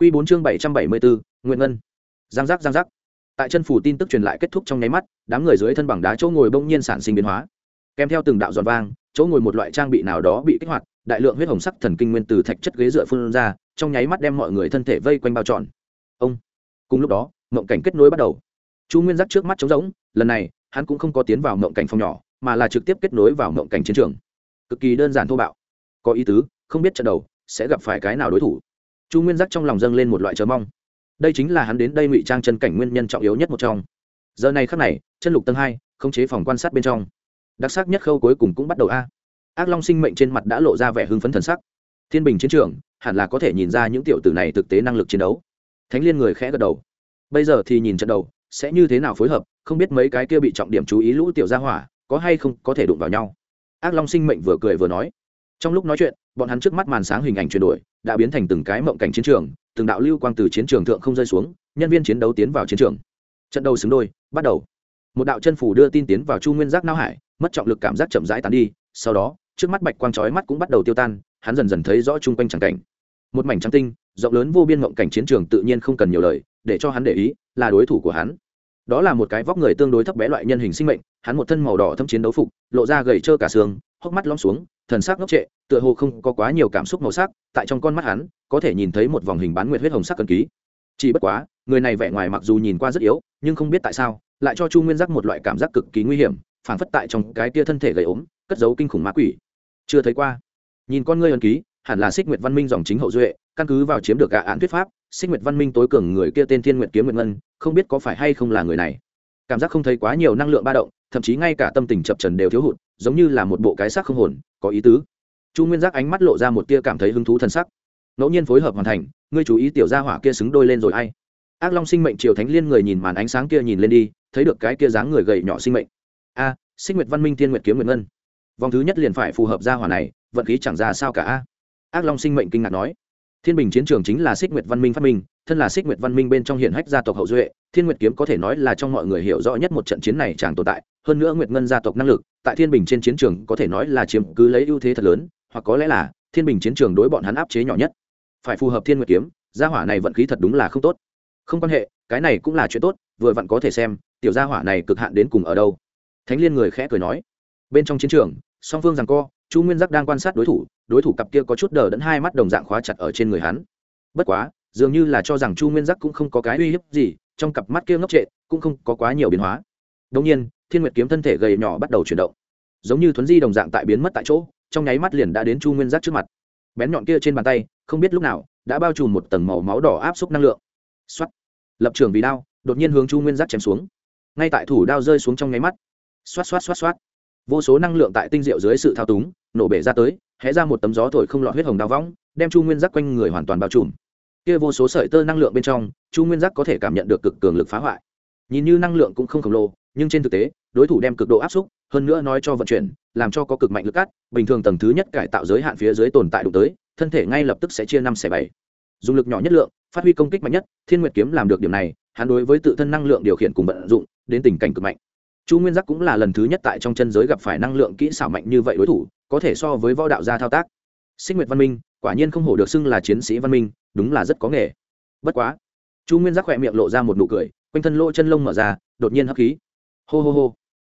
Quy 4 chương 774, Nguyện Ngân. Giang giác giang giác. Tại chân phủ tin tức truyền lại kết thúc trong nháy mắt, đám người dưới thân bằng đá chỗ ngồi bỗng nhiên sản sinh biến hóa. Kèm theo từng đạo giòn vang, chỗ ngồi một loại trang bị nào đó bị kích hoạt, đại lượng huyết hồng sắc thần kinh nguyên từ thạch chất ghế dựa phun ra, trong nháy mắt đem mọi người thân thể vây quanh bao trọn. Ông. Cùng lúc đó, mộng cảnh kết nối bắt đầu. Chu Nguyên giác trước mắt trống rỗng, lần này, hắn cũng không có tiến vào mộng cảnh phòng nhỏ, mà là trực tiếp kết nối vào mộng cảnh chiến trường. Cực kỳ đơn giản thô bạo. Có ý tứ, không biết trận đầu sẽ gặp phải cái nào đối thủ chu nguyên giác trong lòng dâng lên một loại chờ mong. Đây chính là hắn đến đây ngụy trang chân cảnh nguyên nhân trọng yếu nhất một trong. Giờ này khắc này, chân lục tầng hai, khống chế phòng quan sát bên trong. Đặc sắc nhất khâu cuối cùng cũng bắt đầu a. Ác long sinh mệnh trên mặt đã lộ ra vẻ hưng phấn thần sắc. Thiên bình chiến trường, hẳn là có thể nhìn ra những tiểu tử này thực tế năng lực chiến đấu. Thánh liên người khẽ gật đầu. Bây giờ thì nhìn trận đầu, sẽ như thế nào phối hợp, không biết mấy cái kia bị trọng điểm chú ý lũ tiểu gia hỏa, có hay không có thể đụng vào nhau. Ác long sinh mệnh vừa cười vừa nói. Trong lúc nói chuyện, bọn hắn trước mắt màn sáng hình ảnh chuyển đổi đã biến thành từng cái mộng cảnh chiến trường, từng đạo lưu quang từ chiến trường thượng không rơi xuống, nhân viên chiến đấu tiến vào chiến trường. Trận đấu xứng đôi, bắt đầu. Một đạo chân phủ đưa tin tiến vào chu nguyên giác não hải, mất trọng lực cảm giác chậm rãi tán đi, sau đó, trước mắt bạch quang trói mắt cũng bắt đầu tiêu tan, hắn dần dần thấy rõ chung quanh tràng cảnh. Một mảnh trắng tinh, rộng lớn vô biên mộng cảnh chiến trường tự nhiên không cần nhiều lời, để cho hắn để ý, là đối thủ của hắn. Đó là một cái vóc người tương đối thấp bé loại nhân hình sinh mệnh, hắn một thân màu đỏ thâm chiến đấu phục, lộ ra gầy trơ cả xương, hốc mắt lõm xuống thần sắc ngốc trệ, tựa hồ không có quá nhiều cảm xúc màu sắc, tại trong con mắt hắn, có thể nhìn thấy một vòng hình bán nguyệt huyết hồng sắc cần ký. Chỉ bất quá, người này vẻ ngoài mặc dù nhìn qua rất yếu, nhưng không biết tại sao, lại cho chu nguyên giác một loại cảm giác cực kỳ nguy hiểm, phảng phất tại trong cái tia thân thể gầy ốm, cất giấu kinh khủng ma quỷ. Chưa thấy qua. Nhìn con ngươi ân ký, hẳn là xích nguyệt văn minh dòng chính hậu duệ, căn cứ vào chiếm được gạ án thuyết pháp, xích nguyệt văn minh tối cường người kia tên thiên nguyệt kiếm nguyệt ngân, không biết có phải hay không là người này. Cảm giác không thấy quá nhiều năng lượng ba động, thậm chí ngay cả tâm tình chập trần đều thiếu hụt, giống như là một bộ cái xác không hồn có ý tứ. Chu nguyên giác ánh mắt lộ ra một tia cảm thấy hứng thú thân sắc. Ngẫu nhiên phối hợp hoàn thành, ngươi chú ý tiểu gia hỏa kia xứng đôi lên rồi ai? Ác long sinh mệnh triều thánh liên người nhìn màn ánh sáng kia nhìn lên đi, thấy được cái kia dáng người gầy nhỏ sinh mệnh. A sinh nguyệt văn minh thiên nguyệt kiếm nguyệt ngân. Vòng thứ nhất liền phải phù hợp gia hỏa này, vận khí chẳng ra sao cả a. Ác long sinh mệnh kinh ngạc nói thiên bình chiến trường chính là xích nguyệt văn minh phát minh, thân là xích nguyệt văn minh bên trong hiện hách gia tộc hậu duệ, thiên nguyệt kiếm có thể nói là trong mọi người hiểu rõ nhất một trận chiến này chẳng tồn tại, hơn nữa nguyệt ngân gia tộc năng lực, tại thiên bình trên chiến trường có thể nói là chiếm cứ lấy ưu thế thật lớn, hoặc có lẽ là thiên bình chiến trường đối bọn hắn áp chế nhỏ nhất. Phải phù hợp thiên nguyệt kiếm, gia hỏa này vận khí thật đúng là không tốt. Không quan hệ, cái này cũng là chuyện tốt, vừa vặn có thể xem, tiểu gia hỏa này cực hạn đến cùng ở đâu. Thánh liên người khẽ cười nói. Bên trong chiến trường, song phương rằng co, chu nguyên giác đang quan sát đối thủ đối thủ cặp kia có chút đờ đẫn hai mắt đồng dạng khóa chặt ở trên người hắn. Bất quá, dường như là cho rằng chu nguyên giác cũng không có cái uy hiếp gì, trong cặp mắt kia ngốc trệ, cũng không có quá nhiều biến hóa. Đông nhiên, thiên nguyệt kiếm thân thể gầy nhỏ bắt đầu chuyển động. Giống như thuấn di đồng dạng tại biến mất tại chỗ, trong nháy mắt liền đã đến chu nguyên giác trước mặt. Bén nhọn kia trên bàn tay, không biết lúc nào, đã bao trùm một tầng màu máu đỏ áp suất năng lượng. X lập trường vì đao, đột nhiên hướng chu nguyên giác chém xuống. Ngay tại thủ đao rơi xuống trong nháy mắt. Xoát xoát xoát xoát. Vô số năng lượng tại tinh diệu dưới sự thao túng, nổ bể ra tới hé ra một tấm gió thổi không lọt huyết hồng đao võng, đem chu nguyên giác quanh người hoàn toàn bao trùm. Kia vô số sợi tơ năng lượng bên trong, chu nguyên giác có thể cảm nhận được cực cường lực phá hoại. Nhìn như năng lượng cũng không khổng lồ, nhưng trên thực tế, đối thủ đem cực độ áp xúc, hơn nữa nói cho vận chuyển, làm cho có cực mạnh lực cắt, bình thường tầng thứ nhất cải tạo giới hạn phía dưới tồn tại đụng tới, thân thể ngay lập tức sẽ chia năm xẻ bảy. Dùng lực nhỏ nhất lượng, phát huy công kích mạnh nhất, thiên nguyệt kiếm làm được điểm này, hắn đối với tự thân năng lượng điều khiển cùng vận dụng, đến tình cảnh cực mạnh chu nguyên giác cũng là lần thứ nhất tại trong chân giới gặp phải năng lượng kỹ xảo mạnh như vậy đối thủ, có thể so với võ đạo gia thao tác. Sinh nguyệt văn minh, quả nhiên không hổ được xưng là chiến sĩ văn minh, đúng là rất có nghề. Bất quá, chu nguyên giác khỏe miệng lộ ra một nụ cười, quanh thân lỗ chân lông mở ra, đột nhiên hấp khí. Hô hô hô.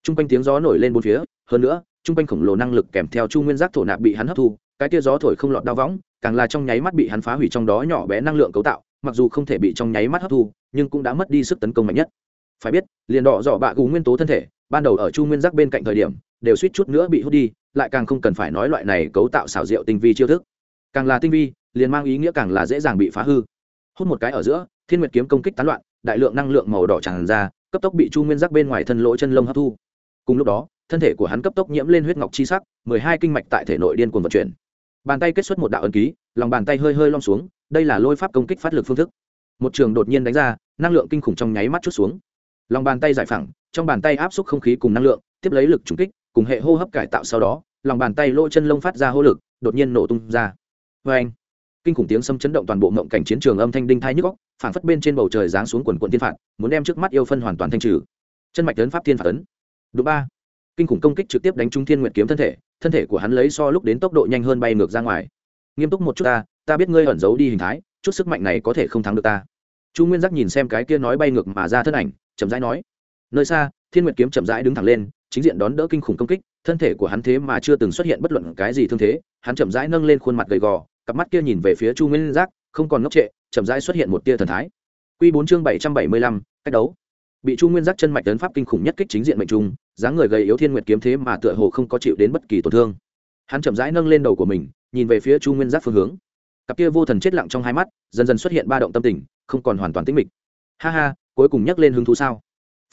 T r u n g quanh tiếng gió nổi lên bốn phía, hơn nữa t r u n g quanh khổng lồ năng lực kèm theo chu nguyên giác thổ nạp bị hắn hấp thu, cái tia gió thổi không lọt đau võng, càng là trong nháy mắt bị hắn phá hủy trong đó nhỏ bé năng lượng cấu tạo, mặc dù không thể bị trong nháy mắt hấp thu, nhưng cũng đã mất đi sức tấn công mạnh nhất phải biết, liền đỏ dọ bạ gù nguyên tố thân thể, ban đầu ở chu nguyên giác bên cạnh thời điểm, đều suýt chút nữa bị hút đi, lại càng không cần phải nói loại này cấu tạo xảo diệu tinh vi chiêu thức. Càng là tinh vi, liền mang ý nghĩa càng là dễ dàng bị phá hư. Hút một cái ở giữa, thiên nguyệt kiếm công kích tán loạn, đại lượng năng lượng màu đỏ tràn ra, cấp tốc bị chu nguyên giác bên ngoài thân lỗ chân lông hấp thu. Cùng lúc đó, thân thể của hắn cấp tốc nhiễm lên huyết ngọc chi sắc, mười hai kinh mạch tại thể nội điên cuồng vận chuyển. Bàn tay kết xuất một đạo ấn ký, lòng bàn tay hơi hơi lom xuống, đây là lôi pháp công kích phát lực phương thức. Một trường đột nhiên đánh ra, năng lượng kinh khủng trong nháy mắt chút xuống lòng bàn tay giải phẳng, trong bàn tay áp suất không khí cùng năng lượng, tiếp lấy lực trúng kích, cùng hệ hô hấp cải tạo sau đó, lòng bàn tay lỗ chân lông phát ra hô lực, đột nhiên nổ tung ra. Vê anh, kinh khủng tiếng xâm chấn động toàn bộ ngộng cảnh chiến trường âm thanh đinh thai nhức góc phản phất bên trên bầu trời giáng xuống quần quận thiên phạt, muốn đem trước mắt yêu phân hoàn toàn thanh trừ. Chân mạch tấn pháp thiên phạt ấn. Độ ba, kinh khủng công kích trực tiếp đánh trúng thiên nguyệt kiếm thân thể thân thể của hắn lấy so lúc đến tốc độ nhanh hơn bay ngược ra ngoài. Nghiêm túc một chút ta ta biết ngươi ẩn giấu đi hình thái, chút sức mạnh này có thể không thắng được ta. Chu nguyên giác nhìn xem cái kia nói bay ngược mà ra thân ảnh chậm rãi nói, nơi xa, thiên nguyệt kiếm chậm rãi đứng thẳng lên, chính diện đón đỡ kinh khủng công kích, thân thể của hắn thế mà chưa từng xuất hiện bất luận cái gì thương thế, hắn chậm rãi nâng lên khuôn mặt gầy gò, cặp mắt kia nhìn về phía chu nguyên giác, không còn ngốc trệ, chậm rãi xuất hiện một tia thần thái. Q bốn chương bảy trăm bảy mươi lăm, cách đấu. Bị chu nguyên giác chân mạch tấn pháp kinh khủng nhất kích chính diện mệnh trung, dáng người gầy yếu thiên nguyệt kiếm thế mà tựa hồ không có chịu đến bất kỳ tổn thương. Hắn chậm rãi nâng lên đầu của mình, nhìn về phía chu nguyên giác phương hướng. Cặp kia vô thần chết lặng trong hai mắt, dần dần xuất hiện ba động tâm tình, không còn hoàn toàn tĩnh mịch. Ha ha cuối cùng nhắc lên hứng thú sao?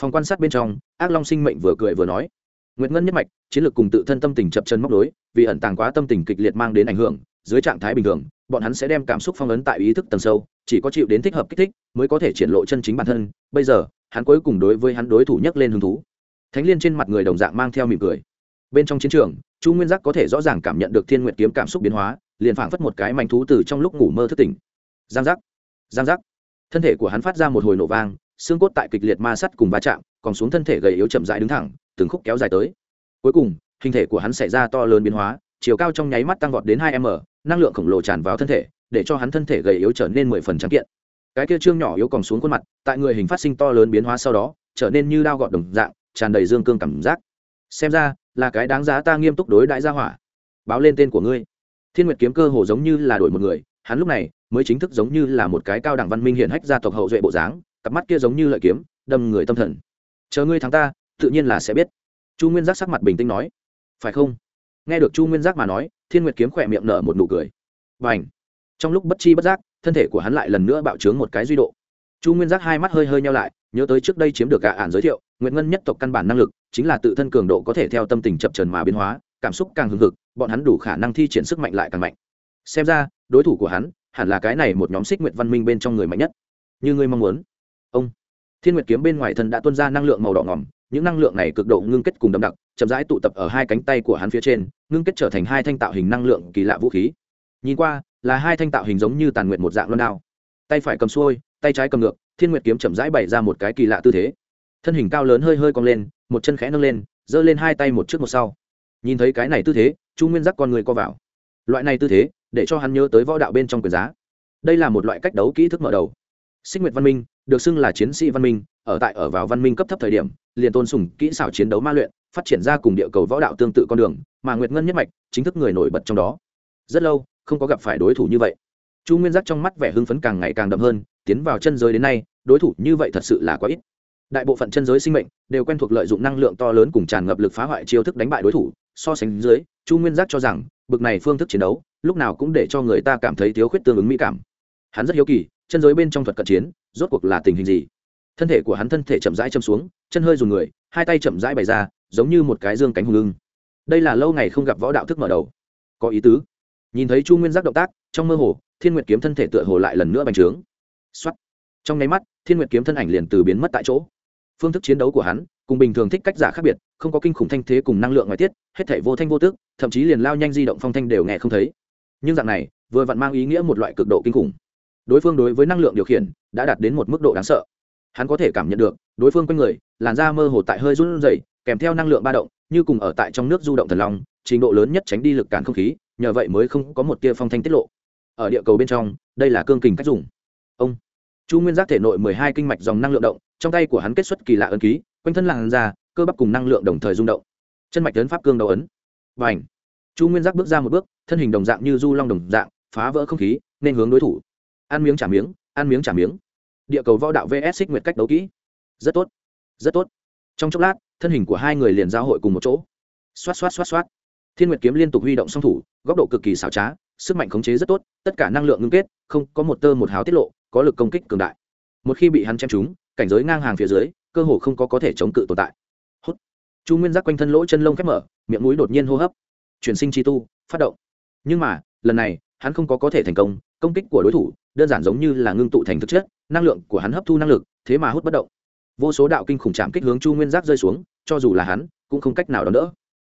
Phòng quan sát bên trong, ác long sinh mệnh vừa cười vừa nói, nguyệt ngân nhất mạch, chiến lược cùng tự thân tâm tình chập chân móc đối, vì ẩn tàng quá tâm tình kịch liệt mang đến ảnh hưởng, dưới trạng thái bình thường, bọn hắn sẽ đem cảm xúc phong ấn tại ý thức tầng sâu, chỉ có chịu đến thích hợp kích thích, mới có thể triển lộ chân chính bản thân. Bây giờ, hắn cuối cùng đối với hắn đối thủ nhắc lên hứng thú. Thánh liên trên mặt người đồng dạng mang theo mỉm cười. Bên trong chiến trường, chu nguyên giác có thể rõ ràng cảm nhận được thiên nguyệt kiếm cảm xúc biến hóa, liền phảng phất một cái manh thú từ trong lúc ngủ mơ thức tỉnh. Giang giác giang giác. Thân thể của hắn phát ra một hồi nổ vang xương cốt tại kịch liệt ma sắt cùng va chạm, còn xuống thân thể gầy yếu chậm rãi đứng thẳng, từng khúc kéo dài tới. Cuối cùng, hình thể của hắn xảy ra to lớn biến hóa, chiều cao trong nháy mắt tăng vọt đến hai m, năng lượng khổng lồ tràn vào thân thể, để cho hắn thân thể gầy yếu trở nên mười phần trắng kiện. Cái kia trương nhỏ yếu còn xuống khuôn mặt, tại người hình phát sinh to lớn biến hóa sau đó, trở nên như đao gọt đồng dạng, tràn đầy dương cương cảm giác. Xem ra, là cái đáng giá ta nghiêm túc đối đại gia hỏa. Báo lên tên của ngươi. Thiên nguyệt kiếm cơ hồ giống như là đổi một người, hắn lúc này mới chính thức giống như là một cái cao đẳng văn minh hiện hách gia tộc hậu duệ bộ dáng cặp mắt kia giống như lợi kiếm, đâm người tâm thần. Chờ ngươi thắng ta, tự nhiên là sẽ biết. Chu nguyên giác sắc mặt bình tĩnh nói. Phải không? Nghe được chu nguyên giác mà nói, thiên nguyệt kiếm khỏe miệng nở một nụ cười. Và ảnh trong lúc bất chi bất giác, thân thể của hắn lại lần nữa bạo trướng một cái duy độ. Chu nguyên giác hai mắt hơi hơi nhau lại, nhớ tới trước đây chiếm được gạ ản giới thiệu nguyện ngân nhất tộc căn bản năng lực, chính là tự thân cường độ có thể theo tâm tình chập trần mà biến hóa, cảm xúc càng hưng hực, bọn hắn đủ khả năng thi triển sức mạnh lại càng mạnh. Xem ra, đối thủ của hắn hẳn là cái này một nhóm xích nguyện văn minh bên trong người mạnh nhất. Như ngươi mong muốn ông. Thiên nguyệt kiếm bên ngoài thân đã tuôn ra năng lượng màu đỏ ngỏm, những năng lượng này cực độ ngưng kết cùng đậm đặc, chậm rãi tụ tập ở hai cánh tay của hắn phía trên, ngưng kết trở thành hai thanh tạo hình năng lượng kỳ lạ vũ khí. Nhìn qua, là hai thanh tạo hình giống như tàn nguyện một dạng loan đao. Tay phải cầm xuôi, tay trái cầm ngược, thiên nguyệt kiếm chậm rãi bày ra một cái kỳ lạ tư thế. Thân hình cao lớn hơi hơi cong lên, một chân khẽ nâng lên, giơ lên hai tay một trước một sau. Nhìn thấy cái này tư thế, chu nguyên giác con người co vào. Loại này tư thế, để cho hắn nhớ tới võ đạo bên trong quyền giá. Đây là một loại cách đấu kỹ thức mở đầu xích nguyệt văn minh, được xưng là chiến sĩ văn minh, ở tại ở vào văn minh cấp thấp thời điểm, liền tôn sùng kỹ xảo chiến đấu ma luyện, phát triển ra cùng địa cầu võ đạo tương tự con đường, mà nguyệt ngân nhất mạch chính thức người nổi bật trong đó. Rất lâu, không có gặp phải đối thủ như vậy. Chu nguyên giác trong mắt vẻ hưng phấn càng ngày càng đậm hơn, tiến vào chân giới đến nay, đối thủ như vậy thật sự là quá ít. Đại bộ phận chân giới sinh mệnh đều quen thuộc lợi dụng năng lượng to lớn cùng tràn ngập lực phá hoại chiêu thức đánh bại đối thủ, so sánh dưới, chu nguyên giác cho rằng, bực này phương thức chiến đấu, lúc nào cũng để cho người ta cảm thấy thiếu khuyết tương ứng mỹ cảm. Hắn rất hiếu kỳ chân giới bên trong thuật cận chiến, rốt cuộc là tình hình gì? Thân thể của hắn thân thể chậm rãi châm xuống, chân hơi dùng người, hai tay chậm rãi bày ra, giống như một cái dương cánh hùng lưng đây là lâu ngày không gặp võ đạo thức mở đầu. Có ý tứ. Nhìn thấy chu nguyên giác động tác, trong mơ hồ, thiên nguyệt kiếm thân thể tựa hồ lại lần nữa bành trướng. Xuất trong nháy mắt, thiên nguyệt kiếm thân ảnh liền từ biến mất tại chỗ. Phương thức chiến đấu của hắn, cùng bình thường thích cách giả khác biệt, không có kinh khủng thanh thế cùng năng lượng ngoại tiết, hết thể vô thanh vô tức, thậm chí liền lao nhanh di động phong thanh đều nghe không thấy. Nhưng dạng này, vừa vặn mang ý nghĩa một loại cực độ kinh khủng đối phương đối với năng lượng điều khiển đã đạt đến một mức độ đáng sợ. Hắn có thể cảm nhận được, đối phương quanh người, làn da mơ hồ tại hơi run rẩy, kèm theo năng lượng ba động, như cùng ở tại trong nước du động thần long, trình độ lớn nhất tránh đi lực cản không khí, nhờ vậy mới không có một tia phong thanh tiết lộ. Ở địa cầu bên trong, đây là cương kình cách dùng. Ông chu nguyên giác thể nội mười hai kinh mạch dòng năng lượng động, trong tay của hắn kết xuất kỳ lạ ấn ký, quanh thân làn da, cơ bắp cùng năng lượng đồng thời rung động. Chân mạch lớn pháp cương đầu ấn. Và ảnh chu nguyên giác bước ra một bước, thân hình đồng dạng như du long đồng dạng, phá vỡ không khí, nên hướng đối thủ ăn miếng trả miếng, ăn miếng trả miếng. Địa cầu võ đạo vs xích nguyệt cách đấu kỹ. Rất tốt rất tốt. Trong chốc lát, thân hình của hai người liền giao hội cùng một chỗ. Xoát xoát xoát xoát. Thiên nguyệt kiếm liên tục huy động song thủ, góc độ cực kỳ xảo trá, sức mạnh khống chế rất tốt, tất cả năng lượng ngưng kết, không có một tơ một háo tiết lộ, có lực công kích cường đại. Một khi bị hắn chém trúng, cảnh giới ngang hàng phía dưới, cơ hồ không có có thể chống cự tồn tại. Hút. Chu nguyên giác quanh thân lỗ chân lông khép mở, miệng mũi đột nhiên hô hấp. Chuyển sinh chi tu, phát động. Nhưng mà, lần này, hắn không có có thể thành công công kích của đối thủ đơn giản giống như là ngưng tụ thành thực chất, năng lượng của hắn hấp thu năng lực, thế mà hút bất động. Vô số đạo kinh khủng chạm kích hướng chu nguyên giác rơi xuống, cho dù là hắn, cũng không cách nào đón đỡ.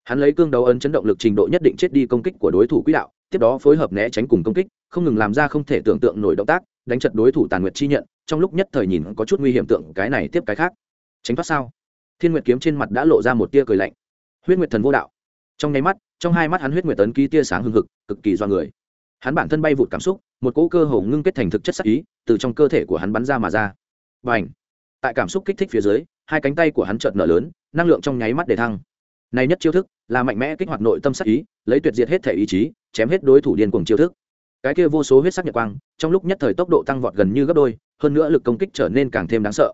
Hắn lấy cương đấu ấn chấn động lực trình độ nhất định chết đi công kích của đối thủ quỹ đạo, tiếp đó phối hợp né tránh cùng công kích, không ngừng làm ra không thể tưởng tượng nổi động tác, đánh chật đối thủ tàn nguyệt chi nhận, trong lúc nhất thời nhìn có chút nguy hiểm tượng cái này tiếp cái khác. Tránh thoát sao? Thiên nguyệt kiếm trên mặt đã lộ ra một tia cười lạnh. Huyết nguyệt thần vô đạo. Trong nháy mắt, trong hai mắt hắn huyết nguyệt tấn ký tia sáng hưng hực, cực kỳ do người hắn bản thân bay vụt cảm xúc, một cỗ cơ hồ ngưng kết thành thực chất sắc ý, từ trong cơ thể của hắn bắn ra mà ra. Và ảnh tại cảm xúc kích thích phía dưới, hai cánh tay của hắn chợt nở lớn, năng lượng trong nháy mắt để thăng. Này nhất chiêu thức, là mạnh mẽ kích hoạt nội tâm sắc ý, lấy tuyệt diệt hết thể ý chí, chém hết đối thủ điên cuồng chiêu thức. Cái kia vô số huyết sắc nhật quang, trong lúc nhất thời tốc độ tăng vọt gần như gấp đôi, hơn nữa lực công kích trở nên càng thêm đáng sợ.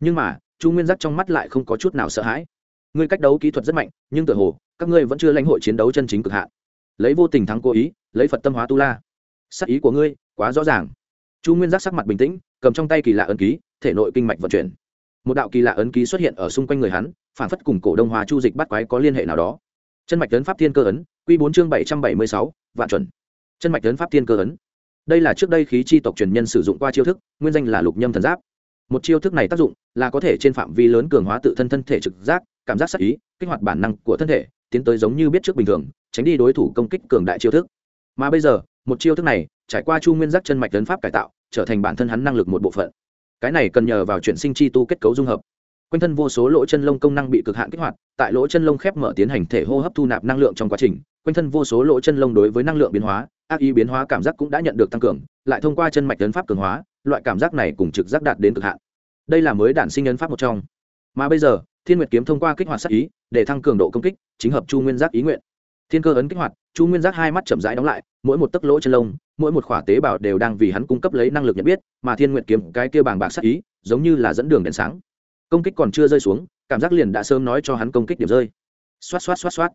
Nhưng mà, chu nguyên giác trong mắt lại không có chút nào sợ hãi. Ngươi cách đấu kỹ thuật rất mạnh, nhưng tự hồ, các ngươi vẫn chưa lãnh hội chiến đấu chân chính cực hạn lấy vô tình thắng cố ý, lấy phật tâm hóa tu la. Sắc ý của ngươi, quá rõ ràng. Chu nguyên giác sắc mặt bình tĩnh, cầm trong tay kỳ lạ ấn ký, thể nội kinh mạch vận chuyển. Một đạo kỳ lạ ấn ký xuất hiện ở xung quanh người hắn, phản phất cùng cổ đông hóa chu dịch bắt quái có liên hệ nào đó. Chân mạch tấn pháp thiên cơ ấn q bốn chương bảy trăm bảy mươi sáu, vạn chuẩn. Chân mạch tấn pháp thiên cơ ấn. Đây là trước đây khí chi tộc truyền nhân sử dụng qua chiêu thức, nguyên danh là lục nhâm thần giáp. Một chiêu thức này tác dụng là có thể trên phạm vi lớn cường hóa tự thân thân thể trực giác, cảm giác sắc ý, kích hoạt bản năng của thân thể tiến tới giống như biết trước bình thường, tránh đi đối thủ công kích cường đại chiêu thức. Mà bây giờ, một chiêu thức này, trải qua chu nguyên giác chân mạch tấn pháp cải tạo, trở thành bản thân hắn năng lực một bộ phận. Cái này cần nhờ vào chuyển sinh chi tu kết cấu dung hợp. Quanh thân vô số lỗ chân lông công năng bị cực hạn kích hoạt, tại lỗ chân lông khép mở tiến hành thể hô hấp thu nạp năng lượng trong quá trình, quanh thân vô số lỗ chân lông đối với năng lượng biến hóa, ác ý biến hóa cảm giác cũng đã nhận được tăng cường, lại thông qua chân mạch tấn pháp cường hóa, loại cảm giác này cùng trực giác đạt đến cực hạn. Đây là mới đản sinh ấn pháp một trong. Mà bây giờ, thiên nguyệt kiếm thông qua kích hoạt sắc ý, để thăng cường độ công kích chính hợp chu nguyên giác ý nguyện. Thiên cơ ấn kích hoạt, chu nguyên giác hai mắt chậm rãi đóng lại, mỗi một tấc lỗ chân lông, mỗi một khỏa tế bào đều đang vì hắn cung cấp lấy năng lực nhận biết, mà thiên nguyệt kiếm cái kia bàng bạc sắc ý, giống như là dẫn đường đèn sáng. Công kích còn chưa rơi xuống, cảm giác liền đã sớm nói cho hắn công kích điểm rơi. Xoát xoát xoát xoát.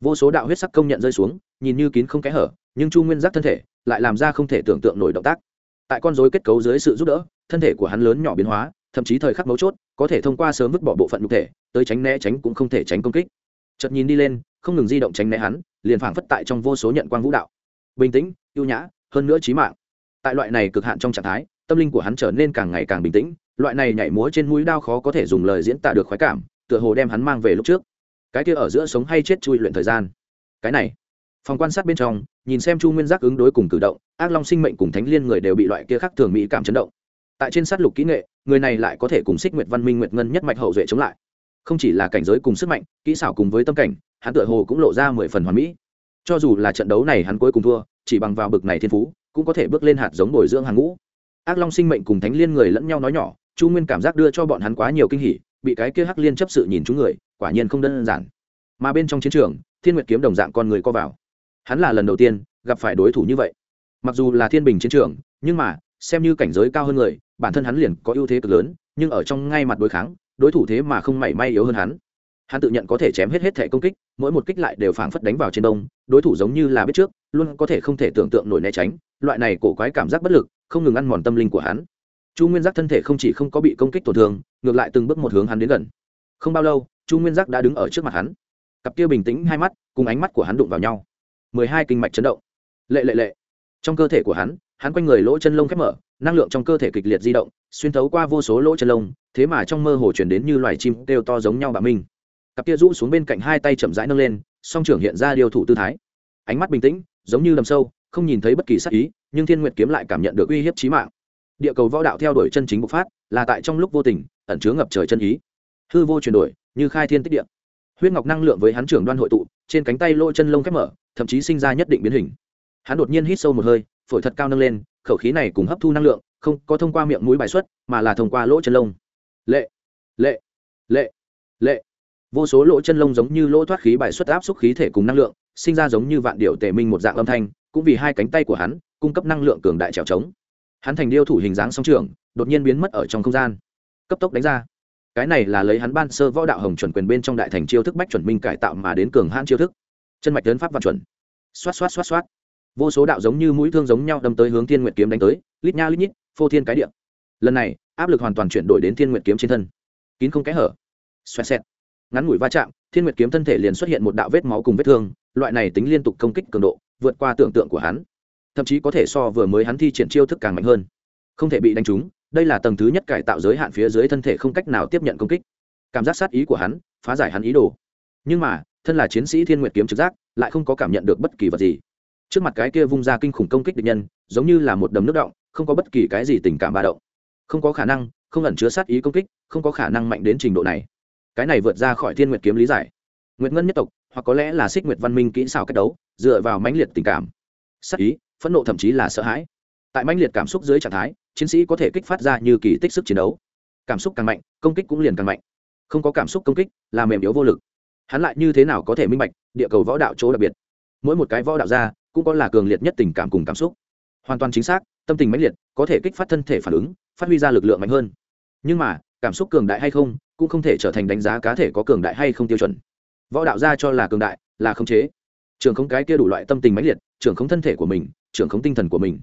Vô số đạo huyết sắc công nhận rơi xuống, nhìn như kín không kẽ hở, nhưng chu nguyên giác thân thể lại làm ra không thể tưởng tượng nổi động tác. Tại con dối kết cấu dưới sự giúp đỡ, thân thể của hắn lớn nhỏ biến hóa, thậm chí thời khắc mấu chốt, có thể thông qua sớm vứt bỏ bộ phận nhục thể, tới tránh né tránh cũng không thể tránh công kích chợt nhìn đi lên, không ngừng di động tránh né hắn, liền phảng phất tại trong vô số nhận quang vũ đạo. Bình tĩnh, ưu nhã, hơn nữa trí mạng. Tại loại này cực hạn trong trạng thái, tâm linh của hắn trở nên càng ngày càng bình tĩnh, loại này nhảy múa trên mũi đao khó có thể dùng lời diễn tả được khoái cảm, tựa hồ đem hắn mang về lúc trước. Cái kia ở giữa sống hay chết chui luyện thời gian. Cái này, phòng quan sát bên trong, nhìn xem chu nguyên giác ứng đối cùng cử động, ác long sinh mệnh cùng thánh liên người đều bị loại kia khác thường mỹ cảm chấn động. Tại trên sát lục kỹ nghệ, người này lại có thể cùng xích nguyệt văn minh nguyệt ngân nhất mạch hậu duệ chống lại không chỉ là cảnh giới cùng sức mạnh, kỹ xảo cùng với tâm cảnh, hắn tựa hồ cũng lộ ra mười phần hoàn mỹ. Cho dù là trận đấu này hắn cuối cùng thua, chỉ bằng vào bực này thiên phú, cũng có thể bước lên hạt giống bồi dưỡng hàng ngũ. Ác long sinh mệnh cùng thánh liên người lẫn nhau nói nhỏ, chu nguyên cảm giác đưa cho bọn hắn quá nhiều kinh hỉ, bị cái kia hắc liên chấp sự nhìn chúng người, quả nhiên không đơn giản. Mà bên trong chiến trường, thiên nguyệt kiếm đồng dạng con người co vào. Hắn là lần đầu tiên gặp phải đối thủ như vậy. Mặc dù là thiên bình chiến trường, nhưng mà, xem như cảnh giới cao hơn người, bản thân hắn liền có ưu thế cực lớn, nhưng ở trong ngay mặt đối kháng đối thủ thế mà không mảy may yếu hơn hắn. Hắn tự nhận có thể chém hết hết thể công kích, mỗi một kích lại đều phảng phất đánh vào trên đông, đối thủ giống như là biết trước, luôn có thể không thể tưởng tượng nổi né tránh, loại này cổ quái cảm giác bất lực, không ngừng ăn mòn tâm linh của hắn. Chu nguyên giác thân thể không chỉ không có bị công kích tổn thương, ngược lại từng bước một hướng hắn đến gần. Không bao lâu, chu nguyên giác đã đứng ở trước mặt hắn. Cặp kia bình tĩnh hai mắt, cùng ánh mắt của hắn đụng vào nhau. Mười hai kinh mạch chấn động. Lệ lệ lệ. Trong cơ thể của hắn hắn quanh người lỗ chân lông khép mở, năng lượng trong cơ thể kịch liệt di động, xuyên thấu qua vô số lỗ chân lông, thế mà trong mơ hồ chuyển đến như loài chim đều to giống nhau bà minh cặp kia rũ xuống bên cạnh hai tay chậm rãi nâng lên, song trưởng hiện ra điều thủ tư thái. Ánh mắt bình tĩnh, giống như đầm sâu, không nhìn thấy bất kỳ sắc ý, nhưng thiên nguyệt kiếm lại cảm nhận được uy hiếp trí mạng. Địa cầu võ đạo theo đuổi chân chính bộc phát, là tại trong lúc vô tình, ẩn chứa ngập trời chân ý. Hư vô chuyển đổi, như khai thiên tích địa. Huyết ngọc năng lượng với hắn trưởng đoan hội tụ, trên cánh tay lỗ chân lông khép mở, thậm chí sinh ra nhất định biến hình. Hắn đột nhiên hít sâu một hơi phổi thật cao nâng lên, khẩu khí này cùng hấp thu năng lượng, không có thông qua miệng mũi bài xuất, mà là thông qua lỗ chân lông. Lệ lệ lệ lệ. Vô số lỗ chân lông giống như lỗ thoát khí bài xuất áp xúc khí thể cùng năng lượng, sinh ra giống như vạn điệu tề minh một dạng âm thanh, cũng vì hai cánh tay của hắn, cung cấp năng lượng cường đại trèo trống. Hắn thành điêu thủ hình dáng song trường đột nhiên biến mất ở trong không gian. Cấp tốc đánh ra. Cái này là lấy hắn ban sơ võ đạo hồng chuẩn quyền bên trong đại thành chiêu thức bách chuẩn minh cải tạo mà đến cường hãn chiêu thức. Chân mạch lớn pháp và chuẩn. Xoát xoát xoát xoát vô số đạo giống như mũi thương giống nhau đâm tới hướng thiên nguyệt kiếm đánh tới, lít nha lít nhít, phô thiên cái điện lần này, áp lực hoàn toàn chuyển đổi đến thiên nguyệt kiếm trên thân. Kín không kẽ hở. Xoẹt xẹt. Ngắn ngủi va chạm, thiên nguyệt kiếm thân thể liền xuất hiện một đạo vết máu cùng vết thương, loại này tính liên tục công kích cường độ, vượt qua tưởng tượng của hắn. Thậm chí có thể so vừa mới hắn thi triển chiêu thức càng mạnh hơn. Không thể bị đánh trúng, đây là tầng thứ nhất cải tạo giới hạn phía dưới thân thể không cách nào tiếp nhận công kích. Cảm giác sát ý của hắn, phá giải hắn ý đồ. Nhưng mà, thân là chiến sĩ thiên nguyệt kiếm trực giác, lại không có cảm nhận được bất kỳ vật gì trước mặt cái kia vung ra kinh khủng công kích địch nhân, giống như là một đầm nước động, không có bất kỳ cái gì tình cảm ba động. Không có khả năng, không ẩn chứa sát ý công kích, không có khả năng mạnh đến trình độ này. Cái này vượt ra khỏi thiên nguyệt kiếm lý giải. Nguyệt ngân nhất tộc, hoặc có lẽ là xích nguyệt văn minh kỹ xảo cách đấu, dựa vào mãnh liệt tình cảm, sát ý, phẫn nộ thậm chí là sợ hãi. Tại mãnh liệt cảm xúc dưới trạng thái, chiến sĩ có thể kích phát ra như kỳ tích sức chiến đấu. Cảm xúc càng mạnh, công kích cũng liền càng mạnh. Không có cảm xúc công kích là mềm yếu vô lực. Hắn lại như thế nào có thể minh bạch địa cầu võ đạo chỗ đặc biệt? Mỗi một cái võ đạo ra cũng có là cường liệt nhất tình cảm cùng cảm xúc. Hoàn toàn chính xác, tâm tình mãnh liệt, có thể kích phát thân thể phản ứng, phát huy ra lực lượng mạnh hơn. Nhưng mà, cảm xúc cường đại hay không, cũng không thể trở thành đánh giá cá thể có cường đại hay không tiêu chuẩn. Võ đạo gia cho là cường đại, là khống chế. Trường không cái kia đủ loại tâm tình mãnh liệt, trường không thân thể của mình, trường không tinh thần của mình.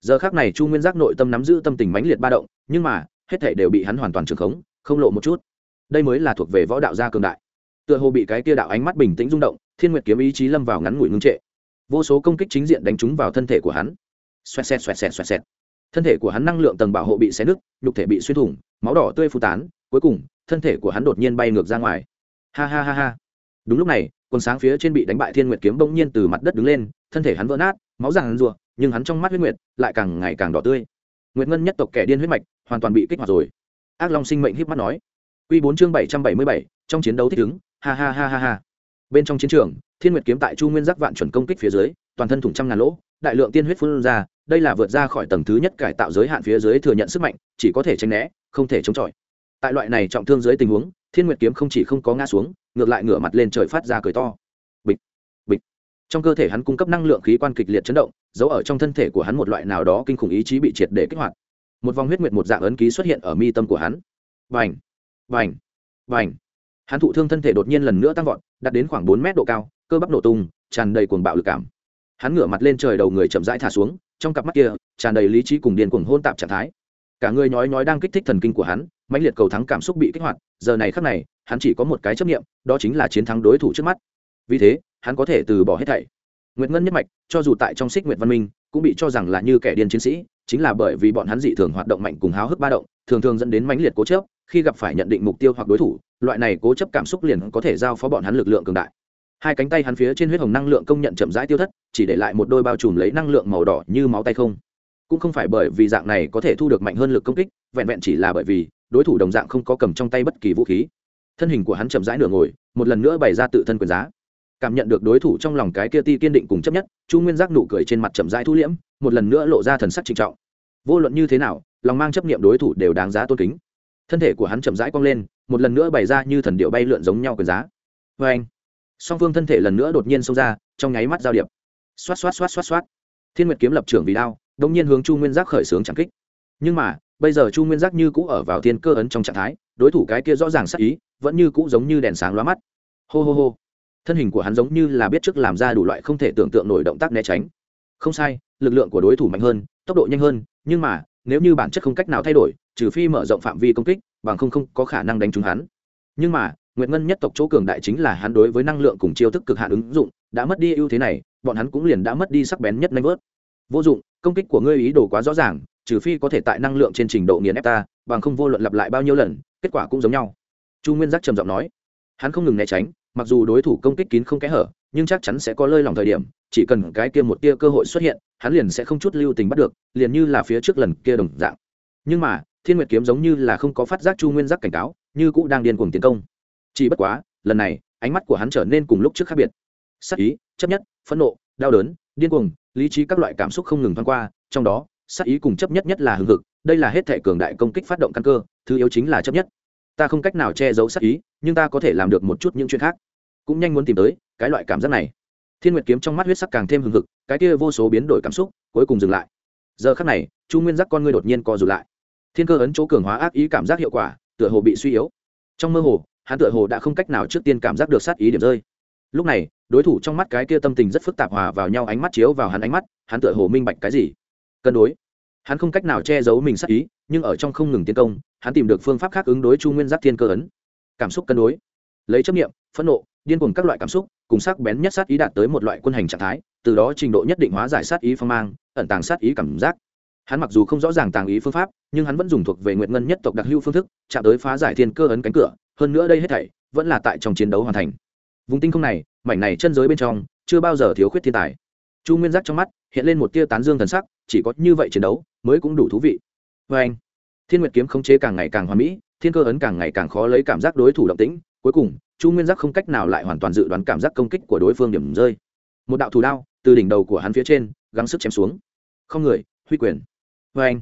Giờ khác này chu nguyên giác nội tâm nắm giữ tâm tình mãnh liệt ba động, nhưng mà, hết thể đều bị hắn hoàn toàn trường khống, không lộ một chút. Đây mới là thuộc về võ đạo gia cường đại. Tựa hồ bị cái kia đạo ánh mắt bình tĩnh rung động, thiên nguyệt kiếm ý chí lâm vào ngắn ngủi ngưng trệ vô số công kích chính diện đánh trúng vào thân thể của hắn. Xoẹt xẹt xoẹt xẹt xoẹt xẹt. Thân thể của hắn năng lượng tầng bảo hộ bị xé nứt nhục thể bị xuyên thủng máu đỏ tươi phù tán cuối cùng thân thể của hắn đột nhiên bay ngược ra ngoài. Ha ha ha ha. Đúng lúc này quần sáng phía trên bị đánh bại thiên nguyệt kiếm bỗng nhiên từ mặt đất đứng lên thân thể hắn vỡ nát máu ràng rùa nhưng hắn trong mắt huyết nguyệt lại càng ngày càng đỏ tươi. Nguyệt ngân nhất tộc kẻ điên huyết mạch hoàn toàn bị kích hoạt rồi. Ác long sinh mệnh híp mắt nói. Quy Bốn chương 777, trong chiến đấu thích ứng, ha ha ha ha ha. Bên trong chiến trường, Thiên Nguyệt kiếm tại Chu Nguyên Giác vạn chuẩn công kích phía dưới, toàn thân thủng trăm ngàn lỗ, đại lượng tiên huyết phun ra, đây là vượt ra khỏi tầng thứ nhất cải tạo giới hạn phía dưới thừa nhận sức mạnh, chỉ có thể tránh né, không thể chống chọi. Tại loại này trọng thương dưới tình huống, Thiên Nguyệt kiếm không chỉ không có ngã xuống, ngược lại ngửa mặt lên trời phát ra cười to. Bịch, bịch. Trong cơ thể hắn cung cấp năng lượng khí quan kịch liệt chấn động, giấu ở trong thân thể của hắn một loại nào đó kinh khủng ý chí bị triệt để kích hoạt. Một vòng huyết nguyệt một dạng ấn ký xuất hiện ở mi tâm của hắn. vành vành vành hắn thụ thương thân thể đột nhiên lần nữa tăng vọt, đạt đến khoảng bốn mét độ cao, cơ bắp nổ tung, tràn đầy cuồng bạo lực cảm. Hắn ngửa mặt lên trời đầu người chậm rãi thả xuống, trong cặp mắt kia, tràn đầy lý trí cùng điên cuồng hôn tạp trạng thái. Cả người nhói nhói đang kích thích thần kinh của hắn, mãnh liệt cầu thắng cảm xúc bị kích hoạt, giờ này khắc này, hắn chỉ có một cái chấp nghiệm đó chính là chiến thắng đối thủ trước mắt. Vì thế, hắn có thể từ bỏ hết thảy. Nguyệt ngân nhất mạch, cho dù tại trong xích nguyệt văn minh, cũng bị cho rằng là như kẻ điên chiến sĩ, chính là bởi vì bọn hắn dị thường hoạt động mạnh cùng háo hức ba động, thường thường dẫn đến mãnh liệt cố chấp khi gặp phải nhận định mục tiêu hoặc đối thủ, loại này cố chấp cảm xúc liền có thể giao phó bọn hắn lực lượng cường đại. Hai cánh tay hắn phía trên huyết hồng năng lượng công nhận chậm rãi tiêu thất, chỉ để lại một đôi bao trùm lấy năng lượng màu đỏ như máu tay không. Cũng không phải bởi vì dạng này có thể thu được mạnh hơn lực công kích, vẹn vẹn chỉ là bởi vì, đối thủ đồng dạng không có cầm trong tay bất kỳ vũ khí. Thân hình của hắn chậm rãi nửa ngồi, một lần nữa bày ra tự thân quyền giá. Cảm nhận được đối thủ trong lòng cái kia ti kiên định cùng chấp nhất, chu nguyên giác nụ cười trên mặt chậm rãi thu liễm, một lần nữa lộ ra thần sắc trịnh trọng. Vô luận như thế nào, lòng mang chấp niệm đối thủ đều đáng giá tôn kính thân thể của hắn chậm rãi cong lên, một lần nữa bày ra như thần điệu bay lượn giống nhau quyền giá. Vê anh, song phương thân thể lần nữa đột nhiên xông ra, trong nháy mắt giao điệp. Xoát xoát xoát xoát xoát. Thiên nguyệt kiếm lập trưởng vì đao đông nhiên hướng chu nguyên giác khởi xướng chẳng kích. Nhưng mà, bây giờ chu nguyên giác như cũ ở vào thiên cơ ấn trong trạng thái, đối thủ cái kia rõ ràng sắc ý, vẫn như cũ giống như đèn sáng lóa mắt. Hô hô hô. Thân hình của hắn giống như là biết trước làm ra đủ loại không thể tưởng tượng nổi động tác né tránh. Không sai, lực lượng của đối thủ mạnh hơn, tốc độ nhanh hơn, nhưng mà, nếu như bản chất không cách nào thay đổi trừ phi mở rộng phạm vi công kích, bằng không không có khả năng đánh trúng hắn. Nhưng mà, nguyệt ngân nhất tộc chỗ cường đại chính là hắn đối với năng lượng cùng chiêu thức cực hạn ứng dụng, đã mất đi ưu thế này, bọn hắn cũng liền đã mất đi sắc bén nhất nanh vớt. Vô dụng, công kích của ngươi ý đồ quá rõ ràng, trừ phi có thể tại năng lượng trên trình độ nghiền ép ta, bằng không vô luận lặp lại bao nhiêu lần, kết quả cũng giống nhau. Chu nguyên giác trầm giọng nói. Hắn không ngừng né tránh, mặc dù đối thủ công kích kín không kẽ hở, nhưng chắc chắn sẽ có lơi lòng thời điểm, chỉ cần cái kia một tia cơ hội xuất hiện, hắn liền sẽ không chút lưu tình bắt được, liền như là phía trước lần kia đồng dạng. Nhưng mà thiên nguyệt kiếm giống như là không có phát giác chu nguyên giác cảnh cáo, như cũ đang điên cuồng tiến công. Chỉ bất quá, lần này, ánh mắt của hắn trở nên cùng lúc trước khác biệt. Sắc ý, chấp nhất, phẫn nộ, đau đớn, điên cuồng, lý trí các loại cảm xúc không ngừng thoáng qua, trong đó sắc ý cùng chấp nhất nhất là hưng hực, đây là hết thể cường đại công kích phát động căn cơ, thứ yếu chính là chấp nhất. Ta không cách nào che giấu sắc ý, nhưng ta có thể làm được một chút những chuyện khác. Cũng nhanh muốn tìm tới, cái loại cảm giác này. Thiên nguyệt kiếm trong mắt huyết sắc càng thêm hừng hực, cái kia vô số biến đổi cảm xúc, cuối cùng dừng lại. Giờ khắc này, chu nguyên giác con ngươi đột nhiên co rụt lại thiên cơ ấn chỗ cường hóa ác ý cảm giác hiệu quả, tựa hồ bị suy yếu. Trong mơ hồ, hắn tựa hồ đã không cách nào trước tiên cảm giác được sát ý điểm rơi. Lúc này, đối thủ trong mắt cái kia tâm tình rất phức tạp hòa vào nhau ánh mắt chiếu vào hắn ánh mắt, hắn tựa hồ minh bạch cái gì. Cân đối. Hắn không cách nào che giấu mình sát ý, nhưng ở trong không ngừng tiến công, hắn tìm được phương pháp khác ứng đối chu nguyên giác thiên cơ ấn. Cảm xúc cân đối. Lấy chấp nghiệm phẫn nộ, điên cuồng các loại cảm xúc, cùng sắc bén nhất sát ý đạt tới một loại quân hành trạng thái, từ đó trình độ nhất định hóa giải sát ý phong mang, ẩn tàng sát ý cảm giác hắn mặc dù không rõ ràng tàng ý phương pháp, nhưng hắn vẫn dùng thuộc về nguyện ngân nhất tộc đặc hữu phương thức, chạm tới phá giải thiên cơ ấn cánh cửa, hơn nữa đây hết thảy vẫn là tại trong chiến đấu hoàn thành. Vùng tinh không này, mảnh này chân giới bên trong, chưa bao giờ thiếu khuyết thiên tài. Chu nguyên giác trong mắt hiện lên một tia tán dương thần sắc, chỉ có như vậy chiến đấu mới cũng đủ thú vị. Vê anh, thiên nguyệt kiếm khống chế càng ngày càng hoà mỹ, thiên cơ ấn càng ngày càng khó lấy cảm giác đối thủ động tĩnh. Cuối cùng, chu nguyên giác không cách nào lại hoàn toàn dự đoán cảm giác công kích của đối phương điểm rơi. Một đạo thủ đao từ đỉnh đầu của hắn phía trên, gắng sức chém xuống. Không người huy quyền. Vê anh,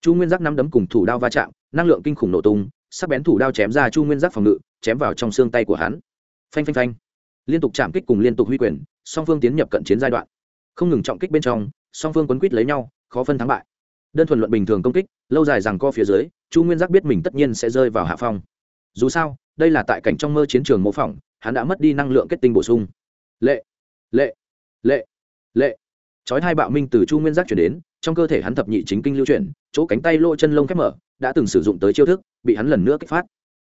chu nguyên giác nắm đấm cùng thủ đao va chạm, năng lượng kinh khủng nổ tung, sắc bén thủ đao chém ra chu nguyên giác phòng ngự, chém vào trong xương tay của hắn. Phanh phanh phanh. Liên tục chạm kích cùng liên tục huy quyền, song phương tiến nhập cận chiến giai đoạn. Không ngừng trọng kích bên trong, song phương quấn quýt lấy nhau, khó phân thắng bại. Đơn thuần luận bình thường công kích, lâu dài rằng co phía dưới, chu nguyên giác biết mình tất nhiên sẽ rơi vào hạ phong. Dù sao, đây là tại cảnh trong mơ chiến trường mô phỏng, hắn đã mất đi năng lượng kết tinh bổ sung. Lệ lệ lệ lệ. Chói hai bạo minh từ chu nguyên giác chuyển đến trong cơ thể hắn thập nhị chính kinh lưu chuyển, chỗ cánh tay lỗ chân lông khép mở, đã từng sử dụng tới chiêu thức, bị hắn lần nữa kích phát.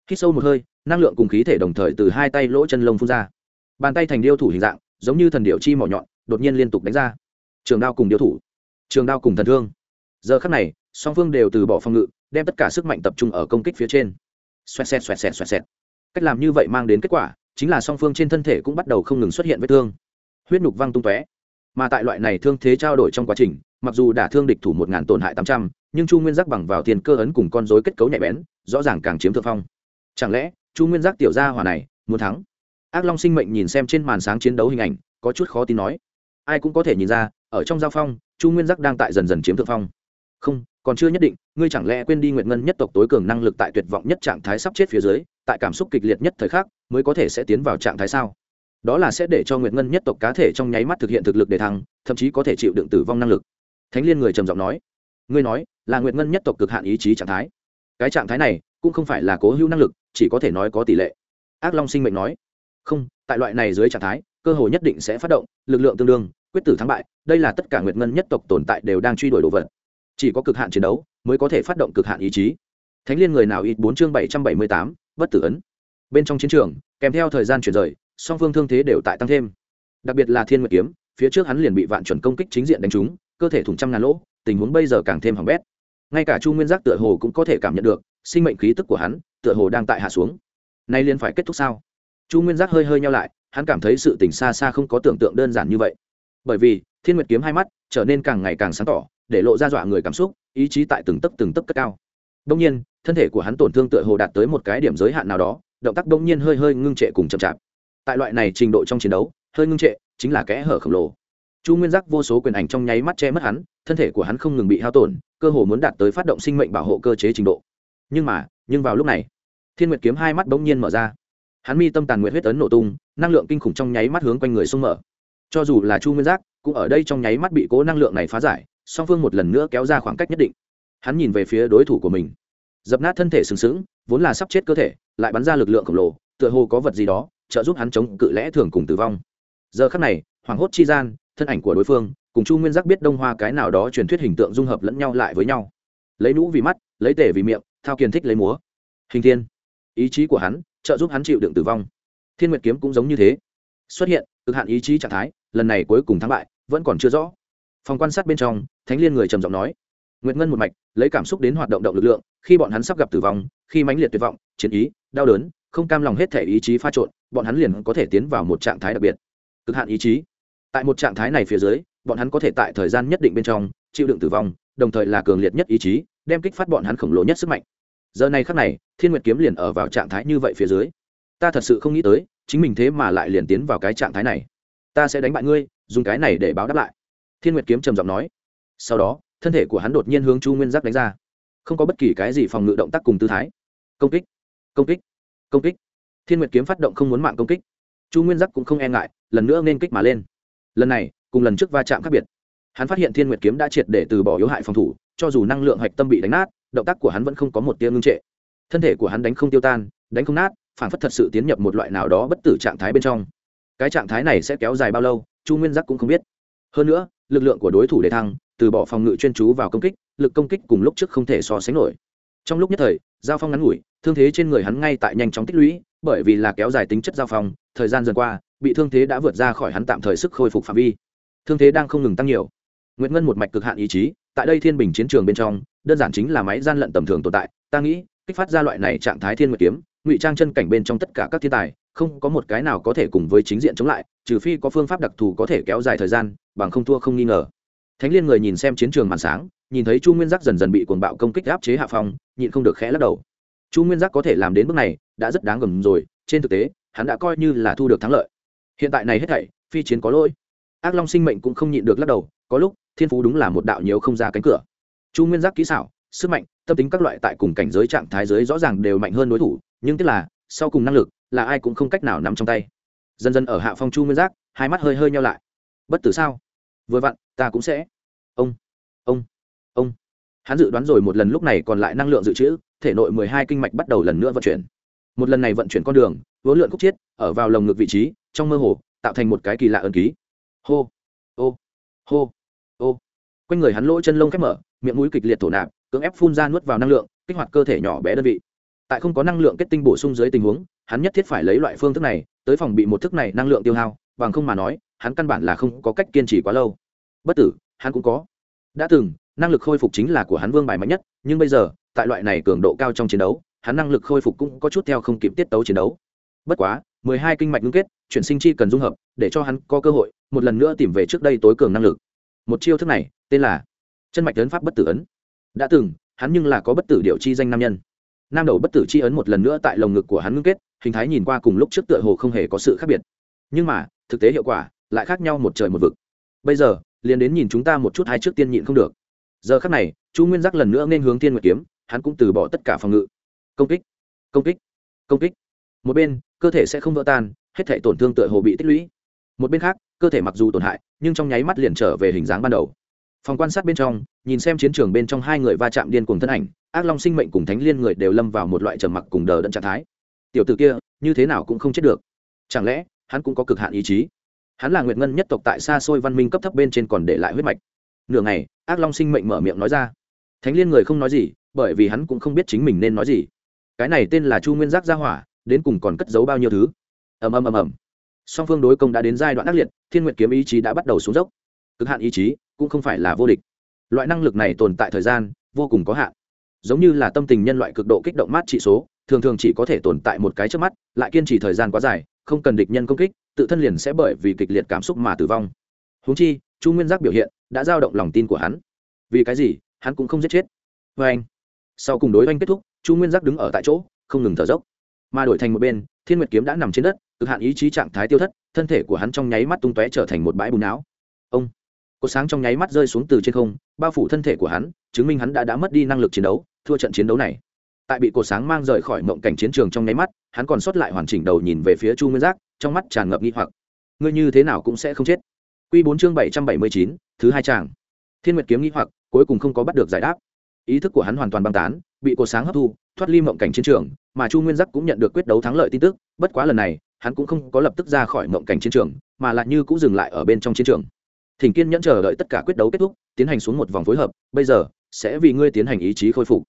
Hít sâu một hơi, năng lượng cùng khí thể đồng thời từ hai tay lỗ chân lông phun ra. Bàn tay thành điêu thủ hình dạng, giống như thần điệu chi mỏ nhọn, đột nhiên liên tục đánh ra. Trường đao cùng điêu thủ, trường đao cùng thần thương. Giờ khắc này, song phương đều từ bỏ phòng ngự, đem tất cả sức mạnh tập trung ở công kích phía trên. Xoẹt xẹt xoẹt xẹt xoẹt xẹt. Cách làm như vậy mang đến kết quả, chính là song phương trên thân thể cũng bắt đầu không ngừng xuất hiện vết thương. Huyết nhục văng tung tóe. Mà tại loại này thương thế trao đổi trong quá trình mặc dù đả thương địch thủ một ngàn tổn hại tám trăm, nhưng chu nguyên giác bằng vào tiền cơ ấn cùng con dối kết cấu nhạy bén, rõ ràng càng chiếm thượng phong. Chẳng lẽ, chu nguyên giác tiểu gia hỏa này, muốn thắng? Ác long sinh mệnh nhìn xem trên màn sáng chiến đấu hình ảnh, có chút khó tin nói. Ai cũng có thể nhìn ra, ở trong giao phong, chu nguyên giác đang tại dần dần chiếm thượng phong. Không, còn chưa nhất định, ngươi chẳng lẽ quên đi nguyệt ngân nhất tộc tối cường năng lực tại tuyệt vọng nhất trạng thái sắp chết phía dưới, tại cảm xúc kịch liệt nhất thời khắc, mới có thể sẽ tiến vào trạng thái sao? Đó là sẽ để cho nguyệt ngân nhất tộc cá thể trong nháy mắt thực hiện thực lực để thăng, thậm chí có thể chịu đựng tử vong năng lực thánh liên người trầm giọng nói, ngươi nói, là nguyệt ngân nhất tộc cực hạn ý chí trạng thái. Cái trạng thái này cũng không phải là cố hữu năng lực, chỉ có thể nói có tỷ lệ. Ác long sinh mệnh nói, không, tại loại này dưới trạng thái, cơ hội nhất định sẽ phát động, lực lượng tương đương, quyết tử thắng bại, đây là tất cả nguyệt ngân nhất tộc tồn tại đều đang truy đuổi đồ vật. Chỉ có cực hạn chiến đấu mới có thể phát động cực hạn ý chí. Thánh liên người nào ít bốn chương bảy trăm bảy mươi tám, bất tử ấn. Bên trong chiến trường, kèm theo thời gian chuyển rời, song phương thương thế đều tại tăng thêm. Đặc biệt là thiên nguyệt kiếm, phía trước hắn liền bị vạn chuẩn công kích chính diện đánh trúng cơ thể thủng trăm ngàn lỗ, tình huống bây giờ càng thêm hỏng bét. Ngay cả chu nguyên giác tựa hồ cũng có thể cảm nhận được, sinh mệnh khí tức của hắn tựa hồ đang tại hạ xuống. Nay liền phải kết thúc sao? Chu nguyên giác hơi hơi nhau lại, hắn cảm thấy sự tình xa xa không có tưởng tượng đơn giản như vậy. Bởi vì, thiên nguyệt kiếm hai mắt trở nên càng ngày càng sáng tỏ, để lộ ra dọa người cảm xúc, ý chí tại từng tấc từng tấc cất cao. Đông nhiên, thân thể của hắn tổn thương tựa hồ đạt tới một cái điểm giới hạn nào đó, động tác đông nhiên hơi hơi ngưng trệ cùng chậm chạp. Tại loại này trình độ trong chiến đấu, hơi ngưng trệ chính là kẽ hở khổng lồ chu nguyên giác vô số quyền ảnh trong nháy mắt che mất hắn, thân thể của hắn không ngừng bị hao tổn, cơ hồ muốn đạt tới phát động sinh mệnh bảo hộ cơ chế trình độ. Nhưng mà, nhưng vào lúc này, thiên nguyệt kiếm hai mắt bỗng nhiên mở ra. Hắn mi tâm tàn nguyện huyết ấn nổ tung, năng lượng kinh khủng trong nháy mắt hướng quanh người xung mở. Cho dù là chu nguyên giác, cũng ở đây trong nháy mắt bị cố năng lượng này phá giải, song phương một lần nữa kéo ra khoảng cách nhất định. Hắn nhìn về phía đối thủ của mình. Dập nát thân thể sừng sững, vốn là sắp chết cơ thể, lại bắn ra lực lượng khổng lồ, tựa hồ có vật gì đó, trợ giúp hắn chống cự lẽ thường cùng tử vong. Giờ khắc này, hoảng hốt chi gian thân ảnh của đối phương, cùng chu nguyên giác biết đông hoa cái nào đó truyền thuyết hình tượng dung hợp lẫn nhau lại với nhau. Lấy nũ vì mắt, lấy tể vì miệng, thao kiền thích lấy múa. Hình thiên. Ý chí của hắn trợ giúp hắn chịu đựng tử vong. Thiên nguyệt kiếm cũng giống như thế. Xuất hiện, cực hạn ý chí trạng thái, lần này cuối cùng thắng bại, vẫn còn chưa rõ. Phòng quan sát bên trong, thánh liên người trầm giọng nói. Nguyệt ngân một mạch, lấy cảm xúc đến hoạt động động lực lượng, khi bọn hắn sắp gặp tử vong, khi mãnh liệt tuyệt vọng, chiến ý, đau đớn, không cam lòng hết thể ý chí pha trộn, bọn hắn liền có thể tiến vào một trạng thái đặc biệt. Cực hạn ý chí tại một trạng thái này phía dưới, bọn hắn có thể tại thời gian nhất định bên trong chịu đựng tử vong, đồng thời là cường liệt nhất ý chí, đem kích phát bọn hắn khổng lồ nhất sức mạnh. Giờ này khắc này, thiên nguyệt kiếm liền ở vào trạng thái như vậy phía dưới. Ta thật sự không nghĩ tới, chính mình thế mà lại liền tiến vào cái trạng thái này. Ta sẽ đánh bại ngươi, dùng cái này để báo đáp lại. Thiên nguyệt kiếm trầm giọng nói. Sau đó, thân thể của hắn đột nhiên hướng chu nguyên giác đánh ra. Không có bất kỳ cái gì phòng ngự động tác cùng tư thái. Công kích công kích công kích. Thiên nguyệt kiếm phát động không muốn mạng công kích. Chu nguyên giác cũng không e ngại, lần nữa nên kích mà lên lần này, cùng lần trước va chạm khác biệt. Hắn phát hiện thiên nguyệt kiếm đã triệt để từ bỏ yếu hại phòng thủ, cho dù năng lượng hạch tâm bị đánh nát, động tác của hắn vẫn không có một tia ngưng trệ. Thân thể của hắn đánh không tiêu tan, đánh không nát, phản phất thật sự tiến nhập một loại nào đó bất tử trạng thái bên trong. Cái trạng thái này sẽ kéo dài bao lâu, chu nguyên giác cũng không biết. Hơn nữa, lực lượng của đối thủ để thăng, từ bỏ phòng ngự chuyên chú vào công kích, lực công kích cùng lúc trước không thể so sánh nổi. Trong lúc nhất thời, giao phong ngắn ngủi, thương thế trên người hắn ngay tại nhanh chóng tích lũy, bởi vì là kéo dài tính chất giao phong thời gian dần qua, bị thương thế đã vượt ra khỏi hắn tạm thời sức khôi phục phạm vi. Thương thế đang không ngừng tăng nhiều. Nguyễn ngân một mạch cực hạn ý chí, tại đây thiên bình chiến trường bên trong, đơn giản chính là máy gian lận tầm thường tồn tại. Ta nghĩ, kích phát ra loại này trạng thái thiên nguyệt kiếm, ngụy trang chân cảnh bên trong tất cả các thiên tài, không có một cái nào có thể cùng với chính diện chống lại, trừ phi có phương pháp đặc thù có thể kéo dài thời gian, bằng không thua không nghi ngờ. Thánh liên người nhìn xem chiến trường màn sáng, nhìn thấy chu nguyên giác dần dần bị cuồng bạo công kích áp chế hạ phong, nhịn không được khẽ lắc đầu. Chu nguyên giác có thể làm đến bước này, đã rất đáng gầm rồi, trên thực tế hắn đã coi như là thu được thắng lợi. Hiện tại này hết thảy, phi chiến có lỗi. Ác long sinh mệnh cũng không nhịn được lắc đầu, có lúc, thiên phú đúng là một đạo nhiều không ra cánh cửa. Chu nguyên giác kỹ xảo, sức mạnh, tâm tính các loại tại cùng cảnh giới trạng thái giới rõ ràng đều mạnh hơn đối thủ, nhưng tức là, sau cùng năng lực, là ai cũng không cách nào nắm trong tay. Dần dần ở hạ phong chu nguyên giác, hai mắt hơi hơi nhau lại. Bất tử sao? Vừa vặn, ta cũng sẽ. Ông ông ông. Hắn dự đoán rồi một lần lúc này còn lại năng lượng dự trữ, thể nội mười hai kinh mạch bắt đầu lần nữa vận chuyển. Một lần này vận chuyển con đường vốn lượn khúc chiết, ở vào lồng ngực vị trí, trong mơ hồ, tạo thành một cái kỳ lạ ẩn ký. Hô, ô hô, ô. Quanh người hắn lỗ chân lông khép mở, miệng mũi kịch liệt thổ nạp, cưỡng ép phun ra nuốt vào năng lượng, kích hoạt cơ thể nhỏ bé đơn vị. Tại không có năng lượng kết tinh bổ sung dưới tình huống, hắn nhất thiết phải lấy loại phương thức này, tới phòng bị một thức này năng lượng tiêu hao, bằng không mà nói, hắn căn bản là không có cách kiên trì quá lâu. Bất tử, hắn cũng có. Đã từng, năng lực khôi phục chính là của hắn vương bài mạnh nhất, nhưng bây giờ, tại loại này cường độ cao trong chiến đấu, hắn năng lực khôi phục cũng có chút theo không kịp tiết tấu chiến đấu bất quá, mười hai kinh mạch ngưng kết, chuyển sinh chi cần dung hợp, để cho hắn có cơ hội, một lần nữa tìm về trước đây tối cường năng lực. Một chiêu thức này, tên là chân mạch ấn pháp bất tử ấn. Đã từng, hắn nhưng là có bất tử điệu chi danh nam nhân. Nam đầu bất tử chi ấn một lần nữa tại lồng ngực của hắn ngưng kết, hình thái nhìn qua cùng lúc trước tựa hồ không hề có sự khác biệt. Nhưng mà, thực tế hiệu quả lại khác nhau một trời một vực. Bây giờ, liền đến nhìn chúng ta một chút hai trước tiên nhịn không được. Giờ khắc này, chu nguyên giác lần nữa nên hướng thiên nguyệt kiếm, hắn cũng từ bỏ tất cả phòng ngự. Công kích công kích công kích. Một bên cơ thể sẽ không vỡ tan, hết thể tổn thương tựa hồ bị tích lũy. Một bên khác, cơ thể mặc dù tổn hại, nhưng trong nháy mắt liền trở về hình dáng ban đầu. Phòng quan sát bên trong, nhìn xem chiến trường bên trong hai người va chạm điên cùng thân ảnh, ác long sinh mệnh cùng thánh liên người đều lâm vào một loại trầm mặc cùng đờ đẫn trạng thái. Tiểu t ử kia, như thế nào cũng không chết được. Chẳng lẽ, hắn cũng có cực hạn ý chí? Hắn là nguyệt ngân nhất tộc tại xa xôi văn minh cấp thấp bên trên còn để lại huyết mạch. Nửa ngày, ác long sinh mệnh mở miệng nói ra. Thánh liên người không nói gì, bởi vì hắn cũng không biết chính mình nên nói gì. Cái này tên là chu nguyên giác gia hỏa đến cùng còn cất giấu bao nhiêu thứ. Ầm ầm ầm ầm. Song phương đối công đã đến giai đoạn ác liệt, thiên nguyệt kiếm ý chí đã bắt đầu xuống dốc. Cực hạn ý chí cũng không phải là vô địch. Loại năng lực này tồn tại thời gian vô cùng có hạn. Giống như là tâm tình nhân loại cực độ kích động mát trị số, thường thường chỉ có thể tồn tại một cái trước mắt, lại kiên trì thời gian quá dài, không cần địch nhân công kích, tự thân liền sẽ bởi vì kịch liệt cảm xúc mà tử vong. Húng chi, chu nguyên giác biểu hiện đã giao động lòng tin của hắn. Vì cái gì, hắn cũng không giết chết. Vê anh, sau cùng đối oanh kết thúc, chu nguyên giác đứng ở tại chỗ, không ngừng thở dốc mà đổi thành một bên, thiên nguyệt kiếm đã nằm trên đất, cực hạn ý chí trạng thái tiêu thất, thân thể của hắn trong nháy mắt tung tóe trở thành một bãi bùn não. Ông! Có sáng trong nháy mắt rơi xuống từ trên không, bao phủ thân thể của hắn, chứng minh hắn đã đã mất đi năng lực chiến đấu, thua trận chiến đấu này. Tại bị cột sáng mang rời khỏi mộng cảnh chiến trường trong nháy mắt, hắn còn sót lại hoàn chỉnh đầu nhìn về phía chu nguyên giác, trong mắt tràn ngập nghi hoặc. Ngươi như thế nào cũng sẽ không chết. Q bốn chương bảy trăm bảy mươi chín, thứ hai tràng thiên nguyệt kiếm nghi hoặc, cuối cùng không có bắt được giải đáp. Ý thức của hắn hoàn toàn băng tán bị cột sáng hấp thu, thoát ly mộng cảnh chiến trường, mà chu nguyên giác cũng nhận được quyết đấu thắng lợi tin tức, bất quá lần này, hắn cũng không có lập tức ra khỏi mộng cảnh chiến trường, mà lại như cũng dừng lại ở bên trong chiến trường. Thỉnh kiên nhẫn chờ đợi tất cả quyết đấu kết thúc, tiến hành xuống một vòng phối hợp, bây giờ, sẽ vì ngươi tiến hành ý chí khôi phục.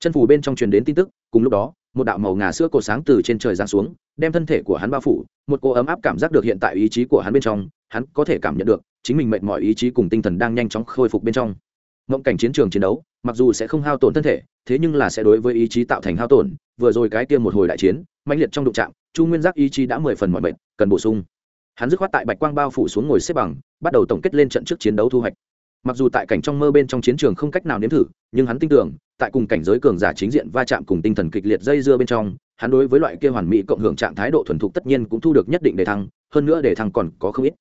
Chân phủ bên trong truyền đến tin tức, cùng lúc đó, một đạo màu ngà sữa cột sáng từ trên trời giáng xuống, đem thân thể của hắn bao phủ, một cô ấm áp cảm giác được hiện tại ý chí của hắn bên trong, hắn có thể cảm nhận được, chính mình mệt mỏi ý chí cùng tinh thần đang nhanh chóng khôi phục bên trong mộng cảnh chiến trường chiến đấu, mặc dù sẽ không hao tổn thân thể, thế nhưng là sẽ đối với ý chí tạo thành hao tổn. Vừa rồi cái tiêm một hồi đại chiến, mãnh liệt trong đụng trạm chu nguyên giác ý chí đã mười phần mọi bệnh cần bổ sung. Hắn dứt khoát tại bạch quang bao phủ xuống ngồi xếp bằng, bắt đầu tổng kết lên trận trước chiến đấu thu hoạch. Mặc dù tại cảnh trong mơ bên trong chiến trường không cách nào nếm thử, nhưng hắn tin tưởng, tại cùng cảnh giới cường giả chính diện va chạm cùng tinh thần kịch liệt dây dưa bên trong, hắn đối với loại kia hoàn mỹ cộng hưởng trạng thái độ thuần thục tất nhiên cũng thu được nhất định để thăng, hơn nữa để thăng còn có không ít.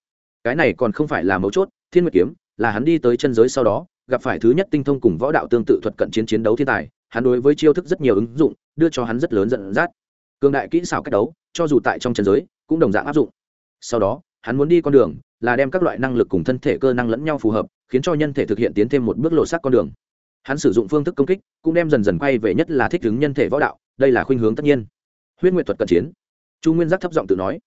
Cái này còn không phải là mấu chốt, thiên nguyệt kiếm, là hắn đi tới chân giới sau đó gặp phải thứ nhất tinh thông cùng võ đạo tương tự thuật cận chiến chiến đấu thiên tài, hắn đối với chiêu thức rất nhiều ứng dụng, đưa cho hắn rất lớn dẫn dắt. Cường đại kỹ xảo cách đấu, cho dù tại trong trần giới, cũng đồng dạng áp dụng. Sau đó, hắn muốn đi con đường là đem các loại năng lực cùng thân thể cơ năng lẫn nhau phù hợp, khiến cho nhân thể thực hiện tiến thêm một bước lộ sắc con đường. Hắn sử dụng phương thức công kích, cũng đem dần dần quay về nhất là thích ứng nhân thể võ đạo, đây là khuynh hướng tất nhiên. Huyết nguyệt thuật cận chiến. Chu nguyên giác thấp giọng tự nói,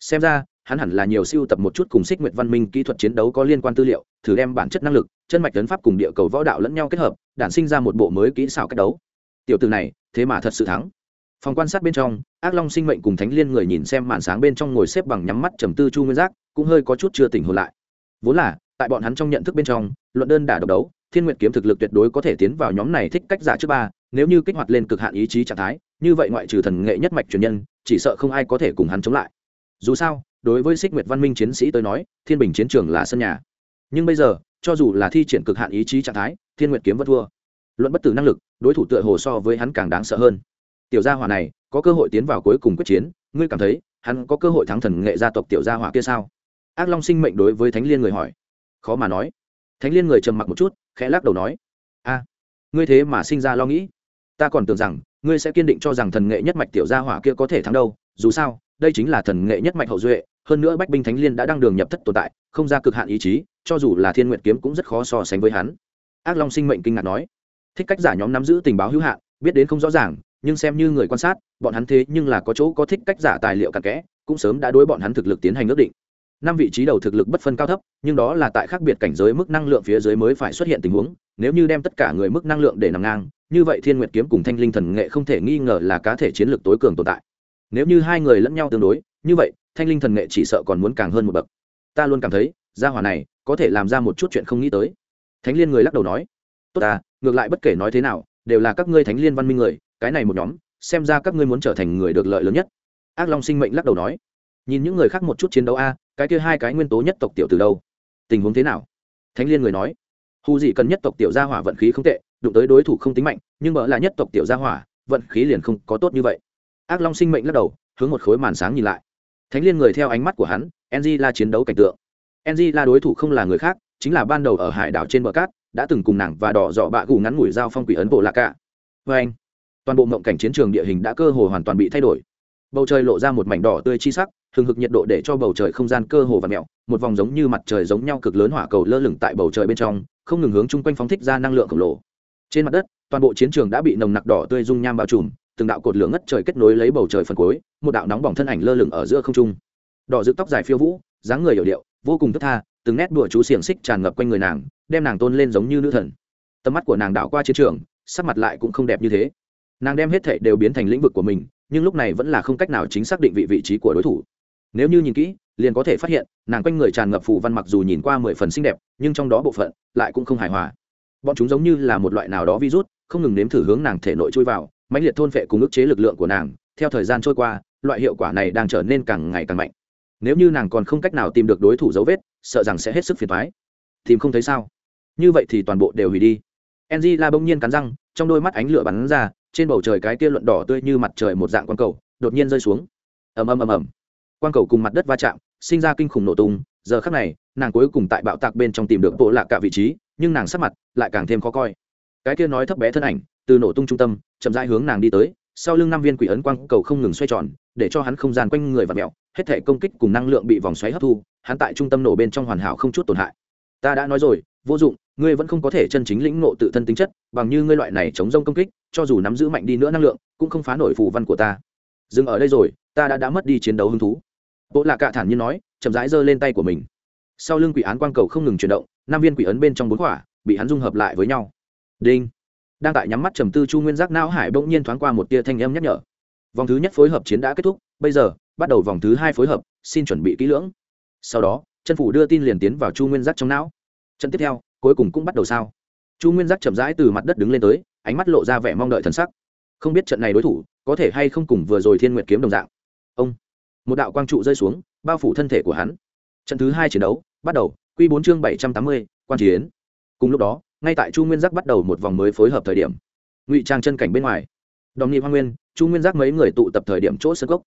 xem ra hắn hẳn là nhiều siêu tập một chút cùng xích nguyệt văn minh kỹ thuật chiến đấu có liên quan tư liệu, thử đem bản chất năng lực, chân mạch tấn pháp cùng địa cầu võ đạo lẫn nhau kết hợp, đản sinh ra một bộ mới kỹ xảo cách đấu. Tiểu từ này, thế mà thật sự thắng. Phòng quan sát bên trong, ác long sinh mệnh cùng thánh liên người nhìn xem màn sáng bên trong ngồi xếp bằng nhắm mắt trầm tư chu nguyên giác, cũng hơi có chút chưa tỉnh hồn lại. Vốn là, tại bọn hắn trong nhận thức bên trong, luận đơn đả độc đấu, thiên nguyện kiếm thực lực tuyệt đối có thể tiến vào nhóm này thích cách giả trước ba, nếu như kích hoạt lên cực hạn ý chí trạng thái, như vậy ngoại trừ thần nghệ nhất mạch truyền nhân, chỉ sợ không ai có thể cùng hắn chống lại. Dù sao đối với xích nguyệt văn minh chiến sĩ tới nói, thiên bình chiến trường là sân nhà. Nhưng bây giờ, cho dù là thi triển cực hạn ý chí trạng thái, thiên nguyệt kiếm vẫn thua. Luận bất tử năng lực, đối thủ tựa hồ so với hắn càng đáng sợ hơn. Tiểu gia hỏa này, có cơ hội tiến vào cuối cùng quyết chiến, ngươi cảm thấy, hắn có cơ hội thắng thần nghệ gia tộc tiểu gia hỏa kia sao? Ác long sinh mệnh đối với thánh liên người hỏi. Khó mà nói. Thánh liên người trầm mặc một chút, khẽ lắc đầu nói. A, ngươi thế mà sinh ra lo nghĩ. Ta còn tưởng rằng, ngươi sẽ kiên định cho rằng thần nghệ nhất mạch tiểu gia hỏa kia có thể thắng đâu. Dù sao, đây chính là thần nghệ nhất mạch hậu duệ hơn nữa bách binh thánh liên đã đăng đường nhập thất tồn tại, không ra cực hạn ý chí, cho dù là thiên nguyện kiếm cũng rất khó so sánh với hắn. Ác long sinh mệnh kinh ngạc nói, thích cách giả nhóm nắm giữ tình báo hữu hạn, biết đến không rõ ràng, nhưng xem như người quan sát, bọn hắn thế nhưng là có chỗ có thích cách giả tài liệu cặn kẽ, cũng sớm đã đối bọn hắn thực lực tiến hành ước định. Năm vị trí đầu thực lực bất phân cao thấp, nhưng đó là tại khác biệt cảnh giới mức năng lượng phía dưới mới phải xuất hiện tình huống, nếu như đem tất cả người mức năng lượng để nằm ngang, như vậy thiên nguyệt kiếm cùng thanh linh thần nghệ không thể nghi ngờ là cá thể chiến lược tối cường tồn tại. Nếu như hai người lẫn nhau tương đối, như vậy thanh linh thần nghệ chỉ sợ còn muốn càng hơn một bậc. Ta luôn cảm thấy, gia hỏa này, có thể làm ra một chút chuyện không nghĩ tới. Thánh liên người lắc đầu nói, tốt ta, ngược lại bất kể nói thế nào, đều là các ngươi thánh liên văn minh người, cái này một nhóm, xem ra các ngươi muốn trở thành người được lợi lớn nhất. Ác long sinh mệnh lắc đầu nói, nhìn những người khác một chút chiến đấu a, cái kia hai cái nguyên tố nhất tộc tiểu từ đâu? Tình huống thế nào? Thánh liên người nói, hù dị cần nhất tộc tiểu gia hỏa vận khí không tệ, đụng tới đối thủ không tính mạnh, nhưng mỡ là nhất tộc tiểu gia hỏa, vận khí liền không có tốt như vậy. Ác long sinh mệnh lắc đầu, hướng một khối màn sáng nhìn lại thánh liên người theo ánh mắt của hắn enzy la chiến đấu cảnh tượng. Enzy la đối thủ không là người khác, chính là ban đầu ở hải đảo trên bờ cát, đã từng cùng nàng và đỏ dọ bạ gù ngắn ngủi giao phong quỷ ấn bộ lạc cả vê anh, toàn bộ mộng cảnh chiến trường địa hình đã cơ hồ hoàn toàn bị thay đổi. Bầu trời lộ ra một mảnh đỏ tươi chi sắc, hừng hực nhiệt độ để cho bầu trời không gian cơ hồ và mẹo một vòng giống như mặt trời giống nhau cực lớn hỏa cầu lơ lửng tại bầu trời bên trong, không ngừng hướng chung quanh phóng thích ra năng lượng khổng lồ. Trên mặt đất, toàn bộ chiến trường đã bị nồng nặc đỏ tươi dung nham bao trùm từng đạo cột lửa ngất trời kết nối lấy bầu trời phần cuối, một đạo nóng bỏng thân ảnh lơ lửng ở giữa không trung. Đỏ rực tóc dài phiêu vũ, dáng người hiểu điệu, vô cùng thức tha, từng nét đùa chú xiềng xích tràn ngập quanh người nàng, đem nàng tôn lên giống như nữ thần. Tầm mắt của nàng đảo qua chiến trường, sắc mặt lại cũng không đẹp như thế. Nàng đem hết thệ đều biến thành lĩnh vực của mình, nhưng lúc này vẫn là không cách nào chính xác định vị vị trí của đối thủ. Nếu như nhìn kỹ, liền có thể phát hiện, nàng quanh người tràn ngập phù văn mặc dù nhìn qua mười phần xinh đẹp, nhưng trong đó bộ phận lại cũng không hài hòa. Bọn chúng giống như là một loại nào đó virus, không ngừng nếm thử hướng nàng thể nội chui vào mãnh liệt thôn phệ cùng ức chế lực lượng của nàng, theo thời gian trôi qua, loại hiệu quả này đang trở nên càng ngày càng mạnh. Nếu như nàng còn không cách nào tìm được đối thủ dấu vết, sợ rằng sẽ hết sức phiền thoái tìm không thấy sao? Như vậy thì toàn bộ đều hủy đi. Enzy la bỗng nhiên cắn răng, trong đôi mắt ánh lửa bắn ra, trên bầu trời cái kia luận đỏ tươi như mặt trời một dạng quang cầu, đột nhiên rơi xuống. Ầm ầm ầm ầm. Quang cầu cùng mặt đất va chạm, sinh ra kinh khủng nổ tung. Giờ khắc này, nàng cuối cùng tại bạo tạc bên trong tìm được bộ lạc cả vị trí, nhưng nàng sắc mặt lại càng thêm khó coi. Cái kia nói thấp bé thân ảnh từ nổ tung trung tâm, chậm rãi hướng nàng đi tới, sau lưng năm viên quỷ ấn quang cầu không ngừng xoay tròn, để cho hắn không gian quanh người và mẹo hết thể công kích cùng năng lượng bị vòng xoáy hấp thu, hắn tại trung tâm nổ bên trong hoàn hảo không chút tổn hại. Ta đã nói rồi, vô dụng, ngươi vẫn không có thể chân chính lĩnh nộ tự thân tính chất, bằng như ngươi loại này chống rông công kích, cho dù nắm giữ mạnh đi nữa năng lượng, cũng không phá nổi phù văn của ta. Dừng ở đây rồi, ta đã đã mất đi chiến đấu hứng thú. Bộ lạc cạ thản nhiên nói, chậm rãi giơ lên tay của mình. Sau lưng quỷ án quang cầu không ngừng chuyển động, năm viên quỷ ấn bên trong bốn quả, bị hắn dung hợp lại với nhau. Đinh đang tại nhắm mắt trầm tư chu nguyên giác não hải bỗng nhiên thoáng qua một tia thanh âm nhắc nhở. Vòng thứ nhất phối hợp chiến đã kết thúc, bây giờ, bắt đầu vòng thứ hai phối hợp, xin chuẩn bị kỹ lưỡng. Sau đó, chân phủ đưa tin liền tiến vào chu nguyên giác trong não. Trận tiếp theo, cuối cùng cũng bắt đầu sao? Chu nguyên giác chậm rãi từ mặt đất đứng lên tới, ánh mắt lộ ra vẻ mong đợi thần sắc. Không biết trận này đối thủ có thể hay không cùng vừa rồi thiên nguyệt kiếm đồng dạng. Ông, một đạo quang trụ rơi xuống, bao phủ thân thể của hắn. Trận thứ hai chiến đấu, bắt đầu q bốn chương bảy trăm tám mươi, quan chiến. Cùng lúc đó ngay tại chu nguyên giác bắt đầu một vòng mới phối hợp thời điểm ngụy trang chân cảnh bên ngoài đồng nghị hoa nguyên chu nguyên giác mấy người tụ tập thời điểm chỗ sơ gốc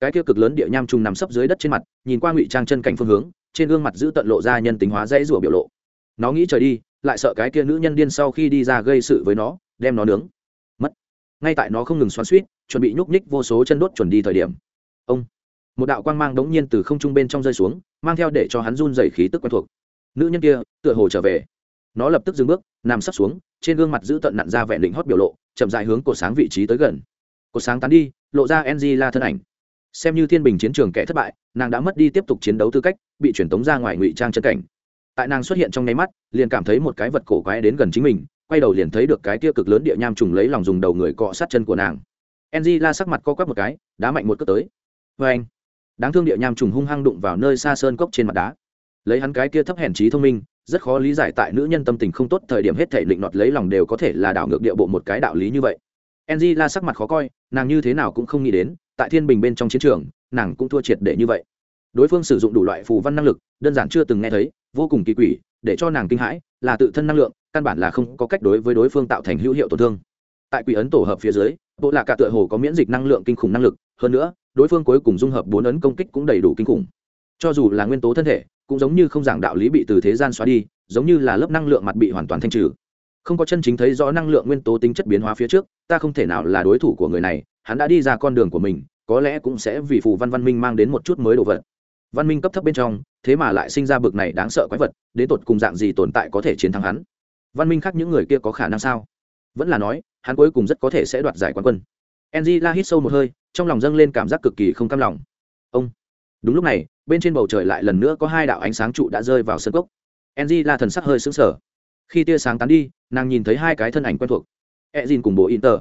cái kia cực lớn địa nham trùng nằm sấp dưới đất trên mặt nhìn qua ngụy trang chân cảnh phương hướng trên gương mặt giữ tận lộ ra nhân tính hóa dãy rủa biểu lộ nó nghĩ trời đi lại sợ cái kia nữ nhân điên sau khi đi ra gây sự với nó đem nó nướng mất ngay tại nó không ngừng xoắn suýt chuẩn bị nhúc nhích vô số chân đốt chuẩn đi thời điểm ông một đạo quang mang đống nhiên từ không trung bên trong rơi xuống mang theo để cho hắn run dày khí tức quen thuộc nữ nhân kia tựa hồ trở về nó lập tức dừng bước, nằm sấp xuống, trên gương mặt giữ tận nặn ra vẻ định hót biểu lộ, chậm dài hướng cột sáng vị trí tới gần. Cột sáng tán đi, lộ ra ng la thân ảnh. Xem như thiên bình chiến trường kẻ thất bại, nàng đã mất đi tiếp tục chiến đấu tư cách, bị truyền tống ra ngoài ngụy trang chân cảnh. Tại nàng xuất hiện trong nháy mắt, liền cảm thấy một cái vật cổ quái đến gần chính mình, quay đầu liền thấy được cái tia cực lớn địa nham trùng lấy lòng dùng đầu người cọ sát chân của nàng. Enzy la sắc mặt co quắp một cái, đá mạnh một cước tới. Vê anh, đáng thương địa nham trùng hung hăng đụng vào nơi xa sơn cốc trên mặt đá. Lấy hắn cái kia thấp hèn trí thông minh rất khó lý giải tại nữ nhân tâm tình không tốt thời điểm hết thể định đoạt lấy lòng đều có thể là đảo ngược địa bộ một cái đạo lý như vậy. Enzy la sắc mặt khó coi, nàng như thế nào cũng không nghĩ đến, tại thiên bình bên trong chiến trường, nàng cũng thua triệt để như vậy. Đối phương sử dụng đủ loại phù văn năng lực, đơn giản chưa từng nghe thấy, vô cùng kỳ quỷ, để cho nàng kinh hãi, là tự thân năng lượng, căn bản là không có cách đối với đối phương tạo thành hữu hiệu tổn thương. Tại quỷ ấn tổ hợp phía dưới, bộ lạc cả tựa hồ có miễn dịch năng lượng kinh khủng năng lực, hơn nữa, đối phương cuối cùng dung hợp bốn ấn công kích cũng đầy đủ kinh khủng. Cho dù là nguyên tố thân thể cũng giống như không giảng đạo lý bị từ thế gian xóa đi, giống như là lớp năng lượng mặt bị hoàn toàn thanh trừ. Không có chân chính thấy rõ năng lượng nguyên tố tính chất biến hóa phía trước, ta không thể nào là đối thủ của người này, hắn đã đi ra con đường của mình, có lẽ cũng sẽ vì phù văn văn minh mang đến một chút mới đồ vật. Văn minh cấp thấp bên trong, thế mà lại sinh ra bực này đáng sợ quái vật, đến tột cùng dạng gì tồn tại có thể chiến thắng hắn? Văn minh khác những người kia có khả năng sao? Vẫn là nói, hắn cuối cùng rất có thể sẽ đoạt giải quán quân. Enzy la hít sâu một hơi, trong lòng dâng lên cảm giác cực kỳ không cam lòng. Ông, đúng lúc này bên trên bầu trời lại lần nữa có hai đạo ánh sáng trụ đã rơi vào sân cốc. Enzy la thần sắc hơi sững sờ. Khi tia sáng tán đi, nàng nhìn thấy hai cái thân ảnh quen thuộc. E dìn cùng bộ inter.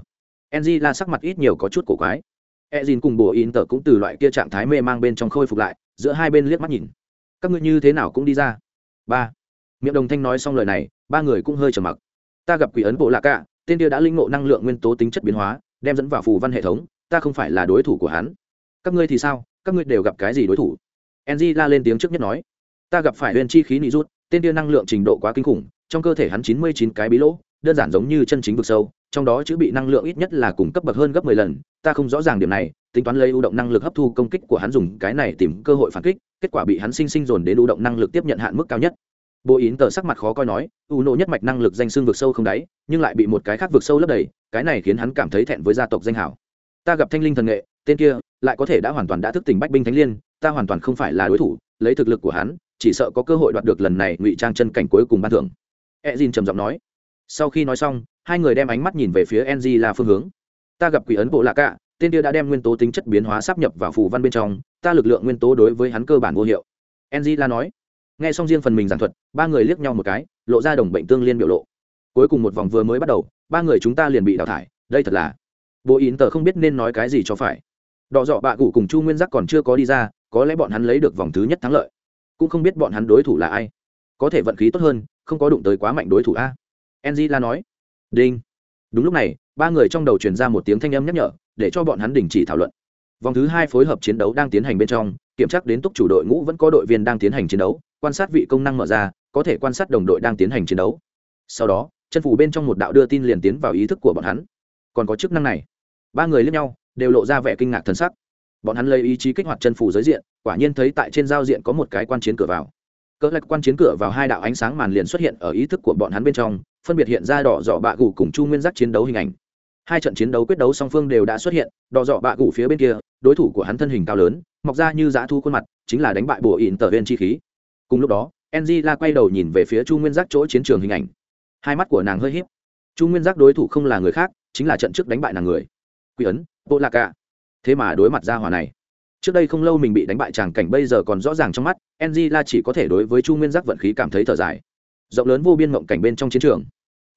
Enzy la sắc mặt ít nhiều có chút cổ quái. E dìn cùng bộ inter cũng từ loại kia trạng thái mê mang bên trong khôi phục lại, giữa hai bên liếc mắt nhìn. Các ngươi như thế nào cũng đi ra. Ba. Miệng đồng thanh nói xong lời này, ba người cũng hơi trầm mặc. Ta gặp quỷ ấn bộ lạ cả, tên kia đã linh ngộ năng lượng nguyên tố tính chất biến hóa, đem dẫn vào phù văn hệ thống, ta không phải là đối thủ của hắn. Các ngươi thì sao? Các ngươi đều gặp cái gì đối thủ? Enzy la lên tiếng trước nhất nói, ta gặp phải huyền chi khí nị rút, tên tiên năng lượng trình độ quá kinh khủng, trong cơ thể hắn chín mươi chín cái bí lỗ, đơn giản giống như chân chính vực sâu, trong đó chữ bị năng lượng ít nhất là cùng cấp bậc hơn gấp mười lần, ta không rõ ràng điểm này, tính toán lấy ưu động năng lực hấp thu công kích của hắn dùng cái này tìm cơ hội phản kích, kết quả bị hắn sinh sinh dồn đến ưu động năng lực tiếp nhận hạn mức cao nhất. Bộ yến tờ sắc mặt khó coi nói, u nộ nhất mạch năng lực danh xương vực sâu không đáy, nhưng lại bị một cái khác vực sâu lấp đầy, cái này khiến hắn cảm thấy thẹn với gia tộc danh hảo ta gặp thanh linh thần nghệ, tên kia, lại có thể đã hoàn toàn đã thức tỉnh bách binh thánh liên, ta hoàn toàn không phải là đối thủ, lấy thực lực của hắn, chỉ sợ có cơ hội đoạt được lần này ngụy trang chân cảnh cuối cùng ban thưởng. E d trầm giọng nói. Sau khi nói xong, hai người đem ánh mắt nhìn về phía ng là phương hướng. Ta gặp quỷ ấn bộ lạc ạ tên kia đã đem nguyên tố tính chất biến hóa sắp nhập vào phù văn bên trong, ta lực lượng nguyên tố đối với hắn cơ bản vô hiệu. Ng la nói. Nghe xong riêng phần mình giảng thuật, ba người liếc nhau một cái, lộ ra đồng bệnh tương liên biểu lộ. Cuối cùng một vòng vừa mới bắt đầu, ba người chúng ta liền bị đào thải, đây thật là bộ yến tờ không biết nên nói cái gì cho phải. Đỏ dọ bạ cụ cùng chu nguyên giác còn chưa có đi ra, có lẽ bọn hắn lấy được vòng thứ nhất thắng lợi. Cũng không biết bọn hắn đối thủ là ai. Có thể vận khí tốt hơn, không có đụng tới quá mạnh đối thủ a. Enzy la nói. Đinh. Đúng lúc này, ba người trong đầu truyền ra một tiếng thanh âm nhắc nhở, để cho bọn hắn đình chỉ thảo luận. Vòng thứ hai phối hợp chiến đấu đang tiến hành bên trong, kiểm tra đến túc chủ đội ngũ vẫn có đội viên đang tiến hành chiến đấu, quan sát vị công năng mở ra, có thể quan sát đồng đội đang tiến hành chiến đấu. Sau đó, chân phủ bên trong một đạo đưa tin liền tiến vào ý thức của bọn hắn. Còn có chức năng này ba người lẫn nhau, đều lộ ra vẻ kinh ngạc thân sắc. Bọn hắn lấy ý chí kích hoạt chân phủ giới diện, quả nhiên thấy tại trên giao diện có một cái quan chiến cửa vào. Cỡ lạch quan chiến cửa vào hai đạo ánh sáng màn liền xuất hiện ở ý thức của bọn hắn bên trong, phân biệt hiện ra đỏ dọ bạ gù cùng chu nguyên giác chiến đấu hình ảnh. Hai trận chiến đấu quyết đấu song phương đều đã xuất hiện, đỏ dọ bạ gù phía bên kia, đối thủ của hắn thân hình cao lớn, mọc ra như dã thu khuôn mặt, chính là đánh bại bùa ỉn tờ viên chi khí. Cùng lúc đó ng la quay đầu nhìn về phía chu nguyên giác chỗ chiến trường hình ảnh. Hai mắt của nàng hơi h chu nguyên giác đối thủ không là người khác, chính là trận trước đánh bại nàng người quy ấn bộ lạc cả thế mà đối mặt ra hòa này. Trước đây không lâu mình bị đánh bại tràng cảnh bây giờ còn rõ ràng trong mắt ng la chỉ có thể đối với chu nguyên giác vận khí cảm thấy thở dài. Rộng lớn vô biên mộng cảnh bên trong chiến trường,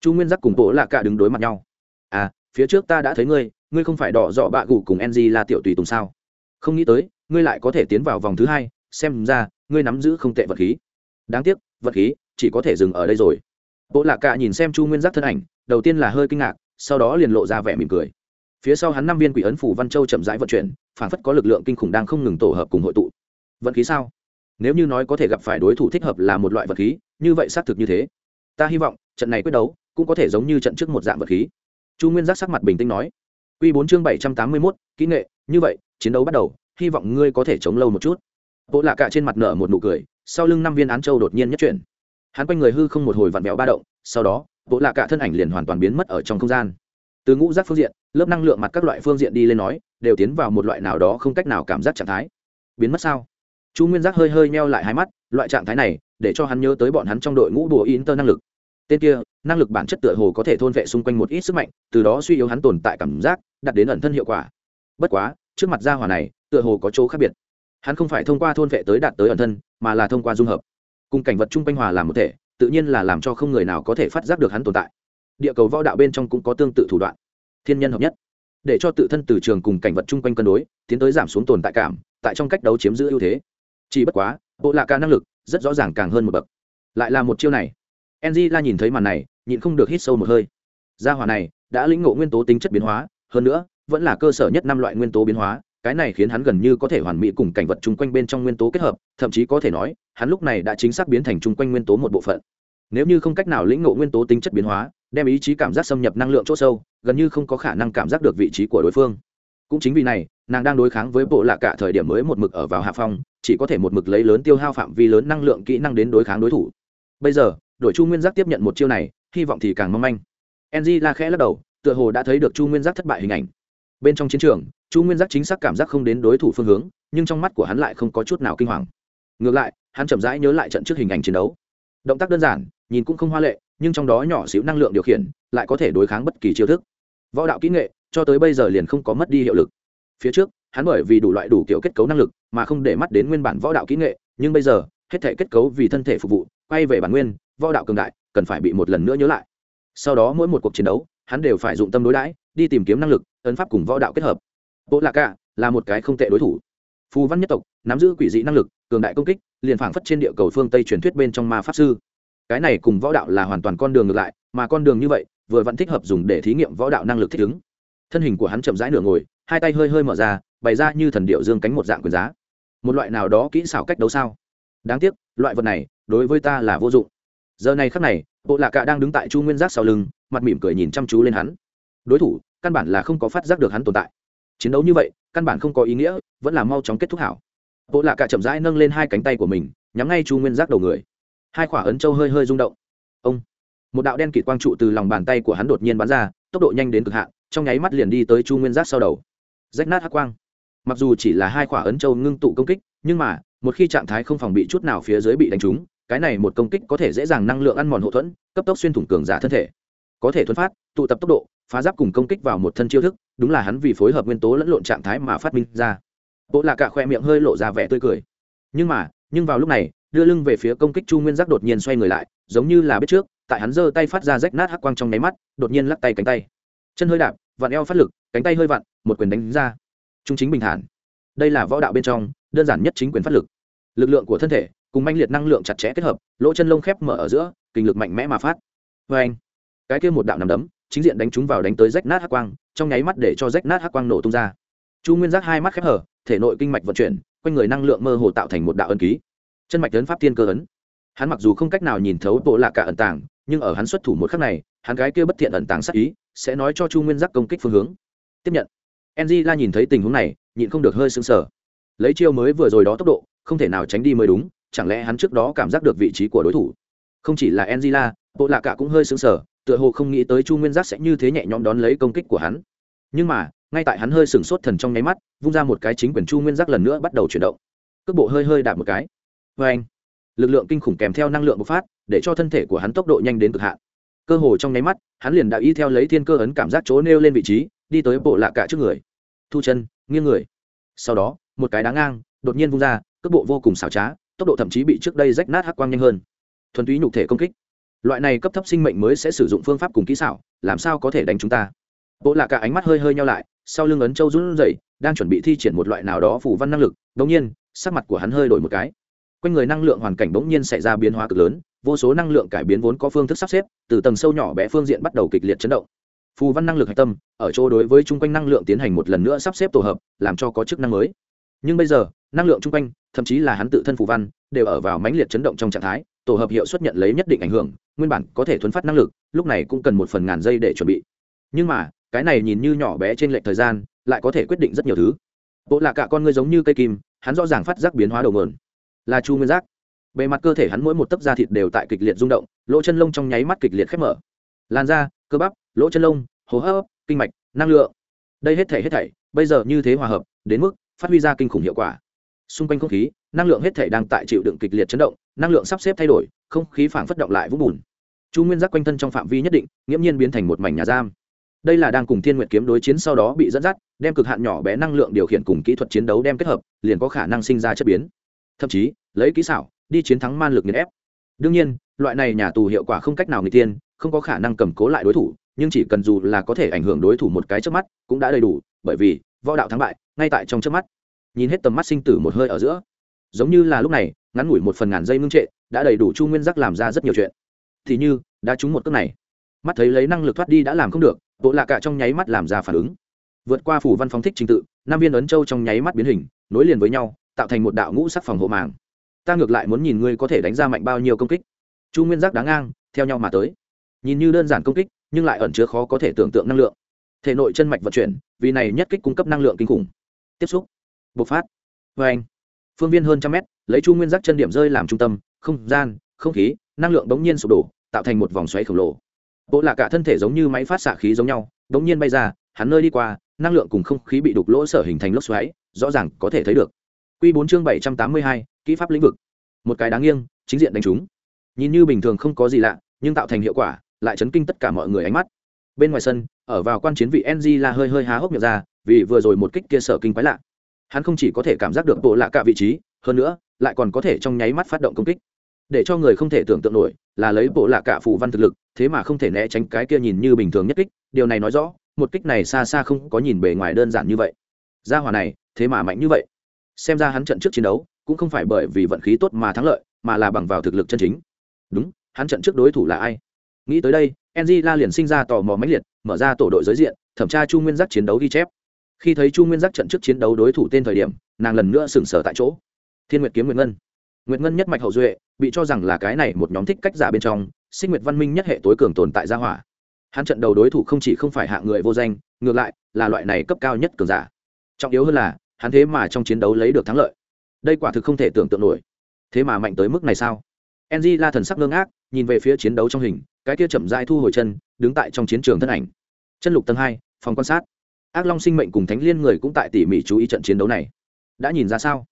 chu nguyên giác cùng bộ lạc cả đứng đối mặt nhau. À phía trước ta đã thấy ngươi ngươi không phải đỏ dọ bạ gù cùng ng la tiểu tùy tùng sao? Không nghĩ tới, ngươi lại có thể tiến vào vòng thứ hai, xem ra, ngươi nắm giữ không tệ vật khí. Đáng tiếc vật khí chỉ có thể dừng ở đây rồi. Bộ lạc cả nhìn xem chu nguyên giác thân ảnh, đầu tiên là hơi kinh ngạc, sau đó liền lộ ra vẻ mỉm cười phía sau hắn năm viên quỷ ấn phủ văn châu chậm rãi vận chuyển phản phất có lực lượng kinh khủng đang không ngừng tổ hợp cùng hội tụ. Vận khí sao? Nếu như nói có thể gặp phải đối thủ thích hợp là một loại vật khí, như vậy xác thực như thế. Ta hy vọng, trận này quyết đấu cũng có thể giống như trận trước một dạng vật khí. Chu nguyên giác sắc mặt bình tĩnh nói. Q bốn chương bảy trăm tám mươi mốt, kỹ nghệ, như vậy, chiến đấu bắt đầu, hy vọng ngươi có thể chống lâu một chút. Bộ lạ cạ trên mặt nở một nụ cười, sau lưng năm viên án châu đột nhiên nhất chuyển. Hắn quanh người hư không một hồi vặn vẹo ba động, sau đó, bộ lạ cạ thân ảnh liền hoàn toàn biến mất ở trong không gian từ ngũ giác phương diện, lớp năng lượng mặt các loại phương diện đi lên nói, đều tiến vào một loại nào đó không cách nào cảm giác trạng thái. Biến mất sao? Chu nguyên giác hơi hơi meo lại hai mắt, loại trạng thái này, để cho hắn nhớ tới bọn hắn trong đội ngũ bùa in tơ năng lực. Tên kia, năng lực bản chất tựa hồ có thể thôn vệ xung quanh một ít sức mạnh, từ đó suy yếu hắn tồn tại cảm giác đặt đến ẩn thân hiệu quả. Bất quá, trước mặt gia hỏa này, tựa hồ có chỗ khác biệt. Hắn không phải thông qua thôn vệ tới đạt tới ẩn thân, mà là thông qua dung hợp. Cùng cảnh vật chung quanh hòa làm một thể, tự nhiên là làm cho không người nào có thể phát giác được hắn tồn tại địa cầu võ đạo bên trong cũng có tương tự thủ đoạn. Thiên nhân hợp nhất. Để cho tự thân từ trường cùng cảnh vật chung quanh cân đối, tiến tới giảm xuống tồn tại cảm, tại trong cách đấu chiếm giữ ưu thế. Chỉ bất quá, bộ lạ ca năng lực rất rõ ràng càng hơn một bậc. Lại là một chiêu này. Enzy la nhìn thấy màn này, nhịn không được hít sâu một hơi. Gia hỏa này đã lĩnh ngộ nguyên tố tính chất biến hóa, hơn nữa, vẫn là cơ sở nhất năm loại nguyên tố biến hóa, cái này khiến hắn gần như có thể hoàn mỹ cùng cảnh vật chung quanh bên trong nguyên tố kết hợp, thậm chí có thể nói, hắn lúc này đã chính xác biến thành chung quanh nguyên tố một bộ phận. Nếu như không cách nào lĩnh ngộ nguyên tố tính chất biến hóa đem ý chí cảm giác xâm nhập năng lượng chỗ sâu, gần như không có khả năng cảm giác được vị trí của đối phương. Cũng chính vì này, nàng đang đối kháng với bộ lạ cả thời điểm mới một mực ở vào hạ phong, chỉ có thể một mực lấy lớn tiêu hao phạm vi lớn năng lượng kỹ năng đến đối kháng đối thủ. Bây giờ, đội chu nguyên giác tiếp nhận một chiêu này, hy vọng thì càng mong manh. Ng la khẽ lắc đầu, tựa hồ đã thấy được chu nguyên giác thất bại hình ảnh. Bên trong chiến trường, chu nguyên giác chính xác cảm giác không đến đối thủ phương hướng, nhưng trong mắt của hắn lại không có chút nào kinh hoàng. Ngược lại, hắn chậm rãi nhớ lại trận trước hình ảnh chiến đấu. Động tác đơn giản, nhìn cũng không hoa lệ nhưng trong đó nhỏ xíu năng lượng điều khiển lại có thể đối kháng bất kỳ chiêu thức. Võ đạo kỹ nghệ, cho tới bây giờ liền không có mất đi hiệu lực. Phía trước, hắn bởi vì đủ loại đủ kiểu kết cấu năng lực mà không để mắt đến nguyên bản võ đạo kỹ nghệ, nhưng bây giờ, hết thể kết cấu vì thân thể phục vụ, quay về bản nguyên, võ đạo cường đại, cần phải bị một lần nữa nhớ lại. Sau đó mỗi một cuộc chiến đấu, hắn đều phải dụng tâm đối đãi, đi tìm kiếm năng lực, ấn pháp cùng võ đạo kết hợp. Bộ lạc ca là một cái không tệ đối thủ. Phù văn nhất tộc, nắm giữ quỷ dị năng lực, cường đại công kích, liền phảng phất trên địa cầu phương tây truyền thuyết bên trong ma pháp sư cái này cùng võ đạo là hoàn toàn con đường ngược lại, mà con đường như vậy, vừa vẫn thích hợp dùng để thí nghiệm võ đạo năng lực thích ứng. Thân hình của hắn chậm rãi nửa ngồi, hai tay hơi hơi mở ra, bày ra như thần điệu dương cánh một dạng quyền giá. Một loại nào đó kỹ xảo cách đấu sao? Đáng tiếc, loại vật này, đối với ta là vô dụng. Giờ này khắc này, bộ lạc cạ đang đứng tại chu nguyên giác sau lưng, mặt mỉm cười nhìn chăm chú lên hắn. Đối thủ, căn bản là không có phát giác được hắn tồn tại. Chiến đấu như vậy, căn bản không có ý nghĩa, vẫn là mau chóng kết thúc hảo. Bộ lạc cạ chậm rãi nâng lên hai cánh tay của mình, nhắm ngay chu nguyên giác đầu người hai quả ấn châu hơi hơi rung động. Ông, một đạo đen kịt quang trụ từ lòng bàn tay của hắn đột nhiên bắn ra, tốc độ nhanh đến cực hạn, trong nháy mắt liền đi tới chu nguyên giác sau đầu. Rách nát hắc quang. Mặc dù chỉ là hai quả ấn châu ngưng tụ công kích, nhưng mà, một khi trạng thái không phòng bị chút nào phía dưới bị đánh trúng, cái này một công kích có thể dễ dàng năng lượng ăn mòn hậu thuẫn, cấp tốc xuyên thủng cường giả thân thể. Có thể thuấn phát, tụ tập tốc độ, phá giáp cùng công kích vào một thân chiêu thức, đúng là hắn vì phối hợp nguyên tố lẫn lộn trạng thái mà phát minh ra. Bộ lạ cả khoe miệng hơi lộ ra vẻ tươi cười. Nhưng mà, nhưng vào lúc này đưa lưng về phía công kích chu nguyên giác đột nhiên xoay người lại, giống như là biết trước, tại hắn giơ tay phát ra rách nát hắc quang trong nháy mắt, đột nhiên lắc tay cánh tay. Chân hơi đạp, vặn eo phát lực, cánh tay hơi vặn, một quyền đánh ra. Trung chính bình thản. Đây là võ đạo bên trong, đơn giản nhất chính quyền phát lực. Lực lượng của thân thể, cùng manh liệt năng lượng chặt chẽ kết hợp, lỗ chân lông khép mở ở giữa, kinh lực mạnh mẽ mà phát. Vê anh, cái kia một đạo nằm đấm, chính diện đánh chúng vào đánh tới rách nát hắc quang, trong nháy mắt để cho rách nát hắc quang nổ tung ra. Chu nguyên giác hai mắt khép hở, thể nội kinh mạch vận chuyển, quanh người năng lượng mơ hồ tạo thành một đạo ân ký chân mạch lớn pháp tiên cơ ấn. Hắn mặc dù không cách nào nhìn thấu bộ lạc cả ẩn tàng, nhưng ở hắn xuất thủ một khắc này, hắn gái kia bất thiện ẩn tàng sắc ý, sẽ nói cho chu nguyên giác công kích phương hướng. Tiếp nhận. Enzy la nhìn thấy tình huống này, nhịn không được hơi sững sờ. Lấy chiêu mới vừa rồi đó tốc độ, không thể nào tránh đi mới đúng, chẳng lẽ hắn trước đó cảm giác được vị trí của đối thủ? Không chỉ là angela bộ lạ cả cũng hơi sững sờ, tựa hồ không nghĩ tới chu nguyên giác sẽ như thế nhẹ nhõm đón lấy công kích của hắn. Nhưng mà, ngay tại hắn hơi sừng sốt thần trong nháy mắt, vung ra một cái chính quyền chu nguyên giác lần nữa bắt đầu chuyển động. Cước bộ hơi hơi đạp một cái vê anh, lực lượng kinh khủng kèm theo năng lượng bộc phát, để cho thân thể của hắn tốc độ nhanh đến cực hạn. Cơ hồ trong nháy mắt, hắn liền đã y theo lấy thiên cơ ấn cảm giác chỗ nêu lên vị trí, đi tới bộ lạ cả trước người. Thu chân, nghiêng người. Sau đó, một cái đá ngang, đột nhiên vung ra, cước bộ vô cùng xảo trá, tốc độ thậm chí bị trước đây rách nát hắc quang nhanh hơn. Thuần túy nhục thể công kích. Loại này cấp thấp sinh mệnh mới sẽ sử dụng phương pháp cùng kỹ xảo, làm sao có thể đánh chúng ta? Bộ lạ cả ánh mắt hơi hơi nhau lại, sau lưng ấn châu run rẩy, đang chuẩn bị thi triển một loại nào đó phủ văn năng lực đống nhiên, sắc mặt của hắn hơi đổi một cái quanh người năng lượng hoàn cảnh bỗng nhiên xảy ra biến hóa cực lớn, vô số năng lượng cải biến vốn có phương thức sắp xếp, từ tầng sâu nhỏ bé phương diện bắt đầu kịch liệt chấn động. Phù văn năng lực hạch tâm, ở chỗ đối với chung quanh năng lượng tiến hành một lần nữa sắp xếp tổ hợp, làm cho có chức năng mới. Nhưng bây giờ, năng lượng chung quanh, thậm chí là hắn tự thân phù văn, đều ở vào mãnh liệt chấn động trong trạng thái, tổ hợp hiệu suất nhận lấy nhất định ảnh hưởng, nguyên bản có thể thuấn phát năng lực, lúc này cũng cần một phần ngàn giây để chuẩn bị. Nhưng mà, cái này nhìn như nhỏ bé trên lệch thời gian, lại có thể quyết định rất nhiều thứ. Bộ lạ cả con người giống như cây kim, hắn rõ ràng phát giác biến hóa đầu nguồn là chu nguyên giác. Bề mặt cơ thể hắn mỗi một tấc da thịt đều tại kịch liệt rung động, lỗ chân lông trong nháy mắt kịch liệt khép mở. Làn da, cơ bắp, lỗ chân lông, hô hấp, kinh mạch, năng lượng. Đây hết thể hết thảy, bây giờ như thế hòa hợp, đến mức phát huy ra kinh khủng hiệu quả. Xung quanh không khí, năng lượng hết thể đang tại chịu đựng kịch liệt chấn động, năng lượng sắp xếp thay đổi, không khí phảng phất động lại vũng bùn. Chu nguyên giác quanh thân trong phạm vi nhất định, nghiễm nhiên biến thành một mảnh nhà giam. Đây là đang cùng thiên nguyện kiếm đối chiến sau đó bị dẫn dắt, đem cực hạn nhỏ bé năng lượng điều khiển cùng kỹ thuật chiến đấu đem kết hợp, liền có khả năng sinh ra chất biến thậm chí, lấy kỹ xảo, đi chiến thắng man lực nghiền ép. Đương nhiên, loại này nhà tù hiệu quả không cách nào người tiên không có khả năng cầm cố lại đối thủ, nhưng chỉ cần dù là có thể ảnh hưởng đối thủ một cái trước mắt, cũng đã đầy đủ, bởi vì, võ đạo thắng bại, ngay tại trong trước mắt. Nhìn hết tầm mắt sinh tử một hơi ở giữa. Giống như là lúc này, ngắn ngủi một phần ngàn giây ngưng trệ, đã đầy đủ chu nguyên giác làm ra rất nhiều chuyện. Thì như, đã trúng một cước này. Mắt thấy lấy năng lực thoát đi đã làm không được bộ lạ cả trong nháy mắt làm ra phản ứng. Vượt qua phủ văn phóng thích trình tự, năm viên ấn châu trong nháy mắt biến hình, nối liền với nhau tạo thành một đạo ngũ sắc phòng hộ màng. Ta ngược lại muốn nhìn ngươi có thể đánh ra mạnh bao nhiêu công kích. Chu nguyên giác đáng ngang, theo nhau mà tới. Nhìn như đơn giản công kích, nhưng lại ẩn chứa khó có thể tưởng tượng năng lượng. Thể nội chân mạch vận chuyển, vì này nhất kích cung cấp năng lượng kinh khủng. Tiếp xúc. Bộc phát. Vê anh. Phương viên hơn trăm mét, lấy chu nguyên giác chân điểm rơi làm trung tâm, không gian, không khí, năng lượng bỗng nhiên sụp đổ, tạo thành một vòng xoáy khổng lồ. Bộ lạc cả thân thể giống như máy phát xạ khí giống nhau, bỗng nhiên bay ra, hắn nơi đi qua, năng lượng cùng không khí bị đục lỗ sở hình thành lốc xoáy, rõ ràng có thể thấy được. Quy 4 chương 782, kỹ pháp lĩnh vực. Một cái đáng nghiêng, chính diện đánh trúng. Nhìn như bình thường không có gì lạ, nhưng tạo thành hiệu quả, lại chấn kinh tất cả mọi người ánh mắt. Bên ngoài sân, ở vào quan chiến vị NG là hơi hơi há hốc miệng ra, vì vừa rồi một kích kia sở kinh quái lạ. Hắn không chỉ có thể cảm giác được bộ lạ cả vị trí, hơn nữa, lại còn có thể trong nháy mắt phát động công kích. Để cho người không thể tưởng tượng nổi, là lấy bộ lạ cả phụ văn thực lực, thế mà không thể né tránh cái kia nhìn như bình thường nhất kích, điều này nói rõ, một kích này xa xa không có nhìn bề ngoài đơn giản như vậy. Gia hỏa này, thế mà mạnh như vậy xem ra hắn trận trước chiến đấu cũng không phải bởi vì vận khí tốt mà thắng lợi, mà là bằng vào thực lực chân chính. Đúng, hắn trận trước đối thủ là ai? Nghĩ tới đây enzy la liền sinh ra tò mò mãnh liệt, mở ra tổ đội giới diện, thẩm tra chu nguyên giác chiến đấu ghi chép. Khi thấy chu nguyên giác trận trước chiến đấu đối thủ tên thời điểm, nàng lần nữa sừng sờ tại chỗ. Thiên nguyệt kiếm nguyệt ngân. Nguyệt ngân nhất mạch hậu duệ, bị cho rằng là cái này một nhóm thích cách giả bên trong, sinh nguyệt văn minh nhất hệ tối cường tồn tại gia hỏa. Hắn trận đầu đối thủ không chỉ không phải hạng người vô danh, ngược lại là loại này cấp cao nhất cường giả. Trọng yếu hơn là hắn thế mà trong chiến đấu lấy được thắng lợi. Đây quả thực không thể tưởng tượng nổi. Thế mà mạnh tới mức này sao? Enzy la thần sắc ngưng ác nhìn về phía chiến đấu trong hình, cái kia chậm dai thu hồi chân, đứng tại trong chiến trường thân ảnh. Chân lục tầng hai, phòng quan sát. Ác long sinh mệnh cùng thánh liên người cũng tại tỉ mỉ chú ý trận chiến đấu này. Đã nhìn ra sao?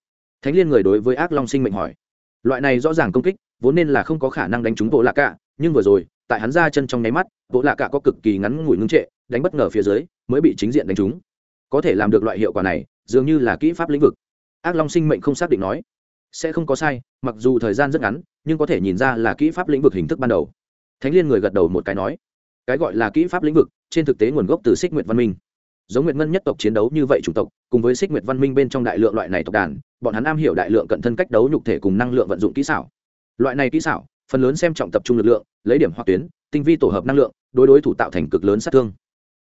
Thánh liên người đối với ác long sinh mệnh hỏi. Loại này rõ ràng công kích, vốn nên là không có khả năng đánh trúng bộ lạ cả nhưng vừa rồi, tại hắn ra chân trong nháy mắt bộ lạ cả có cực kỳ ngắn ngủi ngưng trệ, đánh bất ngờ phía dưới, mới bị chính diện đánh trúng. Có thể làm được loại hiệu quả này dường như là kỹ pháp lĩnh vực. Ác long sinh mệnh không xác định nói, sẽ không có sai, mặc dù thời gian rất ngắn, nhưng có thể nhìn ra là kỹ pháp lĩnh vực hình thức ban đầu. Thánh liên người gật đầu một cái nói, cái gọi là kỹ pháp lĩnh vực, trên thực tế nguồn gốc từ xích nguyệt văn minh. Giống nguyệt ngân nhất tộc chiến đấu như vậy chủng tộc, cùng với xích nguyệt văn minh bên trong đại lượng loại này tộc đàn, bọn hắn am hiểu đại lượng cận thân cách đấu nhục thể cùng năng lượng vận dụng kỹ xảo. Loại này kỹ xảo, phần lớn xem trọng tập trung lực lượng, lấy điểm hoặc tuyến, tinh vi tổ hợp năng lượng, đối đối thủ tạo thành cực lớn sát thương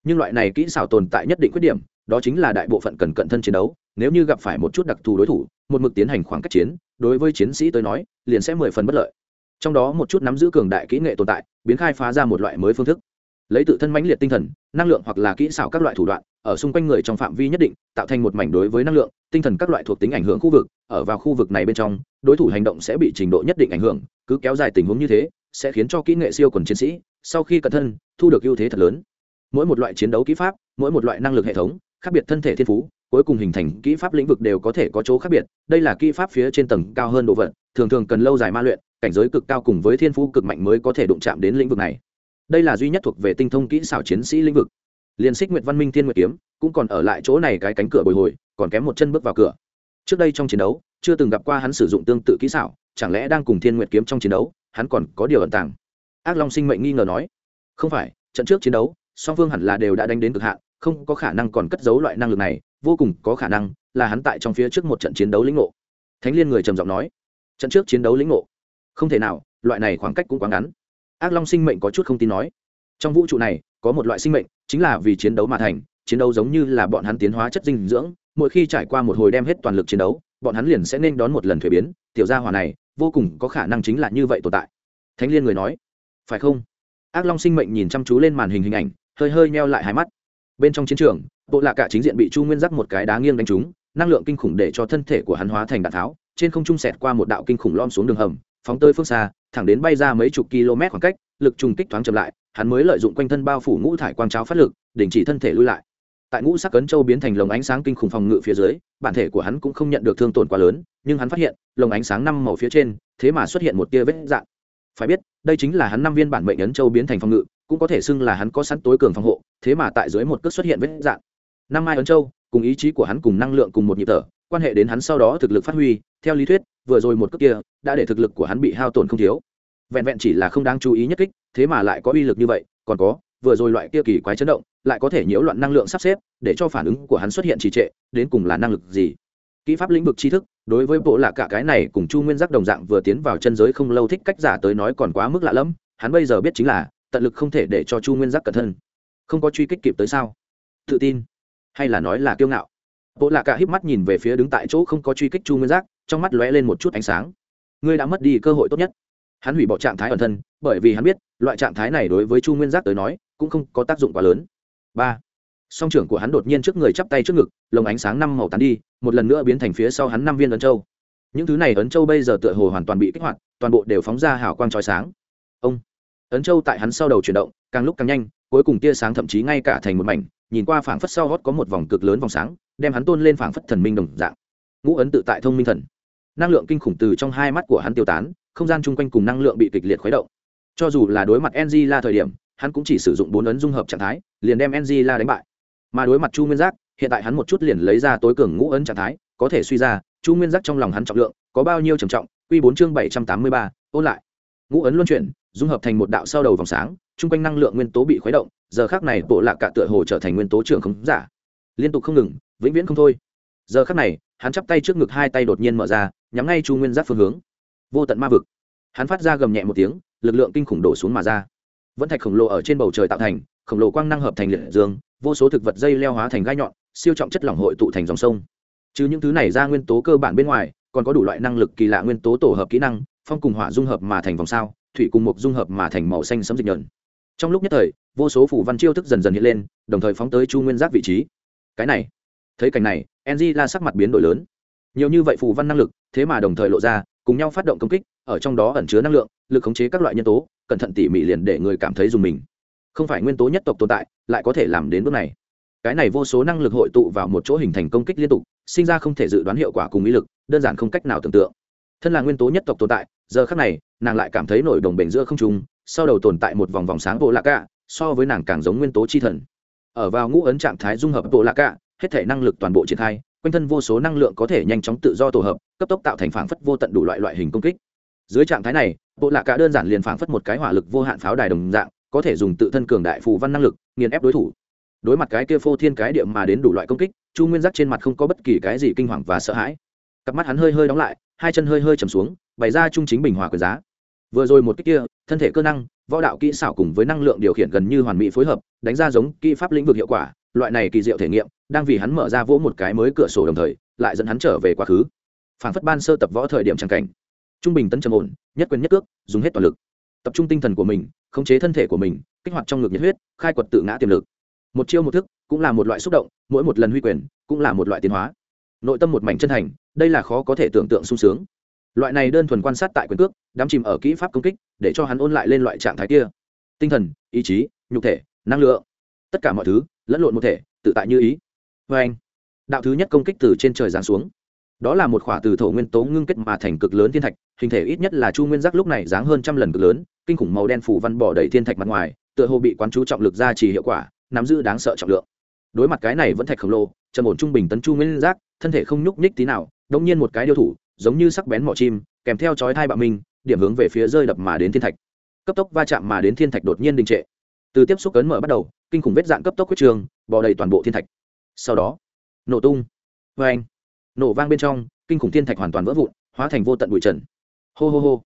nhưng loại này kỹ xảo tồn tại nhất định khuyết điểm, đó chính là đại bộ phận cần cận thân chiến đấu, nếu như gặp phải một chút đặc thù đối thủ, một mực tiến hành khoảng cách chiến, đối với chiến sĩ tới nói, liền sẽ mười phần bất lợi. Trong đó một chút nắm giữ cường đại kỹ nghệ tồn tại, biến khai phá ra một loại mới phương thức. Lấy tự thân mãnh liệt tinh thần, năng lượng hoặc là kỹ xảo các loại thủ đoạn, ở xung quanh người trong phạm vi nhất định, tạo thành một mảnh đối với năng lượng, tinh thần các loại thuộc tính ảnh hưởng khu vực, ở vào khu vực này bên trong, đối thủ hành động sẽ bị trình độ nhất định ảnh hưởng, cứ kéo dài tình huống như thế, sẽ khiến cho kỹ nghệ siêu quần chiến sĩ, sau khi cẩn thân, thu được ưu thế thật lớn mỗi một loại chiến đấu kỹ pháp, mỗi một loại năng lực hệ thống, khác biệt thân thể thiên phú, cuối cùng hình thành kỹ pháp lĩnh vực đều có thể có chỗ khác biệt. Đây là kỹ pháp phía trên tầng cao hơn độ vật, thường thường cần lâu dài ma luyện, cảnh giới cực cao cùng với thiên phú cực mạnh mới có thể đụng chạm đến lĩnh vực này. Đây là duy nhất thuộc về tinh thông kỹ xảo chiến sĩ lĩnh vực. Liên xích nguyệt văn minh thiên nguyệt kiếm cũng còn ở lại chỗ này cái cánh cửa bồi hồi, còn kém một chân bước vào cửa. Trước đây trong chiến đấu, chưa từng gặp qua hắn sử dụng tương tự kỹ xảo, chẳng lẽ đang cùng thiên nguyệt kiếm trong chiến đấu, hắn còn có điều ẩn tàng? Ác long sinh mệnh nghi ngờ nói. Không phải, trận trước chiến đấu song phương hẳn là đều đã đánh đến cực hạn, không có khả năng còn cất giấu loại năng lực này, vô cùng có khả năng là hắn tại trong phía trước một trận chiến đấu lĩnh ngộ. Thánh liên người trầm giọng nói, trận trước chiến đấu lĩnh ngộ? Không thể nào, loại này khoảng cách cũng quá ngắn. Ác long sinh mệnh có chút không tin nói, trong vũ trụ này, có một loại sinh mệnh, chính là vì chiến đấu mà thành, chiến đấu giống như là bọn hắn tiến hóa chất dinh dưỡng, mỗi khi trải qua một hồi đem hết toàn lực chiến đấu, bọn hắn liền sẽ nên đón một lần thuế biến, tiểu gia hỏa này, vô cùng có khả năng chính là như vậy tồn tại. Thánh liên người nói, phải không? Ác long sinh mệnh nhìn chăm chú lên màn hình hình ảnh hơi hơi meo lại hai mắt. Bên trong chiến trường, bộ lạ cả chính diện bị chu nguyên giác một cái đá nghiêng đánh trúng, năng lượng kinh khủng để cho thân thể của hắn hóa thành đạn tháo, trên không trung sẹt qua một đạo kinh khủng lom xuống đường hầm, phóng tơi phương xa, thẳng đến bay ra mấy chục km khoảng cách, lực trùng kích thoáng chậm lại, hắn mới lợi dụng quanh thân bao phủ ngũ thải quang cháo phát lực, đình chỉ thân thể lui lại. Tại ngũ sắc cấn châu biến thành lồng ánh sáng kinh khủng phòng ngự phía dưới, bản thể của hắn cũng không nhận được thương tổn quá lớn, nhưng hắn phát hiện, lồng ánh sáng năm màu phía trên, thế mà xuất hiện một tia vết dạn phải biết, đây chính là hắn năm viên bản mệnh ấn châu biến thành phòng ngự cũng có thể xưng là hắn có sẵn tối cường phòng hộ, thế mà tại dưới một cước xuất hiện vết dạn năm mai ấn châu, cùng ý chí của hắn cùng năng lượng cùng một nhịp thở, quan hệ đến hắn sau đó thực lực phát huy, theo lý thuyết, vừa rồi một cước kia, đã để thực lực của hắn bị hao tổn không thiếu. Vẹn vẹn chỉ là không đáng chú ý nhất kích, thế mà lại có uy lực như vậy, còn có, vừa rồi loại kia kỳ quái chấn động, lại có thể nhiễu loạn năng lượng sắp xếp, để cho phản ứng của hắn xuất hiện trì trệ, đến cùng là năng lực gì? Kỹ pháp lĩnh vực tri thức, đối với bộ là cả cái này cùng chu nguyên giác đồng dạng vừa tiến vào chân giới không lâu thích cách giả tới nói còn quá mức lạ lẫm, hắn bây giờ biết chính là tận lực không thể để cho chu nguyên giác cẩn thân. Không có truy kích kịp tới sao? Tự tin? Hay là nói là kiêu ngạo? Bộ lạ cả híp mắt nhìn về phía đứng tại chỗ không có truy kích chu nguyên giác, trong mắt lóe lên một chút ánh sáng. Ngươi đã mất đi cơ hội tốt nhất. Hắn hủy bỏ trạng thái ẩn thân, bởi vì hắn biết, loại trạng thái này đối với chu nguyên giác tới nói, cũng không có tác dụng quá lớn. Ba. Song trưởng của hắn đột nhiên trước người chắp tay trước ngực, lồng ánh sáng năm màu tán đi, một lần nữa biến thành phía sau hắn năm viên ấn châu. Những thứ này ấn châu bây giờ tựa hồ hoàn toàn bị kích hoạt, toàn bộ đều phóng ra hào quang trói sáng. Ông ấn châu tại hắn sau đầu chuyển động, càng lúc càng nhanh, cuối cùng tia sáng thậm chí ngay cả thành một mảnh, nhìn qua phảng phất sau hót có một vòng cực lớn vòng sáng, đem hắn tôn lên phảng phất thần minh đồng dạng. Ngũ ấn tự tại thông minh thần. Năng lượng kinh khủng từ trong hai mắt của hắn tiêu tán, không gian chung quanh cùng năng lượng bị kịch liệt khuấy động. Cho dù là đối mặt ng la thời điểm, hắn cũng chỉ sử dụng bốn ấn dung hợp trạng thái, liền đem ng la đánh bại. Mà đối mặt chu nguyên giác, hiện tại hắn một chút liền lấy ra tối cường ngũ ấn trạng thái, có thể suy ra, chu nguyên giác trong lòng hắn trọng lượng có bao nhiêu trầm trọng? Q bốn chương bảy trăm tám mươi ba, ôn lại. Ngũ ấn luân chuyển dung hợp thành một đạo sau đầu vòng sáng, chung quanh năng lượng nguyên tố bị khuấy động, giờ khác này bộ lạc cả tựa hồ trở thành nguyên tố trưởng không giả. Liên tục không ngừng, vĩnh viễn không thôi. Giờ khác này, hắn chắp tay trước ngực hai tay đột nhiên mở ra, nhắm ngay chu nguyên giáp phương hướng. Vô tận ma vực. Hắn phát ra gầm nhẹ một tiếng, lực lượng kinh khủng đổ xuống mà ra. Vẫn thạch khổng lồ ở trên bầu trời tạo thành, khổng lồ quang năng hợp thành liệt dương, vô số thực vật dây leo hóa thành gai nhọn, siêu trọng chất lỏng hội tụ thành dòng sông. Chứ những thứ này ra nguyên tố cơ bản bên ngoài, còn có đủ loại năng lực kỳ lạ nguyên tố tổ hợp kỹ năng, phong cùng hỏa dung hợp mà thành vòng sao thủy cùng mục dung hợp mà thành màu xanh sấm dịch nhờn. Trong lúc nhất thời, vô số phủ văn chiêu thức dần dần hiện lên, đồng thời phóng tới chu nguyên giác vị trí. Cái này, thấy cảnh này enzy la sắc mặt biến đổi lớn. Nhiều như vậy phù văn năng lực, thế mà đồng thời lộ ra, cùng nhau phát động công kích, ở trong đó ẩn chứa năng lượng, lực khống chế các loại nhân tố, cẩn thận tỉ mỉ liền để người cảm thấy dùng mình. Không phải nguyên tố nhất tộc tồn tại, lại có thể làm đến bước này. Cái này vô số năng lực hội tụ vào một chỗ hình thành công kích liên tục, sinh ra không thể dự đoán hiệu quả cùng ý lực, đơn giản không cách nào tưởng tượng. Thân là nguyên tố nhất tộc tồn tại giờ khắc này, nàng lại cảm thấy nổi đồng bền giữa không trung, sau đầu tồn tại một vòng vòng sáng bộ lạc cạ so với nàng càng giống nguyên tố chi thần. Ở vào ngũ ấn trạng thái dung hợp bộ lạc cạ hết thể năng lực toàn bộ triển khai, quanh thân vô số năng lượng có thể nhanh chóng tự do tổ hợp, cấp tốc tạo thành phảng phất vô tận đủ loại loại hình công kích. Dưới trạng thái này, bộ lạc cạ đơn giản liền phảng phất một cái hỏa lực vô hạn pháo đài đồng dạng, có thể dùng tự thân cường đại phù văn năng lực, nghiền ép đối thủ. Đối mặt cái kia phô thiên cái địa mà đến đủ loại công kích, chu nguyên giác trên mặt không có bất kỳ cái gì kinh hoàng và sợ hãi. Cặp mắt hắn hơi hơi đóng lại hai chân hơi hơi chầm xuống, bày ra trung chính bình hòa quyền giá. Vừa rồi một cách kia, thân thể cơ năng, võ đạo kỹ xảo cùng với năng lượng điều khiển gần như hoàn mỹ phối hợp, đánh ra giống kỹ pháp lĩnh vực hiệu quả, loại này kỳ diệu thể nghiệm, đang vì hắn mở ra vỗ một cái mới cửa sổ đồng thời, lại dẫn hắn trở về quá khứ. Phản phất ban sơ tập võ thời điểm trang cảnh. Trung bình tấn trầm ổn, nhất quyền nhất cước, dùng hết toàn lực. Tập trung tinh thần của mình, khống chế thân thể của mình, kích hoạt trong ngực nhiệt huyết, khai quật tự ngã tiềm lực. Một chiêu một thức, cũng là một loại xúc động, mỗi một lần huy quyền, cũng là một loại tiến hóa nội tâm một mảnh chân thành, đây là khó có thể tưởng tượng sung sướng. Loại này đơn thuần quan sát tại quyền cước, đắm chìm ở kỹ pháp công kích, để cho hắn ôn lại lên loại trạng thái kia. Tinh thần, ý chí, nhục thể, năng lượng, tất cả mọi thứ, lẫn lộn một thể, tự tại như ý. Vê anh, đạo thứ nhất công kích từ trên trời giáng xuống. Đó là một khỏa từ thổ nguyên tố ngưng kết mà thành cực lớn thiên thạch, hình thể ít nhất là chu nguyên giác lúc này dáng hơn trăm lần cực lớn, kinh khủng màu đen phủ văn bỏ đầy thiên thạch mặt ngoài, tựa hồ bị quán chú trọng lực ra trì hiệu quả, nắm giữ đáng sợ trọng lượng. Đối mặt cái này vẫn thạch khổng lồ, trầm ổn trung bình tấn chu nguyên giác thân thể không nhúc nhích tí nào đông nhiên một cái điêu thủ, giống như sắc bén mỏ chim, kèm theo chói thai bạo minh, điểm hướng về phía rơi đập mà đến thiên thạch. Cấp tốc va chạm mà đến thiên thạch đột nhiên đình trệ. Từ tiếp xúc cấn mở bắt đầu, kinh khủng vết dạng cấp tốc huyết trường, bò đầy toàn bộ thiên thạch. Sau đó, nổ tung. Vê anh nổ vang bên trong, kinh khủng thiên thạch hoàn toàn vỡ vụn, hóa thành vô tận bụi trần. Hô hô hô.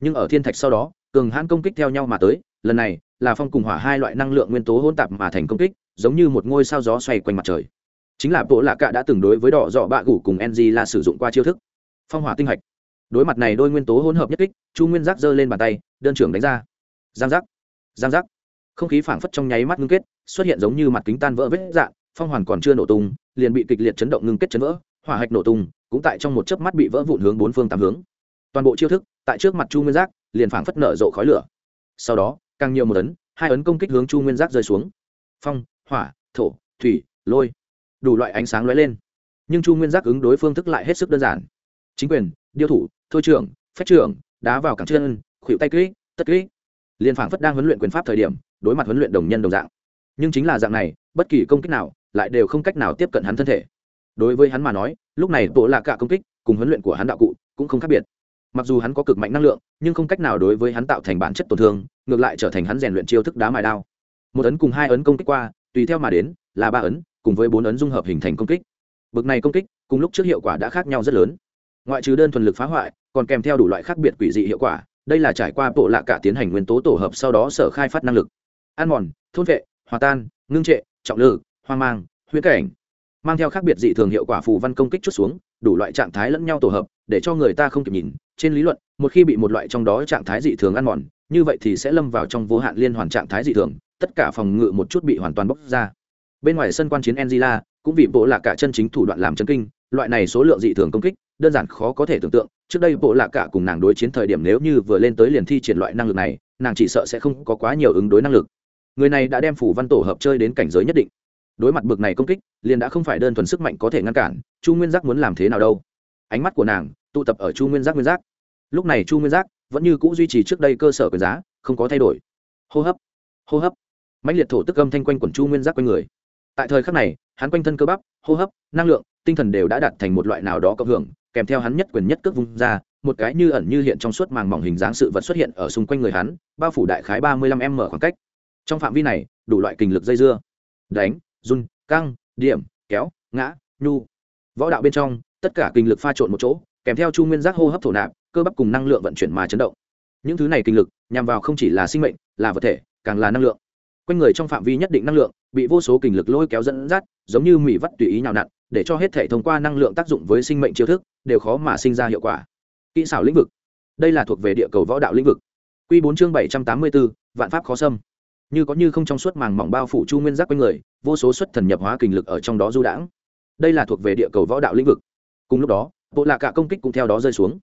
Nhưng ở thiên thạch sau đó, cường hãn công kích theo nhau mà tới, lần này là phong cùng hỏa hai loại năng lượng nguyên tố hỗn tạp mà thành công kích, giống như một ngôi sao gió xoay quanh mặt trời chính là bộ lạ cạ đã từng đối với đỏ dọ bạ gủ cùng ng là sử dụng qua chiêu thức. Phong hỏa tinh hạch. Đối mặt này đôi nguyên tố hỗn hợp nhất kích, chu nguyên giác giơ lên bàn tay, đơn trưởng đánh ra. Giang giác. Giang giác. Không khí phảng phất trong nháy mắt ngưng kết, xuất hiện giống như mặt kính tan vỡ vết dạ phong hoàn còn chưa nổ tung, liền bị kịch liệt chấn động ngưng kết chấn vỡ, hỏa hạch nổ tung, cũng tại trong một chớp mắt bị vỡ vụn hướng bốn phương tám hướng. Toàn bộ chiêu thức, tại trước mặt chu nguyên giác, liền phảng phất nở rộ khói lửa. Sau đó, càng nhiều một ấn hai ấn công kích hướng chu nguyên giác rơi xuống. Phong, hỏa, thổ, thủy, lôi đủ loại ánh sáng lóe lên. Nhưng chu nguyên giác ứng đối phương thức lại hết sức đơn giản. Chính quyền, điêu thủ, thôi trưởng, phách trưởng, đá vào cẳng chân, khuỷu tay kỹ tất kỹ liên phảng phất đang huấn luyện quyền pháp thời điểm, đối mặt huấn luyện đồng nhân đồng dạng. Nhưng chính là dạng này, bất kỳ công kích nào, lại đều không cách nào tiếp cận hắn thân thể. Đối với hắn mà nói, lúc này tổ là cả công kích cùng huấn luyện của hắn đạo cụ cũng không khác biệt. Mặc dù hắn có cực mạnh năng lượng, nhưng không cách nào đối với hắn tạo thành bản chất tổn thương, ngược lại trở thành hắn rèn luyện chiêu thức đá mài đao. Một ấn cùng hai ấn công kích qua, tùy theo mà đến, là ba ấn cùng với bốn ấn dung hợp hình thành công kích. Bực này công kích, cùng lúc trước hiệu quả đã khác nhau rất lớn. Ngoại trừ đơn thuần lực phá hoại, còn kèm theo đủ loại khác biệt quỷ dị hiệu quả, đây là trải qua bộ lạ cả tiến hành nguyên tố tổ hợp sau đó sở khai phát năng lực. Ăn mòn, thôn vệ, hòa tan, ngưng trệ, trọng lự, hoang mang, huyễn cảnh. Mang theo khác biệt dị thường hiệu quả phù văn công kích chút xuống, đủ loại trạng thái lẫn nhau tổ hợp, để cho người ta không kịp nhìn. Trên lý luận, một khi bị một loại trong đó trạng thái dị thường ăn mòn, như vậy thì sẽ lâm vào trong vô hạn liên hoàn trạng thái dị thường, tất cả phòng ngự một chút bị hoàn toàn bóc ra bên ngoài sân quan chiến enzila cũng vì bộ lạc cả chân chính thủ đoạn làm chân kinh, loại này số lượng dị thường công kích, đơn giản khó có thể tưởng tượng. Trước đây bộ lạc cả cùng nàng đối chiến thời điểm nếu như vừa lên tới liền thi triển loại năng lực này, nàng chỉ sợ sẽ không có quá nhiều ứng đối năng lực. Người này đã đem phủ văn tổ hợp chơi đến cảnh giới nhất định. Đối mặt bực này công kích, liền đã không phải đơn thuần sức mạnh có thể ngăn cản, chu nguyên giác muốn làm thế nào đâu? Ánh mắt của nàng tụ tập ở chu nguyên giác nguyên giác. Lúc này chu nguyên giác vẫn như c ũ duy trì trước đây cơ sở quyền giá, không có thay đổi. Hô hấp hô hấp. Mạnh liệt thổ tức âm thanh quanh quần chu nguyên giác quanh người tại thời khắc này, hắn quanh thân cơ bắp, hô hấp, năng lượng, tinh thần đều đã đạt thành một loại nào đó cộng hưởng, kèm theo hắn nhất quyền nhất cước vung ra, một cái như ẩn như hiện trong suốt màng mỏng hình dáng sự vật xuất hiện ở xung quanh người hắn, bao phủ đại khái ba mươi lăm m khoảng cách. Trong phạm vi này, đủ loại kinh lực dây dưa. Đánh, run, căng, điểm, kéo, ngã, nhu. Võ đạo bên trong, tất cả kinh lực pha trộn một chỗ, kèm theo chu nguyên giác hô hấp thổ nạp, cơ bắp cùng năng lượng vận chuyển mà chấn động. Những thứ này kinh lực, nhằm vào không chỉ là sinh mệnh, là vật thể, càng là năng lượng. Quanh người trong phạm vi nhất định năng lượng bị vô số kình lực lôi kéo dẫn dắt, giống như mì vắt tùy ý nhào nặn, để cho hết thể thông qua năng lượng tác dụng với sinh mệnh chiêu thức, đều khó mà sinh ra hiệu quả. Kỹ xảo lĩnh vực. Đây là thuộc về địa cầu võ đạo lĩnh vực. Q bốn chương bảy trăm tám mươi bốn, vạn pháp khó xâm. Như có như không trong suốt màng mỏng bao phủ chu nguyên giác quanh người, vô số xuất thần nhập hóa kình lực ở trong đó du đãng. Đây là thuộc về địa cầu võ đạo lĩnh vực. Cùng lúc đó, bộ lạ cả công kích cũng theo đó rơi xuống.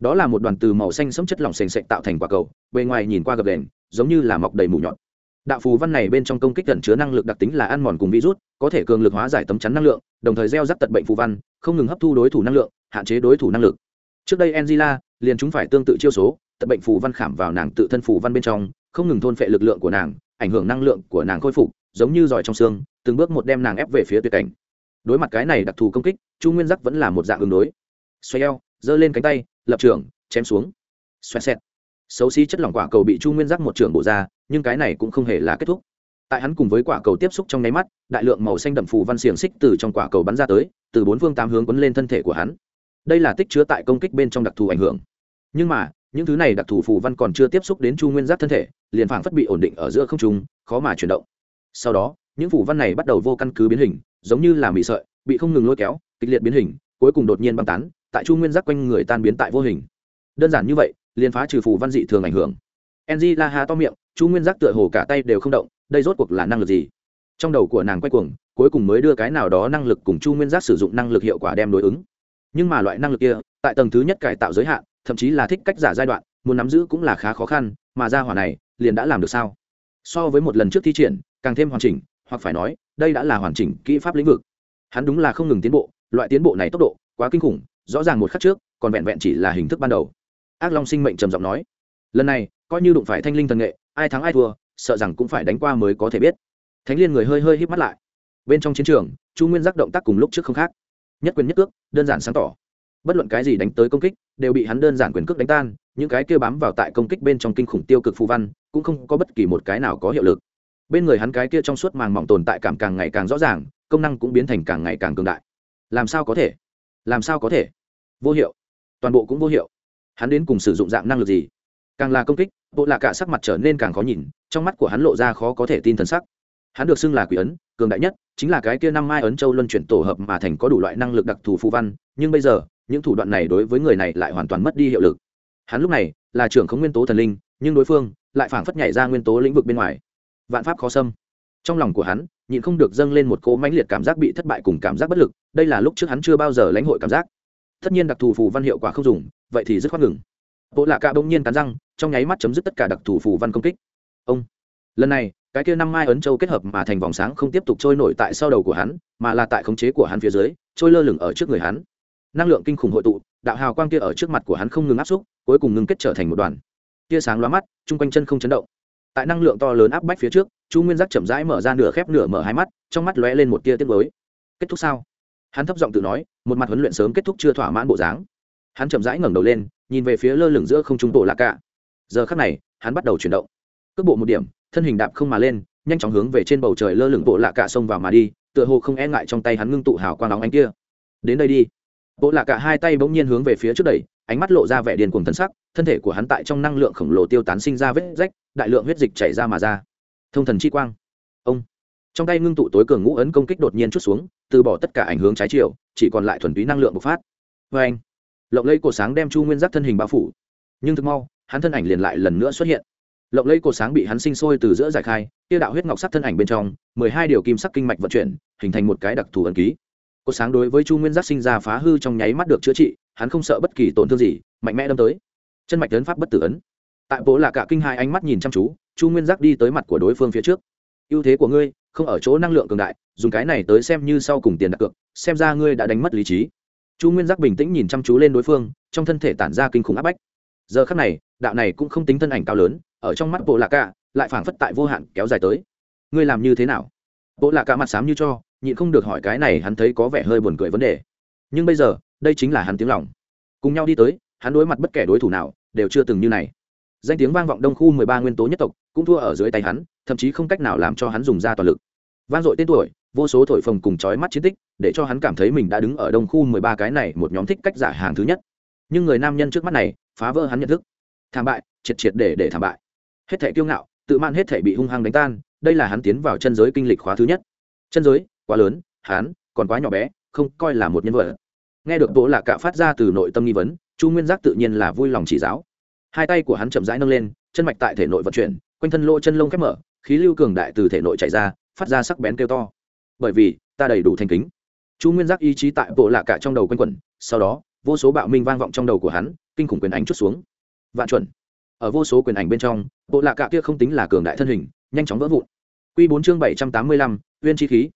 Đó là một đoàn từ màu xanh sẫm chất lỏng sền sệt tạo thành quả cầu, bề ngoài nhìn qua gập đèn giống như là mọc đầy mù nhọn đạo phù văn này bên trong công kích cẩn chứa năng lực đặc tính là ăn mòn cùng virus, có thể cường lực hóa giải tấm chắn năng lượng, đồng thời gieo rắc tật bệnh phù văn, không ngừng hấp thu đối thủ năng lượng, hạn chế đối thủ năng lực. Trước đây angela liền chúng phải tương tự chiêu số, tật bệnh phù văn khảm vào nàng tự thân phù văn bên trong, không ngừng thôn phệ lực lượng của nàng, ảnh hưởng năng lượng của nàng khôi phục, giống như giỏi trong xương, từng bước một đem nàng ép về phía tuyệt cảnh. Đối mặt cái này đặc thù công kích, chu nguyên giác vẫn là một dạng ứng đối. Xoay eo, giơ lên cánh tay, lập trường, chém xuống. Xoẹt xẹt xấu xí chất lỏng quả cầu bị chu nguyên giác một trường bổ ra, nhưng cái này cũng không hề là kết thúc. Tại hắn cùng với quả cầu tiếp xúc trong nháy mắt, đại lượng màu xanh đậm phù văn xiềng xích từ trong quả cầu bắn ra tới, từ bốn phương tám hướng quấn lên thân thể của hắn. Đây là tích chứa tại công kích bên trong đặc thù ảnh hưởng. Nhưng mà, những thứ này đặc thù phù văn còn chưa tiếp xúc đến chu nguyên giác thân thể, liền phảng phất bị ổn định ở giữa không trung, khó mà chuyển động. Sau đó, những phù văn này bắt đầu vô căn cứ biến hình, giống như là mị sợi, bị không ngừng lôi kéo, kịch liệt biến hình, cuối cùng đột nhiên băng tán, tại chu nguyên giác quanh người tan biến tại vô hình. Đơn giản như vậy liền phá trừ phù văn dị thường ảnh hưởng. Enzy la hà to miệng, chu nguyên giác tựa hồ cả tay đều không động, đây rốt cuộc là năng lực gì? Trong đầu của nàng quay cuồng, cuối cùng mới đưa cái nào đó năng lực cùng chu nguyên giác sử dụng năng lực hiệu quả đem đối ứng. Nhưng mà loại năng lực kia, tại tầng thứ nhất cải tạo giới hạn, thậm chí là thích cách giả giai đoạn, muốn nắm giữ cũng là khá khó khăn, mà ra hỏa này, liền đã làm được sao? So với một lần trước thi triển, càng thêm hoàn chỉnh, hoặc phải nói, đây đã là hoàn chỉnh kỹ pháp lĩnh vực. Hắn đúng là không ngừng tiến bộ, loại tiến bộ này tốc độ, quá kinh khủng, rõ ràng một khắc trước, còn vẹn vẹn chỉ là hình thức ban đầu ác long sinh mệnh trầm giọng nói. Lần này, coi như đụng phải thanh linh thần nghệ, ai thắng ai thua, sợ rằng cũng phải đánh qua mới có thể biết. Thánh liên người hơi hơi hít mắt lại. Bên trong chiến trường, chu nguyên giác động tác cùng lúc trước không khác. Nhất quyền nhất cước, đơn giản sáng tỏ. Bất luận cái gì đánh tới công kích, đều bị hắn đơn giản quyền cước đánh tan, những cái kia bám vào tại công kích bên trong kinh khủng tiêu cực phù văn, cũng không có bất kỳ một cái nào có hiệu lực. Bên người hắn cái kia trong suốt màng mỏng tồn tại cảm càng ngày càng rõ ràng, công năng cũng biến thành càng ngày càng cường đại. Làm sao có thể? Làm sao có thể? Vô hiệu. Toàn bộ cũng vô hiệu hắn đến cùng sử dụng dạng năng lực gì? Càng là công kích, bộ lạ cả sắc mặt trở nên càng khó nhìn, trong mắt của hắn lộ ra khó có thể tin thần sắc. Hắn được xưng là quỷ ấn, cường đại nhất, chính là cái kia năm mai ấn châu luân chuyển tổ hợp mà thành có đủ loại năng lực đặc thù phù văn, nhưng bây giờ, những thủ đoạn này đối với người này lại hoàn toàn mất đi hiệu lực. Hắn lúc này là trưởng không nguyên tố thần linh, nhưng đối phương lại phảng phất nhảy ra nguyên tố lĩnh vực bên ngoài. Vạn pháp khó xâm. Trong lòng của hắn, nhịn không được dâng lên một cỗ mãnh liệt cảm giác bị thất bại cùng cảm giác bất lực, đây là lúc trước hắn chưa bao giờ lãnh hội cảm giác. Tất nhiên đặc thù phù văn hiệu quả không dùng vậy thì dứt khoát ngừng. Bộ lạ cạ bỗng nhiên cắn răng, trong nháy mắt chấm dứt tất cả đặc thù phù văn công kích. Ông! Lần này, cái kia năm mai ấn châu kết hợp mà thành vòng sáng không tiếp tục trôi nổi tại sau đầu của hắn, mà là tại khống chế của hắn phía dưới, trôi lơ lửng ở trước người hắn. Năng lượng kinh khủng hội tụ, đạo hào quang kia ở trước mặt của hắn không ngừng áp xúc, cuối cùng ngừng kết trở thành một đoàn. Tia sáng lóa mắt, chung quanh chân không chấn động. Tại năng lượng to lớn áp bách phía trước, chu nguyên giác chậm rãi mở ra nửa khép nửa mở hai mắt, trong mắt lóe lên một tia tiết mới kết thúc sao? Hắn thấp giọng tự nói, một mặt huấn luyện sớm kết thúc chưa thỏa mãn bộ dáng hắn chậm rãi ngẩng đầu lên, nhìn về phía lơ lửng giữa không trung bộ lạc cạ. giờ khắc này, hắn bắt đầu chuyển động. Cước bộ một điểm, thân hình đạp không mà lên, nhanh chóng hướng về trên bầu trời lơ lửng bộ lạ cạ xông vào mà đi, tựa hồ không e ngại trong tay hắn ngưng tụ hào quang nóng ánh kia. Đến đây đi. Bộ lạ cạ hai tay bỗng nhiên hướng về phía trước đẩy, ánh mắt lộ ra vẻ điên cuồng thân sắc, thân thể của hắn tại trong năng lượng khổng lồ tiêu tán sinh ra vết rách, đại lượng huyết dịch chảy ra mà ra. Thông thần chi quang. Ông. Trong tay ngưng tụ tối cường ngũ ấn công kích đột nhiên chút xuống, từ bỏ tất cả ảnh hướng trái chiều, chỉ còn lại thuần túy năng lượng bộc phát. Vê anh lộng lấy cổ sáng đem chu nguyên giác thân hình bao phủ. Nhưng thực mau, hắn thân ảnh liền lại lần nữa xuất hiện. Lộng lấy cổ sáng bị hắn sinh sôi từ giữa giải khai tiêu đạo huyết ngọc sắc thân ảnh bên trong, mười hai điều kim sắc kinh mạch vận chuyển, hình thành một cái đặc thù ẩn ký. Cổ sáng đối với chu nguyên giác sinh ra phá hư trong nháy mắt được chữa trị, hắn không sợ bất kỳ tổn thương gì, mạnh mẽ đâm tới. Chân mạch lớn pháp bất tử ấn. Tại bố là cả kinh hai ánh mắt nhìn chăm chú, chu nguyên giác đi tới mặt của đối phương phía trước. Ưu thế của ngươi, không ở chỗ năng lượng cường đại, dùng cái này tới xem như sau cùng tiền đặt cược, xem ra ngươi đã đánh mất lý trí chu nguyên giác bình tĩnh nhìn chăm chú lên đối phương, trong thân thể tản ra kinh khủng áp bách. Giờ khắc này, đạo này cũng không tính thân ảnh cao lớn, ở trong mắt bộ lạc cả lại phảng phất tại vô hạn kéo dài tới. Ngươi làm như thế nào? Bộ lạc cả mặt xám như cho, nhịn không được hỏi cái này hắn thấy có vẻ hơi buồn cười vấn đề. Nhưng bây giờ, đây chính là hắn tiếng lòng. Cùng nhau đi tới, hắn đối mặt bất kể đối thủ nào, đều chưa từng như này. Danh tiếng vang vọng đông khu mười ba nguyên tố nhất tộc, cũng thua ở dưới tay hắn, thậm chí không cách nào làm cho hắn dùng ra toàn lực vang dội tên tuổi, vô số thổi phồng cùng chói mắt chiến tích, để cho hắn cảm thấy mình đã đứng ở đông khu mười ba cái này một nhóm thích cách giả hàng thứ nhất. Nhưng người nam nhân trước mắt này, phá vỡ hắn nhận thức. Thảm bại, triệt triệt để để thảm bại. Hết thể kiêu ngạo, tự man hết thể bị hung hăng đánh tan, đây là hắn tiến vào chân giới kinh lịch khóa thứ nhất. Chân giới, quá lớn, hắn còn quá nhỏ bé, không coi là một nhân vật. Nghe được bố là cạ phát ra từ nội tâm nghi vấn, chu nguyên giác tự nhiên là vui lòng chỉ giáo. Hai tay của hắn chậm rãi nâng lên, chân mạch tại thể nội vận chuyển, quanh thân lỗ chân lông khép mở, khí lưu cường đại từ thể nội chạy ra phát ra sắc bén kêu to. Bởi vì, ta đầy đủ thành kính. Chu nguyên giác ý chí tại bộ lạ cả trong đầu quanh quẩn, sau đó, vô số bạo minh vang vọng trong đầu của hắn, kinh khủng quyền ảnh chút xuống. Vạn chuẩn. Ở vô số quyền ảnh bên trong, bộ lạ cả kia không tính là cường đại thân hình, nhanh chóng vỡ vụn. Q bốn chương bảy trăm tám mươi lăm, uyên chi khí.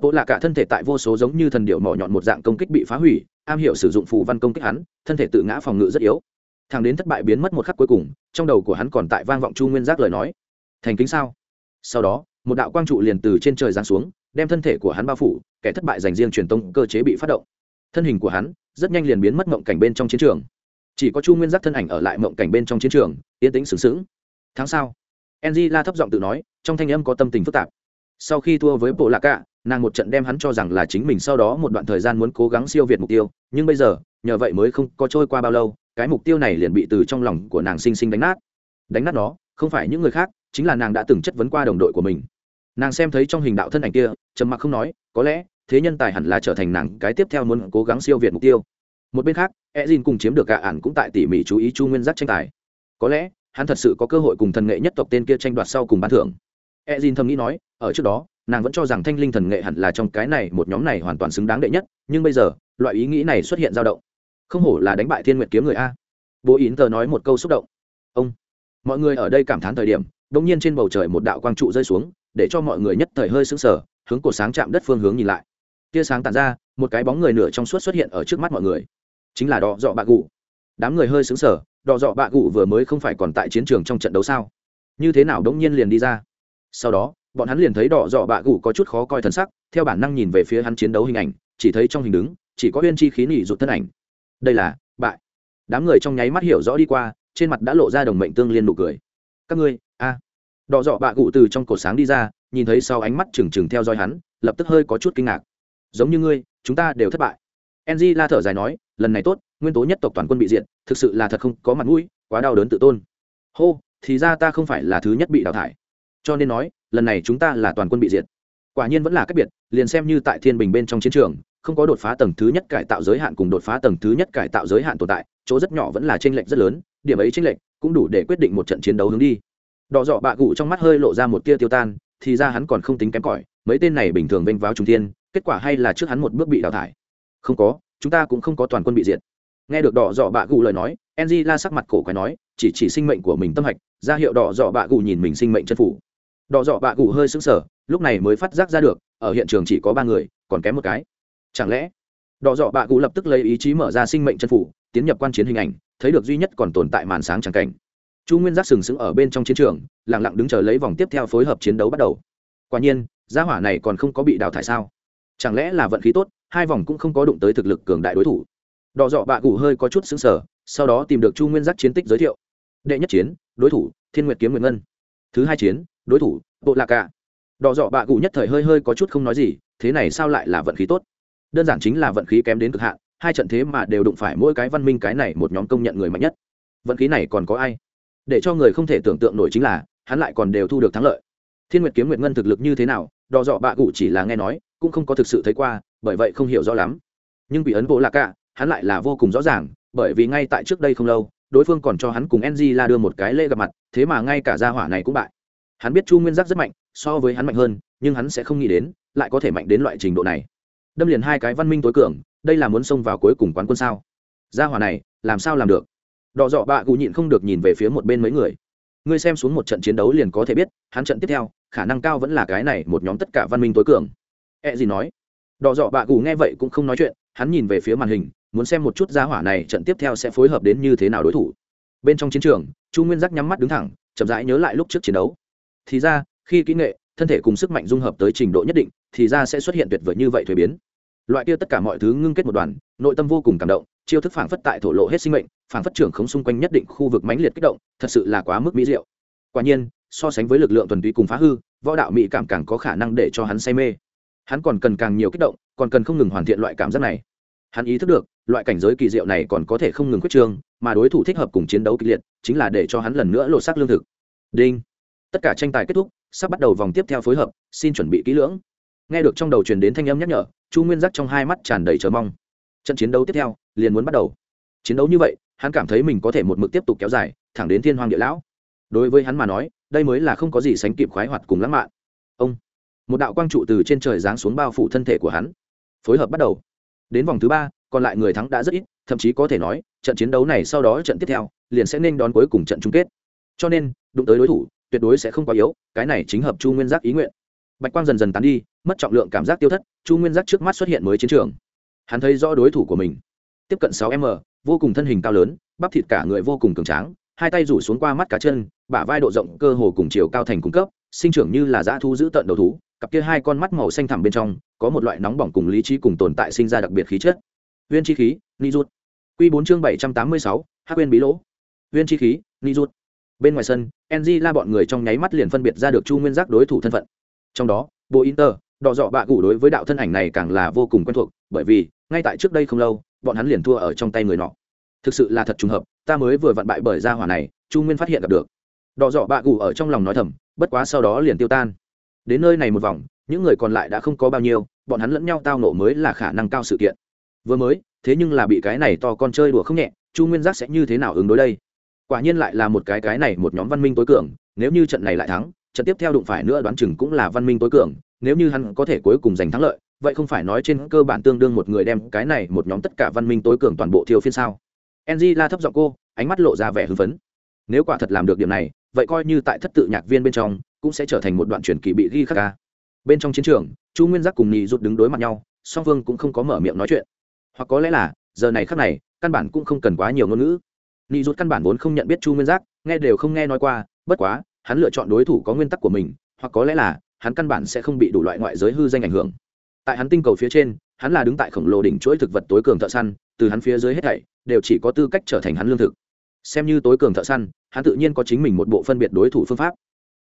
Bộ lạ cả thân thể tại vô số giống như thần điệu mỏ nhọn một dạng công kích bị phá hủy, am hiểu sử dụng phù văn công kích hắn, thân thể tự ngã phòng ngự rất yếu. Thằng đến thất bại biến mất một khắc cuối cùng, trong đầu của hắn còn tại vang vọng chu nguyên giác lời nói. Thành kính sao? Sau đó một đạo quang trụ liền từ trên trời giáng xuống, đem thân thể của hắn bao phủ, kẻ thất bại dành riêng truyền tông cơ chế bị phát động. Thân hình của hắn rất nhanh liền biến mất mộng cảnh bên trong chiến trường. Chỉ có chu nguyên giác thân ảnh ở lại mộng cảnh bên trong chiến trường, yên tĩnh sướng sướng tháng sau enzy la thấp giọng tự nói, trong thanh âm có tâm tình phức tạp. Sau khi thua với bộ lạc cạ nàng một trận đem hắn cho rằng là chính mình sau đó một đoạn thời gian muốn cố gắng siêu việt mục tiêu, nhưng bây giờ, nhờ vậy mới không có trôi qua bao lâu, cái mục tiêu này liền bị từ trong lòng của nàng sinh sinh đánh nát. Đánh nát nó, không phải những người khác chính là nàng đã từng chất vấn qua đồng đội của mình. Nàng xem thấy trong hình đạo thân ảnh kia, trầm mặc không nói, có lẽ, thế nhân tài hẳn là trở thành nàng cái tiếp theo muốn cố gắng siêu việt mục tiêu. Một bên khác e d cùng chiếm được gạ ản cũng tại tỉ mỉ chú ý chu nguyên giác tranh tài. Có lẽ, hắn thật sự có cơ hội cùng thần nghệ nhất tộc tên kia tranh đoạt sau cùng bán thưởng. E d thầm nghĩ nói, ở trước đó, nàng vẫn cho rằng thanh linh thần nghệ hẳn là trong cái này một nhóm này hoàn toàn xứng đáng đệ nhất, nhưng bây giờ, loại ý nghĩ này xuất hiện dao động. Không hổ là đánh bại thiên nguyệt kiếm người a. Bố yến tờ nói một câu xúc động. Ông, mọi người ở đây cảm thán thời điểm đ nhiên trên bầu trời một đạo quang trụ rơi xuống, để cho mọi người nhất thời hơi sững sờ, hướng cổ sáng chạm đất phương hướng nhìn lại. Tia sáng tàn ra, một cái bóng người nửa trong suốt xuất hiện ở trước mắt mọi người. Chính là đọ dọ bạ gụ. Đám người hơi sững sờ, đọ dọ bạ gụ vừa mới không phải còn tại chiến trường trong trận đấu sao? Như thế nào đống nhiên liền đi ra? Sau đó, bọn hắn liền thấy đỏ dọ bạ gụ có chút khó coi thân sắc, theo bản năng nhìn về phía hắn chiến đấu hình ảnh, chỉ thấy trong hình đứng, chỉ có huyên chi khí nỉ rụt thân ảnh. Đây là bại. Đám người trong nháy mắt hiểu rõ đi qua, trên mặt đã lộ ra đồng mệnh tương liên nụ cười. Các ngươi đỏ dọ bạ cụ từ trong cổ sáng đi ra, nhìn thấy sau ánh mắt trừng trừng theo dõi hắn, lập tức hơi có chút kinh ngạc. Giống như ngươi, chúng ta đều thất bại. Enzy la thở dài nói, lần này tốt, nguyên tố nhất tộc toàn quân bị diệt, thực sự là thật không có mặt mũi, quá đau đớn tự tôn. Hô, thì ra ta không phải là thứ nhất bị đào thải. Cho nên nói, lần này chúng ta là toàn quân bị diệt. Quả nhiên vẫn là cách biệt, liền xem như tại thiên bình bên trong chiến trường, không có đột phá tầng thứ nhất cải tạo giới hạn cùng đột phá tầng thứ nhất cải tạo giới hạn tồn tại, chỗ rất nhỏ vẫn là tranh lệch rất lớn, điểm ấy tranh lệch cũng đủ để quyết định một trận chiến đấu hướng đi đỏ dọ bạ gụ trong mắt hơi lộ ra một tia tiêu tan, thì ra hắn còn không tính kém cỏi, mấy tên này bình thường vênh váo trung thiên, kết quả hay là trước hắn một bước bị đào thải. Không có, chúng ta cũng không có toàn quân bị diệt. Nghe được đỏ dọ bạ gụ lời nói enzy la sắc mặt cổ quái nói, chỉ chỉ sinh mệnh của mình tâm hạch, ra hiệu đỏ dọ bạ gụ nhìn mình sinh mệnh chân phủ. Đỏ dọ bạ gụ hơi sững sờ, lúc này mới phát giác ra được, ở hiện trường chỉ có ba người, còn kém một cái. Chẳng lẽ, đỏ dọ bạ gụ lập tức lấy ý chí mở ra sinh mệnh chân phủ, tiến nhập quan chiến hình ảnh, thấy được duy nhất còn tồn tại màn sáng tràng cảnh chu nguyên giác sừng sững ở bên trong chiến trường lẳng lặng đứng chờ lấy vòng tiếp theo phối hợp chiến đấu bắt đầu. Quả nhiên, gia hỏa này còn không có bị đào thải sao? Chẳng lẽ là vận khí tốt, hai vòng cũng không có đụng tới thực lực cường đại đối thủ? Đỏ dọ bạ gụ hơi có chút xứng sở sau đó tìm được chu nguyên giác chiến tích giới thiệu. Đệ nhất chiến, đối thủ, thiên nguyệt kiếm nguyệt ngân. Thứ hai chiến, đối thủ, bộ lạc cả đỏ dọ bạ gụ nhất thời hơi hơi có chút không nói gì, thế này sao lại là vận khí tốt? Đơn giản chính là vận khí kém đến cực hạn, hai trận thế mà đều đụng phải mỗi cái văn minh cái này một nhóm công nhận người mạnh nhất. Vận khí này còn có ai? Để cho người không thể tưởng tượng nổi chính là, hắn lại còn đều thu được thắng lợi. Thiên nguyệt kiếm nguyệt ngân thực lực như thế nào đò dọ bạ cụ chỉ là nghe nói, cũng không có thực sự thấy qua, bởi vậy không hiểu rõ lắm. Nhưng bị ấn bộ lạc cả, hắn lại là vô cùng rõ ràng, bởi vì ngay tại trước đây không lâu, đối phương còn cho hắn cùng ng la đưa một cái lễ gặp mặt, thế mà ngay cả gia hỏa này cũng bại. Hắn biết chu nguyên giác rất mạnh, so với hắn mạnh hơn, nhưng hắn sẽ không nghĩ đến, lại có thể mạnh đến loại trình độ này. Đâm liền hai cái văn minh tối cường, đây là muốn xông vào cuối cùng quán quân sao? Gia hỏa này, làm sao làm được? Đỏ dọ bạ cụ nhịn không được nhìn về phía một bên mấy người. Ngươi xem xuống một trận chiến đấu liền có thể biết, hắn trận tiếp theo, khả năng cao vẫn là cái này một nhóm tất cả văn minh tối cường. E gì nói. Đỏ dọ bạ cụ nghe vậy cũng không nói chuyện, hắn nhìn về phía màn hình, muốn xem một chút gia hỏa này trận tiếp theo sẽ phối hợp đến như thế nào đối thủ. Bên trong chiến trường, chu nguyên giác nhắm mắt đứng thẳng, chậm rãi nhớ lại lúc trước chiến đấu. Thì ra, khi kỹ nghệ, thân thể cùng sức mạnh dung hợp tới trình độ nhất định, thì ra sẽ xuất hiện tuyệt vời như vậy thuế biến. Loại kia tất cả mọi thứ ngưng kết một đoàn, nội tâm vô cùng cảm động, chiêu thức phảng phất tại thổ lộ hết sinh mệnh Phản phất trưởng khống xung quanh nhất định khu vực mãnh liệt kích động, thật sự là quá mức mỹ diệu. Quả nhiên, so sánh với lực lượng tuần túy cùng phá hư, võ đạo mỹ cảm càng có khả năng để cho hắn say mê. Hắn còn cần càng nhiều kích động, còn cần không ngừng hoàn thiện loại cảm giác này. Hắn ý thức được, loại cảnh giới kỳ diệu này còn có thể không ngừng quyết trương, mà đối thủ thích hợp cùng chiến đấu kịch liệt, chính là để cho hắn lần nữa lột xác lương thực. Đinh. Tất cả tranh tài kết thúc, sắp bắt đầu vòng tiếp theo phối hợp, xin chuẩn bị kỹ lưỡng. Nghe được trong đầu truyền đến thanh âm nhắc nhở, chu nguyên giác trong hai mắt tràn đầy chờ mong. Trận chiến đấu tiếp theo, liền muốn bắt đầu. Chiến đấu như vậy hắn cảm thấy mình có thể một mực tiếp tục kéo dài, thẳng đến thiên hoàng địa lão. Đối với hắn mà nói, đây mới là không có gì sánh kịp khoái hoạt cùng lãng mạn. Ông, một đạo quang trụ từ trên trời giáng xuống bao phủ thân thể của hắn. Phối hợp bắt đầu. Đến vòng thứ ba, còn lại người thắng đã rất ít, thậm chí có thể nói, trận chiến đấu này sau đó trận tiếp theo, liền sẽ nên đón cuối cùng trận chung kết. Cho nên, đụng tới đối thủ, tuyệt đối sẽ không quá yếu, cái này chính hợp chu nguyên giác ý nguyện. Bạch quang dần dần tán đi, mất trọng lượng cảm giác tiêu thất, chu nguyên giác trước mắt xuất hiện mới chiến trường. Hắn thấy rõ đối thủ của mình. Tiếp cận 6m vô cùng thân hình cao lớn, bắp thịt cả người vô cùng cường tráng, hai tay rủ xuống qua mắt cá chân, bả vai độ rộng cơ hồ cùng chiều cao thành cung cấp, sinh trưởng như là dã thu giữ tận đầu thú, cặp kia hai con mắt màu xanh thẳm bên trong, có một loại nóng bỏng cùng lý trí cùng tồn tại sinh ra đặc biệt khí chất. Viên chi khí, ni rút. Q bốn chương bảy trăm tám mươi sáu hát quên bí lỗ. Viên chi khí, ni rút. Bên ngoài sân ng la bọn người trong nháy mắt liền phân biệt ra được chu nguyên giác đối thủ thân phận. Trong đó bộ inter đọ dọ bạ gủ đối với đạo thân ảnh này càng là vô cùng quen thuộc, bởi vì, ngay tại trước đây không lâu bọn hắn liền thua ở trong tay người nọ. Thực sự là thật trùng hợp, ta mới vừa vặn bại bởi gia hỏa này, chu nguyên phát hiện gặp được. Đò dọ bạ gù ở trong lòng nói thầm, bất quá sau đó liền tiêu tan. Đến nơi này một vòng, những người còn lại đã không có bao nhiêu, bọn hắn lẫn nhau tao nổ mới là khả năng cao sự kiện. Vừa mới, thế nhưng là bị cái này to con chơi đùa không nhẹ, chu nguyên giác sẽ như thế nào ứng đối đây? Quả nhiên lại là một cái cái này một nhóm văn minh tối cường, nếu như trận này lại thắng, trận tiếp theo đụng phải nữa đoán chừng cũng là văn minh tối cường, nếu như hắn có thể cuối cùng giành thắng lợi vậy không phải nói trên cơ bản tương đương một người đem cái này một nhóm tất cả văn minh tối cường toàn bộ thiêu phiên sao? Enzy la thấp giọng cô, ánh mắt lộ ra vẻ hưng phấn. Nếu quả thật làm được điểm này, vậy coi như tại thất tự nhạc viên bên trong, cũng sẽ trở thành một đoạn truyền kỳ bị ghi khắc ca. Bên trong chiến trường, chu nguyên giác cùng nhị rút đứng đối mặt nhau, song phương cũng không có mở miệng nói chuyện. Hoặc có lẽ là, giờ này khắc này, căn bản cũng không cần quá nhiều ngôn ngữ. Nhị rút căn bản vốn không nhận biết chu nguyên giác, nghe đều không nghe nói qua, bất quá, hắn lựa chọn đối thủ có nguyên tắc của mình, hoặc có lẽ là, hắn căn bản sẽ không bị đủ loại ngoại giới hư danh ảnh hưởng tại hắn tinh cầu phía trên, hắn là đứng tại khổng lồ đỉnh chuỗi thực vật tối cường thợ săn, từ hắn phía dưới hết thảy, đều chỉ có tư cách trở thành hắn lương thực. Xem như tối cường thợ săn, hắn tự nhiên có chính mình một bộ phân biệt đối thủ phương pháp.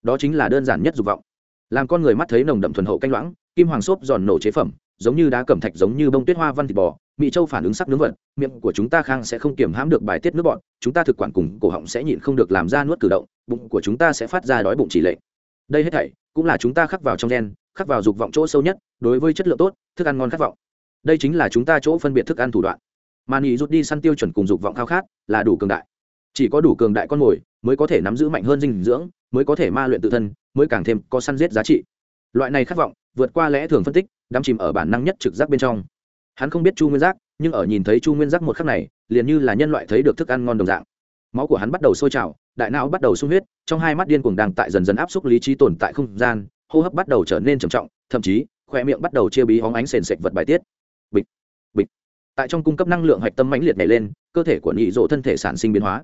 Đó chính là đơn giản nhất dục vọng. Làm con người mắt thấy nồng đậm thuần hậu canh loãng, kim hoàng xốp giòn nổ chế phẩm, giống như đá cẩm thạch giống như bông tuyết hoa văn thịt bò, mỹ châu phản ứng sắc nướng vật, miệng của chúng ta khang sẽ không kiểm hãm được bài tiết nước bọn chúng ta thực quản cùng cổ họng sẽ nhịn không được làm ra nuốt cử động, bụng của chúng ta sẽ phát ra đói bụng chỉ lệ. đây hết thảy cũng là chúng ta khắc vào trong gen khắc vào dục vọng chỗ sâu nhất, đối với chất lượng tốt, thức ăn ngon khát vọng. Đây chính là chúng ta chỗ phân biệt thức ăn thủ đoạn. Mà nghỉ rút đi săn tiêu chuẩn cùng dục vọng khao khát là đủ cường đại. Chỉ có đủ cường đại con mồi mới có thể nắm giữ mạnh hơn dinh dưỡng, mới có thể ma luyện tự thân, mới càng thêm có săn giết giá trị. Loại này khát vọng vượt qua lẽ thường phân tích, đắm chìm ở bản năng nhất trực giác bên trong. Hắn không biết chu nguyên giác, nhưng ở nhìn thấy chu nguyên giác một khắc này, liền như là nhân loại thấy được thức ăn ngon đồng dạng. Máu của hắn bắt đầu sôi trào, đại não bắt đầu sung huyết, trong hai mắt điên cuồng đang tại dần dần áp suất lý trí tồn tại không gian hô hấp bắt đầu trở nên trầm trọng, thậm chí, khoe miệng bắt đầu chia bí hóng ánh sền sệt vật bài tiết. Bịch bịch. Tại trong cung cấp năng lượng hạch tâm mãnh liệt này lên, cơ thể của nhị rộ thân thể sản sinh biến hóa.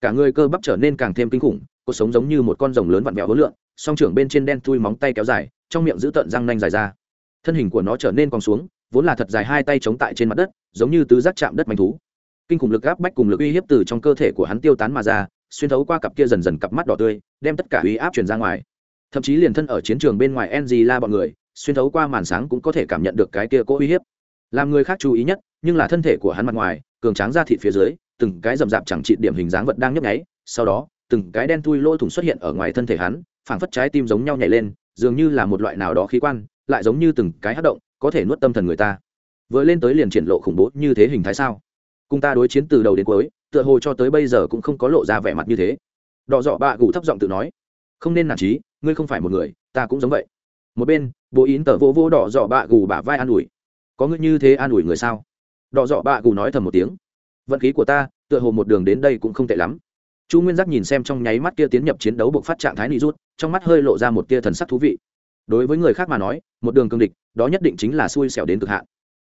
Cả người cơ bắp trở nên càng thêm kinh khủng, cuộc sống giống như một con rồng lớn vặn vẹo hối lượng song trưởng bên trên đen thui móng tay kéo dài, trong miệng giữ tận răng nanh dài ra. Thân hình của nó trở nên còn xuống, vốn là thật dài hai tay chống tại trên mặt đất, giống như tứ giác chạm đất manh thú. Kinh khủng lực gáp bách cùng lực uy hiếp từ trong cơ thể của hắn tiêu tán mà ra, xuyên thấu qua cặp kia dần dần cặp mắt đỏ tươi, đem tất cả uy áp truyền ra ngoài thậm chí liền thân ở chiến trường bên ngoài ng la bọn người, xuyên thấu qua màn sáng cũng có thể cảm nhận được cái kia cố uy hiếp. Làm người khác chú ý nhất, nhưng là thân thể của hắn mặt ngoài, cường tráng ra thịt phía dưới, từng cái rậm rạp chẳng trị điểm hình dáng vật đang nhấp nháy, sau đó, từng cái đen thui lỗ thủng xuất hiện ở ngoài thân thể hắn, phảng phất trái tim giống nhau nhảy lên, dường như là một loại nào đó khí quan, lại giống như từng cái hát động, có thể nuốt tâm thần người ta. Vừa lên tới liền triển lộ khủng bố như thế hình thái sao? Cùng ta đối chiến từ đầu đến cuối, tựa hồ cho tới bây giờ cũng không có lộ ra vẻ mặt như thế. Đỏ dọ bạ gù thấp giọng tự nói không nên nản trí, ngươi không phải một người, ta cũng giống vậy. Một bên, bố yến tờ vô vô đỏ dọ bạ gù bả vai an ủi. Có ngươi như thế an ủi người sao? Đỏ dọ bạ gù nói thầm một tiếng. Vận khí của ta, tựa hồ một đường đến đây cũng không tệ lắm. Chu nguyên giác nhìn xem trong nháy mắt kia tiến nhập chiến đấu buộc phát trạng thái nị rút, trong mắt hơi lộ ra một tia thần sắc thú vị. Đối với người khác mà nói, một đường cương địch, đó nhất định chính là xui xẻo đến cực hạn.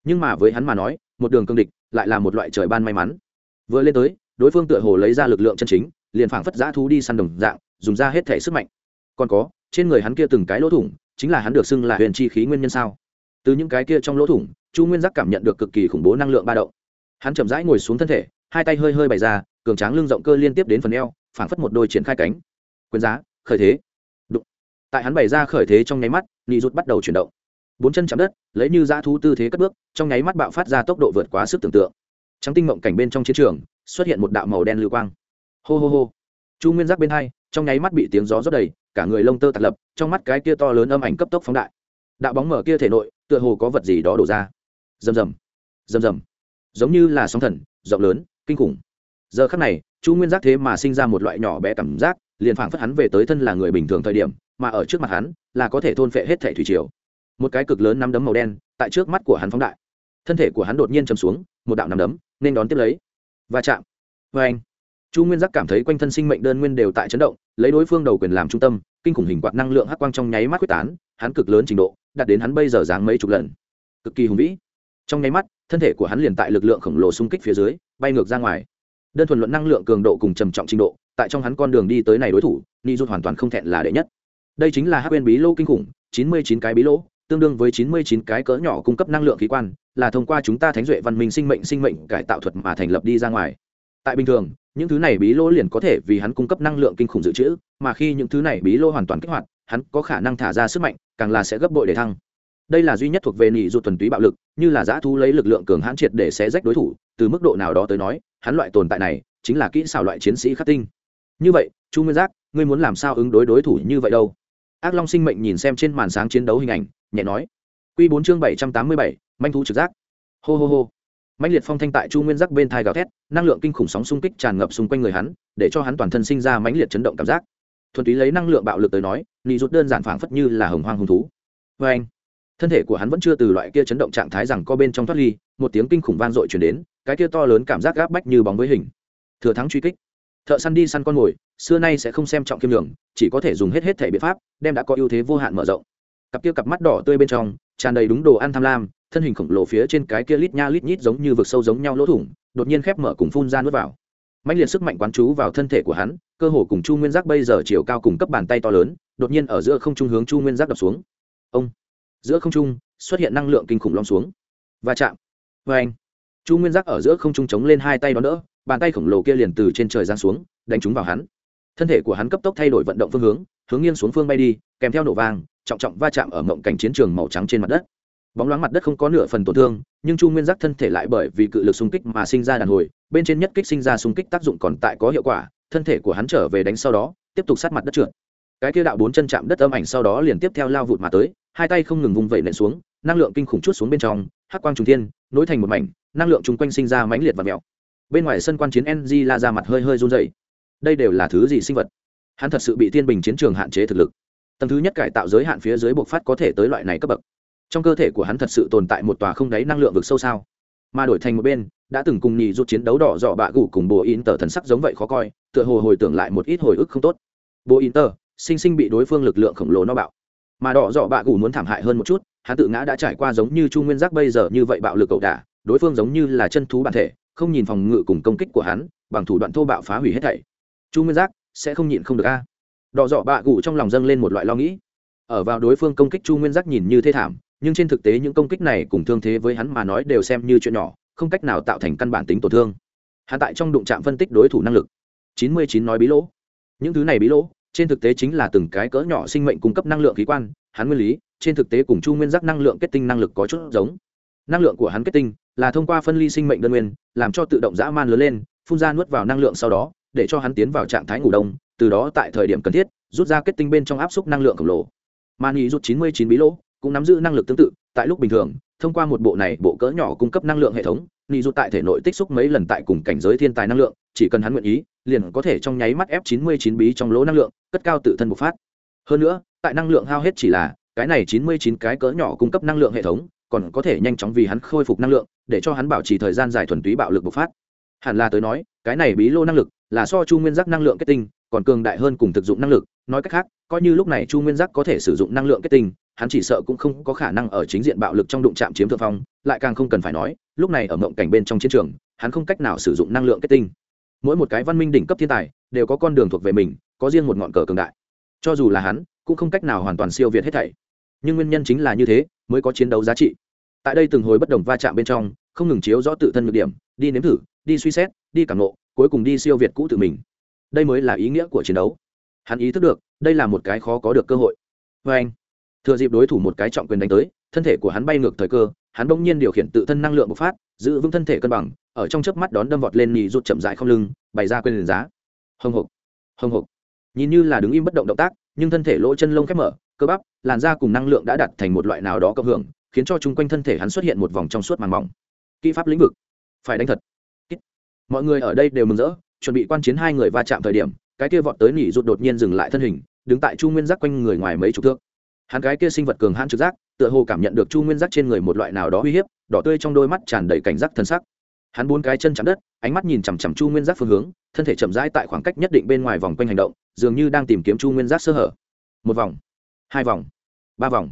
Nhưng mà với hắn mà nói, một đường cương địch lại là một loại trời ban may mắn. Vừa lên tới, đối phương tựa hồ lấy ra lực lượng chân chính liền phảng phất giã thú đi săn đồng dạng, dùng ra hết thể sức mạnh. Còn có, trên người hắn kia từng cái lỗ thủng, chính là hắn được xưng là huyền chi khí nguyên nhân sao? Từ những cái kia trong lỗ thủng, chu nguyên giác cảm nhận được cực kỳ khủng bố năng lượng ba động. Hắn chậm rãi ngồi xuống thân thể, hai tay hơi hơi bày ra, cường tráng lưng rộng cơ liên tiếp đến phần eo, phảng phất một đôi triển khai cánh. Quyền giá, khởi thế. Đụng. tại hắn bày ra khởi thế trong nháy mắt nhị rút bắt đầu chuyển động. Bốn chân chạm đất, lấy như dã thú tư thế cất bước, trong nháy mắt bạo phát ra tốc độ vượt quá sức tưởng tượng. Trắng tinh mộng cảnh bên trong chiến trường, xuất hiện một đạo màu đen lưu quang hô hô hô. Chu nguyên giác bên hai, trong nháy mắt bị tiếng gió rót đầy, cả người lông tơ tạt lập, trong mắt cái kia to lớn âm ảnh cấp tốc phóng đại. Đạo bóng mở kia thể nội, tựa hồ có vật gì đó đổ ra. Rầm rầm rầm rầm. Giống như là sóng thần, rộng lớn, kinh khủng. Giờ khắc này, chu nguyên giác thế mà sinh ra một loại nhỏ bé cảm giác, liền phảng phất hắn về tới thân là người bình thường thời điểm, mà ở trước mặt hắn, là có thể thôn phệ hết thể thủy triều. Một cái cực lớn nắm đấm màu đen, tại trước mắt của hắn phóng đại. Thân thể của hắn đột nhiên chầm xuống, một đạo nắm đấm, nên đón tiếp lấy. Và chạm. Vê anh chu nguyên giác cảm thấy quanh thân sinh mệnh đơn nguyên đều tại chấn động lấy đối phương đầu quyền làm trung tâm kinh khủng hình quạt năng lượng hắc quang trong nháy mắt quyết tán hắn cực lớn trình độ đạt đến hắn bây giờ dáng mấy chục lần. Cực kỳ hùng vĩ. Trong nháy mắt thân thể của hắn liền tại lực lượng khổng lồ xung kích phía dưới bay ngược ra ngoài. Đơn thuần luận năng lượng cường độ cùng trầm trọng trình độ tại trong hắn con đường đi tới này đối thủ ni rút hoàn toàn không thẹn là đệ nhất. Đây chính là hắc bên bí lô kinh khủng chín mươi chín cái bí lỗ, tương đương với chín mươi chín cái cỡ nhỏ cung cấp năng lượng khí quan là thông qua chúng ta thánh duệ văn minh sinh mệnh sinh mệnh cải tạo thuật mà thành lập đi ra ngoài. Tại bình thường những thứ này bí lô liền có thể vì hắn cung cấp năng lượng kinh khủng dự trữ, mà khi những thứ này bí lô hoàn toàn kích hoạt, hắn có khả năng thả ra sức mạnh, càng là sẽ gấp bội để thăng. Đây là duy nhất thuộc về nỉ dụ thuần túy bạo lực, như là giã thu lấy lực lượng cường hãn triệt để xé rách đối thủ, từ mức độ nào đó tới nói, hắn loại tồn tại này chính là kỹ xảo loại chiến sĩ khắc tinh. Như vậy, chu nguyên giác, ngươi muốn làm sao ứng đối đối thủ như vậy đâu? Ác long sinh mệnh nhìn xem trên màn sáng chiến đấu hình ảnh, nhẹ nói. Q bốn chương bảy trăm tám mươi bảy, manh thú trực giác. Hô hô hô mạnh liệt phong thanh tại chu nguyên giác bên thai gào thét, năng lượng kinh khủng sóng xung kích tràn ngập xung quanh người hắn, để cho hắn toàn thân sinh ra mãnh liệt chấn động cảm giác. Thuần túy lấy năng lượng bạo lực tới nói, nị rút đơn giản phảng phất như là hồng hoang hung thú. Vê anh, thân thể của hắn vẫn chưa từ loại kia chấn động trạng thái rằng co bên trong thoát ly, một tiếng kinh khủng vang dội chuyển đến, cái kia to lớn cảm giác gáp bách như bóng với hình. Thừa thắng truy kích. Thợ săn đi săn con mồi, xưa nay sẽ không xem trọng kiêm đường chỉ có thể dùng hết hết thể biện pháp, đem đã có ưu thế vô hạn mở rộng. Cặp kia cặp mắt đỏ tươi bên trong tràn đầy đúng đồ ăn tham lam, thân hình khổng lồ phía trên cái kia lít nha lít nhít giống như vực sâu giống nhau lỗ thủng, đột nhiên khép mở cùng phun ra nuốt vào. Mạnh liệt sức mạnh quán chú vào thân thể của hắn, cơ hồ cùng chu nguyên giác bây giờ chiều cao cùng cấp bàn tay to lớn, đột nhiên ở giữa không trung hướng chu nguyên giác đập xuống. Ông! Giữa không trung, xuất hiện năng lượng kinh khủng lom xuống. Và chạm! Vê anh! Chu nguyên giác ở giữa không trung chống lên hai tay đó đỡ, bàn tay khổng lồ kia liền từ trên trời giáng xuống, đánh trúng vào hắn. Thân thể của hắn cấp tốc thay đổi vận động phương hướng hướng nghiêng xuống phương bay đi, kèm theo nổ vàng trọng trọng va chạm ở mộng cảnh chiến trường màu trắng trên mặt đất. Bóng loáng mặt đất không có nửa phần tổn thương, nhưng chu nguyên giác thân thể lại bởi vì cự lực xung kích mà sinh ra đàn hồi, bên trên nhất kích sinh ra xung kích tác dụng còn tại có hiệu quả, thân thể của hắn trở về đánh sau đó, tiếp tục sát mặt đất trượt. Cái kia đạo bốn chân chạm đất âm ảnh sau đó liền tiếp theo lao vụt mà tới, hai tay không ngừng vung vẩy nện xuống, năng lượng kinh khủng chút xuống bên trong, hắc quang trùng thiên, nối thành một mảnh, năng lượng chung quanh sinh ra mãnh liệt và mèo bên ngoài sân quan chiến ng la ra mặt hơi hơi run dày đây đều là thứ gì sinh vật? Hắn thật sự bị thiên bình chiến trường hạn chế thực lực tầng thứ nhất cải tạo giới hạn phía dưới bộc phát có thể tới loại này cấp bậc. Trong cơ thể của hắn thật sự tồn tại một tòa không đáy năng lượng vực sâu sao? Mà đổi thành một bên, đã từng cùng nhì rút chiến đấu đỏ dọ bạ gủ cùng bồ in tờ thần sắc giống vậy khó coi, tựa hồ hồi tưởng lại một ít hồi ức không tốt. Bồ in tờ, sinh sinh bị đối phương lực lượng khổng lồ no bạo. Mà đỏ dọ bạ gủ muốn thảm hại hơn một chút, hắn tự ngã đã trải qua giống như chu nguyên giác bây giờ như vậy bạo lực cậu đả, đối phương giống như là chân thú bản thể, không nhìn phòng ngự cùng công kích của hắn, bằng thủ đoạn thô bạo phá hủy hết thảy. Chu nguyên giác, sẽ không nhịn không được a đỏ dọ bạ gủ trong lòng dâng lên một loại lo nghĩ. Ở vào đối phương công kích chu nguyên giác nhìn như thê thảm, nhưng trên thực tế những công kích này cùng thương thế với hắn mà nói đều xem như chuyện nhỏ, không cách nào tạo thành căn bản tính tổn thương. Hạ tại trong đụng trạm phân tích đối thủ năng lực. Chín mươi chín nói bí lỗ. Những thứ này bí lỗ, trên thực tế chính là từng cái cỡ nhỏ sinh mệnh cung cấp năng lượng khí quan, hắn nguyên lý, trên thực tế cùng chu nguyên giác năng lượng kết tinh năng lực có chút giống. Năng lượng của hắn kết tinh là thông qua phân ly sinh mệnh đơn nguyên, làm cho tự động dã man lớn lên, phun ra nuốt vào năng lượng sau đó để cho hắn tiến vào trạng thái ngủ đông, từ đó tại thời điểm cần thiết, rút ra kết tinh bên trong áp suất năng lượng khổng lồ. Mà nghỉ rút chín mươi chín bí lỗ, cũng nắm giữ năng lực tương tự, tại lúc bình thường, thông qua một bộ này bộ cỡ nhỏ cung cấp năng lượng hệ thống nghỉ rút tại thể nội tích xúc mấy lần tại cùng cảnh giới thiên tài năng lượng, chỉ cần hắn nguyện ý, liền có thể trong nháy mắt ép chín mươi chín bí trong lỗ năng lượng, cất cao tự thân bộc phát. Hơn nữa, tại năng lượng hao hết chỉ là, cái này chín mươi chín cái cỡ nhỏ cung cấp năng lượng hệ thống, còn có thể nhanh chóng vì hắn khôi phục năng lượng, để cho hắn bảo trì thời gian dài thuần túy bạo lực bộc phát. Hẳn là tới nói, cái này bí lô năng lực là so chu nguyên giác năng lượng kết tinh, còn cường đại hơn cùng thực dụng năng lực. Nói cách khác, coi như lúc này chu nguyên giác có thể sử dụng năng lượng kết tinh, hắn chỉ sợ cũng không có khả năng ở chính diện bạo lực trong đụng chạm chiếm thượng phong, lại càng không cần phải nói, lúc này ở mộng cảnh bên trong chiến trường, hắn không cách nào sử dụng năng lượng kết tinh. Mỗi một cái văn minh đỉnh cấp thiên tài, đều có con đường thuộc về mình, có riêng một ngọn cờ cường đại. Cho dù là hắn, cũng không cách nào hoàn toàn siêu việt hết thảy. Nhưng nguyên nhân chính là như thế, mới có chiến đấu giá trị. Tại đây từng hồi bất đồng va chạm bên trong, không ngừng chiếu rõ tự thân nhược điểm, đi nếm thử, đi suy xét, đi cảm nộ cuối cùng đi siêu việt cũ tự mình. Đây mới là ý nghĩa của chiến đấu. Hắn ý thức được, đây là một cái khó có được cơ hội. Vê anh, thừa dịp đối thủ một cái trọng quyền đánh tới, thân thể của hắn bay ngược thời cơ, hắn bỗng nhiên điều khiển tự thân năng lượng bộc phát, giữ vững thân thể cân bằng, ở trong chớp mắt đón đâm vọt lên nhì rụt chậm dại không lưng, bày ra quyền liền giá. Hồng hộc hồng hộc nhìn như là đứng im bất động động tác, nhưng thân thể lỗ chân lông khép mở, cơ bắp, làn da cùng năng lượng đã đặt thành một loại nào đó cộng hưởng, khiến cho chung quanh thân thể hắn xuất hiện một vòng trong suốt màng mỏng. Kỹ pháp lĩnh vực. Phải đánh thật mọi người ở đây đều mừng rỡ, chuẩn bị quan chiến hai người va chạm thời điểm, cái kia vọt tới nỉ rụt đột nhiên dừng lại thân hình, đứng tại chu nguyên giác quanh người ngoài mấy chục thước. Hắn cái kia sinh vật cường hãn trực giác, tựa hồ cảm nhận được chu nguyên giác trên người một loại nào đó uy hiếp, đỏ tươi trong đôi mắt tràn đầy cảnh giác thân sắc. Hắn bốn cái chân chạm đất, ánh mắt nhìn chằm chằm chu nguyên giác phương hướng, thân thể chậm rãi tại khoảng cách nhất định bên ngoài vòng quanh hành động, dường như đang tìm kiếm chu nguyên giác sơ hở. Một vòng, hai vòng, ba vòng,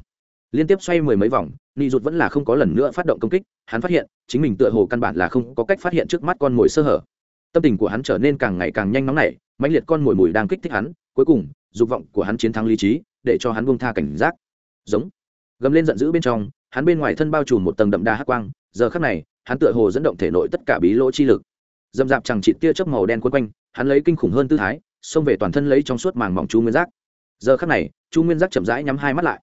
liên tiếp xoay mười mấy vòng nị rụt vẫn là không có lần nữa phát động công kích, hắn phát hiện, chính mình tựa hồ căn bản là không có cách phát hiện trước mắt con mồi sơ hở. Tâm tình của hắn trở nên càng ngày càng nhanh nóng nảy, mãnh liệt con mồi mùi đang kích thích hắn, cuối cùng, dục vọng của hắn chiến thắng lý trí, để cho hắn buông tha cảnh giác. Giống. Gầm lên giận dữ bên trong, hắn bên ngoài thân bao trùm một tầng đậm đà hắc quang, giờ khắc này, hắn tựa hồ dẫn động thể nội tất cả bí lỗ chi lực. Dầm dạp chẳng chịt tia chớp màu đen quấn quanh, hắn lấy kinh khủng hơn tư thái, xông về toàn thân lấy trong suốt màng mỏng chu nguyên giác. Giờ khắc này, chu nguyên giác chậm rãi nhắm hai mắt lại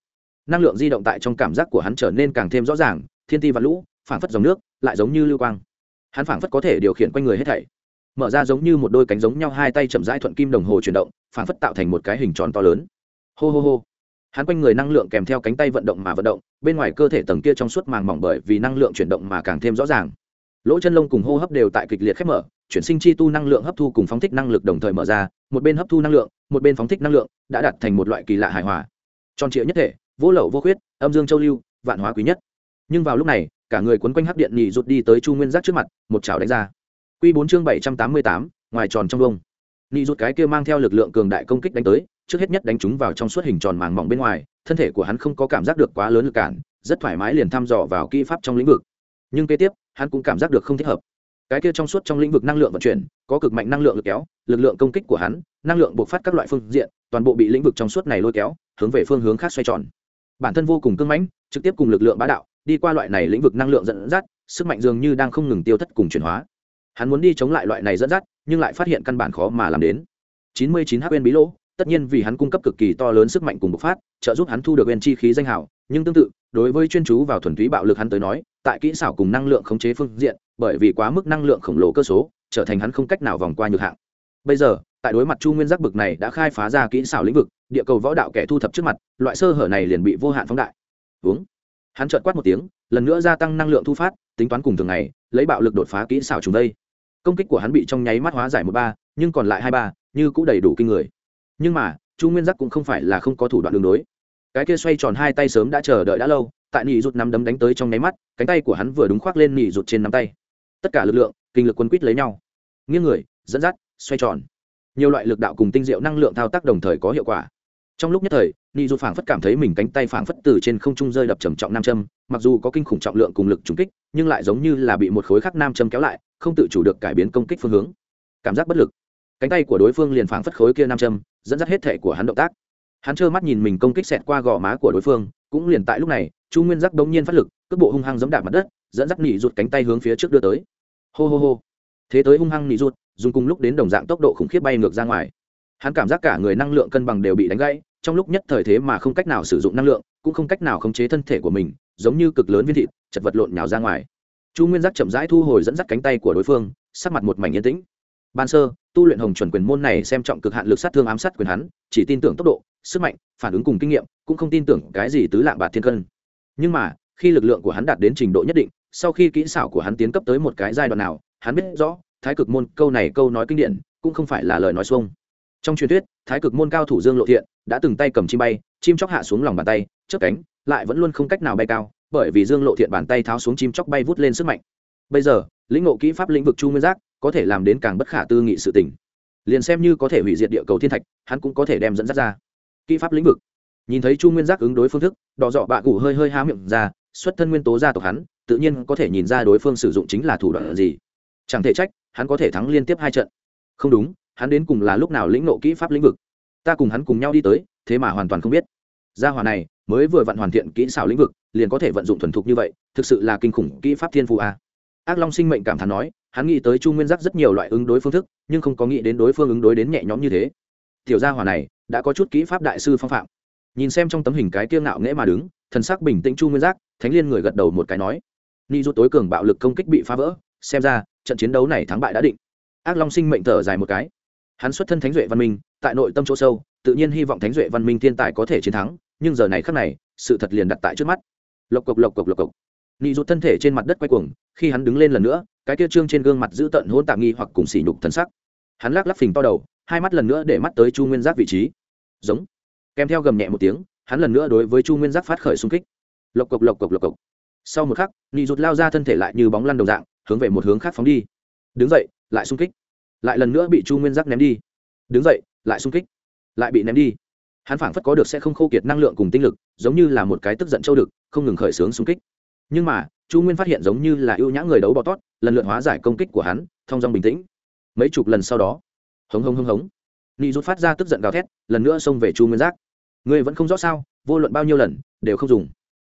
năng lượng di động tại trong cảm giác của hắn trở nên càng thêm rõ ràng, thiên ti và lũ, phảng phất dòng nước, lại giống như lưu quang. Hắn phảng phất có thể điều khiển quanh người hết thảy. Mở ra giống như một đôi cánh giống nhau, hai tay chậm rãi thuận kim đồng hồ chuyển động, phảng phất tạo thành một cái hình tròn to lớn. Hô hô hô. Hắn quanh người năng lượng kèm theo cánh tay vận động mà vận động, bên ngoài cơ thể tầng kia trong suốt màng mỏng bởi vì năng lượng chuyển động mà càng thêm rõ ràng. Lỗ chân lông cùng hô hấp đều tại kịch liệt khép mở, chuyển sinh chi tu năng lượng hấp thu cùng phóng thích năng lực đồng thời mở ra, một bên hấp thu năng lượng, một bên phóng thích năng lượng, đã đạt thành một loại kỳ lạ hài hòa. Tròn trịa nhất thể vô lậu vô khuyết, âm dương châu lưu, vạn hóa quý nhất. Nhưng vào lúc này, cả người quấn quanh hắc điện nhị rụt đi tới chu nguyên giác trước mặt, một chảo đánh ra. Q bốn chương bảy trăm tám mươi tám, ngoài tròn trong vông. Nhị rụt cái kia mang theo lực lượng cường đại công kích đánh tới, trước hết nhất đánh chúng vào trong suốt hình tròn màng mỏng bên ngoài, thân thể của hắn không có cảm giác được quá lớn lực cản, rất thoải mái liền thăm dò vào kỹ pháp trong lĩnh vực. Nhưng kế tiếp, hắn cũng cảm giác được không thích hợp. Cái kia trong suốt trong lĩnh vực năng lượng vận chuyển, có cực mạnh năng lượng lực kéo, lực lượng công kích của hắn, năng lượng buộc phát các loại phương diện, toàn bộ bị lĩnh vực trong suốt này lôi kéo, hướng về phương hướng khác xoay tròn bản thân vô cùng cưng mãnh, trực tiếp cùng lực lượng bá đạo, đi qua loại này lĩnh vực năng lượng dẫn dắt, sức mạnh dường như đang không ngừng tiêu thất cùng chuyển hóa. Hắn muốn đi chống lại loại này dẫn dắt, nhưng lại phát hiện căn bản khó mà làm đến. 99 hp bí lỗ, tất nhiên vì hắn cung cấp cực kỳ to lớn sức mạnh cùng bộc phát, trợ giúp hắn thu được bên chi khí danh hào, nhưng tương tự, đối với chuyên chú vào thuần túy bạo lực hắn tới nói, tại kỹ xảo cùng năng lượng khống chế phương diện, bởi vì quá mức năng lượng khổng lồ cơ số, trở thành hắn không cách nào vòng qua nhược hạng. Bây giờ tại đối mặt chu nguyên giác bực này đã khai phá ra kỹ xảo lĩnh vực, địa cầu võ đạo kẻ thu thập trước mặt, loại sơ hở này liền bị vô hạn phóng đại. Uống hắn trợt quát một tiếng, lần nữa gia tăng năng lượng thu phát, tính toán cùng thường ngày, lấy bạo lực đột phá kỹ xảo chúng đây. Công kích của hắn bị trong nháy mắt hóa giải một ba, nhưng còn lại hai ba, như cũng đầy đủ kinh người. Nhưng mà, chu nguyên giác cũng không phải là không có thủ đoạn đường đối. Cái kia xoay tròn hai tay sớm đã chờ đợi đã lâu, tại nỉ rụt nắm đấm đánh tới trong nháy mắt, cánh tay của hắn vừa đúng khoác lên nỉ rụt trên nắm tay. Tất cả lực lượng, kinh lực quân quýt lấy nhau. Nghiêng người, dẫn dắt, xoay tròn nhiều loại lực đạo cùng tinh diệu năng lượng thao tác đồng thời có hiệu quả. Trong lúc nhất thời ni du phảng phất cảm thấy mình cánh tay phảng phất từ trên không trung rơi đập trầm trọng nam châm, mặc dù có kinh khủng trọng lượng cùng lực trùng kích, nhưng lại giống như là bị một khối khắc nam châm kéo lại, không tự chủ được cải biến công kích phương hướng. Cảm giác bất lực. Cánh tay của đối phương liền phảng phất khối kia nam châm, dẫn dắt hết thể của hắn động tác. Hắn trơ mắt nhìn mình công kích xẹt qua gò má của đối phương, cũng liền tại lúc này, chu nguyên giác đống nhiên phát lực, cước bộ hung hăng giẫm đạp mặt đất, dẫn dắt nỉ rụt cánh tay hướng phía trước đưa tới. Hô hô hô. Thế tới hung hăng nỉ rụt dùng cùng lúc đến đồng dạng tốc độ khủng khiếp bay ngược ra ngoài. Hắn cảm giác cả người năng lượng cân bằng đều bị đánh gãy, trong lúc nhất thời thế mà không cách nào sử dụng năng lượng, cũng không cách nào khống chế thân thể của mình, giống như cực lớn viên thịt, chật vật lộn nhào ra ngoài. Chu nguyên giác chậm rãi thu hồi dẫn dắt cánh tay của đối phương, sắc mặt một mảnh yên tĩnh. Ban sơ, tu luyện hồng chuẩn quyền môn này xem trọng cực hạn lực sát thương ám sát quyền hắn, chỉ tin tưởng tốc độ, sức mạnh, phản ứng cùng kinh nghiệm, cũng không tin tưởng cái gì tứ lạng bạc thiên cân. Nhưng mà, khi lực lượng của hắn đạt đến trình độ nhất định, sau khi kỹ xảo của hắn tiến cấp tới một cái giai đoạn nào, hắn biết rõ thái cực môn, câu này câu nói kinh điển, cũng không phải là lời nói xuông. Trong truyền thuyết, thái cực môn cao thủ dương lộ thiện đã từng tay cầm chim bay, chim chóc hạ xuống lòng bàn tay, chớp cánh, lại vẫn luôn không cách nào bay cao, bởi vì dương lộ thiện bàn tay tháo xuống chim chóc bay vút lên sức mạnh. Bây giờ, lĩnh ngộ kỹ pháp lĩnh vực chu nguyên giác có thể làm đến càng bất khả tư nghị sự tình. Liền xem như có thể hủy diệt địa cầu thiên thạch, hắn cũng có thể đem dẫn dắt ra. Kỹ pháp lĩnh vực. Nhìn thấy chu nguyên giác ứng đối phương thức, đỏ dọ bạ cụ hơi hơi há miệng ra, xuất thân nguyên tố gia tộc hắn, tự nhiên có thể nhìn ra đối phương sử dụng chính là thủ đoạn gì. Chẳng thể trách hắn có thể thắng liên tiếp hai trận. Không đúng, hắn đến cùng là lúc nào lĩnh nộ kỹ pháp lĩnh vực? Ta cùng hắn cùng nhau đi tới, thế mà hoàn toàn không biết. Gia hòa này, mới vừa vặn hoàn thiện kỹ xảo lĩnh vực, liền có thể vận dụng thuần thục như vậy, thực sự là kinh khủng kỹ pháp thiên phụ a à. ác long sinh mệnh cảm thán nói, hắn nghĩ tới chu nguyên giác rất nhiều loại ứng đối phương thức, nhưng không có nghĩ đến đối phương ứng đối đến nhẹ nhõm như thế. Tiểu gia hòa này, đã có chút kỹ pháp đại sư phong phạm. Nhìn xem trong tấm hình cái tiêu ngạo nghễ mà đứng, thần sắc bình tĩnh chu nguyên giác, thánh liên người gật đầu một cái nói, ni rút tối cường bạo lực công kích bị phá vỡ xem ra, trận chiến đấu này thắng bại đã định. Ác long sinh mệnh thở dài một cái. Hắn xuất thân thánh duệ văn minh, tại nội tâm chỗ sâu, tự nhiên hy vọng thánh duệ văn minh thiên tài có thể chiến thắng, nhưng giờ này khắc này, sự thật liền đặt tại trước mắt. Lộc cộc lộc cộc lộc cộc. Nị rụt thân thể trên mặt đất quay cuồng, khi hắn đứng lên lần nữa, cái kia trương trên gương mặt giữ tận hôn tạm nghi hoặc cùng sỉ nhục thân sắc. Hắn lắc lắc phình to đầu, hai mắt lần nữa để mắt tới chu nguyên giác vị trí. Giống. Kèm theo gầm nhẹ một tiếng, hắn lần nữa đối với chu nguyên giác phát khởi xung kích. Lộc cộc lộc cộc lộc cộc. Sau một khắc, nị rụt lao ra thân thể lại như bóng lăn đồng dạng hướng về một hướng khác phóng đi. Đứng dậy, lại xung kích. Lại lần nữa bị chu nguyên giác ném đi. Đứng dậy, lại xung kích. Lại bị ném đi. Hắn phảng phất có được sẽ không khô kiệt năng lượng cùng tinh lực, giống như là một cái tức giận châu đực, không ngừng khởi xướng xung kích. Nhưng mà, chu nguyên phát hiện giống như là ưu nhã người đấu bọ tót, lần lượt hóa giải công kích của hắn thong dong bình tĩnh. Mấy chục lần sau đó, hống hống hống hống, nị rút phát ra tức giận gào thét, lần nữa xông về chu nguyên giác. Ngươi vẫn không rõ sao, vô luận bao nhiêu lần, đều không dùng.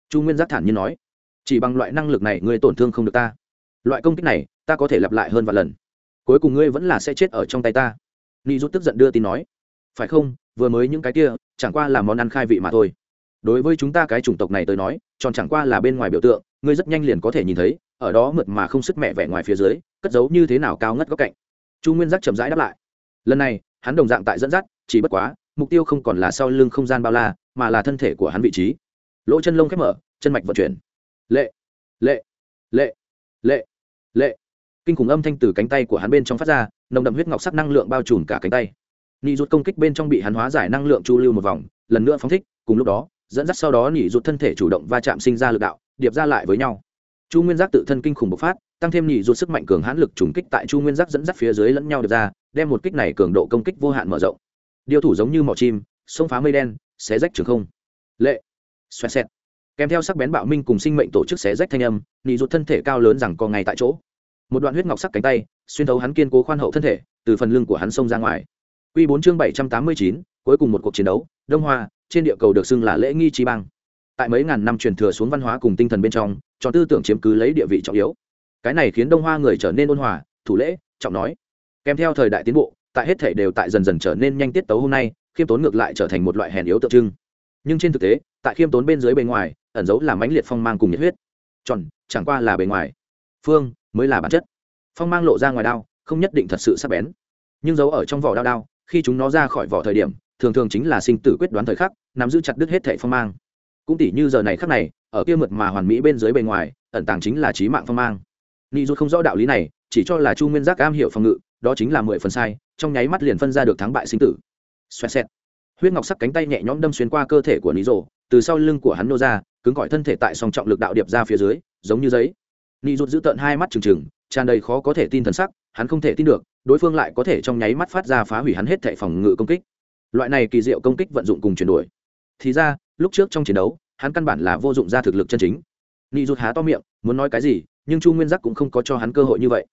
Chu nguyên giác thản nhiên nói, chỉ bằng loại năng lực này, ngươi tổn thương không được ta loại công kích này ta có thể lặp lại hơn vài lần. Cuối cùng ngươi vẫn là sẽ chết ở trong tay ta. Ni rút tức giận đưa tin nói. Phải không? Vừa mới những cái kia, chẳng qua là món ăn khai vị mà thôi. Đối với chúng ta cái chủng tộc này tới nói, tròn chẳng qua là bên ngoài biểu tượng, ngươi rất nhanh liền có thể nhìn thấy, ở đó mượt mà không sức mẹ vẻ ngoài phía dưới, cất giấu như thế nào cao ngất góc cạnh. Chu nguyên giác chậm rãi đáp lại. Lần này, hắn đồng dạng tại dẫn dắt, chỉ bất quá, mục tiêu không còn là sau lưng không gian bao la, mà là thân thể của hắn vị trí. Lỗ chân lông khép mở, chân mạch vận chuyển. Lệ lệ lệ lệ. Lệ. Kinh khủng âm thanh từ cánh tay của hắn bên trong phát ra, nồng đậm huyết ngọc sắc năng lượng bao trùm cả cánh tay. Nị rút công kích bên trong bị hắn hóa giải năng lượng chu lưu một vòng, lần nữa phóng thích, cùng lúc đó, dẫn dắt sau đó nị rút thân thể chủ động va chạm sinh ra lực đạo, điệp ra lại với nhau. Chu nguyên giác tự thân kinh khủng bộc phát, tăng thêm nị rút sức mạnh cường hãn lực trùng kích tại chu nguyên giác dẫn dắt phía dưới lẫn nhau điệp ra, đem một kích này cường độ công kích vô hạn mở rộng. Điêu thủ giống như mỏ chim, xông phá mây đen, xé rách trường không. Lệ. Xoẹt xẹt kèm theo sắc bén bạo minh cùng sinh mệnh tổ chức xé rách thanh âm nị rụt thân thể cao lớn rằng co ngay tại chỗ một đoạn huyết ngọc sắc cánh tay xuyên thấu hắn kiên cố khoan hậu thân thể từ phần lưng của hắn xông ra ngoài Quy bốn chương 789, cuối cùng một cuộc chiến đấu, Đông Hoa, trên địa cầu được xưng là lễ nghi chi bang. Tại mấy ngàn năm truyền thừa xuống văn hóa cùng tinh thần bên trong, cho tư tưởng chiếm cứ lấy địa vị trọng yếu. Cái này khiến Đông Hoa người trở nên ôn hòa, thủ lễ, trọng nói. Kèm theo thời đại tiến bộ, tại hết thể đều tại dần dần trở nên nhanh tiết tấu hôm nay, khiêm tốn ngược lại trở thành một loại hèn yếu tượng trưng. Nhưng trên thực tế, tại khiêm tốn bên dưới bề ngoài, ẩn dấu là mãnh liệt phong mang cùng nhiệt huyết. Tròn, chẳng qua là bề ngoài. Phương mới là bản chất. Phong mang lộ ra ngoài đao, không nhất định thật sự sắc bén. Nhưng giấu ở trong vỏ đao đao, khi chúng nó ra khỏi vỏ thời điểm thường thường chính là sinh tử quyết đoán thời khắc nắm giữ chặt đứt hết thể phong mang cũng tỷ như giờ này khắc này ở kia mượt mà hoàn mỹ bên dưới bề ngoài ẩn tàng chính là trí mạng phong mang ni dù không rõ đạo lý này chỉ cho là chu nguyên giác am hiểu phòng ngự đó chính là mười phần sai trong nháy mắt liền phân ra được thắng bại sinh tử xoẹt xẹt huyết ngọc sắc cánh tay nhẹ nhõm đâm xuyên qua cơ thể của ni rồ từ sau lưng của hắn nô ra cứng cỏi thân thể tại song trọng lực đạo điệp ra phía dưới, giống như giấy. Ni rút giữ tận hai mắt trừng trừng, tràn đầy khó có thể tin thần sắc, hắn không thể tin được, đối phương lại có thể trong nháy mắt phát ra phá hủy hắn hết thệ phòng ngự công kích. Loại này kỳ diệu công kích vận dụng cùng chuyển đổi. Thì ra, lúc trước trong chiến đấu, hắn căn bản là vô dụng ra thực lực chân chính. Ni rút há to miệng, muốn nói cái gì, nhưng chu nguyên giác cũng không có cho hắn cơ hội như vậy.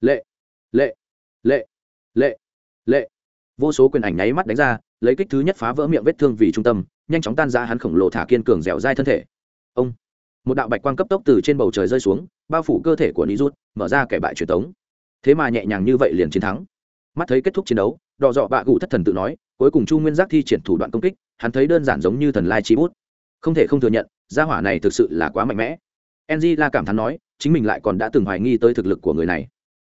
Lệ lệ lệ lệ lệ. Vô số quyền ảnh nháy mắt đánh ra, lấy kích thứ nhất phá vỡ miệng vết thương vì trung tâm, nhanh chóng tan ra hắn khổng lồ thả kiên cường dẻo dai thân thể ông. Một đạo bạch quang cấp tốc từ trên bầu trời rơi xuống, bao phủ cơ thể của ní rút, mở ra kẻ bại truyền tống. Thế mà nhẹ nhàng như vậy liền chiến thắng. Mắt thấy kết thúc chiến đấu, đỏ dọ bạ gụ thất thần tự nói, cuối cùng chu nguyên giác thi triển thủ đoạn công kích, hắn thấy đơn giản giống như thần lai chi bút. Không thể không thừa nhận, gia hỏa này thực sự là quá mạnh mẽ. Enzy la cảm thán nói, chính mình lại còn đã từng hoài nghi tới thực lực của người này.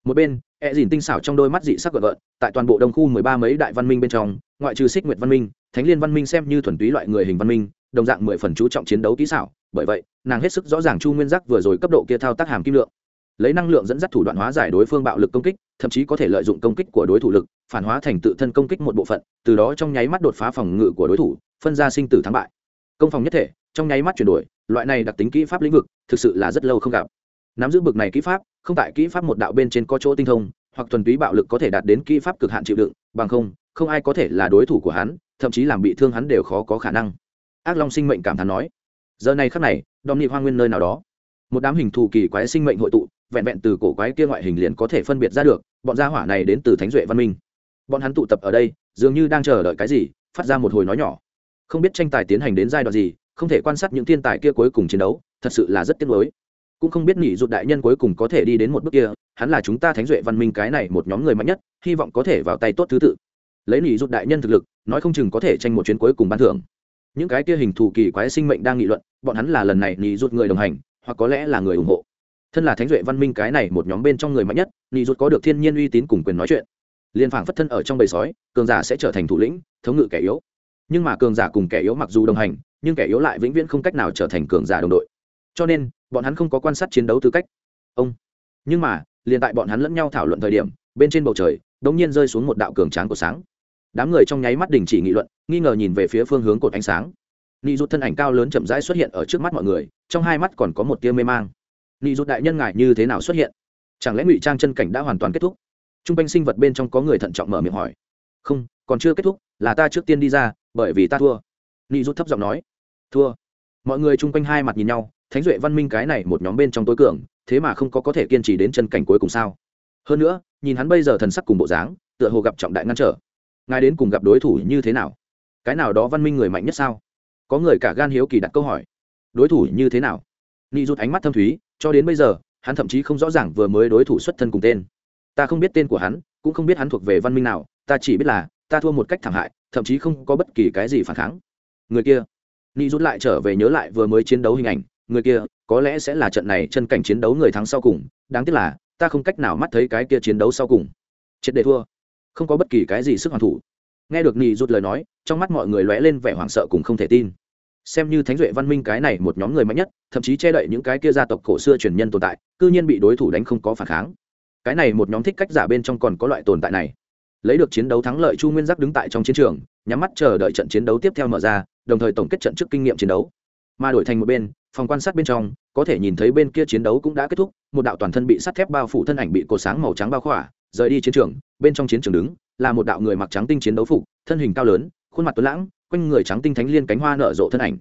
Một bên e dìn tinh xảo trong đôi mắt dị sắc gợn gợn, tại toàn bộ đông khu mười ba mấy đại văn minh bên trong, ngoại trừ xích nguyệt văn minh, thánh liên văn minh xem như thuần túy loại người hình văn minh đồng dạng mười phần chú trọng chiến đấu kỹ xảo, bởi vậy, nàng hết sức rõ ràng chu nguyên giác vừa rồi cấp độ kia thao tác hàm kim lượng. Lấy năng lượng dẫn dắt thủ đoạn hóa giải đối phương bạo lực công kích, thậm chí có thể lợi dụng công kích của đối thủ lực, phản hóa thành tự thân công kích một bộ phận, từ đó trong nháy mắt đột phá phòng ngự của đối thủ, phân ra sinh tử thắng bại. Công phòng nhất thể, trong nháy mắt chuyển đổi, loại này đặc tính kỹ pháp lĩnh vực, thực sự là rất lâu không gặp. Nắm giữ bực này kỹ pháp, không tại kỹ pháp một đạo bên trên có chỗ tinh thông, hoặc thuần túy bạo lực có thể đạt đến kỹ pháp cực hạn chịu đựng, bằng không không ai có thể là đối thủ của hắn, thậm chí làm bị thương hắn đều khó có khả năng ác long sinh mệnh cảm thán nói, giờ này khắc này, đom nị hoa nguyên nơi nào đó? Một đám hình thù kỳ quái sinh mệnh hội tụ, vẹn vẹn từ cổ quái kia ngoại hình liền có thể phân biệt ra được, bọn gia hỏa này đến từ thánh duệ văn minh. Bọn hắn tụ tập ở đây, dường như đang chờ đợi cái gì, phát ra một hồi nói nhỏ. Không biết tranh tài tiến hành đến giai đoạn gì, không thể quan sát những thiên tài kia cuối cùng chiến đấu, thật sự là rất tiếc nuối. Cũng không biết nghỉ rụt đại nhân cuối cùng có thể đi đến một bước kia, hắn là chúng ta thánh duệ văn minh cái này một nhóm người mạnh nhất, hy vọng có thể vào tay tốt thứ tự. Lấy nghỉ rụt đại nhân thực lực, nói không chừng có thể tranh một chuyến cuối cùng ban thưởng những cái kia hình thù kỳ quái sinh mệnh đang nghị luận, bọn hắn là lần này nghỉ rút người đồng hành, hoặc có lẽ là người ủng hộ. Thân là thánh duệ văn minh cái này một nhóm bên trong người mạnh nhất nghỉ rút có được thiên nhiên uy tín cùng quyền nói chuyện. Liên phảng phất thân ở trong bầy sói, cường giả sẽ trở thành thủ lĩnh, thống ngự kẻ yếu. Nhưng mà cường giả cùng kẻ yếu mặc dù đồng hành, nhưng kẻ yếu lại vĩnh viễn không cách nào trở thành cường giả đồng đội. Cho nên, bọn hắn không có quan sát chiến đấu tư cách. Ông. Nhưng mà, liền tại bọn hắn lẫn nhau thảo luận thời điểm, bên trên bầu trời, đột nhiên rơi xuống một đạo cường tráng của sáng đám người trong nháy mắt đình chỉ nghị luận, nghi ngờ nhìn về phía phương hướng cột ánh sáng. Nị rút thân ảnh cao lớn chậm rãi xuất hiện ở trước mắt mọi người, trong hai mắt còn có một tia mê mang. Nị rút đại nhân ngại như thế nào xuất hiện? Chẳng lẽ ngụy trang chân cảnh đã hoàn toàn kết thúc? T r u n g quanh sinh vật bên trong có người thận trọng mở miệng hỏi. Không, còn chưa kết thúc, là ta trước tiên đi ra, bởi vì ta thua. Nị rút thấp giọng nói. Thua. Mọi người chung quanh hai mặt nhìn nhau, thánh duệ văn minh cái này một nhóm bên trong tối cường, thế mà không có có thể kiên trì đến chân cảnh cuối cùng sao? Hơn nữa, nhìn hắn bây giờ thần sắc cùng bộ dáng, tựa hồ gặp trọng đại ngăn trở ngài đến cùng gặp đối thủ như thế nào? Cái nào đó văn minh người mạnh nhất sao? Có người cả gan hiếu kỳ đặt câu hỏi. Đối thủ như thế nào? Ni rút ánh mắt thâm thúy, cho đến bây giờ, hắn thậm chí không rõ ràng vừa mới đối thủ xuất thân cùng tên. Ta không biết tên của hắn, cũng không biết hắn thuộc về văn minh nào, ta chỉ biết là, ta thua một cách thảm hại, thậm chí không có bất kỳ cái gì phản kháng. Người kia. Ni rút lại trở về nhớ lại vừa mới chiến đấu hình ảnh. Người kia, có lẽ sẽ là trận này chân cảnh chiến đấu người thắng sau cùng. Đáng tiếc là, ta không cách nào mắt thấy cái kia chiến đấu sau cùng. Triệt để thua không có bất kỳ cái gì sức hoàn thủ. Nghe được nị rút lời nói, trong mắt mọi người lóe lên vẻ hoảng sợ cùng không thể tin. Xem như thánh duệ văn minh cái này một nhóm người mạnh nhất, thậm chí che đậy những cái kia gia tộc cổ xưa truyền nhân tồn tại, cư nhiên bị đối thủ đánh không có phản kháng. Cái này một nhóm thích cách giả bên trong còn có loại tồn tại này. Lấy được chiến đấu thắng lợi chu nguyên giác đứng tại trong chiến trường, nhắm mắt chờ đợi trận chiến đấu tiếp theo mở ra, đồng thời tổng kết trận trước kinh nghiệm chiến đấu mà đổi thành một bên, phòng quan sát bên trong, có thể nhìn thấy bên kia chiến đấu cũng đã kết thúc, một đạo toàn thân bị sắt thép bao phủ thân ảnh bị cột sáng màu trắng bao khỏa, rời đi chiến trường, bên trong chiến trường đứng, là một đạo người mặc trắng tinh chiến đấu phục, thân hình cao lớn, khuôn mặt tuấn lãng, quanh người trắng tinh thánh liên cánh hoa nở rộ thân ảnh.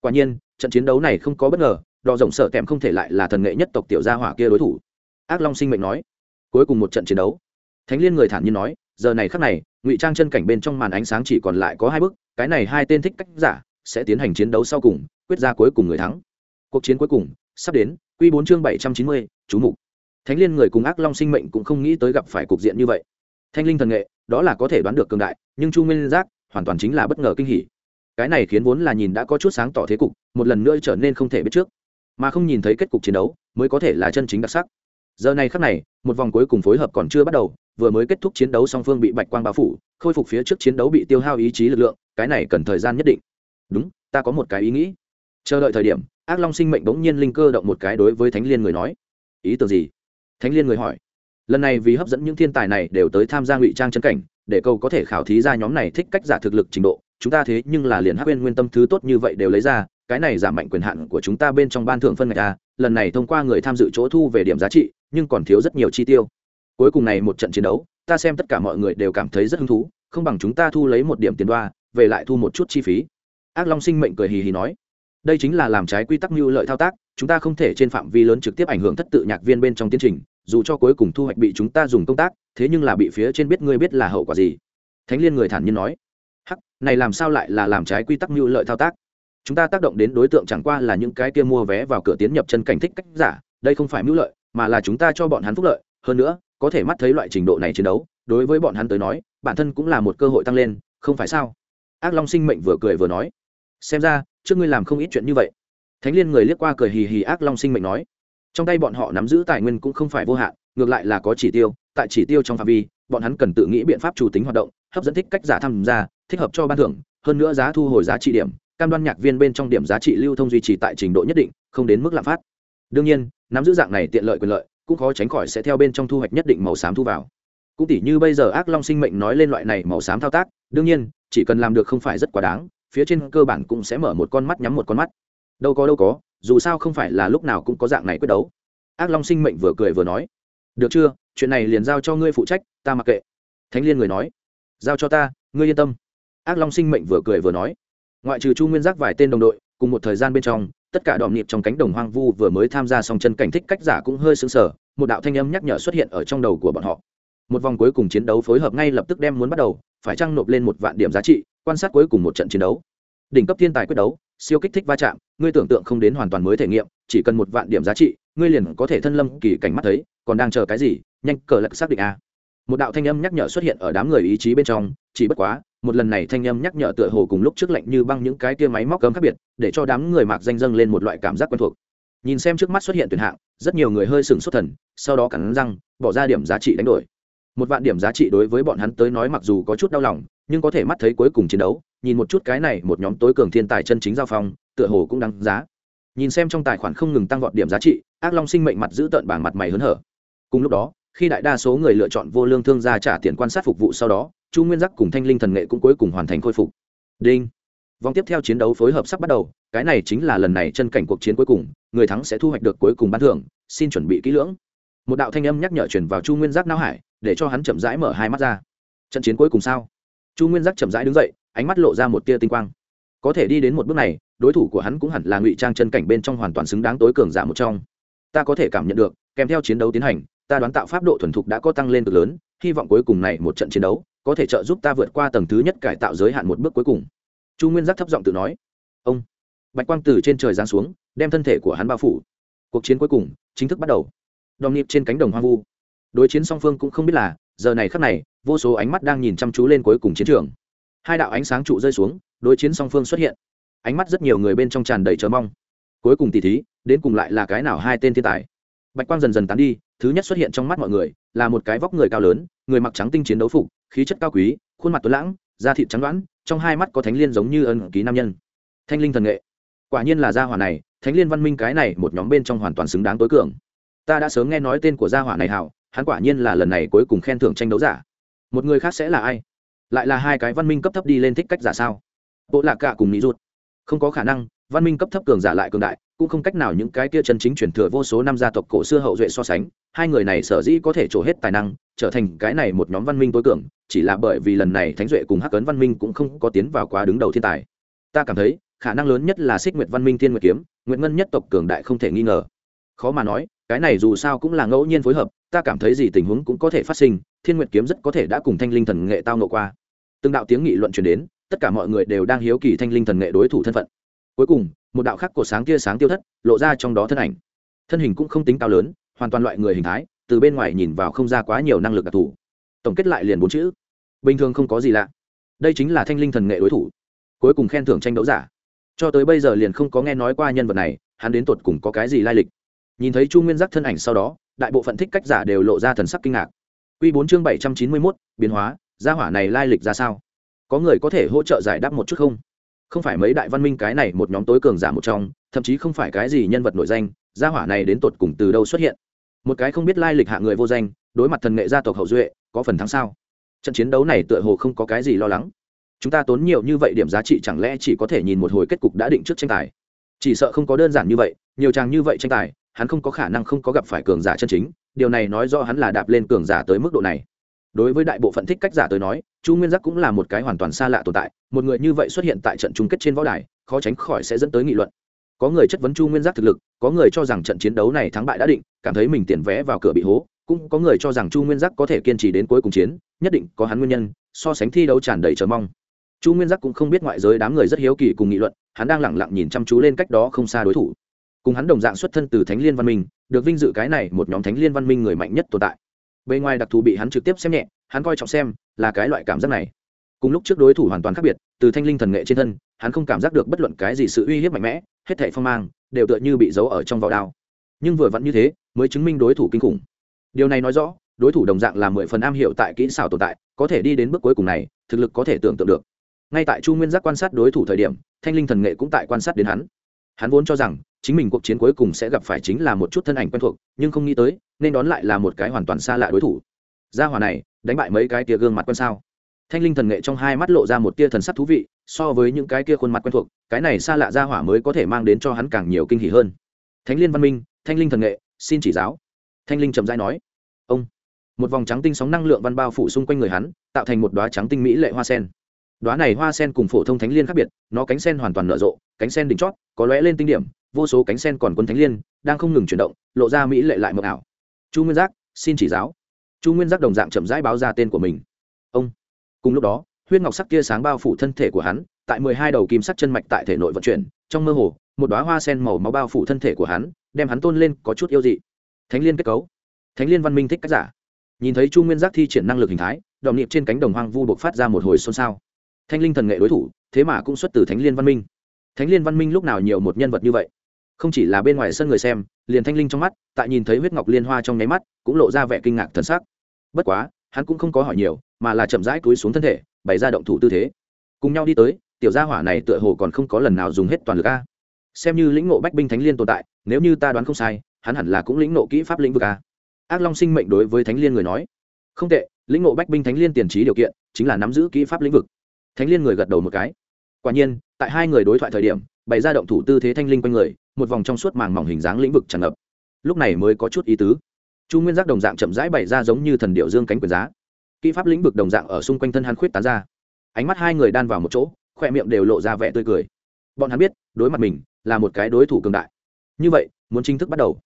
Quả nhiên, trận chiến đấu này không có bất ngờ, đò rộng sợ tèm không thể lại là thần nghệ nhất tộc tiểu gia hỏa kia đối thủ. Ác long sinh mệnh nói. Cuối cùng một trận chiến đấu. Thánh liên người thản nhiên nói, giờ này khắc này, ngụy trang chân cảnh bên trong màn ánh sáng chỉ còn lại có hai bước cái này hai tên thích cách giả sẽ tiến hành chiến đấu sau cùng, quyết ra cuối cùng người thắng. Cuộc chiến cuối cùng sắp đến q bốn chương bảy trăm chín mươi, chú mục. Thánh liên người cùng ác long sinh mệnh cũng không nghĩ tới gặp phải cục diện như vậy. Thanh linh thần nghệ, đó là có thể đoán được cường đại, nhưng chu nguyên giác hoàn toàn chính là bất ngờ kinh hỉ. Cái này khiến vốn là nhìn đã có chút sáng tỏ thế cục, một lần nữa trở nên không thể biết trước. Mà không nhìn thấy kết cục chiến đấu, mới có thể là chân chính đặc sắc. Giờ này khắc này, một vòng cuối cùng phối hợp còn chưa bắt đầu, vừa mới kết thúc chiến đấu song phương bị bạch quang bao phủ, khôi phục phía trước chiến đấu bị tiêu hao ý chí lực lượng, cái này cần thời gian nhất định đúng, ta có một cái ý nghĩ. Chờ đợi thời điểm, ác long sinh mệnh bỗng nhiên linh cơ động một cái đối với thánh liên người nói. Ý tưởng gì? Thánh liên người hỏi. Lần này vì hấp dẫn những thiên tài này đều tới tham gia ngụy trang chân cảnh, để câu có thể khảo thí ra nhóm này thích cách giả thực lực trình độ, chúng ta thế nhưng là liền hắc bên nguyên tâm thứ tốt như vậy đều lấy ra, cái này giảm mạnh quyền hạn của chúng ta bên trong ban thưởng phân ngạch a, lần này thông qua người tham dự chỗ thu về điểm giá trị, nhưng còn thiếu rất nhiều chi tiêu. Cuối cùng này một trận chiến đấu, ta xem tất cả mọi người đều cảm thấy rất hứng thú, không bằng chúng ta thu lấy một điểm tiền đoa, về lại thu một chút chi phí ác long sinh mệnh cười hì hì nói, đây chính là làm trái quy tắc mưu lợi thao tác, chúng ta không thể trên phạm vi lớn trực tiếp ảnh hưởng thất tự nhạc viên bên trong tiến trình, dù cho cuối cùng thu hoạch bị chúng ta dùng công tác, thế nhưng là bị phía trên biết ngươi biết là hậu quả gì. Thánh liên người thản nhiên nói, hắc, này làm sao lại là làm trái quy tắc mưu lợi thao tác? Chúng ta tác động đến đối tượng chẳng qua là những cái kia mua vé vào cửa tiến nhập chân cảnh thích cách giả, đây không phải mưu lợi, mà là chúng ta cho bọn hắn phúc lợi. Hơn nữa, có thể mắt thấy loại trình độ này chiến đấu, đối với bọn hắn tới nói, bản thân cũng là một cơ hội tăng lên, không phải sao? Ác long sinh mệnh vừa cười vừa nói xem ra, trước ngươi làm không ít chuyện như vậy. Thánh liên người liếc qua cười hì hì ác long sinh mệnh nói, trong tay bọn họ nắm giữ tài nguyên cũng không phải vô hạn, ngược lại là có chỉ tiêu, tại chỉ tiêu trong phạm vi, bọn hắn cần tự nghĩ biện pháp chủ tính hoạt động, hấp dẫn thích cách giả tham gia, thích hợp cho ban thưởng, hơn nữa giá thu hồi giá trị điểm, cam đoan nhạc viên bên trong điểm giá trị lưu thông duy trì tại trình độ nhất định, không đến mức lạm phát. Đương nhiên, nắm giữ dạng này tiện lợi quyền lợi, cũng khó tránh khỏi sẽ theo bên trong thu hoạch nhất định màu xám thu vào. Cũng tỷ như bây giờ ác long sinh mệnh nói lên loại này màu xám thao tác, đương nhiên, chỉ cần làm được không phải rất quá đáng phía trên cơ bản cũng sẽ mở một con mắt nhắm một con mắt. Đâu có đâu có, dù sao không phải là lúc nào cũng có dạng này quyết đấu. Ác long sinh mệnh vừa cười vừa nói, được chưa, chuyện này liền giao cho ngươi phụ trách, ta mặc kệ. Thánh liên người nói, giao cho ta, ngươi yên tâm. Ác long sinh mệnh vừa cười vừa nói, ngoại trừ chu nguyên giác vài tên đồng đội, cùng một thời gian bên trong, tất cả đòm nhịp trong cánh đồng hoang vu vừa mới tham gia song chân cảnh thích cách giả cũng hơi sững sờ, một đạo thanh âm nhắc nhở xuất hiện ở trong đầu của bọn họ. Một vòng cuối cùng chiến đấu phối hợp ngay lập tức đem muốn bắt đầu, phải trăng nộp lên một vạn điểm giá trị quan sát cuối cùng một trận chiến đấu. Đỉnh cấp thiên tài quyết đấu, siêu kích thích va chạm, ngươi tưởng tượng không đến hoàn toàn mới thể nghiệm, chỉ cần một vạn điểm giá trị, ngươi liền có thể thân lâm kỳ cảnh mắt thấy, còn đang chờ cái gì? Nhanh, cờ lạc xác định a. Một đạo thanh âm nhắc nhở xuất hiện ở đám người ý chí bên trong, chỉ bất quá, một lần này thanh âm nhắc nhở tựa hồ cùng lúc trước lạnh như băng những cái tia máy móc cấm khác biệt, để cho đám người mạc danh dâng lên một loại cảm giác quen thuộc. Nhìn xem trước mắt xuất hiện tuyển hạng, rất nhiều người hơi sừng xuất thần, sau đó cắn răng, bỏ ra điểm giá trị đánh đổi. Một vạn điểm giá trị đối với bọn hắn tới nói mặc dù có chút đau lòng nhưng có thể mắt thấy cuối cùng chiến đấu, nhìn một chút cái này một nhóm tối cường thiên tài chân chính giao phong, tựa hồ cũng đáng giá. Nhìn xem trong tài khoản không ngừng tăng vọt điểm giá trị, ác long sinh mệnh mặt giữ tợn bảng mặt mày hớn hở. Cùng lúc đó, khi đại đa số người lựa chọn vô lương thương gia trả tiền quan sát phục vụ sau đó, chu nguyên giác cùng thanh linh thần nghệ cũng cuối cùng hoàn thành khôi phục. Đinh. Vòng tiếp theo chiến đấu phối hợp sắp bắt đầu, cái này chính là lần này chân cảnh cuộc chiến cuối cùng, người thắng sẽ thu hoạch được cuối cùng bán thưởng, xin chuẩn bị kỹ lưỡng. Một đạo thanh âm nhắc nhở truyền vào chu nguyên giác não hải, để cho hắn chậm rãi mở hai mắt ra. Trận chiến cuối cùng sao? Chu nguyên giác chậm rãi đứng dậy, ánh mắt lộ ra một tia tinh quang. Có thể đi đến một bước này, đối thủ của hắn cũng hẳn là ngụy trang chân cảnh bên trong hoàn toàn xứng đáng tối cường giả một trong. Ta có thể cảm nhận được, kèm theo chiến đấu tiến hành, ta đoán tạo pháp độ thuần thục đã có tăng lên cực lớn, hy vọng cuối cùng này một trận chiến đấu, có thể trợ giúp ta vượt qua tầng thứ nhất cải tạo giới hạn một bước cuối cùng. Chu nguyên giác thấp giọng tự nói. Ông, bạch quang từ trên trời giáng xuống, đem thân thể của hắn bao phủ. Cuộc chiến cuối cùng, chính thức bắt đầu. Đòm nhịp trên cánh đồng hoang vu đối chiến song phương cũng không biết là, giờ này khắc này, vô số ánh mắt đang nhìn chăm chú lên cuối cùng chiến trường. Hai đạo ánh sáng trụ rơi xuống, đối chiến song phương xuất hiện. Ánh mắt rất nhiều người bên trong tràn đầy chờ mong. Cuối cùng tỷ thí, đến cùng lại là cái nào hai tên thiên tài? Bạch quang dần dần tán đi, thứ nhất xuất hiện trong mắt mọi người, là một cái vóc người cao lớn, người mặc trắng tinh chiến đấu phục, khí chất cao quý, khuôn mặt tuấn lãng, da thịt trắng đoãn, trong hai mắt có thánh liên giống như ân ký nam nhân. Thanh linh thần nghệ. Quả nhiên là gia hỏa này, thánh liên văn minh cái này một nhóm bên trong hoàn toàn xứng đáng tối cường. Ta đã sớm nghe nói tên của gia hỏa này hảo hắn quả nhiên là lần này cuối cùng khen thưởng tranh đấu giả. Một người khác sẽ là ai? Lại là hai cái văn minh cấp thấp đi lên thích cách giả sao? Bộ lạc cả cùng mỹ rút. không có khả năng, văn minh cấp thấp cường giả lại cường đại, cũng không cách nào những cái kia chân chính truyền thừa vô số năm gia tộc cổ xưa hậu duệ so sánh. Hai người này sở dĩ có thể trổ hết tài năng, trở thành cái này một nhóm văn minh tối cường, chỉ là bởi vì lần này thánh duệ cùng hắc ấn văn minh cũng không có tiến vào quá đứng đầu thiên tài. Ta cảm thấy, khả năng lớn nhất là xích nguyệt văn minh thiên nguyệt kiếm nguyện ngân nhất tộc cường đại không thể nghi ngờ. Khó mà nói, cái này dù sao cũng là ngẫu nhiên phối hợp ta cảm thấy gì tình huống cũng có thể phát sinh, thiên nguyệt kiếm rất có thể đã cùng thanh linh thần nghệ tao nộ qua. Từng đạo tiếng nghị luận truyền đến, tất cả mọi người đều đang hiếu kỳ thanh linh thần nghệ đối thủ thân phận. Cuối cùng, một đạo khắc của sáng tia sáng tiêu thất, lộ ra trong đó thân ảnh. Thân hình cũng không tính cao lớn, hoàn toàn loại người hình thái, từ bên ngoài nhìn vào không ra quá nhiều năng lực đặc thù. Tổng kết lại liền bốn chữ. Bình thường không có gì lạ. Đây chính là thanh linh thần nghệ đối thủ. Cuối cùng khen thưởng tranh đấu giả. Cho tới bây giờ liền không có nghe nói qua nhân vật này, hắn đến tột cùng có cái gì lai lịch. Nhìn thấy chu nguyên giác thân ảnh sau đó đại bộ phận thích cách giả đều lộ ra thần sắc kinh ngạc. Q bốn chương bảy trăm chín mươi mốt, biến hóa, gia hỏa này lai lịch ra sao? Có người có thể hỗ trợ giải đáp một chút không? Không phải mấy đại văn minh cái này một nhóm tối cường giả một trong, thậm chí không phải cái gì nhân vật nổi danh, gia hỏa này đến tột cùng từ đâu xuất hiện? Một cái không biết lai lịch hạ người vô danh, đối mặt thần nghệ gia tộc hậu duệ, có phần thắng sao? Trận chiến đấu này tựa hồ không có cái gì lo lắng. Chúng ta tốn nhiều như vậy điểm giá trị chẳng lẽ chỉ có thể nhìn một hồi kết cục đã định trước tranh tài? Chỉ sợ không có đơn giản như vậy, nhiều chàng như vậy tranh tài hắn không có khả năng không có gặp phải cường giả chân chính, điều này nói do hắn là đạp lên cường giả tới mức độ này. Đối với đại bộ phận thích cách giả tới nói, chu nguyên giác cũng là một cái hoàn toàn xa lạ tồn tại, một người như vậy xuất hiện tại trận chung kết trên võ đài, khó tránh khỏi sẽ dẫn tới nghị luận. Có người chất vấn chu nguyên giác thực lực, có người cho rằng trận chiến đấu này thắng bại đã định, cảm thấy mình tiền vé vào cửa bị hố, cũng có người cho rằng chu nguyên giác có thể kiên trì đến cuối cùng chiến, nhất định có hắn nguyên nhân, so sánh thi đấu tràn đầy chờ mong. Chu nguyên giác cũng không biết ngoại giới đám người rất hiếu kỳ cùng nghị luận, hắn đang lẳng lặng nhìn chăm chú lên cách đó không xa đối thủ cùng hắn đồng dạng xuất thân từ thánh liên văn minh, được vinh dự cái này một nhóm thánh liên văn minh người mạnh nhất tồn tại. Bề ngoài đặc thù bị hắn trực tiếp xem nhẹ, hắn coi trọng xem là cái loại cảm giác này. Cùng lúc trước đối thủ hoàn toàn khác biệt, từ thanh linh thần nghệ trên thân, hắn không cảm giác được bất luận cái gì sự uy hiếp mạnh mẽ, hết thảy phong mang đều tựa như bị giấu ở trong vỏ đao. Nhưng vừa vặn như thế, mới chứng minh đối thủ kinh khủng. Điều này nói rõ, đối thủ đồng dạng là mười phần am hiểu tại kỹ xảo tồn tại, có thể đi đến bước cuối cùng này, thực lực có thể tưởng tượng được. Ngay tại chu nguyên giác quan sát đối thủ thời điểm, thanh linh thần nghệ cũng tại quan sát đến hắn. Hắn vốn cho rằng chính mình cuộc chiến cuối cùng sẽ gặp phải chính là một chút thân ảnh quen thuộc, nhưng không nghĩ tới, nên đón lại là một cái hoàn toàn xa lạ đối thủ. Gia hòa này, đánh bại mấy cái tia gương mặt quen sao? Thanh linh thần nghệ trong hai mắt lộ ra một tia thần sắc thú vị, so với những cái kia khuôn mặt quen thuộc, cái này xa lạ gia hỏa mới có thể mang đến cho hắn càng nhiều kinh hỉ hơn. Thánh liên văn minh, thanh linh thần nghệ, xin chỉ giáo. Thanh linh trầm dai nói. Ông. Một vòng trắng tinh sóng năng lượng văn bao phủ xung quanh người hắn, tạo thành một đoá trắng tinh mỹ lệ hoa sen. Đoá này hoa sen cùng phổ thông thánh liên khác biệt, nó cánh sen hoàn toàn nở rộ, cánh sen đỉnh chót, có lóe lên tinh điểm vô số cánh sen còn quân thánh liên, đang không ngừng chuyển động, lộ ra mỹ lệ lại mộng ảo. Chu nguyên giác, xin chỉ giáo. Chu nguyên giác đồng dạng chậm rãi báo ra tên của mình. Ông. Cùng lúc đó, huyết ngọc sắc kia sáng bao phủ thân thể của hắn, tại mười hai đầu kim sắc chân mạch tại thể nội vận chuyển, trong mơ hồ, một đoá hoa sen màu máu bao phủ thân thể của hắn, đem hắn tôn lên có chút yêu dị. Thánh liên kết cấu. Thánh liên văn minh thích cách giả. Nhìn thấy chu nguyên giác thi triển năng lực hình thái đọng niệm trên cánh đồng hoang vu buộc phát ra một hồi xôn xao. Thanh linh thần nghệ đối thủ, thế mà cũng xuất từ thánh liên văn minh. Thánh liên văn minh lúc nào nhiều một nhân vật như vậy? Không chỉ là bên ngoài sân người xem, liền thanh linh trong mắt, tại nhìn thấy huyết ngọc liên hoa trong nháy mắt, cũng lộ ra vẻ kinh ngạc thần sắc. Bất quá, hắn cũng không có hỏi nhiều, mà là chậm rãi túi xuống thân thể, bày ra động thủ tư thế. Cùng nhau đi tới, tiểu gia hỏa này tựa hồ còn không có lần nào dùng hết toàn lực a. Xem như lĩnh ngộ bách binh thánh liên tồn tại, nếu như ta đoán không sai, hắn hẳn là cũng lĩnh ngộ kỹ pháp lĩnh vực a. Ác long sinh mệnh đối với thánh liên người nói. Không tệ, lĩnh ngộ bách binh thánh liên tiền trí điều kiện, chính là nắm giữ kỹ pháp lĩnh vực. Thánh liên người gật đầu một cái. Quả nhiên, tại hai người đối thoại thời điểm, bày ra động thủ tư thế thanh linh quanh người một vòng trong suốt màng mỏng hình dáng lĩnh vực tràn ngập. Lúc này mới có chút ý tứ. Chu nguyên giác đồng dạng chậm rãi bày ra giống như thần điệu dương cánh quyền giá. Kỹ pháp lĩnh vực đồng dạng ở xung quanh thân hắn khuyết tán ra. Ánh mắt hai người đan vào một chỗ khoe miệng đều lộ ra vẻ tươi cười. Bọn hắn biết, đối mặt mình là một cái đối thủ cường đại. Như vậy, muốn chính thức bắt đầu.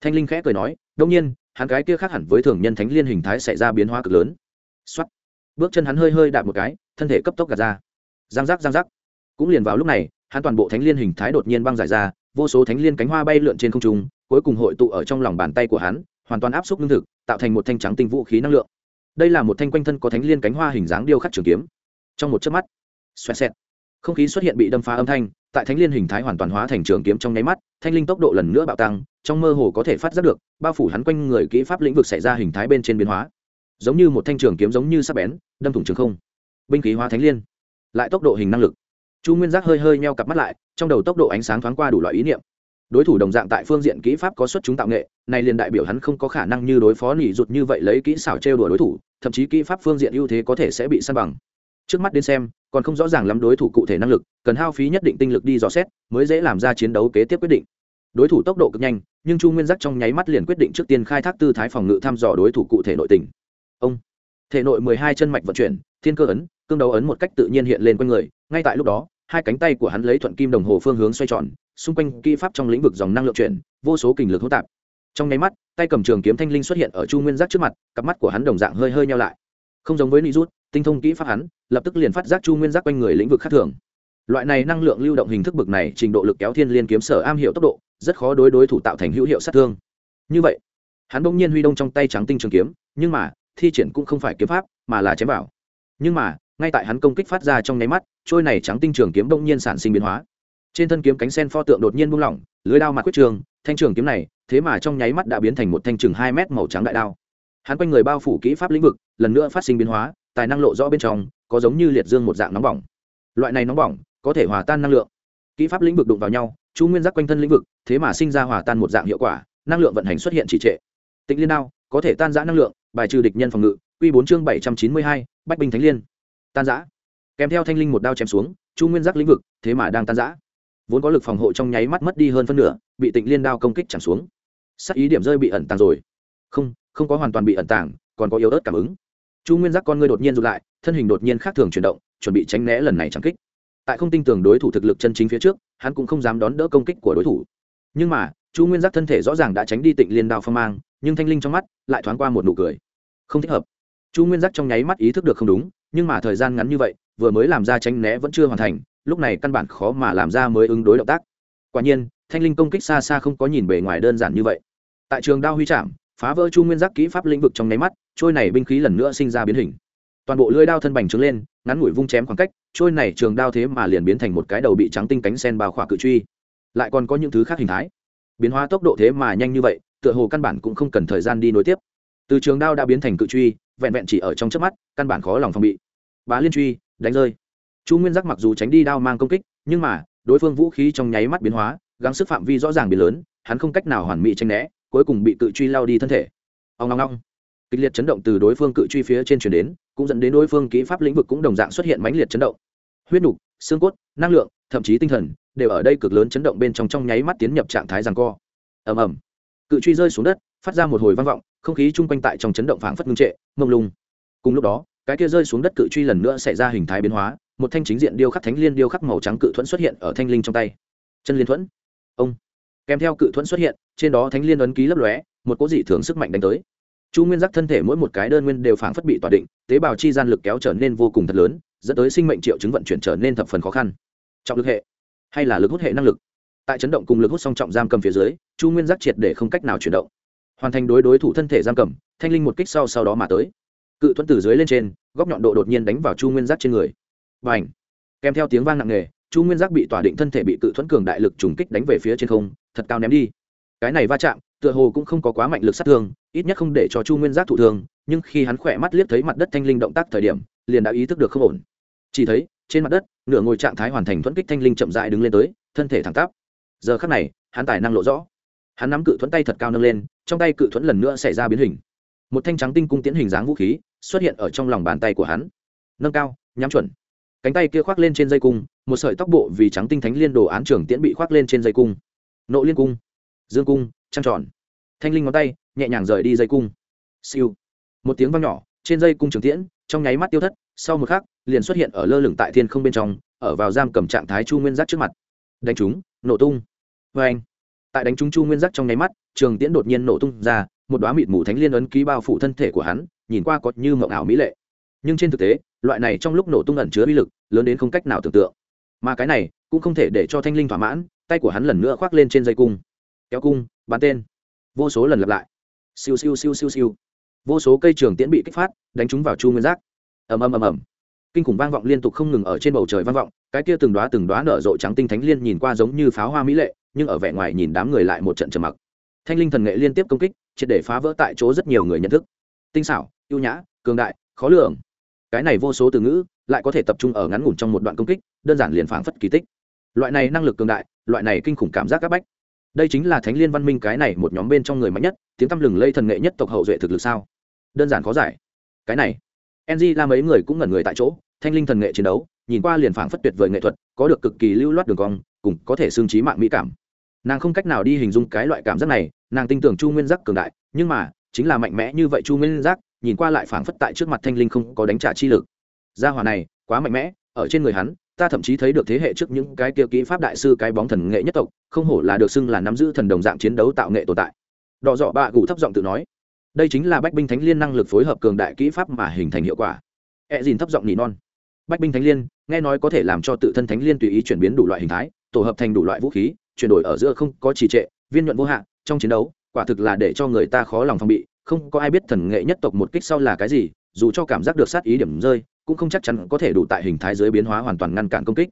Thanh linh khẽ cười nói đông nhiên, hắn cái kia khác hẳn với thường nhân thánh liên hình thái xảy ra biến hóa cực lớn. Xuất bước chân hắn hơi hơi đạp một cái, thân thể cấp tốc gạt ra. Giang giác giang giác. Cũng liền vào lúc này, hắn toàn bộ thánh liên hình thái đột nhiên băng giải ra vô số thánh liên cánh hoa bay lượn trên không trung, cuối cùng hội tụ ở trong lòng bàn tay của hắn, hoàn toàn áp suất lương thực, tạo thành một thanh trắng tinh vũ khí năng lượng. Đây là một thanh quanh thân có thánh liên cánh hoa hình dáng điêu khắc trường kiếm. Trong một chớp mắt, xoẹt xẹt, không khí xuất hiện bị đâm phá âm thanh, tại thánh liên hình thái hoàn toàn hóa thành trường kiếm trong nháy mắt, thanh linh tốc độ lần nữa bạo tăng, trong mơ hồ có thể phát giác được, bao phủ hắn quanh người kỹ pháp lĩnh vực xảy ra hình thái bên trên biến hóa. Giống như một thanh trường kiếm giống như sắc bén, đâm thủng trường không. Binh khí hóa thánh liên, lại tốc độ hình năng lực chu nguyên giác hơi hơi meo cặp mắt lại, trong đầu tốc độ ánh sáng thoáng qua đủ loại ý niệm. Đối thủ đồng dạng tại phương diện kỹ pháp có xuất chúng tạo nghệ, này liền đại biểu hắn không có khả năng như đối phó nỉ rụt như vậy lấy kỹ xảo trêu đùa đối thủ, thậm chí kỹ pháp phương diện ưu thế có thể sẽ bị săn bằng. Trước mắt đến xem, còn không rõ ràng lắm đối thủ cụ thể năng lực, cần hao phí nhất định tinh lực đi dò xét, mới dễ làm ra chiến đấu kế tiếp quyết định. Đối thủ tốc độ cực nhanh, nhưng chu nguyên giác trong nháy mắt liền quyết định trước tiên khai thác tư thái phòng ngự thăm dò đối thủ cụ thể nội tình. Ông, thể nội mười hai chân mạch vận chuyển, thiên cơ ấn, cương đấu ấn một cách tự nhiên hiện lên quanh người, ngay tại lúc đó hai cánh tay của hắn lấy thuận kim đồng hồ phương hướng xoay tròn, xung quanh kỹ pháp trong lĩnh vực dòng năng lượng chuyển, vô số kình lực hỗn tạp. Trong nháy mắt, tay cầm trường kiếm thanh linh xuất hiện ở chu nguyên giác trước mặt, cặp mắt của hắn đồng dạng hơi hơi nhau lại. Không giống với ni rút, tinh thông kỹ pháp hắn, lập tức liền phát giác chu nguyên giác quanh người lĩnh vực khác thường. Loại này năng lượng lưu động hình thức bực này, trình độ lực kéo thiên liên kiếm sở am hiệu tốc độ, rất khó đối đối thủ tạo thành hữu hiệu sát thương. Như vậy, hắn bỗng nhiên huy động trong tay trắng tinh trường kiếm, nhưng mà, thi triển cũng không phải kiếm pháp, mà là chém vào. Nhưng mà, ngay tại hắn công kích phát ra trong nháy mắt trôi này trắng tinh trường kiếm đông nhiên sản sinh biến hóa. Trên thân kiếm cánh sen pho tượng đột nhiên buông lỏng, lưới đao mặt quyết trường, thanh trường kiếm này, thế mà trong nháy mắt đã biến thành một thanh trường hai mét màu trắng đại đao. Hắn quanh người bao phủ kỹ pháp lĩnh vực, lần nữa phát sinh biến hóa, tài năng lộ rõ bên trong, có giống như liệt dương một dạng nóng bỏng. Loại này nóng bỏng, có thể hòa tan năng lượng. Kỹ pháp lĩnh vực đụng vào nhau, chú nguyên giác quanh thân lĩnh vực, thế mà sinh ra hòa tan một dạng hiệu quả, năng lượng vận hành xuất hiện chỉ trệ. Tịnh liên đao, có thể tan giã năng lượng, bài trừ địch nhân phòng ngự q bốn chương bảy trăm chín mươi hai, bách binh thánh liên. Tan giã kèm theo thanh linh một đao chém xuống, chu nguyên giác lĩnh vực, thế mà đang tan giã vốn có lực phòng hộ trong nháy mắt mất đi hơn phân nửa, bị tịnh liên đao công kích chẳng xuống. Sắc ý điểm rơi bị ẩn tàng rồi. Không không có hoàn toàn bị ẩn tàng, còn có yếu ớt cảm ứng. Chu nguyên giác con ngươi đột nhiên rụt lại, thân hình đột nhiên khác thường chuyển động, chuẩn bị tránh né lần này chẳng kích. Tại không tin tưởng đối thủ thực lực chân chính phía trước, hắn cũng không dám đón đỡ công kích của đối thủ. Nhưng mà, chu nguyên giác thân thể rõ ràng đã tránh đi tịnh liên đao phong mang, nhưng thanh linh trong mắt lại thoáng qua một nụ cười. Không thích hợp. Chu nguyên giác trong nháy mắt ý thức được không đúng, nhưng mà thời gian ngắn như vậy vừa mới làm ra tránh né vẫn chưa hoàn thành, lúc này căn bản khó mà làm ra mới ứng đối động tác. Quả nhiên, thanh linh công kích xa xa không có nhìn bề ngoài đơn giản như vậy. Tại trường đao huy trạm phá vỡ chu nguyên giác kỹ pháp lĩnh vực trong nháy mắt, trôi này binh khí lần nữa sinh ra biến hình. Toàn bộ lưỡi đao thân bành trướng lên, ngắn ngủi vung chém khoảng cách, trôi này trường đao thế mà liền biến thành một cái đầu bị trắng tinh cánh sen bao khỏa cự truy. Lại còn có những thứ khác hình thái. Biến hóa tốc độ thế mà nhanh như vậy, tựa hồ căn bản cũng không cần thời gian đi nối tiếp. Từ trường đao đã biến thành cự truy, vẹn vẹn chỉ ở trong trước mắt, căn bản khó lòng phòng bị. Bá liên truy đánh rơi. Chu nguyên giác mặc dù tránh đi đao mang công kích, nhưng mà, đối phương vũ khí trong nháy mắt biến hóa, gắng sức phạm vi rõ ràng biến lớn, hắn không cách nào hoàn mỹ tranh né, cuối cùng bị cự truy lao đi thân thể. Ông ngong ngong kịch liệt chấn động từ đối phương cự truy phía trên chuyển đến, cũng dẫn đến đối phương kỹ pháp lĩnh vực cũng đồng dạng xuất hiện mãnh liệt chấn động. Huyết nục, xương cốt, năng lượng, thậm chí tinh thần, đều ở đây cực lớn chấn động bên trong trong nháy mắt tiến nhập trạng thái rằng co. Ầm ầm. Cự truy rơi xuống đất, phát ra một hồi vang vọng, không khí chung quanh tại trong chấn động phảng phất ngưng trệ, mông lung. Cùng lúc đó cái kia rơi xuống đất cự truy lần nữa xảy ra hình thái biến hóa, một thanh chính diện điêu khắc thánh liên điêu khắc màu trắng cự thuẫn xuất hiện ở thanh linh trong tay. Chân liên thuẫn. Ông. Kèm theo cự thuẫn xuất hiện, trên đó thánh liên ấn ký lấp lóe, một cố dị thường sức mạnh đánh tới. Chu nguyên giác thân thể mỗi một cái đơn nguyên đều phảng phất bị tỏa định, tế bào chi gian lực kéo trở nên vô cùng thật lớn, dẫn tới sinh mệnh triệu chứng vận chuyển trở nên thập phần khó khăn. Trọng lực hệ, hay là lực hút hệ năng lực? Tại chấn động cùng lực hút song trọng giam cầm phía dưới, chu nguyên giác triệt để không cách nào chuyển động. Hoàn thành đối đối thủ thân thể giam cầm, thanh linh một kích sau sau đó mà tới cự thuẫn từ dưới lên trên, góc nhọn độ đột nhiên đánh vào chu nguyên giác trên người. Và ảnh kèm theo tiếng vang nặng nề, chu nguyên giác bị tỏa định thân thể bị cự thuẫn cường đại lực trùng kích đánh về phía trên không, thật cao ném đi. Cái này va chạm, tựa hồ cũng không có quá mạnh lực sát thương, ít nhất không để cho chu nguyên giác thụ thương, nhưng khi hắn khỏe mắt liếc thấy mặt đất thanh linh động tác thời điểm, liền đã ý thức được không ổn. Chỉ thấy, trên mặt đất, nửa ngồi trạng thái hoàn thành thuẫn kích thanh linh chậm dại đứng lên tới, thân thể thẳng tắp. Giờ khắc này, hắn tài năng lộ rõ. Hắn nắm cự thuẫn tay thật cao nâng lên, trong tay cự thuẫn lần nữa xảy ra biến hình một thanh trắng tinh cung tiễn hình dáng vũ khí xuất hiện ở trong lòng bàn tay của hắn. Nâng cao, nhắm chuẩn. Cánh tay kia khoác lên trên dây cung, một sợi tóc bộ vì trắng tinh thánh liên đồ án trưởng tiễn bị khoác lên trên dây cung. Nộ liên cung, dương cung, trăng tròn. Thanh linh ngón tay, nhẹ nhàng rời đi dây cung. Siêu. Một tiếng vang nhỏ, trên dây cung trường tiễn, trong nháy mắt tiêu thất, sau một khắc, liền xuất hiện ở lơ lửng tại thiên không bên trong, ở vào giam cầm trạng thái chu nguyên giác trước mặt. Đánh chúng nổ tung. Vê anh tại đánh chúng chu nguyên giác trong nháy mắt, trường tiễn đột nhiên nổ tung ra một đoá mịt mù thánh liên ấn ký bao phủ thân thể của hắn, nhìn qua có như mộng ảo mỹ lệ. Nhưng trên thực tế, loại này trong lúc nổ tung ẩn chứa uy lực, lớn đến không cách nào tưởng tượng. Mà cái này cũng không thể để cho thanh linh thỏa mãn, tay của hắn lần nữa khoác lên trên dây cung. Kéo cung bắn tên. Vô số lần lặp lại. Siêu siêu siêu siêu siêu. Vô số cây trường tiễn bị kích phát, đánh trúng vào chu nguyên giác. Ầm ầm ầm ầm. Kinh khủng vang vọng liên tục không ngừng ở trên bầu trời vang vọng, cái kia từng đoá từng đoá nở rộ trắng tinh thánh liên nhìn qua giống như pháo hoa mỹ lệ, nhưng ở vẻ ngoài nhìn đám người lại một trận trầm mặc. Thanh linh thần nghệ liên tiếp công kích triệt để phá vỡ tại chỗ rất nhiều người nhận thức. Tinh xảo, ưu nhã, cường đại, khó lường. Cái này vô số từ ngữ lại có thể tập trung ở ngắn ngủn trong một đoạn công kích, đơn giản liền phảng phất kỳ tích. Loại này năng lực cường đại, loại này kinh khủng cảm giác các bách. Đây chính là thánh liên văn minh cái này một nhóm bên trong người mạnh nhất, tiếng tăm lừng lây thần nghệ nhất tộc hậu duệ thực lực sao? Đơn giản khó giải. Cái này ng la mấy người cũng ngẩn người tại chỗ, thanh linh thần nghệ chiến đấu, nhìn qua liền phảng phất tuyệt vời nghệ thuật, có được cực kỳ lưu loát đường cong, cùng có thể xương trí mạng mỹ cảm. Nàng không cách nào đi hình dung cái loại cảm giác này nàng tin tưởng chu nguyên giác cường đại, nhưng mà, chính là mạnh mẽ như vậy chu nguyên giác, nhìn qua lại phảng phất tại trước mặt thanh linh không có đánh trả chi lực. Gia hỏa này, quá mạnh mẽ, ở trên người hắn, ta thậm chí thấy được thế hệ trước những cái kia kỹ pháp đại sư, cái bóng thần nghệ nhất tộc, không hổ là được xưng là nắm giữ thần đồng dạng chiến đấu tạo nghệ tồn tại. Đỏ dọ bạ gù thấp giọng tự nói, đây chính là bách binh thánh liên năng lực phối hợp cường đại kỹ pháp mà hình thành hiệu quả. E dìn thấp giọng nỉ non, bách binh thánh liên, nghe nói có thể làm cho tự thân thánh liên tùy ý chuyển biến đủ loại hình thái, tổ hợp thành đủ loại vũ khí, chuyển đổi ở giữa không có trì trệ, viên nhuận vô hạn trong chiến đấu, quả thực là để cho người ta khó lòng phòng bị, không có ai biết thần nghệ nhất tộc một kích sau là cái gì, dù cho cảm giác được sát ý điểm rơi, cũng không chắc chắn có thể đủ tại hình thái dưới biến hóa hoàn toàn ngăn cản công kích.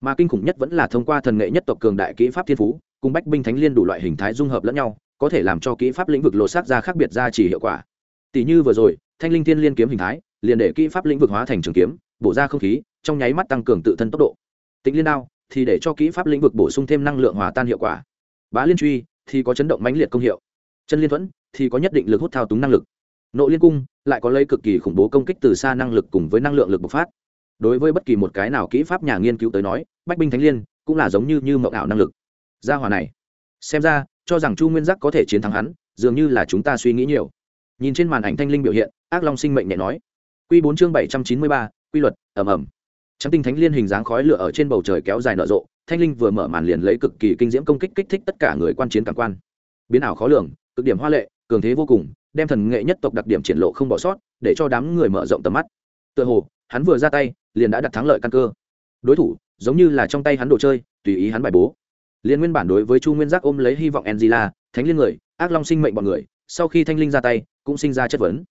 Mà kinh khủng nhất vẫn là thông qua thần nghệ nhất tộc cường đại kỹ pháp thiên phú, cùng bách binh thánh liên đủ loại hình thái dung hợp lẫn nhau, có thể làm cho kỹ pháp lĩnh vực lột xác ra khác biệt ra chỉ hiệu quả. Tỷ như vừa rồi, thanh linh thiên liên kiếm hình thái, liền để kỹ pháp lĩnh vực hóa thành trường kiếm, bổ ra không khí, trong nháy mắt tăng cường tự thân tốc độ. Tĩnh liên đao thì để cho kỹ pháp lĩnh vực bổ sung thêm năng lượng hòa tan hiệu quả. Bá liên truy thì có chấn động mãnh liệt công hiệu. Chân liên thuẫn thì có nhất định lực hút thao túng năng lực. Nội liên cung lại có lấy cực kỳ khủng bố công kích từ xa năng lực cùng với năng lượng lực bộc phát. Đối với bất kỳ một cái nào kỹ pháp nhà nghiên cứu tới nói, bách binh thánh liên cũng là giống như như mậu ảo năng lực. Gia hòa này, xem ra, cho rằng chu nguyên giác có thể chiến thắng hắn, dường như là chúng ta suy nghĩ nhiều. Nhìn trên màn ảnh thanh linh biểu hiện, ác long sinh mệnh nhẹ nói. Q bốn chương bảy trăm chín mươi ba, quy luật ẩm ẩm trắng tinh thánh liên hình dáng khói lửa ở trên bầu trời kéo dài nở rộ, thanh linh vừa mở màn liền lấy cực kỳ kinh diễm công kích kích thích tất cả người quan chiến cảm quan. Biến ảo khó lường, cực điểm hoa lệ, cường thế vô cùng, đem thần nghệ nhất tộc đặc điểm triển lộ không bỏ sót, để cho đám người mở rộng tầm mắt. Tựa hồ, hắn vừa ra tay, liền đã đặt thắng lợi căn cơ. Đối thủ, giống như là trong tay hắn đồ chơi, tùy ý hắn bài bố. Liên nguyên bản đối với chu nguyên giác ôm lấy hy vọng angela, thánh liên người, ác long sinh mệnh bọn người, sau khi thanh linh ra tay, cũng sinh ra chất vấn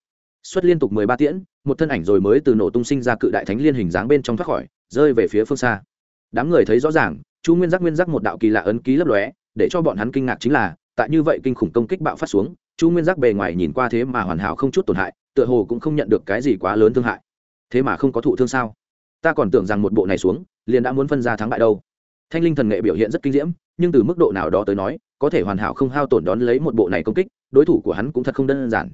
xuất liên tục mười ba tiễn, một thân ảnh rồi mới từ nổ tung sinh ra cự đại thánh liên hình dáng bên trong thoát khỏi, rơi về phía phương xa. Đám người thấy rõ ràng chú nguyên giác nguyên giác một đạo kỳ lạ ấn ký lấp lóe, để cho bọn hắn kinh ngạc chính là, tại như vậy kinh khủng công kích bạo phát xuống chú nguyên giác bề ngoài nhìn qua thế mà hoàn hảo không chút tổn hại, tựa hồ cũng không nhận được cái gì quá lớn thương hại. Thế mà không có thụ thương sao? Ta còn tưởng rằng một bộ này xuống, liền đã muốn phân ra thắng bại đâu. Thanh linh thần nghệ biểu hiện rất kinh diễm, nhưng từ mức độ nào đó tới nói, có thể hoàn hảo không hao tổn đón lấy một bộ này công kích, đối thủ của hắn cũng thật không đơn giản.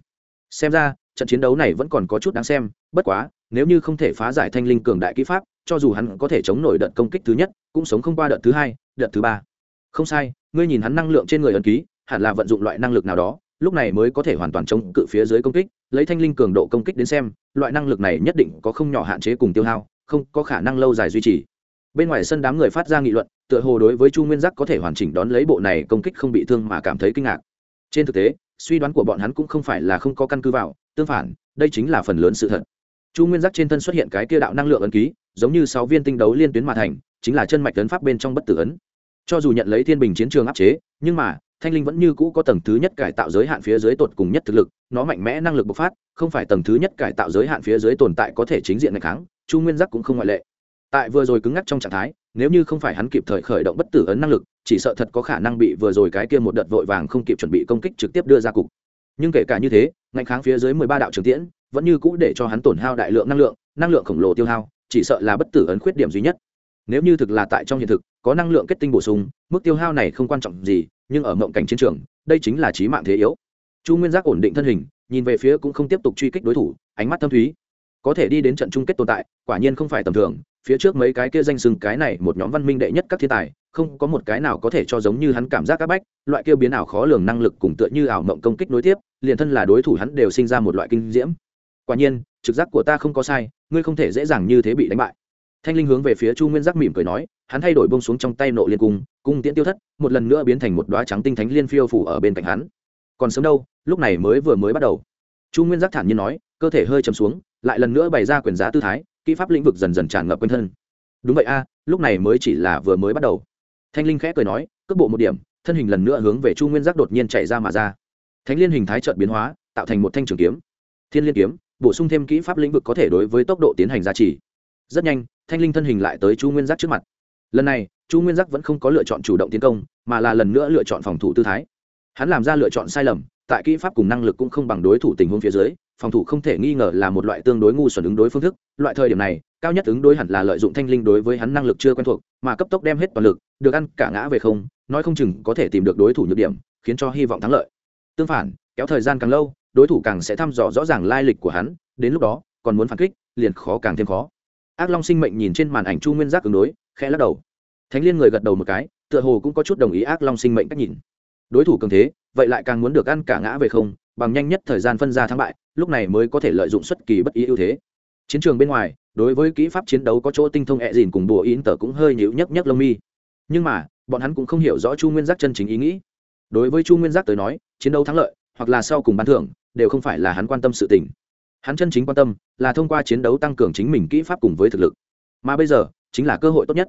Xem ra trận chiến đấu này vẫn còn có chút đáng xem, bất quá, nếu như không thể phá giải thanh linh cường đại kỹ pháp, cho dù hắn có thể chống nổi đợt công kích thứ nhất, cũng sống không qua đợt thứ hai, đợt thứ ba. Không sai, ngươi nhìn hắn năng lượng trên người ẩn ký, hẳn là vận dụng loại năng lực nào đó, lúc này mới có thể hoàn toàn chống cự phía dưới công kích, lấy thanh linh cường độ công kích đến xem, loại năng lực này nhất định có không nhỏ hạn chế cùng tiêu hao, không có khả năng lâu dài duy trì. Bên ngoài sân đám người phát ra nghị luận, tựa hồ đối với chu nguyên giác có thể hoàn chỉnh đón lấy bộ này công kích không bị thương mà cảm thấy kinh ngạc. Trên thực tế, suy đoán của bọn hắn cũng không phải là không có căn cứ vào tương phản, đây chính là phần lớn sự thật. Chu nguyên giác trên thân xuất hiện cái kia đạo năng lượng ấn ký, giống như sáu viên tinh đấu liên tuyến mà thành, chính là chân mạch tấn pháp bên trong bất tử ấn. Cho dù nhận lấy thiên bình chiến trường áp chế, nhưng mà, thanh linh vẫn như cũ có tầng thứ nhất cải tạo giới hạn phía dưới tột cùng nhất thực lực, nó mạnh mẽ năng lực bộc phát, không phải tầng thứ nhất cải tạo giới hạn phía dưới tồn tại có thể chính diện ngày kháng, chu nguyên giác cũng không ngoại lệ. Tại vừa rồi cứng ngắc trong trạng thái, nếu như không phải hắn kịp thời khởi động bất tử ấn năng lực, chỉ sợ thật có khả năng bị vừa rồi cái kia một đợt vội vàng không kịp chuẩn bị công kích trực tiếp đưa ra cục nhưng kể cả như thế ngạnh kháng phía dưới mười ba đạo trường tiễn vẫn như cũ để cho hắn tổn hao đại lượng năng lượng năng lượng khổng lồ tiêu hao, chỉ sợ là bất tử ấn khuyết điểm duy nhất. Nếu như thực là tại trong hiện thực, có năng lượng kết tinh bổ sung, mức tiêu hao này không quan trọng gì, nhưng ở mộng cảnh chiến trường, đây chính là trí mạng thế yếu. Chu nguyên giác ổn định thân hình, nhìn về phía cũng không tiếp tục truy kích đối thủ, ánh mắt thâm thúy. Có thể đi đến trận chung kết tồn tại, quả nhiên không phải tầm thường, phía trước mấy cái kia danh sừng cái này một nhóm văn minh đệ nhất các thiên tài không có một cái nào có thể cho giống như hắn cảm giác áp bách, loại kia biến ảo khó lường năng lực cùng tựa như ảo mộng công kích nối tiếp, liền thân là đối thủ hắn đều sinh ra một loại kinh diễm. Quả nhiên, trực giác của ta không có sai, ngươi không thể dễ dàng như thế bị đánh bại. Thanh linh hướng về phía chu nguyên giác mỉm cười nói, hắn thay đổi bông xuống trong tay nộ liên cung cung tiễn tiêu thất, một lần nữa biến thành một đoá trắng tinh thánh liên phiêu phủ ở bên cạnh hắn. Còn sớm đâu, lúc này mới vừa mới bắt đầu. Chu nguyên giác thản nhiên nói, cơ thể hơi chầm xuống, lại lần nữa bày ra quyền giá tư thái, kỹ pháp lĩnh vực dần dần tràn ngập quanh thân. Đúng vậy a, lúc này mới chỉ là vừa mới bắt đầu thanh linh khẽ cười nói, cước bộ một điểm, thân hình lần nữa hướng về chu nguyên giác đột nhiên chạy ra mà ra. Thánh liên hình thái trợn biến hóa, tạo thành một thanh trường kiếm. Thiên liên kiếm, bổ sung thêm kỹ pháp lĩnh vực có thể đối với tốc độ tiến hành gia trì. Rất nhanh, thanh linh thân hình lại tới chu nguyên giác trước mặt. Lần này, chu nguyên giác vẫn không có lựa chọn chủ động tiến công, mà là lần nữa lựa chọn phòng thủ tư thái. Hắn làm ra lựa chọn sai lầm, tại kỹ pháp cùng năng lực cũng không bằng đối thủ tình huống phía dưới, phòng thủ không thể nghi ngờ là một loại tương đối ngu xuẩn ứng đối phương thức. Loại thời điểm này cao nhất ứng đối hẳn là lợi dụng thanh linh đối với hắn năng lực chưa quen thuộc, mà cấp tốc đem hết toàn lực, được ăn cả ngã về không, nói không chừng có thể tìm được đối thủ nhược điểm, khiến cho hy vọng thắng lợi. Tương phản, kéo thời gian càng lâu, đối thủ càng sẽ thăm dò rõ ràng lai lịch của hắn, đến lúc đó, còn muốn phản kích, liền khó càng thêm khó. Ác long sinh mệnh nhìn trên màn ảnh chu nguyên giác ứng đối, khẽ lắc đầu. Thánh liên người gật đầu một cái, tựa hồ cũng có chút đồng ý ác long sinh mệnh cách nhìn. Đối thủ cường thế, vậy lại càng muốn được ăn cả ngã về không, bằng nhanh nhất thời gian phân ra thắng bại, lúc này mới có thể lợi dụng xuất kỳ bất ý ưu thế chiến trường bên ngoài, đối với kỹ pháp chiến đấu có chỗ tinh thông ẹ dìn cùng bùa in tờ cũng hơi nhịu nhấc nhấc lông mi. Nhưng mà, bọn hắn cũng không hiểu rõ chu nguyên giác chân chính ý nghĩ. Đối với chu nguyên giác tới nói, chiến đấu thắng lợi, hoặc là sau cùng bán thưởng, đều không phải là hắn quan tâm sự tình. Hắn chân chính quan tâm là thông qua chiến đấu tăng cường chính mình kỹ pháp cùng với thực lực. Mà bây giờ, chính là cơ hội tốt nhất.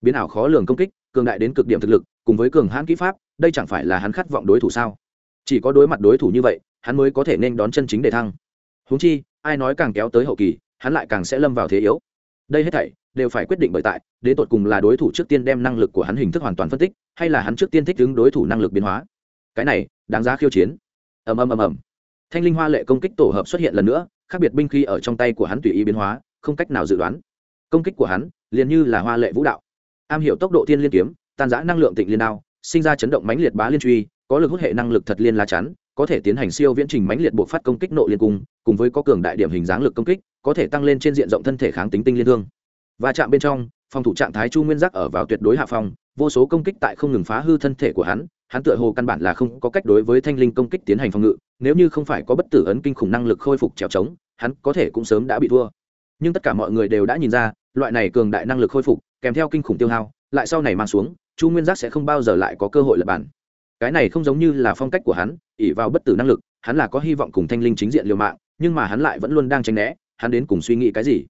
Biến ảo khó lường công kích, cường đại đến cực điểm thực lực, cùng với cường hãn kỹ pháp, đây chẳng phải là hắn khát vọng đối thủ sao? Chỉ có đối mặt đối thủ như vậy, hắn mới có thể nên đón chân chính để thăng. Húng chi, ai nói càng kéo tới hậu kỳ hắn lại càng sẽ lâm vào thế yếu. Đây hết thảy đều phải quyết định bởi tại, đến tột cùng là đối thủ trước tiên đem năng lực của hắn hình thức hoàn toàn phân tích, hay là hắn trước tiên thích ứng đối thủ năng lực biến hóa. Cái này, đáng giá khiêu chiến. Ầm ầm ầm ầm. Thanh linh hoa lệ công kích tổ hợp xuất hiện lần nữa, khác biệt binh khí ở trong tay của hắn tùy ý biến hóa, không cách nào dự đoán. Công kích của hắn, liền như là hoa lệ vũ đạo. Am hiểu tốc độ thiên liên kiếm, tan giã năng lượng tịnh liên đao, sinh ra chấn động mãnh liệt bá liên truy có lực hút hệ năng lực thật liên lá chắn, có thể tiến hành siêu viễn trình mãnh liệt buộc phát công kích nội liên cung, cùng với có cường đại điểm hình dáng lực công kích, có thể tăng lên trên diện rộng thân thể kháng tính tinh liên thương. Và chạm bên trong, phòng thủ trạng thái chu nguyên giác ở vào tuyệt đối hạ phòng vô số công kích tại không ngừng phá hư thân thể của hắn hắn tựa hồ căn bản là không có cách đối với thanh linh công kích tiến hành phòng ngự, nếu như không phải có bất tử ấn kinh khủng năng lực khôi phục trèo trống, hắn có thể cũng sớm đã bị thua. Nhưng tất cả mọi người đều đã nhìn ra, loại này cường đại năng lực khôi phục, kèm theo kinh khủng tiêu hao, lại sau này mang xuống, chu nguyên giác sẽ không bao giờ lại có cơ hội lập bản cái này không giống như là phong cách của hắn ỉ vào bất tử năng lực, hắn là có hy vọng cùng thanh linh chính diện liều mạng, nhưng mà hắn lại vẫn luôn đang tránh né, hắn đến cùng suy nghĩ cái gì?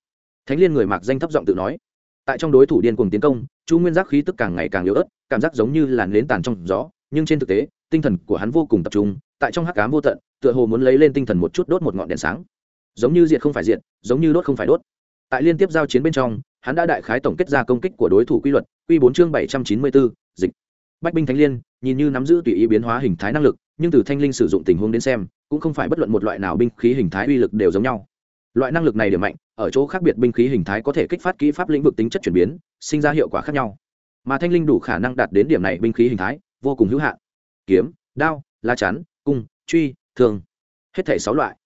Thánh liên người mặc danh thấp giọng tự nói, tại trong đối thủ điên cuồng tiến công, chu nguyên giác khí tức càng ngày càng yếu ớt, cảm giác giống như là nến tàn trong gió, nhưng trên thực tế, tinh thần của hắn vô cùng tập trung, tại trong hắc cám vô tận, tựa hồ muốn lấy lên tinh thần một chút đốt một ngọn đèn sáng. Giống như diệt không phải diệt, giống như đốt không phải đốt. Tại liên tiếp giao chiến bên trong, hắn đã đại khái tổng kết ra công kích của đối thủ quy luật, quy bốn chương bảy trăm chín mươi bốn, dịch bách binh thánh liên, nhìn như nắm giữ tùy ý biến hóa hình thái năng lực, nhưng từ thanh linh sử dụng tình huống đến xem, cũng không phải bất luận một loại nào binh khí hình thái uy lực đều giống nhau. Loại năng lực này điểm mạnh, ở chỗ khác biệt binh khí hình thái có thể kích phát kỹ pháp lĩnh vực tính chất chuyển biến, sinh ra hiệu quả khác nhau. Mà thanh linh đủ khả năng đạt đến điểm này binh khí hình thái, vô cùng hữu hạn. Kiếm, đao la chắn, cung, truy, thường, hết thể sáu loại.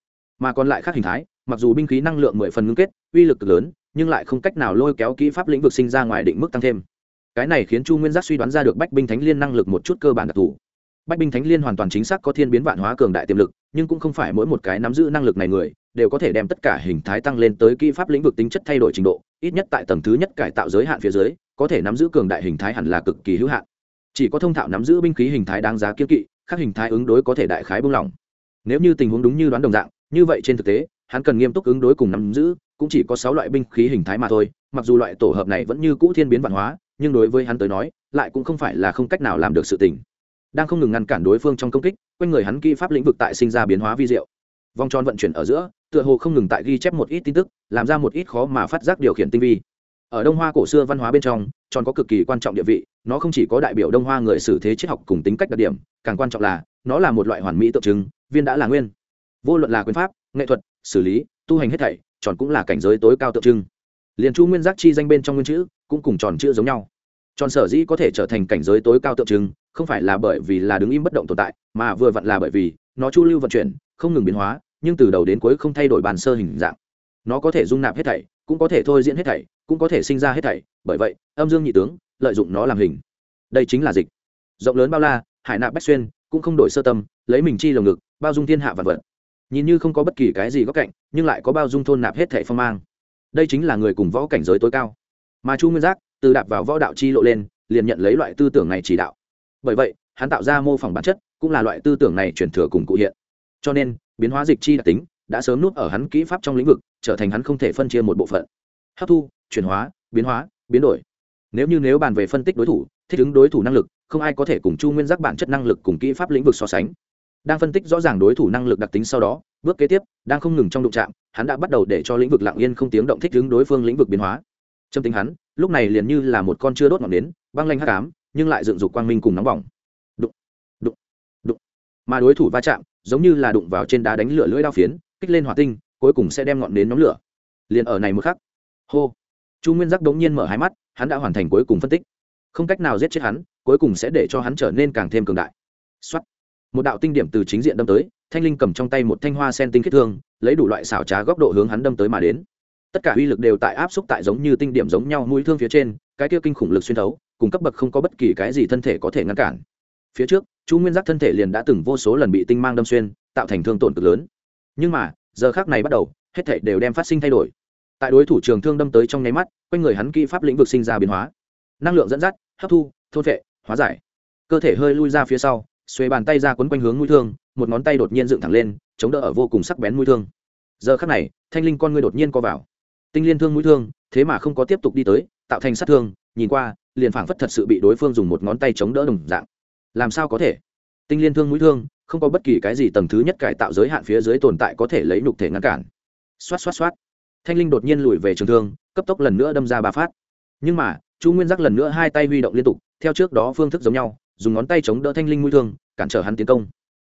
Mà còn lại khác hình thái, mặc dù binh khí năng lượng mười phần ngưng kết, uy lực lớn, nhưng lại không cách nào lôi kéo kỹ pháp lĩnh vực sinh ra ngoài định mức tăng thêm cái này khiến chu nguyên giác suy đoán ra được bách binh thánh liên năng lực một chút cơ bản đặc thù. Bách binh thánh liên hoàn toàn chính xác có thiên biến vạn hóa cường đại tiềm lực, nhưng cũng không phải mỗi một cái nắm giữ năng lực này người đều có thể đem tất cả hình thái tăng lên tới kỹ pháp lĩnh vực tính chất thay đổi trình độ, ít nhất tại tầng thứ nhất cải tạo giới hạn phía dưới, có thể nắm giữ cường đại hình thái hẳn là cực kỳ hữu hạn. Chỉ có thông thạo nắm giữ binh khí hình thái đáng giá kiên kỵ các hình thái ứng đối có thể đại khái buông lỏng. Nếu như tình huống đúng như đoán đồng dạng, như vậy trên thực tế, hắn cần nghiêm túc ứng đối cùng nắm giữ, cũng chỉ có sáu loại binh khí hình thái mà thôi, mặc dù loại tổ hợp này vẫn như cũ thiên biến vạn hóa nhưng đối với hắn tới nói, lại cũng không phải là không cách nào làm được sự tình. Đang không ngừng ngăn cản đối phương trong công kích, quanh người hắn kỹ pháp lĩnh vực tại sinh ra biến hóa vi diệu. Vòng tròn vận chuyển ở giữa, tựa hồ không ngừng tại ghi chép một ít tin tức, làm ra một ít khó mà phát giác điều khiển tinh vi. Ở đông hoa cổ xưa văn hóa bên trong, tròn có cực kỳ quan trọng địa vị, nó không chỉ có đại biểu đông hoa người xử thế triết học cùng tính cách đặc điểm, càng quan trọng là, nó là một loại hoàn mỹ tượng trưng, viên đã là nguyên. Vô luận là quyền pháp, nghệ thuật, xử lý, tu hành hết thảy, tròn cũng là cảnh giới tối cao tượng trưng. Liền chu nguyên giác chi danh bên trong nguyên chữ, cũng cùng tròn chữ giống nhau tròn sở dĩ có thể trở thành cảnh giới tối cao tượng trưng, không phải là bởi vì là đứng im bất động tồn tại, mà vừa vặn là bởi vì nó chu lưu vận chuyển, không ngừng biến hóa, nhưng từ đầu đến cuối không thay đổi bàn sơ hình dạng. Nó có thể dung nạp hết thảy, cũng có thể thôi diễn hết thảy, cũng có thể sinh ra hết thảy, bởi vậy, âm dương nhị tướng lợi dụng nó làm hình. Đây chính là dịch. Rộng lớn bao la, hải nạp bách xuyên cũng không đổi sơ tâm, lấy mình chi lồng ngực, bao dung thiên hạ vạn vật. Nhìn như không có bất kỳ cái gì góc cạnh, nhưng lại có bao dung thôn nạp hết thảy phong mang. Đây chính là người cùng võ cảnh giới tối cao. Mà chu nguyên giác từ đạp vào võ đạo chi lộ lên, liền nhận lấy loại tư tưởng này chỉ đạo. Bởi vậy, hắn tạo ra mô phỏng bản chất cũng là loại tư tưởng này chuyển thừa cùng cụ hiện. Cho nên, biến hóa dịch chi đặc tính đã sớm nút ở hắn kỹ pháp trong lĩnh vực, trở thành hắn không thể phân chia một bộ phận. Hấp thu, chuyển hóa, biến hóa, biến đổi. Nếu như nếu bàn về phân tích đối thủ, thích ứng đối thủ năng lực, không ai có thể cùng chu nguyên giác bản chất năng lực cùng kỹ pháp lĩnh vực so sánh. Đang phân tích rõ ràng đối thủ năng lực đặc tính sau đó, bước kế tiếp, đang không ngừng trong đụng trạm hắn đã bắt đầu để cho lĩnh vực lặng yên không tiếng động thích ứng đối phương lĩnh vực biến hóa. Trầm tính hắn, lúc này liền như là một con chưa đốt ngọn nến, băng lanh hắc ám, nhưng lại dựng dục quang minh cùng nóng bỏng. Đụng đụng đụng. Mà đối thủ va chạm, giống như là đụng vào trên đá đánh lửa lưỡi đao phiến, kích lên hỏa tinh, cuối cùng sẽ đem ngọn nến nhóm lửa. Liền ở này một khắc, hô. Chu nguyên giác đống nhiên mở hai mắt, hắn đã hoàn thành cuối cùng phân tích. Không cách nào giết chết hắn, cuối cùng sẽ để cho hắn trở nên càng thêm cường đại. Xuất một đạo tinh điểm từ chính diện đâm tới, thanh linh cầm trong tay một thanh hoa sen tinh kết thương, lấy đủ loại xảo trá góc độ hướng hắn đâm tới mà đến tất cả uy lực đều tại áp xúc tại giống như tinh điểm giống nhau mũi thương phía trên, cái kia kinh khủng lực xuyên thấu, cùng cấp bậc không có bất kỳ cái gì thân thể có thể ngăn cản. Phía trước, chu nguyên giác thân thể liền đã từng vô số lần bị tinh mang đâm xuyên, tạo thành thương tổn cực lớn. Nhưng mà, giờ khác này bắt đầu, hết thể đều đem phát sinh thay đổi. Tại đối thủ trường thương đâm tới trong nháy mắt, quanh người hắn kỹ pháp lĩnh vực sinh ra biến hóa. Năng lượng dẫn dắt, hấp thu, thôn vệ, hóa giải. Cơ thể hơi lui ra phía sau xuê bàn tay ra quấn quanh hướng mũi thương, một ngón tay đột nhiên dựng thẳng lên, chống đỡ ở vô cùng sắc bén mũi thương. Giờ khắc này, thanh linh con ngươi đột nhiên co vào tinh liên thương mũi thương, thế mà không có tiếp tục đi tới, tạo thành sát thương, nhìn qua, liền phảng phất thật sự bị đối phương dùng một ngón tay chống đỡ đồng dạng. Làm sao có thể? Tinh liên thương mũi thương, không có bất kỳ cái gì tầng thứ nhất cải tạo giới hạn phía dưới tồn tại có thể lấy nhục thể ngăn cản. Xoát xoát xoát. Thanh linh đột nhiên lùi về trường thương, cấp tốc lần nữa đâm ra ba phát. Nhưng mà, chu nguyên giác lần nữa hai tay huy động liên tục, theo trước đó phương thức giống nhau, dùng ngón tay chống đỡ thanh linh mũi thương, cản trở hắn tiến công.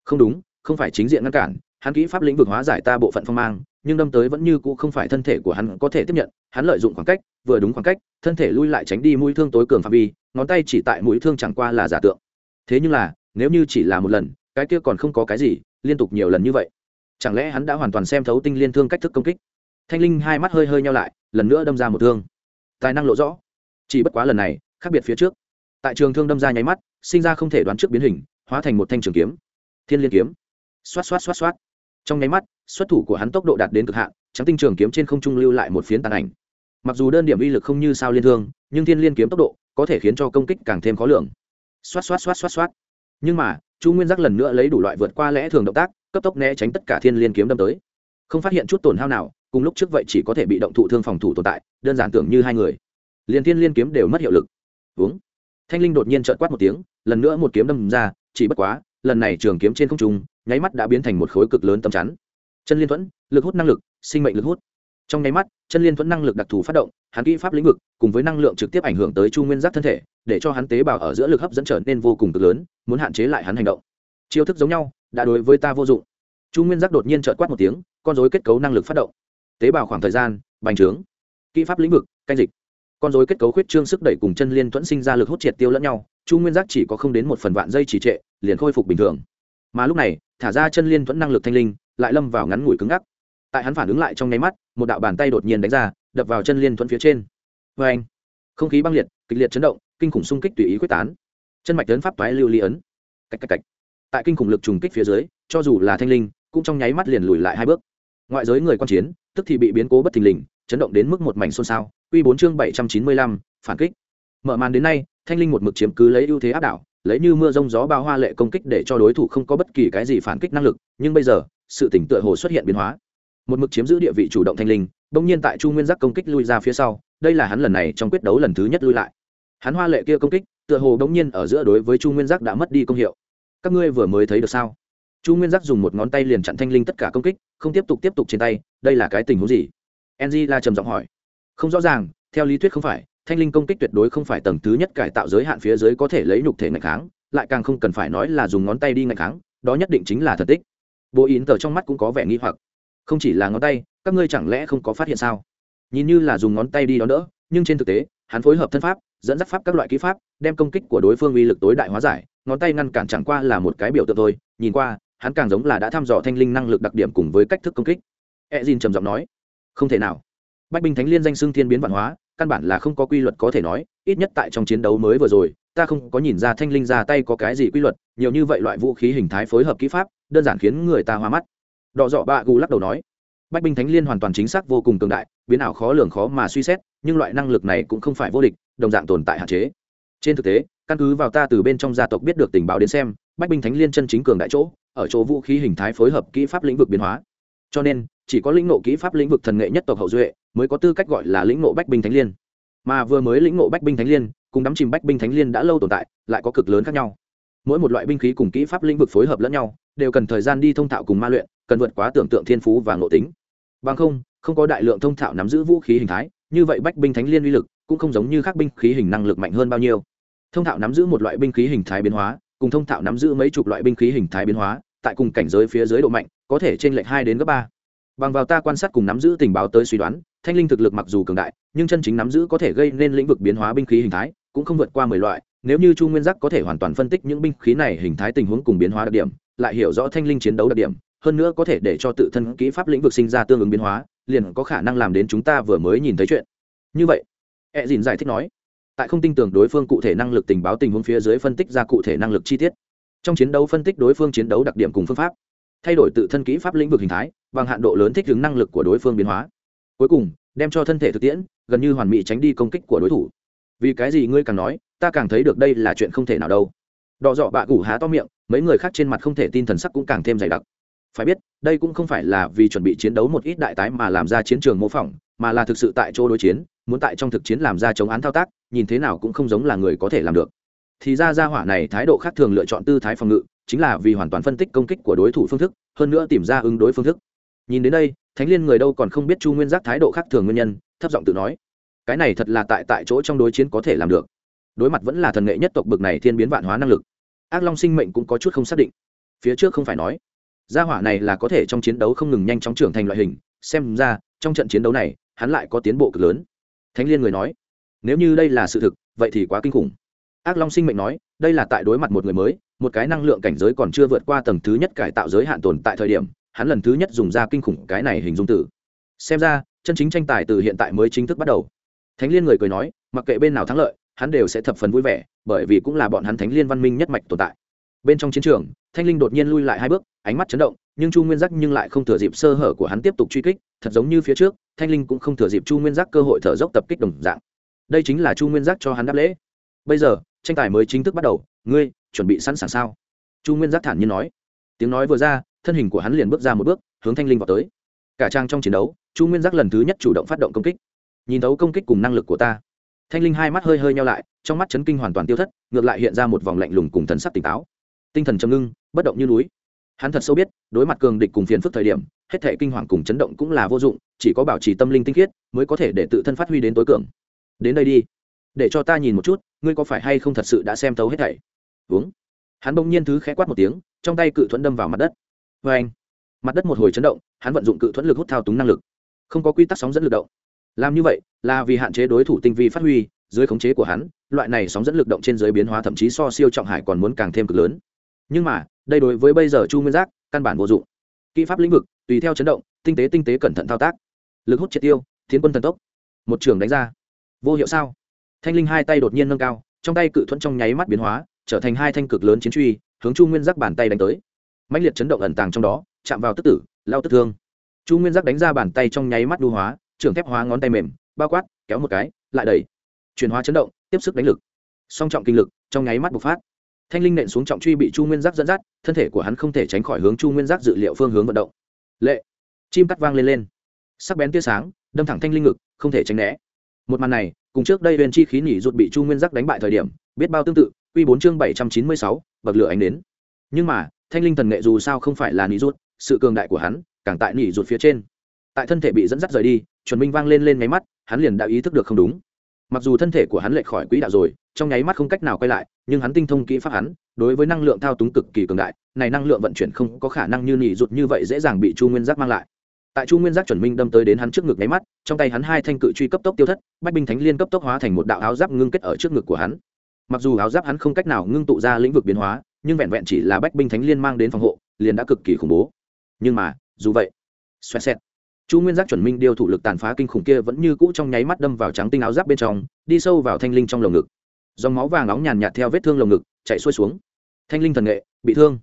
Không đúng, không phải chính diện ngăn cản, hắn kỹ pháp lĩnh vực hóa giải ta bộ phận phong mang nhưng đâm tới vẫn như cũ không phải thân thể của hắn có thể tiếp nhận, hắn lợi dụng khoảng cách, vừa đúng khoảng cách, thân thể lui lại tránh đi mũi thương tối cường phạm vi, ngón tay chỉ tại mũi thương chẳng qua là giả tượng. Thế nhưng là, nếu như chỉ là một lần, cái kia còn không có cái gì, liên tục nhiều lần như vậy. Chẳng lẽ hắn đã hoàn toàn xem thấu tinh liên thương cách thức công kích? Thanh linh hai mắt hơi hơi nhau lại, lần nữa đâm ra một thương. Tài năng lộ rõ. Chỉ bất quá lần này, khác biệt phía trước. Tại trường thương đâm ra nháy mắt, sinh ra không thể đoán trước biến hình, hóa thành một thanh trường kiếm. Thiên liên kiếm. Xoát xoát xoát xoát trong nháy mắt, xuất thủ của hắn tốc độ đạt đến cực hạn, trắng tinh trường kiếm trên không trung lưu lại một phiến tàn ảnh. Mặc dù đơn điểm uy lực không như sao liên thương, nhưng thiên liên kiếm tốc độ có thể khiến cho công kích càng thêm khó lường. Xoát xoát xoát xoát xoát. Nhưng mà, chu nguyên giác lần nữa lấy đủ loại vượt qua lẽ thường động tác, cấp tốc né tránh tất cả thiên liên kiếm đâm tới. Không phát hiện chút tổn hao nào, cùng lúc trước vậy chỉ có thể bị động thụ thương phòng thủ tồn tại, đơn giản tưởng như hai người. Liền thiên liên kiếm đều mất hiệu lực. Uống thanh linh đột nhiên trợn quát một tiếng, lần nữa một kiếm đâm ra, chỉ bất quá lần này trường kiếm trên không trung, nháy mắt đã biến thành một khối cực lớn tầm chắn. Chân liên thuẫn, lực hút năng lực, sinh mệnh lực hút. Trong nháy mắt, chân liên thuẫn năng lực đặc thù phát động, hắn kỹ pháp lĩnh vực cùng với năng lượng trực tiếp ảnh hưởng tới chu nguyên giác thân thể, để cho hắn tế bào ở giữa lực hấp dẫn trở nên vô cùng cực lớn, muốn hạn chế lại hắn hành động. Chiêu thức giống nhau, đã đối với ta vô dụng. Chu nguyên giác đột nhiên trợt quát một tiếng, con dối kết cấu năng lực phát động. Tế bào khoảng thời gian, bành trướng. Kỹ pháp lĩnh vực canh dịch. Con dối kết cấu khuyết trương sức đẩy cùng chân liên thuẫn sinh ra lực hút triệt tiêu lẫn nhau, chu nguyên giác chỉ có không đến một phần vạn dây trì trệ liền khôi phục bình thường. Mà lúc này, thả ra chân liên thuẫn năng lực thanh linh, lại lâm vào ngắn ngủi cứng ngắc. Tại hắn phản ứng lại trong nháy mắt, một đạo bàn tay đột nhiên đánh ra, đập vào chân liên thuẫn phía trên. Vê anh, không khí băng liệt, kịch liệt chấn động, kinh khủng xung kích tùy ý quyết tán. Chân mạch lớn pháp toái lưu ly ấn. Cách cách cách. Tại kinh khủng lực trùng kích phía dưới, cho dù là thanh linh, cũng trong nháy mắt liền lùi lại hai bước. Ngoại giới người quan chiến, tức thì bị biến cố bất thình lình, chấn động đến mức một mảnh xôn xao. Quy bốn chương bảy trăm chín mươi lăm, phản kích. Mở màn đến nay, thanh linh một mực chiếm cứ lấy ưu thế áp đảo lấy như mưa rông gió bao hoa lệ công kích để cho đối thủ không có bất kỳ cái gì phản kích năng lực, nhưng bây giờ, sự tỉnh tựa hồ xuất hiện biến hóa. Một mực chiếm giữ địa vị chủ động thanh linh, bỗng nhiên tại chu nguyên giác công kích lui ra phía sau, đây là hắn lần này trong quyết đấu lần thứ nhất lui lại. Hắn hoa lệ kia công kích, tựa hồ bỗng nhiên ở giữa đối với chu nguyên giác đã mất đi công hiệu. Các ngươi vừa mới thấy được sao? Chu nguyên giác dùng một ngón tay liền chặn thanh linh tất cả công kích, không tiếp tục tiếp tục trên tay, đây là cái tình huống gì? Enzy la trầm giọng hỏi. Không rõ ràng, theo lý thuyết không phải thanh linh công kích tuyệt đối không phải tầng thứ nhất cải tạo giới hạn phía dưới có thể lấy nhục thể ngạch kháng, lại càng không cần phải nói là dùng ngón tay đi ngạch kháng, đó nhất định chính là thật tích. Bộ yến tờ trong mắt cũng có vẻ nghi hoặc. Không chỉ là ngón tay, các ngươi chẳng lẽ không có phát hiện sao? Nhìn như là dùng ngón tay đi đó đỡ, nhưng trên thực tế, hắn phối hợp thân pháp, dẫn dắt pháp các loại kỹ pháp, đem công kích của đối phương uy lực tối đại hóa giải, ngón tay ngăn cản chẳng qua là một cái biểu tượng thôi. Nhìn qua, hắn càng giống là đã thăm dò thanh linh năng lực đặc điểm cùng với cách thức công kích. E d trầm giọng nói, không thể nào. Bách binh thánh liên danh xưng thiên biến văn hóa căn bản là không có quy luật có thể nói, ít nhất tại trong chiến đấu mới vừa rồi, ta không có nhìn ra thanh linh ra tay có cái gì quy luật, nhiều như vậy loại vũ khí hình thái phối hợp kỹ pháp, đơn giản khiến người ta hoa mắt. Đỏ dọ bạ gù lắc đầu nói, bách binh thánh liên hoàn toàn chính xác vô cùng cường đại, biến ảo khó lường khó mà suy xét, nhưng loại năng lực này cũng không phải vô địch, đồng dạng tồn tại hạn chế. Trên thực tế, căn cứ vào ta từ bên trong gia tộc biết được tình báo đến xem, bách binh thánh liên chân chính cường đại chỗ, ở chỗ vũ khí hình thái phối hợp kỹ pháp lĩnh vực biến hóa. Cho nên, chỉ có lĩnh nộ kỹ pháp lĩnh vực thần nghệ nhất tộc hậu duệ mới có tư cách gọi là lĩnh ngộ bách binh thánh liên. Mà vừa mới lĩnh ngộ bách binh thánh liên, cùng đắm chìm bách binh thánh liên đã lâu tồn tại, lại có cực lớn khác nhau. Mỗi một loại binh khí cùng kỹ pháp lĩnh vực phối hợp lẫn nhau, đều cần thời gian đi thông thạo cùng ma luyện, cần vượt quá tưởng tượng thiên phú và ngộ tính. Bằng không không có đại lượng thông thạo nắm giữ vũ khí hình thái, như vậy bách binh thánh liên uy lực cũng không giống như các binh khí hình năng lực mạnh hơn bao nhiêu. Thông thạo nắm giữ một loại binh khí hình thái biến hóa, cùng thông thạo nắm giữ mấy chục loại binh khí hình thái biến hóa, tại cùng cảnh giới phía dưới độ mạnh, có thể trên lệch hai đến gấp ba. Bằng vào ta quan sát cùng nắm giữ tình báo tới suy đoán thanh linh thực lực mặc dù cường đại, nhưng chân chính nắm giữ có thể gây nên lĩnh vực biến hóa binh khí hình thái cũng không vượt qua mười loại. Nếu như chu nguyên giác có thể hoàn toàn phân tích những binh khí này hình thái tình huống cùng biến hóa đặc điểm, lại hiểu rõ thanh linh chiến đấu đặc điểm, hơn nữa có thể để cho tự thân kỹ pháp lĩnh vực sinh ra tương ứng biến hóa, liền có khả năng làm đến chúng ta vừa mới nhìn thấy chuyện. Như vậy e dìn giải thích nói, tại không tin tưởng đối phương cụ thể năng lực tình báo tình huống phía dưới phân tích ra cụ thể năng lực chi tiết. Trong chiến đấu phân tích đối phương chiến đấu đặc điểm cùng phương pháp, thay đổi tự thân kỹ pháp lĩnh vực hình thái, bằng hạn độ lớn thích ứng năng lực của đối phương biến hóa cuối cùng, đem cho thân thể thực tiễn, gần như hoàn mỹ tránh đi công kích của đối thủ. Vì cái gì ngươi càng nói, ta càng thấy được đây là chuyện không thể nào đâu. Đỏ dọ bạ gủ há to miệng, mấy người khác trên mặt không thể tin thần sắc cũng càng thêm dày đặc. Phải biết, đây cũng không phải là vì chuẩn bị chiến đấu một ít đại tái mà làm ra chiến trường mô phỏng, mà là thực sự tại chỗ đối chiến, muốn tại trong thực chiến làm ra chống án thao tác, nhìn thế nào cũng không giống là người có thể làm được. Thì ra ra hỏa này thái độ khác thường lựa chọn tư thái phòng ngự, chính là vì hoàn toàn phân tích công kích của đối thủ phương thức, hơn nữa tìm ra ứng đối phương thức. Nhìn đến đây thánh liên người đâu còn không biết chu nguyên giác thái độ khác thường nguyên nhân, thấp giọng tự nói. Cái này thật là tại tại chỗ trong đối chiến có thể làm được. Đối mặt vẫn là thần nghệ nhất tộc bực này thiên biến vạn hóa năng lực. Ác long sinh mệnh cũng có chút không xác định. Phía trước không phải nói, gia hỏa này là có thể trong chiến đấu không ngừng nhanh chóng trưởng thành loại hình, xem ra, trong trận chiến đấu này, hắn lại có tiến bộ cực lớn. Thánh liên người nói, nếu như đây là sự thực, vậy thì quá kinh khủng. Ác long sinh mệnh nói, đây là tại đối mặt một người mới, một cái năng lượng cảnh giới còn chưa vượt qua tầng thứ nhất cải tạo giới hạn tồn tại thời điểm hắn lần thứ nhất dùng ra kinh khủng cái này hình dung tử xem ra, chân chính tranh tài từ hiện tại mới chính thức bắt đầu. Thánh liên người cười nói, mặc kệ bên nào thắng lợi, hắn đều sẽ thập phần vui vẻ, bởi vì cũng là bọn hắn thánh liên văn minh nhất mạch tồn tại. Bên trong chiến trường thanh linh đột nhiên lui lại hai bước, ánh mắt chấn động, nhưng chu nguyên giác nhưng lại không thừa dịp sơ hở của hắn tiếp tục truy kích, thật giống như phía trước thanh linh cũng không thừa dịp chu nguyên giác cơ hội thở dốc tập kích đồng dạng. Đây chính là chu nguyên giác cho hắn đáp lễ. Bây giờ, tranh tài mới chính thức bắt đầu, ngươi chuẩn bị sẵn sàng sao? Chu nguyên giác thản nhiên nói. Tiếng nói vừa ra thân hình của hắn liền bước ra một bước, hướng thanh linh vào tới. Cả trang trong chiến đấu, chu nguyên giác lần thứ nhất chủ động phát động công kích. Nhìn thấu công kích cùng năng lực của ta, thanh linh hai mắt hơi hơi nhau lại, trong mắt chấn kinh hoàn toàn tiêu thất, ngược lại hiện ra một vòng lạnh lùng cùng thần sắc tỉnh táo. Tinh thần châm ngưng, bất động như núi. Hắn thật sâu biết, đối mặt cường địch cùng phiền phức thời điểm, hết thể kinh hoàng cùng chấn động cũng là vô dụng, chỉ có bảo trì tâm linh tinh khiết mới có thể để tự thân phát huy đến tối cường. Đến đây đi, để cho ta nhìn một chút, ngươi có phải hay không thật sự đã xem thấu hết thảy? Uống. Hắn bỗng nhiên thứ khẽ quát một tiếng, trong tay cự thuẫn đâm vào mặt đất vê anh, mặt đất một hồi chấn động, hắn vận dụng cự thuẫn lực hút thao túng năng lực. Không có quy tắc sóng dẫn lực động. Làm như vậy là vì hạn chế đối thủ tinh vi phát huy, dưới khống chế của hắn, loại này sóng dẫn lực động trên dưới biến hóa thậm chí so siêu trọng hải còn muốn càng thêm cực lớn. Nhưng mà, đây đối với bây giờ chu nguyên giác, căn bản vô dụng. Kỹ pháp lĩnh vực, tùy theo chấn động, tinh tế tinh tế cẩn thận thao tác. Lực hút triệt tiêu tiến quân thần tốc. Một trường đánh ra. Vô hiệu sao? Thanh linh hai tay đột nhiên nâng cao, trong tay cự thuẫn trong nháy mắt biến hóa, trở thành hai thanh cực lớn chiến truy, hướng chu nguyên giác bàn tay đánh tới mãnh liệt chấn động ẩn tàng trong đó, chạm vào tức tử, lao tức thương. Chu nguyên giác đánh ra bàn tay trong nháy mắt đu hóa, trưởng thép hóa ngón tay mềm, bao quát, kéo một cái, lại đẩy. Chuyển hóa chấn động, tiếp sức đánh lực. Song trọng kinh lực, trong nháy mắt bộc phát. Thanh linh nện xuống trọng truy bị chu nguyên giác dẫn dắt, thân thể của hắn không thể tránh khỏi hướng chu nguyên giác dự liệu phương hướng vận động. Lệ. Chim cắt vang lên lên. Sắc bén tia sáng, đâm thẳng thanh linh ngực, không thể tránh né. Một màn này, cùng trước đây huyền chi khí nỉ ruột bị chu nguyên giác đánh bại thời điểm, biết bao tương tự q bốn chương bảy trăm chín mươi sáu, bậc lửa ánh đến. Nhưng mà thanh linh thần nghệ dù sao không phải là nỉ ruột, sự cường đại của hắn càng tại nỉ ruột phía trên. Tại thân thể bị dẫn dắt rời đi chuẩn minh vang lên lên nháy mắt hắn liền đã ý thức được không đúng. Mặc dù thân thể của hắn lệch khỏi quỹ đạo rồi trong nháy mắt không cách nào quay lại nhưng hắn tinh thông kỹ pháp hắn đối với năng lượng thao túng cực kỳ cường đại này năng lượng vận chuyển không có khả năng như nỉ rụt như vậy dễ dàng bị chu nguyên giác mang lại. Tại chu nguyên giác chuẩn minh đâm tới đến hắn trước ngực nháy mắt trong tay hắn hai thanh cự truy cấp tốc tiêu thất bách binh thánh liên cấp tốc hóa thành một đạo áo giáp ngưng kết ở trước ngực của hắn. Mặc dù áo giáp hắn không cách nào ngưng tụ ra lĩnh vực biến hóa nhưng vẹn vẹn chỉ là bách binh thánh liên mang đến phòng hộ, liền đã cực kỳ khủng bố. Nhưng mà, dù vậy, xoẹt xẹt. Chu nguyên giác chuẩn minh điều thủ lực tàn phá kinh khủng kia vẫn như cũ trong nháy mắt đâm vào trắng tinh áo giáp bên trong, đi sâu vào thanh linh trong lồng ngực. Dòng máu vàng nóng nhàn nhạt theo vết thương lồng ngực, chạy xuôi xuống. Thanh linh thần nghệ, bị thương.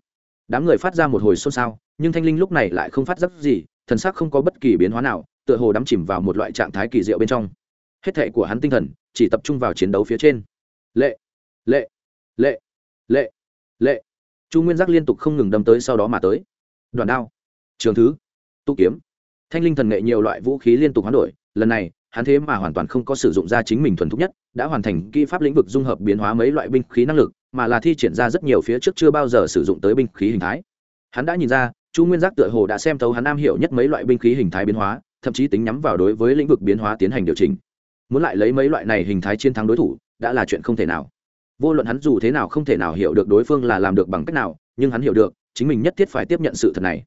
Đám người phát ra một hồi xôn xao, nhưng thanh linh lúc này lại không phát giác gì, thần sắc không có bất kỳ biến hóa nào, tựa hồ đắm chìm vào một loại trạng thái kỳ diệu bên trong. Hết thệ của hắn tinh thần, chỉ tập trung vào chiến đấu phía trên. Lệ lệ lệ lệ lệ. Chu nguyên giác liên tục không ngừng đâm tới sau đó mà tới. Đoàn đao. Trường thứ. Tu kiếm. Thanh linh thần nghệ nhiều loại vũ khí liên tục hoán đổi, lần này, hắn thế mà hoàn toàn không có sử dụng ra chính mình thuần thục nhất, đã hoàn thành kỹ pháp lĩnh vực dung hợp biến hóa mấy loại binh khí năng lực, mà là thi triển ra rất nhiều phía trước chưa bao giờ sử dụng tới binh khí hình thái. Hắn đã nhìn ra, chu nguyên giác tựa hồ đã xem thấu hắn am hiểu nhất mấy loại binh khí hình thái biến hóa, thậm chí tính nhắm vào đối với lĩnh vực biến hóa tiến hành điều chỉnh. Muốn lại lấy mấy loại này hình thái chiến thắng đối thủ, đã là chuyện không thể nào vô luận hắn dù thế nào không thể nào hiểu được đối phương là làm được bằng cách nào, nhưng hắn hiểu được, chính mình nhất thiết phải tiếp nhận sự thật này.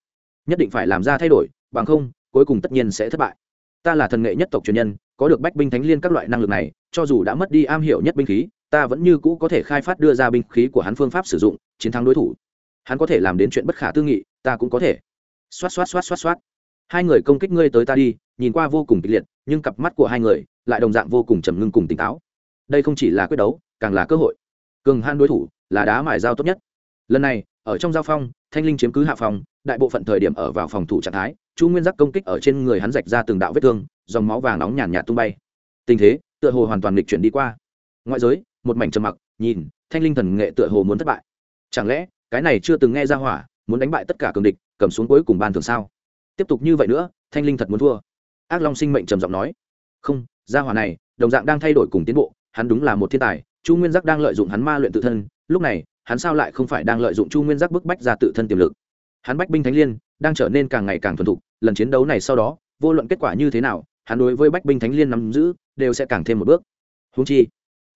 Nhất định phải làm ra thay đổi, bằng không, cuối cùng tất nhiên sẽ thất bại. Ta là thần nghệ nhất tộc truyền nhân, có được bách binh thánh liên các loại năng lực này, cho dù đã mất đi am hiểu nhất binh khí, ta vẫn như cũ có thể khai phát đưa ra binh khí của hắn phương pháp sử dụng, chiến thắng đối thủ. Hắn có thể làm đến chuyện bất khả tư nghị, ta cũng có thể. Xoát xoát xoát xoát xoát. Hai người công kích ngươi tới ta đi, nhìn qua vô cùng kịch liệt, nhưng cặp mắt của hai người lại đồng dạng vô cùng trầm ngưng cùng tỉnh táo. Đây không chỉ là quyết đấu càng là cơ hội. Cường han đối thủ là đá mài dao tốt nhất. Lần này, ở trong giao phong, thanh linh chiếm cứ hạ phòng, đại bộ phận thời điểm ở vào phòng thủ trạng thái, chu nguyên giác công kích ở trên người hắn rạch ra từng đạo vết thương, dòng máu vàng nóng nhàn nhạt tung bay. Tình thế, tựa hồ hoàn toàn lịch chuyển đi qua. Ngoại giới, một mảnh trầm mặc, nhìn, thanh linh thần nghệ tựa hồ muốn thất bại. Chẳng lẽ, cái này chưa từng nghe ra hỏa, muốn đánh bại tất cả cường địch, cầm xuống cuối cùng ban thường sao? Tiếp tục như vậy nữa, thanh linh thật muốn thua. Ác long sinh mệnh trầm giọng nói. Không gia hỏa này, đồng dạng đang thay đổi cùng tiến bộ, hắn đúng là một thiên tài chu nguyên giác đang lợi dụng hắn ma luyện tự thân, lúc này, hắn sao lại không phải đang lợi dụng chu nguyên giác bức bách ra tự thân tiềm lực? Hắn bách binh thánh liên đang trở nên càng ngày càng thuần thục, lần chiến đấu này sau đó, vô luận kết quả như thế nào, hắn đối với bách binh thánh liên nắm giữ, đều sẽ càng thêm một bước. Húng chi,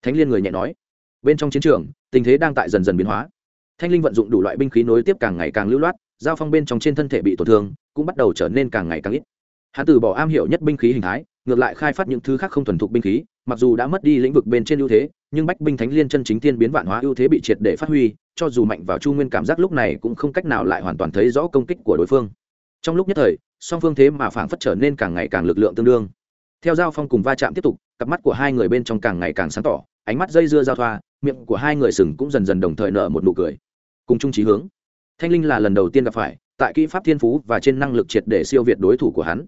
thánh liên người nhẹ nói, bên trong chiến trường, tình thế đang tại dần dần biến hóa. Thanh linh vận dụng đủ loại binh khí nối tiếp càng ngày càng lưu loát, giao phong bên trong trên thân thể bị tổn thương, cũng bắt đầu trở nên càng ngày càng ít. Hắn từ bỏ am hiểu nhất binh khí hình thái ngược lại khai phát những thứ khác không thuần thục binh khí, mặc dù đã mất đi lĩnh vực bên trên ưu thế, nhưng bách binh thánh liên chân chính tiên biến vạn hóa ưu thế bị triệt để phát huy, cho dù mạnh vào chu nguyên cảm giác lúc này cũng không cách nào lại hoàn toàn thấy rõ công kích của đối phương. Trong lúc nhất thời, song phương thế mà phảng phất trở nên càng ngày càng lực lượng tương đương. Theo giao phong cùng va chạm tiếp tục, cặp mắt của hai người bên trong càng ngày càng sáng tỏ, ánh mắt dây dưa giao thoa, miệng của hai người sừng cũng dần dần đồng thời nở một nụ cười. Cùng chung trí hướng. Thanh linh là lần đầu tiên gặp phải, tại kỹ pháp thiên phú và trên năng lực triệt để siêu việt đối thủ của hắn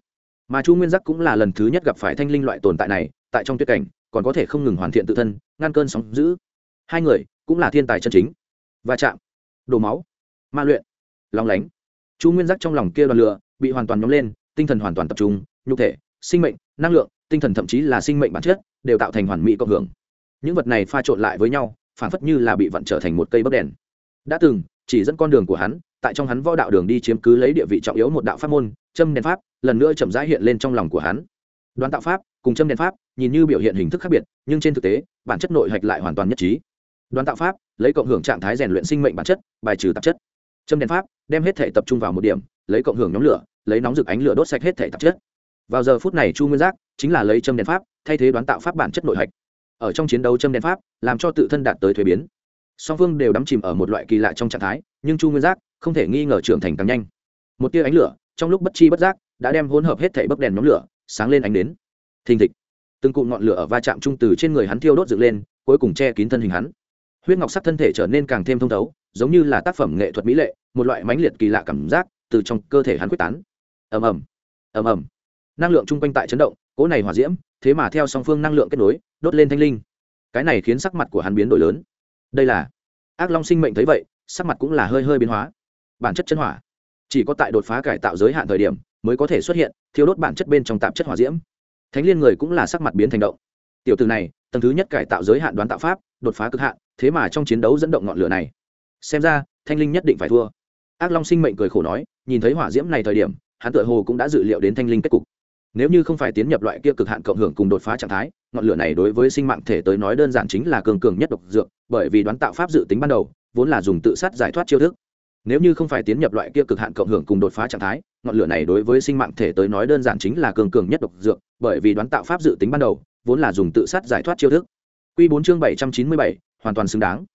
mà chu nguyên giác cũng là lần thứ nhất gặp phải thanh linh loại tồn tại này, tại trong tuyết cảnh, còn có thể không ngừng hoàn thiện tự thân, ngăn cơn sóng giữ hai người cũng là thiên tài chân chính. Va chạm, đổ máu, ma luyện, lóng lánh. Chu nguyên giác trong lòng kia đoàn lửa bị hoàn toàn nhóm lên, tinh thần hoàn toàn tập trung, nhục thể, sinh mệnh, năng lượng, tinh thần thậm chí là sinh mệnh bản chất đều tạo thành hoàn mỹ cộng hưởng. Những vật này pha trộn lại với nhau, phản phất như là bị vận trở thành một cây bấc đèn. Đã từng, chỉ dẫn con đường của hắn, tại trong hắn võ đạo đường đi chiếm cứ lấy địa vị trọng yếu một đạo pháp môn, châm đèn pháp lần nữa chậm rãi hiện lên trong lòng của hắn. Đoán tạo pháp cùng châm đèn pháp nhìn như biểu hiện hình thức khác biệt, nhưng trên thực tế, bản chất nội hạch lại hoàn toàn nhất trí. Đoán tạo pháp, lấy cộng hưởng trạng thái rèn luyện sinh mệnh bản chất, bài trừ tạp chất. Châm đèn pháp, đem hết thể tập trung vào một điểm, lấy cộng hưởng nhóm lửa, lấy nóng rực ánh lửa đốt sạch hết thể tạp chất. Vào giờ phút này chu nguyên giác chính là lấy châm đèn pháp thay thế đoán tạo pháp bản chất nội hạch. Ở trong chiến đấu châm đèn pháp, làm cho tự thân đạt tới thuế biến. Song phương đều đắm chìm ở một loại kỳ lạ trong trạng thái, nhưng chu nguyên giác không thể nghi ngờ trưởng thành càng nhanh. Một tia ánh lửa, trong lúc bất chi bất giác đã đem hỗn hợp hết thảy bấc đèn nhóm lửa sáng lên ánh đến thình thịch, từng cụm ngọn lửa ở va chạm trung từ trên người hắn thiêu đốt dựng lên, cuối cùng che kín thân hình hắn. Huyết ngọc sắc thân thể trở nên càng thêm thông thấu, giống như là tác phẩm nghệ thuật mỹ lệ, một loại mãnh liệt kỳ lạ cảm giác từ trong cơ thể hắn quyết tán. Ầm ầm ầm ầm. Năng lượng chung quanh tại chấn động, cỗ này hỏa diễm, thế mà theo song phương năng lượng kết nối, đốt lên thanh linh. Cái này khiến sắc mặt của hắn biến đổi lớn. Đây là, ác long sinh mệnh thấy vậy, sắc mặt cũng là hơi hơi biến hóa. Bản chất chân hỏa, chỉ có tại đột phá cải tạo giới hạn thời điểm mới có thể xuất hiện thiếu đốt bản chất bên trong tạp chất hỏa diễm. Thánh liên người cũng là sắc mặt biến thành động. Tiểu từ này, tầng thứ nhất cải tạo giới hạn đoán tạo pháp, đột phá cực hạn, thế mà trong chiến đấu dẫn động ngọn lửa này. Xem ra thanh linh nhất định phải thua. Ác long sinh mệnh cười khổ nói, nhìn thấy hỏa diễm này thời điểm, hắn tựa hồ cũng đã dự liệu đến thanh linh kết cục. Nếu như không phải tiến nhập loại kia cực hạn cộng hưởng cùng đột phá trạng thái, ngọn lửa này đối với sinh mạng thể tới nói đơn giản chính là cường cường nhất độc dược, bởi vì đoán tạo pháp dự tính ban đầu, vốn là dùng tự sát giải thoát chiêu thức nếu như không phải tiến nhập loại kia cực hạn cộng hưởng cùng đột phá trạng thái, ngọn lửa này đối với sinh mạng thể tới nói đơn giản chính là cường cường nhất độc dược, bởi vì đoán tạo pháp dự tính ban đầu, vốn là dùng tự sát giải thoát chiêu thức. Q bốn chương bảy trăm chín mươi bảy, hoàn toàn xứng đáng.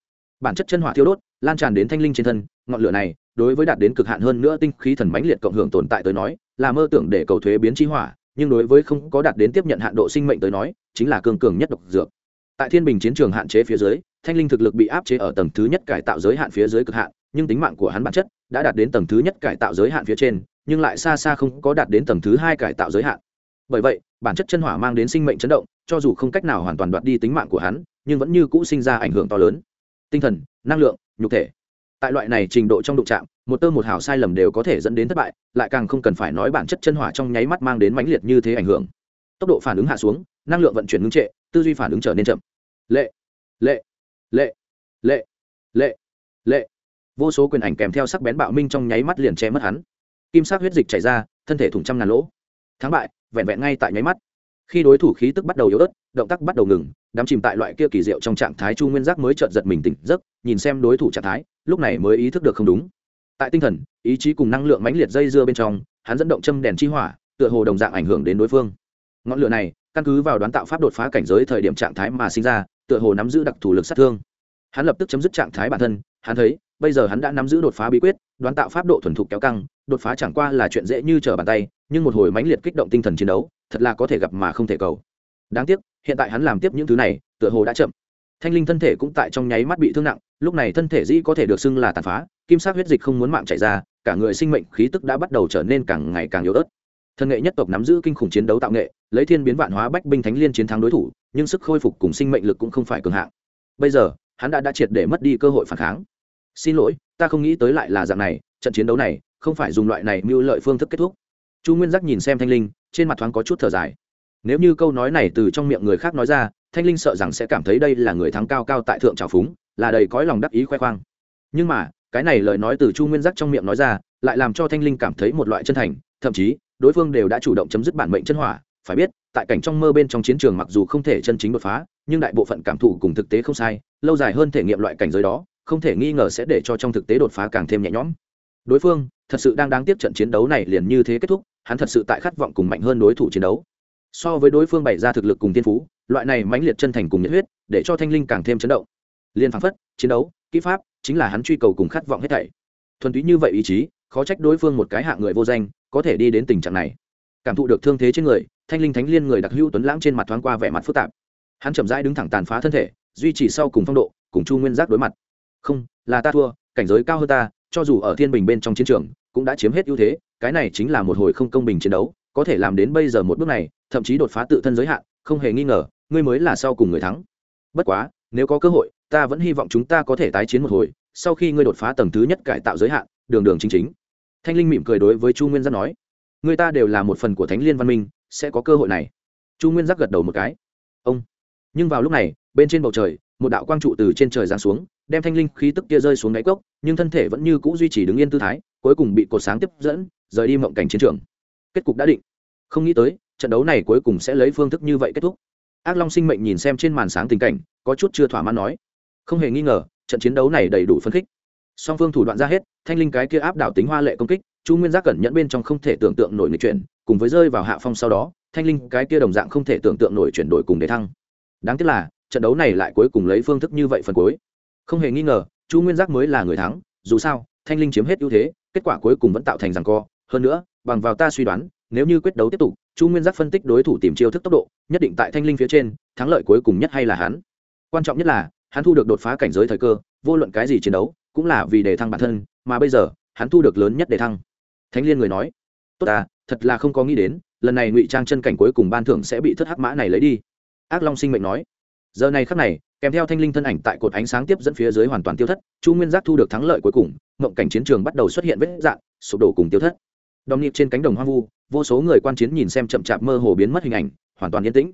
Bản chất chân hỏa thiêu đốt, lan tràn đến thanh linh trên thân, ngọn lửa này, đối với đạt đến cực hạn hơn nữa tinh khí thần mãnh liệt cộng hưởng tồn tại tới nói, là mơ tưởng để cầu thuế biến chi hỏa, nhưng đối với không có đạt đến tiếp nhận hạn độ sinh mệnh tới nói, chính là cường cường nhất độc dược. Tại thiên bình chiến trường hạn chế phía dưới, thanh linh thực lực bị áp chế ở tầng thứ nhất cải tạo giới hạn phía dưới cực hạn nhưng tính mạng của hắn bản chất đã đạt đến tầng thứ nhất cải tạo giới hạn phía trên, nhưng lại xa xa không có đạt đến tầng thứ hai cải tạo giới hạn. Bởi vậy, bản chất chân hỏa mang đến sinh mệnh chấn động, cho dù không cách nào hoàn toàn đoạt đi tính mạng của hắn, nhưng vẫn như cũ sinh ra ảnh hưởng to lớn. Tinh thần, năng lượng, nhục thể. Tại loại này trình độ trong đụng chạm, một tơ một hào sai lầm đều có thể dẫn đến thất bại, lại càng không cần phải nói bản chất chân hỏa trong nháy mắt mang đến mãnh liệt như thế ảnh hưởng. Tốc độ phản ứng hạ xuống, năng lượng vận chuyển ngưng trệ, tư duy phản ứng trở nên chậm. Lệ lệ lệ lệ lệ. lệ vô số quyền ảnh kèm theo sắc bén bạo minh trong nháy mắt liền che mất hắn. Kim sắc huyết dịch chảy ra, thân thể thủng trăm ngàn lỗ. Thắng bại, vẹn vẹn ngay tại nháy mắt. Khi đối thủ khí tức bắt đầu yếu ớt, động tác bắt đầu ngừng đắm chìm tại loại kia kỳ diệu trong trạng thái chu nguyên giác mới chợt giật mình tỉnh giấc, nhìn xem đối thủ trạng thái, lúc này mới ý thức được không đúng. Tại tinh thần, ý chí cùng năng lượng mãnh liệt dây dưa bên trong, hắn dẫn động châm đèn chi hỏa, tựa hồ đồng dạng ảnh hưởng đến đối phương. Ngọn lửa này, căn cứ vào đoán tạo pháp đột phá cảnh giới thời điểm trạng thái mà sinh ra, tựa hồ nắm giữ đặc thù lực sát thương. Hắn lập tức chấm dứt trạng thái bản thân, hắn thấy bây giờ hắn đã nắm giữ đột phá bí quyết, đoán tạo pháp độ thuần thục kéo căng, đột phá chẳng qua là chuyện dễ như trở bàn tay, nhưng một hồi mãnh liệt kích động tinh thần chiến đấu, thật là có thể gặp mà không thể cầu. Đáng tiếc, hiện tại hắn làm tiếp những thứ này, tựa hồ đã chậm. Thanh linh thân thể cũng tại trong nháy mắt bị thương nặng, lúc này thân thể dĩ có thể được xưng là tàn phá, kim sắc huyết dịch không muốn mạng chạy ra, cả người sinh mệnh khí tức đã bắt đầu trở nên càng ngày càng yếu ớt. Thân nghệ nhất tộc nắm giữ kinh khủng chiến đấu tạo nghệ, lấy thiên biến vạn hóa bách binh thánh liên chiến thắng đối thủ, nhưng sức khôi phục cùng sinh mệnh lực cũng không phải cường hạng. Bây giờ, hắn đã đã triệt để mất đi cơ hội phản kháng xin lỗi, ta không nghĩ tới lại là dạng này, trận chiến đấu này, không phải dùng loại này mưu lợi phương thức kết thúc. Chu nguyên giác nhìn xem thanh linh, trên mặt thoáng có chút thở dài. Nếu như câu nói này từ trong miệng người khác nói ra, thanh linh sợ rằng sẽ cảm thấy đây là người thắng cao cao tại thượng trào phúng, là đầy cõi lòng đắc ý khoe khoang. Nhưng mà, cái này lời nói từ chu nguyên giác trong miệng nói ra, lại làm cho thanh linh cảm thấy một loại chân thành, thậm chí, đối phương đều đã chủ động chấm dứt bản mệnh chân hỏa. Phải biết, tại cảnh trong mơ bên trong chiến trường mặc dù không thể chân chính đột phá, nhưng đại bộ phận cảm thụ cùng thực tế không sai, lâu dài hơn thể nghiệm loại cảnh giới đó không thể nghi ngờ sẽ để cho trong thực tế đột phá càng thêm nhẹ nhõm. Đối phương, thật sự đang đáng tiếc trận chiến đấu này liền như thế kết thúc, hắn thật sự tại khát vọng cùng mạnh hơn đối thủ chiến đấu. So với đối phương bày ra thực lực cùng tiên phú, loại này mãnh liệt chân thành cùng nhiệt huyết, để cho thanh linh càng thêm chấn động. Liên phán phất, chiến đấu, kỹ pháp, chính là hắn truy cầu cùng khát vọng hết thảy. Thuần túy như vậy ý chí, khó trách đối phương một cái hạng người vô danh, có thể đi đến tình trạng này. Cảm thụ được thương thế trên người, thanh linh thánh liên người đặc hữu tuấn lãng trên mặt thoáng qua vẻ mặt phức tạp. Hắn chậm rãi đứng thẳng tàn phá thân thể, duy trì sau cùng phong độ, cùng chu nguyên giác đối mặt không, là ta thua, cảnh giới cao hơn ta, cho dù ở thiên bình bên trong chiến trường, cũng đã chiếm hết ưu thế, cái này chính là một hồi không công bình chiến đấu, có thể làm đến bây giờ một bước này, thậm chí đột phá tự thân giới hạn, không hề nghi ngờ, ngươi mới là sau cùng người thắng. Bất quá, nếu có cơ hội, ta vẫn hy vọng chúng ta có thể tái chiến một hồi, sau khi ngươi đột phá tầng thứ nhất cải tạo giới hạn, đường đường chính chính. Thanh linh mỉm cười đối với chu nguyên giác nói người ta đều là một phần của thánh liên văn minh, sẽ có cơ hội này. Chu nguyên giác gật đầu một cái, ông. Nhưng vào lúc này, bên trên bầu trời một đạo quang trụ từ trên trời giáng xuống, đem thanh linh khí tức kia rơi xuống đáy cốc, nhưng thân thể vẫn như c ũ duy trì đứng yên tư thái, cuối cùng bị cột sáng tiếp dẫn, rời đi mộng cảnh chiến trường. Kết cục đã định. Không nghĩ tới, trận đấu này cuối cùng sẽ lấy phương thức như vậy kết thúc. Ác long sinh mệnh nhìn xem trên màn sáng tình cảnh, có chút chưa thỏa mãn nói. Không hề nghi ngờ, trận chiến đấu này đầy đủ phân khích. Song phương thủ đoạn ra hết, thanh linh cái kia áp đảo tính hoa lệ công kích, chu nguyên giác cẩn nhẫn bên trong không thể tưởng tượng nổi nghịch chuyển, cùng với rơi vào hạ phong sau đó, thanh linh cái kia đồng dạng không thể tưởng tượng nổi chuyển đổi cùng để thăng. Đáng tiếc là trận đấu này lại cuối cùng lấy phương thức như vậy phần cuối. Không hề nghi ngờ, chu nguyên giác mới là người thắng, dù sao, thanh linh chiếm hết ưu thế, kết quả cuối cùng vẫn tạo thành rằng co. Hơn nữa, bằng vào ta suy đoán, nếu như quyết đấu tiếp tục, chu nguyên giác phân tích đối thủ tìm chiêu thức tốc độ, nhất định tại thanh linh phía trên, thắng lợi cuối cùng nhất hay là hắn. Quan trọng nhất là, hắn thu được đột phá cảnh giới thời cơ, vô luận cái gì chiến đấu, cũng là vì đề thăng bản thân, mà bây giờ, hắn thu được lớn nhất đề thăng. Thánh liên người nói, tốt à thật là không có nghĩ đến, lần này ngụy trang chân cảnh cuối cùng ban thưởng sẽ bị thất hắc mã này lấy đi. Ác long sinh mệnh nói giờ này khắc này, kèm theo thanh linh thân ảnh tại cột ánh sáng tiếp dẫn phía dưới hoàn toàn tiêu thất, chu nguyên giác thu được thắng lợi cuối cùng, mộng cảnh chiến trường bắt đầu xuất hiện vết dạng, sụp đổ cùng tiêu thất. Đom nhịp trên cánh đồng hoang vu, vô số người quan chiến nhìn xem chậm chạp mơ hồ biến mất hình ảnh, hoàn toàn yên tĩnh.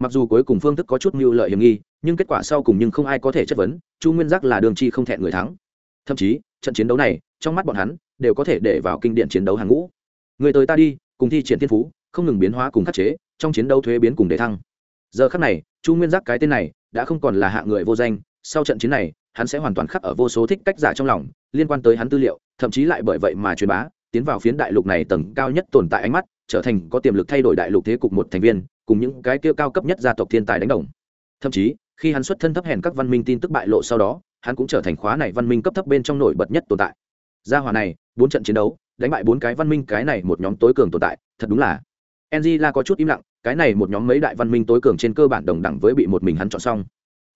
Mặc dù cuối cùng phương thức có chút mưu lợi hiểm nghi, nhưng kết quả sau cùng nhưng không ai có thể chất vấn, chu nguyên giác là đường chi không thẹn người thắng. Thậm chí, trận chiến đấu này, trong mắt bọn hắn, đều có thể để vào kinh điển chiến đấu hàng ngũ. Người tới ta đi, cùng thi triển thiên phú, không ngừng biến hóa cùng khắc chế, trong chiến đấu thuế biến cùng đề thăng. Giờ khắc này chu nguyên giác cái tên này đã không còn là hạ người vô danh sau trận chiến này hắn sẽ hoàn toàn khắc ở vô số thích cách giả trong lòng liên quan tới hắn tư liệu thậm chí lại bởi vậy mà truyền bá tiến vào phiến đại lục này tầng cao nhất tồn tại ánh mắt trở thành có tiềm lực thay đổi đại lục thế cục một thành viên cùng những cái kia cao cấp nhất gia tộc thiên tài đánh đồng. Thậm chí khi hắn xuất thân thấp hèn các văn minh tin tức bại lộ sau đó hắn cũng trở thành khóa này văn minh cấp thấp bên trong nổi bật nhất tồn tại. Gia hòa này bốn trận chiến đấu đánh bại bốn cái văn minh cái này một nhóm tối cường tồn tại thật đúng là. Angela có chút im lặng, cái này một nhóm mấy đại văn minh tối cường trên cơ bản đồng đẳng với bị một mình hắn chọn xong.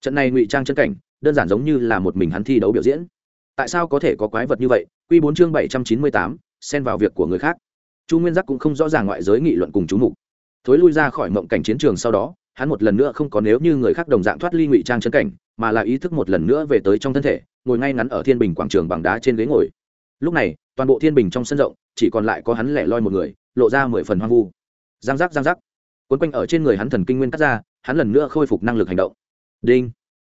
Trận này ngụy trang chân cảnh, đơn giản giống như là một mình hắn thi đấu biểu diễn. Tại sao có thể có quái vật như vậy? Quy bốn chương 798, xen vào việc của người khác. Chu Nguyên Giác cũng không rõ ràng ngoại giới nghị luận cùng chú mục. Thối lui ra khỏi mộng cảnh chiến trường sau đó, hắn một lần nữa không có nếu như người khác đồng dạng thoát ly ngụy trang chân cảnh, mà là ý thức một lần nữa về tới trong thân thể, ngồi ngay ngắn ở Thiên Bình quảng trường bằng đá trên ghế ngồi. Lúc này, toàn bộ Thiên Bình trong sân rộng, chỉ còn lại có hắn lẻ loi một người, lộ ra mười phần hoang vu giang giác giang giác quấn quanh ở trên người hắn thần kinh nguyên cắt ra, hắn lần nữa khôi phục năng lực hành động. Đinh.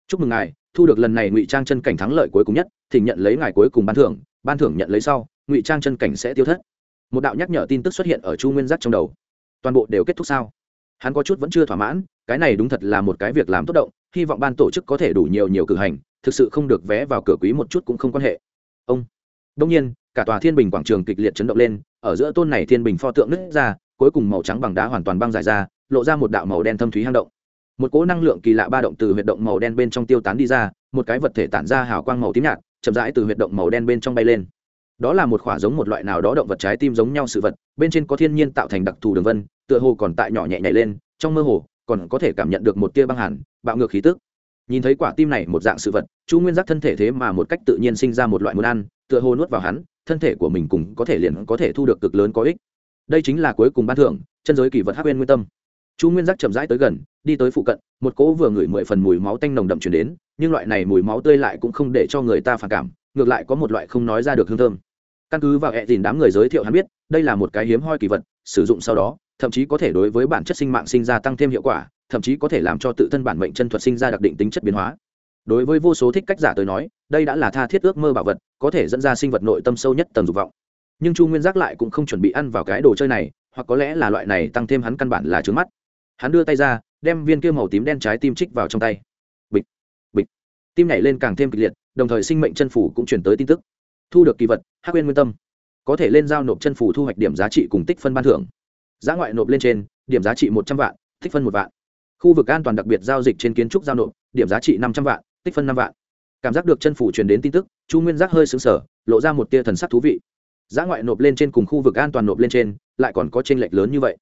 Chúc mừng ngài, thu được lần này ngụy trang chân cảnh thắng lợi cuối cùng nhất, thì nhận lấy ngài cuối cùng ban thưởng ban thưởng nhận lấy sau, ngụy trang chân cảnh sẽ tiêu thất. Một đạo nhắc nhở tin tức xuất hiện ở chu nguyên giác trong đầu. Toàn bộ đều kết thúc sao? Hắn có chút vẫn chưa thỏa mãn, cái này đúng thật là một cái việc làm tốt động, hy vọng ban tổ chức có thể đủ nhiều nhiều cử hành, thực sự không được vé vào cửa quý một chút cũng không quan hệ. Ông. Đông nhiên, cả tòa thiên bình quảng trường kịch liệt chấn động lên, ở giữa tôn này thiên bình pho tượng nứt ra cuối cùng màu trắng bằng đá hoàn toàn băng dài ra, lộ ra một đạo màu đen thâm thúy hang động. Một cỗ năng lượng kỳ lạ ba động từ huyệt động màu đen bên trong tiêu tán đi ra, một cái vật thể tản ra hào quang màu tím nhạt, chậm rãi từ huyệt động màu đen bên trong bay lên. Đó là một khỏa giống một loại nào đó động vật trái tim giống nhau sự vật, bên trên có thiên nhiên tạo thành đặc thù đường vân, tựa hồ còn tại nhỏ nhẹ nhảy lên, trong mơ hồ, còn có thể cảm nhận được một tia băng hẳn bạo ngược khí tức. Nhìn thấy quả tim này một dạng sự vật, chu nguyên giác thân thể thế mà một cách tự nhiên sinh ra một loại muốn ăn, tựa hồ nuốt vào hắn, thân thể của mình cùng có thể liền có thể thu được cực lớn có ích đây chính là cuối cùng ban thưởng, chân giới kỳ vật hắc Uyên nguyên tâm. Chu nguyên giác chậm rãi tới gần, đi tới phụ cận, một cỗ vừa ngửi mười phần mùi máu tanh nồng đậm chuyển đến, nhưng loại này mùi máu tươi lại cũng không để cho người ta phản cảm, ngược lại có một loại không nói ra được hương thơm. Căn cứ vào hẹ dìn đám người giới thiệu hắn biết, đây là một cái hiếm hoi kỳ vật, sử dụng sau đó, thậm chí có thể đối với bản chất sinh mạng sinh ra tăng thêm hiệu quả, thậm chí có thể làm cho tự thân bản mệnh chân thuật sinh ra đặc định tính chất biến hóa. Đối với vô số thích cách giả tới nói, đây đã là tha thiết ước mơ bảo vật, có thể dẫn ra sinh vật nội tâm sâu nhất tầng dục vọng nhưng chu nguyên giác lại cũng không chuẩn bị ăn vào cái đồ chơi này, hoặc có lẽ là loại này tăng thêm hắn căn bản là trướng mắt. Hắn đưa tay ra, đem viên kia màu tím đen trái tim trích vào trong tay. Bịch bịch. Tim nhảy lên càng thêm kịch liệt, đồng thời sinh mệnh chân phủ cũng chuyển tới tin tức. Thu được kỳ vật, hắc quên nguyên tâm. Có thể lên giao nộp chân phủ thu hoạch điểm giá trị cùng tích phân ban thưởng. Giá ngoại nộp lên trên, điểm giá trị một trăm vạn, tích phân một vạn. Khu vực an toàn đặc biệt giao dịch trên kiến trúc giao nộp, điểm giá trị năm trăm vạn, tích phân năm vạn. Cảm giác được chân phủ truyền đến tin tức, chu nguyên giác hơi xứng sở lộ ra một tia thần sắc thú vị giá ngoại nộp lên trên cùng khu vực an toàn nộp lên trên, lại còn có tranh lệch lớn như vậy.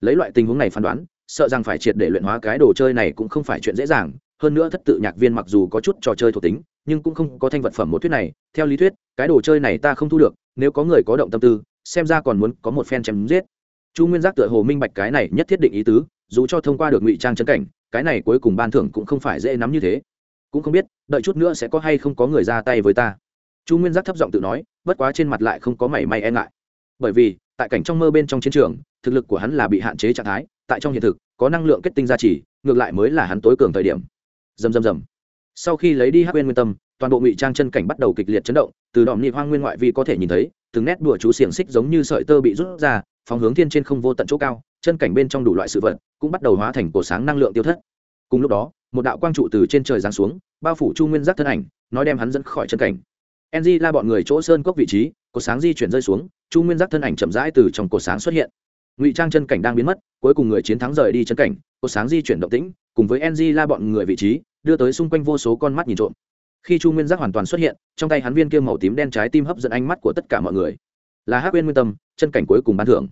Lấy loại tình huống này phán đoán, sợ rằng phải triệt để luyện hóa cái đồ chơi này cũng không phải chuyện dễ dàng. Hơn nữa thất tự nhạc viên mặc dù có chút trò chơi thuộc tính, nhưng cũng không có thanh vật phẩm một thuyết này. Theo lý thuyết, cái đồ chơi này ta không thu được, nếu có người có động tâm tư, xem ra còn muốn có một phen chém giết. Chu nguyên giác tựa hồ minh bạch cái này nhất thiết định ý tứ, dù cho thông qua được ngụy trang chân cảnh, cái này cuối cùng ban thưởng cũng không phải dễ nắm như thế. Cũng không biết, đợi chút nữa sẽ có hay không có người ra tay với ta chu nguyên giác thấp giọng tự nói, bất quá trên mặt lại không có mảy may e ngại. Bởi vì, tại cảnh trong mơ bên trong chiến trường, thực lực của hắn là bị hạn chế trạng thái, tại trong hiện thực, có năng lượng kết tinh gia trì, ngược lại mới là hắn tối cường thời điểm. Dầm dầm dầm sau khi lấy đi hắc bên nguyên tâm, toàn bộ ngụy trang chân cảnh bắt đầu kịch liệt chấn động, từ đòn nhị hoang nguyên ngoại vi có thể nhìn thấy, từng nét đùa chú xiềng xích giống như sợi tơ bị rút ra, phóng hướng thiên trên không vô tận chỗ cao, chân cảnh bên trong đủ loại sự vật cũng bắt đầu hóa thành cổ sáng năng lượng tiêu thất. Cùng lúc đó, một đạo quang trụ từ trên trời giáng xuống, bao phủ chu nguyên giác thân ảnh, nói đem hắn dẫn khỏi chân cảnh ng la bọn người chỗ sơn cốc vị trí, cột sáng di chuyển rơi xuống, chu nguyên giác thân ảnh chậm rãi từ trong cột sáng xuất hiện. Ngụy trang chân cảnh đang biến mất, cuối cùng người chiến thắng rời đi chân cảnh, cột sáng di chuyển động tĩnh, cùng với ng la bọn người vị trí, đưa tới xung quanh vô số con mắt nhìn trộm. Khi chu nguyên giác hoàn toàn xuất hiện, trong tay hắn viên kia màu tím đen trái tim hấp dẫn ánh mắt của tất cả mọi người. Là hắc uyên nguyên tâm, chân cảnh cuối cùng ban thưởng.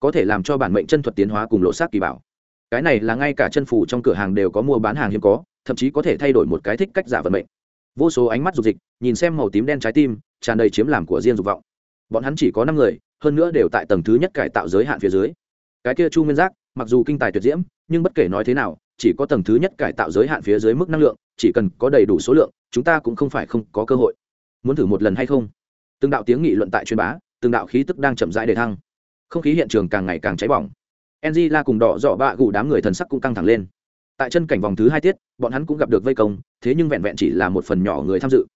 Có thể làm cho bản mệnh chân thuật tiến hóa cùng lộ sát kỳ bảo. Cái này là ngay cả chân phủ trong cửa hàng đều có mua bán hàng hiếm có, thậm chí có thể thay đổi một cái thích cách giả vận mệnh vô số ánh mắt dục dịch, nhìn xem màu tím đen trái tim, tràn đầy chiếm làm của riêng dục vọng. Bọn hắn chỉ có năm người, hơn nữa đều tại tầng thứ nhất cải tạo giới hạn phía dưới. Cái kia chu nguyên giác, mặc dù kinh tài tuyệt diễm, nhưng bất kể nói thế nào, chỉ có tầng thứ nhất cải tạo giới hạn phía dưới mức năng lượng, chỉ cần có đầy đủ số lượng, chúng ta cũng không phải không có cơ hội. Muốn thử một lần hay không? Từng đạo tiếng nghị luận tại truyền bá, từng đạo khí tức đang chậm rãi để thăng. Không khí hiện trường càng ngày càng cháy bỏng. Enzy la cùng đỏ dọ bạ gù đám người thần sắc cũng căng thẳng lên tại chân cảnh vòng thứ hai tiết, bọn hắn cũng gặp được vây công, thế nhưng vẹn vẹn chỉ là một phần nhỏ người tham dự.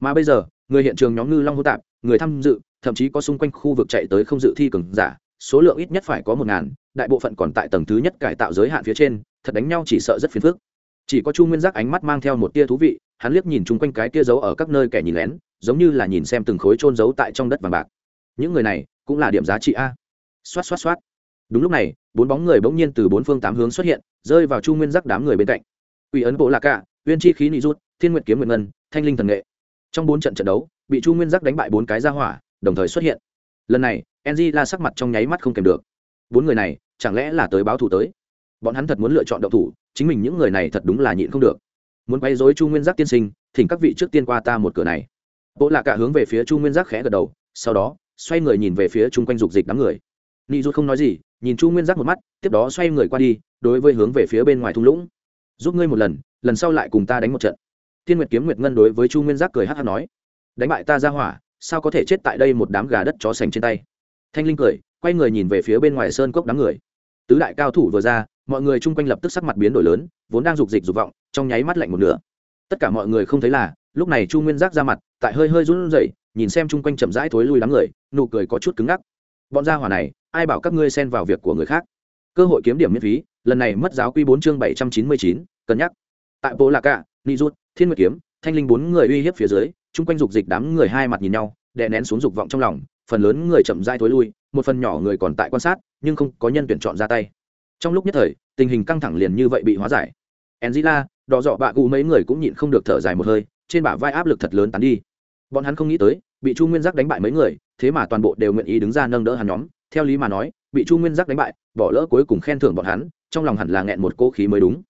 Mà bây giờ, người hiện trường nhóm ngư long hô tạp, người tham dự, thậm chí có xung quanh khu vực chạy tới không dự thi cường giả, số lượng ít nhất phải có một ngàn, đại bộ phận còn tại tầng thứ nhất cải tạo giới hạn phía trên, thật đánh nhau chỉ sợ rất phiền phức. Chỉ có chu nguyên giác ánh mắt mang theo một tia thú vị, hắn liếc nhìn chung quanh cái tia giấu ở các nơi kẻ nhìn lén, giống như là nhìn xem từng khối trôn giấu tại trong đất vàng bạc. Những người này cũng là điểm giá trị a. Xoát xoát xoát đúng lúc này, bốn bóng người bỗng nhiên từ bốn phương tám hướng xuất hiện, rơi vào chu nguyên giác đám người bên cạnh. Quỷ ấn bộ lạc cả uyên chi khí nị rút, thiên nguyệt kiếm nguyệt ngân, thanh linh thần nghệ. Trong bốn trận trận đấu, bị chu nguyên giác đánh bại bốn cái ra hỏa, đồng thời xuất hiện. Lần này enzy la sắc mặt trong nháy mắt không kèm được. Bốn người này, chẳng lẽ là tới báo thù tới? Bọn hắn thật muốn lựa chọn đậu thủ, chính mình những người này thật đúng là nhịn không được. Muốn quay dối chu nguyên giác tiên sinh, thỉnh các vị trước tiên qua ta một cửa này. Bộ lạc cả hướng về phía chu nguyên giác khẽ gật đầu, sau đó, xoay người nhìn về phía chung quanh dục dịch đám người. Nị rút không nói gì nhìn chu nguyên giác một mắt, tiếp đó xoay người qua đi, đối với hướng về phía bên ngoài thung lũng. Giúp ngươi một lần lần sau lại cùng ta đánh một trận. Thiên nguyệt kiếm nguyệt ngân đối với chu nguyên giác cười hát hát nói. Đánh bại ta ra hỏa, sao có thể chết tại đây một đám gà đất chó sành trên tay? Thanh linh cười, quay người nhìn về phía bên ngoài sơn cốc đám người. Tứ đại cao thủ vừa ra, mọi người chung quanh lập tức sắc mặt biến đổi lớn, vốn đang dục dịch dục vọng, trong nháy mắt lạnh một nửa. Tất cả mọi người không thấy là, lúc này chu nguyên giác ra mặt, tại hơi hơi run rẩy, nhìn xem chung quanh chậm rãi thối lui đám người, nụ cười có chút cứng ngắc. Bọn gia hỏa này ai bảo các ngươi xen vào việc của người khác. Cơ hội kiếm điểm miễn phí, lần này mất giáo quy bốn chương bảy trăm chín mươi chín, cân nhắc. Tại bố lạc cả ni rút, thiên nguyệt kiếm, thanh linh bốn người uy hiếp phía dưới, chung quanh dục dịch đám người hai mặt nhìn nhau, đè nén xuống dục vọng trong lòng, phần lớn người chậm rãi thối lui, một phần nhỏ người còn tại quan sát, nhưng không có nhân tuyển chọn ra tay. Trong lúc nhất thời, tình hình căng thẳng liền như vậy bị hóa giải. Angela, đỏ dọ bạ cụ mấy người cũng nhịn không được thở dài một hơi, trên bả vai áp lực thật lớn tán đi. Bọn hắn không nghĩ tới, bị chu nguyên giác đánh bại mấy người, thế mà toàn bộ đều nguyện ý đứng ra nâng đỡ hắn nhóm theo lý mà nói, bị chu nguyên giác đánh bại, bỏ lỡ cuối cùng khen thưởng bọn hắn, trong lòng hẳn là nghẹn một cố khí mới đúng.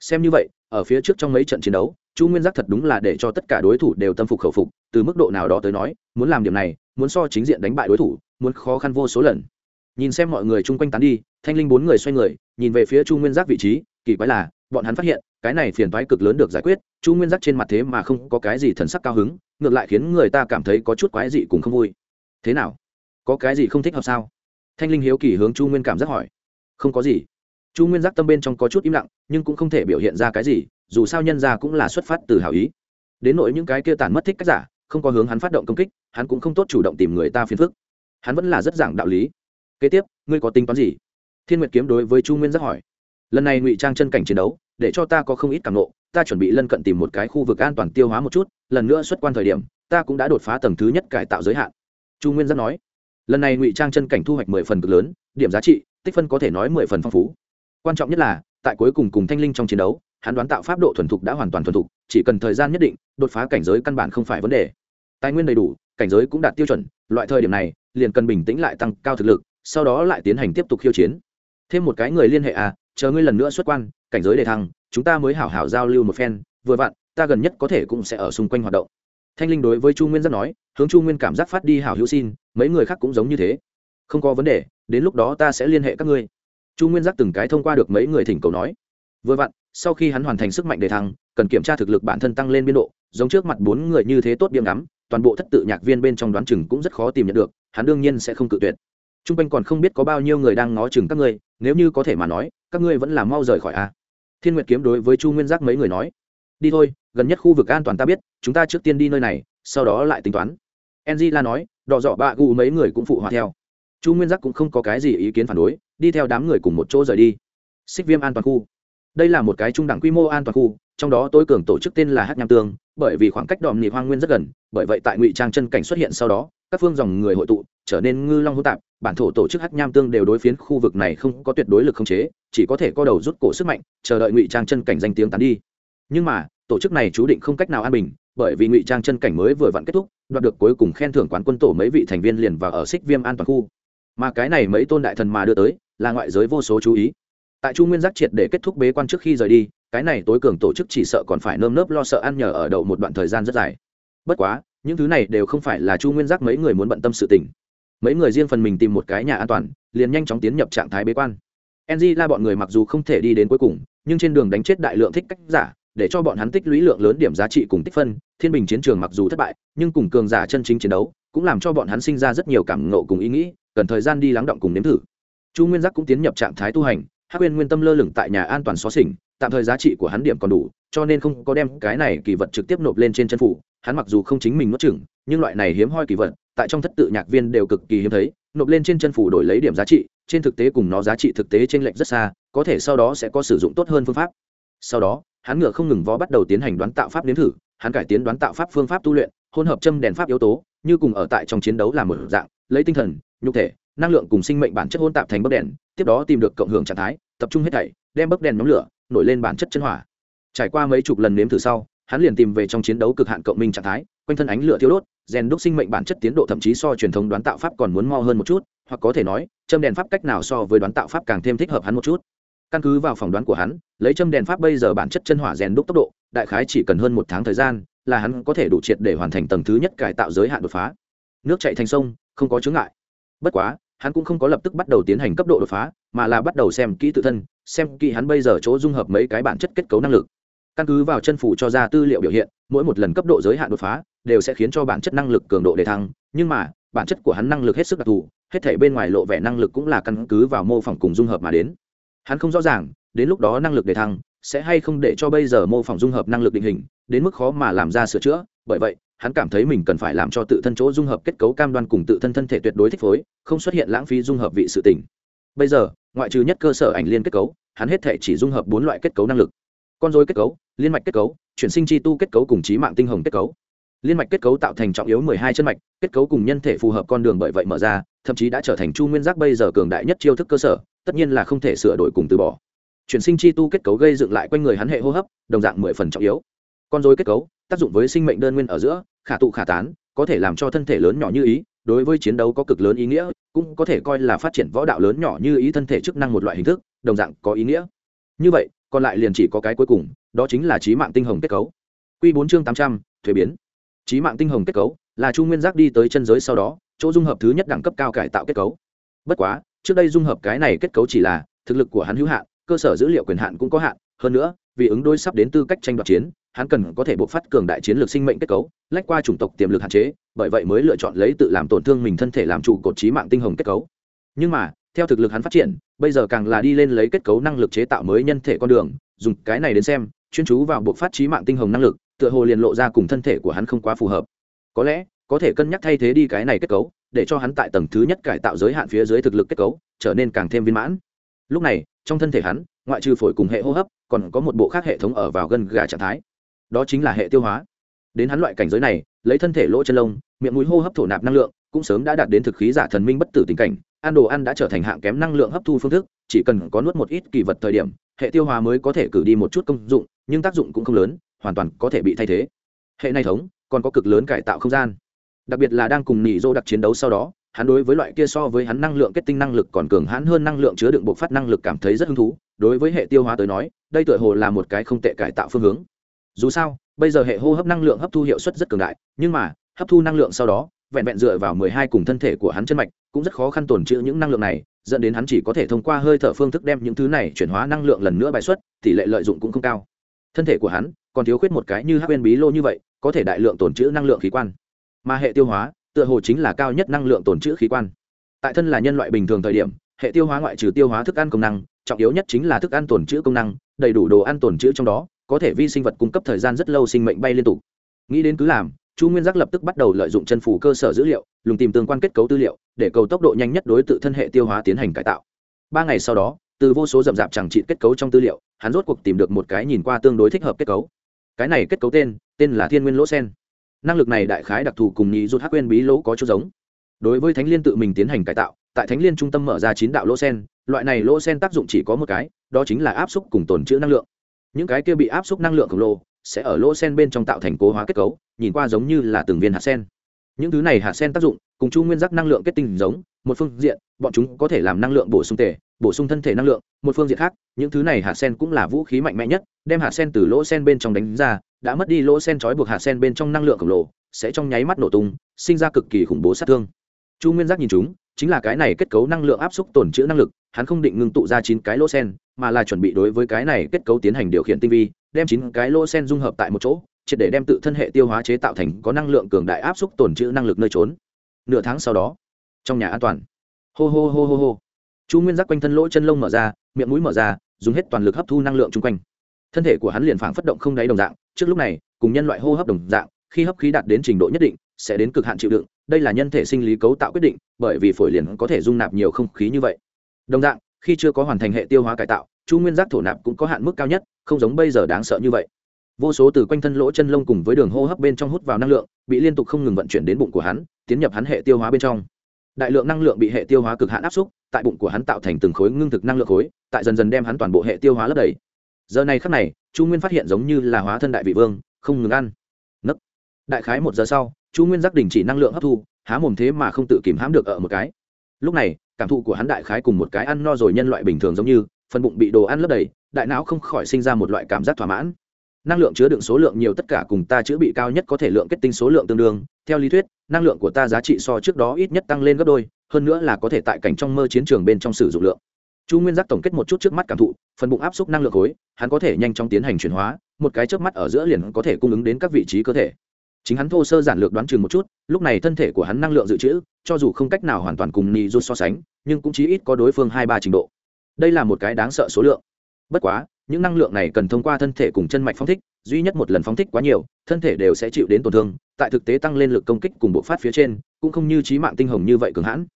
Xem như vậy, ở phía trước trong mấy trận chiến đấu, chu nguyên giác thật đúng là để cho tất cả đối thủ đều tâm phục khẩu phục, từ mức độ nào đó tới nói, muốn làm điểm này, muốn so chính diện đánh bại đối thủ, muốn khó khăn vô số lần. Nhìn xem mọi người chung quanh tán đi, thanh linh bốn người xoay người, nhìn về phía chu nguyên giác vị trí, kỳ quái là, bọn hắn phát hiện, cái này phiền toái cực lớn được giải quyết, chu nguyên giác trên mặt thế mà không có cái gì thần sắc cao hứng, ngược lại khiến người ta cảm thấy có chút quái dị cùng không vui. Thế nào? Có cái gì không thích hợp sao? Thanh linh hiếu kỳ hướng chu nguyên cảm giác hỏi. Không có gì. Chu nguyên giác tâm bên trong có chút im lặng, nhưng cũng không thể biểu hiện ra cái gì, dù sao nhân ra cũng là xuất phát từ hảo ý. Đến nỗi những cái kia tàn mất thích cách giả, không có hướng hắn phát động công kích, hắn cũng không tốt chủ động tìm người ta phiền phức. Hắn vẫn là rất giảng đạo lý. Kế tiếp, ngươi có tính toán gì? Thiên nguyệt kiếm đối với chu nguyên giác hỏi. Lần này ngụy trang chân cảnh chiến đấu, để cho ta có không ít cảm nộ, ta chuẩn bị lân cận tìm một cái khu vực an toàn tiêu hóa một chút, lần nữa xuất quan thời điểm, ta cũng đã đột phá tầng thứ nhất cải tạo giới hạn. Chu nguyên giác nói lần này ngụy trang chân cảnh thu hoạch mười phần cực lớn, điểm giá trị, tích phân có thể nói mười phần phong phú. Quan trọng nhất là, tại cuối cùng cùng thanh linh trong chiến đấu, hắn đoán tạo pháp độ thuần thục đã hoàn toàn thuần thục, chỉ cần thời gian nhất định, đột phá cảnh giới căn bản không phải vấn đề. Tài nguyên đầy đủ, cảnh giới cũng đạt tiêu chuẩn, loại thời điểm này, liền cần bình tĩnh lại tăng cao thực lực, sau đó lại tiến hành tiếp tục khiêu chiến. Thêm một cái người liên hệ à chờ ngươi lần nữa xuất quan, cảnh giới đề thăng, chúng ta mới hảo hảo giao lưu một phen, vừa vặn, ta gần nhất có thể cũng sẽ ở xung quanh hoạt động thanh linh đối với chu nguyên rất nói, hướng chu nguyên cảm giác phát đi hảo hữu xin, mấy người khác cũng giống như thế. Không có vấn đề, đến lúc đó ta sẽ liên hệ các ngươi. Chu nguyên giác từng cái thông qua được mấy người thỉnh cầu nói. Vừa vặn, sau khi hắn hoàn thành sức mạnh đề thăng, cần kiểm tra thực lực bản thân tăng lên biên độ, giống trước mặt bốn người như thế tốt điểm ngắm, toàn bộ thất tự nhạc viên bên trong đoán chừng cũng rất khó tìm nhận được, hắn đương nhiên sẽ không cự tuyệt. T r u n g quanh còn không biết có bao nhiêu người đang ngó chừng các ngươi, nếu như có thể mà nói, các ngươi vẫn là mau rời khỏi a. Thiên nguyệt kiếm đối với chu nguyên giác mấy người nói. Đi thôi gần nhất khu vực an toàn ta biết, chúng ta trước tiên đi nơi này, sau đó lại tính toán. Enzy la nói, đỏ dọ bạ gù mấy người cũng phụ họa theo. Chu nguyên giác cũng không có cái gì ý kiến phản đối, đi theo đám người cùng một chỗ rời đi. Xích viêm an toàn khu. Đây là một cái trung đẳng quy mô an toàn khu, trong đó tối cường tổ chức tên là hát nham tương, bởi vì khoảng cách đòm nhị hoang nguyên rất gần, bởi vậy tại ngụy trang chân cảnh xuất hiện sau đó, các phương dòng người hội tụ, trở nên ngư long hô tạp, bản thổ tổ chức hát nham tương đều đối phiến khu vực này không có tuyệt đối lực khống chế, chỉ có thể co đầu rút cổ sức mạnh, chờ đợi ngụy trang chân cảnh danh tiếng tán đi. Nhưng mà tổ chức này chú định không cách nào an bình, bởi vì ngụy trang chân cảnh mới vừa vặn kết thúc, đoạt được cuối cùng khen thưởng quán quân tổ mấy vị thành viên liền và ở xích viêm an toàn khu. Mà cái này mấy tôn đại thần mà đưa tới, là ngoại giới vô số chú ý. Tại chu nguyên giác triệt để kết thúc bế quan trước khi rời đi, cái này tối cường tổ chức chỉ sợ còn phải nơm nớp lo sợ ăn nhờ ở đậu một đoạn thời gian rất dài. Bất quá, những thứ này đều không phải là chu nguyên giác mấy người muốn bận tâm sự tình. Mấy người riêng phần mình tìm một cái nhà an toàn, liền nhanh chóng tiến nhập trạng thái bế quan. Ng la bọn người mặc dù không thể đi đến cuối cùng, nhưng trên đường đánh chết đại lượng thích cách giả để cho bọn hắn tích lũy lượng lớn điểm giá trị cùng tích phân. Thiên bình chiến trường mặc dù thất bại, nhưng cùng cường giả chân chính chiến đấu cũng làm cho bọn hắn sinh ra rất nhiều cảm ngộ cùng ý nghĩ, cần thời gian đi lắng động cùng nếm thử. Chu nguyên giác cũng tiến nhập trạng thái tu hành, hắc Uyên nguyên tâm lơ lửng tại nhà an toàn xó xỉnh, tạm thời giá trị của hắn điểm còn đủ, cho nên không có đem cái này kỳ vật trực tiếp nộp lên trên chân phủ. Hắn mặc dù không chính mình nuốt chừng nhưng loại này hiếm hoi kỳ vật, tại trong thất tự nhạc viên đều cực kỳ hiếm thấy, nộp lên trên chân phủ đổi lấy điểm giá trị, trên thực tế cùng nó giá trị thực tế t r ê n lệch rất xa, có thể sau đó sẽ có sử dụng tốt hơn phương pháp. Sau đó hắn ngựa không ngừng vó bắt đầu tiến hành đoán tạo pháp nếm thử, hắn cải tiến đoán tạo pháp phương pháp tu luyện hôn hợp châm đèn pháp yếu tố, như cùng ở tại trong chiến đấu là một dạng, lấy tinh thần, nhục thể, năng lượng cùng sinh mệnh bản chất hôn tạp thành bấc đèn, tiếp đó tìm được cộng hưởng trạng thái, tập trung hết thảy, đem bấc đèn nhóm lửa nổi lên bản chất chân hỏa. Trải qua mấy chục lần nếm thử sau, hắn liền tìm về trong chiến đấu cực hạn cộng minh trạng thái, quanh thân ánh lửa thiếu đốt, rèn đúc sinh mệnh bản chất tiến độ thậm chí so truyền thống đoán tạo pháp còn muốn mo hơn một chút, hoặc có thể nói, châm đèn pháp cách nào so với đoán tạo pháp càng thêm thích hợp hắn một chút căn cứ vào phỏng đoán của hắn, lấy châm đèn pháp bây giờ bản chất chân hỏa rèn đúc tốc độ, đại khái chỉ cần hơn một tháng thời gian, là hắn có thể đủ triệt để hoàn thành tầng thứ nhất cải tạo giới hạn đột phá. Nước chạy thành sông, không có chướng ngại. Bất quá, hắn cũng không có lập tức bắt đầu tiến hành cấp độ đột phá, mà là bắt đầu xem kỹ tự thân, xem kỹ hắn bây giờ chỗ dung hợp mấy cái bản chất kết cấu năng lực. Căn cứ vào chân phủ cho ra tư liệu biểu hiện, mỗi một lần cấp độ giới hạn đột phá đều sẽ khiến cho bản chất năng lực cường độ đề thăng, nhưng mà, bản chất của hắn năng lực hết sức đặc thù, hết thể bên ngoài lộ vẻ năng lực cũng là căn cứ vào mô phỏng cùng dung hợp mà đến hắn không rõ ràng, đến lúc đó năng lực đề thăng, sẽ hay không để cho bây giờ mô phỏng dung hợp năng lực định hình, đến mức khó mà làm ra sửa chữa. Bởi vậy, hắn cảm thấy mình cần phải làm cho tự thân chỗ dung hợp kết cấu cam đoan cùng tự thân thân thể tuyệt đối thích phối, không xuất hiện lãng phí dung hợp vị sự tỉnh bây giờ, ngoại trừ nhất cơ sở ảnh liên kết cấu, hắn hết thể chỉ dung hợp bốn loại kết cấu năng lực. Con dối kết cấu, liên mạch kết cấu, chuyển sinh chi tu kết cấu cùng trí mạng tinh hồng kết cấu. Liên mạch kết cấu tạo thành trọng yếu mười hai chân mạch, kết cấu cùng nhân thể phù hợp con đường bởi vậy mở ra, thậm chí đã trở thành chu nguyên giác bây giờ cường đại nhất chiêu thức cơ sở tất nhiên là không thể sửa đổi cùng từ bỏ. Chuyển sinh chi tu kết cấu gây dựng lại quanh người hắn hệ hô hấp, đồng dạng mười phần trọng yếu. Con dối kết cấu, tác dụng với sinh mệnh đơn nguyên ở giữa, khả tụ khả tán, có thể làm cho thân thể lớn nhỏ như ý, đối với chiến đấu có cực lớn ý nghĩa, cũng có thể coi là phát triển võ đạo lớn nhỏ như ý thân thể chức năng một loại hình thức, đồng dạng có ý nghĩa. Như vậy, còn lại liền chỉ có cái cuối cùng, đó chính là trí mạng tinh hồng kết cấu. Q bốn chương tám trăm, thuế biến. Trí mạng tinh hồng kết cấu là chu nguyên giác đi tới chân giới sau đó, chỗ dung hợp thứ nhất đẳng cấp cao cải tạo kết cấu. Bất quá trước đây dung hợp cái này kết cấu chỉ là thực lực của hắn hữu hạn, cơ sở dữ liệu quyền hạn cũng có hạn. Hơn nữa, vì ứng đối sắp đến tư cách tranh đoạt chiến, hắn cần có thể buộc phát cường đại chiến lược sinh mệnh kết cấu, lách qua chủng tộc tiềm lực hạn chế, bởi vậy mới lựa chọn lấy tự làm tổn thương mình thân thể làm trụ cột trí mạng tinh hồng kết cấu. Nhưng mà, theo thực lực hắn phát triển, bây giờ càng là đi lên lấy kết cấu năng lực chế tạo mới nhân thể con đường, dùng cái này đến xem, chuyên chú vào buộc phát trí mạng tinh hồng năng lực, tựa hồ liền lộ ra cùng thân thể của hắn không quá phù hợp. Có lẽ, có thể cân nhắc thay thế đi cái này kết cấu để cho hắn tại tầng thứ nhất cải tạo giới hạn phía dưới thực lực kết cấu, trở nên càng thêm viên mãn. Lúc này, trong thân thể hắn, ngoại trừ phổi cùng hệ hô hấp, còn có một bộ khác hệ thống ở vào gân gà trạng thái. Đó chính là hệ tiêu hóa. Đến hắn loại cảnh giới này, lấy thân thể lỗ chân lông, miệng mũi hô hấp thổ nạp năng lượng, cũng sớm đã đạt đến thực khí giả thần minh bất tử tình cảnh. Ăn đồ ăn đã trở thành hạng kém năng lượng hấp thu phương thức, chỉ cần có nuốt một ít kỳ vật thời điểm, hệ tiêu hóa mới có thể cử đi một chút công dụng, nhưng tác dụng cũng không lớn, hoàn toàn có thể bị thay thế. Hệ này thống còn có cực lớn cải tạo không gian đặc biệt là đang cùng nỉ dô đặc chiến đấu sau đó, hắn đối với loại kia so với hắn năng lượng kết tinh năng lực còn cường hãn hơn năng lượng chứa đựng bộc phát năng lực cảm thấy rất hứng thú. Đối với hệ tiêu hóa tới nói, đây tựa hồ là một cái không tệ cải tạo phương hướng. Dù sao, bây giờ hệ hô hấp năng lượng hấp thu hiệu suất rất cường đại, nhưng mà, hấp thu năng lượng sau đó, vẹn vẹn dựa vào mười hai cùng thân thể của hắn chân mạch, cũng rất khó khăn tồn trữ những năng lượng này, dẫn đến hắn chỉ có thể thông qua hơi thở phương thức đem những thứ này chuyển hóa năng lượng lần nữa bài xuất, tỷ lệ lợi dụng cũng không cao. Thân thể của hắn còn thiếu khuyết một cái như hắc bên bí lô như vậy, có thể đại lượng tồn trữ năng lượng khí quan mà hệ tiêu hóa, tựa hồ chính là cao nhất năng lượng tồn trữ khí quan. Tại thân là nhân loại bình thường thời điểm, hệ tiêu hóa ngoại trừ tiêu hóa thức ăn công năng, trọng yếu nhất chính là thức ăn tồn trữ công năng, đầy đủ đồ ăn tồn trữ trong đó, có thể vi sinh vật cung cấp thời gian rất lâu sinh mệnh bay liên tục. Nghĩ đến cứ làm, chu nguyên giác lập tức bắt đầu lợi dụng chân phủ cơ sở dữ liệu, lùng tìm tương quan kết cấu tư liệu, để cầu tốc độ nhanh nhất đối tự thân hệ tiêu hóa tiến hành cải tạo. Ba ngày sau đó, từ vô số rậm rạp chẳng trị kết cấu trong tư liệu, hắn rốt cuộc tìm được một cái nhìn qua tương đối thích hợp kết cấu. Cái này kết cấu tên tên là thiên nguyên lỗ sen năng lực này đại khái đặc thù cùng nhị rút hắc quên bí lỗ có chút giống. Đối với thánh liên tự mình tiến hành cải tạo, tại thánh liên trung tâm mở ra chín đạo lỗ sen, loại này lỗ sen tác dụng chỉ có một cái, đó chính là áp xúc cùng tồn trữ năng lượng. Những cái kia bị áp xúc năng lượng khổng lồ sẽ ở lỗ sen bên trong tạo thành cố hóa kết cấu, nhìn qua giống như là từng viên hạt sen. Những thứ này hạt sen tác dụng cùng chu nguyên giác năng lượng kết tinh giống, một phương diện, bọn chúng có thể làm năng lượng bổ sung tề bổ sung thân thể năng lượng, một phương diện khác, những thứ này hạt sen cũng là vũ khí mạnh mẽ nhất, đem hạt sen từ lỗ sen bên trong đánh ra đã mất đi lỗ sen trói buộc hạt sen bên trong năng lượng khổng lồ, sẽ trong nháy mắt nổ tung, sinh ra cực kỳ khủng bố sát thương. Chu nguyên giác nhìn chúng, chính là cái này kết cấu năng lượng áp suất tồn trữ năng lực, hắn không định ngưng tụ ra chín cái lỗ sen, mà là chuẩn bị đối với cái này kết cấu tiến hành điều khiển tinh vi, đem chín cái lỗ sen dung hợp tại một chỗ, triệt để đem tự thân hệ tiêu hóa chế tạo thành có năng lượng cường đại áp suất tồn trữ năng lực nơi trốn. Nửa tháng sau đó, trong nhà an toàn. Hô hô hô hô hô. Chu nguyên giác quanh thân lỗ chân lông mở ra, miệng mũi mở ra, dùng hết toàn lực hấp thu năng lượng chung quanh thân thể của hắn liền phảng phất động không đáy đồng dạng, trước lúc này, cùng nhân loại hô hấp đồng dạng, khi hấp khí đạt đến trình độ nhất định, sẽ đến cực hạn chịu đựng, đây là nhân thể sinh lý cấu tạo quyết định, bởi vì phổi liền có thể dung nạp nhiều không khí như vậy. Đồng dạng, khi chưa có hoàn thành hệ tiêu hóa cải tạo, chu nguyên giác thổ nạp cũng có hạn mức cao nhất, không giống bây giờ đáng sợ như vậy. Vô số từ quanh thân lỗ chân lông cùng với đường hô hấp bên trong hút vào năng lượng, bị liên tục không ngừng vận chuyển đến bụng của hắn, tiến nhập hắn hệ tiêu hóa bên trong. Đại lượng năng lượng bị hệ tiêu hóa cực hạn áp xúc, tại bụng của hắn tạo thành từng khối ngưng thực năng lượng khối, tại dần dần đem hắn toàn bộ hệ tiêu hóa lấp đầy giờ này khắc này, chu nguyên phát hiện giống như là hóa thân đại vị vương, không ngừng ăn, nấc. Đại khái một giờ sau, chu nguyên giác đình chỉ năng lượng hấp thu, há mồm thế mà không tự kìm hãm được ở một cái. Lúc này, cảm thụ của hắn đại khái cùng một cái ăn no rồi nhân loại bình thường giống như, phần bụng bị đồ ăn lấp đầy, đại não không khỏi sinh ra một loại cảm giác thỏa mãn. Năng lượng chứa đựng số lượng nhiều tất cả cùng ta chữa bị cao nhất có thể lượng kết tinh số lượng tương đương, theo lý thuyết, năng lượng của ta giá trị so trước đó ít nhất tăng lên gấp đôi, hơn nữa là có thể tại cảnh trong mơ chiến trường bên trong sử dụng lượng chu nguyên giác tổng kết một chút trước mắt cảm thụ, phần bụng áp suất năng lượng khối, hắn có thể nhanh chóng tiến hành chuyển hóa, một cái trước mắt ở giữa liền có thể cung ứng đến các vị trí cơ thể. Chính hắn thô sơ giản lược đoán chừng một chút, lúc này thân thể của hắn năng lượng dự trữ, cho dù không cách nào hoàn toàn cùng ni rút so sánh, nhưng cũng chí ít có đối phương hai ba trình độ. Đây là một cái đáng sợ số lượng. Bất quá, những năng lượng này cần thông qua thân thể cùng chân mạch phóng thích, duy nhất một lần phóng thích quá nhiều, thân thể đều sẽ chịu đến tổn thương, tại thực tế tăng lên lực công kích cùng bộ phát phía trên, cũng không như trí mạng tinh hồng như vậy cường hãn.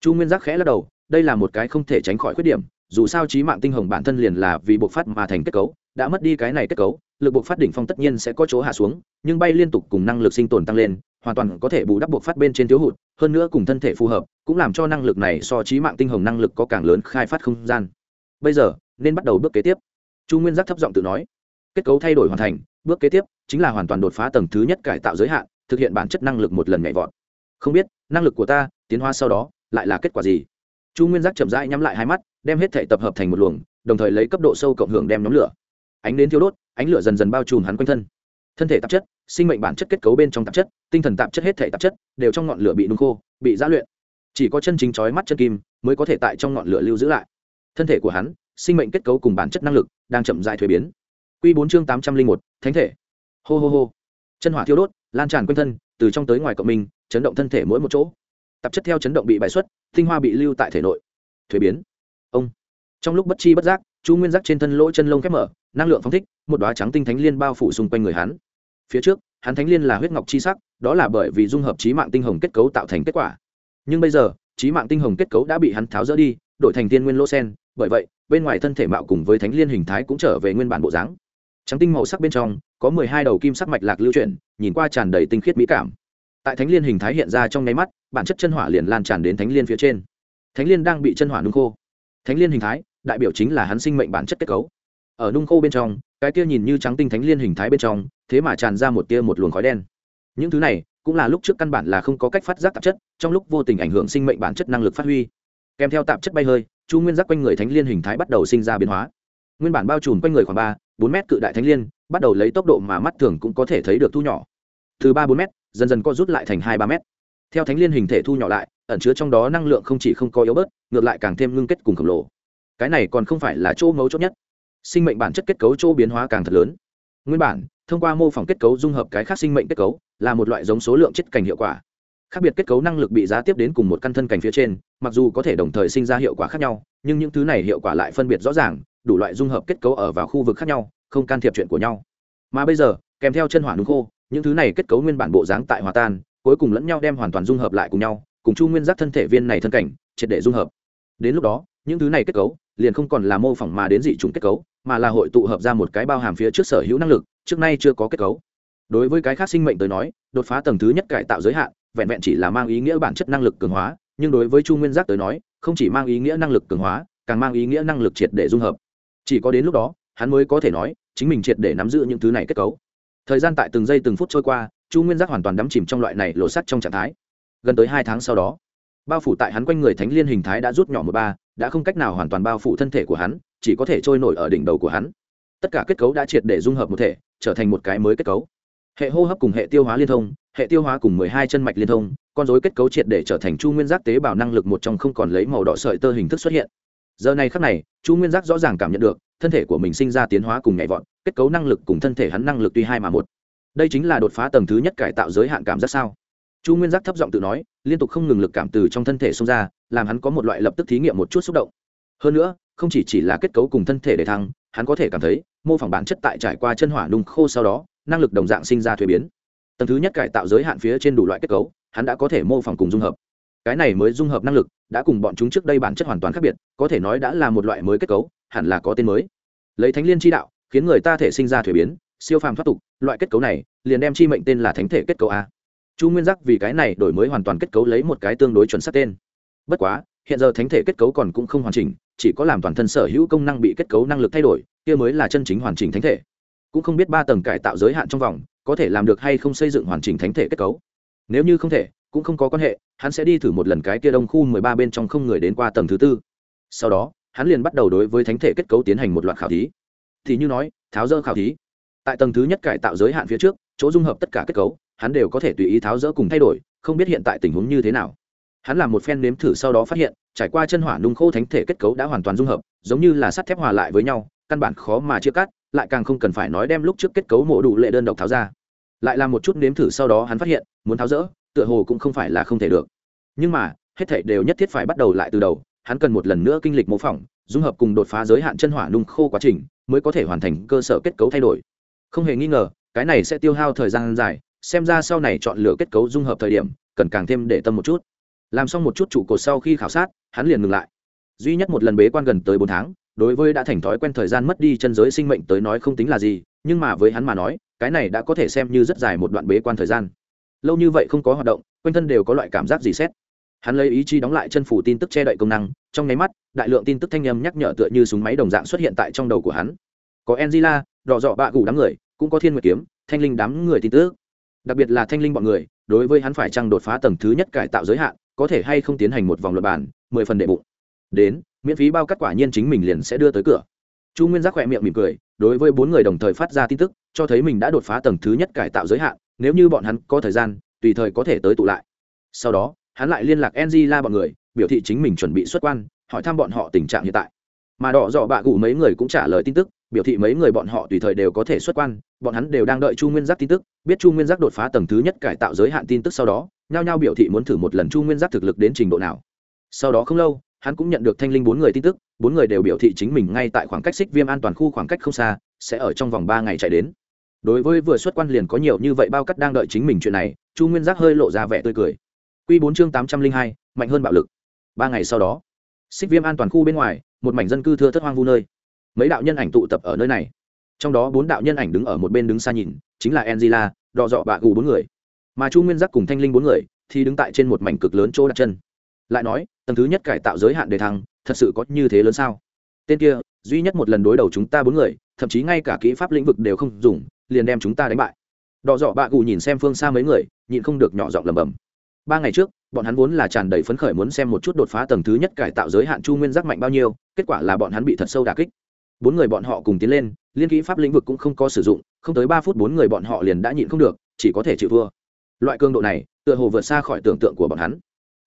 Chu nguyên giác khẽ lắc đầu đây là một cái không thể tránh khỏi khuyết điểm, dù sao trí mạng tinh hồng bản thân liền là vì bộc phát mà thành kết cấu, đã mất đi cái này kết cấu, lực bộc phát đỉnh phong tất nhiên sẽ có chỗ hạ xuống, nhưng bay liên tục cùng năng lực sinh tồn tăng lên, hoàn toàn có thể bù đắp bộc phát bên trên thiếu hụt, hơn nữa cùng thân thể phù hợp, cũng làm cho năng lực này so trí mạng tinh hồng năng lực có càng lớn khai phát không gian. Bây giờ, nên bắt đầu bước kế tiếp. Chu nguyên giác thấp giọng tự nói, kết cấu thay đổi hoàn thành, bước kế tiếp chính là hoàn toàn đột phá tầng thứ nhất cải tạo giới hạn, thực hiện bản chất năng lực một lần nhảy vọt. Không biết, năng lực của ta, tiến hóa sau đó, lại là kết quả gì? Chu nguyên giác chậm rãi nhắm lại hai mắt, đem hết thể tập hợp thành một luồng, đồng thời lấy cấp độ sâu cộng hưởng đem nhóm lửa. Ánh đến thiêu đốt, ánh lửa dần dần bao trùm hắn quanh thân. Thân thể tạp chất, sinh mệnh bản chất kết cấu bên trong tạp chất, tinh thần tạp chất hết thể tạp chất, đều trong ngọn lửa bị nung khô, bị giã luyện. Chỉ có chân chính chói mắt chân kim mới có thể tại trong ngọn lửa lưu giữ lại. Thân thể của hắn, sinh mệnh kết cấu cùng bản chất năng lực đang chậm dài thuế biến. Q bốn chương tám trăm linh một, thánh thể. Hô hô hô. Chân hỏa thiêu đốt, lan tràn quanh thân, từ trong tới ngoài cộng minh, chấn động thân thể mỗi một chỗ tạp chất theo chấn động bị bại xuất, tinh hoa bị lưu tại thể nội. Thuế biến. Ông. Trong lúc bất chi bất giác, chu nguyên giác trên thân lỗ chân lông khép mở, năng lượng phóng thích, một đoá trắng tinh thánh liên bao phủ xung quanh người hắn. Phía trước, hắn thánh liên là huyết ngọc chi sắc, đó là bởi vì dung hợp trí mạng tinh hồng kết cấu tạo thành kết quả. Nhưng bây giờ, trí mạng tinh hồng kết cấu đã bị hắn tháo rỡ đi, đổi thành tiên nguyên lỗ sen, bởi vậy, bên ngoài thân thể mạo cùng với thánh liên hình thái cũng trở về nguyên bản bộ dáng. Trắng tinh màu sắc bên trong, có mười hai đầu kim sắc mạch lạc lưu chuyển, nhìn qua tràn đầy tinh khiết mỹ cảm tại thánh liên hình thái hiện ra trong nháy mắt, bản chất chân hỏa liền lan tràn đến thánh liên phía trên. Thánh liên đang bị chân hỏa nung khô. Thánh liên hình thái, đại biểu chính là hắn sinh mệnh bản chất kết cấu. Ở nung khô bên trong, cái tia nhìn như trắng tinh thánh liên hình thái bên trong, thế mà tràn ra một tia một luồng khói đen. Những thứ này, cũng là lúc trước căn bản là không có cách phát giác tạp chất, trong lúc vô tình ảnh hưởng sinh mệnh bản chất năng lực phát huy. Kèm theo tạp chất bay hơi, chu nguyên giác quanh người thánh liên hình thái bắt đầu sinh ra biến hóa. Nguyên bản bao trùm quanh người khoảng ba, bốn mét cự đại thánh liên, bắt đầu lấy tốc độ mà mắt thường cũng có thể thấy được thu nhỏ từ ba bốn mét, dần dần co rút lại thành hai ba mét. Theo thánh liên hình thể thu nhỏ lại, ẩn chứa trong đó năng lượng không chỉ không có yếu bớt, ngược lại càng thêm ngưng kết cùng khổng lồ. Cái này còn không phải là chỗ ngấu chốt nhất. Sinh mệnh bản chất kết cấu chỗ biến hóa càng thật lớn. Nguyên bản, thông qua mô phỏng kết cấu dung hợp cái khác sinh mệnh kết cấu, là một loại giống số lượng chất cảnh hiệu quả. Khác biệt kết cấu năng lực bị giá tiếp đến cùng một căn thân cảnh phía trên, mặc dù có thể đồng thời sinh ra hiệu quả khác nhau, nhưng những thứ này hiệu quả lại phân biệt rõ ràng, đủ loại dung hợp kết cấu ở vào khu vực khác nhau, không can thiệp chuyện của nhau. Mà bây giờ, kèm theo chân hỏa đúng khô những thứ này kết cấu nguyên bản bộ dáng tại hòa tan, cuối cùng lẫn nhau đem hoàn toàn dung hợp lại cùng nhau, cùng chu nguyên giác thân thể viên này thân cảnh, triệt để dung hợp. Đến lúc đó, những thứ này kết cấu liền không còn là mô phỏng mà đến dị chủng kết cấu, mà là hội tụ hợp ra một cái bao hàm phía trước sở hữu năng lực, trước nay chưa có kết cấu. Đối với cái khác sinh mệnh tới nói, đột phá tầng thứ nhất cải tạo giới hạn, vẹn vẹn chỉ là mang ý nghĩa bản chất năng lực cường hóa, nhưng đối với chu nguyên giác tới nói, không chỉ mang ý nghĩa năng lực cường hóa, càng mang ý nghĩa năng lực triệt để dung hợp. Chỉ có đến lúc đó, hắn mới có thể nói, chính mình triệt để nắm giữ những thứ này kết cấu thời gian tại từng giây từng phút trôi qua, chu nguyên giác hoàn toàn đắm chìm trong loại này lộ sắt trong trạng thái. Gần tới hai tháng sau đó, bao phủ tại hắn quanh người thánh liên hình thái đã rút nhỏ một ba, đã không cách nào hoàn toàn bao phủ thân thể của hắn, chỉ có thể trôi nổi ở đỉnh đầu của hắn. Tất cả kết cấu đã triệt để dung hợp một thể, trở thành một cái mới kết cấu. Hệ hô hấp cùng hệ tiêu hóa liên thông, hệ tiêu hóa cùng mười hai chân mạch liên thông, con dối kết cấu triệt để trở thành chu nguyên giác tế bào năng lực một trong không còn lấy màu đỏ sợi tơ hình thức xuất hiện. Giờ này khắc này, chu nguyên giác rõ ràng cảm nhận được thân thể của mình sinh ra tiến hóa cùng nhảy vọt, kết cấu năng lực cùng thân thể hắn năng lực tuy hai mà một. Đây chính là đột phá tầng thứ nhất cải tạo giới hạn cảm giác sao? Chu nguyên giác thấp giọng tự nói, liên tục không ngừng lực cảm từ trong thân thể xông ra, làm hắn có một loại lập tức thí nghiệm một chút xúc động. Hơn nữa, không chỉ chỉ là kết cấu cùng thân thể để thăng, hắn có thể cảm thấy, mô phỏng bản chất tại trải qua chân hỏa nung khô sau đó, năng lực đồng dạng sinh ra thuế biến. Tầng thứ nhất cải tạo giới hạn phía trên đủ loại kết cấu, hắn đã có thể mô phỏng cùng dung hợp. Cái này mới dung hợp năng lực, đã cùng bọn chúng trước đây bản chất hoàn toàn khác biệt, có thể nói đã là một loại mới kết cấu hẳn là có tên mới. Lấy thánh liên chi đạo, khiến người ta thể sinh ra thuế biến, siêu phàm thoát tục, loại kết cấu này, liền đem chi mệnh tên là thánh thể kết cấu a. Chu nguyên giác vì cái này đổi mới hoàn toàn kết cấu lấy một cái tương đối chuẩn xác tên. Bất quá, hiện giờ thánh thể kết cấu còn cũng không hoàn chỉnh, chỉ có làm toàn thân sở hữu công năng bị kết cấu năng lực thay đổi, kia mới là chân chính hoàn chỉnh thánh thể. Cũng không biết ba tầng cải tạo giới hạn trong vòng, có thể làm được hay không xây dựng hoàn chỉnh thánh thể kết cấu. Nếu như không thể, cũng không có quan hệ, hắn sẽ đi thử một lần cái kia đông khu mười ba bên trong không người đến qua tầng thứ tư. Sau đó hắn liền bắt đầu đối với thánh thể kết cấu tiến hành một loạt khảo thí. Thì như nói, tháo dỡ khảo thí. Tại tầng thứ nhất cải tạo giới hạn phía trước, chỗ dung hợp tất cả kết cấu, hắn đều có thể tùy ý tháo dỡ cùng thay đổi, không biết hiện tại tình huống như thế nào. Hắn làm một phen nếm thử sau đó phát hiện, trải qua chân hỏa nung khô thánh thể kết cấu đã hoàn toàn dung hợp, giống như là sắt thép hòa lại với nhau, căn bản khó mà chia cắt, lại càng không cần phải nói đem lúc trước kết cấu mổ đủ lệ đơn độc tháo ra. Lại làm một chút nếm thử sau đó hắn phát hiện, muốn tháo rỡ, tựa hồ cũng không phải là không thể được. Nhưng mà, hết thảy đều nhất thiết phải bắt đầu lại từ đầu hắn cần một lần nữa kinh lịch mô phỏng, dung hợp cùng đột phá giới hạn chân hỏa nung khô quá trình mới có thể hoàn thành cơ sở kết cấu thay đổi. Không hề nghi ngờ, cái này sẽ tiêu hao thời gian dài, xem ra sau này chọn lựa kết cấu dung hợp thời điểm, cần càng thêm để tâm một chút. Làm xong một chút trụ cột sau khi khảo sát, hắn liền ngừng lại. Duy nhất một lần bế quan gần tới bốn tháng, đối với đã thành thói quen thời gian mất đi chân giới sinh mệnh tới nói không tính là gì, nhưng mà với hắn mà nói, cái này đã có thể xem như rất dài một đoạn bế quan thời gian. Lâu như vậy không có hoạt động, quanh thân đều có loại cảm giác gì xét hắn lấy ý chí đóng lại chân phủ tin tức che đậy công năng, trong nháy mắt, đại lượng tin tức thanh â m nhắc nhở tựa như súng máy đồng dạng xuất hiện tại trong đầu của hắn. Có enzila đỏ dọ bạ gù đám người, cũng có thiên nguyệt kiếm, thanh linh đám người tin tức. Đặc biệt là thanh linh bọn người, đối với hắn phải chăng đột phá tầng thứ nhất cải tạo giới hạn, có thể hay không tiến hành một vòng luật bản mười phần đệ bụng. Đến, miễn phí bao cắt quả nhiên chính mình liền sẽ đưa tới cửa. Chu nguyên giác khỏe miệng mỉm cười, đối với bốn người đồng thời phát ra tin tức, cho thấy mình đã đột phá tầng thứ nhất cải tạo giới hạn, nếu như bọn hắn có thời gian, tùy thời có thể tới tụ lại. Sau đó hắn lại liên lạc angela bọn người, biểu thị chính mình chuẩn bị xuất quan, hỏi thăm bọn họ tình trạng hiện tại. Mà đỏ dọ bạ gù mấy người cũng trả lời tin tức, biểu thị mấy người bọn họ tùy thời đều có thể xuất quan, bọn hắn đều đang đợi chu nguyên giác tin tức, biết chu nguyên giác đột phá tầng thứ nhất cải tạo giới hạn tin tức sau đó, nhao nhao biểu thị muốn thử một lần chu nguyên giác thực lực đến trình độ nào. Sau đó không lâu, hắn cũng nhận được thanh linh bốn người tin tức, bốn người đều biểu thị chính mình ngay tại khoảng cách xích viêm an toàn khu khoảng cách không xa, sẽ ở trong vòng ba ngày chạy đến. Đối với vừa xuất quan liền có nhiều như vậy bao cắt đang đợi chính mình chuyện này, chu nguyên giác hơi lộ ra vẻ tươi cười. Quy bốn chương tám trăm linh hai, mạnh hơn bạo lực. Ba ngày sau đó, xích viêm an toàn khu bên ngoài, một mảnh dân cư thưa thớt hoang vu nơi. Mấy đạo nhân ảnh tụ tập ở nơi này. Trong đó bốn đạo nhân ảnh đứng ở một bên đứng xa nhìn, chính là angela đọ dọ bạ gù bốn người. Mà chu nguyên giác cùng thanh linh bốn người thì đứng tại trên một mảnh cực lớn chỗ đặt chân. Lại nói, tầng thứ nhất cải tạo giới hạn đề thăng, thật sự có như thế lớn sao? Tên kia, duy nhất một lần đối đầu chúng ta bốn người, thậm chí ngay cả kỹ pháp lĩnh vực đều không dùng, liền đem chúng ta đánh bại. Đọ dọ bạ gù nhìn xem phương xa mấy người, nhịn không được nhỏ giọng lẩm bẩm ba ngày trước, bọn hắn vốn là tràn đầy phấn khởi muốn xem một chút đột phá tầng thứ nhất cải tạo giới hạn chu nguyên giác mạnh bao nhiêu, kết quả là bọn hắn bị thật sâu đà kích. Bốn người bọn họ cùng tiến lên, liên kỹ pháp lĩnh vực cũng không có sử dụng, không tới ba phút bốn người bọn họ liền đã nhịn không được, chỉ có thể chịu thua. Loại cường độ này, tựa hồ vượt xa khỏi tưởng tượng của bọn hắn.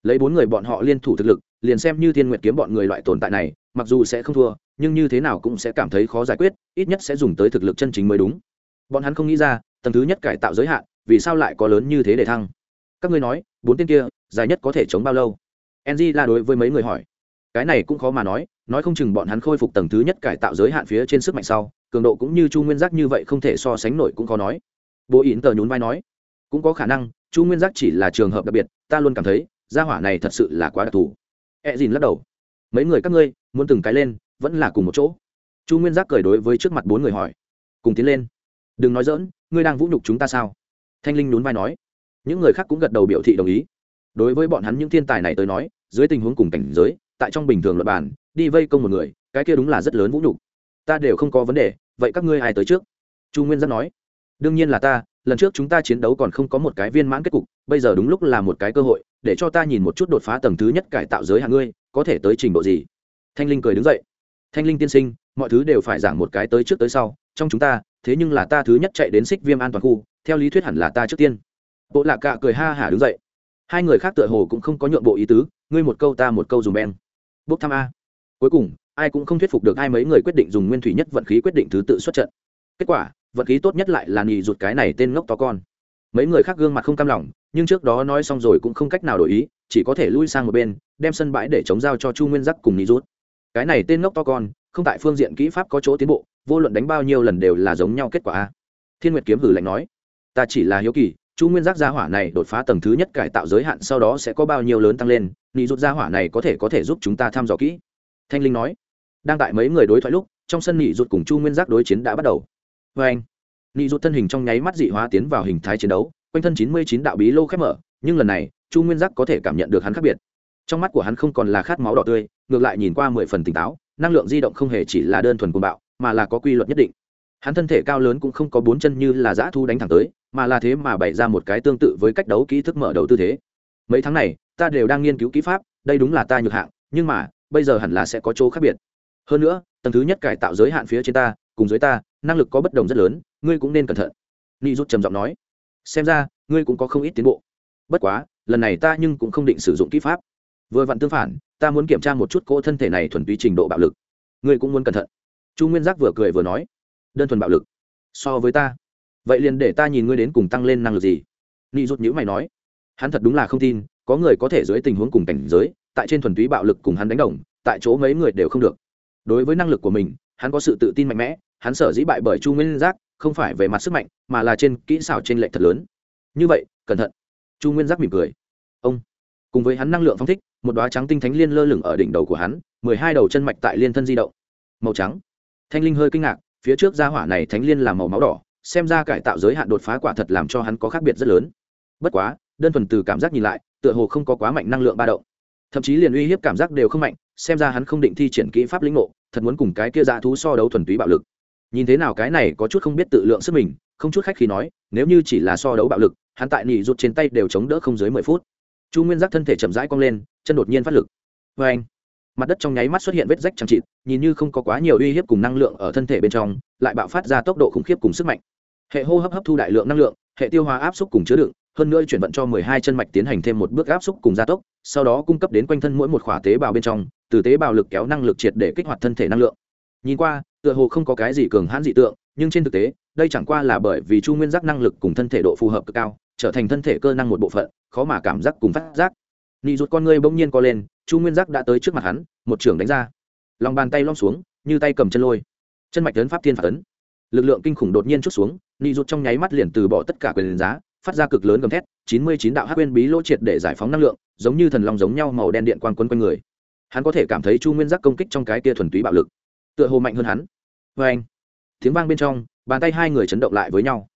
Lấy bốn người bọn họ liên thủ thực lực, liền xem như thiên nguyệt kiếm bọn người loại tồn tại này, mặc dù sẽ không thua, nhưng như thế nào cũng sẽ cảm thấy khó giải quyết, ít nhất sẽ dùng tới thực lực chân chính mới đúng. Bọn hắn không nghĩ ra, tầng thứ nhất cải tạo giới hạn, vì sao lại có lớn như thế để thăng? Các ngươi nói, bốn tên kia, dài nhất có thể chống bao lâu? Ng la đối với mấy người hỏi. Cái này cũng khó mà nói nói không chừng bọn hắn khôi phục tầng thứ nhất cải tạo giới hạn phía trên sức mạnh sau, cường độ cũng như chu nguyên giác như vậy không thể so sánh nổi cũng khó nói. Bố ỉn tờ nhún vai nói, cũng có khả năng, chu nguyên giác chỉ là trường hợp đặc biệt, ta luôn cảm thấy, gia hỏa này thật sự là quá đặc thù. E dìn lắc đầu, mấy người các ngươi, muốn từng cái lên, vẫn là cùng một chỗ. Chu nguyên giác cười đối với trước mặt bốn người hỏi, cùng tiến lên, đừng nói dỡn ngươi đang vũ nhục chúng ta sao? Thanh linh nhún vai nói những người khác cũng gật đầu biểu thị đồng ý. Đối với bọn hắn những thiên tài này tới nói, dưới tình huống cùng cảnh giới, tại trong bình thường luật bản, đi vây công một người, cái kia đúng là rất lớn vũ nhục. Ta đều không có vấn đề, vậy các ngươi ai tới trước? Chu nguyên giác nói. Đương nhiên là ta, lần trước chúng ta chiến đấu còn không có một cái viên mãn kết cục, bây giờ đúng lúc là một cái cơ hội, để cho ta nhìn một chút đột phá tầng thứ nhất cải tạo giới hạng ngươi, có thể tới trình độ gì? Thanh linh cười đứng dậy. Thanh linh tiên sinh, mọi thứ đều phải giảng một cái tới trước tới sau, trong chúng ta, thế nhưng là ta thứ nhất chạy đến xích viêm an toàn khu, theo lý thuyết hẳn là ta trước tiên bộ lạc cạ cười ha hả đứng dậy. Hai người khác tựa hồ cũng không có nhượng bộ ý tứ, ngươi một câu ta một câu dùng beng. Bốc thăm a. Cuối cùng, ai cũng không thuyết phục được hai mấy người quyết định dùng nguyên thủy nhất vận khí quyết định thứ tự xuất trận. Kết quả, vận khí tốt nhất lại là nghỉ rụt cái này tên ngốc to con. Mấy người khác gương mặt không cam lòng, nhưng trước đó nói xong rồi cũng không cách nào đổi ý, chỉ có thể lui sang một bên, đem sân bãi để chống giao cho chu nguyên giác cùng nghỉ rút cái này tên ngốc to con, không tại phương diện kỹ pháp có chỗ tiến bộ, vô luận đánh bao nhiêu lần đều là giống nhau kết quả a. Thiên nguyệt kiếm hử lạnh nói, ta chỉ là hiếu kỳ chu nguyên giác gia hỏa này đột phá tầng thứ nhất cải tạo giới hạn, sau đó sẽ có bao nhiêu lớn tăng lên, nị rút gia hỏa này có thể có thể giúp chúng ta thăm dò kỹ. Thanh linh nói, đang tại mấy người đối thoại lúc, trong sân nị rút cùng chu nguyên giác đối chiến đã bắt đầu. Vê anh, nị rút thân hình trong nháy mắt dị hóa tiến vào hình thái chiến đấu, quanh thân chín mươi chín đạo bí lô khép mở, nhưng lần này, chu nguyên giác có thể cảm nhận được hắn khác biệt. Trong mắt của hắn không còn là khát máu đỏ tươi, ngược lại nhìn qua mười phần tỉnh táo, năng lượng di động không hề chỉ là đơn thuần cuồng bạo, mà là có quy luật nhất định. Hắn thân thể cao lớn cũng không có bốn chân như là dã thu đánh thẳng tới mà là thế mà bày ra một cái tương tự với cách đấu kỹ thức mở đầu tư thế. Mấy tháng này, ta đều đang nghiên cứu kỹ pháp, đây đúng là ta nhược hạng, nhưng mà, bây giờ hẳn là sẽ có chỗ khác biệt. Hơn nữa, tầng thứ nhất cải tạo giới hạn phía trên ta, cùng dưới ta, năng lực có bất đồng rất lớn, ngươi cũng nên cẩn thận. Ni rút trầm giọng nói. Xem ra, ngươi cũng có không ít tiến bộ. Bất quá, lần này ta nhưng cũng không định sử dụng kỹ pháp. Vừa vặn tương phản, ta muốn kiểm tra một chút cỗ thân thể này thuần túy trình độ bạo lực. Ngươi cũng muốn cẩn thận. Chu nguyên giác vừa cười vừa nói. Đơn thuần bạo lực. So với ta vậy liền để ta nhìn ngươi đến cùng tăng lên năng lực gì? Ni rút nhữ mày nói. Hắn thật đúng là không tin, có người có thể dưới tình huống cùng cảnh giới, tại trên thuần túy bạo lực cùng hắn đánh đồng, tại chỗ mấy người đều không được. Đối với năng lực của mình, hắn có sự tự tin mạnh mẽ, hắn sở dĩ bại bởi chu nguyên giác, không phải về mặt sức mạnh, mà là trên kỹ xảo trên lệnh thật lớn. Như vậy, cẩn thận. Chu nguyên giác mỉm cười. Ông. Cùng với hắn năng lượng phong thích, một đoá trắng tinh thánh liên lơ lửng ở đỉnh đầu của hắn, mười hai đầu chân mạch tại liên thân di động. Màu trắng. Thanh linh hơi kinh ngạc, phía trước gia hỏa này thánh liên là màu máu đỏ xem ra cải tạo giới hạn đột phá quả thật làm cho hắn có khác biệt rất lớn. Bất quá, đơn thuần từ cảm giác nhìn lại, tựa hồ không có quá mạnh năng lượng ba động. Thậm chí liền uy hiếp cảm giác đều không mạnh, xem ra hắn không định thi triển kỹ pháp lĩnh ngộ, thật muốn cùng cái kia dã thú so đấu thuần túy bạo lực. Nhìn thế nào cái này có chút không biết tự lượng sức mình, không chút khách khi nói, nếu như chỉ là so đấu bạo lực, hắn tại nỉ rụt trên tay đều chống đỡ không dưới mười phút. Chu nguyên giác thân thể chậm rãi cong lên, chân đột nhiên phát lực. Vê anh, mặt đất trong nháy mắt xuất hiện vết rách chẳng chịt, nhìn như không có quá nhiều uy hiếp cùng năng lượng ở thân thể bên trong, lại bạo phát ra tốc độ khủng khiếp cùng sức mạnh hệ hô hấp hấp thu đại lượng năng lượng, hệ tiêu hóa áp suất cùng chứa đựng, hơn nữa chuyển vận cho mười hai chân mạch tiến hành thêm một bước áp suất cùng gia tốc, sau đó cung cấp đến quanh thân mỗi một khỏa tế bào bên trong, từ tế bào lực kéo năng lực triệt để kích hoạt thân thể năng lượng. Nhìn qua, tựa hồ không có cái gì cường hãn dị tượng, nhưng trên thực tế, đây chẳng qua là bởi vì chu nguyên giác năng lực cùng thân thể độ phù hợp cực cao, trở thành thân thể cơ năng một bộ phận, khó mà cảm giác cùng phát giác. Nị rụt con ngươi bỗng nhiên co lên, chu nguyên giác đã tới trước mặt hắn, một trưởng đánh ra. Lòng bàn tay lom xuống, như tay cầm chân lôi. Chân mạch lớn pháp thiên phạt ấn. Lực lượng kinh khủng đột nhiên chút xuống nị rụt trong nháy mắt liền từ bỏ tất cả quyền giá, phát ra cực lớn gầm thét, chín mươi chín đạo hát quên bí lỗ triệt để giải phóng năng lượng, giống như thần long giống nhau màu đen điện quang quân quanh người. Hắn có thể cảm thấy chu nguyên giác công kích trong cái kia thuần túy bạo lực. Tựa hồ mạnh hơn hắn. Vê anh, tiếng vang bên trong, bàn tay hai người chấn động lại với nhau.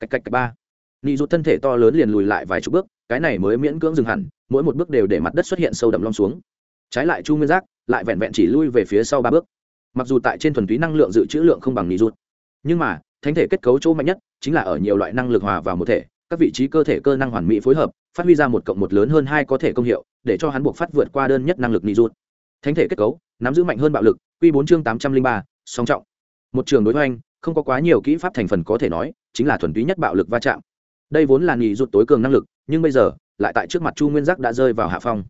Cách cách cách ba. Nị rụt thân thể to lớn liền lùi lại vài chục bước, cái này mới miễn cưỡng dừng hẳn, mỗi một bước đều để mặt đất xuất hiện sâu đậm long xuống. Trái lại chu nguyên giác lại vẹn vẹn chỉ lui về phía sau ba bước. Mặc dù tại trên thuần túy năng lượng dự trữ lượng không bằng nị rụt, nhưng mà thánh thể kết cấu chỗ mạnh nhất chính là ở nhiều loại năng lực hòa vào một thể, các vị trí cơ thể cơ năng hoàn mỹ phối hợp, phát huy ra một cộng một lớn hơn hai có thể công hiệu, để cho hắn buộc phát vượt qua đơn nhất năng lực nị rụt thánh thể kết cấu, nắm giữ mạnh hơn bạo lực q bốn chương tám trăm linh ba, song trọng. Một trường đối với không có quá nhiều kỹ pháp thành phần có thể nói, chính là thuần túy nhất bạo lực va chạm. Đây vốn là nghỉ rụt tối cường năng lực, nhưng bây giờ, lại tại trước mặt chu nguyên giác đã rơi vào hạ phong.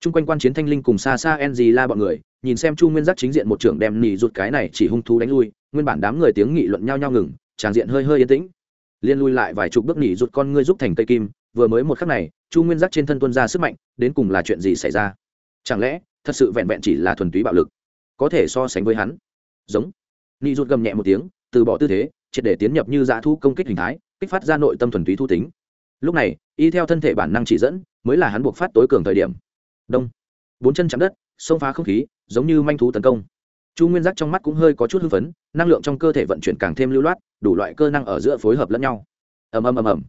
T r u n g quanh quan chiến thanh linh cùng xa xa en gì la bọn người, nhìn xem chu nguyên giác chính diện một trưởng đem nỉ rụt cái này chỉ hung thú đánh lui nguyên bản đám người tiếng nghị luận nhau nhau ngừng, tràng diện hơi hơi yên tĩnh. Liên lui lại vài chục bước nỉ rụt con ngươi giúp thành cây kim, vừa mới một khắc này, chu nguyên giác trên thân tuân ra sức mạnh, đến cùng là chuyện gì xảy ra? Chẳng lẽ, thật sự vẹn vẹn chỉ là thuần túy bạo lực? Có thể so sánh với hắn? Giống. Nỉ rụt gầm nhẹ một tiếng, từ bỏ tư thế, triệt để tiến nhập như dã thu công kích hình thái, kích phát ra nội tâm thuần túy thu tính. Lúc này, y theo thân thể bản năng chỉ dẫn, mới là hắn buộc phát tối cường thời điểm. Đông. Bốn chân chạm đất, xông phá không khí, giống như manh thú tấn công chu nguyên giác trong mắt cũng hơi có chút hưng phấn, năng lượng trong cơ thể vận chuyển càng thêm lưu loát, đủ loại cơ năng ở giữa phối hợp lẫn nhau. Ầm ầm ầm ầm.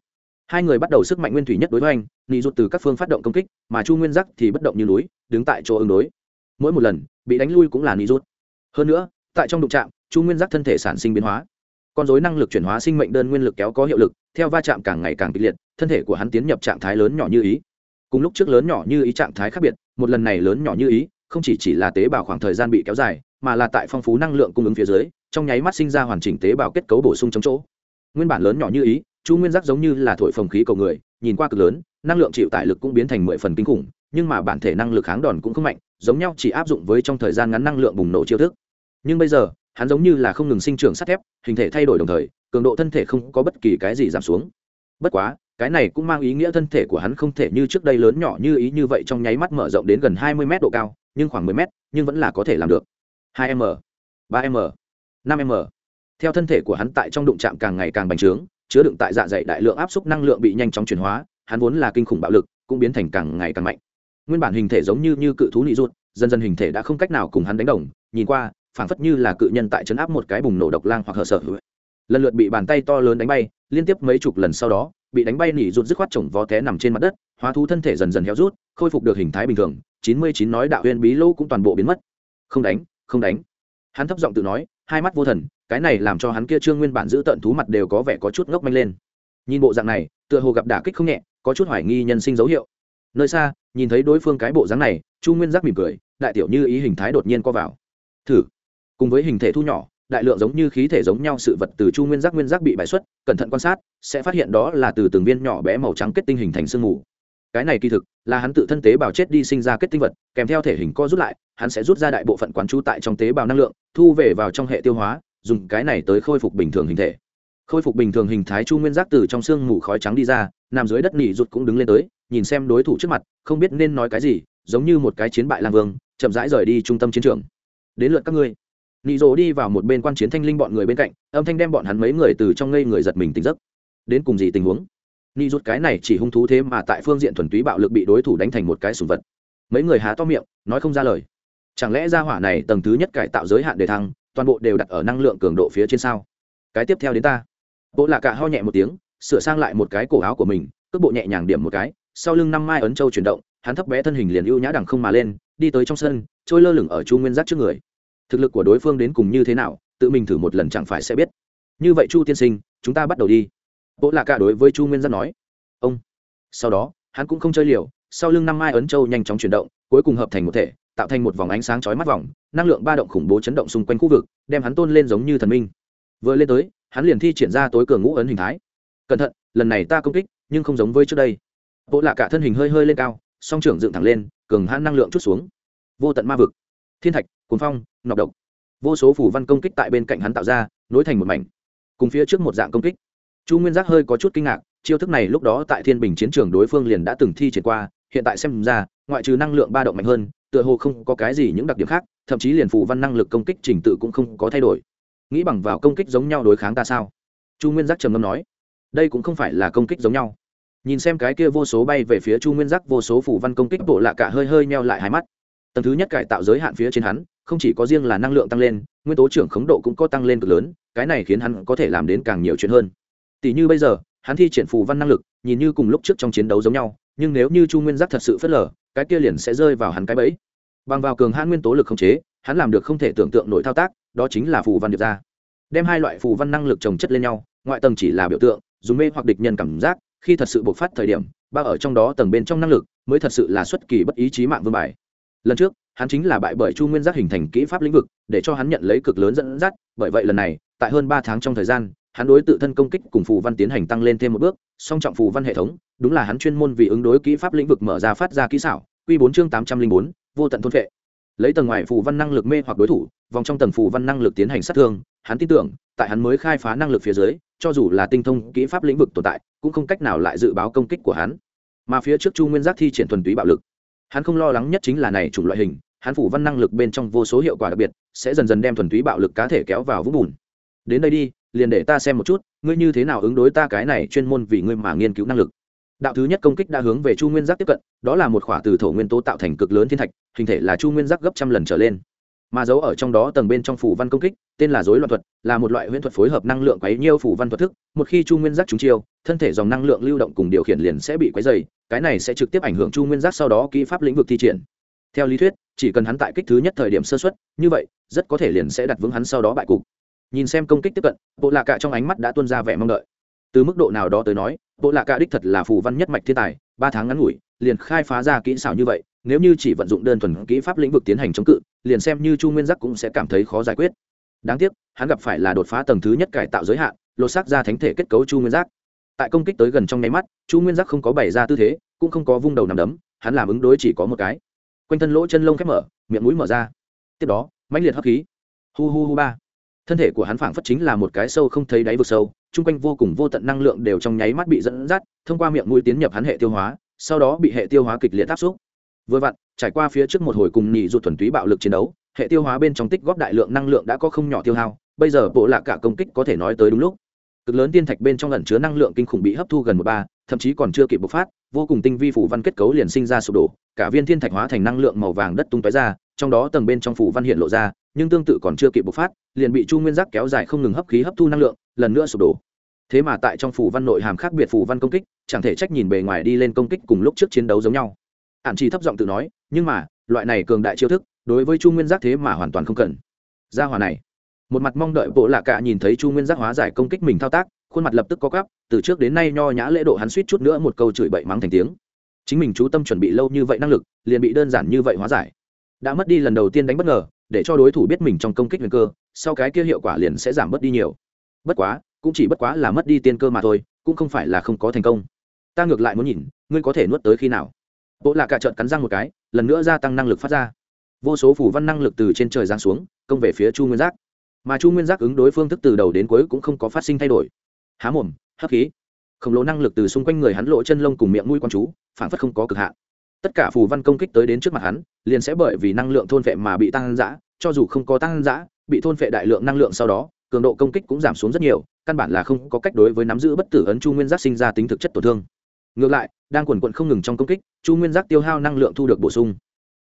Hai người bắt đầu sức mạnh nguyên thủy nhất đối với anh nị rụt từ các phương phát động công kích, mà chu nguyên giác thì bất động như núi, đứng tại chỗ ứng đối. Mỗi một lần, bị đánh lui cũng là nị rút hơn nữa, tại trong đụng trạm chu nguyên giác thân thể sản sinh biến hóa. Con dối năng lực chuyển hóa sinh mệnh đơn nguyên lực kéo có hiệu lực, theo va chạm càng ngày càng kịch liệt, thân thể của hắn tiến nhập trạng thái lớn nhỏ như ý. Cùng lúc trước lớn nhỏ như ý trạng thái khác biệt, một lần này lớn nhỏ như ý, không chỉ chỉ là tế bào khoảng thời gian bị kéo dài mà là tại phong phú năng lượng cung ứng phía dưới, trong nháy mắt sinh ra hoàn chỉnh tế bào kết cấu bổ sung chống chỗ. Nguyên bản lớn nhỏ như ý chú nguyên giác giống như là thổi phồng khí cầu người, nhìn qua cực lớn, năng lượng chịu tải lực cũng biến thành mười phần kinh khủng, nhưng mà bản thể năng lực kháng đòn cũng không mạnh, giống nhau chỉ áp dụng với trong thời gian ngắn năng lượng bùng nổ chiêu thức. Nhưng bây giờ, hắn giống như là không ngừng sinh trưởng sắt thép, hình thể thay đổi đồng thời, cường độ thân thể không có bất kỳ cái gì giảm xuống. Bất quá, cái này cũng mang ý nghĩa thân thể của hắn không thể như trước đây lớn nhỏ như ý như vậy trong nháy mắt mở rộng đến gần hai mươi m độ cao, nhưng khoảng mười m nhưng vẫn là có thể làm được. 2m, 3m, 5m. theo thân thể của hắn tại trong đụng chạm càng ngày càng bành trướng chứa đựng tại dạ dày đại lượng áp suất năng lượng bị nhanh chóng chuyển hóa hắn vốn là kinh khủng bạo lực cũng biến thành càng ngày càng mạnh. Nguyên bản hình thể giống như như cự thú nị ruột dần dần hình thể đã không cách nào cùng hắn đánh đồng nhìn qua phảng phất như là cự nhân tại chấn áp một cái bùng nổ độc lang hoặc hở sở lần lượt bị bàn tay to lớn đánh bay liên tiếp mấy chục lần sau đó bị đánh bay nỉ rụt dứt khoát chồng vó té nằm trên mặt đất hóa thú thân thể dần dần héo rút khôi phục được hình thái bình thường chín mươi chín nói đạo huyên bí lâu cũng toàn bộ biến mất. Không đánh không đánh. Hắn thấp giọng tự nói, hai mắt vô thần, cái này làm cho hắn kia trương nguyên bản giữ tận thú mặt đều có vẻ có chút ngốc manh lên. Nhìn bộ dạng này, tựa hồ gặp đả kích không nhẹ, có chút hoài nghi nhân sinh dấu hiệu. Nơi xa, nhìn thấy đối phương cái bộ dáng này, chu nguyên giác mỉm cười, đại tiểu như ý hình thái đột nhiên co vào. Thử. Cùng với hình thể thu nhỏ, đại lượng giống như khí thể giống nhau sự vật từ chu nguyên giác nguyên giác bị bài xuất, cẩn thận quan sát, sẽ phát hiện đó là từ từng viên nhỏ bé màu trắng kết tinh hình thành sương mù cái này kỳ thực là hắn tự thân tế bào chết đi sinh ra kết tinh vật, kèm theo thể hình co rút lại, hắn sẽ rút ra đại bộ phận quán trú tại trong tế bào năng lượng, thu về vào trong hệ tiêu hóa, dùng cái này tới khôi phục bình thường hình thể. Khôi phục bình thường hình thái chu nguyên giác từ trong sương mù khói trắng đi ra, nằm dưới đất nỉ rụt cũng đứng lên tới, nhìn xem đối thủ trước mặt, không biết nên nói cái gì, giống như một cái chiến bại lang vương, chậm rãi rời đi trung tâm chiến trường. Đến lượt các ngươi. Nị rồ đi vào một bên quan chiến thanh linh bọn người bên cạnh, âm thanh đem bọn hắn mấy người từ trong ngây người giật mình tỉnh giấc. Đến cùng gì tình huống? Ni rút cái này chỉ hung thú thế mà tại phương diện thuần túy bạo lực bị đối thủ đánh thành một cái sùng vật. Mấy người há to miệng, nói không ra lời. Chẳng lẽ ra hỏa này tầng thứ nhất cải tạo giới hạn đề thăng, toàn bộ đều đặt ở năng lượng cường độ phía trên sao? Cái tiếp theo đến ta. Bộ lạ cả ho nhẹ một tiếng, sửa sang lại một cái cổ áo của mình, cước bộ nhẹ nhàng điểm một cái, sau lưng năm mai ấn châu chuyển động, hắn thấp bé thân hình liền ưu nhã đằng không mà lên, đi tới trong sân, trôi lơ lửng ở chu nguyên giác trước người. Thực lực của đối phương đến cùng như thế nào, tự mình thử một lần chẳng phải sẽ biết. Như vậy chu tiên sinh, chúng ta bắt đầu đi bộ lạ cả đối với chu nguyên giác nói, ông. Sau đó, hắn cũng không chơi liều, sau lưng năm mai ấn châu nhanh chóng chuyển động, cuối cùng hợp thành một thể, tạo thành một vòng ánh sáng chói mắt vòng, năng lượng ba động khủng bố chấn động xung quanh khu vực, đem hắn tôn lên giống như thần minh. Vừa lên tới, hắn liền thi triển ra tối cường ngũ ấn hình thái. Cẩn thận, lần này ta công kích, nhưng không giống với trước đây. Bộ lạ cả thân hình hơi hơi lên cao, song trưởng dựng thẳng lên, cường hãn năng lượng chút xuống. Vô tận ma vực, thiên thạch cuốn phong, nọc độc. Vô số phủ văn công kích tại bên cạnh hắn tạo ra, nối thành một mảnh, cùng phía trước một dạng công kích chu nguyên giác hơi có chút kinh ngạc, chiêu thức này lúc đó tại thiên bình chiến trường đối phương liền đã từng thi triển qua, hiện tại xem ra, ngoại trừ năng lượng ba động mạnh hơn, tựa hồ không có cái gì những đặc điểm khác, thậm chí liền phù văn năng lực công kích trình tự cũng không có thay đổi. Nghĩ bằng vào công kích giống nhau đối kháng ta sao? Chu nguyên giác trầm ngâm nói. Đây cũng không phải là công kích giống nhau. Nhìn xem cái kia vô số bay về phía chu nguyên giác, vô số phủ văn công kích, bộ lạ cả hơi hơi meo lại hai mắt. Tầng thứ nhất cải tạo giới hạn phía trên hắn, không chỉ có riêng là năng lượng tăng lên, nguyên tố trưởng khống độ cũng có tăng lên cực lớn, cái này khiến hắn có thể làm đến càng nhiều chuyện hơn tỷ như bây giờ, hắn thi triển phù văn năng lực, nhìn như cùng lúc trước trong chiến đấu giống nhau, nhưng nếu như chu nguyên giác thật sự phớt lờ, cái kia liền sẽ rơi vào hắn cái bẫy. Bằng vào cường hãn nguyên tố lực khống chế, hắn làm được không thể tưởng tượng nổi thao tác, đó chính là phù văn điệp ra. Đem hai loại phù văn năng lực trồng chất lên nhau, ngoại tầng chỉ là biểu tượng, dùng mê hoặc địch nhân cảm giác, khi thật sự bộc phát thời điểm, ba ở trong đó tầng bên trong năng lực mới thật sự là xuất kỳ bất ý chí mạng vương bài. Lần trước, hắn chính là bại bởi chu nguyên giác hình thành kỹ pháp lĩnh vực, để cho hắn nhận lấy cực lớn dẫn dắt, bởi vậy lần này, tại hơn ba tháng trong thời gian hắn đối tự thân công kích cùng phù văn tiến hành tăng lên thêm một bước, song trọng phù văn hệ thống, đúng là hắn chuyên môn vì ứng đối kỹ pháp lĩnh vực mở ra phát ra kỹ xảo q bốn chương tám trăm linh bốn, vô tận thôn vệ lấy tầng ngoài phù văn năng lực mê hoặc đối thủ, vòng trong tầng phù văn năng lực tiến hành sát thương, hắn tin tưởng, tại hắn mới khai phá năng lực phía dưới, cho dù là tinh thông kỹ pháp lĩnh vực tồn tại, cũng không cách nào lại dự báo công kích của hắn. Mà phía trước chu nguyên giác thi triển thuần túy bạo lực. Hắn không lo lắng nhất chính là này chủng loại hình, hắn phủ văn năng lực bên trong vô số hiệu quả đặc biệt, sẽ dần dần đem thuần túy bạo lực cá thể kéo vào vũng bùn. Đến đây đi liền để ta xem một chút, ngươi như thế nào ứng đối ta cái này chuyên môn vì ngươi mà nghiên cứu năng lực. Đạo thứ nhất công kích đã hướng về chu nguyên giác tiếp cận, đó là một khỏa từ thổ nguyên tố tạo thành cực lớn thiên thạch, hình thể là chu nguyên giác gấp trăm lần trở lên. Mà giấu ở trong đó tầng bên trong phủ văn công kích, tên là dối loạn thuật, là một loại huyễn thuật phối hợp năng lượng quấy nhiêu phủ văn thuật thức, một khi chu nguyên giác trúng chiêu, thân thể dòng năng lượng lưu động cùng điều khiển liền sẽ bị quấy dày cái này sẽ trực tiếp ảnh hưởng chu nguyên giác sau đó kỹ pháp lĩnh vực thi triển. Theo lý thuyết, chỉ cần hắn tại kích thứ nhất thời điểm sơ xuất như vậy, rất có thể liền sẽ đặt vững hắn sau đó bại cục nhìn xem công kích tiếp cận, bộ lạ cạ trong ánh mắt đã tuân ra vẻ mong đợi. Từ mức độ nào đó tới nói, bộ lạ cạ đích thật là phù văn nhất mạch thiên tài, ba tháng ngắn ngủi, liền khai phá ra kỹ xảo như vậy, nếu như chỉ vận dụng đơn thuần kỹ pháp lĩnh vực tiến hành chống cự, liền xem như chu nguyên giác cũng sẽ cảm thấy khó giải quyết. Đáng tiếc, hắn gặp phải là đột phá tầng thứ nhất cải tạo giới hạn, lột xác ra thánh thể kết cấu chu nguyên giác. Tại công kích tới gần trong nháy mắt, chu nguyên giác không có bày ra tư thế, cũng không có vung đầu nằm đấm, hắn làm ứng đối chỉ có một cái. Quanh thân lỗ chân lông khép mở, miệng mũi mở ra. Tiếp đó, mãnh liệt hấp khí. Hu hu hu ba thân thể của hắn phảng phất chính là một cái sâu không thấy đáy vực sâu, chung quanh vô cùng vô tận năng lượng đều trong nháy mắt bị dẫn dắt, thông qua miệng mũi tiến nhập hắn hệ tiêu hóa, sau đó bị hệ tiêu hóa kịch liệt áp xúc. Vừa vặn, trải qua phía trước một hồi cùng nhị ruột thuần túy bạo lực chiến đấu, hệ tiêu hóa bên trong tích góp đại lượng năng lượng đã có không nhỏ tiêu hao, bây giờ bộ lạc cả công kích có thể nói tới đúng lúc. Cực lớn tiên thạch bên trong lần chứa năng lượng kinh khủng bị hấp thu gần một ba, thậm chí còn chưa kịp bộc phát, vô cùng tinh vi phủ văn kết cấu liền sinh ra sụp đổ, cả viên thiên thạch hóa thành năng lượng màu vàng đất tung tói ra, trong đó tầng bên trong phủ văn hiện lộ ra nhưng tương tự còn chưa kịp bộc phát, liền bị chu nguyên giác kéo dài không ngừng hấp khí hấp thu năng lượng, lần nữa sụp đổ. Thế mà tại trong phủ văn nội hàm khác biệt phủ văn công kích, chẳng thể trách nhìn bề ngoài đi lên công kích cùng lúc trước chiến đấu giống nhau. Ạn chỉ thấp giọng tự nói, nhưng mà, loại này cường đại chiêu thức, đối với chu nguyên giác thế mà hoàn toàn không cần. Gia hòa này. Một mặt mong đợi bộ lạ cả nhìn thấy chu nguyên giác hóa giải công kích mình thao tác, khuôn mặt lập tức có gắp từ trước đến nay nho nhã lễ độ hắn suýt chút nữa một câu chửi bậy mắng thành tiếng. Chính mình chú tâm chuẩn bị lâu như vậy năng lực, liền bị đơn giản như vậy hóa giải. Đã mất đi lần đầu tiên đánh bất ngờ để cho đối thủ biết mình trong công kích huyền cơ, sau cái kia hiệu quả liền sẽ giảm bớt đi nhiều. Bất quá, cũng chỉ bất quá là mất đi tiên cơ mà thôi, cũng không phải là không có thành công. Ta ngược lại muốn nhìn, ngươi có thể nuốt tới khi nào? Bộ lạc cả trợn cắn răng một cái, lần nữa gia tăng năng lực phát ra. Vô số phủ văn năng lực từ trên trời giáng xuống, công về phía chu nguyên giác. Mà chu nguyên giác ứng đối phương thức từ đầu đến cuối cũng không có phát sinh thay đổi. Há mồm, hấp khí. Khổng lồ năng lực từ xung quanh người hắn lộ chân lông cùng miệng mũi quan chú phản phất không có cực hạn tất cả phù văn công kích tới đến trước mặt hắn, liền sẽ bởi vì năng lượng thôn vệ mà bị tăng giã cho dù không có tăng giã bị thôn vệ đại lượng năng lượng sau đó, cường độ công kích cũng giảm xuống rất nhiều, căn bản là không có cách đối với nắm giữ bất tử ấn chu nguyên giác sinh ra tính thực chất tổn thương. Ngược lại, đang quần quận không ngừng trong công kích, chu nguyên giác tiêu hao năng lượng thu được bổ sung.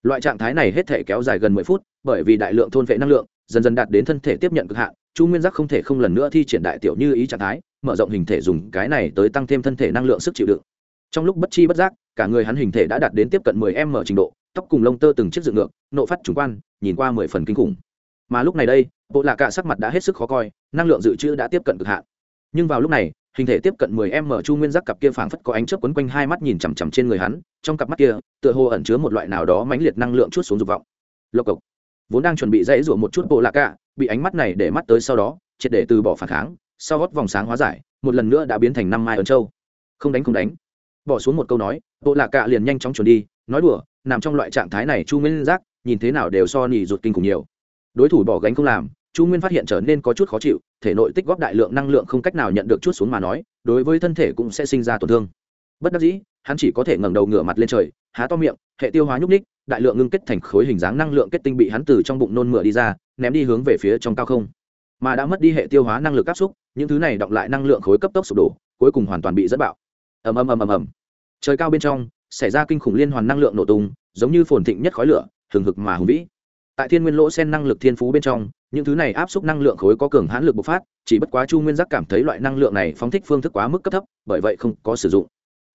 Loại trạng thái này hết thể kéo dài gần mười phút, bởi vì đại lượng thôn vệ năng lượng dần dần đạt đến thân thể tiếp nhận cực hạn, chu nguyên giác không thể không lần nữa thi triển đại tiểu như ý trạng thái, mở rộng hình thể dùng cái này tới tăng thêm thân thể năng lượng sức chịu đựng trong lúc bất chi bất giác, cả người hắn hình thể đã đạt đến tiếp cận 10 m trình độ, tóc cùng lông tơ từng chiếc dựng ngược, nộ phát trùng quan, nhìn qua mười phần kinh khủng. Mà lúc này đây, bộ lạ cả sắc mặt đã hết sức khó coi, năng lượng dự trữ đã tiếp cận cực hạn. Nhưng vào lúc này, hình thể tiếp cận 10 m chu nguyên giác cặp kia phảng phất có ánh chớp quấn quanh hai mắt nhìn chằm chằm trên người hắn, trong cặp mắt kia, tựa hồ ẩn chứa một loại nào đó mãnh liệt năng lượng chút xuống dục vọng. Lộc cộc. Vốn đang chuẩn bị dãy rủa một chút bộ lạ cả, bị ánh mắt này để mắt tới sau đó, triệt để từ bỏ phản kháng, sau gót vòng sáng hóa giải, một lần nữa đã biến thành năm mai ấn châu. Không đánh không đánh bỏ xuống một câu nói, bộ lạ cạ liền nhanh chóng chuẩn đi, nói đùa, nằm trong loại trạng thái này chu nguyên giác, nhìn thế nào đều so nỉ ruột kinh khủng nhiều. Đối thủ bỏ gánh không làm, chu nguyên phát hiện trở nên có chút khó chịu, thể nội tích góp đại lượng năng lượng không cách nào nhận được chút xuống mà nói, đối với thân thể cũng sẽ sinh ra tổn thương. Bất đắc dĩ, hắn chỉ có thể ngẩng đầu ngửa mặt lên trời, há to miệng, hệ tiêu hóa nhúc ních đại lượng ngưng kết thành khối hình dáng năng lượng kết tinh bị hắn từ trong bụng nôn mửa đi ra, ném đi hướng về phía trong cao không. Mà đã mất đi hệ tiêu hóa năng lực áp xúc, những thứ này động lại năng lượng khối cấp tốc sụp đổ, cuối cùng hoàn toàn bị dẫn bạo. Ầm ầm ầm ầm ầm trời cao bên trong, xảy ra kinh khủng liên hoàn năng lượng nổ tung, giống như phồn thịnh nhất khói lửa, hừng hực mà hùng vĩ. Tại thiên nguyên lỗ sen năng lực thiên phú bên trong, những thứ này áp suất năng lượng khối có cường hãn lực bộc phát, chỉ bất quá chu nguyên giác cảm thấy loại năng lượng này phóng thích phương thức quá mức cấp thấp, bởi vậy không có sử dụng.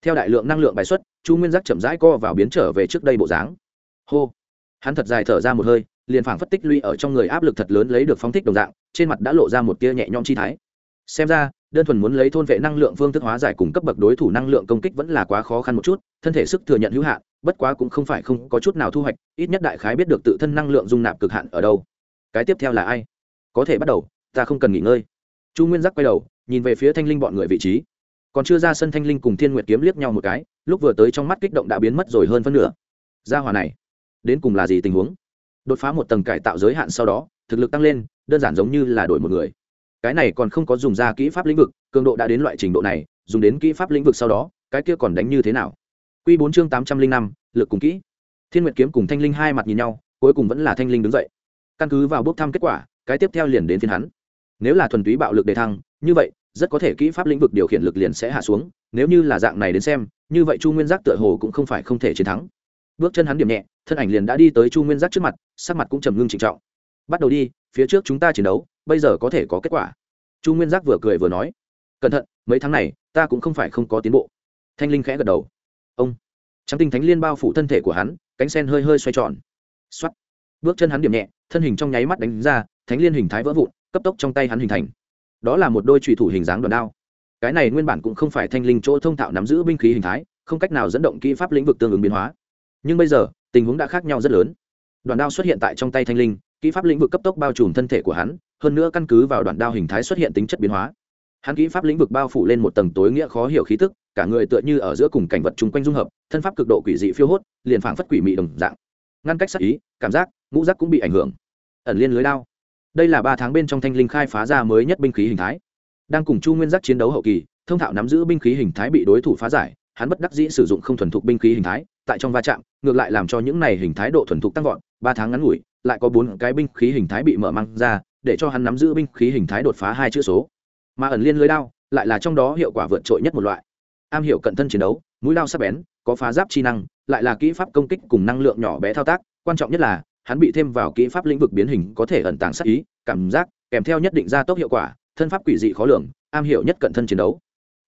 Theo đại lượng năng lượng bài xuất, chu nguyên giác chậm rãi co vào biến trở về trước đây bộ dáng. Hô! Hắn thật dài thở ra một hơi, liền phảng phất tích lũy ở trong người áp lực thật lớn lấy được phóng thích đồng dạng, trên mặt đã lộ ra một tia nhẹ nhõm chi thái. Xem ra đơn thuần muốn lấy thôn vệ năng lượng phương thức hóa giải cùng cấp bậc đối thủ năng lượng công kích vẫn là quá khó khăn một chút, thân thể sức thừa nhận hữu hạn, bất quá cũng không phải không có chút nào thu hoạch, ít nhất đại khái biết được tự thân năng lượng dung nạp cực hạn ở đâu. Cái tiếp theo là ai? Có thể bắt đầu, ta không cần nghỉ ngơi. Chu nguyên giác quay đầu, nhìn về phía thanh linh bọn người vị trí. Còn chưa ra sân thanh linh cùng thiên nguyệt kiếm liếc nhau một cái, lúc vừa tới trong mắt kích động đã biến mất rồi hơn phân nửa. Gia hòa này, đến cùng là gì tình huống? Đột phá một tầng cải tạo giới hạn sau đó, thực lực tăng lên, đơn giản giống như là đổi một người cái này còn không có dùng ra kỹ pháp lĩnh vực, cường độ đã đến loại trình độ này, dùng đến kỹ pháp lĩnh vực sau đó, cái kia còn đánh như thế nào? Q bốn chương tám trăm linh năm, lực cùng kỹ. Thiên nguyệt kiếm cùng thanh linh hai mặt nhìn nhau, cuối cùng vẫn là thanh linh đứng dậy. Căn cứ vào bốc thăm kết quả, cái tiếp theo liền đến phiên hắn. Nếu là thuần túy bạo lực đề thăng, như vậy, rất có thể kỹ pháp lĩnh vực điều khiển lực liền sẽ hạ xuống, nếu như là dạng này đến xem, như vậy chu nguyên giác tựa hồ cũng không phải không thể chiến thắng. Bước chân hắn điểm nhẹ, thân ảnh liền đã đi tới chu nguyên giác trước mặt, sắc mặt cũng trầm ngưng trịnh trọng. Bắt đầu đi, phía trước chúng ta chiến đấu bây giờ có thể có kết quả. Chu nguyên giác vừa cười vừa nói, cẩn thận, mấy tháng này, ta cũng không phải không có tiến bộ. Thanh linh khẽ gật đầu. Ông. Trắng tinh thánh liên bao phủ thân thể của hắn, cánh sen hơi hơi xoay tròn. X o á t bước chân hắn điểm nhẹ, thân hình trong nháy mắt đánh ra, thánh liên hình thái vỡ vụn, cấp tốc trong tay hắn hình thành. Đó là một đôi trùy thủ hình dáng đòn đao. Cái này nguyên bản cũng không phải thanh linh chỗ thông thạo nắm giữ binh khí hình thái, không cách nào dẫn động kỹ pháp lĩnh vực tương ứng biến hóa. Nhưng bây giờ, tình huống đã khác nhau rất lớn. Đoạn đao xuất hiện tại trong tay thanh linh, kỹ pháp lĩnh vực cấp tốc bao trùm thân thể của hắn hơn nữa căn cứ vào đoạn đao hình thái xuất hiện tính chất biến hóa. Hắn kỹ pháp lĩnh vực bao phủ lên một tầng tối nghĩa khó hiểu khí tức, cả người tựa như ở giữa cùng cảnh vật chung quanh dung hợp, thân pháp cực độ quỷ dị phiêu hốt, liền phảng phất quỷ mị đồng dạng. Ngăn cách sắc ý, cảm giác, ngũ giác cũng bị ảnh hưởng. Ẩn liên lưới đao. Đây là ba tháng bên trong thanh linh khai phá ra mới nhất binh khí hình thái. Đang cùng chu nguyên giác chiến đấu hậu kỳ, thông thạo nắm giữ binh khí hình thái bị đối thủ phá giải, hắn bất đắc dĩ sử dụng không thuần thục binh khí hình thái, tại trong va chạm, ngược lại làm cho những này hình thái độ thuần thục tăng vọt, ba tháng ngắn ngủi, lại có bốn cái binh khí hình thái bị mở mang ra để cho hắn nắm giữ binh khí hình thái đột phá hai chữ số. Mà ẩn liên lưới đao lại là trong đó hiệu quả vượt trội nhất một loại. Am hiểu cận thân chiến đấu, mũi đao sắc bén, có phá giáp chi năng, lại là kỹ pháp công kích cùng năng lượng nhỏ bé thao tác, quan trọng nhất là, hắn bị thêm vào kỹ pháp lĩnh vực biến hình có thể ẩn tàng sắc ý, cảm giác, kèm theo nhất định gia tốc hiệu quả, thân pháp quỷ dị khó lường, am hiểu nhất cận thân chiến đấu.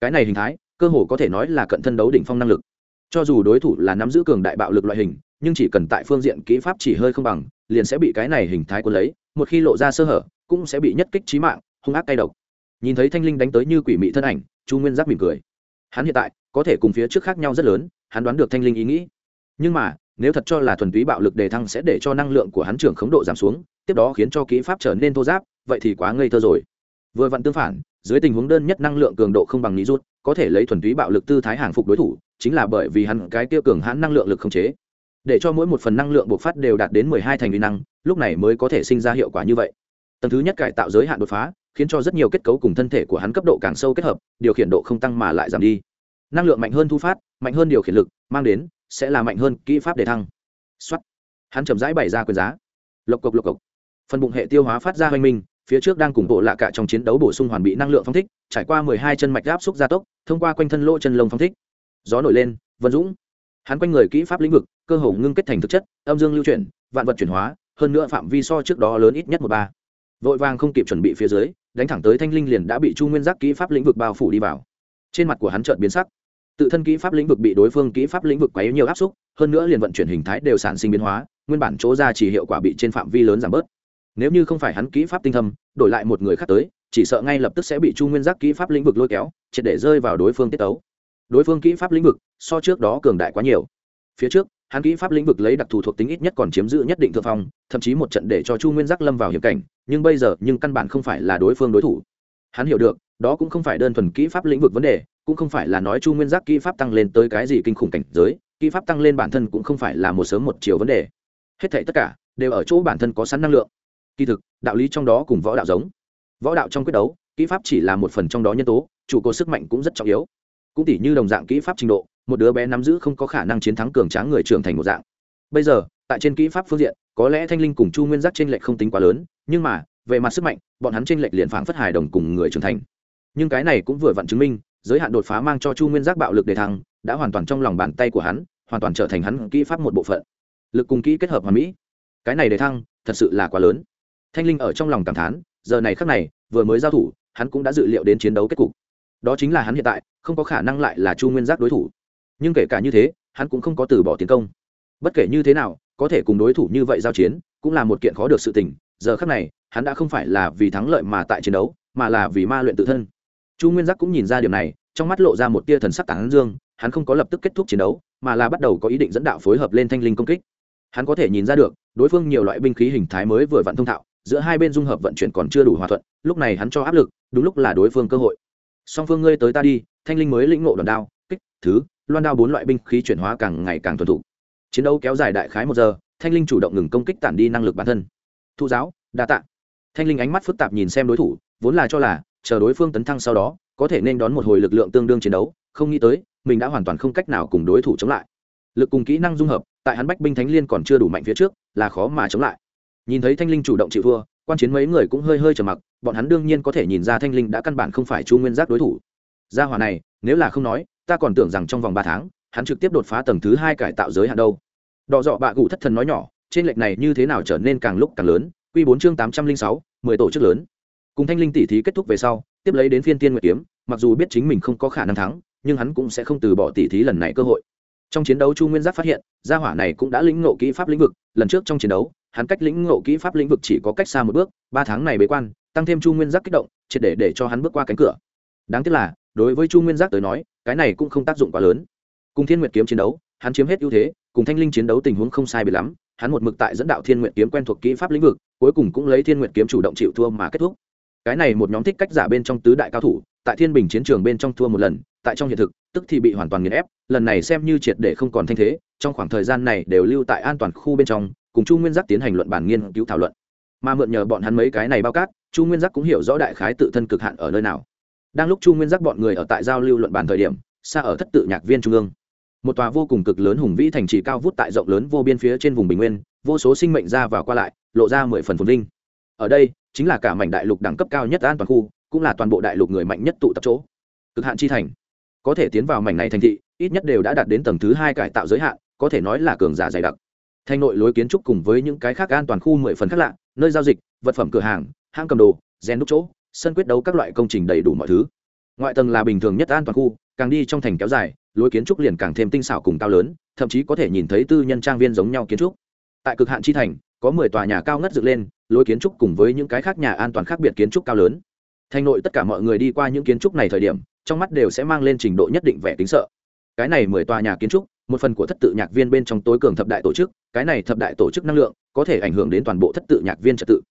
Cái này hình thái, cơ hồ có thể nói là cận thân đấu đỉnh phong năng lực. Cho dù đối thủ là nắm giữ cường đại bạo lực loại hình nhưng chỉ cần tại phương diện kỹ pháp chỉ hơi không bằng, liền sẽ bị cái này hình thái quân lấy, một khi lộ ra sơ hở, cũng sẽ bị nhất kích trí mạng, hung ác cay độc. Nhìn thấy thanh linh đánh tới như quỷ mị thân ảnh, chu nguyên giác mỉm cười. Hắn hiện tại, có thể cùng phía trước khác nhau rất lớn, hắn đoán được thanh linh ý nghĩ. Nhưng mà, nếu thật cho là thuần túy bạo lực đề thăng sẽ để cho năng lượng của hắn trưởng khống độ giảm xuống, tiếp đó khiến cho kỹ pháp trở nên thô giáp, vậy thì quá ngây thơ rồi. Vừa vặn tương phản, dưới tình huống đơn nhất năng lượng cường độ không bằng lý rút, có thể lấy thuần túy bạo lực tư thái hàng phục đối thủ, chính là bởi vì hắn cái tiêu cường hãn năng lượng lực không chế để cho mỗi một phần năng lượng bộc phát đều đạt đến mười hai thành vi năng, lúc này mới có thể sinh ra hiệu quả như vậy. Tầng thứ nhất cải tạo giới hạn đột phá, khiến cho rất nhiều kết cấu cùng thân thể của hắn cấp độ càng sâu kết hợp, điều khiển độ không tăng mà lại giảm đi. Năng lượng mạnh hơn thu phát, mạnh hơn điều khiển lực, mang đến, sẽ là mạnh hơn kỹ pháp để thăng. Xuất hắn chậm rãi bày ra quyền giá. Lộc cộc lộc cộc. Phần bụng hệ tiêu hóa phát ra hoanh minh, phía trước đang cùng bộ lạ cả trong chiến đấu bổ sung hoàn bị năng lượng phong thích, trải qua mười hai chân mạch áp xúc gia tốc, thông qua quanh thân lỗ chân lông phong thích. Gió nổi lên vân dũng hắn quanh người kỹ pháp lĩnh vực, cơ hồ ngưng kết thành thực chất, âm dương lưu chuyển, vạn vật chuyển hóa, hơn nữa phạm vi so trước đó lớn ít nhất một ba. Vội vàng không kịp chuẩn bị phía dưới, đánh thẳng tới thanh linh liền đã bị chu nguyên giác kỹ pháp lĩnh vực bao phủ đi vào. Trên mặt của hắn trợn biến sắc. Tự thân kỹ pháp lĩnh vực bị đối phương kỹ pháp lĩnh vực quấy nhiều áp xúc, hơn nữa liền vận chuyển hình thái đều sản sinh biến hóa, nguyên bản chỗ ra chỉ hiệu quả bị trên phạm vi lớn giảm bớt. Nếu như không phải hắn kỹ pháp tinh thâm, đổi lại một người khác tới, chỉ sợ ngay lập tức sẽ bị chu nguyên giác kỹ pháp lĩnh vực lôi kéo, triệt để rơi vào đối phương tiết tấu đối phương kỹ pháp lĩnh vực so trước đó cường đại quá nhiều. Phía trước, hắn kỹ pháp lĩnh vực lấy đặc thù thuộc tính ít nhất còn chiếm giữ nhất định thượng phong, thậm chí một trận để cho chu nguyên giác lâm vào hiểm cảnh, nhưng bây giờ, nhưng căn bản không phải là đối phương đối thủ. Hắn hiểu được, đó cũng không phải đơn thuần kỹ pháp lĩnh vực vấn đề, cũng không phải là nói chu nguyên giác kỹ pháp tăng lên tới cái gì kinh khủng cảnh giới, kỹ pháp tăng lên bản thân cũng không phải là một sớm một chiều vấn đề. Hết thảy tất cả đều ở chỗ bản thân có sẵn năng lượng. Kỳ thực, đạo lý trong đó cùng võ đạo giống. Võ đạo trong quyết đấu, kỹ pháp chỉ là một phần trong đó nhân tố, chủ cột sức mạnh cũng rất trọng yếu cũng tỉ như đồng dạng kỹ pháp trình độ, một đứa bé nắm giữ không có khả năng chiến thắng cường tráng người trưởng thành một dạng. Bây giờ, tại trên kỹ pháp phương diện, có lẽ thanh linh cùng chu nguyên giác t r ê n lệch không tính quá lớn, nhưng mà, về mặt sức mạnh, bọn hắn t r ê n lệch liền phảng phất hài đồng cùng người trưởng thành. Nhưng cái này cũng vừa vặn chứng minh, giới hạn đột phá mang cho chu nguyên giác bạo lực đề thăng, đã hoàn toàn trong lòng bàn tay của hắn, hoàn toàn trở thành hắn kỹ pháp một bộ phận. Lực cùng kỹ kết hợp hoàn mỹ. Cái này đề thăng, thật sự là quá lớn. Thanh linh ở trong lòng cảm thán, giờ này khắc này, vừa mới giao thủ, hắn cũng đã dự liệu đến chiến đấu kết cục đó chính là hắn hiện tại, không có khả năng lại là chu nguyên giác đối thủ. Nhưng kể cả như thế, hắn cũng không có từ bỏ tiến công. Bất kể như thế nào, có thể cùng đối thủ như vậy giao chiến, cũng là một kiện khó được sự tình. Giờ khác này, hắn đã không phải là vì thắng lợi mà tại chiến đấu, mà là vì ma luyện tự thân. Chu nguyên giác cũng nhìn ra điểm này, trong mắt lộ ra một tia thần sắc tán dương, hắn không có lập tức kết thúc chiến đấu, mà là bắt đầu có ý định dẫn đạo phối hợp lên thanh linh công kích. Hắn có thể nhìn ra được, đối phương nhiều loại binh khí hình thái mới vừa vặn thông thạo, giữa hai bên dung hợp vận chuyển còn chưa đủ hòa thuận, lúc này hắn cho áp lực, đúng lúc là đối phương cơ hội song phương ngươi tới ta đi, thanh linh mới lĩnh ngộ đòn đao, kích, thứ, loan đao bốn loại binh khí chuyển hóa càng ngày càng thuần thục. Chiến đấu kéo dài đại khái một giờ, thanh linh chủ động ngừng công kích tản đi năng lực bản thân. Thu giáo, đa tạ. Thanh linh ánh mắt phức tạp nhìn xem đối thủ, vốn là cho là, chờ đối phương tấn thăng sau đó, có thể nên đón một hồi lực lượng tương đương chiến đấu, không nghĩ tới, mình đã hoàn toàn không cách nào cùng đối thủ chống lại. Lực cùng kỹ năng dung hợp, tại hắn bách binh thánh liên còn chưa đủ mạnh phía trước, là khó mà chống lại. Nhìn thấy thanh linh chủ động chịu thua quan chiến mấy người cũng hơi hơi trầm mặc, bọn hắn đương nhiên có thể nhìn ra thanh linh đã căn bản không phải chu nguyên giác đối thủ. Gia hòa này, nếu là không nói, ta còn tưởng rằng trong vòng ba tháng, hắn trực tiếp đột phá tầng thứ hai cải tạo giới hạn đâu. Đỏ dọ bạ gụ thất thần nói nhỏ, trên lệch này như thế nào trở nên càng lúc càng lớn q bốn chương tám trăm linh sáu, mười tổ chức lớn. Cùng thanh linh tỷ thí kết thúc về sau, tiếp lấy đến phiên tiên nguyệt kiếm, mặc dù biết chính mình không có khả năng thắng, nhưng hắn cũng sẽ không từ bỏ tỷ thí lần này cơ hội. Trong chiến đấu chu nguyên giác phát hiện, gia hỏa này cũng đã lĩnh ngộ kỹ pháp lĩnh vực, lần trước trong chiến đấu hắn cách lĩnh ngộ kỹ pháp lĩnh vực chỉ có cách xa một bước, ba tháng này bế quan, tăng thêm chu nguyên giác kích động, triệt để để cho hắn bước qua cánh cửa. Đáng tiếc là, đối với chu nguyên giác tới nói, cái này cũng không tác dụng quá lớn. Cùng thiên nguyệt kiếm chiến đấu, hắn chiếm hết ưu thế, cùng thanh linh chiến đấu tình huống không sai bị lắm, hắn một mực tại dẫn đạo thiên nguyệt kiếm quen thuộc kỹ pháp lĩnh vực, cuối cùng cũng lấy thiên nguyệt kiếm chủ động chịu thua mà kết thúc. Cái này một nhóm thích cách giả bên trong tứ đại cao thủ, tại thiên bình chiến trường bên trong thua một lần, tại trong hiện thực, tức thì bị hoàn toàn nghiền ép, lần này xem như triệt để không còn thanh thế, trong khoảng thời gian này đều lưu tại an toàn khu bên trong cùng chu nguyên giác tiến hành luận bản nghiên cứu thảo luận. Mà mượn nhờ bọn hắn mấy cái này bao cát, chu nguyên giác cũng hiểu rõ đại khái tự thân cực hạn ở nơi nào. Đang lúc chu nguyên giác bọn người ở tại giao lưu luận bản thời điểm, xa ở thất tự nhạc viên trung ương. Một tòa vô cùng cực lớn hùng vĩ thành trì cao vút tại rộng lớn vô biên phía trên vùng bình nguyên, vô số sinh mệnh ra vào qua lại, lộ ra mười phần phồn vinh. Ở đây, chính là cả mảnh đại lục đẳng cấp cao nhất an toàn khu, cũng là toàn bộ đại lục người mạnh nhất tụ tập chỗ. Cực hạn chi thành. Có thể tiến vào mảnh này thành thị, ít nhất đều đã đạt đến tầng thứ hai cải tạo giới hạn, có thể nói là cường giả dày đặc thành nội lối kiến trúc cùng với những cái khác an toàn khu mười phần khác lạ, nơi giao dịch, vật phẩm cửa hàng, hãng cầm đồ, rèn đúc chỗ, sân quyết đấu các loại công trình đầy đủ mọi thứ. Ngoại tầng là bình thường nhất an toàn khu, càng đi trong thành kéo dài, lối kiến trúc liền càng thêm tinh xảo cùng cao lớn, thậm chí có thể nhìn thấy tư nhân trang viên giống nhau kiến trúc. Tại cực hạn chi thành, có mười tòa nhà cao ngất dựng lên, lối kiến trúc cùng với những cái khác nhà an toàn khác biệt kiến trúc cao lớn. Thành nội tất cả mọi người đi qua những kiến trúc này thời điểm, trong mắt đều sẽ mang lên trình độ nhất định vẻ tính sợ. Cái này mười tòa nhà kiến trúc một phần của thất tự nhạc viên bên trong tối cường thập đại tổ chức, cái này thập đại tổ chức năng lượng có thể ảnh hưởng đến toàn bộ thất tự nhạc viên trật tự.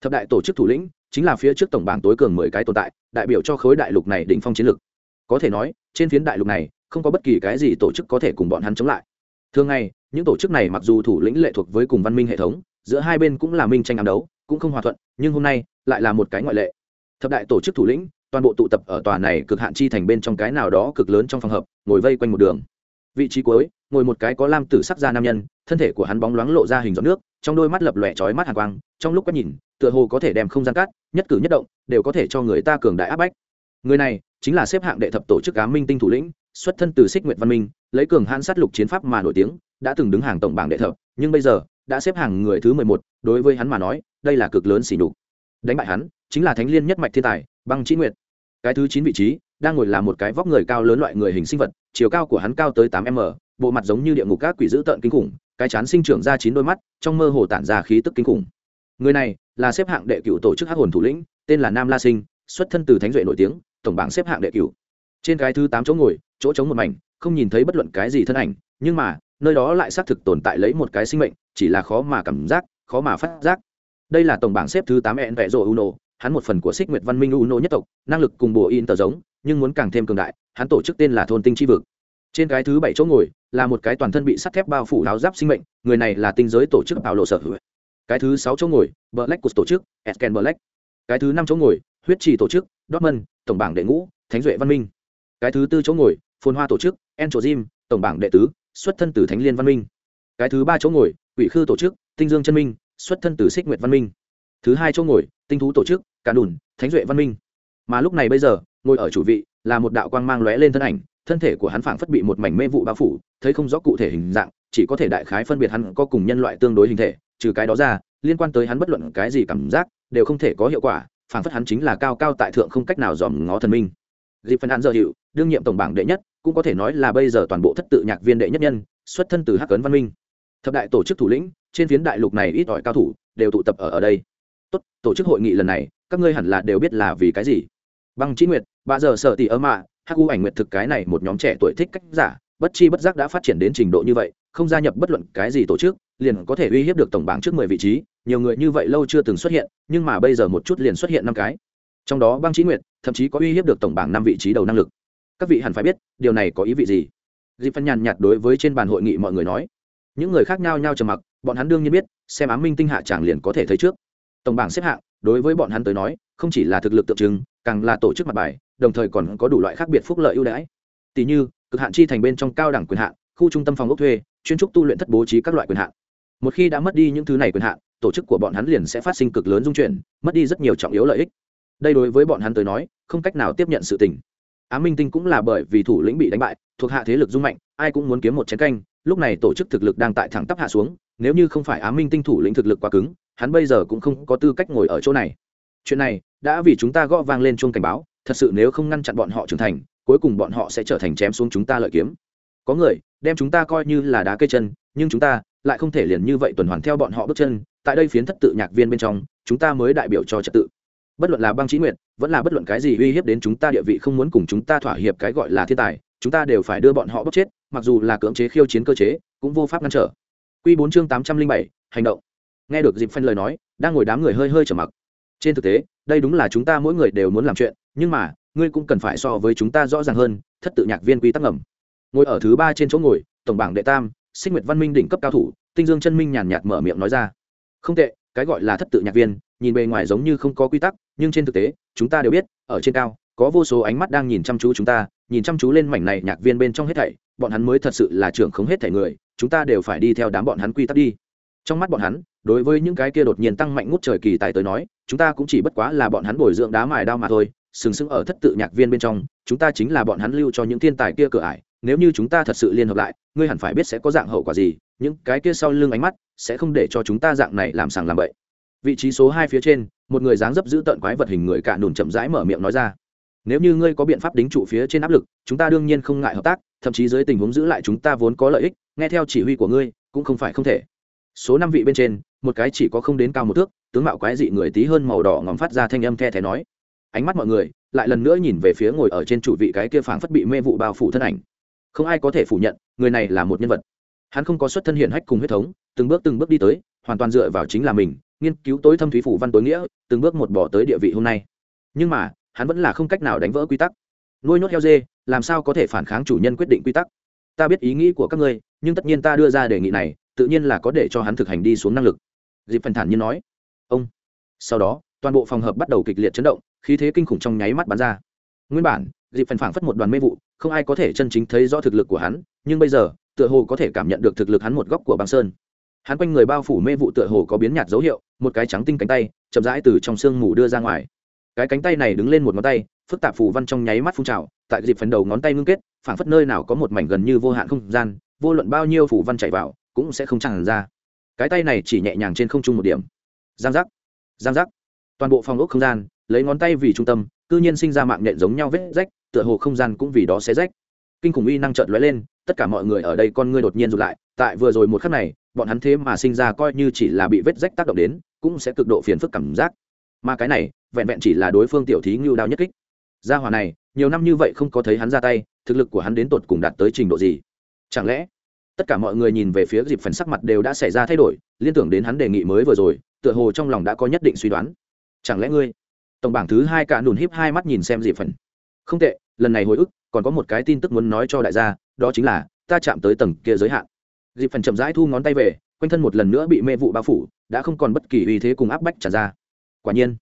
Thập đại tổ chức thủ lĩnh chính là phía trước tổng bảng tối cường mười cái tồn tại, đại biểu cho khối đại lục này đỉnh phong chiến lược. Có thể nói, trên phiến đại lục này, không có bất kỳ cái gì tổ chức có thể cùng bọn hắn chống lại. Thường ngày, những tổ chức này mặc dù thủ lĩnh lệ thuộc với cùng văn minh hệ thống, giữa hai bên cũng là minh tranh ám đấu, cũng không hòa thuận, nhưng hôm nay lại là một cái ngoại lệ. Thập đại tổ chức thủ lĩnh toàn bộ tụ tập ở tòa này cực hạn chi thành bên trong cái nào đó cực lớn trong phòng hợp, ngồi vây quanh một đường vị trí cuối, ngồi một cái có lam tử sắc da nam nhân, thân thể của hắn bóng loáng lộ ra hình giọt nước, trong đôi mắt lập lòe chói mắt hàn quang, trong lúc quét nhìn, tựa hồ có thể đem không gian cắt nhất cử nhất động, đều có thể cho người ta cường đại áp bách. Người này chính là xếp hạng đệ thập tổ chức ám minh tinh thủ lĩnh, xuất thân từ xích nguyện văn minh, lấy cường hãn sát lục chiến pháp mà nổi tiếng, đã từng đứng hàng tổng bảng đệ thập, nhưng bây giờ đã xếp hàng người thứ mười một, đối với hắn mà nói, đây là cực lớn xỉ nhục. Đánh bại hắn chính là thánh liên nhất mạch thiên tài, băng trí nguyệt. Cái thứ chín vị trí đang ngồi là một cái vóc người cao lớn loại người hình sinh vật, chiều cao của hắn cao tới tám m, bộ mặt giống như địa ngục các quỷ dữ tợn kinh khủng, cái chán sinh trưởng ra chín đôi mắt, trong mơ hồ tản ra khí tức kinh khủng. Người này là xếp hạng đệ cửu tổ chức hắc hồn thủ lĩnh, tên là nam la sinh, xuất thân từ thánh duệ nổi tiếng, tổng bảng xếp hạng đệ cửu. Trên cái thứ tám chỗ ngồi, chỗ trống một mảnh, không nhìn thấy bất luận cái gì thân ảnh, nhưng mà, nơi đó lại xác thực tồn tại lấy một cái sinh mệnh, chỉ là khó mà cảm giác, khó mà phát giác. Đây là tổng bảng xếp thứ tám ẹn vẹ rộ uno, hắn một phần của xích nguyệt văn minh uno nhất tộc, năng lực cùng bùa in tờ giống nhưng muốn càng thêm cường đại, hắn tổ chức tên là thôn tinh tri vực. Trên cái thứ bảy chỗ ngồi là một cái toàn thân bị sắt thép bao phủ áo giáp sinh mệnh, người này là tinh giới tổ chức bảo lộ sở hữu. Cái thứ sáu chỗ ngồi, black của tổ chức Etken black. Cái thứ năm chỗ ngồi, huyết trì tổ chức, dortmund, tổng bảng đệ ngũ, thánh duệ văn minh. Cái thứ tư chỗ ngồi, phồn hoa tổ chức, encho jim tổng bảng đệ tứ, xuất thân từ thánh liên văn minh. Cái thứ ba chỗ ngồi, quỷ khư tổ chức, tinh dương chân minh, xuất thân từ xích nguyệt văn minh. Thứ hai chỗ ngồi, tinh thú tổ chức cả đùn, thánh duệ văn minh. Mà lúc này bây giờ ngồi ở chủ vị, là một đạo quang mang lóe lên thân ảnh, thân thể của hắn phảng phất bị một mảnh mê vụ bao phủ, thấy không rõ cụ thể hình dạng, chỉ có thể đại khái phân biệt hắn có cùng nhân loại tương đối hình thể, trừ cái đó ra, liên quan tới hắn bất luận cái gì cảm giác, đều không thể có hiệu quả, phảng phất hắn chính là cao cao tại thượng không cách nào dòm ngó thần minh. Dịp phân án giờ hiệu, đương nhiệm tổng bảng đệ nhất, cũng có thể nói là bây giờ toàn bộ thất tự nhạc viên đệ nhất nhân, xuất thân từ hắc cấn văn minh. Thập đại tổ chức thủ lĩnh, trên phiến đại lục này ít ỏi cao thủ, đều tụ tập ở ở đây. Tốt, tổ chức hội nghị lần này, các ngươi hẳn là đều biết là vì cái gì? Băng chí nguyệt, bà giờ sợ tỷ ơ mạ, hắc u ảnh nguyệt thực cái này một nhóm trẻ tuổi thích cách giả, bất chi bất giác đã phát triển đến trình độ như vậy, không gia nhập bất luận cái gì tổ chức, liền có thể uy hiếp được tổng bảng trước mười vị trí, nhiều người như vậy lâu chưa từng xuất hiện, nhưng mà bây giờ một chút liền xuất hiện năm cái. Trong đó băng chí nguyệt, thậm chí có uy hiếp được tổng bảng năm vị trí đầu năng lực. Các vị hẳn phải biết, điều này có ý vị gì? Dịp phân nhàn nhạt đối với trên bàn hội nghị mọi người nói. Những người khác nhau nhau trầm mặc, bọn hắn đương nhiên biết, xem ám minh tinh hạ chẳng liền có thể thấy trước. Tổng bảng xếp hạng, đối với bọn hắn tới nói, không chỉ là thực lực tượng trưng càng là tổ chức mặt bài, đồng thời còn có đủ loại khác biệt phúc lợi ưu đãi. Tỷ như, cực hạn chi thành bên trong cao đẳng quyền hạn, khu trung tâm phòng ốc thuê, chuyên trúc tu luyện thất bố trí các loại quyền hạn. Một khi đã mất đi những thứ này quyền hạn, tổ chức của bọn hắn liền sẽ phát sinh cực lớn dung chuyển, mất đi rất nhiều trọng yếu lợi ích. Đây đối với bọn hắn tới nói, không cách nào tiếp nhận sự tình. Á minh tinh cũng là bởi vì thủ lĩnh bị đánh bại, thuộc hạ thế lực dung mạnh, ai cũng muốn kiếm một chén canh, lúc này tổ chức thực lực đang tại thẳng tắp hạ xuống, nếu như không phải á minh tinh thủ lĩnh thực lực quá cứng, hắn bây giờ cũng không có tư cách ngồi ở chỗ này. Chuyện này đã vì chúng ta gõ vang lên chuông cảnh báo, thật sự nếu không ngăn chặn bọn họ trưởng thành, cuối cùng bọn họ sẽ trở thành chém xuống chúng ta lợi kiếm. Có người, đem chúng ta coi như là đá cây chân, nhưng chúng ta lại không thể liền như vậy tuần hoàn theo bọn họ bước chân. Tại đây phiến thất tự nhạc viên bên trong, chúng ta mới đại biểu cho trật tự. Bất luận là băng trí nguyện vẫn là bất luận cái gì uy hiếp đến chúng ta địa vị không muốn cùng chúng ta thỏa hiệp cái gọi là thiên tài, chúng ta đều phải đưa bọn họ bóc chết, mặc dù là cưỡng chế khiêu chiến cơ chế, cũng vô pháp ngăn trở. Q bốn chương tám trăm linh bảy, hành động. Nghe được dịp phân lời nói, đang ngồi đám người hơi hơi trở mặc trên thực tế, đây đúng là chúng ta mỗi người đều muốn làm chuyện, nhưng mà, ngươi cũng cần phải so với chúng ta rõ ràng hơn, thất tự nhạc viên quy tắc ngầm. Ngồi ở thứ ba trên chỗ ngồi, tổng bảng đệ tam, sinh nguyệt văn minh đỉnh cấp cao thủ, tinh dương chân minh nhàn nhạt mở miệng nói ra. Không tệ, cái gọi là thất tự nhạc viên, nhìn bề ngoài giống như không có quy tắc, nhưng trên thực tế, chúng ta đều biết, ở trên cao, có vô số ánh mắt đang nhìn chăm chú chúng ta, nhìn chăm chú lên mảnh này nhạc viên bên trong hết thảy, bọn hắn mới thật sự là trưởng không hết thảy người, chúng ta đều phải đi theo đám bọn hắn quy tắc đi. Trong mắt bọn hắn, đối với những cái kia đột nhiên tăng mạnh ngút trời kỳ tài tới nói chúng ta cũng chỉ bất quá là bọn hắn bồi dưỡng đá mài đao mà thôi, sừng sững ở thất tự nhạc viên bên trong, chúng ta chính là bọn hắn lưu cho những thiên tài kia cửa ải, nếu như chúng ta thật sự liên hợp lại, ngươi hẳn phải biết sẽ có dạng hậu quả gì, những cái kia sau lưng ánh mắt sẽ không để cho chúng ta dạng này làm sàng làm bậy. Vị trí số hai phía trên, một người dáng dấp giữ tận quái vật hình người cả nùn chậm rãi mở miệng nói ra. Nếu như ngươi có biện pháp đính trụ phía trên áp lực, chúng ta đương nhiên không ngại hợp tác, thậm chí dưới tình huống giữ lại chúng ta vốn có lợi ích, nghe theo chỉ huy của ngươi, cũng không phải không thể. Số năm vị bên trên, một cái chỉ có không đến cao một thước tướng mạo quái dị người tí hơn màu đỏ ngòm phát ra thanh âm the thé nói. Ánh mắt mọi người lại lần nữa nhìn về phía ngồi ở trên chủ vị cái kia phảng phất bị mê vụ bao phủ thân ảnh. Không ai có thể phủ nhận, người này là một nhân vật. Hắn không có xuất thân hiển hách cùng huyết thống, từng bước từng bước đi tới, hoàn toàn dựa vào chính là mình, nghiên cứu tối thâm thúy phủ văn tối nghĩa, từng bước một bỏ tới địa vị hôm nay. Nhưng mà, hắn vẫn là không cách nào đánh vỡ quy tắc. Nuôi nhốt heo dê, làm sao có thể phản kháng chủ nhân quyết định quy tắc? Ta biết ý nghĩ của các ngươi, nhưng tất nhiên ta đưa ra đề nghị này, tự nhiên là có để cho hắn thực hành đi xuống năng lực. Dịp phần thản nhiên nói ông. Sau đó, toàn bộ phòng hợp bắt đầu kịch liệt chấn động, khí thế kinh khủng trong nháy mắt bắn ra. Nguyên bản, dịp phần phảng phất một đoàn mê vụ, không ai có thể chân chính thấy rõ thực lực của hắn, nhưng bây giờ, tựa hồ có thể cảm nhận được thực lực hắn một góc của băng sơn. Hắn quanh người bao phủ mê vụ tựa hồ có biến nhạt dấu hiệu, một cái trắng tinh cánh tay, chậm rãi từ trong sương mù đưa ra ngoài. Cái cánh tay này đứng lên một ngón tay, phức tạp phủ văn trong nháy mắt phun trào, tại dịp phần đầu ngón tay ngưng kết, phảng phất nơi nào có một mảnh gần như vô hạn không gian, vô luận bao nhiêu phủ văn chạy vào, cũng sẽ không tràn ra. Cái tay này chỉ nhẹ nhàng trên không trung một điểm giang giác. Giang giác. Toàn bộ phòng ốc không gian, lấy ngón tay vì trung tâm, cư nhiên sinh ra mạng nhện giống nhau vết rách, tựa hồ không gian cũng vì đó sẽ rách. Kinh khủng uy năng trợn lóe lên, tất cả mọi người ở đây con ngươi đột nhiên rụt lại, tại vừa rồi một khắc này, bọn hắn thế mà sinh ra coi như chỉ là bị vết rách tác động đến, cũng sẽ cực độ phiền phức cảm giác. Mà cái này, vẹn vẹn chỉ là đối phương tiểu thí ngưu đao nhất kích. Gia hỏa này, nhiều năm như vậy không có thấy hắn ra tay, thực lực của hắn đến tột cùng đạt tới trình độ gì? Chẳng lẽ, tất cả mọi người nhìn về phía dịp phần sắc mặt đều đã xảy ra thay đổi, liên tưởng đến hắn đề nghị mới vừa rồi tựa hồ trong lòng đã có nhất định suy đoán. Chẳng lẽ ngươi, tổng bảng thứ hai cả nùn híp hai mắt nhìn xem dịp phần. Không tệ, lần này hồi ức, còn có một cái tin tức muốn nói cho đại gia, đó chính là, ta chạm tới tầng kia giới hạn. Dịp phần chậm rãi thu ngón tay về, quanh thân một lần nữa bị mê vụ bao phủ, đã không còn bất kỳ uy thế cùng áp bách trả ra. Quả nhiên,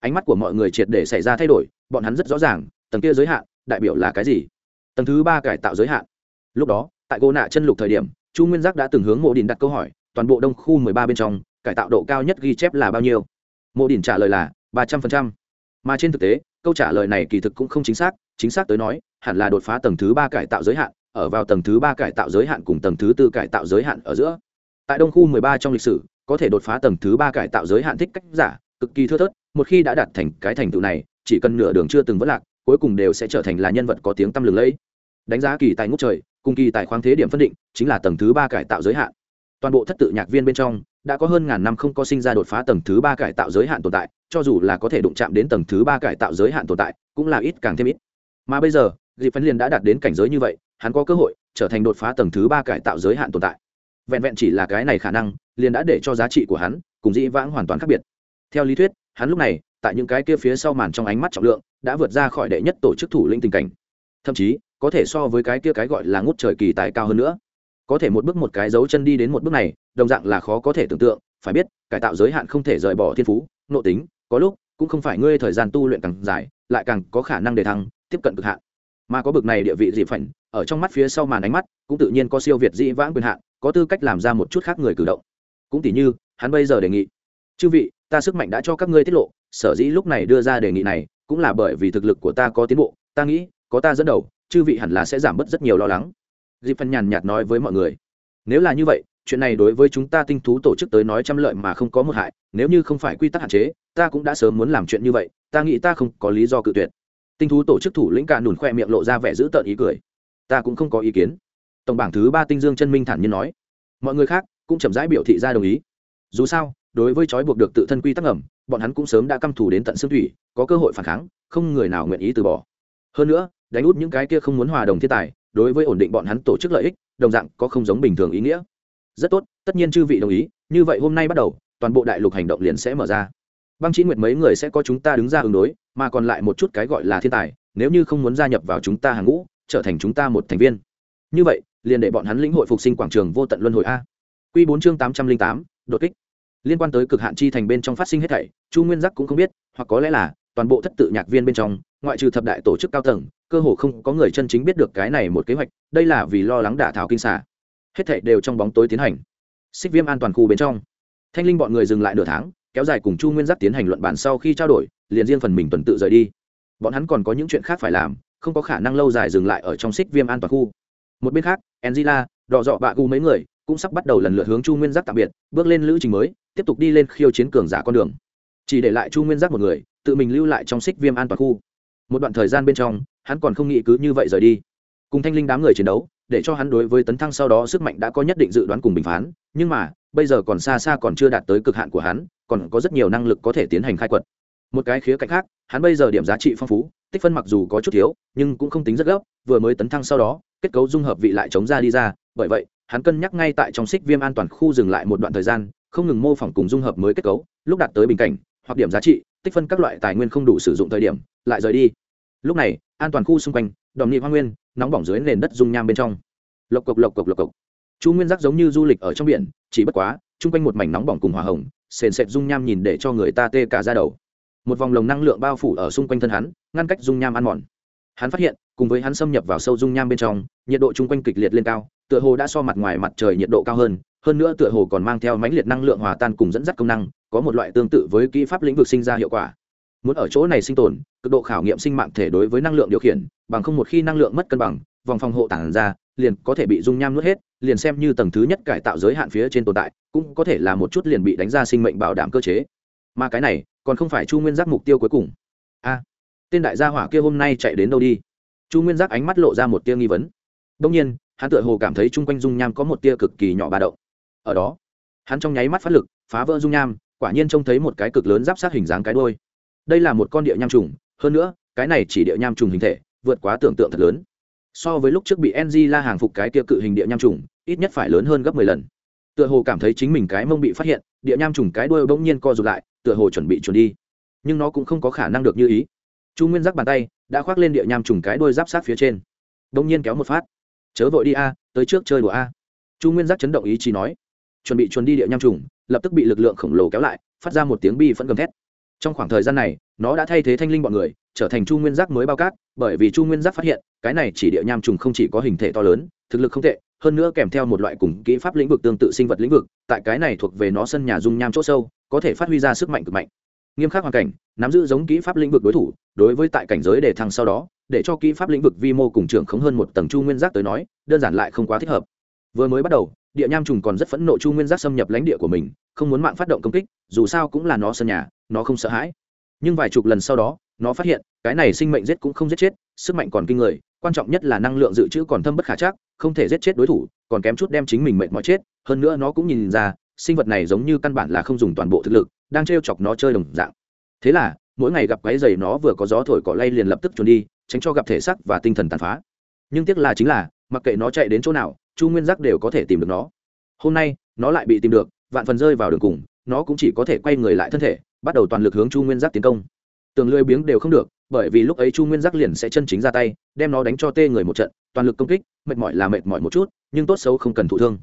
ánh mắt của mọi người triệt để xảy ra thay đổi, bọn hắn rất rõ ràng, tầng kia giới hạn, đại biểu là cái gì? Tầng thứ ba cải tạo giới hạn. Lúc đó, tại cô nạ chân lục thời điểm, chu nguyên giác đã từng hướng mộ đình đặt câu hỏi, toàn bộ đông khu mười ba bên trong cải tạo độ cao nhất ghi chép là bao nhiêu? Mộ đình trả lời là ba trăm phần trăm. Mà trên thực tế, câu trả lời này kỳ thực cũng không chính xác chính xác tới nói, hẳn là đột phá tầng thứ ba cải tạo giới hạn, ở vào tầng thứ ba cải tạo giới hạn cùng tầng thứ tư cải tạo giới hạn ở giữa. Tại đông khu mười ba trong lịch sử, có thể đột phá tầng thứ ba cải tạo giới hạn thích cách giả, cực kỳ thưa thớt, một khi đã đạt thành cái thành tựu này, chỉ cần nửa đường chưa từng vất lạc, cuối cùng đều sẽ trở thành là nhân vật có tiếng tăm lừng lẫy. Đánh giá kỳ tài ngốc trời, cùng kỳ tài khoáng thế điểm phân định, chính là tầng thứ ba cải tạo giới hạn. Toàn bộ thất tự nhạc viên bên trong đã có hơn ngàn năm không có sinh ra đột phá tầng thứ ba cải tạo giới hạn tồn tại, cho dù là có thể đụng chạm đến tầng thứ ba cải tạo giới hạn tồn tại, cũng là ít càng thêm ít. Mà bây giờ dịp phân liền đã đạt đến cảnh giới như vậy, hắn có cơ hội trở thành đột phá tầng thứ ba cải tạo giới hạn tồn tại. Vẹn vẹn chỉ là cái này khả năng, liền đã để cho giá trị của hắn cùng dĩ vãng hoàn toàn khác biệt. Theo lý thuyết, hắn lúc này, tại những cái kia phía sau màn trong ánh mắt trọng lượng, đã vượt ra khỏi đệ nhất tổ chức thủ lĩnh tình cảnh. Thậm chí, có thể so với cái kia cái gọi là ngút trời kỳ tài cao hơn nữa. Có thể một bước một cái dấu chân đi đến một bước này đồng dạng là khó có thể tưởng tượng, phải biết, cải tạo giới hạn không thể rời bỏ thiên phú, nội tính, có lúc cũng không phải ngươi thời gian tu luyện càng dài, lại càng có khả năng để thăng, tiếp cận cực hạn. Mà có bực này địa vị dị phảnh, ở trong mắt phía sau màn ánh mắt, cũng tự nhiên có siêu việt dị vãng quyền hạn, có tư cách làm ra một chút khác người cử động. Cũng tỉ như, hắn bây giờ đề nghị, chư vị, ta sức mạnh đã cho các ngươi tiết lộ, sở dĩ lúc này đưa ra đề nghị này, cũng là bởi vì thực lực của ta có tiến bộ, ta nghĩ, có ta dẫn đầu, chư vị hẳn là sẽ giảm bớt rất nhiều lo lắng. Dịp phân nhàn nhạt nói với mọi người, nếu là như vậy chuyện này đối với chúng ta tinh thú tổ chức tới nói trăm lợi mà không có một hại, nếu như không phải quy tắc hạn chế, ta cũng đã sớm muốn làm chuyện như vậy, ta nghĩ ta không có lý do cự tuyệt. Tinh thú tổ chức thủ lĩnh cả nùn khoe miệng lộ ra vẻ giữ tợn ý cười. Ta cũng không có ý kiến. Tổng bảng thứ ba tinh dương chân minh thản nhiên nói. Mọi người khác cũng chậm rãi biểu thị ra đồng ý. Dù sao, đối với trói buộc được tự thân quy tắc ngầm, bọn hắn cũng sớm đã căm thù đến tận xương thủy, có cơ hội phản kháng, không người nào nguyện ý từ bỏ. Hơn nữa, đánh út những cái kia không muốn hòa đồng thiên tài, đối với ổn định bọn hắn tổ chức lợi ích, đồng dạng có không giống bình thường ý nghĩa rất tốt, tất nhiên chư vị đồng ý, như vậy hôm nay bắt đầu, toàn bộ đại lục hành động liền sẽ mở ra. Băng chí nguyệt mấy người sẽ có chúng ta đứng ra ứng đối, mà còn lại một chút cái gọi là thiên tài, nếu như không muốn gia nhập vào chúng ta hàng ngũ, trở thành chúng ta một thành viên. Như vậy, liền để bọn hắn lĩnh hội phục sinh quảng trường vô tận luân hồi a. Q bốn chương tám trăm linh tám, đột kích. Liên quan tới cực hạn chi thành bên trong phát sinh hết thảy, chu nguyên giác cũng không biết, hoặc có lẽ là, toàn bộ thất tự nhạc viên bên trong, ngoại trừ thập đại tổ chức cao tầng, cơ hồ không có người chân chính biết được cái này một kế hoạch, đây là vì lo lắng đả thảo kinh xả hết thảy đều trong bóng tối tiến hành. Xích viêm an toàn khu bên trong. Thanh linh bọn người dừng lại nửa tháng, kéo dài cùng chu nguyên giác tiến hành luận bản sau khi trao đổi, liền riêng phần mình tuần tự rời đi. Bọn hắn còn có những chuyện khác phải làm, không có khả năng lâu dài dừng lại ở trong xích viêm an toàn khu. Một bên khác, angela, đọ dọ bạ gu mấy người cũng sắp bắt đầu lần lượt hướng chu nguyên giác tạm biệt, bước lên lữ trình mới, tiếp tục đi lên khiêu chiến cường giả con đường. Chỉ để lại chu nguyên giác một người, tự mình lưu lại trong xích viêm an toàn khu. Một đoạn thời gian bên trong, hắn còn không nghĩ cứ như vậy rời đi cùng thanh linh đám người chiến đấu, để cho hắn đối với tấn thăng sau đó sức mạnh đã có nhất định dự đoán cùng bình phán, nhưng mà, bây giờ còn xa xa còn chưa đạt tới cực hạn của hắn, còn có rất nhiều năng lực có thể tiến hành khai quật. Một cái khía cạnh khác, hắn bây giờ điểm giá trị phong phú, tích phân mặc dù có chút thiếu, nhưng cũng không tính rất gấp, vừa mới tấn thăng sau đó, kết cấu dung hợp vị lại chống ra đi ra, bởi vậy, hắn cân nhắc ngay tại trong xích viêm an toàn khu dừng lại một đoạn thời gian, không ngừng mô phỏng cùng dung hợp mới kết cấu, lúc đạt tới bình cảnh, hoặc điểm giá trị, tích phân các loại tài nguyên không đủ sử dụng thời điểm, lại rời đi. Lúc này, an toàn khu xung quanh đòm nghị hoa nguyên nóng bỏng dưới nền đất dung nham bên trong. Lộc cộc lộc cộc lộc cộc. Chu nguyên giác giống như du lịch ở trong biển, chỉ bất quá, chung quanh một mảnh nóng bỏng cùng hỏa hồng, sền sệt dung nham nhìn để cho người ta tê cả ra đầu. Một vòng lồng năng lượng bao phủ ở xung quanh thân hắn, ngăn cách dung nham ăn mòn. Hắn phát hiện, cùng với hắn xâm nhập vào sâu dung nham bên trong, nhiệt độ chung quanh kịch liệt lên cao, tựa hồ đã so mặt ngoài mặt trời nhiệt độ cao hơn hơn nữa tựa hồ còn mang theo mãnh liệt năng lượng hòa tan cùng dẫn dắt công năng, có một loại tương tự với kỹ pháp lĩnh vực sinh ra hiệu quả muốn ở chỗ này sinh tồn, cực độ khảo nghiệm sinh mạng thể đối với năng lượng điều khiển, bằng không một khi năng lượng mất cân bằng, vòng phòng hộ tản ra, liền có thể bị dung nham nuốt hết, liền xem như tầng thứ nhất cải tạo giới hạn phía trên tồn tại, cũng có thể là một chút liền bị đánh ra sinh mệnh bảo đảm cơ chế. Mà cái này, còn không phải chu nguyên giác mục tiêu cuối cùng. A, tên đại gia hỏa kia hôm nay chạy đến đâu đi? Chu nguyên giác ánh mắt lộ ra một tia nghi vấn. Đông nhiên, hắn tựa hồ cảm thấy chung quanh dung nham có một tia cực kỳ nhỏ ba động. Ở đó, hắn trong nháy mắt phát lực, phá vỡ dung nham, quả nhiên trông thấy một cái cực lớn giáp sát hình dáng cái đôi đây là một con địa nham trùng, hơn nữa, cái này chỉ địa nham trùng hình thể, vượt quá tưởng tượng thật lớn. So với lúc trước bị ng la hàng phục cái kia cự hình địa nham trùng, ít nhất phải lớn hơn gấp mười lần. Tựa hồ cảm thấy chính mình cái mông bị phát hiện, địa nham trùng cái đuôi bỗng nhiên co rụt lại, tựa hồ chuẩn bị chuẩn đi. Nhưng nó cũng không có khả năng được như ý. Chu nguyên giác bàn tay, đã khoác lên địa nham trùng cái đuôi giáp sát phía trên. Bỗng nhiên kéo một phát. Chớ vội đi a, tới trước chơi đùa a. Chu nguyên giác chấn động ý chí nói. Chuẩn bị chuẩn đi địa nham trùng, lập tức bị lực lượng khổng lồ kéo lại, phát ra một tiếng bi phẫn gầm thét trong khoảng thời gian này, nó đã thay thế thanh linh bọn người, trở thành chu nguyên giác mới bao cát, bởi vì chu nguyên giác phát hiện, cái này chỉ địa nham trùng không chỉ có hình thể to lớn, thực lực không tệ, hơn nữa kèm theo một loại cùng kỹ pháp lĩnh vực tương tự sinh vật lĩnh vực, tại cái này thuộc về nó sân nhà dung nham chỗ sâu, có thể phát huy ra sức mạnh cực mạnh. Nghiêm khắc hoàn cảnh, nắm giữ giống kỹ pháp lĩnh vực đối thủ, đối với tại cảnh giới để thăng sau đó, để cho kỹ pháp lĩnh vực vi mô cùng trưởng khống hơn một tầng chu nguyên giác tới nói, đơn giản lại không quá thích hợp. Vừa mới bắt đầu địa nham trùng còn rất phẫn nộ chu nguyên giác xâm nhập lãnh địa của mình, không muốn mạng phát động công kích, dù sao cũng là nó sân nhà, nó không sợ hãi. Nhưng vài chục lần sau đó, nó phát hiện, cái này sinh mệnh giết cũng không giết chết, sức mạnh còn kinh người, quan trọng nhất là năng lượng dự trữ còn thâm bất khả chắc, không thể giết chết đối thủ, còn kém chút đem chính mình mệt mỏi chết. Hơn nữa nó cũng nhìn ra, sinh vật này giống như căn bản là không dùng toàn bộ thực lực, đang t chọc nó chơi đồng dạng. Thế là, mỗi ngày gặp cái giày nó vừa có gió thổi cỏ lay liền lập tức trốn đi, tránh cho gặp thể xác và tinh thần tàn phá. Nhưng tiếc là chính là, mặc kệ nó chạy đến chỗ nào chu nguyên giác đều có thể tìm được nó. Hôm nay, nó lại bị tìm được, vạn phần rơi vào đường cùng, nó cũng chỉ có thể quay người lại thân thể, bắt đầu toàn lực hướng chu nguyên giác tiến công. Tường lười biếng đều không được, bởi vì lúc ấy chu nguyên giác liền sẽ chân chính ra tay, đem nó đánh cho tê người một trận, toàn lực công kích, mệt mỏi là mệt mỏi một chút, nhưng tốt xấu không cần thụ thương.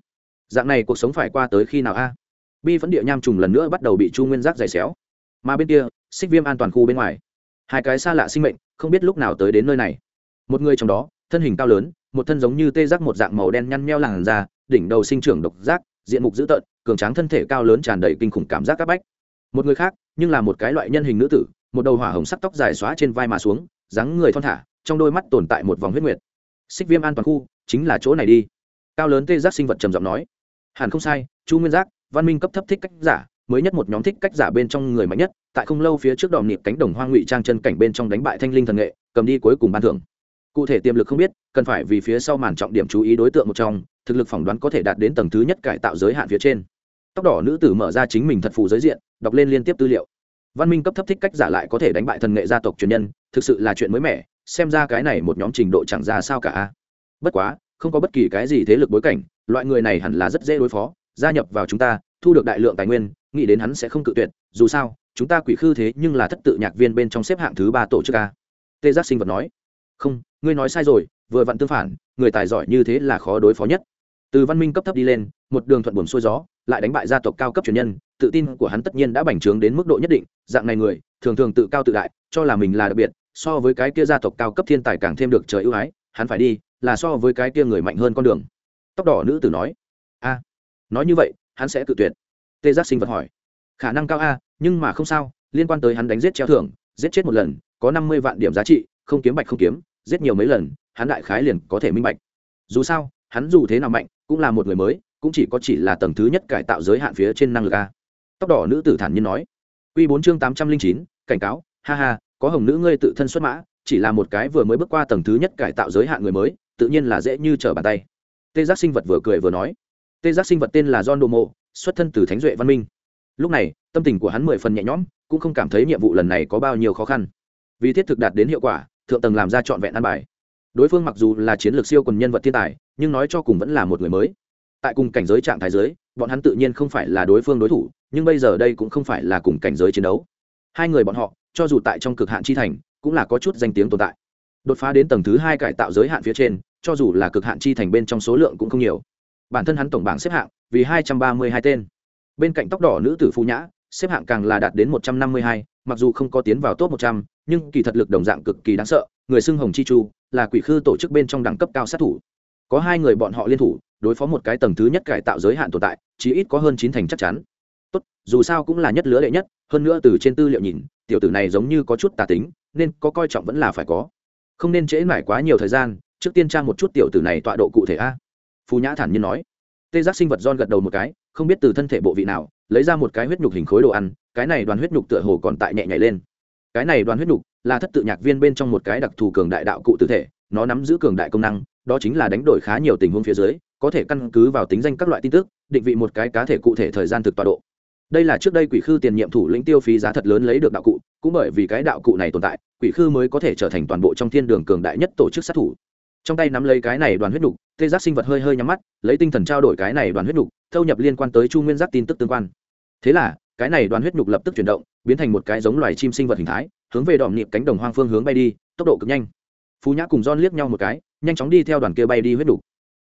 Dạng này cuộc sống phải qua tới khi nào a? Bi phấn địa nham trùng lần nữa bắt đầu bị chu nguyên giác giày xéo. Mà bên kia, xích viêm an toàn khu bên ngoài. Hai cái xa lạ sinh mệnh, không biết lúc nào tới đến nơi này. Một người trong đó, thân hình cao lớn một thân giống như tê giác một dạng màu đen nhăn meo làn da, đỉnh đầu sinh trưởng độc giác, diện mục dữ tợn, cường tráng thân thể cao lớn tràn đầy kinh khủng cảm giác các bách. Một người khác, nhưng là một cái loại nhân hình nữ tử, một đầu hỏa hồng sắc tóc dài xóa trên vai mà xuống, dáng người thon thả, trong đôi mắt tồn tại một vòng huyết nguyệt. Xích viêm an toàn khu, chính là chỗ này đi. Cao lớn tê giác sinh vật trầm giọng nói. Hẳn không sai, chu nguyên giác, văn minh cấp thấp thích cách giả, mới nhất một nhóm thích cách giả bên trong người mạnh nhất, tại không lâu phía trước đòm nịp cánh đồng hoang ngụy trang chân cảnh bên trong đánh bại thanh linh thần nghệ, cầm đi cuối cùng ban thưởng cụ thể tiềm lực không biết, cần phải vì phía sau màn trọng điểm chú ý đối tượng một trong, thực lực phỏng đoán có thể đạt đến tầng thứ nhất cải tạo giới hạn phía trên. Tóc đỏ nữ tử mở ra chính mình thật phù giới diện, đọc lên liên tiếp tư liệu. Văn minh cấp thấp thích cách giả lại có thể đánh bại thần nghệ gia tộc truyền nhân, thực sự là chuyện mới mẻ, xem ra cái này một nhóm trình độ chẳng ra sao cả bất quá, không có bất kỳ cái gì thế lực bối cảnh, loại người này hẳn là rất dễ đối phó, gia nhập vào chúng ta, thu được đại lượng tài nguyên, nghĩ đến hắn sẽ không cự tuyệt, dù sao, chúng ta quỷ khư thế nhưng là thất tự nhạc viên bên trong xếp hạng thứ ba tổ chức a. Tê giác sinh vật nói không, ngươi nói sai rồi, vừa vặn tương phản, người tài giỏi như thế là khó đối phó nhất. Từ văn minh cấp thấp đi lên, một đường thuận buồn xuôi gió, lại đánh bại gia tộc cao cấp truyền nhân, tự tin của hắn tất nhiên đã bành trướng đến mức độ nhất định, dạng này người, thường thường tự cao tự đại, cho là mình là đặc biệt, so với cái kia gia tộc cao cấp thiên tài càng thêm được trời ưu ái, hắn phải đi, là so với cái kia người mạnh hơn con đường. Tóc đỏ nữ tử nói. A, nói như vậy, hắn sẽ tự tuyệt. Tê giác sinh vật hỏi. Khả năng cao a, nhưng mà không sao, liên quan tới hắn đánh giết treo thưởng, giết chết một lần, có năm mươi vạn điểm giá trị không kiếm bạch không kiếm, giết nhiều mấy lần, hắn đại khái liền có thể minh bạch. Dù sao, hắn dù thế nào mạnh, cũng là một người mới, cũng chỉ có chỉ là tầng thứ nhất cải tạo giới hạn phía trên năng lực a. Tóc đỏ nữ tử thản nhiên nói. Q bốn chương tám trăm linh chín, cảnh cáo, ha ha, có hồng nữ ngươi tự thân xuất mã, chỉ là một cái vừa mới bước qua tầng thứ nhất cải tạo giới hạn người mới, tự nhiên là dễ như trở bàn tay. Tê giác sinh vật vừa cười vừa nói. Tê giác sinh vật tên là john đô mộ xuất thân từ thánh duệ văn minh. Lúc này, tâm tình của hắn mười phần nhẹ nhõm, cũng không cảm thấy nhiệm vụ lần này có bao nhiêu khó khăn. Vì thiết thực đạt đến hiệu quả thượng tầng làm ra trọn vẹn an bài. Đối phương mặc dù là chiến lược siêu quần nhân vật thiên tài, nhưng nói cho cùng vẫn là một người mới. Tại cùng cảnh giới trạng thái giới bọn hắn tự nhiên không phải là đối phương đối thủ, nhưng bây giờ đây cũng không phải là cùng cảnh giới chiến đấu. Hai người bọn họ, cho dù tại trong cực hạn chi thành, cũng là có chút danh tiếng tồn tại. Đột phá đến tầng thứ hai cải tạo giới hạn phía trên, cho dù là cực hạn chi thành bên trong số lượng cũng không nhiều. Bản thân hắn tổng bảng xếp hạng vì hai trăm ba mươi hai tên. Bên cạnh tóc đỏ nữ tử phu nhã xếp hạng càng là đạt đến một trăm năm mươi hai, mặc dù không có tiến vào top một trăm, nhưng kỳ thật lực đồng dạng cực kỳ đáng sợ, người xưng hồng chi chu là quỷ khư tổ chức bên trong đẳng cấp cao sát thủ. Có hai người bọn họ liên thủ, đối phó một cái tầng thứ nhất cải tạo giới hạn tồn tại, chí ít có hơn chín thành chắc chắn. Tốt, dù sao cũng là nhất lứa đệ nhất, hơn nữa từ trên tư liệu nhìn, tiểu tử này giống như có chút tà tính, nên có coi trọng vẫn là phải có. Không nên trễ nải quá nhiều thời gian, trước tiên tra một chút tiểu tử này tọa độ cụ thể a. Phù nhã thản nhiên nói. Tê giác sinh vật don gật đầu một cái, không biết từ thân thể bộ vị nào lấy ra một cái huyết nhục hình khối đồ ăn, cái này đoàn huyết nhục tựa hồ còn tại nhẹ nhảy lên. Cái này đoàn huyết nhục là thất tự nhạc viên bên trong một cái đặc thù cường đại đạo cụ tử thể, nó nắm giữ cường đại công năng, đó chính là đánh đổi khá nhiều tình huống phía dưới, có thể căn cứ vào tính danh các loại tin tức, định vị một cái cá thể cụ thể thời gian thực tọa độ. Đây là trước đây quỷ khư tiền nhiệm thủ lĩnh tiêu phí giá thật lớn lấy được đạo cụ, cũng bởi vì cái đạo cụ này tồn tại, quỷ khư mới có thể trở thành toàn bộ trong thiên đường cường đại nhất tổ chức sát thủ. Trong tay nắm lấy cái này đoàn huyết nhục, tê giác sinh vật hơi hơi nhắm mắt, lấy tinh thần trao đổi cái này đoàn huyết nhục thâu nhập liên quan tới chu nguyên giác tin tức tương quan. Thế là, cái này đoàn huyết nhục lập tức chuyển động, biến thành một cái giống loài chim sinh vật hình thái, hướng về đỏ niệm cánh đồng hoang phương hướng bay đi, tốc độ cực nhanh. Phú nhã cùng don liếc nhau một cái, nhanh chóng đi theo đoàn kia bay đi huyết nhục.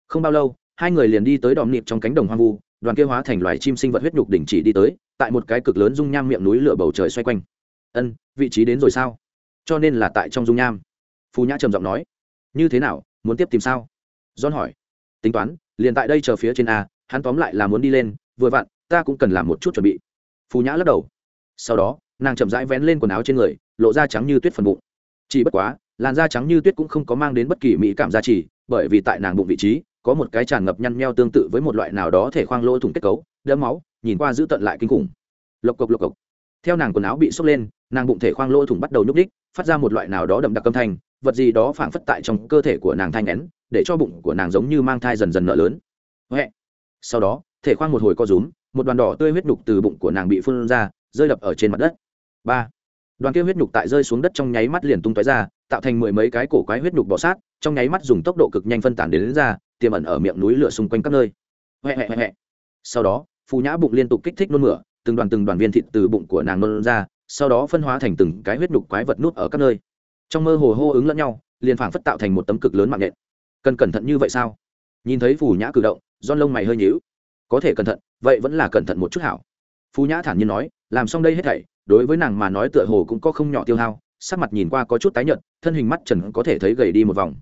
Không bao lâu, hai người liền đi tới đỏ niệm trong cánh đồng hoang vu, đoàn kia hóa thành loài chim sinh vật huyết nhục đỉnh chỉ đi tới, tại một cái cực lớn dung nham miệng núi lửa bầu trời xoay quanh. Ân, vị trí đến rồi sao? Cho nên là tại trong dung nham. Phú nhã trầm giọng nói. Như thế nào, muốn tiếp tìm sao? Don hỏi. Tính toán, liền tại đây chờ phía trên a hắn tóm lại là muốn đi lên, vừa vặn, ta cũng cần làm một chút chuẩn bị. Phú nhã lắc đầu. Sau đó, nàng chậm rãi vén lên quần áo trên người, lộ ra trắng như tuyết phần bụng. Chỉ bất quá, làn da trắng như tuyết cũng không có mang đến bất kỳ mỹ cảm gia trì bởi vì tại nàng bụng vị trí, có một cái tràn ngập nhăn nheo tương tự với một loại nào đó thể khoang lỗ thủng kết cấu đỡ máu, nhìn qua giữ tận lại kinh khủng. Lộc cộc lộc cộc. Theo nàng quần áo bị xốc lên, nàng bụng thể khoang lỗ thủng bắt đầu nhúc đích phát ra một loại nào đó đậm đặc âm thanh, vật gì đó phảng phất tại trong cơ thể của nàng thanh nén, để cho bụng của nàng giống như mang thai dần dần nở lớn. Huệ sau đó thể khoang một hồi co rúm một đoàn đỏ tươi huyết nhục từ bụng của nàng bị phun ra rơi đập ở trên mặt đất. Ba. Đoàn kia huyết nhục tại rơi xuống đất trong nháy mắt liền tung tói ra tạo thành mười mấy cái cổ quái huyết nhục bọ sát trong nháy mắt dùng tốc độ cực nhanh phân tán đến, đến ra tiềm ẩn ở miệng núi lửa xung quanh các nơi. Huệ huệ huệ sau đó phù nhã bụng liên tục kích thích nôn mửa từng đoàn từng đoàn viên thịt từ bụng của nàng nôn ra sau đó phân hóa thành từng cái huyết nhục quái vật nút ở các nơi. Trong mơ hồ hô ứng lẫn nhau liền phảng phất tạo thành một tấm cực lớn mạng nhện. Cần cẩn thận như vậy sao? Nhìn thấy phù nhã cử động don lông mày hơi nhíu. Có thể cẩn thận, vậy vẫn là cẩn thận một chút hảo. Phú nhã thản nhiên nói, làm xong đây hết thảy, đối với nàng mà nói tựa hồ cũng có không nhỏ tiêu hao, sắc mặt nhìn qua có chút tái nhợt, thân hình mắt trần có thể thấy gầy đi một vòng.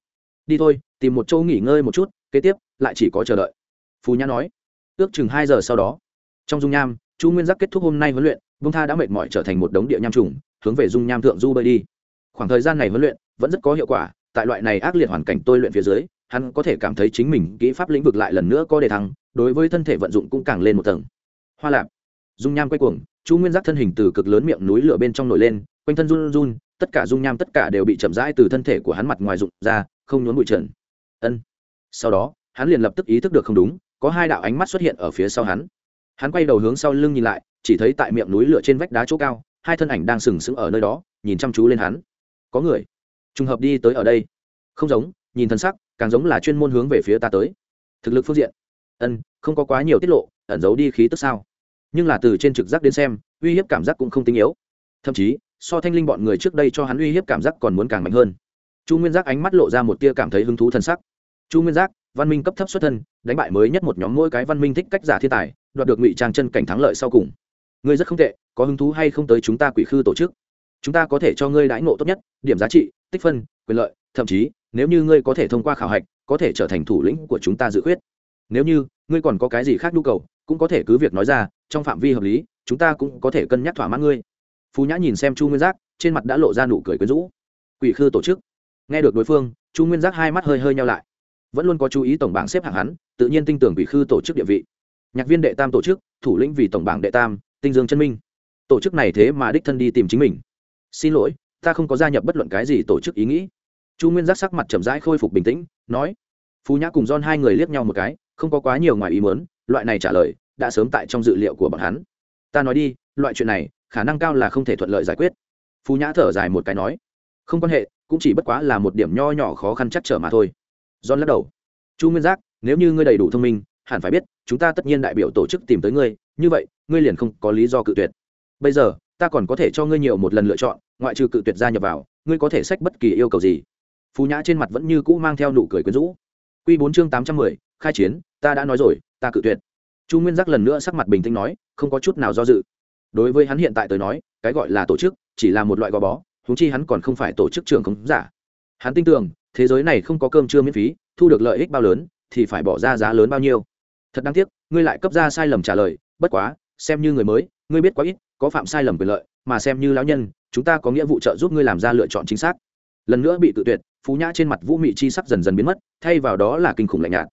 Đi thôi, tìm một chỗ nghỉ ngơi một chút, kế tiếp, lại chỉ có chờ đợi. Phú nhã nói, ước chừng hai giờ sau đó. Trong dung nham, chu nguyên giác kết thúc hôm nay huấn luyện bông tha đã mệt mỏi trở thành một đống địa nham trùng, hướng về dung nham thượng du bơi đi. Khoảng thời gian này huấn luyện vẫn rất có hiệu quả, tại loại này ác liệt hoàn cảnh tôi luyện phía dưới hắn có thể cảm thấy chính mình kỹ pháp lĩnh vực lại lần nữa có đề thăng, đối với thân thể vận dụng cũng càng lên một tầng. Hoa lạp, dung nham quay cuồng, chu nguyên giác thân hình từ cực lớn miệng núi lửa bên trong nổi lên, quanh thân run run, tất cả dung nham tất cả đều bị chậm rãi từ thân thể của hắn mặt ngoài rụng ra, không nhốn bụi trần. Ân. Sau đó, hắn liền lập tức ý thức được không đúng, có hai đạo ánh mắt xuất hiện ở phía sau hắn. Hắn quay đầu hướng sau lưng nhìn lại, chỉ thấy tại miệng núi lửa trên vách đá chỗ cao, hai thân ảnh đang sừng sững ở nơi đó, nhìn chăm chú lên hắn. Có người. Trùng hợp đi tới ở đây. Không giống, nhìn thân sắc càng giống là chuyên môn hướng về phía ta tới. Thực lực phương diện. Ân, không có quá nhiều tiết lộ, ẩn giấu đi khí tức sao? Nhưng là từ trên trực giác đến xem, uy hiếp cảm giác cũng không tinh yếu. Thậm chí, so thanh linh bọn người trước đây cho hắn uy hiếp cảm giác còn muốn càng mạnh hơn. Chu nguyên giác ánh mắt lộ ra một tia cảm thấy hứng thú thân sắc. Chu nguyên giác, văn minh cấp thấp xuất thân, đánh bại mới nhất một nhóm mỗi cái văn minh thích cách giả thiên tài, đoạt được ngụy trang chân cảnh thắng lợi sau cùng. Ngươi rất không tệ, có hứng thú hay không tới chúng ta quỷ khư tổ chức? Chúng ta có thể cho ngươi đãi ngộ tốt nhất, điểm giá trị, tích phân, quyền lợi, thậm chí nếu như ngươi có thể thông qua khảo hạch, có thể trở thành thủ lĩnh của chúng ta dự khuyết. Nếu như ngươi còn có cái gì khác nhu cầu, cũng có thể cứ việc nói ra, trong phạm vi hợp lý, chúng ta cũng có thể cân nhắc thỏa mãn ngươi. Phú nhã nhìn xem chu nguyên giác, trên mặt đã lộ ra nụ cười quyến rũ. Quỷ khư tổ chức. Nghe được đối phương, chu nguyên giác hai mắt hơi hơi nhau lại. Vẫn luôn có chú ý tổng bảng xếp hạng hắn, tự nhiên tin tưởng quỷ khư tổ chức địa vị. Nhạc viên đệ tam tổ chức, thủ lĩnh vì tổng bảng đệ tam, tinh dương chân minh. Tổ chức này thế mà đích thân đi tìm chính mình. Xin lỗi, ta không có gia nhập bất luận cái gì tổ chức ý nghĩ chu nguyên giác sắc mặt chậm rãi khôi phục bình tĩnh, nói, phú nhã cùng don hai người liếc nhau một cái, không có quá nhiều ngoài ý muốn, loại này trả lời đã sớm tại trong dự liệu của bọn hắn. Ta nói đi, loại chuyện này khả năng cao là không thể thuận lợi giải quyết. Phú nhã thở dài một cái nói, không quan hệ, cũng chỉ bất quá là một điểm nho nhỏ khó khăn chắc trở mà thôi. Don lắc đầu, chu nguyên giác nếu như ngươi đầy đủ thông minh, hẳn phải biết, chúng ta tất nhiên đại biểu tổ chức tìm tới ngươi, như vậy, ngươi liền không có lý do cự tuyệt. Bây giờ, ta còn có thể cho ngươi nhiều một lần lựa chọn, ngoại trừ cự tuyệt gia nhập vào, ngươi có thể sách bất kỳ yêu cầu gì? Phú nhã trên mặt vẫn như cũ mang theo nụ cười quyến rũ. Q bốn chương tám trăm mười, khai chiến, ta đã nói rồi, ta cự tuyệt. Chu nguyên giác lần nữa sắc mặt bình tĩnh nói, không có chút nào do dự. Đối với hắn hiện tại tới nói, cái gọi là tổ chức, chỉ là một loại gò bó húng chi hắn còn không phải tổ chức trường khống giả. Hắn tin tưởng, thế giới này không có cơm trưa miễn phí, thu được lợi ích bao lớn, thì phải bỏ ra giá lớn bao nhiêu. Thật đáng tiếc, ngươi lại cấp ra sai lầm trả lời, bất quá, xem như người mới, ngươi biết quá ít, có phạm sai lầm quyền lợi, mà xem như lão nhân, chúng ta có nghĩa vụ trợ giúp ngươi làm ra lựa chọn chính xác lần nữa bị tự tuyệt, phú nhã trên mặt vũ mị chi sắc dần dần biến mất, thay vào đó là kinh khủng lạnh nhạt.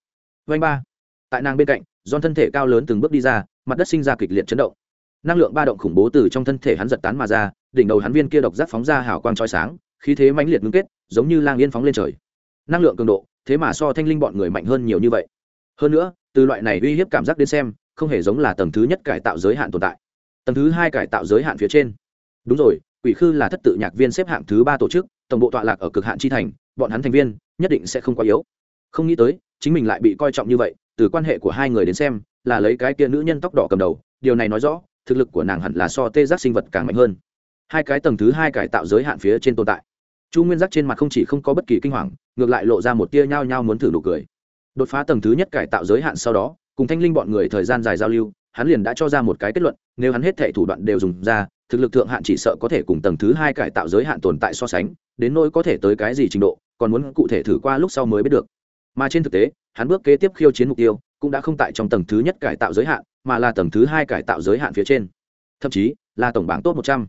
Vanh ba. Tại nàng bên cạnh do thân thể cao lớn từng bước đi ra, mặt đất sinh ra kịch liệt chấn động. Năng lượng ba động khủng bố từ trong thân thể hắn giật tán mà ra, đỉnh đầu hắn viên kia độc giác phóng ra hào quang trói sáng, khí thế mãnh liệt ngưng kết, giống như lang yên phóng lên trời. Năng lượng cường độ, thế mà so thanh linh bọn người mạnh hơn nhiều như vậy. Hơn nữa, từ loại này uy hiếp cảm giác đến xem, không hề giống là tầng thứ nhất cải tạo giới hạn tồn tại. Tầng thứ hai cải tạo giới hạn phía trên. Đúng rồi, quỷ khư là thất tự nhạc viên xếp hạng thứ ba tổ chức tổng bộ tọa lạc ở cực hạn chi thành, bọn hắn thành viên nhất định sẽ không quá yếu. Không nghĩ tới, chính mình lại bị coi trọng như vậy, từ quan hệ của hai người đến xem, là lấy cái kia nữ nhân tóc đỏ cầm đầu, điều này nói rõ, thực lực của nàng hẳn là so tê giác sinh vật càng mạnh hơn. Hai cái tầng thứ hai cải tạo giới hạn phía trên tồn tại. Chu nguyên giác trên mặt không chỉ không có bất kỳ kinh hoàng, ngược lại lộ ra một tia nhao nhao muốn thử nụ cười. Đột phá tầng thứ nhất cải tạo giới hạn sau đó, cùng thanh linh bọn người thời gian dài giao lưu hắn liền đã cho ra một cái kết luận, nếu hắn hết thể thủ đoạn đều dùng ra, thực lực thượng hạn chỉ sợ có thể cùng tầng thứ hai cải tạo giới hạn tồn tại so sánh, đến nỗi có thể tới cái gì trình độ, còn muốn cụ thể thử qua lúc sau mới biết được. Mà trên thực tế, hắn bước kế tiếp khiêu chiến mục tiêu, cũng đã không tại trong tầng thứ nhất cải tạo giới hạn, mà là tầng thứ hai cải tạo giới hạn phía trên. Thậm chí, là tổng bảng tốt một trăm.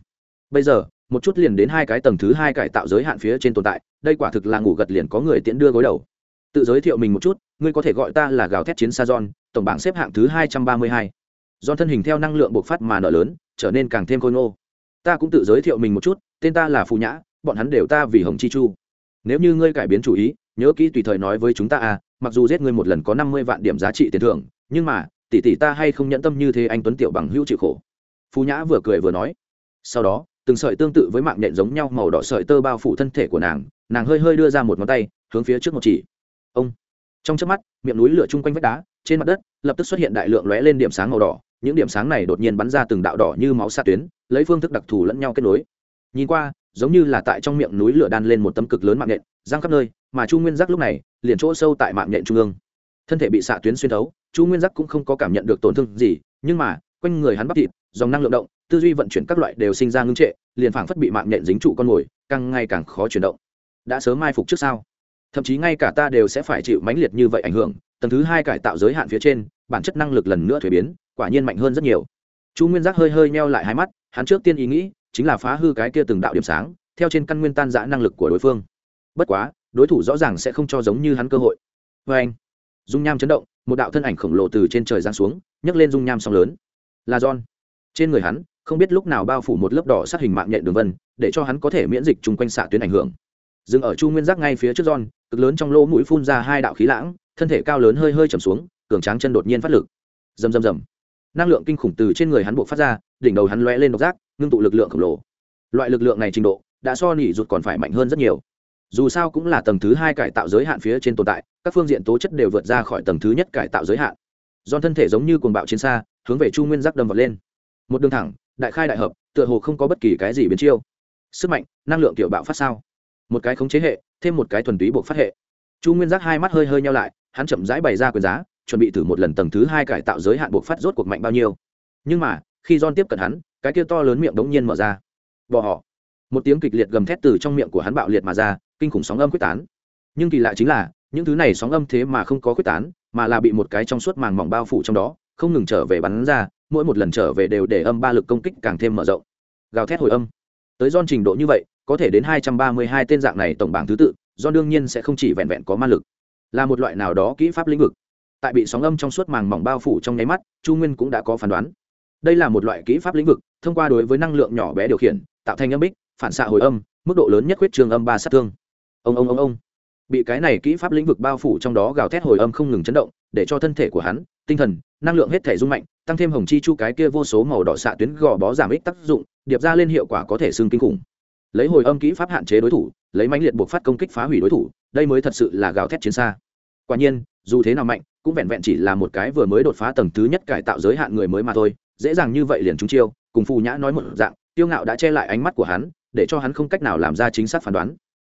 Bây giờ, một chút liền đến hai cái tầng thứ hai cải tạo giới hạn phía trên tồn tại, đây quả thực là ngủ gật liền có người tiễn đưa gối đầu. Tự giới thiệu mình một chút, ngươi có thể gọi ta là gào thét chiến sa giòn tổng bảng xếp hạng thứ hai trăm ba mươi hai do thân hình theo năng lượng bộc phát mà nở lớn, trở nên càng thêm khôi ngô. Ta cũng tự giới thiệu mình một chút, tên ta là phù nhã, bọn hắn đều ta vì hồng chi chu. Nếu như ngươi cải biến chủ ý, nhớ kỹ tùy thời nói với chúng ta à mặc dù giết ngươi một lần có năm mươi vạn điểm giá trị tiền thưởng, nhưng mà, tỷ tỷ ta hay không nhẫn tâm như thế anh tuấn tiểu bằng hữu chịu khổ. Phú nhã vừa cười vừa nói. Sau đó, từng sợi tương tự với mạng nhện giống nhau màu đỏ sợi tơ bao phủ thân thể của nàng nàng hơi hơi đưa ra một ngón tay, hướng phía trước một chỉ. Ông. Trong chớp mắt, miệng núi lửa chung quanh vách đá, trên mặt đất, lập tức xuất hiện đại lượng lóe lên điểm sáng màu đỏ những điểm sáng này đột nhiên bắn ra từng đạo đỏ như máu xa tuyến, lấy phương thức đặc thù lẫn nhau kết nối. Nhìn qua, giống như là tại trong miệng núi lửa đan lên một tấm cực lớn mạng nhện, giang khắp nơi, mà chu nguyên giác lúc này, liền chỗ sâu tại mạng nhện trung ương. Thân thể bị xạ tuyến xuyên thấu, chu nguyên giác cũng không có cảm nhận được tổn thương gì, nhưng mà, quanh người hắn bắp thịt, dòng năng lượng động, tư duy vận chuyển các loại đều sinh ra ngưng trệ, liền phảng phất bị mạng nhện dính trụ con mồi, càng ngày càng khó chuyển động. Đã sớm mai phục trước sau, thậm chí ngay cả ta đều sẽ phải chịu mãnh liệt như vậy ảnh hưởng, tầng thứ hai cải tạo giới hạn phía trên, bản chất năng lực lần nữa thuế biến quả nhiên mạnh hơn rất nhiều. Chu nguyên giác hơi hơi meo lại hai mắt, hắn trước tiên ý nghĩ chính là phá hư cái kia từng đạo điểm sáng, theo trên căn nguyên tan giã năng lực của đối phương. Bất quá, đối thủ rõ ràng sẽ không cho giống như hắn cơ hội. Vê anh, dung nham chấn động, một đạo thân ảnh khổng lồ từ trên trời giáng xuống, nhấc lên dung nham song lớn. Là john, trên người hắn, không biết lúc nào bao phủ một lớp đỏ sát hình mạng nhện đường vân, để cho hắn có thể miễn dịch chung quanh xạ tuyến ảnh hưởng. Dừng ở chu nguyên giác ngay phía trước john, cực lớn trong lỗ mũi phun ra hai đạo khí lãng, thân thể cao lớn hơi hơi chầm xuống, cường tráng chân đột nhiên phát lực. Rầm rầm rầm năng lượng kinh khủng từ trên người hắn buộc phát ra, đỉnh đầu hắn lóe lên độc giác, ngưng tụ lực lượng khổng lồ. Loại lực lượng này trình độ, đã so nỉ rụt còn phải mạnh hơn rất nhiều. Dù sao cũng là tầng thứ hai cải tạo giới hạn phía trên tồn tại, các phương diện tố chất đều vượt ra khỏi tầng thứ nhất cải tạo giới hạn. Do thân thể giống như cuồng bạo chiến xa, hướng về chu nguyên giác đâm vật lên. Một đường thẳng, đại khai đại hợp, tựa hồ không có bất kỳ cái gì biến chiêu. Sức mạnh, năng lượng kiểu bạo phát sao? Một cái khống chế hệ, thêm một cái thuần túy buộc phát hệ. Chu nguyên giác hai mắt hơi hơi nhau lại, hắn chậm rãi bày ra quyền giá chuẩn bị thử một lần tầng thứ hai cải tạo giới hạn buộc phát rốt cuộc mạnh bao nhiêu. Nhưng mà, khi don tiếp cận hắn, cái kia to lớn miệng đống nhiên mở ra. Bỏ họ. Một tiếng kịch liệt gầm thét từ trong miệng của hắn bạo liệt mà ra, kinh khủng sóng âm quyết tán. Nhưng kỳ lạ chính là, những thứ này sóng âm thế mà không có quyết tán, mà là bị một cái trong suốt màng mỏng bao phủ trong đó, không ngừng trở về bắn ra, mỗi một lần trở về đều để âm ba lực công kích càng thêm mở rộng. Gào thét hồi âm. Tới don trình độ như vậy, có thể đến hai trăm ba mươi hai tên dạng này tổng bảng thứ tự do đương nhiên sẽ không chỉ vẹn vẹn có ma lực. Là một loại nào đó kỹ pháp lĩnh vực tại bị sóng âm trong suốt màng mỏng bao phủ trong nháy mắt, chu nguyên cũng đã có phán đoán. Đây là một loại kỹ pháp lĩnh vực, thông qua đối với năng lượng nhỏ bé điều khiển, tạo thành âm bích, phản xạ hồi âm, mức độ lớn nhất huyết trường âm ba sát thương. Ông ông ông ông. Bị cái này kỹ pháp lĩnh vực bao phủ trong đó gào thét hồi âm không ngừng chấn động, để cho thân thể của hắn, tinh thần, năng lượng hết thể rung mạnh, tăng thêm hồng chi chu cái kia vô số màu đỏ xạ tuyến gò bó giảm ích tác dụng, điệp ra lên hiệu quả có thể xương kinh khủng. Lấy hồi âm kỹ pháp hạn chế đối thủ, lấy mãnh liệt buộc phát công kích phá hủy đối thủ, đây mới thật sự là gào thét chiến xa. Quả nhiên, dù thế nào mạnh cũng vẹn vẹn chỉ là một cái vừa mới đột phá tầng thứ nhất cải tạo giới hạn người mới mà thôi, dễ dàng như vậy liền chúng chiêu, cùng phù nhã nói một dạng, tiêu ngạo đã che lại ánh mắt của hắn, để cho hắn không cách nào làm ra chính xác phán đoán.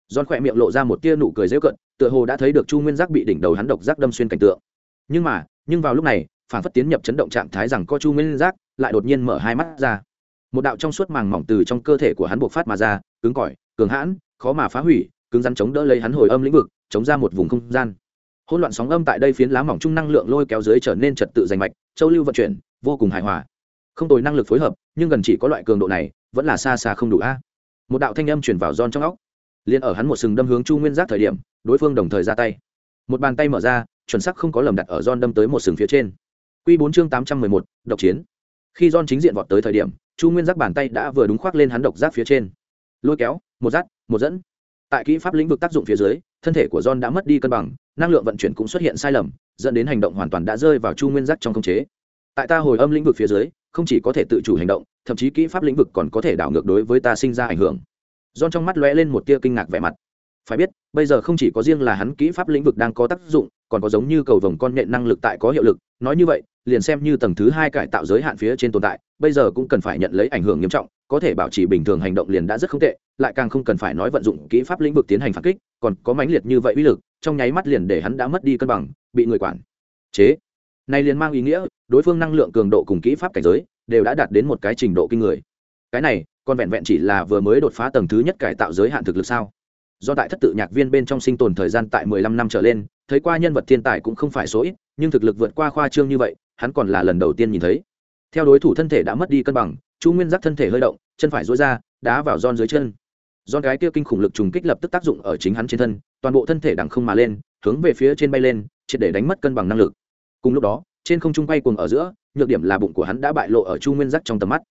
Giòn khỏe miệng lộ ra một tia nụ cười dễ cận tựa hồ đã thấy được chu nguyên giác bị đỉnh đầu hắn độc giác đâm xuyên cảnh tượng. Nhưng mà, nhưng vào lúc này, phản phất tiến nhập chấn động trạng thái rằng có chu nguyên giác lại đột nhiên mở hai mắt ra. Một đạo trong suốt màng mỏng từ trong cơ thể của hắn buộc phát mà ra, cứng cỏi, cường hãn, khó mà phá hủy, cứng rắn chống đỡ lấy hắn hồi âm lĩnh vực, chống ra một vùng không gian hỗn loạn sóng âm tại đây phiến lá mỏng chung năng lượng lôi kéo dưới trở nên trật tự giành mạch, châu lưu vận chuyển, vô cùng hài hòa. Không tồi năng lực phối hợp, nhưng gần chỉ có loại cường độ này, vẫn là xa xa không đủ a. Một đạo thanh âm chuyển vào giòn trong óc. Liền ở hắn một sừng đâm hướng chu nguyên giác thời điểm, đối phương đồng thời ra tay. Một bàn tay mở ra, chuẩn sắc không có lầm đặt ở giòn đâm tới một sừng phía trên. Q bốn chương tám trăm mười một, độc chiến. Khi giòn chính diện vọt tới thời điểm, chu nguyên giác bàn tay đã vừa đúng khoác lên hắn độc giác phía trên. Lôi kéo, một dắt, một dẫn. Tại kỹ pháp lĩnh vực tác dụng phía dưới thân thể của john đã mất đi cân bằng, năng lượng vận chuyển cũng xuất hiện sai lầm, dẫn đến hành động hoàn toàn đã rơi vào chu nguyên giác trong khống chế. Tại ta hồi âm lĩnh vực phía dưới, không chỉ có thể tự chủ hành động, thậm chí kỹ pháp lĩnh vực còn có thể đảo ngược đối với ta sinh ra ảnh hưởng. John trong mắt lóe lên một tia kinh ngạc vẻ mặt. Phải biết, bây giờ không chỉ có riêng là hắn kỹ pháp lĩnh vực đang có tác dụng còn có giống như cầu vồng con nhện năng lực tại có hiệu lực, nói như vậy, liền xem như tầng thứ hai cải tạo giới hạn phía trên tồn tại, bây giờ cũng cần phải nhận lấy ảnh hưởng nghiêm trọng, có thể bảo trì bình thường hành động liền đã rất không tệ, lại càng không cần phải nói vận dụng kỹ pháp lĩnh vực tiến hành phản kích, còn có mãnh liệt như vậy uy lực, trong nháy mắt liền để hắn đã mất đi cân bằng, bị người quản. Chế. Này liền mang ý nghĩa, đối phương năng lượng cường độ cùng kỹ pháp cảnh giới đều đã đạt đến một cái trình độ kinh người. Cái này, còn vẹn vẹn chỉ là vừa mới đột phá tầng thứ nhất cải tạo giới hạn thực lực sao? Do tại thất tự nhạc viên bên trong sinh tồn thời gian tại mười lăm năm trở lên thấy qua nhân vật thiên tài cũng không phải số ít, nhưng thực lực vượt qua khoa trương như vậy, hắn còn là lần đầu tiên nhìn thấy. Theo đối thủ thân thể đã mất đi cân bằng, chu nguyên giác thân thể hơi động, chân phải dối ra, đá vào giòn dưới chân. Giòn cái kia kinh khủng lực trùng kích lập tức tác dụng ở chính hắn trên thân, toàn bộ thân thể đằng không mà lên, hướng về phía trên bay lên, triệt để đánh mất cân bằng năng lực. Cùng lúc đó, trên không trung bay cuồng ở giữa, nhược điểm là bụng của hắn đã bại lộ ở chu nguyên giác trong tầm mắt.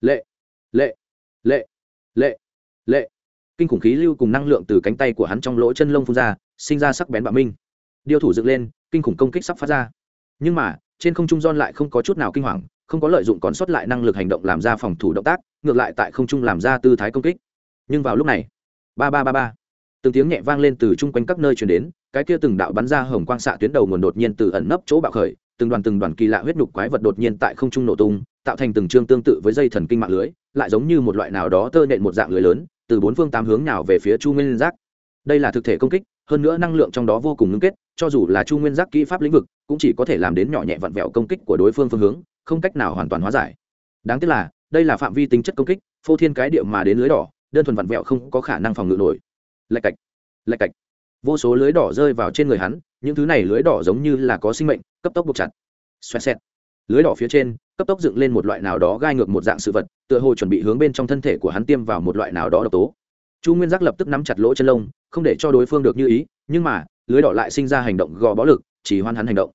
Lệ lệ lệ lệ lệ. Kinh khủng khí lưu cùng năng lượng từ cánh tay của hắn trong lỗ chân lông phun ra, sinh ra sắc bén bạo minh điêu thủ dựng lên, kinh khủng công kích sắp phát ra. Nhưng mà, trên không trung don lại không có chút nào kinh hoàng, không có lợi dụng còn sót lại năng lực hành động làm ra phòng thủ động tác, ngược lại tại không trung làm ra tư thái công kích. Nhưng vào lúc này, ba ba ba ba, từng tiếng nhẹ vang lên từ chung quanh các nơi chuyển đến, cái kia từng đạo bắn ra hồng quang xạ tuyến đầu nguồn đột nhiên từ ẩn nấp chỗ bạo khởi, từng đoàn từng đoàn kỳ lạ huyết nhục quái vật đột nhiên tại không trung nổ tung, tạo thành từng chương tương tự với dây thần kinh mạng lưới, lại giống như một loại nào đó tơ nện một dạng lưới lớn, từ bốn phương tám hướng nào về phía chu nguyên giác. Đây là thực thể công kích hơn nữa năng lượng trong đó vô cùng ngưng kết, cho dù là chu nguyên giác kỹ pháp lĩnh vực, cũng chỉ có thể làm đến nhỏ nhẹ vặn vẹo công kích của đối phương phương hướng, không cách nào hoàn toàn hóa giải. Đáng tiếc là, đây là phạm vi tính chất công kích, phô thiên cái điệu mà đến lưới đỏ, đơn thuần vặn vẹo không có khả năng phòng ngự nổi. Lạch cạch lạch cạch. Vô số lưới đỏ rơi vào trên người hắn, những thứ này lưới đỏ giống như là có sinh mệnh, cấp tốc buộc chặt. Xoẹt xẹt. Lưới đỏ phía trên, cấp tốc dựng lên một loại nào đó gai ngược một dạng sự vật, tựa hồ chuẩn bị hướng bên trong thân thể của hắn tiêm vào một loại nào đó độc tố. Chu nguyên giác lập tức nắm chặt lỗ chân lông không để cho đối phương được như ý, nhưng mà, lưới đỏ lại sinh ra hành động gò bó lực, chỉ hoan hắn hành động.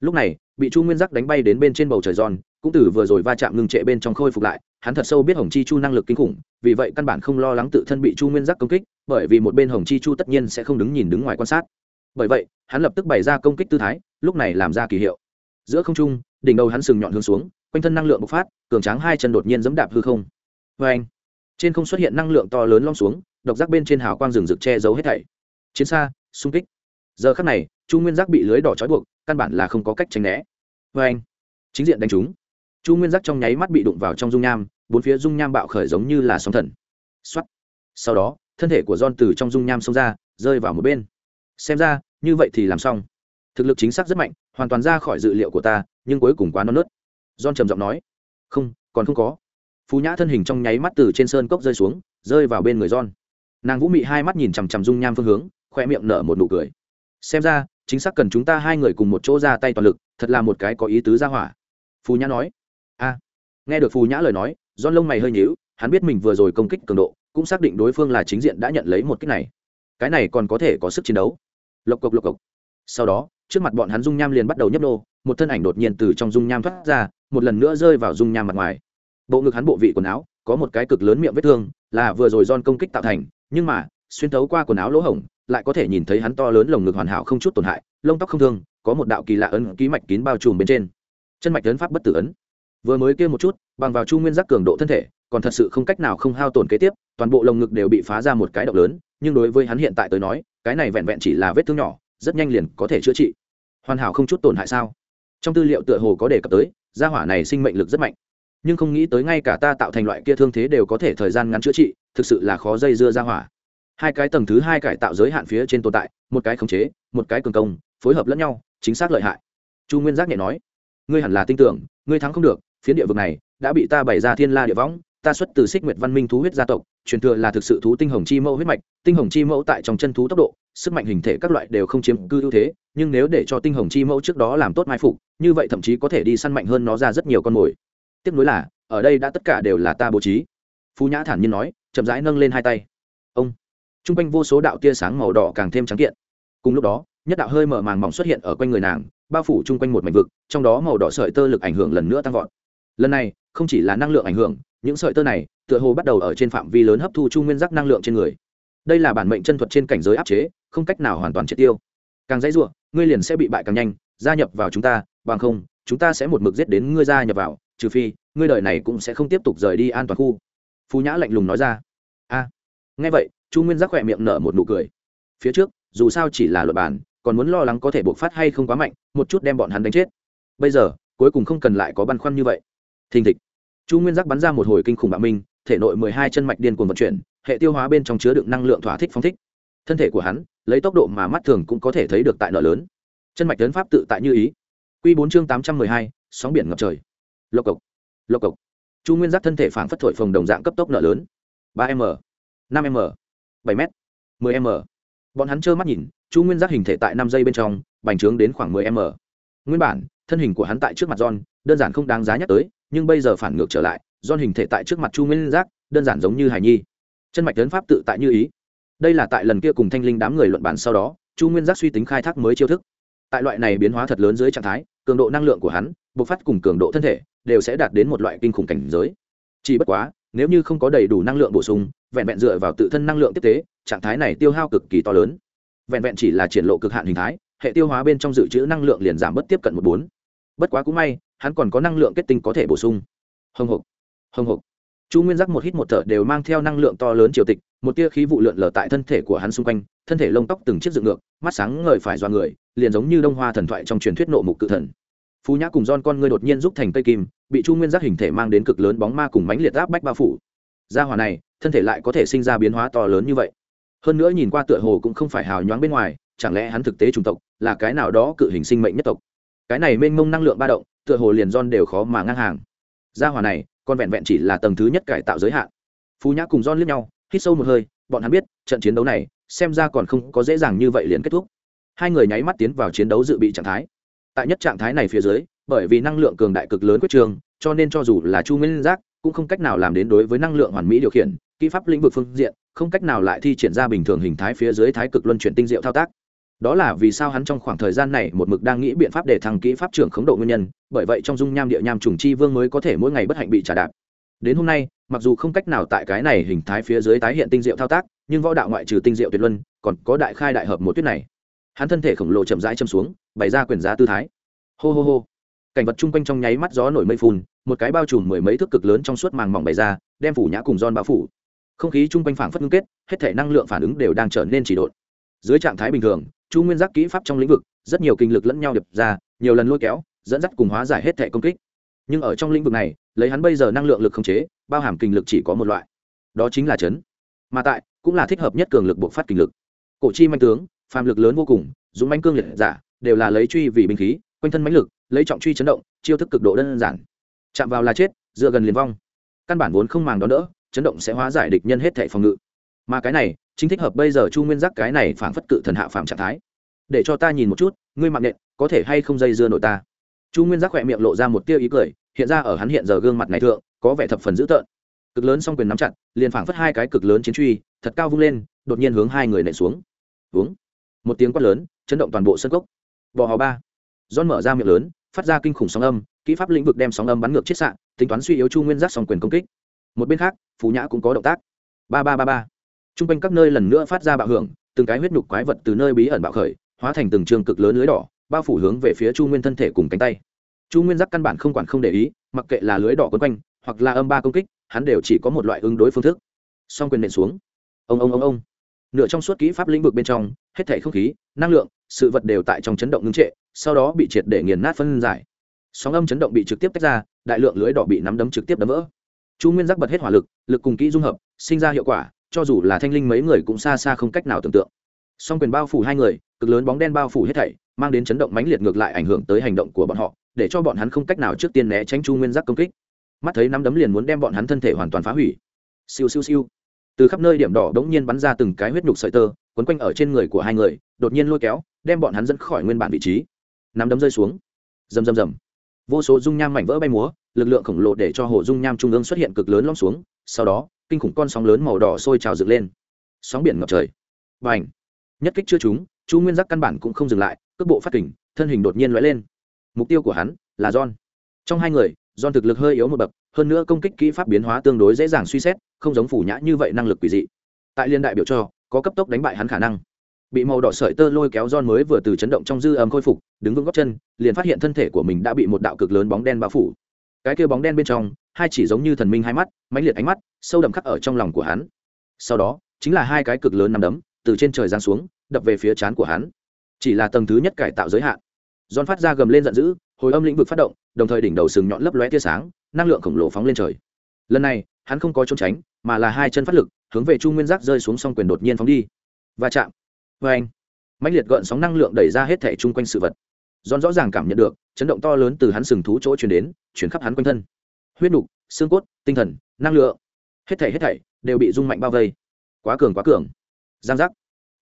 Lúc này, bị chu nguyên giác đánh bay đến bên trên bầu trời giòn, cũng từ vừa rồi va chạm ngưng trệ bên trong khôi phục lại, hắn thật sâu biết hồng chi chu năng lực kinh khủng, vì vậy căn bản không lo lắng tự thân bị chu nguyên giác công kích, bởi vì một bên hồng chi chu tất nhiên sẽ không đứng nhìn đứng ngoài quan sát. Bởi vậy, hắn lập tức bày ra công kích tư thái, lúc này làm ra kỳ hiệu. Giữa không trung, đỉnh đầu hắn sừng nhọn hướng xuống, quanh thân năng lượng bộc phát, cường tráng hai chân đột nhiên giẫm đạp hư không. Vê anh trên không xuất hiện năng lượng to lớn long xuống độc giác bên trên hào quang rừng rực che giấu hết thảy. Chiến xa, xung kích. Giờ khắc này, chu nguyên giác bị lưới đỏ trói buộc, căn bản là không có cách tránh né. Vê anh, chính diện đánh trúng. Chu nguyên giác trong nháy mắt bị đụng vào trong dung nham, bốn phía dung nham bạo khởi giống như là sóng thần. X sau đó, thân thể của don từ trong dung nham xông ra, rơi vào một bên. Xem ra, như vậy thì làm xong. Thực lực chính xác rất mạnh, hoàn toàn ra khỏi dự liệu của ta, nhưng cuối cùng quá non nớt. Don trầm giọng nói. Không, còn không có. Phú nhã thân hình trong nháy mắt từ trên sơn cốc rơi xuống, rơi vào bên người don nàng vũ mị hai mắt nhìn chằm chằm dung nham phương hướng, khoe miệng nở một nụ cười. Xem ra, chính xác cần chúng ta hai người cùng một chỗ ra tay toàn lực, thật là một cái có ý tứ ra hỏa. Phù nhã nói. A. Nghe được phù nhã lời nói don lông mày hơi nhíu, hắn biết mình vừa rồi công kích cường độ, cũng xác định đối phương là chính diện đã nhận lấy một kích này. Cái này còn có thể có sức chiến đấu. Lộc cộc lộc cộc. Sau đó, trước mặt bọn hắn dung nham liền bắt đầu nhấp nô, một thân ảnh đột nhiên từ trong dung nham thoát ra, một lần nữa rơi vào dung nham mặt ngoài. Bộ ngực hắn bộ vị quần áo, có một cái cực lớn miệng vết thương, là vừa rồi don công kích tạo thành nhưng mà, xuyên thấu qua quần áo lỗ hổng, lại có thể nhìn thấy hắn to lớn lồng ngực hoàn hảo không chút tổn hại, lông tóc không thương, có một đạo kỳ lạ ấn ký mạch kín bao trùm bên trên. Chân mạch ấn pháp bất tử ấn. Vừa mới kêu một chút, bằng vào chu nguyên giác cường độ thân thể, còn thật sự không cách nào không hao tổn kế tiếp, toàn bộ lồng ngực đều bị phá ra một cái động lớn, nhưng đối với hắn hiện tại tới nói, cái này vẹn vẹn chỉ là vết thương nhỏ, rất nhanh liền có thể chữa trị. Hoàn hảo không chút tổn hại sao? Trong tư liệu tựa hồ có đề cập tới, gia hỏa này sinh mệnh lực rất mạnh. Nhưng không nghĩ tới ngay cả ta tạo thành loại kia thương thế đều có thể thời gian ngắn chữa trị thực sự là khó dây dưa ra hỏa. Hai cái tầng thứ hai cải tạo giới hạn phía trên tồn tại, một cái khống chế, một cái cường công, phối hợp lẫn nhau, chính xác lợi hại. Chu nguyên giác nhẹ nói, ngươi hẳn là tin tưởng, ngươi thắng không được, phiến địa vực này đã bị ta bày ra thiên la địa võng, ta xuất từ xích nguyệt văn minh thú huyết gia tộc, truyền thừa là thực sự thú tinh hồng chi mẫu huyết mạch, tinh hồng chi mẫu tại trong chân thú tốc độ, sức mạnh hình thể các loại đều không chiếm cư ưu thế, nhưng nếu để cho tinh hồng chi mẫu trước đó làm tốt mai phục, như vậy thậm chí có thể đi săn mạnh hơn nó ra rất nhiều con mồi. Tiếp nối là, ở đây đã tất cả đều là ta bố trí. Phú nhã thản nhiên nói chậm rãi nâng lên hai tay. Ông. T r u n g quanh vô số đạo tia sáng màu đỏ càng thêm trắng kiện. Cùng lúc đó, nhất đạo hơi mở màng mỏng xuất hiện ở quanh người nàng, bao phủ chung quanh một mảnh vực, trong đó màu đỏ sợi tơ lực ảnh hưởng lần nữa tăng vọt. Lần này, không chỉ là năng lượng ảnh hưởng, những sợi tơ này tựa hồ bắt đầu ở trên phạm vi lớn hấp thu chu nguyên giác năng lượng trên người. Đây là bản mệnh chân thuật trên cảnh giới áp chế, không cách nào hoàn toàn triệt tiêu. Càng dãy ruộng ngươi liền sẽ bị bại càng nhanh, gia nhập vào chúng ta, bằng không, chúng ta sẽ một mực giết đến ngươi gia nhập vào, trừ phi, ngươi đời này cũng sẽ không tiếp tục rời đi an toàn khu phú nhã lạnh lùng nói ra. A, nghe vậy, chu nguyên giác khỏe miệng nở một nụ cười. Phía trước, dù sao chỉ là luật bản, còn muốn lo lắng có thể buộc phát hay không quá mạnh, một chút đem bọn hắn đánh chết. Bây giờ, cuối cùng không cần lại có băn khoăn như vậy. Thình thịch, chu nguyên giác bắn ra một hồi kinh khủng bạo minh, thể nội mười hai chân mạch điên cuồng vận chuyển, hệ tiêu hóa bên trong chứa đựng năng lượng thỏa thích phóng thích. Thân thể của hắn, lấy tốc độ mà mắt thường cũng có thể thấy được tại nợ lớn. Chân mạch lớn pháp tự tại như ý. Q bốn chương tám trăm mười hai, sóng biển ngập trời. Lộc cộc lộc cộc chu nguyên giác thân thể phảng phất thổi phồng đồng dạng cấp tốc nợ lớn. ba m, năm m, bảy m, mười m. Bọn hắn trơ mắt nhìn, chu nguyên giác hình thể tại năm giây bên trong, bành trướng đến khoảng mười m. Nguyên bản, thân hình của hắn tại trước mặt john, đơn giản không đáng giá nhắc tới, nhưng bây giờ phản ngược trở lại, john hình thể tại trước mặt chu nguyên giác, đơn giản giống như hải nhi. Chân mạch lớn pháp tự tại như ý. Đây là tại lần kia cùng thanh linh đám người luận bàn sau đó, chu nguyên giác suy tính khai thác mới chiêu thức tại loại này biến hóa thật lớn dưới trạng thái, cường độ năng lượng của hắn, bộc phát cùng cường độ thân thể, đều sẽ đạt đến một loại kinh khủng cảnh giới. Chỉ bất quá, nếu như không có đầy đủ năng lượng bổ sung, vẹn vẹn dựa vào tự thân năng lượng tiếp tế, trạng thái này tiêu hao cực kỳ to lớn. Vẹn vẹn chỉ là triển lộ cực hạn hình thái, hệ tiêu hóa bên trong dự trữ năng lượng liền giảm bất tiếp cận một bốn. Bất quá cũng may, hắn còn có năng lượng kết tinh có thể bổ sung. Hồng hộc hồng hộc chu nguyên giác một hít một thở đều mang theo năng lượng to lớn triều tịch, một tia khí vụ lượn lờ tại thân thể của hắn xung quanh, thân thể lông tóc từng chiếc dựng ngược, mắt sáng ngời phải do người liền giống như đông hoa thần thoại trong truyền thuyết nộ mục cự thần. Phú nhã cùng don con ngươi đột nhiên giúp thành cây kim, bị chu nguyên giác hình thể mang đến cực lớn bóng ma cùng mánh liệt áp bách bao phủ. Gia hỏa này, thân thể lại có thể sinh ra biến hóa to lớn như vậy. Hơn nữa nhìn qua tựa hồ cũng không phải hào nhoáng bên ngoài, chẳng lẽ hắn thực tế chủng tộc, là cái nào đó cự hình sinh mệnh nhất tộc? Cái này mênh mông năng lượng ba động, tựa hồ liền don đều khó mà ngang hàng. Gia hỏa này còn vẹn vẹn chỉ là tầng thứ nhất cải tạo giới hạn. Phú nhã cùng don liếc nhau, hít sâu một hơi, bọn hắn biết, trận chiến đấu này, xem ra còn không có dễ dàng như vậy liền kết thúc hai người nháy mắt tiến vào chiến đấu dự bị trạng thái. Tại nhất trạng thái này phía dưới, bởi vì năng lượng cường đại cực lớn quyết trường, cho nên cho dù là chu nguyên giác cũng không cách nào làm đến đối với năng lượng hoàn mỹ điều khiển, kỹ pháp lĩnh vực phương diện, không cách nào lại thi triển ra bình thường hình thái phía dưới thái cực luân chuyển tinh diệu thao tác. Đó là vì sao hắn trong khoảng thời gian này một mực đang nghĩ biện pháp để thăng kỹ pháp trưởng khống độ nguyên nhân, bởi vậy trong dung nham địa nham trùng chi vương mới có thể mỗi ngày bất hạnh bị trả đạp. Đến hôm nay, mặc dù không cách nào tại cái này hình thái phía dưới tái hiện tinh diệu thao tác, nhưng võ đạo ngoại trừ tinh diệu tuyệt luân, còn có đại khai đại hợp một tuyết này hắn thân thể khổng lồ chậm rãi châm xuống, bày ra quyền giá tư thái. Hô hô hô. Cảnh vật chung quanh trong nháy mắt gió nổi mây phun một cái bao trùm mười mấy thước cực lớn trong suốt màng mỏng bày ra, đem phủ nhã cùng giòn bao phủ. Không khí chung quanh phảng phất ngưng kết, hết thể năng lượng phản ứng đều đang trở nên chỉ độn. Dưới trạng thái bình thường, chu nguyên giác kỹ pháp trong lĩnh vực, rất nhiều kinh lực lẫn nhau điệp ra, nhiều lần lôi kéo, dẫn dắt cùng hóa giải hết thể công kích. Nhưng ở trong lĩnh vực này, lấy hắn bây giờ năng lượng lực không chế, bao hàm kinh lực chỉ có một loại. Đó chính là chấn. Mà tại, cũng là thích hợp nhất cường lực bộc phát kinh lực. Cổ chi manh tướng phàm lực lớn vô cùng, dũng mánh cương liệt giả, đều là lấy truy vì binh khí, quanh thân mãnh lực, lấy trọng truy chấn động, chiêu thức cực độ đơn giản. Chạm vào là chết, dựa gần liền vong. Căn bản vốn không màng đón đỡ, chấn động sẽ hóa giải địch nhân hết thể phòng ngự. Mà cái này, chính thích hợp bây giờ chu nguyên giác cái này phảng phất cự thần hạ phạm trạng thái. Để cho ta nhìn một chút, ngươi mạng nện có thể hay không dây dưa nội ta? Chu nguyên giác khỏe miệng lộ ra một tia ý cười, hiện ra ở hắn hiện giờ gương mặt này thượng, có vẻ thập phần dữ tợn. Cực lớn song quyền nắm chặt, liền phảng phất hai cái cực lớn chiến truy, thật cao vung lên, đột nhiên hướng hai người nện xuống. Uống một tiếng quát lớn, chấn động toàn bộ sân cốc. Bò hò ba. Don mở ra miệng lớn, phát ra kinh khủng sóng âm, kỹ pháp lĩnh vực đem sóng âm bắn ngược chiết sạn tính toán suy yếu chu nguyên giác song quyền công kích. Một bên khác phú nhã cũng có động tác. Ba ba ba ba. T r u n g quanh các nơi lần nữa phát ra bạo hưởng, từng cái huyết nhục quái vật từ nơi bí ẩn bạo khởi, hóa thành từng trường cực lớn lưới đỏ, bao phủ hướng về phía chu nguyên thân thể cùng cánh tay. Chu nguyên giác căn bản không quản không để ý, mặc kệ là lưới đỏ quấn quanh, hoặc là âm ba công kích, hắn đều chỉ có một loại ứng đối phương thức. Song quyền nện xuống. Ông ông ông ông nửa trong suốt kỹ pháp lĩnh vực bên trong, hết thể không khí, năng lượng, sự vật đều tại trong chấn động ngưng trệ, sau đó bị triệt để nghiền nát phân giải. Sóng âm chấn động bị trực tiếp tách ra, đại lượng lưới đỏ bị nắm đấm trực tiếp đấm vỡ. Chu nguyên giác bật hết hỏa lực lực cùng kỹ dung hợp, sinh ra hiệu quả, cho dù là thanh linh mấy người cũng xa xa không cách nào tưởng tượng. Song quyền bao phủ hai người, cực lớn bóng đen bao phủ hết thảy, mang đến chấn động mãnh liệt ngược lại ảnh hưởng tới hành động của bọn họ, để cho bọn hắn không cách nào trước tiên né tránh chu nguyên giác công kích. Mắt thấy nắm đấm liền muốn đem bọn hắn thân thể hoàn toàn phá hủy. Siêu siêu siêu từ khắp nơi điểm đỏ đ ố n g nhiên bắn ra từng cái huyết nhục sợi tơ quấn quanh ở trên người của hai người đột nhiên lôi kéo đem bọn hắn dẫn khỏi nguyên bản vị trí. Nắm đấm rơi xuống. Rầm rầm rầm. Vô số dung nham mảnh vỡ bay múa lực lượng khổng lồ để cho hồ dung nham trung ương xuất hiện cực lớn lom xuống sau đó kinh khủng con sóng lớn màu đỏ sôi trào dựng lên. Sóng biển ngập trời. Và ảnh nhất kích chưa chúng, chu nguyên giác căn bản cũng không dừng lại cước bộ phát kình thân hình đột nhiên lóe lên. Mục tiêu của hắn là john. Trong hai người john thực lực hơi yếu một bậc hơn nữa công kích kỹ pháp biến hóa tương đối dễ dàng suy xét không giống phủ nhã như vậy năng lực quỷ dị tại liên đại biểu cho có cấp tốc đánh bại hắn khả năng bị màu đỏ sợi tơ lôi kéo giòn mới vừa từ chấn động trong dư âm khôi phục, đứng vững góc chân, liền phát hiện thân thể của mình đã bị một đạo cực lớn bóng đen bao phủ. Cái kia bóng đen bên trong, hai chỉ giống như thần minh hai mắt, mãnh liệt ánh mắt, sâu đậm khắc ở trong lòng của hắn. Sau đó, chính là hai cái cực lớn nằm đấm, từ trên trời giáng xuống, đập về phía trán của hắn. Chỉ là tầng thứ nhất cải tạo giới hạn. giòn phát ra gầm lên giận dữ, hồi âm lĩnh vực phát động, đồng thời đỉnh đầu sừng nhọn lấp lóe tia sáng, năng lượng khổng lồ phóng lên trời. Lần này, hắn không có trốn tránh, mà là hai chân phát lực, hướng về Chu Nguyên Giác rơi xuống song quyền đột nhiên phóng đi. Và chạm. Vê anh mạnh liệt gợn sóng năng lượng đẩy ra hết thể chung quanh sự vật. Giòn rõ ràng cảm nhận được chấn động to lớn từ hắn sừng thú chỗ truyền đến chuyển khắp hắn quanh thân. Huyết nục xương cốt tinh thần năng lượng. Hết thảy hết thảy đều bị rung mạnh bao vây. Quá cường quá cường. Giang giác.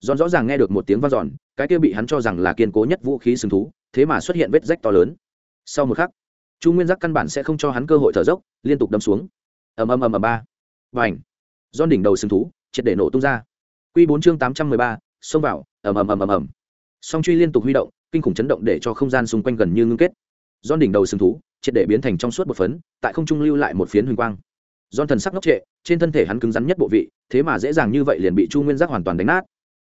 Giòn rõ ràng nghe được một tiếng vang giòn cái kia bị hắn cho rằng là kiên cố nhất vũ khí sừng thú thế mà xuất hiện vết rách to lớn. Sau một khắc chu nguyên giác căn bản sẽ không cho hắn cơ hội thở dốc, liên tục đâm xuống. Ầm ầm ầm ầm ba. Và ảnh do đỉnh đầu sừng thú, triệt để nổ tung ra. Quy bốn chương tám trăm mười ba, xông vào. Ầm ầm ầm ầm ầm. Song truy liên tục huy động, kinh khủng chấn động để cho không gian xung quanh gần như ngưng kết. Do đỉnh đầu sừng thú, triệt để biến thành trong suốt một phấn, tại không trung lưu lại một phiến huỳnh quang. Don thần sắc ngốc trệ, trên thân thể hắn cứng rắn nhất bộ vị, thế mà dễ dàng như vậy liền bị chu nguyên giác hoàn toàn đánh nát.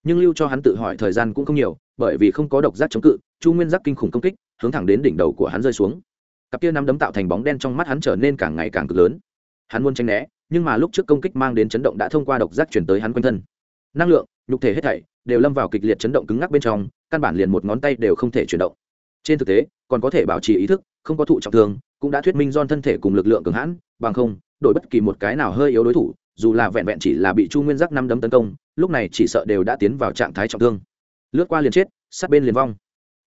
Nhưng lưu cho hắn tự hỏi thời gian cũng không nhiều, bởi vì không có độc giác chống cự, chu nguyên giác kinh khủng công kích, hướng thẳng đến đỉnh đầu của hắn rơi xuống cặp kia nắm đấm tạo thành bóng đen trong mắt hắn trở nên càng ngày càng cực lớn. Hắn muốn tránh né, nhưng mà lúc trước công kích mang đến chấn động đã thông qua độc giác chuyển tới hắn quanh thân. Năng lượng, nhục thể hết thảy đều lâm vào kịch liệt chấn động cứng ngắc bên trong, căn bản liền một ngón tay đều không thể chuyển động. Trên thực tế, còn có thể bảo trì ý thức, không có thụ trọng thương, cũng đã thuyết minh don thân thể cùng lực lượng cường hãn, bằng không, đổi bất kỳ một cái nào hơi yếu đối thủ, dù là vẹn vẹn chỉ là bị chu nguyên giác năm đấm tấn công, lúc này chỉ sợ đều đã tiến vào trạng thái trọng thương. Lướt qua liền chết, sát bên liền vong.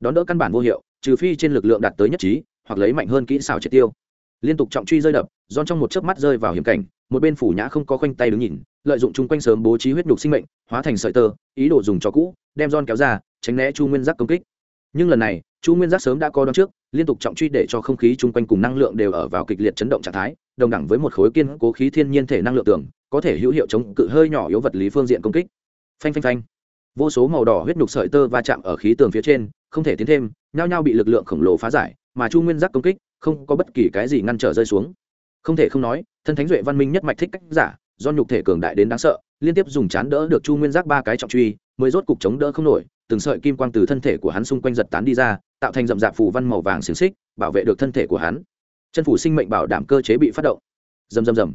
Đón đỡ căn bản vô hiệu, trừ phi trên lực lượng đạt tới nhất trí hoặc lấy mạnh hơn kỹ xảo triệt tiêu. Liên tục trọng truy rơi đập don trong một chớp mắt rơi vào hiểm cảnh, một bên phủ nhã không có khoanh tay đứng nhìn, lợi dụng chung quanh sớm bố trí huyết nhục sinh mệnh, hóa thành sợi tơ, ý đồ dùng cho cũ, đem don kéo ra, tránh né chu nguyên giác công kích. Nhưng lần này, chu nguyên giác sớm đã co đón trước, liên tục trọng truy để cho không khí chung quanh cùng năng lượng đều ở vào kịch liệt chấn động trạng thái, đồng đẳng với một khối kiên cố khí thiên nhiên thể năng lượng tưởng có thể hữu hiệu chống cự hơi nhỏ yếu vật lý phương diện công kích. Phanh phanh phanh. Vô số màu đỏ huyết nhục sợi tơ va chạm ở khí tường phía trên, không thể tiến thêm, nhao nhao bị lực lượng khổng lồ phá giải mà chu nguyên giác công kích, không có bất kỳ cái gì ngăn trở rơi xuống. Không thể không nói, thân thánh duệ văn minh nhất mạch thích cách giả, do nhục thể cường đại đến đáng sợ, liên tiếp dùng chán đỡ được chu nguyên giác ba cái trọng truy, mới rốt cục chống đỡ không nổi, từng sợi kim quang từ thân thể của hắn xung quanh giật tán đi ra, tạo thành rậm rạp phù văn màu vàng xiềng xích, bảo vệ được thân thể của hắn. Chân phủ sinh mệnh bảo đảm cơ chế bị phát động. Dầm dầm dầm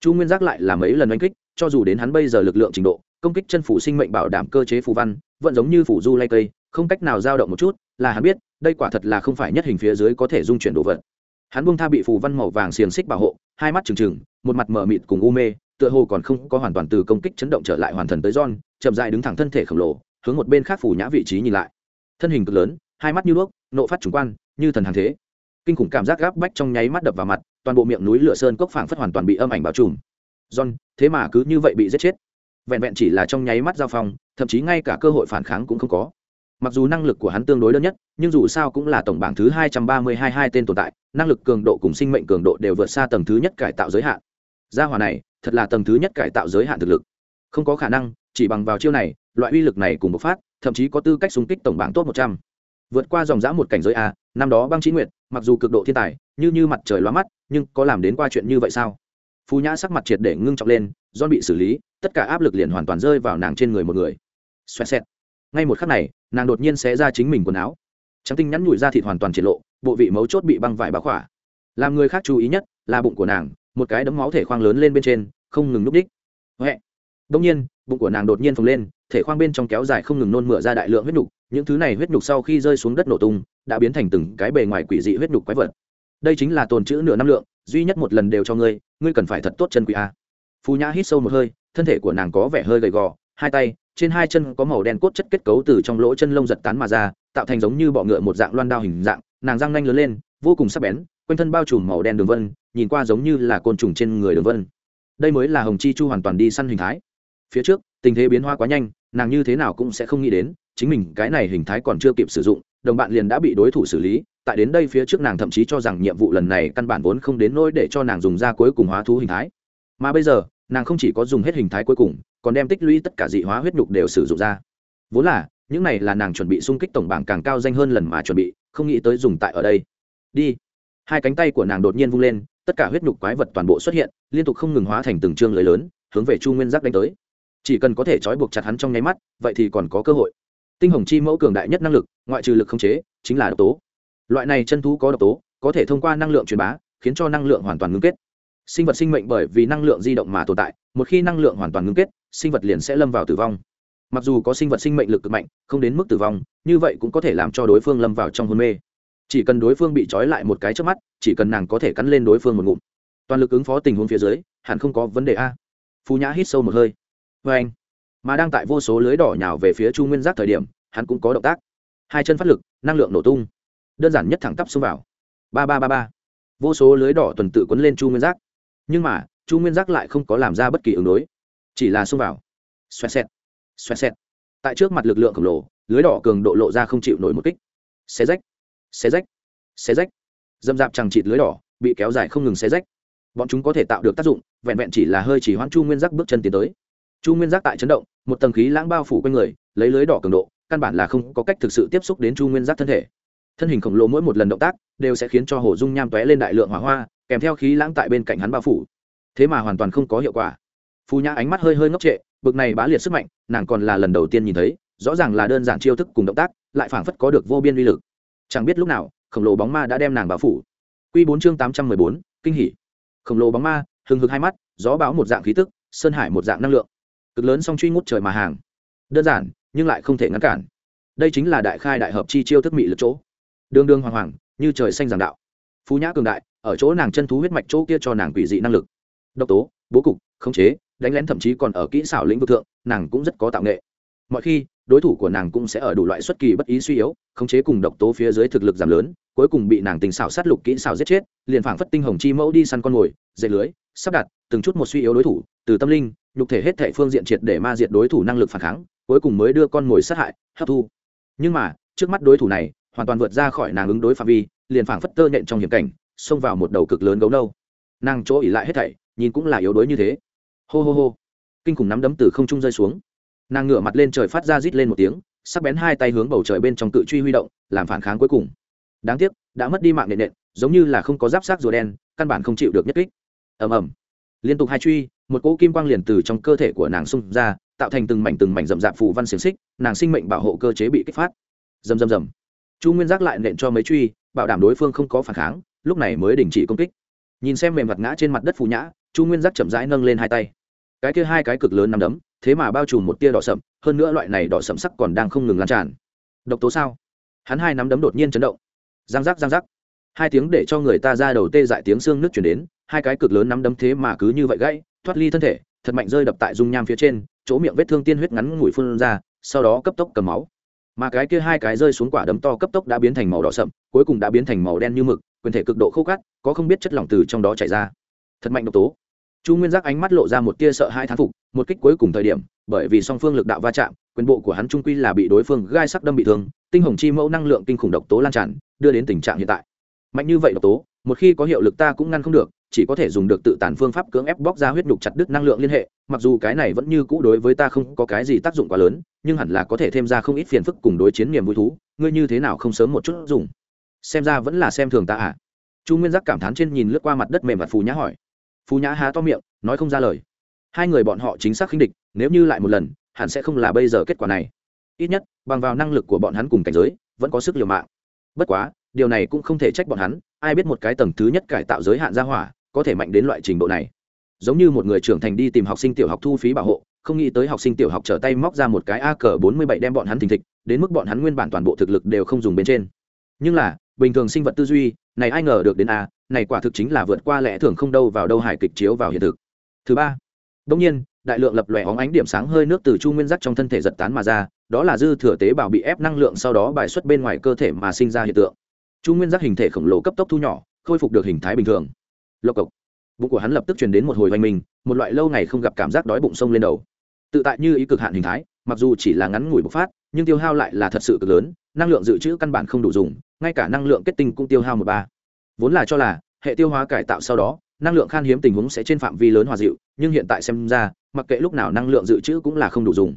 chu nguyên giác lại làm mấy lần đánh kích, cho dù đến hắn bây giờ lực lượng trình độ, công kích chân phủ sinh mệnh bảo đảm cơ chế phù văn, vẫn giống như phủ du lay cây, không cách nào dao động một chút, là hắn biết đây quả thật là không phải nhất hình phía dưới có thể dung chuyển đồ vật hắn buông tha bị phù văn màu vàng xiềng xích bảo hộ hai mắt trừng trừng một mặt mờ mịt cùng u mê tựa hồ còn không có hoàn toàn từ công kích chấn động trở lại hoàn thần tới John, chậm dại đứng thẳng thân thể khổng lồ, hướng một bên khác phủ nhã vị trí nhìn lại. Thân hình cực lớn, hai mắt như đuốc, nộ phát trùng quan, như thần hàng thế. Kinh khủng cảm giác gáp bách trong nháy mắt đập vào mặt, toàn bộ miệng núi lửa sơn cốc phảng phất hoàn toàn bị âm ảnh bao trùm. John, thế mà cứ như vậy bị giết chết. Vẹn vẹn chỉ là trong nháy mắt giao phong, thậm chí ngay cả cơ hội phản kháng cũng không có. Mặc dù năng lực của hắn tương đối đơn nhất, nhưng dù sao cũng là tổng bảng thứ hai trăm ba mươi hai hai tên tồn tại, năng lực cường độ cùng sinh mệnh cường độ đều vượt xa tầng thứ nhất cải tạo giới hạn. Gia hỏa này, thật là tầng thứ nhất cải tạo giới hạn thực lực. Không có khả năng chỉ bằng vào chiêu này loại uy lực này cùng bộc phát thậm chí có tư cách xung kích tổng bảng top một trăm. Vượt qua dòng dã một cảnh giới a năm đó băng trí nguyện mặc dù cực độ thiên tài như như mặt trời lóa mắt nhưng có làm đến qua chuyện như vậy sao? Phú nhã sắc mặt triệt để ngưng trọng lên do bị xử lý tất cả áp lực liền hoàn toàn rơi vào nàng trên người một người. Xoẹt xẹt ngay một khắc này, nàng đột nhiên xé ra chính mình quần áo. Trắng tinh nhắn nhủi ra thịt hoàn toàn triển lộ, bộ vị mấu chốt bị băng vải bá khỏa. Làm người khác chú ý nhất là bụng của nàng, một cái đấm máu thể khoang lớn lên bên trên, không ngừng núp đích. Huệ. Đông nhiên, bụng của nàng đột nhiên phồng lên, thể khoang bên trong kéo dài không ngừng nôn mửa ra đại lượng huyết nhục, những thứ này huyết nhục sau khi rơi xuống đất nổ tung, đã biến thành từng cái bề ngoài quỷ dị huyết nhục quái vật. Đây chính là tồn chữ nửa năm lượng, duy nhất một lần đều cho ngươi ngươi cần phải thật tốt chân quỷ a. Phù nhã hít sâu một hơi, thân thể của nàng có vẻ hơi gầy gò, hai tay trên hai chân có màu đen cốt chất kết cấu từ trong lỗ chân lông giật tán mà ra, tạo thành giống như bọ ngựa một dạng loan đao hình dạng, nàng răng nanh lớn lên, vô cùng sắc bén, quanh thân bao trùm màu đen đường vân, nhìn qua giống như là côn trùng trên người đường vân. Đây mới là hồng chi chu hoàn toàn đi săn hình thái. Phía trước, tình thế biến hoa quá nhanh, nàng như thế nào cũng sẽ không nghĩ đến, chính mình cái này hình thái còn chưa kịp sử dụng, đồng bạn liền đã bị đối thủ xử lý, tại đến đây phía trước nàng thậm chí cho rằng nhiệm vụ lần này căn bản vốn không đến nỗi để cho nàng dùng ra cuối cùng hóa thú hình thái. Mà bây giờ, nàng không chỉ có dùng hết hình thái cuối cùng còn đem tích lũy tất cả dị hóa huyết nhục đều sử dụng ra. Vốn là, những này là nàng chuẩn bị xung kích tổng bảng càng cao danh hơn lần mà chuẩn bị, không nghĩ tới dùng tại ở đây. Đi. Hai cánh tay của nàng đột nhiên vung lên, tất cả huyết nhục quái vật toàn bộ xuất hiện, liên tục không ngừng hóa thành từng chương lưới lớn, hướng về chu nguyên giác đánh tới. Chỉ cần có thể trói buộc chặt hắn trong nháy mắt, vậy thì còn có cơ hội. Tinh hồng chi mẫu cường đại nhất năng lực, ngoại trừ lực không chế, chính là độc tố. Loại này chân thú có độc tố, có thể thông qua năng lượng truyền bá, khiến cho năng lượng hoàn toàn ngưng kết. Sinh vật sinh mệnh bởi vì năng lượng di động mà tồn tại một khi năng lượng hoàn toàn ngưng kết, sinh vật liền sẽ lâm vào tử vong. Mặc dù có sinh vật sinh mệnh lực cực mạnh, không đến mức tử vong, như vậy cũng có thể làm cho đối phương lâm vào trong hôn mê. Chỉ cần đối phương bị trói lại một cái trước mắt, chỉ cần nàng có thể cắn lên đối phương một ngụm. Toàn lực ứng phó tình huống phía dưới, hẳn không có vấn đề a. Phú nhã hít sâu một hơi. Vê anh, mà đang tại vô số lưới đỏ nhào về phía chu nguyên giác thời điểm, hắn cũng có động tác. Hai chân phát lực, năng lượng nổ tung. Đơn giản nhất thẳng tắp xông vào. Ba ba ba ba. Vô số lưới đỏ tuần tự quấn lên chu nguyên giác. Nhưng mà chu nguyên giác lại không có làm ra bất kỳ ứng đối. Chỉ là xông vào. Xoẹt xẹt. Xoẹt xẹt. Tại trước mặt lực lượng khổng lồ, lưới đỏ cường độ lộ ra không chịu nổi một kích. Xé rách. Xé rách. Xé rách. Dâm dạp chẳng chịt lưới đỏ, bị kéo dài không ngừng xé rách. Bọn chúng có thể tạo được tác dụng, vẹn vẹn chỉ là hơi chỉ hoãn chu nguyên giác bước chân tiến tới. Chu nguyên giác tại chấn động, một tầng khí lãng bao phủ quanh người, lấy lưới đỏ cường độ, căn bản là không có cách thực sự tiếp xúc đến chu nguyên giác thân thể. Thân hình khổng lồ mỗi một lần động tác, đều sẽ khiến cho hồ dung nham tóe lên đại lượng hỏa hoa, kèm theo khí lãng tại bên cạnh hắn bao phủ thế mà hoàn toàn không có hiệu quả. Phù nhã ánh mắt hơi hơi ngốc trệ, bực này bá liệt sức mạnh, nàng còn là lần đầu tiên nhìn thấy, rõ ràng là đơn giản chiêu thức cùng động tác, lại phảng phất có được vô biên uy lực. Chẳng biết lúc nào, khổng lồ bóng ma đã đem nàng bao phủ. Q bốn chương tám trăm mười bốn, kinh hỉ. Khổng lồ bóng ma, hừng hực hai mắt, gió bão một dạng khí tức, sơn hải một dạng năng lượng. Cực lớn song truy ngút trời mà hàng. Đơn giản, nhưng lại không thể ngăn cản. Đây chính là đại khai đại hợp chi chiêu thức mị lực chỗ. Đương đương hoàng hoàng, như trời xanh giảng đạo. Phú nhã cường đại, ở chỗ nàng chân thú huyết mạch chỗ kia cho nàng quỷ dị năng lực độc tố, bố cục, khống chế, đánh lén thậm chí còn ở kỹ xảo lĩnh vực thượng, nàng cũng rất có tạo nghệ. Mọi khi, đối thủ của nàng cũng sẽ ở đủ loại xuất kỳ bất ý suy yếu, khống chế cùng độc tố phía dưới thực lực giảm lớn, cuối cùng bị nàng tình xảo sát lục kỹ xảo giết chết, liền phảng phất tinh hồng chi mẫu đi săn con mồi dệt lưới, sắp đặt, từng chút một suy yếu đối thủ, từ tâm linh, nhục thể hết thể phương diện triệt để ma diệt đối thủ năng lực phản kháng, cuối cùng mới đưa con mồi sát hại, hấp thu. Nhưng mà, trước mắt đối thủ này, hoàn toàn vượt ra khỏi nàng ứng đối phạm vi, liền phảng phất tơ nhện trong hiểm cảnh, xông vào một đầu cực lớn gấu nâu. Nàng chỗ ỉ lại hết thảy nhìn cũng là yếu đuối như thế. Hô hô hô. Kinh khủng nắm đấm từ không trung rơi xuống. Nàng ngửa mặt lên trời phát ra rít lên một tiếng, sắc bén hai tay hướng bầu trời bên trong cự truy huy động, làm phản kháng cuối cùng. Đáng tiếc, đã mất đi mạng nện nện, giống như là không có giáp sát rùa đen, căn bản không chịu được nhất kích. Ầm ầm. Liên tục hai truy, một cỗ kim quang liền từ trong cơ thể của nàng xung ra, tạo thành từng mảnh từng mảnh rậm rạp phù văn xiềng xích, nàng sinh mệnh bảo hộ cơ chế bị kích phát. Rầm rầm rầm. Chu nguyên giác lại nện cho mấy truy, bảo đảm đối phương không có phản kháng, lúc này mới đình chỉ công kích. Nhìn xem mềm mặt ngã trên mặt đất phù nhã chu nguyên giác chậm rãi nâng lên hai tay cái kia hai cái cực lớn nằm đấm thế mà bao trùm một tia đỏ sậm hơn nữa loại này đỏ sậm sắc còn đang không ngừng lan tràn độc tố sao hắn hai nắm đấm đột nhiên chấn động giang giác giang giác hai tiếng để cho người ta ra đầu tê dại tiếng xương nước chuyển đến hai cái cực lớn nắm đấm thế mà cứ như vậy gãy thoát ly thân thể thật mạnh rơi đập tại dung nham phía trên chỗ miệng vết thương tiên huyết ngắn ngủi phun ra sau đó cấp tốc cầm máu mà cái kia hai cái rơi xuống quả đấm to cấp tốc đã biến thành màu đỏ sậm cuối cùng đã biến thành màu đen như mực quyền thể cực độ khô cát có không biết chất lỏng từ trong đó chảy ra thật mạnh độc tố chu nguyên giác ánh mắt lộ ra một tia sợ hai thán phục, một kích cuối cùng thời điểm, bởi vì song phương lực đạo va chạm, quyền bộ của hắn trung quy là bị đối phương gai sắc đâm bị thương, tinh hồng chi mẫu năng lượng kinh khủng độc tố lan tràn, đưa đến tình trạng hiện tại. Mạnh như vậy độc tố, một khi có hiệu lực ta cũng ngăn không được, chỉ có thể dùng được tự tàn phương pháp cưỡng ép bóc ra huyết nhục chặt đứt năng lượng liên hệ, mặc dù cái này vẫn như cũ đối với ta không có cái gì tác dụng quá lớn, nhưng hẳn là có thể thêm ra không ít phiền phức cùng đối chiến niềm vui thú, ngươi như thế nào không sớm một chút dùng? Xem ra vẫn là xem thường ta à? Chu nguyên giác cảm thán trên nhìn lướt qua mặt đất mềm và phù nhã hỏi. Phú nhã há to miệng, nói không ra lời. Hai người bọn họ chính xác khinh địch, nếu như lại một lần, hẳn sẽ không là bây giờ kết quả này. Ít nhất, bằng vào năng lực của bọn hắn cùng cảnh giới, vẫn có sức liều mạng. Bất quá, điều này cũng không thể trách bọn hắn, ai biết một cái tầng thứ nhất cải tạo giới hạn ra hỏa, có thể mạnh đến loại trình độ này. Giống như một người trưởng thành đi tìm học sinh tiểu học thu phí bảo hộ, không nghĩ tới học sinh tiểu học trở tay móc ra một cái a cờ bốn mươi bảy đem bọn hắn thình thịch, đến mức bọn hắn nguyên bản toàn bộ thực lực đều không dùng bên trên. Nhưng là bình thường sinh vật tư duy, này ai ngờ được đến a này quả thực chính là vượt qua lẽ thường không đâu vào đâu hải kịch chiếu vào hiện thực. Thứ ba đông nhiên, đại lượng lập lòe óng ánh điểm sáng hơi nước từ chu nguyên giác trong thân thể giật tán mà ra, đó là dư thừa tế bào bị ép năng lượng sau đó bài xuất bên ngoài cơ thể mà sinh ra hiện tượng. Chu nguyên giác hình thể khổng lồ cấp tốc thu nhỏ, khôi phục được hình thái bình thường. Lộc cộc. Bụng của hắn lập tức truyền đến một hồi hoành mình một loại lâu ngày không gặp cảm giác đói bụng sông lên đầu. Tự tại như ý cực hạn hình thái, mặc dù chỉ là ngắn ngủi bộc phát, nhưng tiêu hao lại là thật sự cực lớn, năng lượng dự trữ căn bản không đủ dùng ngay cả năng lượng kết tinh cũng tiêu hao một ba. Vốn là cho là, hệ tiêu hóa cải tạo sau đó, năng lượng khan hiếm tình huống sẽ trên phạm vi lớn hòa dịu, nhưng hiện tại xem ra, mặc kệ lúc nào năng lượng dự trữ cũng là không đủ dùng.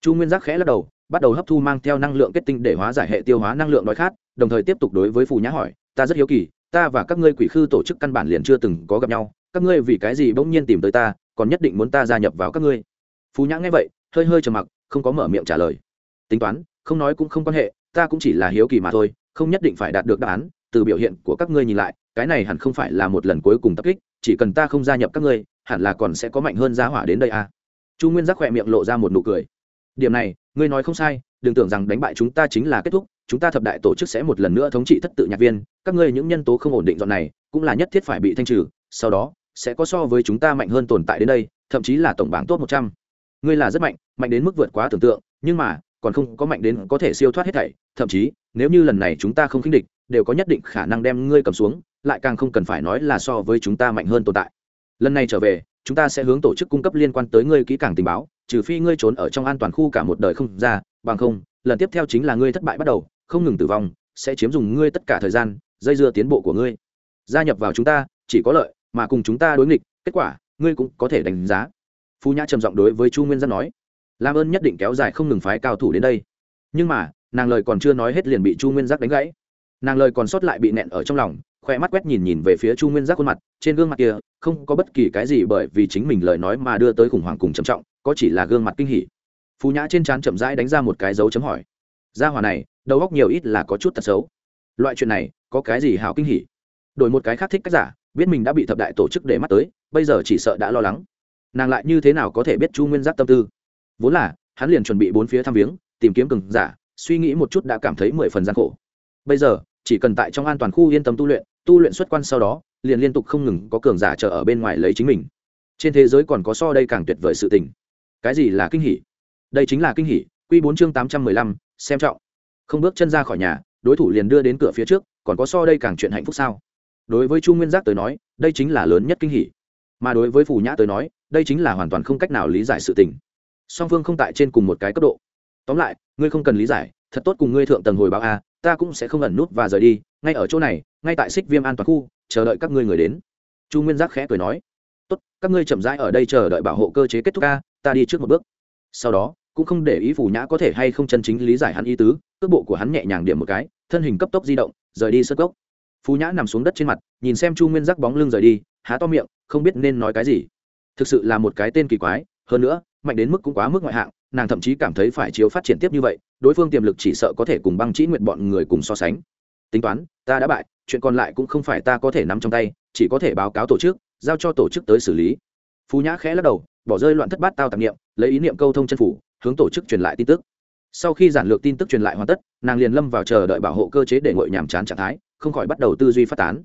Chu nguyên giác khẽ lắc đầu, bắt đầu hấp thu mang theo năng lượng kết tinh để hóa giải hệ tiêu hóa năng lượng đói khát, đồng thời tiếp tục đối với phù nhã hỏi, ta rất hiếu kỳ, ta và các ngươi quỷ khư tổ chức căn bản liền chưa từng có gặp nhau, các ngươi vì cái gì bỗng nhiên tìm tới ta, còn nhất định muốn ta gia nhập vào các ngươi? Phú nhã nghe vậy, hơi hơi trầm mặc, không có mở miệng trả lời. Tính toán, không nói cũng không quan hệ, ta cũng chỉ là hiếu kỳ mà thôi không nhất định phải đạt được đáp án, từ biểu hiện của các ngươi nhìn lại, cái này hẳn không phải là một lần cuối cùng tập kích, chỉ cần ta không gia nhập các ngươi, hẳn là còn sẽ có mạnh hơn giá hỏa đến đây à. chu nguyên giác khỏe miệng lộ ra một nụ cười điểm này, ngươi nói không sai, đừng tưởng rằng đánh bại chúng ta chính là kết thúc, chúng ta thập đại tổ chức sẽ một lần nữa thống trị thất tự nhạc viên, các ngươi những nhân tố không ổn định dọn này, cũng là nhất thiết phải bị thanh trừ, sau đó, sẽ có so với chúng ta mạnh hơn tồn tại đến đây, thậm chí là tổng bảng top một trăm ngươi là rất mạnh mạnh đến mức vượt quá tưởng tượng, nhưng mà, còn không có mạnh đến có thể siêu thoát hết thảy, thậm chí nếu như lần này chúng ta không khinh địch, đều có nhất định khả năng đem ngươi cầm xuống, lại càng không cần phải nói là so với chúng ta mạnh hơn tồn tại. Lần này trở về, chúng ta sẽ hướng tổ chức cung cấp liên quan tới ngươi kỹ càng tình báo, trừ phi ngươi trốn ở trong an toàn khu cả một đời không ra, bằng không, lần tiếp theo chính là ngươi thất bại bắt đầu, không ngừng tử vong, sẽ chiếm dùng ngươi tất cả thời gian, dây dưa tiến bộ của ngươi. Gia nhập vào chúng ta, chỉ có lợi, mà cùng chúng ta đối nghịch, kết quả, ngươi cũng có thể đánh giá. Phú nhã trầm giọng đối với chu nguyên giác nói. Làm ơn nhất định kéo dài không ngừng phái cao thủ đến đây. Nhưng mà nàng lời còn chưa nói hết liền bị chu nguyên giác đánh gãy. Nàng lời còn sót lại bị nẹn ở trong lòng khoe mắt quét nhìn nhìn về phía chu nguyên giác khuôn mặt, trên gương mặt kia, không có bất kỳ cái gì bởi vì chính mình lời nói mà đưa tới khủng hoảng cùng trầm trọng, có chỉ là gương mặt kinh hỉ. Phú nhã trên trán chậm rãi đánh ra một cái dấu chấm hỏi. Gia hòa này, đầu góc nhiều ít là có chút tật xấu. Loại chuyện này, có cái gì hào kinh hỉ? Đổi một cái khác thích cách giả, biết mình đã bị thập đại tổ chức để mắt tới, bây giờ chỉ sợ đã lo lắng. Nàng lại như thế nào có thể biết chu nguyên giác tâm tư? Vốn là, hắn liền chuẩn bị bốn phía thăm viếng, tìm kiếm cường giả suy nghĩ một chút đã cảm thấy mười phần gian khổ. Bây giờ, chỉ cần tại trong an toàn khu yên tâm tu luyện tu luyện xuất quan sau đó, liền liên tục không ngừng có cường giả chờ ở bên ngoài lấy chính mình. Trên thế giới còn có so đây càng tuyệt vời sự tình. Cái gì là kinh hỉ? Đây chính là kinh hỉ q bốn chương tám trăm mười lăm, xem trọng. Không bước chân ra khỏi nhà, đối thủ liền đưa đến cửa phía trước, còn có so đây càng chuyện hạnh phúc sao? Đối với chu nguyên giác tới nói, đây chính là lớn nhất kinh hỉ. Mà đối với phù nhã tới nói, đây chính là hoàn toàn không cách nào lý giải sự tình. Song phương không tại trên cùng một cái cấp độ tóm lại, ngươi không cần lý giải, thật tốt cùng ngươi thượng tầng hồi báo a, ta cũng sẽ không ẩn nút và rời đi, ngay ở chỗ này, ngay tại xích viêm an toàn khu, chờ đợi các ngươi người đến. Chu nguyên giác khẽ cười nói. Tốt, các ngươi chậm rãi ở đây chờ đợi bảo hộ cơ chế kết thúc a, ta đi trước một bước. Sau đó, cũng không để ý phù nhã có thể hay không chân chính lý giải hắn ý tứ, cước bộ của hắn nhẹ nhàng điểm một cái, thân hình cấp tốc di động, rời đi sơ gốc. Phú nhã nằm xuống đất trên mặt, nhìn xem chu nguyên giác bóng lưng rời đi, há to miệng, không biết nên nói cái gì. Thực sự là một cái tên kỳ quái, hơn nữa, mạnh đến mức cũng quá mức ngoại hạng nàng thậm chí cảm thấy phải chiếu phát triển tiếp như vậy, đối phương tiềm lực chỉ sợ có thể cùng băng chỉ nguyện bọn người cùng so sánh. Tính toán, ta đã bại, chuyện còn lại cũng không phải ta có thể nắm trong tay, chỉ có thể báo cáo tổ chức, giao cho tổ chức tới xử lý. Phú nhã khẽ lắc đầu, bỏ rơi loạn thất bát tao tạp nghiệm lấy ý niệm câu thông chân phủ, hướng tổ chức truyền lại tin tức. Sau khi giản lược tin tức truyền lại hoàn tất, nàng liền lâm vào chờ đợi bảo hộ cơ chế để ngội nhàm chán trạng thái, không khỏi bắt đầu tư duy phát tán.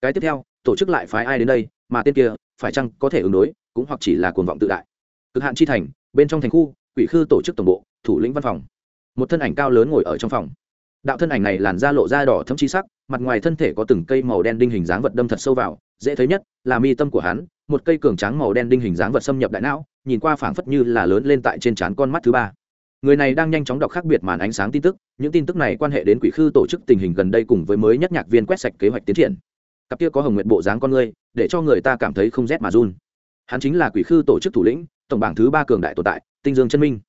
Cái tiếp theo, tổ chức lại phái ai đến đây, mà tên kia, phải chăng có thể ứng đối, cũng hoặc chỉ là cuồng vọng tự đại. Cực hạn chi thành, bên trong thành khu quỷ khư tổ chức tổng bộ, thủ lĩnh văn phòng. Một thân ảnh cao lớn ngồi ở trong phòng. Đạo thân ảnh này làn da lộ da đỏ thấm chi sắc, mặt ngoài thân thể có từng cây màu đen đinh hình dáng vật đâm thật sâu vào, dễ thấy nhất là mi tâm của hắn, một cây cường tráng màu đen đinh hình dáng vật xâm nhập đại não, nhìn qua phảng phất như là lớn lên tại trên trán con mắt thứ ba. Người này đang nhanh chóng đọc khác biệt màn ánh sáng tin tức, những tin tức này quan hệ đến quỷ khư tổ chức tình hình gần đây cùng với mới nhất nhạc viên quét sạch kế hoạch tiến triển. Cặp kia có hồng nguyện bộ dáng con người, để cho người ta cảm thấy không rét mà run. Hắn chính là quỷ khư tổ chức thủ lĩnh, tổng bảng thứ ba cường đại tồn tại tinh dương chân minh.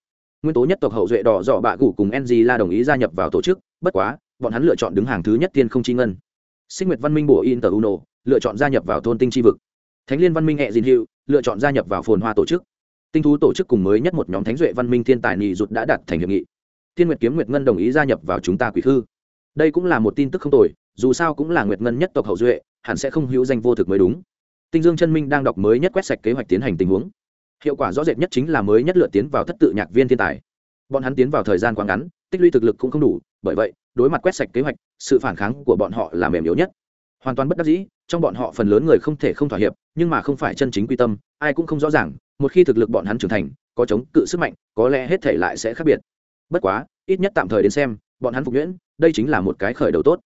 Nguyên tố nhất tộc hậu duệ đỏ dọ bạ gủ cùng ng la đồng ý gia nhập vào tổ chức, bất quá, bọn hắn lựa chọn đứng hàng thứ nhất tiên không chi ngân. Sinh nguyệt văn minh bổ in tờ uno, lựa chọn gia nhập vào thôn tinh chi vực. Thánh liên văn minh hẹ dìn hiệu, lựa chọn gia nhập vào phồn hoa tổ chức. Tinh thú tổ chức cùng mới nhất một nhóm thánh duệ văn minh thiên tài nị rụt đã đặt thành hiệp nghị. Thiên nguyệt kiếm nguyệt ngân đồng ý gia nhập vào chúng ta quỷ Thư. đây cũng là một tin tức không tồi, dù sao cũng là nguyệt ngân nhất tộc hậu duệ, hẳn sẽ không hữu danh vô thực mới đúng. Tinh dương chân minh đang đọc mới nhất quét sạch kế hoạch tiến hành tình huống hiệu quả rõ rệt nhất chính là mới nhất lượt tiến vào thất tự nhạc viên thiên tài. Bọn hắn tiến vào thời gian quá ngắn, tích lũy thực lực cũng không đủ, bởi vậy, đối mặt quét sạch kế hoạch, sự phản kháng của bọn họ là mềm yếu nhất. Hoàn toàn bất đắc dĩ, trong bọn họ phần lớn người không thể không thỏa hiệp, nhưng mà không phải chân chính quy tâm, ai cũng không rõ ràng, một khi thực lực bọn hắn trưởng thành, có chống cự sức mạnh, có lẽ hết thể lại sẽ khác biệt. Bất quá, ít nhất tạm thời đến xem, bọn hắn phục nhuyễn, đây chính là một cái khởi đầu tốt.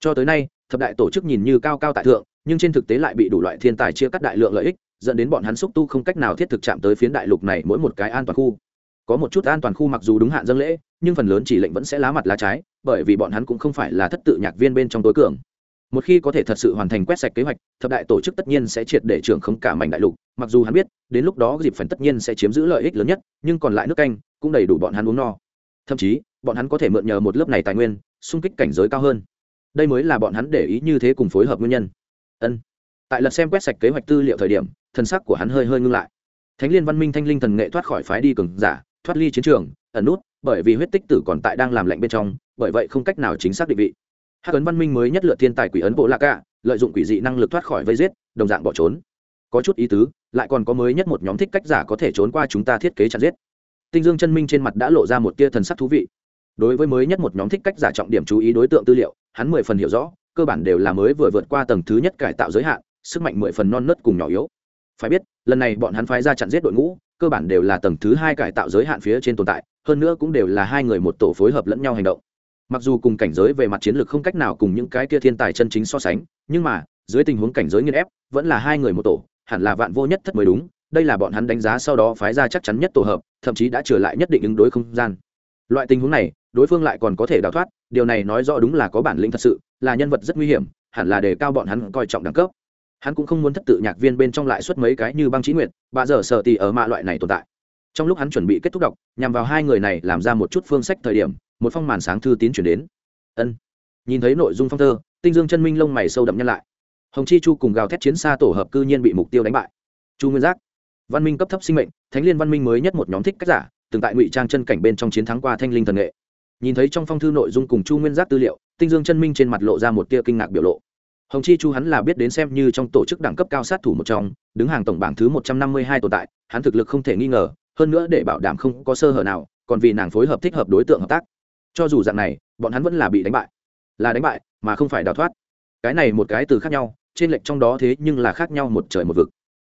Cho tới nay, thập đại tổ chức nhìn như cao cao tại thượng, nhưng trên thực tế lại bị đủ loại thiên tài chia cắt đại lượng lợi ích dẫn đến bọn hắn xúc tu không cách nào thiết thực chạm tới phiến đại lục này mỗi một cái an toàn khu. Có một chút an toàn khu mặc dù đúng hạn dâng lễ, nhưng phần lớn chỉ lệnh vẫn sẽ lá mặt lá trái, bởi vì bọn hắn cũng không phải là thất tự nhạc viên bên trong tối cường. Một khi có thể thật sự hoàn thành quét sạch kế hoạch, thập đại tổ chức tất nhiên sẽ triệt để trưởng không cả mảnh đại lục. Mặc dù hắn biết, đến lúc đó dịp phần tất nhiên sẽ chiếm giữ lợi ích lớn nhất, nhưng còn lại nước canh cũng đầy đủ bọn hắn uống no. Thậm chí, bọn hắn có thể mượn nhờ một lớp này tài nguyên, xung kích cảnh giới cao hơn. Đây mới là bọn hắn để ý như thế cùng phối hợp nguyên nhân. Ân. Tại lần xem quét sạch kế hoạch tư liệu thời điểm thần sắc của hắn hơi hơi ngưng lại. Thánh liên văn minh thanh linh thần nghệ thoát khỏi phái đi cường giả, thoát ly chiến trường, ẩn nút, bởi vì huyết tích tử còn tại đang làm lạnh bên trong, bởi vậy không cách nào chính xác định vị. Hắc ấn văn minh mới nhất lựa thiên tài quỷ ấn bộ lạc cả lợi dụng quỷ dị năng lực thoát khỏi vây giết, đồng dạng bỏ trốn. Có chút ý tứ, lại còn có mới nhất một nhóm thích cách giả có thể trốn qua chúng ta thiết kế chặn giết. Tinh dương chân minh trên mặt đã lộ ra một tia thần sắc thú vị. Đối với mới nhất một nhóm thích cách giả trọng điểm chú ý đối tượng tư liệu, hắn mười phần hiểu rõ, cơ bản đều là mới vừa vượt qua tầng thứ nhất cải tạo giới hạn, sức mạnh mười phần non nớt cùng nhỏ yếu phải biết, lần này bọn hắn phái ra chặn giết đội ngũ, cơ bản đều là tầng thứ hai cải tạo giới hạn phía trên tồn tại, hơn nữa cũng đều là hai người một tổ phối hợp lẫn nhau hành động. Mặc dù cùng cảnh giới về mặt chiến lược không cách nào cùng những cái kia thiên tài chân chính so sánh, nhưng mà, dưới tình huống cảnh giới nghiên ép, vẫn là hai người một tổ, hẳn là vạn vô nhất thất mới đúng, đây là bọn hắn đánh giá sau đó phái ra chắc chắn nhất tổ hợp, thậm chí đã trở lại nhất định ứng đối không gian. Loại tình huống này, đối phương lại còn có thể đào thoát, điều này nói rõ đúng là có bản lĩnh thật sự, là nhân vật rất nguy hiểm, hẳn là để cao bọn hắn coi trọng đẳng cấp hắn cũng không muốn thất tự nhạc viên bên trong lại xuất mấy cái như băng trí nguyệt, bà giờ sợ tì ở mạ loại này tồn tại. Trong lúc hắn chuẩn bị kết thúc đọc, nhằm vào hai người này làm ra một chút phương sách thời điểm, một phong màn sáng thư tín chuyển đến. Ân. Nhìn thấy nội dung phong thơ, tinh dương chân minh lông mày sâu đậm nhân lại. Hồng chi chu cùng gào thét chiến xa tổ hợp cư nhiên bị mục tiêu đánh bại. Chu nguyên giác. Văn minh cấp thấp sinh mệnh, thánh liên văn minh mới nhất một nhóm thích cách giả, từng tại ngụy trang chân cảnh bên trong chiến thắng qua thanh linh thần nghệ. Nhìn thấy trong phong thư nội dung cùng chu nguyên giác tư liệu, tinh dương chân minh trên mặt lộ ra một tia kinh ngạc biểu lộ hồng chi chu hắn là biết đến xem như trong tổ chức đẳng cấp cao sát thủ một trong, đứng hàng tổng bảng thứ một trăm năm mươi hai tồn tại, hắn thực lực không thể nghi ngờ, hơn nữa để bảo đảm không có sơ hở nào, còn vì nàng phối hợp thích hợp đối tượng hợp tác. Cho dù dạng này, bọn hắn vẫn là bị đánh bại. Là đánh bại, mà không phải đào thoát. Cái này một cái từ khác nhau, trên lệch trong đó thế nhưng là khác nhau một trời một vực.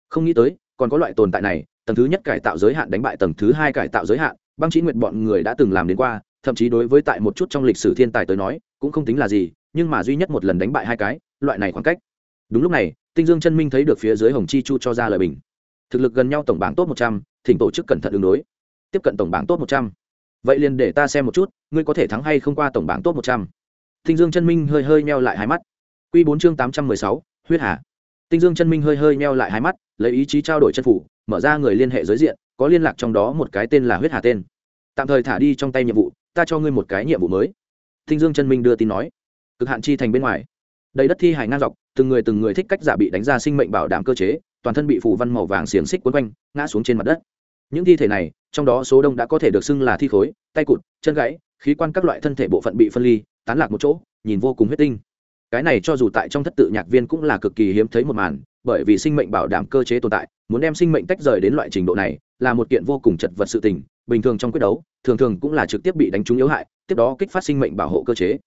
Không nghĩ tới, còn có loại tồn tại này, tầng thứ nhất cải tạo giới hạn đánh bại tầng thứ hai cải tạo giới hạn, băng chí nguyện bọn người đã từng làm đến qua, thậm chí đối với tại một chút trong lịch sử thiên tài tới nói, cũng không tính là gì, nhưng mà duy nhất một lần đánh bại hai cái loại này khoảng cách. Đúng lúc này, tinh dương chân minh thấy được phía dưới hồng chi chu cho ra lời bình. Thực lực gần nhau tổng bảng top một trăm, thỉnh tổ chức cẩn thận ứng đối tiếp cận tổng bảng top một trăm. Vậy liền để ta xem một chút, ngươi có thể thắng hay không qua tổng bảng top một trăm. Tinh dương chân minh hơi hơi meo lại hai mắt. Q bốn chương tám trăm mười sáu, huyết hà. Tinh dương chân minh hơi hơi meo lại hai mắt, lấy ý chí trao đổi chân phủ, mở ra người liên hệ giới diện, có liên lạc trong đó một cái tên là huyết hà tên. Tạm thời thả đi trong tay nhiệm vụ, ta cho ngươi một cái nhiệm vụ mới. Tinh dương chân minh đưa tin nói. Cực hạn chi thành bên ngoài đầy đất thi hài ngang dọc, từng người từng người thích cách giả bị đánh ra sinh mệnh bảo đảm cơ chế, toàn thân bị phủ văn màu vàng xiềng xích quấn quanh, ngã xuống trên mặt đất. Những thi thể này, trong đó số đông đã có thể được xưng là thi khối, tay cụt, chân gãy, khí quan các loại thân thể bộ phận bị phân ly, tán lạc một chỗ, nhìn vô cùng huyết tinh. Cái này cho dù tại trong thất tự nhạc viên cũng là cực kỳ hiếm thấy một màn, bởi vì sinh mệnh bảo đảm cơ chế tồn tại, muốn đem sinh mệnh tách rời đến loại trình độ này, là một kiện vô cùng chật vật sự tình, bình thường trong quyết đấu, thường thường cũng là trực tiếp bị đánh trúng yếu hại, tiếp đó kích phát sinh mệnh bảo hộ cơ chế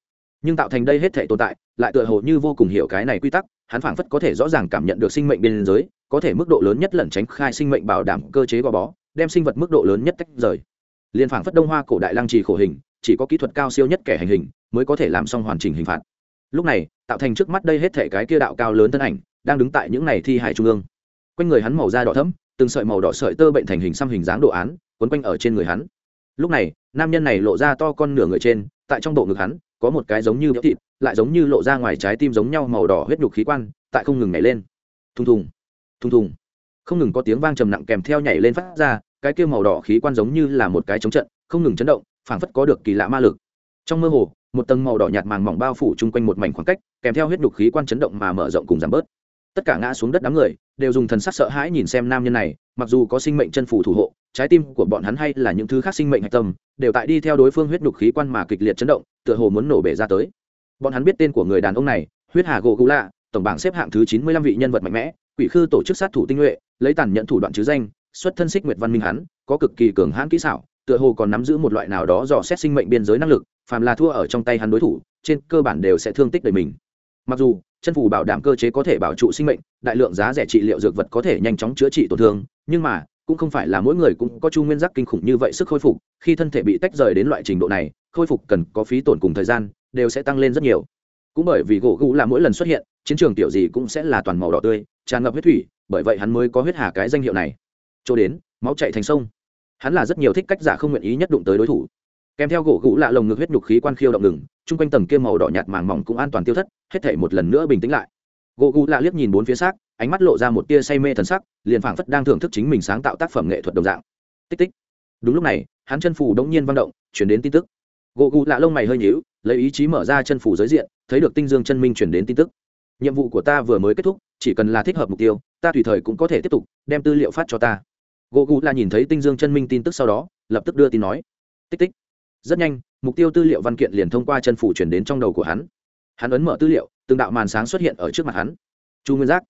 nhưng tạo thành đây hết thể tồn tại, lại tựa hồ như vô cùng hiểu cái này quy tắc, hắn phảng phất có thể rõ ràng cảm nhận được sinh mệnh biên giới, có thể mức độ lớn nhất lẩn tránh khai sinh mệnh bảo đảm cơ chế gò bó, đem sinh vật mức độ lớn nhất tách rời. Liên phảng phất đông hoa cổ đại lăng trì khổ hình, chỉ có kỹ thuật cao siêu nhất kẻ hành hình mới có thể làm xong hoàn chỉnh hình phạt. Lúc này, tạo thành trước mắt đây hết thể cái kia đạo cao lớn thân ảnh, đang đứng tại những này thi hải trung ương. Quanh người hắn màu da đỏ thẫm, từng sợi màu đỏ sợi tơ bệnh thành hình xăm hình dáng đồ án, quấn quanh ở trên người hắn. Lúc này, nam nhân này lộ ra to con nửa người trên, tại trong bộ ngực hắn có một cái giống như béo thịt, lại giống như lộ ra ngoài trái tim giống nhau màu đỏ huyết nhục khí quan, tại không ngừng nhảy lên. Thùng thùng thùng thùng. Không ngừng có tiếng vang trầm nặng kèm theo nhảy lên phát ra, cái kia màu đỏ khí quan giống như là một cái chống trận, không ngừng chấn động, phảng phất có được kỳ lạ ma lực. Trong mơ hồ, một tầng màu đỏ nhạt màng mỏng bao phủ chung quanh một mảnh khoảng cách, kèm theo huyết nhục khí quan chấn động mà mở rộng cùng giảm bớt. Tất cả ngã xuống đất đám người, đều dùng thần sắc sợ hãi nhìn xem nam nhân này, mặc dù có sinh mệnh chân phủ thủ hộ trái tim của bọn hắn hay là những thứ khác sinh mệnh hạch tâm, đều tại đi theo đối phương huyết nhục khí quan mà kịch liệt chấn động, tựa hồ muốn nổ bể ra tới. Bọn hắn biết tên của người đàn ông này, huyết hà gỗ gũ lạ, tổng bảng xếp hạng thứ chín mươi lăm vị nhân vật mạnh mẽ, quỷ khư tổ chức sát thủ tinh nhuệ, lấy tàn nhận thủ đoạn chứ danh, xuất thân xích nguyệt văn minh hắn, có cực kỳ cường hãn kỹ xảo, tựa hồ còn nắm giữ một loại nào đó dò xét sinh mệnh biên giới năng lực, phàm là thua ở trong tay hắn đối thủ, trên cơ bản đều sẽ thương tích đời mình. Mặc dù, chân phủ bảo đảm cơ chế có thể bảo trụ sinh mệnh, đại lượng giá rẻ trị liệu dược vật có thể nhanh chóng chữa trị tổn thương, nhưng mà cũng không phải là mỗi người cũng có chu nguyên giác kinh khủng như vậy sức khôi phục, khi thân thể bị tách rời đến loại trình độ này, khôi phục cần có phí tổn cùng thời gian, đều sẽ tăng lên rất nhiều. Cũng bởi vì gỗ gũ là mỗi lần xuất hiện, chiến trường tiểu gì cũng sẽ là toàn màu đỏ tươi, tràn ngập huyết thủy, bởi vậy hắn mới có huyết hà cái danh hiệu này. Chỗ đến, máu chạy thành sông. Hắn là rất nhiều thích cách giả không nguyện ý nhất đụng tới đối thủ. Kèm theo gỗ gũ lạ lồng ngực huyết nhục khí quan khiêu động ngừng, chung quanh tầng kia màu đỏ nhạt màng mỏng cũng an toàn tiêu thất, hết thể một lần nữa bình tĩnh lại gỗ gù lạ liếc nhìn bốn phía xác, ánh mắt lộ ra một tia say mê thần sắc, liền phảng phất đang thưởng thức chính mình sáng tạo tác phẩm nghệ thuật đồng dạng. Tích tích. Đúng lúc này, hắn chân phủ đống nhiên vang động, chuyển đến tin tức. Gỗ gù lạ lông mày hơi nhíu, lấy ý chí mở ra chân phủ giới diện, thấy được tinh dương chân minh chuyển đến tin tức. Nhiệm vụ của ta vừa mới kết thúc, chỉ cần là thích hợp mục tiêu, ta tùy thời cũng có thể tiếp tục, đem tư liệu phát cho ta. Gỗ gù là nhìn thấy tinh dương chân minh tin tức sau đó, lập tức đưa tin nói. Tích tích. Rất nhanh, mục tiêu tư liệu văn kiện liền thông qua chân phủ chuyển đến trong đầu của hắn. Hắn ấn mở tư liệu từng đạo màn sáng xuất hiện ở trước mặt hắn. Chu nguyên giác,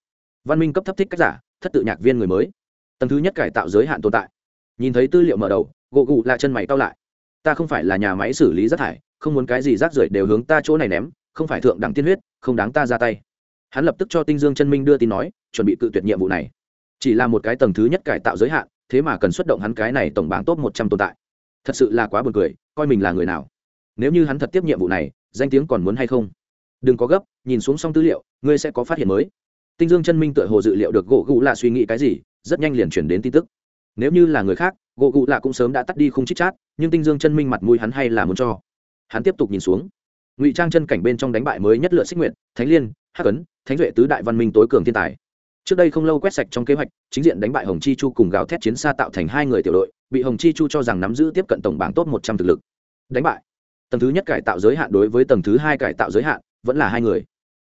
văn minh cấp thấp thích cách giả, thất tự nhạc viên người mới. Tầng thứ nhất cải tạo giới hạn tồn tại. Nhìn thấy tư liệu mở đầu, gỗ gù là chân mày cao lại. Ta không phải là nhà máy xử lý rác thải, không muốn cái gì rác rưởi đều hướng ta chỗ này ném, không phải thượng đẳng tiên huyết, không đáng ta ra tay. Hắn lập tức cho tinh dương chân minh đưa tin nói, chuẩn bị cự tuyệt nhiệm vụ này. Chỉ là một cái tầng thứ nhất cải tạo giới hạn, thế mà cần xuất động hắn cái này tổng bảng top một trăm tồn tại. Thật sự là quá buồn cười, coi mình là người nào. Nếu như hắn thật tiếp nhiệm vụ này, danh tiếng còn muốn hay không? Đừng có gấp, nhìn xuống xong tư liệu, ngươi sẽ có phát hiện mới. Tinh dương chân minh tựa hồ dự liệu được gỗ gụ là suy nghĩ cái gì, rất nhanh liền chuyển đến tin tức. Nếu như là người khác, gỗ gụ lạ cũng sớm đã tắt đi không chích chát, nhưng tinh dương chân minh mặt mũi hắn hay là muốn cho. Hắn tiếp tục nhìn xuống. Ngụy trang chân cảnh bên trong đánh bại mới nhất lựa xích nguyện thánh liên, hắc ấn, thánh duệ tứ đại văn minh tối cường thiên tài. Trước đây không lâu quét sạch trong kế hoạch, chính diện đánh bại hồng chi chu cùng gào thét chiến xa tạo thành hai người tiểu đội, bị hồng chi chu cho rằng nắm giữ tiếp cận tổng bảng tốt một trăm thực lực. Đánh bại. Tầng thứ nhất cải tạo giới hạn đối với tầng thứ hai cải tạo giới hạn vẫn là hai người.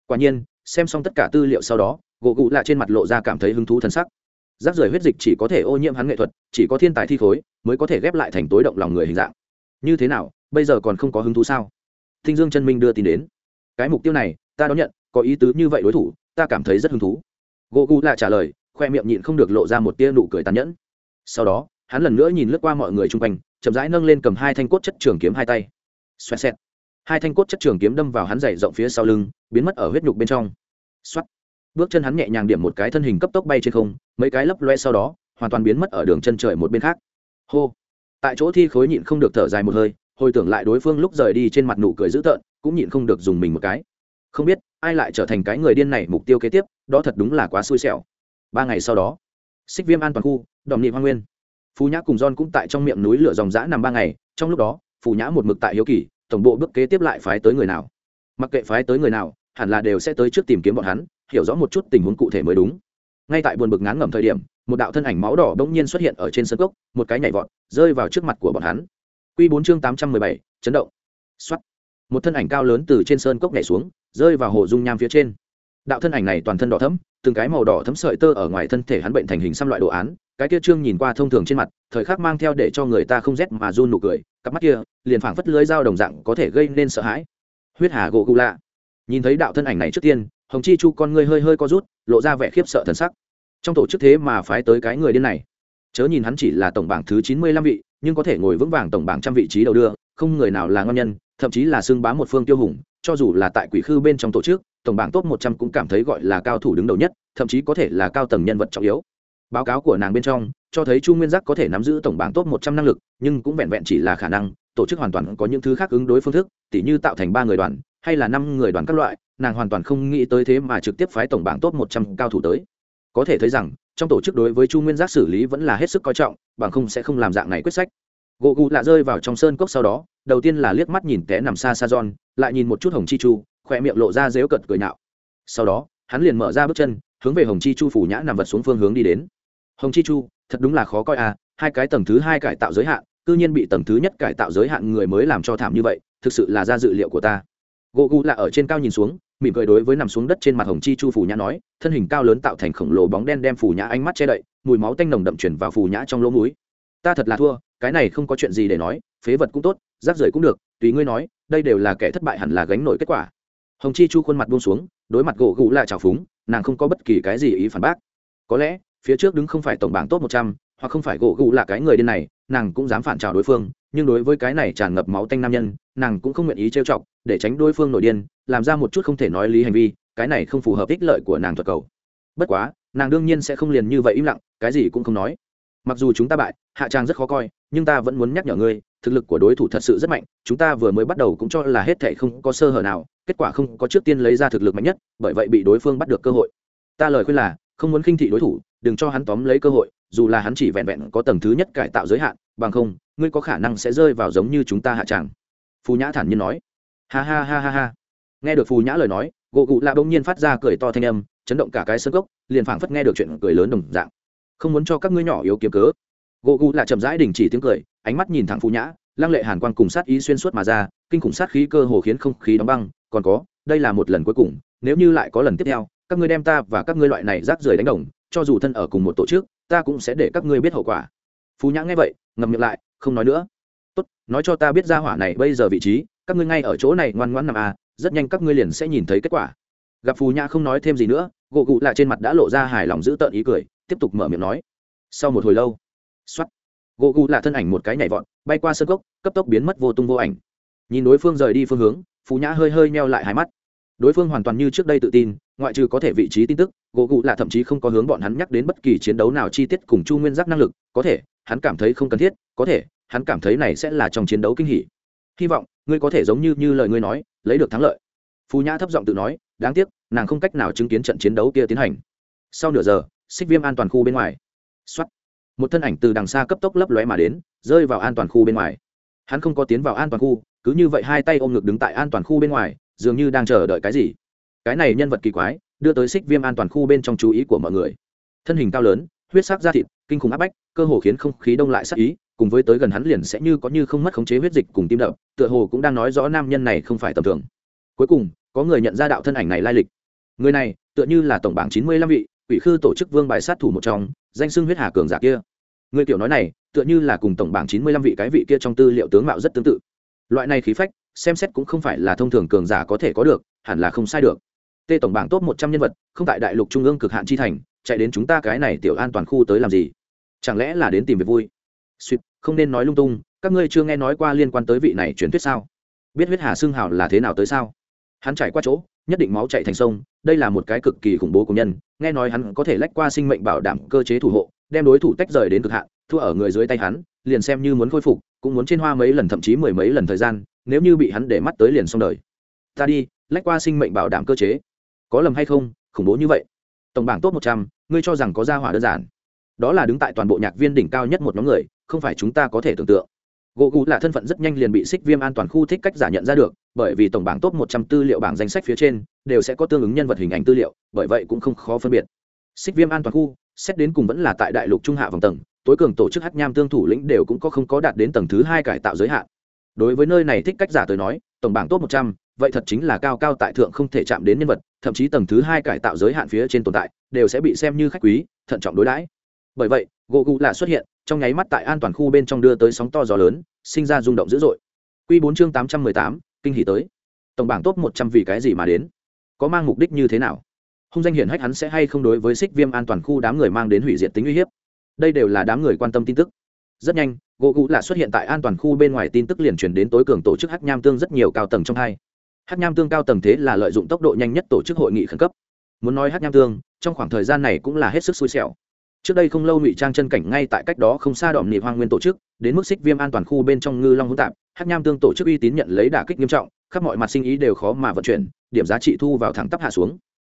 Quả nhiên, xem xong tất cả tư liệu sau đó, gỗ gụ lạ trên mặt lộ ra cảm thấy hứng thú t sắc. Rác rưởi huyết dịch chỉ có thể ô nhiễm hắn nghệ thuật, chỉ có thiên tài thi khối mới có thể ghép lại thành tối động lòng người hình dạng. Như thế nào, bây giờ còn không có hứng thú sao? Thinh dương chân minh đưa tin đến. Cái mục tiêu này, ta đón nhận, có ý tứ như vậy đối thủ, ta cảm thấy rất hứng thú. Gỗ cụ lạ trả lời, khoe miệng nhịn không được lộ ra một tia nụ cười tàn nhẫn. Sau đó, hắn lần nữa nhìn lướt qua mọi người chung quanh, chậm rãi nâng lên cầm hai thanh cốt chất trường kiếm hai tay. Xoẹt xẹt hai thanh cốt chất trường kiếm đâm vào hắn dày rộng phía sau lưng, biến mất ở huyết nhục bên trong. Xoắt bước chân hắn nhẹ nhàng điểm một cái thân hình cấp tốc bay trên không, mấy cái lấp loe sau đó, hoàn toàn biến mất ở đường chân trời một bên khác. Hô. Tại chỗ thi khối nhịn không được thở dài một hơi, hồi tưởng lại đối phương lúc rời đi trên mặt nụ cười dữ tợn, cũng nhịn không được dùng mình một cái. Không biết, ai lại trở thành cái người điên này mục tiêu kế tiếp, đó thật đúng là quá xui xẻo. Ba ngày sau đó, xích viêm an toàn khu đòm nị hoa nguyên. Phú nhã cùng don cũng tại trong miệng núi lửa dòng dã nằm ba ngày, trong lúc đó, phú nhã một mực tại hiếu kỳ tổng bộ bước kế tiếp lại phái tới người nào? Mặc kệ phái tới người nào, hẳn là đều sẽ tới trước tìm kiếm bọn hắn, hiểu rõ một chút tình huống cụ thể mới đúng. Ngay tại buồn bực ngán ngẩm thời điểm, một đạo thân ảnh máu đỏ bỗng nhiên xuất hiện ở trên sân cốc, một cái nhảy vọt, rơi vào trước mặt của bọn hắn. Q bốn chương tám trăm mười bảy, chấn động. Xuất một thân ảnh cao lớn từ trên sơn cốc nhảy xuống, rơi vào hồ dung nham phía trên. Đạo thân ảnh này toàn thân đỏ thấm từng cái màu đỏ thấm sợi tơ ở ngoài thân thể hắn bệnh thành hình xăm loại đồ án, cái kia trương nhìn qua thông thường trên mặt, thời khắc mang theo để cho người ta không rét mà run nụ cười cặp mắt kia, liền phảng phất lưới dao đồng dạng có thể gây nên sợ hãi. Huyết hà gỗ gù lạ. Nhìn thấy đạo thân ảnh này trước tiên, hồng chi chu con ngươi hơi hơi co rút, lộ ra vẻ khiếp sợ thần sắc. Trong tổ chức thế mà phái tới cái người điên này. Chớ nhìn hắn chỉ là tổng bảng thứ chín mươi lăm vị, nhưng có thể ngồi vững vàng tổng bảng trăm vị trí đầu đưa, không người nào là ngon nhân, thậm chí là xưng bá một phương tiêu hùng, cho dù là tại quỷ khư bên trong tổ chức, tổng bảng top một trăm cũng cảm thấy gọi là cao thủ đứng đầu nhất, thậm chí có thể là cao tầng nhân vật trọng yếu. Báo cáo của nàng bên trong cho thấy chu nguyên giác có thể nắm giữ tổng bảng top một trăm năng lực, nhưng cũng vẹn vẹn chỉ là khả năng, tổ chức hoàn toàn có những thứ khác ứng đối phương thức, tỉ như tạo thành ba người đoàn, hay là năm người đoàn các loại, nàng hoàn toàn không nghĩ tới thế mà trực tiếp phái tổng bảng top một trăm cao thủ tới. Có thể thấy rằng, trong tổ chức đối với chu nguyên giác xử lý vẫn là hết sức coi trọng, bằng không sẽ không làm dạng này quyết sách. Gỗ gù lạ rơi vào trong sơn cốc sau đó, đầu tiên là liếc mắt nhìn té nằm xa xa giòn lại nhìn một chút hồng chi chu khỏe miệng lộ ra dếu cận cười nạo sau đó, hắn liền mở ra bước chân, hướng về hồng chi chu phủ nhã nằm vật xuống phương hướng đi đến. Hồng chi chu thật đúng là khó coi à hai cái tầng thứ hai cải tạo giới hạn, cư nhiên bị tầng thứ nhất cải tạo giới hạn người mới làm cho thảm như vậy, thực sự là ra dự liệu của ta. Gỗ gù là ở trên cao nhìn xuống, mỉm cười đối với nằm xuống đất trên mặt hồng chi chu phủ nhã nói, thân hình cao lớn tạo thành khổng lồ bóng đen đem phủ nhã ánh mắt che đậy, mùi máu tanh nồng đậm chuyển vào phủ nhã trong lỗ mũi. Ta thật là thua, cái này không có chuyện gì để nói, phế vật cũng tốt, rác rưởi cũng được, tùy ngươi nói, đây đều là kẻ thất bại hẳn là gánh nổi kết quả. Hồng chi chu khuôn mặt buông xuống, đối mặt gỗ gù là trào phúng, nàng không có bất kỳ cái gì ý phản bác. Có lẽ phía trước đứng không phải tổng bảng top một trăm, hoặc không phải gỗ gù là cái người điên này, nàng cũng dám phản trào đối phương, nhưng đối với cái này tràn ngập máu tanh nam nhân, nàng cũng không nguyện ý trêu chọc, để tránh đối phương nổi điên, làm ra một chút không thể nói lý hành vi, cái này không phù hợp ích lợi của nàng thuật cầu. Bất quá, nàng đương nhiên sẽ không liền như vậy im lặng, cái gì cũng không nói. Mặc dù chúng ta bại, hạ trang rất khó coi, nhưng ta vẫn muốn nhắc nhở ngươi, thực lực của đối thủ thật sự rất mạnh, chúng ta vừa mới bắt đầu cũng cho là hết thảy không có sơ hở nào, kết quả không có trước tiên lấy ra thực lực mạnh nhất, bởi vậy bị đối phương bắt được cơ hội. Ta lời khuyên là không muốn khinh thị đối thủ, đừng cho hắn tóm lấy cơ hội, dù là hắn chỉ vẹn vẹn có tầng thứ nhất cải tạo giới hạn, bằng không, ngươi có khả năng sẽ rơi vào giống như chúng ta hạ tràng phù nhã thản nhiên nói. Ha ha ha ha ha. Nghe được phù nhã lời nói, gỗ cụ lạ bỗng nhiên phát ra cười to thanh âm, chấn động cả cái sân gốc liền phảng phất nghe được chuyện cười lớn đồng dạng. Không muốn cho các ngươi nhỏ yếu kiếm cớ. Gỗ cụ lạ chậm rãi đình chỉ tiếng cười, ánh mắt nhìn thẳng phù nhã, lăng lệ hàn quan cùng sát ý xuyên suốt mà ra, kinh khủng sát khí cơ hồ khiến không khí đóng băng, còn có, đây là một lần cuối cùng, nếu như lại có lần tiếp theo các ngươi đem ta và các ngươi loại này rác rưởi đánh đồng, cho dù thân ở cùng một tổ chức, ta cũng sẽ để các ngươi biết hậu quả. Phú nhã nghe vậy, ngậm miệng lại, không nói nữa. Tốt, nói cho ta biết ra hỏa này bây giờ vị trí, các ngươi ngay ở chỗ này ngoan ngoãn nằm à rất nhanh các ngươi liền sẽ nhìn thấy kết quả. Gặp phú nhã không nói thêm gì nữa gỗ gụ lại trên mặt đã lộ ra hài lòng giữ tợn ý cười, tiếp tục mở miệng nói. Sau một hồi lâu xoắt gỗ gụ lạ thân ảnh một cái nhảy vọt, bay qua sân gốc, cấp tốc biến mất vô tung vô ảnh. Nhìn đối phương rời đi phương hướng, phú nhã hơi hơi meo lại hai mắt. Đối phương hoàn toàn như trước đây tự tin ngoại trừ có thể vị trí tin tức, gỗ gụ là thậm chí không có hướng bọn hắn nhắc đến bất kỳ chiến đấu nào chi tiết cùng chu nguyên giác năng lực, có thể, hắn cảm thấy không cần thiết, có thể, hắn cảm thấy này sẽ là trong chiến đấu kinh hỉ. Hy vọng, ngươi có thể giống như như lời ngươi nói, lấy được thắng lợi. Phú nhã thấp giọng tự nói, đáng tiếc, nàng không cách nào chứng kiến trận chiến đấu kia tiến hành. Sau nửa giờ, xích viêm an toàn khu bên ngoài. Xuất một thân ảnh từ đằng xa cấp tốc lấp lóe mà đến, rơi vào an toàn khu bên ngoài. Hắn không có tiến vào an toàn khu, cứ như vậy hai tay ôm ngực đứng tại an toàn khu bên ngoài, dường như đang chờ đợi cái gì cái này nhân vật kỳ quái, đưa tới xích viêm an toàn khu bên trong chú ý của mọi người. Thân hình cao lớn, huyết sắc da thịt, kinh khủng áp bách, cơ hồ khiến không khí đông lại sắc ý, cùng với tới gần hắn liền sẽ như có như không mất khống chế huyết dịch cùng tim đập, tựa hồ cũng đang nói rõ nam nhân này không phải tầm thường. Cuối cùng, có người nhận ra đạo thân ảnh này lai lịch. Người này, tựa như là tổng bảng chín mươi lăm vị ủy khư tổ chức vương bài sát thủ một trong, danh xưng huyết hà cường giả kia. Người kiểu nói này, tựa như là cùng tổng bảng chín mươi lăm vị cái vị kia trong tư liệu tướng mạo rất tương tự. Loại này khí phách, xem xét cũng không phải là thông thường cường giả có thể có được, hẳn là không sai được tê tổng bảng top một trăm nhân vật, không tại đại lục trung ương cực hạn chi thành, chạy đến chúng ta cái này tiểu an toàn khu tới làm gì? Chẳng lẽ là đến tìm việc vui? Suýt không nên nói lung tung, các ngươi chưa nghe nói qua liên quan tới vị này truyền thuyết sao? Biết huyết hà xương hào là thế nào tới sao? Hắn trải qua chỗ, nhất định máu chạy thành sông, đây là một cái cực kỳ khủng bố của nhân, nghe nói hắn có thể lách qua sinh mệnh bảo đảm cơ chế thủ hộ, đem đối thủ tách rời đến cực hạn, thua ở người dưới tay hắn, liền xem như muốn khôi phục, cũng muốn trên hoa mấy lần thậm chí mười mấy lần thời gian, nếu như bị hắn để mắt tới liền xong đời. Ta đi, lách qua sinh mệnh bảo đảm cơ chế có lầm hay không, khủng bố như vậy. Tổng bảng top một trăm, ngươi cho rằng có gia hỏa đơn giản. Đó là đứng tại toàn bộ nhạc viên đỉnh cao nhất một nhóm người, không phải chúng ta có thể tưởng tượng. Gỗ gù là thân phận rất nhanh liền bị xích viêm an toàn khu thích cách giả nhận ra được, bởi vì tổng bảng top một trăm tư liệu bảng danh sách phía trên, đều sẽ có tương ứng nhân vật hình ảnh tư liệu, bởi vậy cũng không khó phân biệt. Xích viêm an toàn khu, xét đến cùng vẫn là tại đại lục trung hạ vòng tầng, tối cường tổ chức hát nham tương thủ lĩnh đều cũng có không có đạt đến tầng thứ hai cải tạo giới hạn. Đối với nơi này thích cách giả tới nói, tổng bảng top một trăm vậy thật chính là cao cao tại thượng không thể chạm đến nhân vật, thậm chí tầng thứ hai cải tạo giới hạn phía trên tồn tại, đều sẽ bị xem như khách quý, thận trọng đối đãi. Bởi vậy, gỗ gù là xuất hiện, trong nháy mắt tại an toàn khu bên trong đưa tới sóng to gió lớn, sinh ra rung động dữ dội. Q bốn chương tám trăm mười tám, kinh hỷ tới. Tổng bảng top một trăm vì cái gì mà đến? Có mang mục đích như thế nào? Hung danh hiển hách hắn sẽ hay không đối với xích viêm an toàn khu đám người mang đến hủy diệt tính uy hiếp? Đây đều là đám người quan tâm tin tức. Rất nhanh, gỗ gù lạ xuất hiện tại an toàn khu bên ngoài tin tức liền truyền đến tối cường tổ chức hắc nham tương rất nhiều cao tầng trong hai hát nham tương cao tầng thế là lợi dụng tốc độ nhanh nhất tổ chức hội nghị khẩn cấp. Muốn nói hát nham tương, trong khoảng thời gian này cũng là hết sức xui xẻo. Trước đây không lâu ngụy trang chân cảnh ngay tại cách đó không xa đỏm nị hoang nguyên tổ chức, đến mức xích viêm an toàn khu bên trong ngư long hỗn tạp, hát nham tương tổ chức uy tín nhận lấy đả kích nghiêm trọng, khắp mọi mặt sinh ý đều khó mà vận chuyển, điểm giá trị thu vào thẳng tắp hạ xuống.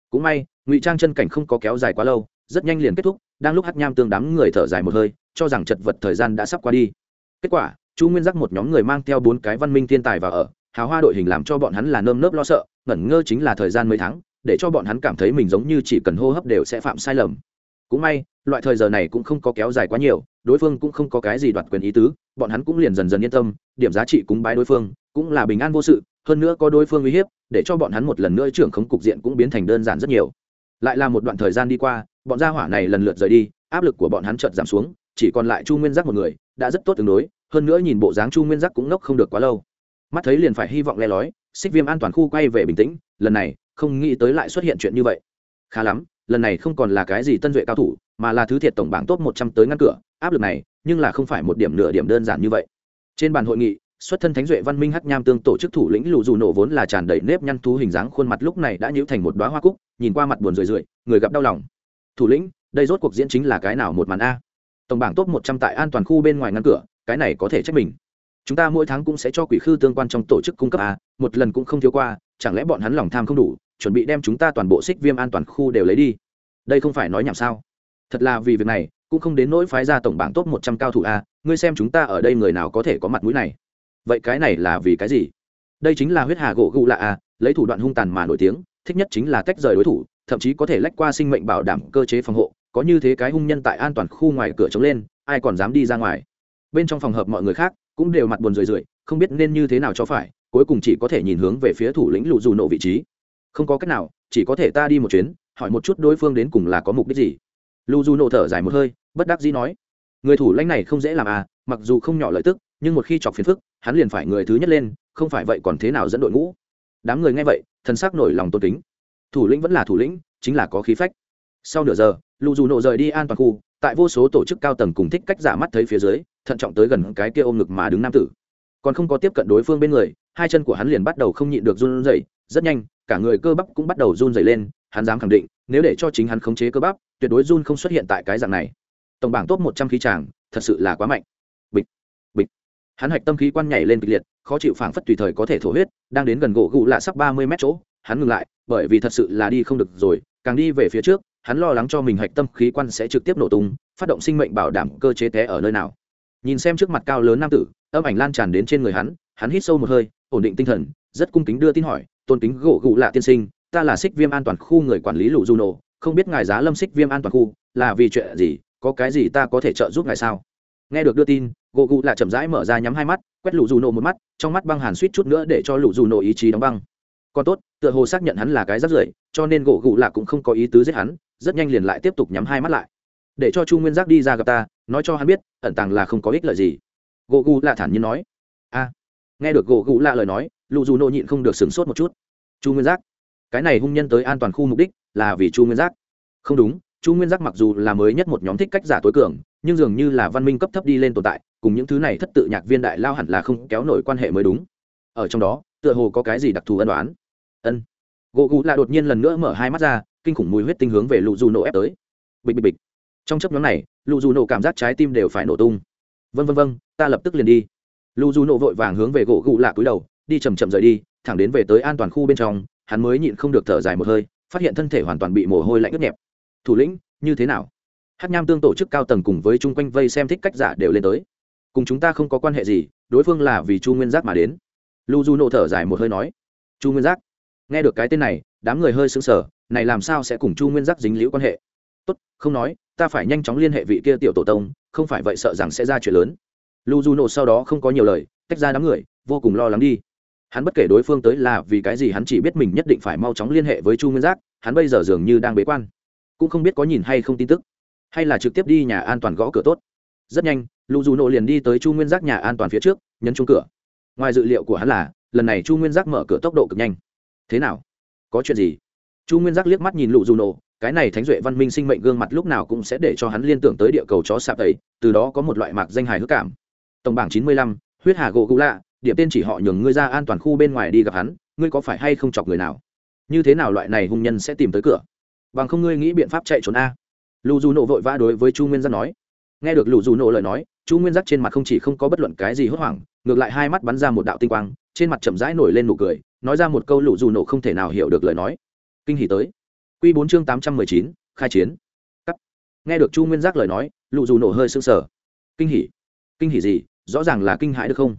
Cũng may, ngụy trang chân cảnh không có kéo dài quá lâu, rất nhanh liền kết thúc, đang lúc hát nham tương đám người thở dài một hơi, cho rằng chật vật thời gian đã sắp qua đi. Kết quả, chu nguyên giác một nhóm người mang theo bốn cái văn minh thiên tài vào ở hào hoa đội hình làm cho bọn hắn là nơm nớp lo sợ, ngẩn ngơ chính là thời gian mấy tháng, để cho bọn hắn cảm thấy mình giống như chỉ cần hô hấp đều sẽ phạm sai lầm. Cũng may, loại thời giờ này cũng không có kéo dài quá nhiều, đối phương cũng không có cái gì đoạt quyền ý tứ, bọn hắn cũng liền dần dần yên tâm, điểm giá trị cúng bái đối phương cũng là bình an vô sự, hơn nữa có đối phương uy hiếp, để cho bọn hắn một lần nữa trưởng khống cục diện cũng biến thành đơn giản rất nhiều. Lại là một đoạn thời gian đi qua, bọn gia hỏa này lần lượt rời đi, áp lực của bọn hắn chợt giảm xuống, chỉ còn lại chu nguyên giác một người, đã rất tốt tương đối, hơn nữa nhìn bộ dáng chu nguyên giác cũng nốc không được quá lâu mắt thấy liền phải hy vọng le lói, xích viêm an toàn khu quay về bình tĩnh, lần này, không nghĩ tới lại xuất hiện chuyện như vậy. Khá lắm, lần này không còn là cái gì tân duệ cao thủ, mà là thứ thiệt tổng bảng top một trăm tới ngăn cửa, áp lực này, nhưng là không phải một điểm nửa điểm đơn giản như vậy. Trên bàn hội nghị, xuất thân thánh duệ văn minh hắc nham tương tổ chức thủ lĩnh lù dù nổ vốn là tràn đầy nếp nhăn thú hình dáng, khuôn mặt lúc này đã nhíu thành một đoá hoa cúc, nhìn qua mặt buồn rười rượi, người gặp đau lòng. Thủ lĩnh, đây rốt cuộc diễn chính là cái nào một màn a? Tổng bảng top một trăm tại an toàn khu bên ngoài ngăn cửa, cái này có thể trách mình chúng ta mỗi tháng cũng sẽ cho quỷ khư tương quan trong tổ chức cung cấp a một lần cũng không thiếu qua, chẳng lẽ bọn hắn lòng tham không đủ, chuẩn bị đem chúng ta toàn bộ xích viêm an toàn khu đều lấy đi? Đây không phải nói nhảm sao? Thật là vì việc này, cũng không đến nỗi phái ra tổng bảng top một trăm cao thủ a ngươi xem chúng ta ở đây người nào có thể có mặt mũi này? Vậy cái này là vì cái gì? Đây chính là huyết hà gỗ gụ lạ a lấy thủ đoạn hung tàn mà nổi tiếng, thích nhất chính là tách rời đối thủ, thậm chí có thể lách qua sinh mệnh bảo đảm cơ chế phòng hộ, có như thế cái hung nhân tại an toàn khu ngoài cửa chống lên, ai còn dám đi ra ngoài? Bên trong phòng hợp mọi người khác cũng đều mặt buồn rười rượi, không biết nên như thế nào cho phải, cuối cùng chỉ có thể nhìn hướng về phía thủ lĩnh lụ dù nộ vị trí. Không có cách nào, chỉ có thể ta đi một chuyến, hỏi một chút đối phương đến cùng là có mục đích gì. Lụ dù nộ thở dài một hơi, bất đắc dĩ nói, người thủ lãnh này không dễ làm à mặc dù không nhỏ lợi tức, nhưng một khi chọc phiền phức, hắn liền phải người thứ nhất lên, không phải vậy còn thế nào dẫn đội ngũ? Đám người nghe vậy thân xác nổi lòng tôn kính. Thủ lĩnh vẫn là thủ lĩnh, chính là có khí phách. Sau nửa giờ lụ dù nộ rời đi an toàn khu, tại vô số tổ chức cao tầng cùng thích cách giả mắt thấy phía dưới thận trọng tới gần cái kia ôm ngực mà đứng nam tử. Còn không có tiếp cận đối phương bên người, hai chân của hắn liền bắt đầu không nhịn được run rẩy, rất nhanh, cả người cơ bắp cũng bắt đầu run rẩy lên, hắn dám khẳng định, nếu để cho chính hắn khống chế cơ bắp, tuyệt đối run không xuất hiện tại cái dạng này. Tổng bảng top một trăm khí tràng thật sự là quá mạnh. Bịch bịch. Hắn hạch tâm khí quan nhảy lên kịch liệt, khó chịu phảng phất tùy thời có thể thổ huyết, đang đến gần gỗ gụ lạ sắp ba mươi mét chỗ, hắn ngừng lại, bởi vì thật sự là đi không được rồi, càng đi về phía trước, hắn lo lắng cho mình hạch tâm khí quan sẽ trực tiếp nổ tung, phát động sinh mệnh bảo đảm cơ chế té ở nơi nào nhìn xem trước mặt cao lớn nam tử, âm ảnh lan tràn đến trên người hắn hắn hít sâu một hơi, ổn định tinh thần, rất cung kính đưa tin hỏi, tôn kính gỗ gụ lạ tiên sinh, ta là xích viêm an toàn khu người quản lý lũ du nổ không biết ngài giá lâm xích viêm an toàn khu, là vì chuyện gì, có cái gì ta có thể trợ giúp ngài sao? Nghe được đưa tin, gỗ gụ lạ chậm rãi mở ra nhắm hai mắt, quét lũ du nổ một mắt, trong mắt băng hàn suýt chút nữa để cho lũ du nổ ý chí đóng băng. Còn tốt, tựa hồ xác nhận hắn là cái rất rưởi, cho nên gỗ gụ lạ cũng không có ý tứ giết hắn, rất nhanh liền lại tiếp tục nhắm hai mắt lại để cho chu nguyên giác đi ra gặp ta, nói cho hắn biết, ẩn tàng là không có ích lợi gì. Gỗ gù lạ thản nhiên nói. A, nghe được gỗ gù lạ lời nói, lụ dù nộ nhịn không được sửng sốt một chút. Chu nguyên giác, cái này hung nhân tới an toàn khu mục đích là vì chu nguyên giác. Không đúng, chu nguyên giác mặc dù là mới nhất một nhóm thích cách giả tối cường, nhưng dường như là văn minh cấp thấp đi lên tồn tại, cùng những thứ này thất tự nhạc viên đại lao hẳn là không kéo nổi quan hệ mới đúng. Ở trong đó, tựa hồ có cái gì đặc thù ân đoán ân. Gỗ gù lạ đột nhiên lần nữa mở hai mắt ra, kinh khủng mùi huyết tinh hướng về lụ dù nổ ép tới. Bịch bịch bịch trong chấp nhóm này lụ dù nổ cảm giác trái tim đều phải nổ tung. Vân vân vân ta lập tức liền đi. Lụ dù nổ vội vàng hướng về gỗ gụ lạ cúi đầu, đi chầm chậm rời đi, thẳng đến về tới an toàn khu bên trong, hắn mới nhịn không được thở dài một hơi, phát hiện thân thể hoàn toàn bị mồ hôi lạnh ướt nhẹp. Thủ lĩnh, như thế nào? Hát nham tương tổ chức cao tầng cùng với chung quanh vây xem thích cách giả đều lên tới. Cùng chúng ta không có quan hệ gì, đối phương là vì chu nguyên giác mà đến. Lu du nộ thở dài một hơi nói. Chu nguyên giác? Nghe được cái tên này, đám người hơi sững sờ, này làm sao sẽ cùng chu nguyên giác dính liễu quan hệ? Tốt, không nói ta phải nhanh chóng liên hệ vị kia tiểu tổ tông, không phải vậy sợ rằng sẽ ra chuyện lớn. Lu du nộ sau đó không có nhiều lời, tách ra đám người, vô cùng lo lắng đi. Hắn bất kể đối phương tới là vì cái gì hắn chỉ biết mình nhất định phải mau chóng liên hệ với chu nguyên giác, hắn bây giờ dường như đang bế quan. Cũng không biết có nhìn hay không tin tức, hay là trực tiếp đi nhà an toàn gõ cửa tốt. Rất nhanh, Lu Du nộ liền đi tới chu nguyên giác nhà an toàn phía trước, nhấn chung cửa. Ngoài dự liệu của hắn là, lần này chu nguyên giác mở cửa tốc độ cực nhanh. Thế nào? Có chuyện gì? Chu nguyên giác liếc mắt nhìn lụ dù nổ, cái này thánh duệ văn minh sinh mệnh gương mặt lúc nào cũng sẽ để cho hắn liên tưởng tới địa cầu chó sạp ấy, từ đó có một loại mạc danh hài hước cảm. Tổng bảng chín mươi lăm, huyết hà gỗ gũ lạ, điểm tên chỉ họ nhường ngươi ra an toàn khu bên ngoài đi gặp hắn, ngươi có phải hay không chọc người nào? Như thế nào loại này hung nhân sẽ tìm tới cửa? Bằng không ngươi nghĩ biện pháp chạy trốn a. Lù dù nộ vội vã đối với chu nguyên giác nói. Nghe được lù dù nộ lời nói, chu nguyên giác trên mặt không chỉ không có bất luận cái gì hốt hoảng, ngược lại hai mắt bắn ra một đạo tinh quang, trên mặt chậm rãi nổi lên nụ cười, nói ra một câu lù dù nộ không thể nào hiểu được lời nói kinh hỉ tới. Q bốn chương tám trăm mười chín, khai chiến. Cắt. Nghe được chu nguyên giác lời nói lù dù nổ hơi sưng sờ. Kinh hỉ? Kinh hỉ gì? Rõ ràng là kinh hãi được không?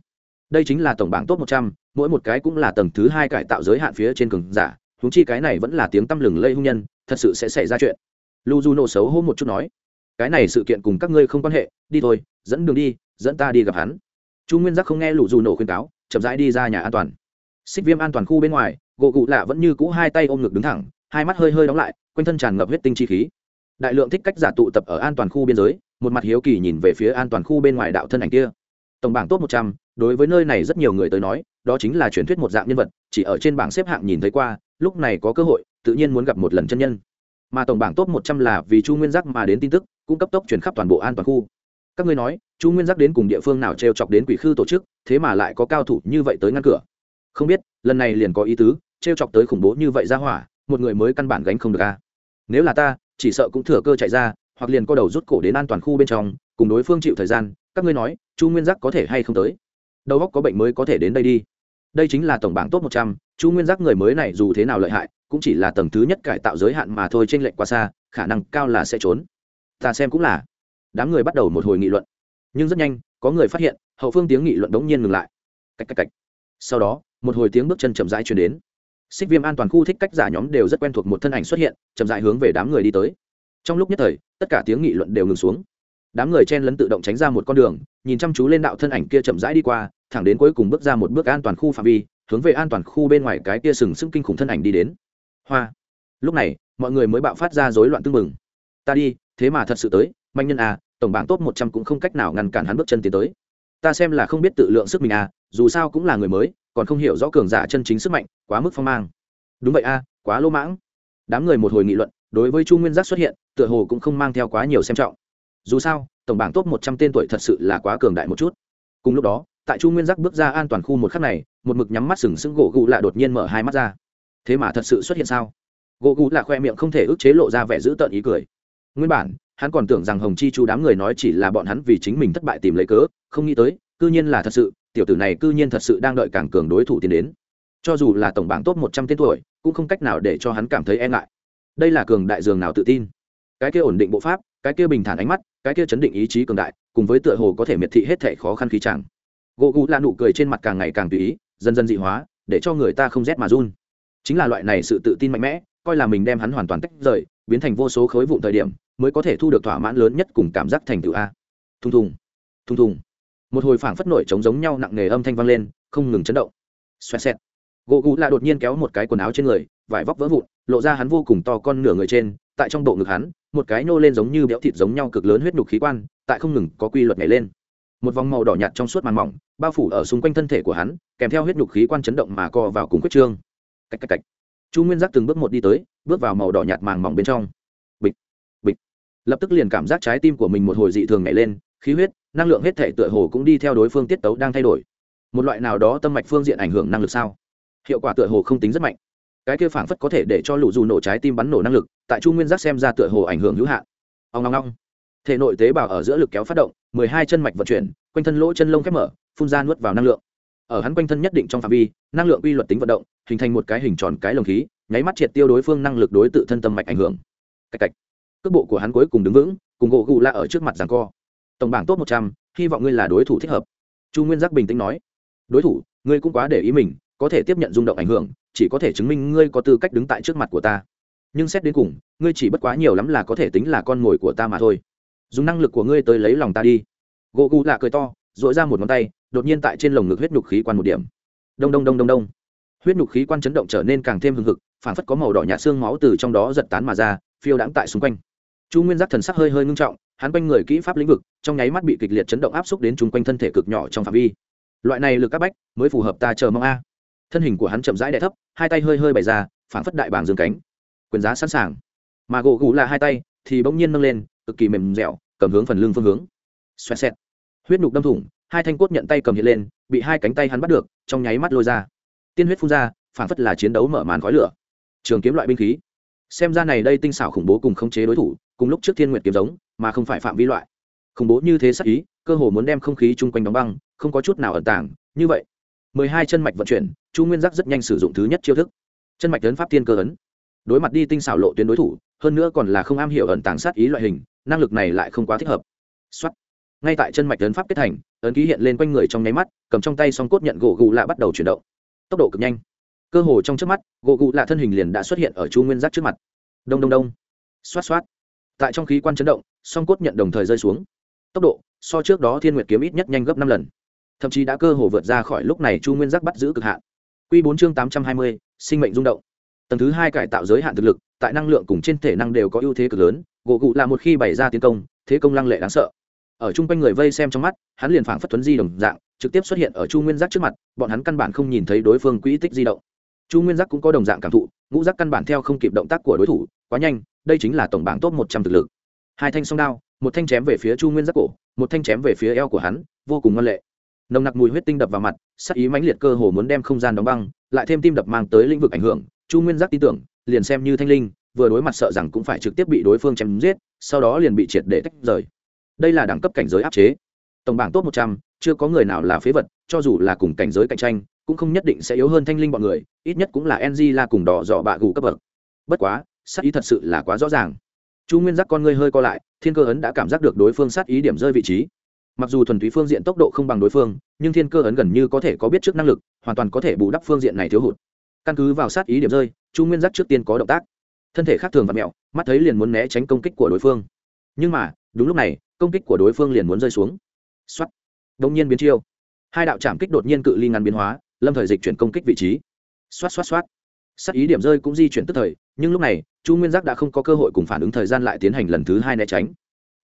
Đây chính là tổng bảng top một trăm, mỗi một cái cũng là tầng thứ hai cải tạo giới hạn phía trên cường giả húng chi cái này vẫn là tiếng tăm lừng lây hung nhân, thật sự sẽ xảy ra chuyện. Lu du nổ xấu hô một chút nói, cái này sự kiện cùng các ngươi không quan hệ, đi thôi, dẫn đường đi, dẫn ta đi gặp hắn. Chu nguyên giác không nghe lù du nổ khuyên cáo, chậm rãi đi ra nhà an toàn. Xích viêm an toàn khu bên ngoài gỗ cụ lạ vẫn như cũ hai tay ôm ngực đứng thẳng, hai mắt hơi hơi đóng lại, quanh thân tràn ngập huyết tinh chi khí. Đại lượng thích cách giả tụ tập ở an toàn khu biên giới, một mặt hiếu kỳ nhìn về phía an toàn khu bên ngoài đạo thân ảnh kia. Tổng bảng top một trăm, đối với nơi này rất nhiều người tới nói, đó chính là truyền thuyết một dạng nhân vật, chỉ ở trên bảng xếp hạng nhìn thấy qua, lúc này có cơ hội, tự nhiên muốn gặp một lần chân nhân. Mà tổng bảng top một trăm là vì chu nguyên giác mà đến tin tức cũng cấp tốc truyền khắp toàn bộ an toàn khu. Các ngươi nói, chu nguyên giác đến cùng địa phương nào t chọc đến quỷ khư tổ chức, thế mà lại có cao thủ như vậy tới ngăn cửa. Không biết, lần này liền có ý tứ trêu chọc tới khủng bố như vậy ra hỏa, một người mới căn bản gánh không được a. Nếu là ta, chỉ sợ cũng thừa cơ chạy ra, hoặc liền co đầu rút cổ đến an toàn khu bên trong, cùng đối phương chịu thời gian, các ngươi nói, chu nguyên giác có thể hay không tới? Đầu óc có bệnh mới có thể đến đây đi. Đây chính là tổng bảng top một trăm, chu nguyên giác người mới này dù thế nào lợi hại, cũng chỉ là tầng thứ nhất cải tạo giới hạn mà thôi trên lệnh quá xa, khả năng cao là sẽ trốn. Ta xem cũng là. Đám người bắt đầu một hồi nghị luận. Nhưng rất nhanh, có người phát hiện, hậu phương tiếng nghị luận đột nhiên ngừng lại. Cách cách cách. Sau đó, một hồi tiếng bước chân chậm rãi chuyển đến xích viêm an toàn khu thích cách giả nhóm đều rất quen thuộc một thân ảnh xuất hiện, chậm rãi hướng về đám người đi tới. Trong lúc nhất thời, tất cả tiếng nghị luận đều ngừng xuống. Đám người chen lấn tự động tránh ra một con đường, nhìn chăm chú lên đạo thân ảnh kia chậm rãi đi qua, thẳng đến cuối cùng bước ra một bước an toàn khu phạm vi, hướng về an toàn khu bên ngoài cái kia sừng sững kinh khủng thân ảnh đi đến. Hoa! Lúc này, mọi người mới bạo phát ra rối loạn tưng mừng ta đi, thế mà thật sự tới manh nhân à tổng bảng top một trăm cũng không cách nào ngăn cản hắn bước chân tiến tới. Ta xem là không biết tự lượng sức mình à dù sao cũng là người mới còn không hiểu rõ cường giả chân chính sức mạnh quá mức phong mang. Đúng vậy a à, quá lỗ mãng. Đám người một hồi nghị luận đối với chu nguyên giác xuất hiện tựa hồ cũng không mang theo quá nhiều xem trọng. Dù sao tổng bảng top một trăm tên tuổi thật sự là quá cường đại một chút. Cùng lúc đó tại chu nguyên giác bước ra an toàn khu một khắc này một mực nhắm mắt sừng sững gỗ gù lạ đột nhiên mở hai mắt ra. Thế mà thật sự xuất hiện sao? Gỗ gù lạ khoe miệng không thể ức chế lộ ra vẻ dữ tợn ý cười. Nguyên bản hắn còn tưởng rằng hồng chi chu đám người nói chỉ là bọn hắn vì chính mình thất bại tìm lấy cớ không nghĩ tới cư nhiên là thật sự tiểu tử này cư nhiên thật sự đang đợi càng cường đối thủ tiến đến. Cho dù là tổng bảng top một trăm tên tuổi, cũng không cách nào để cho hắn cảm thấy e ngại. Đây là cường đại dường nào tự tin. Cái kia ổn định bộ pháp, cái kia bình thản ánh mắt, cái kia chấn định ý chí cường đại, cùng với tựa hồ có thể miệt thị hết thảy khó khăn khí chẳng. Gỗ gù là nụ cười trên mặt càng ngày càng tùy ý, dần dần dị hóa, để cho người ta không rét mà run. Chính là loại này sự tự tin mạnh mẽ, coi là mình đem hắn hoàn toàn tách rời, biến thành vô số khối vụn thời điểm, mới có thể thu được thỏa mãn lớn nhất cùng cảm giác thành tựu a. Thùng thùng thùng thùng một hồi phảng phất nổi trống giống nhau nặng nề âm thanh vang lên, không ngừng chấn động. Xoẹt xẹt. Gỗ gù lạ đột nhiên kéo một cái quần áo trên người, vải vóc vỡ vụn, lộ ra hắn vô cùng to con nửa người trên, tại trong bộ ngực hắn, một cái nô lên giống như béo thịt giống nhau cực lớn huyết nhục khí quan, tại không ngừng có quy luật nhảy lên. Một vòng màu đỏ nhạt trong suốt màn mỏng, bao phủ ở xung quanh thân thể của hắn, kèm theo huyết nhục khí quan chấn động mà co vào cùng quyết trương. Cách cách cách. Chu nguyên giác từng bước một đi tới, bước vào màu đỏ nhạt màng mỏng bên trong. Bịch bịch. Lập tức liền cảm giác trái tim của mình một hồi dị thường nhảy lên khí huyết, năng lượng hết thể tựa hồ cũng đi theo đối phương tiết tấu đang thay đổi. Một loại nào đó tâm mạch phương diện ảnh hưởng năng lực sao? Hiệu quả tựa hồ không tính rất mạnh. Cái kia phảng phất có thể để cho lũ dù nổ trái tim bắn nổ năng lực, tại chu nguyên giác xem ra tựa hồ ảnh hưởng hữu hạn. Ông ngong ngong thể nội tế bào ở giữa lực kéo phát động, mười hai chân mạch vận chuyển, quanh thân lỗ chân lông khép mở, phun ra nuốt vào năng lượng. Ở hắn quanh thân nhất định trong phạm vi, năng lượng quy luật tính vận động, hình thành một cái hình tròn cái lồng khí, nháy mắt triệt tiêu đối phương năng lực đối tự thân tâm mạch ảnh hưởng. Cách cách cước bộ của hắn cuối cùng đứng vững, cùng gỗ gù la ở trước mặt giảng co tổng bảng top một trăm, hy vọng ngươi là đối thủ thích hợp. Chu nguyên giác bình tĩnh nói. Đối thủ, ngươi cũng quá để ý mình, có thể tiếp nhận rung động ảnh hưởng, chỉ có thể chứng minh ngươi có tư cách đứng tại trước mặt của ta. Nhưng xét đến cùng, ngươi chỉ bất quá nhiều lắm là có thể tính là con mồi của ta mà thôi. Dùng năng lực của ngươi tới lấy lòng ta đi. Gỗ gù lạ cười to dội ra một ngón tay, đột nhiên tại trên lồng ngực huyết nhục khí quan một điểm. Đông đông đông đông đông. Huyết nhục khí quan chấn động trở nên càng thêm hừng hực phản phất có màu đỏ nhạt xương máu từ trong đó giật tán mà ra, phiêu đãng tại xung quanh chu nguyên giác thần sắc hơi hơi ngưng trọng, hắn quanh người kỹ pháp lĩnh vực, trong nháy mắt bị kịch liệt chấn động áp xúc đến chung quanh thân thể cực nhỏ trong phạm vi. Loại này lực áp bách, mới phù hợp ta chờ mong a. Thân hình của hắn chậm rãi đẹ thấp, hai tay hơi hơi bày ra phản phất đại bàng dương cánh. Quyền giá sẵn sàng. Mà gỗ gù là hai tay, thì bỗng nhiên nâng lên, cực kỳ mềm dẻo, cầm hướng phần lưng phương hướng. Xoẹt xẹt. Huyết nhục đâm thủng, hai thanh cốt nhận tay cầm hiện lên, bị hai cánh tay hắn bắt được, trong nháy mắt lôi ra. Tiên huyết phun ra phản phất là chiến đấu mở màn khói lửa. Trường kiếm loại binh khí. Xem ra này đây tinh xảo khủng bố cùng khống chế đối thủ cùng lúc trước thiên nguyệt kiếm giống, mà không phải phạm vi loại. Khủng bố như thế sắc ý, cơ hồ muốn đem không khí chung quanh đóng băng, không có chút nào ẩn tàng, như vậy. Mười hai chân mạch vận chuyển, chu nguyên giác rất nhanh sử dụng thứ nhất chiêu thức. Chân mạch tấn pháp tiên cơ ấn. Đối mặt đi tinh xảo lộ tuyến đối thủ, hơn nữa còn là không am hiểu ẩn tàng sát ý loại hình, năng lực này lại không quá thích hợp. Xuất ngay tại chân mạch tấn pháp kết thành, ấn ký hiện lên quanh người trong nháy mắt, cầm trong tay song cốt nhận gỗ gù lạ bắt đầu chuyển động. Tốc độ cực nhanh. Cơ hồ trong trước mắt, gỗ gù lạ thân hình liền đã xuất hiện ở chu nguyên giác trước mặt. Đông đông đông. Xoát xoát tại trong khí quan chấn động, song cốt nhận đồng thời rơi xuống. Tốc độ, so trước đó thiên nguyệt kiếm ít nhất nhanh gấp năm lần. Thậm chí đã cơ hồ vượt ra khỏi lúc này chu nguyên giác bắt giữ cực hạn. Q bốn chương tám trăm hai mươi, sinh mệnh rung động. Tầng thứ hai cải tạo giới hạn thực lực, tại năng lượng cùng trên thể năng đều có ưu thế cực lớn, gỗ cụ là một khi bày ra tiến công, thế công lăng lệ đáng sợ. Ở chung quanh người vây xem trong mắt, hắn liền phảng phất thuấn di đồng dạng, trực tiếp xuất hiện ở chu nguyên giác trước mặt, bọn hắn căn bản không nhìn thấy đối phương quỹ tích di động. Chu nguyên giác cũng có đồng dạng cảm thụ, ngũ giác căn bản theo không kịp động tác của đối thủ, quá nhanh đây chính là tổng bảng top một trăm thực lực. Hai thanh song đao, một thanh chém về phía chu nguyên giác cổ, một thanh chém về phía eo của hắn, vô cùng ngoan lệ. Nồng nặc mùi huyết tinh đập vào mặt sắc ý mãnh liệt cơ hồ muốn đem không gian đóng băng, lại thêm tim đập mang tới lĩnh vực ảnh hưởng, chu nguyên giác tin tưởng, liền xem như thanh linh, vừa đối mặt sợ rằng cũng phải trực tiếp bị đối phương chém giết, sau đó liền bị triệt để tách rời. Đây là đẳng cấp cảnh giới áp chế. Tổng bảng top một trăm, chưa có người nào là phế vật, cho dù là cùng cảnh giới cạnh tranh, cũng không nhất định sẽ yếu hơn thanh linh bọn người, ít nhất cũng là ng là cùng đỏ dọ bạ gù cấp bậc. Bất quá sát ý thật sự là quá rõ ràng. Chu nguyên giác con ngươi hơi co lại, thiên cơ ấn đã cảm giác được đối phương sát ý điểm rơi vị trí. Mặc dù thuần túy phương diện tốc độ không bằng đối phương, nhưng thiên cơ ấn gần như có thể có biết trước năng lực, hoàn toàn có thể bù đắp phương diện này thiếu hụt. Căn cứ vào sát ý điểm rơi, chu nguyên giác trước tiên có động tác. Thân thể khác thường và mẹo, mắt thấy liền muốn né tránh công kích của đối phương. Nhưng mà, đúng lúc này, công kích của đối phương liền muốn rơi xuống. X o á t nhiên biến chiêu. Hai đạo trảm kích đột nhiên cự ly ngắn biến hóa, lâm thời dịch chuyển công kích vị trí. Xoát xoát xoát sắc ý điểm rơi cũng di chuyển tức thời, nhưng lúc này, chu nguyên giác đã không có cơ hội cùng phản ứng thời gian lại tiến hành lần thứ hai né tránh.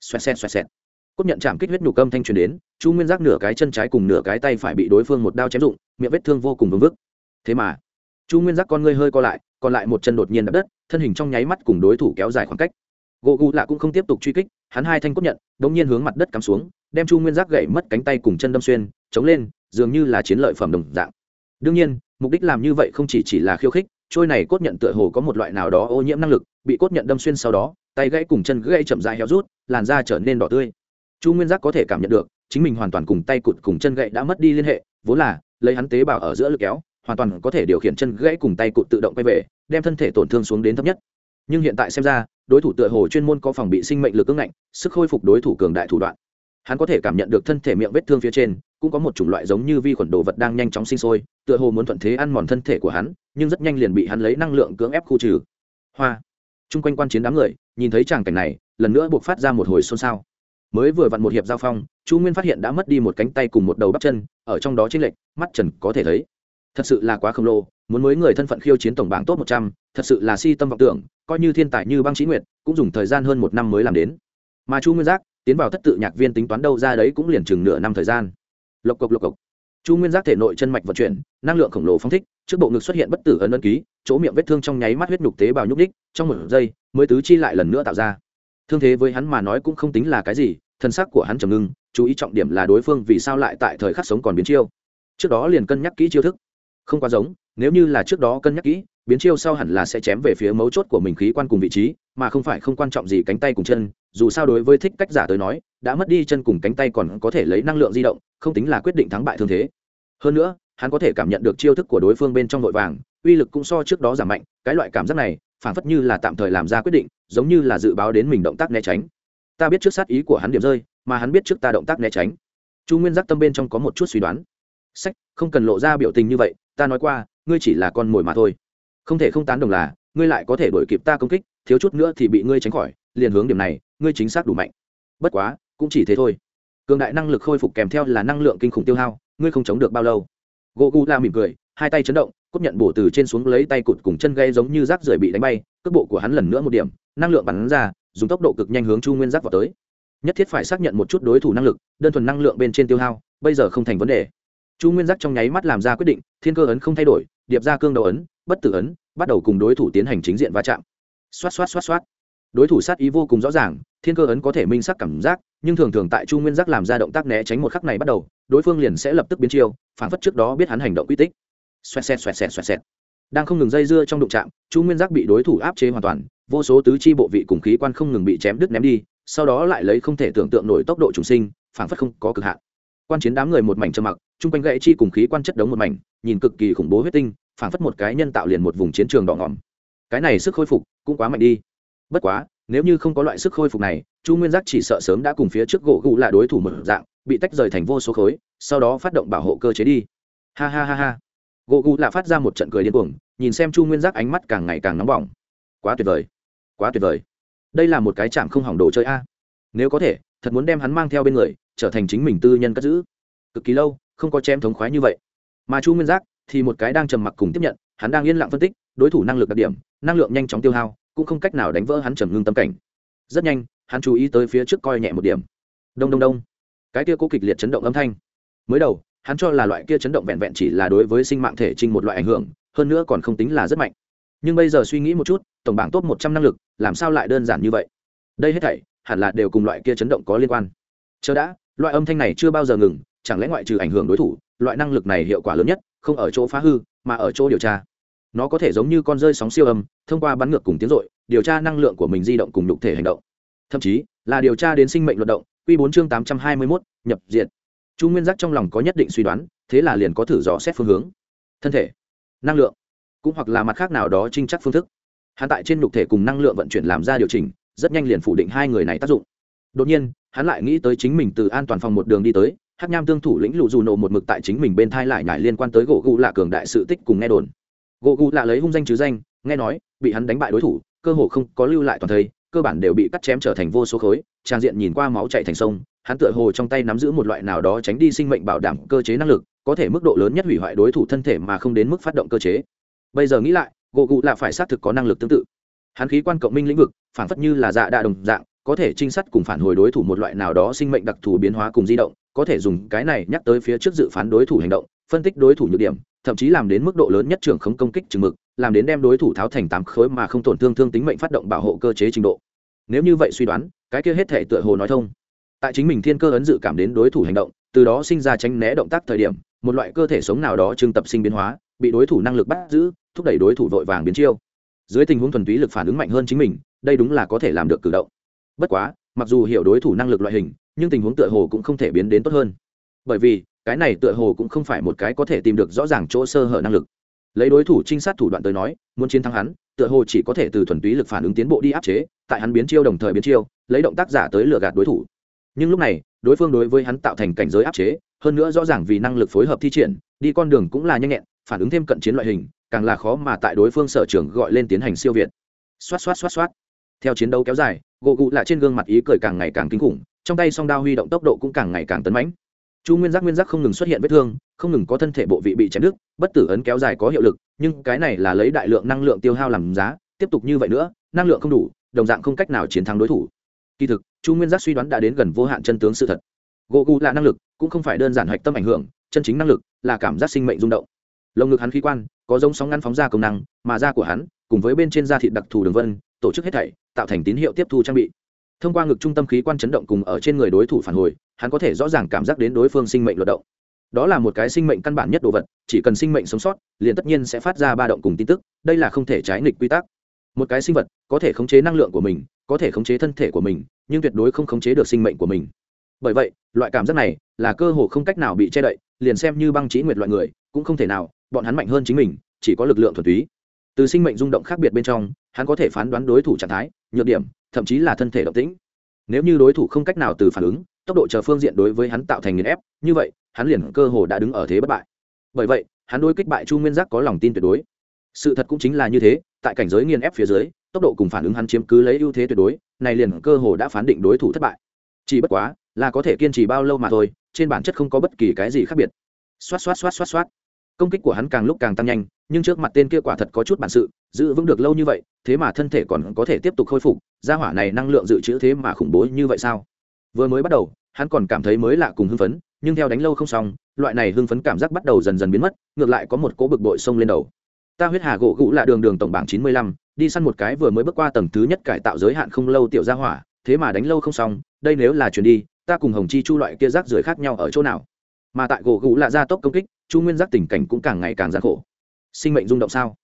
Xoẹt xẹt xoẹt xẹt. Cốt nhận chạm kích huyết nhục âm thanh truyền đến, chu nguyên giác nửa cái chân trái cùng nửa cái tay phải bị đối phương một đao chém rụng miệng vết thương vô cùng vững vức. Thế mà, chu nguyên giác con ngươi hơi co lại, còn lại một chân đột nhiên đập đất, thân hình trong nháy mắt cùng đối thủ kéo dài khoảng cách. Gỗ gù lạ cũng không tiếp tục truy kích, hắn hai thanh cốt nhận đ ỗ n g nhiên hướng mặt đất cắm xuống, đem chu nguyên giác gậy mất cánh tay cùng chân đâm xuyên, chống lên, dường như là chiến lợi phẩm đồng dạng. Đương nhiên, mục đích làm như vậy không chỉ chỉ là khiêu khích trôi này cốt nhận tựa hồ có một loại nào đó ô nhiễm năng lực, bị cốt nhận đâm xuyên sau đó, tay gãy cùng chân gãy chậm dại héo rút, làn da trở nên đỏ tươi. Chu nguyên giác có thể cảm nhận được, chính mình hoàn toàn cùng tay cụt cùng chân gãy đã mất đi liên hệ, vốn là, lấy hắn tế bào ở giữa lực kéo, hoàn toàn có thể điều khiển chân gãy cùng tay cụt tự động quay về, đem thân thể tổn thương xuống đến thấp nhất. Nhưng hiện tại xem ra, đối thủ tựa hồ chuyên môn có phòng bị sinh mệnh lực ưng ngạnh, sức khôi phục đối thủ cường đại thủ đoạn hắn có thể cảm nhận được thân thể miệng vết thương phía trên, cũng có một chủng loại giống như vi khuẩn đồ vật đang nhanh chóng sinh sôi, tựa hồ muốn thuận thế ăn mòn thân thể của hắn, nhưng rất nhanh liền bị hắn lấy năng lượng cưỡng ép khu trừ. Hoa. Chung quanh quan chiến đám người, nhìn thấy tràng cảnh này, lần nữa buộc phát ra một hồi xôn xao. Mới vừa vặn một hiệp giao phong, chu nguyên phát hiện đã mất đi một cánh tay cùng một đầu bắp chân, ở trong đó chênh lệch, mắt trần có thể thấy. Thật sự là quá khổng lồ, muốn mới người thân phận khiêu chiến tổng bảng top một trăm, thật sự là si tâm vọng tưởng, coi như thiên tài như băng trí nguyệt, cũng dùng thời gian hơn một năm mới làm đến. Mà chu nguyên giác tiến vào thất tự nhạc viên tính toán đâu ra đấy cũng liền chừng nửa năm thời gian. Lộc cộc lộc cộc. Chu nguyên giác thể nội chân mạch vận chuyển, năng lượng khổng lồ phong thích, trước bộ ngực xuất hiện bất tử ấn ấn ký, chỗ miệng vết thương trong nháy mắt huyết nhục tế bào nhúc ních trong một giây, mới tứ chi lại lần nữa tạo ra. Thương thế với hắn mà nói cũng không tính là cái gì, thân sắc của hắn trầm ngưng, chú ý trọng điểm là đối phương vì sao lại tại thời khắc sống còn biến chiêu. Trước đó liền cân nhắc kỹ chiêu thức. Không quá giống, nếu như là trước đó cân nhắc kỹ biến chiêu sau hẳn là sẽ chém về phía mấu chốt của mình khí quan cùng vị trí, mà không phải không quan trọng gì cánh tay cùng chân, dù sao đối với thích cách giả tới nói, đã mất đi chân cùng cánh tay còn có thể lấy năng lượng di động, không tính là quyết định thắng bại thương thế. Hơn nữa, hắn có thể cảm nhận được chiêu thức của đối phương bên trong vội vàng, uy lực cũng so trước đó giảm mạnh, cái loại cảm giác này phản phất như là tạm thời làm ra quyết định, giống như là dự báo đến mình động tác né tránh. Ta biết trước sát ý của hắn điểm rơi, mà hắn biết trước ta động tác né tránh. Chu nguyên giác tâm bên trong có một chút suy đoán. Sách, không cần lộ ra biểu tình như vậy, ta nói qua, ngươi chỉ là con mồi mà thôi không thể không tán đồng là, ngươi lại có thể đổi kịp ta công kích, thiếu chút nữa thì bị ngươi tránh khỏi, liền hướng điểm này, ngươi chính xác đủ mạnh. Bất quá, cũng chỉ thế thôi. Cường đại năng lực khôi phục kèm theo là năng lượng kinh khủng tiêu hao, ngươi không chống được bao lâu. Gỗ gu la mỉm cười, hai tay chấn động, cốt nhận bổ từ trên xuống lấy tay cụt cùng chân gây giống như rác rưởi bị đánh bay, cước bộ của hắn lần nữa một điểm, năng lượng bắn ra, dùng tốc độ cực nhanh hướng chu nguyên giác vào tới. Nhất thiết phải xác nhận một chút đối thủ năng lực, đơn thuần năng lượng bên trên tiêu hao, bây giờ không thành vấn đề. Chu nguyên giác trong nháy mắt làm ra quyết định, thiên cơ ấn không thay đổi, điệp ra cương đầu ấn bất tử ấn, bắt đầu cùng đối thủ tiến hành chính diện va chạm. Xoát xoát xoát xoát. Đối thủ sát ý vô cùng rõ ràng, thiên cơ ấn có thể minh sắc cảm giác, nhưng thường thường tại chu nguyên giác làm ra động tác né tránh một khắc này bắt đầu, đối phương liền sẽ lập tức biến chiêu, phản phất trước đó biết hắn hành động quy tích. Xoẹt xẹt xoẹt xẹt xoẹt xẹt. Đang không ngừng dây dưa trong đụng trạm chu nguyên giác bị đối thủ áp chế hoàn toàn, vô số tứ chi bộ vị cùng khí quan không ngừng bị chém đứt ném đi, sau đó lại lấy không thể tưởng tượng nổi tốc độ trùng sinh, phản phất không có cực hạn. Quan chiến đám người một mảnh trầm mặc, chung quanh gậy chi cùng khí quan chất đống một mảnh, nhìn cực kỳ khủng bố huyết tinh phản phất một cái nhân tạo liền một vùng chiến trường đỏ ngỏm. Cái này sức khôi phục cũng quá mạnh đi. Bất quá, nếu như không có loại sức khôi phục này, chu nguyên giác chỉ sợ sớm đã cùng phía trước gỗ gù là đối thủ một dạng, bị tách rời thành vô số khối, sau đó phát động bảo hộ cơ chế đi. Ha ha ha ha. Gỗ gù là phát ra một trận cười điên cuồng, nhìn xem chu nguyên giác ánh mắt càng ngày càng nóng bỏng. Quá tuyệt vời. Quá tuyệt vời. Đây là một cái chạm không hỏng đồ chơi a. Nếu có thể, thật muốn đem hắn mang theo bên người, trở thành chính mình tư nhân cất giữ. Cực kỳ lâu, không có chém thống khoái như vậy. Mà chu nguyên giác thì một cái đang trầm mặc cùng tiếp nhận, hắn đang yên lặng phân tích, đối thủ năng lực đặc điểm, năng lượng nhanh chóng tiêu hao, cũng không cách nào đánh vỡ hắn trầm ngưng tâm cảnh. Rất nhanh, hắn chú ý tới phía trước coi nhẹ một điểm. Đông đông đông. Cái kia cố kịch liệt chấn động âm thanh. Mới đầu, hắn cho là loại kia chấn động vẹn vẹn chỉ là đối với sinh mạng thể trinh một loại ảnh hưởng, hơn nữa còn không tính là rất mạnh. Nhưng bây giờ suy nghĩ một chút, tổng bảng top một trăm năng lực, làm sao lại đơn giản như vậy? Đây hết thảy, hẳn là đều cùng loại kia chấn động có liên quan. Chờ đã, loại âm thanh này chưa bao giờ ngừng, chẳng lẽ ngoại trừ ảnh hưởng đối thủ, loại năng lực này hiệu quả lớn nhất? Không ở chỗ phá hư, mà ở chỗ điều tra. Nó có thể giống như con rơi sóng siêu âm, thông qua bắn ngược cùng tiếng rội, điều tra năng lượng của mình di động cùng đục thể hành động. Thậm chí, là điều tra đến sinh mệnh luận động q bốn chương tám trăm hai mươi mốt, nhập diện chu nguyên giác trong lòng có nhất định suy đoán, thế là liền có thử dò xét phương hướng. Thân thể, năng lượng, cũng hoặc là mặt khác nào đó trinh chắc phương thức. Hắn tại trên đục thể cùng năng lượng vận chuyển làm ra điều chỉnh, rất nhanh liền phủ định hai người này tác dụng. Đột nhiên, hắn lại nghĩ tới chính mình từ an toàn phòng một đường đi tới hắc nham tương thủ lĩnh lụ dù nổ một mực tại chính mình bên thai lại nhải liên quan tới gỗ gù lạ cường đại sự tích cùng nghe đồn. Gỗ gù lạ lấy hung danh chứ danh, nghe nói, bị hắn đánh bại đối thủ, cơ hồ không có lưu lại toàn thây, cơ bản đều bị cắt chém trở thành vô số khối, trang diện nhìn qua máu chạy thành sông, hắn tựa hồ trong tay nắm giữ một loại nào đó tránh đi sinh mệnh bảo đảm cơ chế năng lực, có thể mức độ lớn nhất hủy hoại đối thủ thân thể mà không đến mức phát động cơ chế. Bây giờ nghĩ lại, gỗ gù lạ phải xác thực có năng lực tương tự. Hắn khí quan cộng minh lĩnh vực, phản phất như là dạ đa đồng dạng có thể trinh sát cùng phản hồi đối thủ một loại nào đó sinh mệnh đặc thù biến hóa cùng di động, có thể dùng cái này nhắc tới phía trước dự phán đối thủ hành động, phân tích đối thủ nhược điểm, thậm chí làm đến mức độ lớn nhất trưởng không công kích chừng mực, làm đến đem đối thủ tháo thành tám khối mà không tổn thương thương tính mệnh phát động bảo hộ cơ chế trình độ. Nếu như vậy suy đoán, cái kia hết thể tựa hồ nói thông. Tại chính mình thiên cơ ấn dự cảm đến đối thủ hành động, từ đó sinh ra tránh né động tác thời điểm, một loại cơ thể sống nào đó trưng tập sinh biến hóa, bị đối thủ năng lực bắt giữ, thúc đẩy đối thủ vội vàng biến chiêu. Dưới tình huống thuần túy lực phản ứng mạnh hơn chính mình, đây đúng là có thể làm được cử động bất quá, mặc dù hiểu đối thủ năng lực loại hình, nhưng tình huống tựa hồ cũng không thể biến đến tốt hơn. Bởi vì, cái này tựa hồ cũng không phải một cái có thể tìm được rõ ràng chỗ sơ hở năng lực. Lấy đối thủ trinh sát thủ đoạn tới nói, muốn chiến thắng hắn, tựa hồ chỉ có thể từ thuần túy lực phản ứng tiến bộ đi áp chế, tại hắn biến chiêu đồng thời biến chiêu, lấy động tác giả tới lừa gạt đối thủ. Nhưng lúc này, đối phương đối với hắn tạo thành cảnh giới áp chế, hơn nữa rõ ràng vì năng lực phối hợp thi triển, đi con đường cũng là nhanh nhẹn, phản ứng thêm cận chiến loại hình, càng là khó mà tại đối phương sở trường gọi lên tiến hành siêu việt. Xoát xoát xoát xoát. Theo chiến đấu kéo dài gỗ gụ lại trên gương mặt ý cười càng ngày càng kinh khủng, trong tay song đao huy động tốc độ cũng càng ngày càng tấn mãnh. Chu nguyên giác nguyên giác không ngừng xuất hiện vết thương, không ngừng có thân thể bộ vị bị chém đứt, bất tử ấn kéo dài có hiệu lực, nhưng cái này là lấy đại lượng năng lượng tiêu hao làm giá, tiếp tục như vậy nữa, năng lượng không đủ, đồng dạng không cách nào chiến thắng đối thủ. Kỳ thực, chu nguyên giác suy đoán đã đến gần vô hạn chân tướng sự thật. Gỗ gù là năng lực cũng không phải đơn giản hạch tâm ảnh hưởng, chân chính năng lực là cảm giác sinh mệnh rung động. Lồng ngực hắn khí quan, có giống sóng ngăn phóng ra công năng, mà da của hắn, cùng với bên trên da thịt đặc thù đường vân, tổ chức hết thảy tạo thành tín hiệu tiếp thu trang bị. Thông qua ngực trung tâm khí quan chấn động cùng ở trên người đối thủ phản hồi, hắn có thể rõ ràng cảm giác đến đối phương sinh mệnh luận động. Đó là một cái sinh mệnh căn bản nhất đồ vật, chỉ cần sinh mệnh sống sót, liền tất nhiên sẽ phát ra ba động cùng tin tức, đây là không thể trái nghịch quy tắc. Một cái sinh vật có thể khống chế năng lượng của mình, có thể khống chế thân thể của mình, nhưng tuyệt đối không khống chế được sinh mệnh của mình. Bởi vậy, loại cảm giác này là cơ hồ không cách nào bị che đậy, liền xem như băng trí nguyệt loại người, cũng không thể nào, bọn hắn mạnh hơn chính mình, chỉ có lực lượng thuần túy từ sinh mệnh rung động khác biệt bên trong, hắn có thể phán đoán đối thủ trạng thái, nhược điểm, thậm chí là thân thể động tĩnh. Nếu như đối thủ không cách nào từ phản ứng, tốc độ chờ phương diện đối với hắn tạo thành nghiền ép, như vậy, hắn liền cơ hồ đã đứng ở thế bất bại. Bởi vậy, hắn đối kích bại chu nguyên giác có lòng tin tuyệt đối. Sự thật cũng chính là như thế, tại cảnh giới nghiền ép phía dưới, tốc độ cùng phản ứng hắn chiếm cứ lấy ưu thế tuyệt đối, này liền cơ hồ đã phán định đối thủ thất bại. Chỉ bất quá, là có thể kiên trì bao lâu mà thôi, trên bản chất không có bất kỳ cái gì khác biệt. Xoát xoát xoát xoát xoát công kích của hắn càng lúc càng tăng nhanh, nhưng trước mặt tên kia quả thật có chút bản sự, giữ vững được lâu như vậy, thế mà thân thể còn có thể tiếp tục khôi phục, gia hỏa này năng lượng dự trữ thế mà khủng bố như vậy sao? Vừa mới bắt đầu, hắn còn cảm thấy mới lạ cùng hưng phấn, nhưng theo đánh lâu không xong, loại này hưng phấn cảm giác bắt đầu dần dần biến mất, ngược lại có một cỗ bực bội xông lên đầu. Ta huyết hà gỗ gũ là đường đường tổng bảng chín mươi lăm, đi săn một cái vừa mới bước qua tầng thứ nhất cải tạo giới hạn không lâu tiểu gia hỏa, thế mà đánh lâu không xong, đây nếu là chuyển đi, ta cùng hồng chi chu loại kia rác rưởi khác nhau ở chỗ nào? Mà tại gỗ gũ lạ gia tốc công kích chu nguyên giác tình cảnh cũng càng ngày càng gian khổ. Sinh mệnh rung động sao?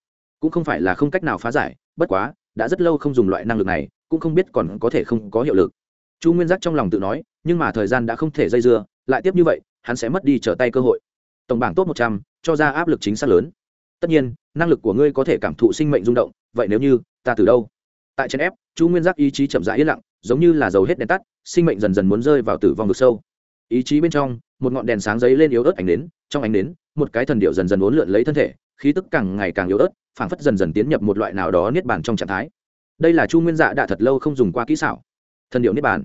Cũng không phải là không cách nào phá giải, bất quá, đã rất lâu không dùng loại năng lực này, cũng không biết còn có thể không có hiệu lực. Chu nguyên giác trong lòng tự nói, nhưng mà thời gian đã không thể dây dưa, lại tiếp như vậy, hắn sẽ mất đi trở tay cơ hội. Tổng bảng top một trăm, cho ra áp lực chính xác lớn. Tất nhiên, năng lực của ngươi có thể cảm thụ sinh mệnh rung động, vậy nếu như, ta từ đâu? Tại chân ép chu nguyên giác ý chí chậm rãi yên lặng, giống như là dầu hết đèn tắt, sinh mệnh dần dần muốn rơi vào tử vong vực sâu ý chí bên trong, một ngọn đèn sáng giấy lên yếu ớt ánh đến trong ánh đến một cái thần điệu dần dần uốn lượn lấy thân thể, khí tức càng ngày càng yếu ớt, phảng phất dần dần tiến nhập một loại nào đó niết bàn trong trạng thái. Đây là chu nguyên dạ đã thật lâu không dùng qua kỹ xảo. Thần điệu niết bàn.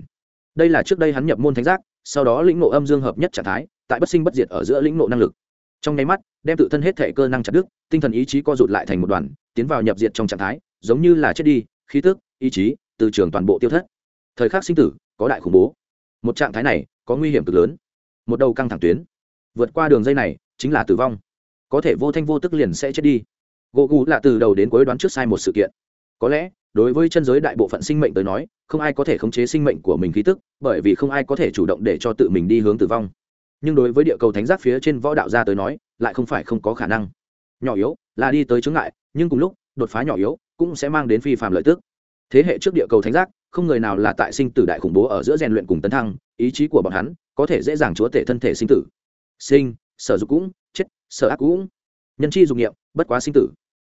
Đây là trước đây hắn nhập môn thánh giác, sau đó lĩnh nộ âm dương hợp nhất trạng thái, tại bất sinh bất diệt ở giữa lĩnh nộ năng lực. Trong nháy mắt, đem tự thân hết thể cơ năng chặt đứt, tinh thần ý chí co rụt lại thành một đoàn, tiến vào nhập diệt trong trạng thái, giống như là chết đi, khí tức, ý chí, từ trường toàn bộ tiêu thất. Thời khắc sinh tử, có đại khủng bố. Một trạng thái này có nguy hiểm cực lớn. Một đầu căng thẳng tuyến. Vượt qua đường dây này, chính là tử vong. Có thể vô thanh vô tức liền sẽ chết đi. Gỗ gù là từ đầu đến cuối đoán trước sai một sự kiện. Có lẽ, đối với chân giới đại bộ phận sinh mệnh tới nói, không ai có thể khống chế sinh mệnh của mình khí tức, bởi vì không ai có thể chủ động để cho tự mình đi hướng tử vong. Nhưng đối với địa cầu thánh giác phía trên võ đạo gia tới nói, lại không phải không có khả năng. Nhỏ yếu, là đi tới chướng ngại, nhưng cùng lúc, đột phá nhỏ yếu, cũng sẽ mang đến phi phạm lợi tức. Thế hệ trước địa cầu thánh giác, không người nào là tại sinh tử đại khủng bố ở giữa rèn luyện cùng tấn thăng ý chí của bọn hắn có thể dễ dàng chúa tể thân thể sinh tử. Sinh, sở dục cũng, chết, sở ác cũng. Nhân chi dục nghiệm bất quá sinh tử.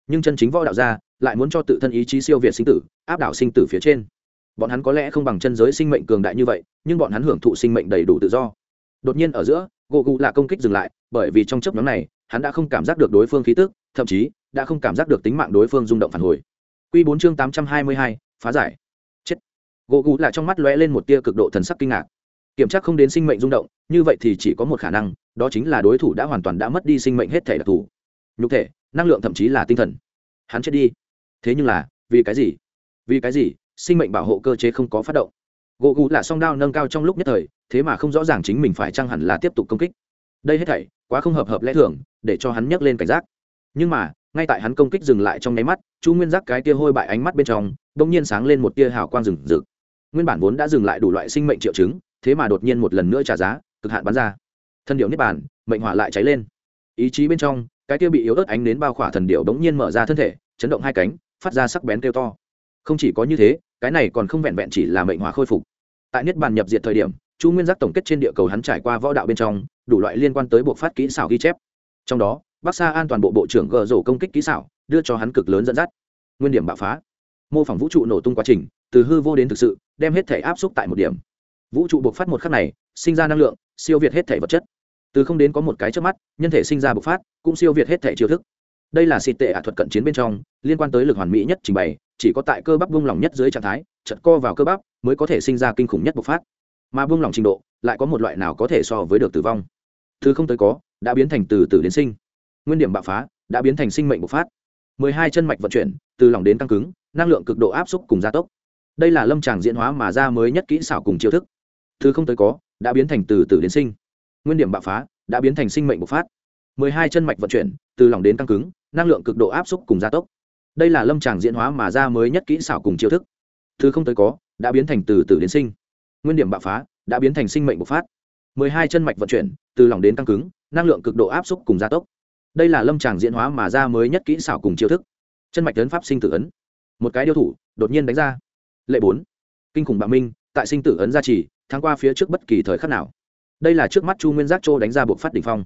Nhưng chân chính võ đạo gia lại muốn cho tự thân ý chí siêu việt sinh tử, áp đảo sinh tử phía trên. Bọn hắn có lẽ không bằng chân giới sinh mệnh cường đại như vậy, nhưng bọn hắn hưởng thụ sinh mệnh đầy đủ tự do. Đột nhiên ở giữa gỗ gù là công kích dừng lại, bởi vì trong chấp nhóm này, hắn đã không cảm giác được đối phương khí tức, thậm chí, đã không cảm giác được tính mạng đối phương rung động phản hồi. Q bốn chương tám trăm hai mươi hai, phá giải. Chết. Gỗ gù là trong mắt lóe lên một tia cực độ thần sắc kinh ngạc kiểm tra không đến sinh mệnh rung động, như vậy thì chỉ có một khả năng, đó chính là đối thủ đã hoàn toàn đã mất đi sinh mệnh hết thể đặc thù. Nhục thể, năng lượng thậm chí là tinh thần. Hắn chết đi. Thế nhưng là, vì cái gì? Vì cái gì? Sinh mệnh bảo hộ cơ chế không có phát động. Gỗ gù là song đao nâng cao trong lúc nhất thời, thế mà không rõ ràng chính mình phải chăng hẳn là tiếp tục công kích. Đây hết thảy, quá không hợp hợp lẽ thường, để cho hắn nhấc lên cảnh giác. Nhưng mà, ngay tại hắn công kích dừng lại trong nháy mắt, chu nguyên giác cái tia hôi bại ánh mắt bên trong đ ỗ n g nhiên sáng lên một tia hào quang rừng rực nguyên bản vốn đã dừng lại đủ loại sinh mệnh triệu chứng thế mà đột nhiên một lần nữa trả giá, cực hạn bắn ra. Thần điệu niết bản mệnh hỏa lại cháy lên. Ý chí bên trong, cái kia bị yếu ớt ánh đến bao khỏa thần điệu bỗng nhiên mở ra thân thể, chấn động hai cánh, phát ra sắc bén kêu to. Không chỉ có như thế, cái này còn không vẹn vẹn chỉ là mệnh hỏa khôi phục. Tại niết bàn nhập diệt thời điểm, chu nguyên giác tổng kết trên địa cầu hắn trải qua võ đạo bên trong, đủ loại liên quan tới bộ phát kỹ xảo ghi chép. Trong đó, bắc sa an toàn bộ bộ trưởng gờ rổ công kích kỹ xảo, đưa cho hắn cực lớn dẫn dắt. Nguyên điểm bạo phá. Mô phỏng vũ trụ nổ tung quá trình, từ hư vô đến thực sự, đem hết thể áp xúc tại một điểm vũ trụ bộc phát một khắc này, sinh ra năng lượng, siêu việt hết thể vật chất. Từ không đến có một cái trước mắt, nhân thể sinh ra bộc phát, cũng siêu việt hết thể chiêu thức. Đây là xịt tệ ả thuật cận chiến bên trong, liên quan tới lực hoàn mỹ nhất trình bày, chỉ có tại cơ bắp buông lỏng nhất dưới trạng thái chật co vào cơ bắp, mới có thể sinh ra kinh khủng nhất bộc phát. Mà buông lỏng trình độ, lại có một loại nào có thể so với được tử vong. Từ không tới có, đã biến thành từ tử đến sinh. Nguyên điểm bạo phá, đã biến thành sinh mệnh bộc phát. Mười hai chân mạch vận chuyển, từ lỏng đến căng cứng, năng lượng cực độ áp xúc cùng gia tốc. Đây là lâm tràng diễn hóa mà ra mới nhất kỹ xảo cùng chiêu thức thứ không tới có, đã biến thành từ tử đến sinh. Nguyên điểm bạo phá, đã biến thành sinh mệnh bộc phát. Mười hai chân mạch vận chuyển, từ lỏng đến căng cứng, năng lượng cực độ áp xúc cùng gia tốc. Đây là lâm tràng diễn hóa mà ra mới nhất kỹ xảo cùng chiêu thức. Thứ không tới có, đã biến thành từ tử đến sinh. Nguyên điểm bạo phá, đã biến thành sinh mệnh bộc phát. Mười hai chân mạch vận chuyển, từ lỏng đến căng cứng, năng lượng cực độ áp xúc cùng gia tốc. Đây là lâm tràng diễn hóa mà ra mới nhất kỹ xảo cùng chiêu thức. Chân mạch tấn pháp sinh tử ấn. Một cái điêu thủ, đột nhiên đánh ra. Lệ bốn. Kinh khủng bạo minh, tại sinh tử ấn gia trì tháng qua phía trước bất kỳ thời khắc nào. Đây là trước mắt chu nguyên giác châu đánh ra buộc phát đỉnh phong.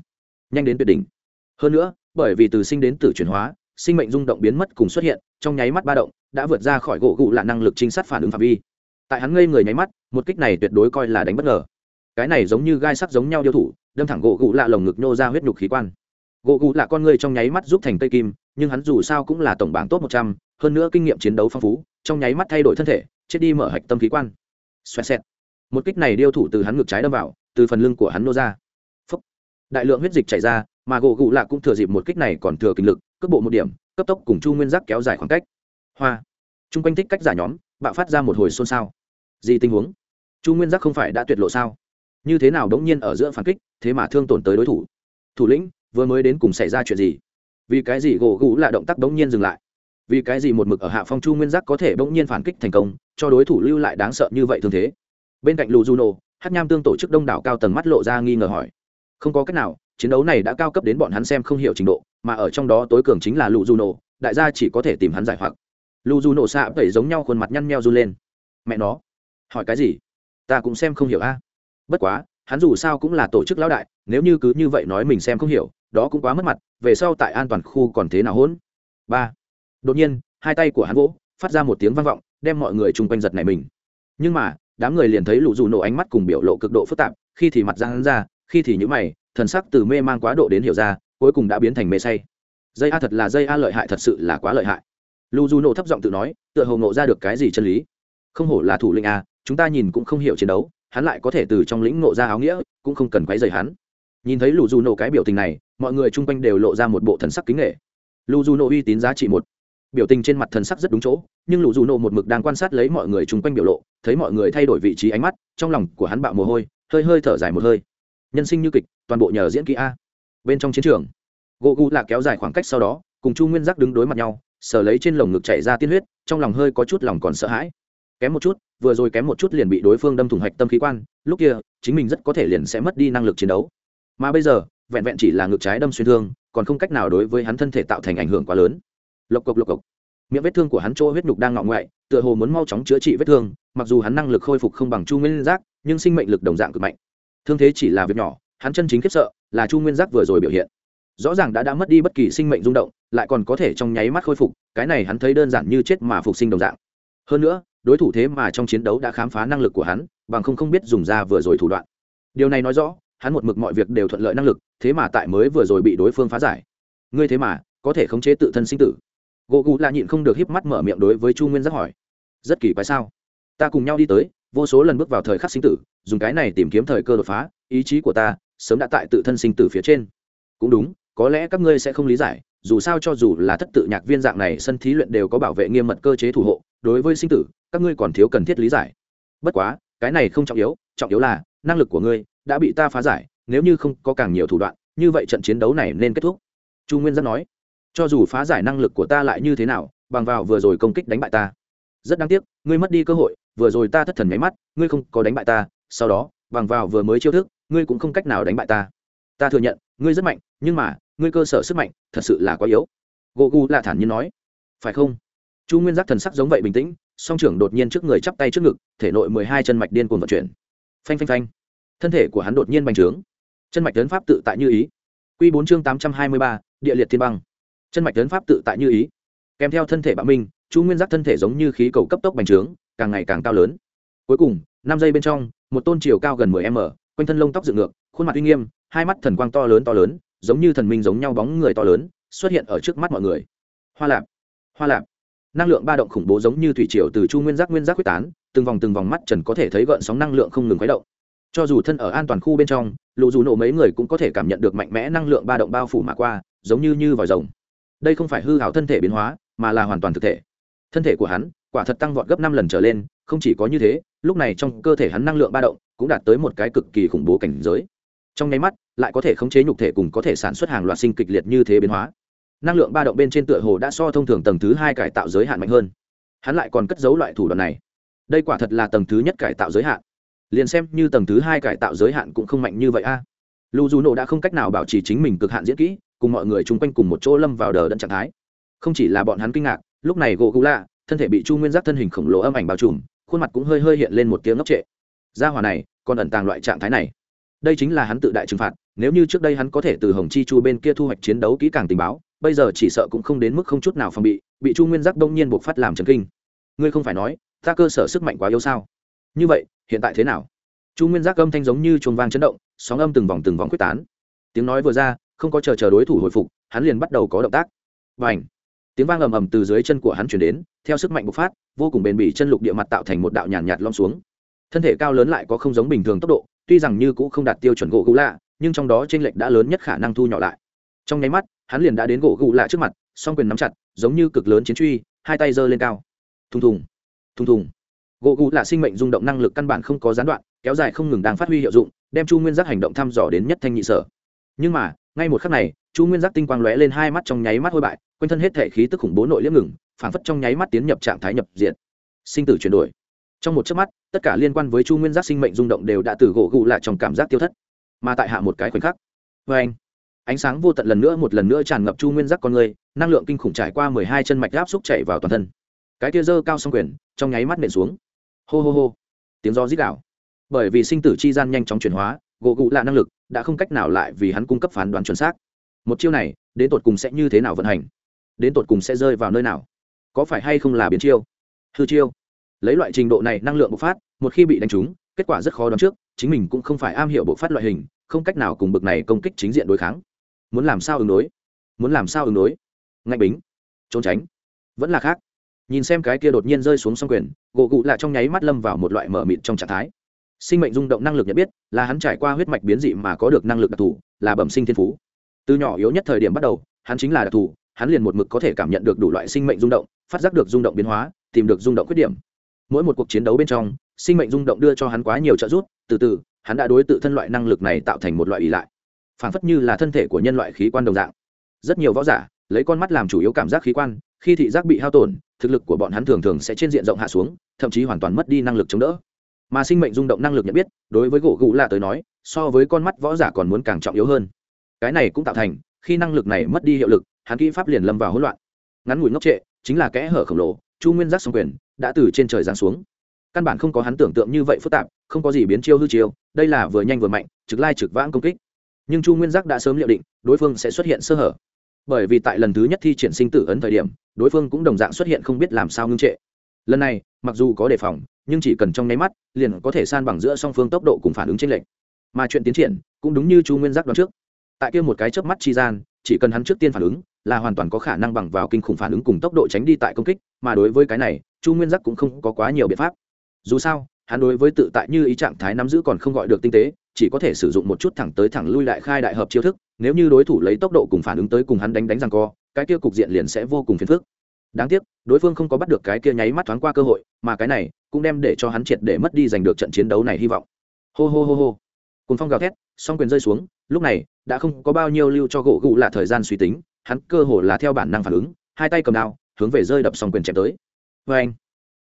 Nhanh đến tuyệt đỉnh. Hơn nữa, bởi vì từ sinh đến tử chuyển hóa, sinh mệnh rung động biến mất cùng xuất hiện, trong nháy mắt ba động, đã vượt ra khỏi gỗ gụ là năng lực trinh sát phản ứng phạm vi. Tại hắn ngây người nháy mắt, một kích này tuyệt đối coi là đánh bất ngờ. Cái này giống như gai sắc giống nhau điêu thủ, đâm thẳng gỗ gụ lạ lồng ngực nhô ra huyết nhục khí quan. Gỗ gụ lạ con người trong nháy mắt giúp thành tây kim, nhưng hắn dù sao cũng là tổng bảng top một trăm, hơn nữa kinh nghiệm chiến đấu phong phú, trong nháy mắt thay đổi thân thể, chết đi mở hạch tâm khí quan. Xoẹt xẹt một kích này điêu thủ từ hắn ngực trái đâm vào, từ phần lưng của hắn nô ra. Phúc. đại lượng huyết dịch chảy ra, mà gỗ gụ lạ cũng thừa dịp một kích này còn thừa kinh lực, cước bộ một điểm, cấp tốc cùng chu nguyên giác kéo dài khoảng cách. Hoa. Chung quanh thích cách giả nhóm, bạo phát ra một hồi xôn xao. Gì tình huống? Chu nguyên giác không phải đã tuyệt lộ sao? Như thế nào đống nhiên ở giữa phản kích, thế mà thương tổn tới đối thủ? Thủ lĩnh, vừa mới đến cùng xảy ra chuyện gì? Vì cái gì gỗ gũ là động tác đống nhiên dừng lại? Vì cái gì một mực ở hạ phong chu nguyên giác có thể đống nhiên phản kích thành công, cho đối thủ lưu lại đáng sợ như vậy thường thế? Bên cạnh lù juno hát nham tương tổ chức đông đảo cao tầng mắt lộ ra nghi ngờ hỏi. Không có cách nào, chiến đấu này đã cao cấp đến bọn hắn xem không hiểu trình độ, mà ở trong đó tối cường chính là lù juno đại gia chỉ có thể tìm hắn giải hoặc. Lù juno xạ tẩy giống nhau khuôn mặt nhăn nheo run lên. Mẹ nó. Hỏi cái gì? Ta cũng xem không hiểu a. Bất quá, hắn dù sao cũng là tổ chức lão đại, nếu như cứ như vậy nói mình xem không hiểu, đó cũng quá mất mặt, về sau tại an toàn khu còn thế nào hỗn? Ba. Đột nhiên, hai tay của hắn vỗ, phát ra một tiếng vang vọng, đem mọi người chung quanh giật này mình. Nhưng mà đám người liền thấy lũ dù nổ ánh mắt cùng biểu lộ cực độ phức tạp, khi thì mặt ra hắn ra, khi thì nhữ mày, thần sắc từ mê mang quá độ đến hiểu ra, cuối cùng đã biến thành mê say. Dây a thật là dây a lợi hại, thật sự là quá lợi hại. Lù dù nổ thấp giọng tự nói, tựa hồ nộ ra được cái gì chân lý. Không hổ là thủ lĩnh a, chúng ta nhìn cũng không hiểu chiến đấu, hắn lại có thể từ trong lĩnh nộ ra áo nghĩa, cũng không cần quấy rầy hắn. Nhìn thấy lù dù nổ cái biểu tình này, mọi người chung quanh đều lộ ra một bộ thần sắc kính nghệ. Lù dù nổ uy tín giá trị một biểu tình trên mặt thần sắc rất đúng chỗ, nhưng lũ dù nổ một mực đang quan sát lấy mọi người chung quanh biểu lộ, thấy mọi người thay đổi vị trí ánh mắt, trong lòng của hắn bạo mồ hôi, hơi hơi thở dài một hơi. Nhân sinh như kịch, toàn bộ nhờ diễn kỹ a. Bên trong chiến trường, gỗ gu là kéo dài khoảng cách sau đó, cùng chu nguyên giác đứng đối mặt nhau, sờ lấy trên lồng ngực chảy ra tiên huyết, trong lòng hơi có chút lòng còn sợ hãi. Kém một chút, vừa rồi kém một chút liền bị đối phương đâm thủng hạch tâm khí quan, lúc kia, chính mình rất có thể liền sẽ mất đi năng lực chiến đấu. Mà bây giờ, vẹn vẹn chỉ là ngực trái đâm xuyên thương, còn không cách nào đối với hắn thân thể tạo thành ảnh hưởng quá lớn lộc cộc lộc cộc. Miệng vết thương của hắn chỗ huyết nhục đang ngọ ngoại, tựa hồ muốn mau chóng chữa trị vết thương, mặc dù hắn năng lực khôi phục không bằng chu nguyên giác, nhưng sinh mệnh lực đồng dạng cực mạnh. Thương thế chỉ là việc nhỏ, hắn chân chính khiếp sợ là chu nguyên giác vừa rồi biểu hiện. Rõ ràng đã đã mất đi bất kỳ sinh mệnh rung động, lại còn có thể trong nháy mắt khôi phục, cái này hắn thấy đơn giản như chết mà phục sinh đồng dạng. Hơn nữa, đối thủ thế mà trong chiến đấu đã khám phá năng lực của hắn, bằng không không biết dùng ra vừa rồi thủ đoạn. Điều này nói rõ, hắn một mực mọi việc đều thuận lợi năng lực, thế mà tại mới vừa rồi bị đối phương phá giải. Ngươi thế mà có thể khống chế tự thân sinh tử gỗ gù là nhịn không được híp mắt mở miệng đối với chu nguyên giác hỏi. Rất kỳ quái sao? Ta cùng nhau đi tới, vô số lần bước vào thời khắc sinh tử, dùng cái này tìm kiếm thời cơ đột phá, ý chí của ta sớm đã tại tự thân sinh tử phía trên. Cũng đúng, có lẽ các ngươi sẽ không lý giải, dù sao cho dù là thất tự nhạc viên dạng này, sân thí luyện đều có bảo vệ nghiêm mật cơ chế thủ hộ, đối với sinh tử, các ngươi còn thiếu cần thiết lý giải. Bất quá, cái này không trọng yếu trọng yếu là, năng lực của ngươi đã bị ta phá giải, nếu như không có càng nhiều thủ đoạn, như vậy trận chiến đấu này nên kết thúc. Chu nguyên giác nói cho dù phá giải năng lực của ta lại như thế nào, bằng vào vừa rồi công kích đánh bại ta. Rất đáng tiếc, ngươi mất đi cơ hội, vừa rồi ta thất thần nháy mắt, ngươi không có đánh bại ta, sau đó, bằng vào vừa mới chiêu thức, ngươi cũng không cách nào đánh bại ta. Ta thừa nhận, ngươi rất mạnh, nhưng mà, ngươi cơ sở sức mạnh, thật sự là quá yếu. Gỗ gu là thản nhiên nói. Phải không? Chu nguyên giác thần sắc giống vậy bình tĩnh, song trưởng đột nhiên trước người chắp tay trước ngực, thể nội mười hai chân mạch điên cuồng vận chuyển. Phanh phanh phanh. Thân thể của hắn đột nhiên bành trướng. Chân mạch lớn pháp tự tại như ý. Q bốn chương tám trăm hai mươi ba, địa liệt thiên băng chân mạch tấn pháp tự tại như ý. Kèm theo thân thể bạo minh, chu nguyên giác thân thể giống như khí cầu cấp tốc bành trướng, càng ngày càng cao lớn. Cuối cùng, năm giây bên trong, một tôn chiều cao gần mười m, quanh thân lông tóc dựng ngược, khuôn mặt uy nghiêm, hai mắt thần quang to lớn to lớn, giống như thần minh giống nhau bóng người to lớn, xuất hiện ở trước mắt mọi người. Hoa lạp hoa lạp. Năng lượng ba động khủng bố giống như thủy triều từ chu nguyên giác nguyên giác quyết tán, từng vòng từng vòng mắt trần có thể thấy gợn sóng năng lượng không ngừng khuấy động. Cho dù thân ở an toàn khu bên trong lụ dù nổ mấy người cũng có thể cảm nhận được mạnh mẽ năng lượng ba động bao phủ mà qua, giống như như vòi rồng đây không phải hư hảo thân thể biến hóa, mà là hoàn toàn thực thể. Thân thể của hắn, quả thật tăng vọt gấp năm lần trở lên, không chỉ có như thế, lúc này trong cơ thể hắn năng lượng ba động cũng đạt tới một cái cực kỳ khủng bố cảnh giới. Trong nháy mắt, lại có thể khống chế nhục thể cùng có thể sản xuất hàng loạt sinh kịch liệt như thế biến hóa. Năng lượng ba động bên trên tựa hồ đã so thông thường tầng thứ hai cải tạo giới hạn mạnh hơn. Hắn lại còn cất giấu loại thủ đoạn này. Đây quả thật là tầng thứ nhất cải tạo giới hạn. Liền xem như tầng thứ hai cải tạo giới hạn cũng không mạnh như vậy a. À. lu dù nổ đã không cách nào bảo trì chính mình cực hạn diễn kỹ cùng mọi người chung quanh cùng một chỗ lâm vào đờ đẫn trạng thái. Không chỉ là bọn hắn kinh ngạc, lúc này gỗ gù lạ, thân thể bị chu nguyên giác thân hình khổng lồ âm ảnh bao trùm, khuôn mặt cũng hơi hơi hiện lên một tiếng ngốc trệ. Gia hòa này, còn ẩn tàng loại trạng thái này. Đây chính là hắn tự đại trừng phạt, nếu như trước đây hắn có thể từ hồng chi chu bên kia thu hoạch chiến đấu kỹ càng tình báo, bây giờ chỉ sợ cũng không đến mức không chút nào phòng bị bị chu nguyên giác đông nhiên buộc phát làm trần kinh. Ngươi không phải nói, ta cơ sở sức mạnh quá yếu sao? Như vậy, hiện tại thế nào? Chu nguyên giác âm thanh giống như chuông vang chấn động, sóng âm từng vòng từng vòng quyết tán. Tiếng nói vừa ra không có chờ chờ đối thủ hồi phục hắn liền bắt đầu có động tác. Và ảnh tiếng vang ầm ầm từ dưới chân của hắn chuyển đến theo sức mạnh bộc phát vô cùng bền bỉ chân lục địa mặt tạo thành một đạo nhàn nhạt, nhạt lom xuống. Thân thể cao lớn lại có không giống bình thường tốc độ tuy rằng như cũng không đạt tiêu chuẩn gỗ gũ lạ nhưng trong đó t r ê n lệch đã lớn nhất khả năng thu nhỏ lại. Trong nháy mắt hắn liền đã đến gỗ gũ lạ trước mặt song quyền nắm chặt giống như cực lớn chiến truy hai tay giơ lên cao. Thùng thùng thùng thùng. Gỗ gũ lạ sinh mệnh rung động năng lực căn bản không có gián đoạn kéo dài không ngừng đang phát huy hiệu dụng đem chu nguyên giác hành động thăm dò đến nhất thanh nhị sở. Nhưng mà ngay một khắc này, chu nguyên giác tinh quang lóe lên hai mắt trong nháy mắt hôi bại, quanh thân hết thể khí tức khủng bố nội liễm ngừng, phảng phất trong nháy mắt tiến nhập trạng thái nhập diện. Sinh tử chuyển đổi. Trong một chớp mắt, tất cả liên quan với chu nguyên giác sinh mệnh rung động đều đã từ gỗ gụ lại trong cảm giác tiêu thất. Mà tại hạ một cái khoảnh khắc vê anh, ánh sáng vô tận lần nữa một lần nữa tràn ngập chu nguyên giác con người, năng lượng kinh khủng trải qua mười hai chân mạch áp xúc chạy vào toàn thân. Cái tia dơ cao s quyền, trong nháy mắt nện xuống. Hô hô hô. Tiếng do dít đạo bởi vì sinh tử chi gian nhanh chóng chuyển hóa gỗ gụ lạ năng lực đã không cách nào lại vì hắn cung cấp phán đoán chuẩn xác. Một chiêu này, đến tột cùng sẽ như thế nào vận hành? Đến tột cùng sẽ rơi vào nơi nào? Có phải hay không là biến chiêu? Hư chiêu. Lấy loại trình độ này năng lượng bộc phát, một khi bị đánh trúng, kết quả rất khó đoán trước, chính mình cũng không phải am hiểu bộc phát loại hình, không cách nào cùng bực này công kích chính diện đối kháng. Muốn làm sao ứng đối? Muốn làm sao ứng đối? Ngạnh bính. Trốn tránh. Vẫn là khác. Nhìn xem cái kia đột nhiên rơi xuống s quyền, gỗ cụ là trong nháy mắt lâm vào một loại mở mịt trong trạng thái sinh mệnh rung động năng lực nhận biết, là hắn trải qua huyết mạch biến dị mà có được năng lực đặc thù, là bẩm sinh thiên phú. Từ nhỏ yếu nhất thời điểm bắt đầu, hắn chính là đặc thù, hắn liền một mực có thể cảm nhận được đủ loại sinh mệnh rung động, phát giác được rung động biến hóa, tìm được rung động khuyết điểm. Mỗi một cuộc chiến đấu bên trong, sinh mệnh rung động đưa cho hắn quá nhiều trợ giúp, từ từ, hắn đã đối tự thân loại năng lực này tạo thành một loại ỷ lại. Phản phất như là thân thể của nhân loại khí quan đồng dạng. Rất nhiều võ giả, lấy con mắt làm chủ yếu cảm giác khí quan, khi thị giác bị hao tổn, thực lực của bọn hắn thường thường sẽ trên diện rộng hạ xuống, thậm chí hoàn toàn mất đi năng lực chống đỡ mà sinh mệnh rung động năng lực nhận biết, đối với gỗ gũ là tới nói, so với con mắt võ giả còn muốn càng trọng yếu hơn. Cái này cũng tạo thành, khi năng lực này mất đi hiệu lực, hắn kỹ pháp liền lâm vào hỗn loạn. Ngắn ngủi ngốc trệ, chính là kẽ hở khổng lồ, chu nguyên giác song quyền, đã từ trên trời giáng xuống. Căn bản không có hắn tưởng tượng như vậy phức tạp, không có gì biến chiêu hư chiêu, đây là vừa nhanh vừa mạnh, trực lai trực vãng công kích. Nhưng chu nguyên giác đã sớm liệu định, đối phương sẽ xuất hiện sơ hở. Bởi vì tại lần thứ nhất thi triển sinh tử ấn thời điểm, đối phương cũng đồng dạng xuất hiện không biết làm sao ngưng trệ lần này, mặc dù có đề phòng, nhưng chỉ cần trong nháy mắt, liền có thể san bằng giữa song phương tốc độ cùng phản ứng trên lệnh mà chuyện tiến triển, cũng đúng như chu nguyên giác đoán trước. Tại kia một cái chớp mắt chi gian, chỉ cần hắn trước tiên phản ứng, là hoàn toàn có khả năng bằng vào kinh khủng phản ứng cùng tốc độ tránh đi tại công kích, mà đối với cái này, chu nguyên giác cũng không có quá nhiều biện pháp. Dù sao, hắn đối với tự tại như ý trạng thái nắm giữ còn không gọi được tinh tế, chỉ có thể sử dụng một chút thẳng tới thẳng lui lại khai đại hợp chiêu thức, nếu như đối thủ lấy tốc độ cùng phản ứng tới cùng hắn đánh đánh rằng co, cái kia cục diện liền sẽ vô cùng phiền phức đáng tiếc, đối phương không có bắt được cái kia nháy mắt thoáng qua cơ hội, mà cái này cũng đem để cho hắn triệt để mất đi giành được trận chiến đấu này hy vọng. Hô hô hô hô. Cùng phong gào thét, song quyền rơi xuống, lúc này đã không có bao nhiêu lưu cho gỗ gụ là thời gian suy tính, hắn cơ hồ là theo bản năng phản ứng, hai tay cầm đao, hướng về rơi đập song quyền chém tới. Vê anh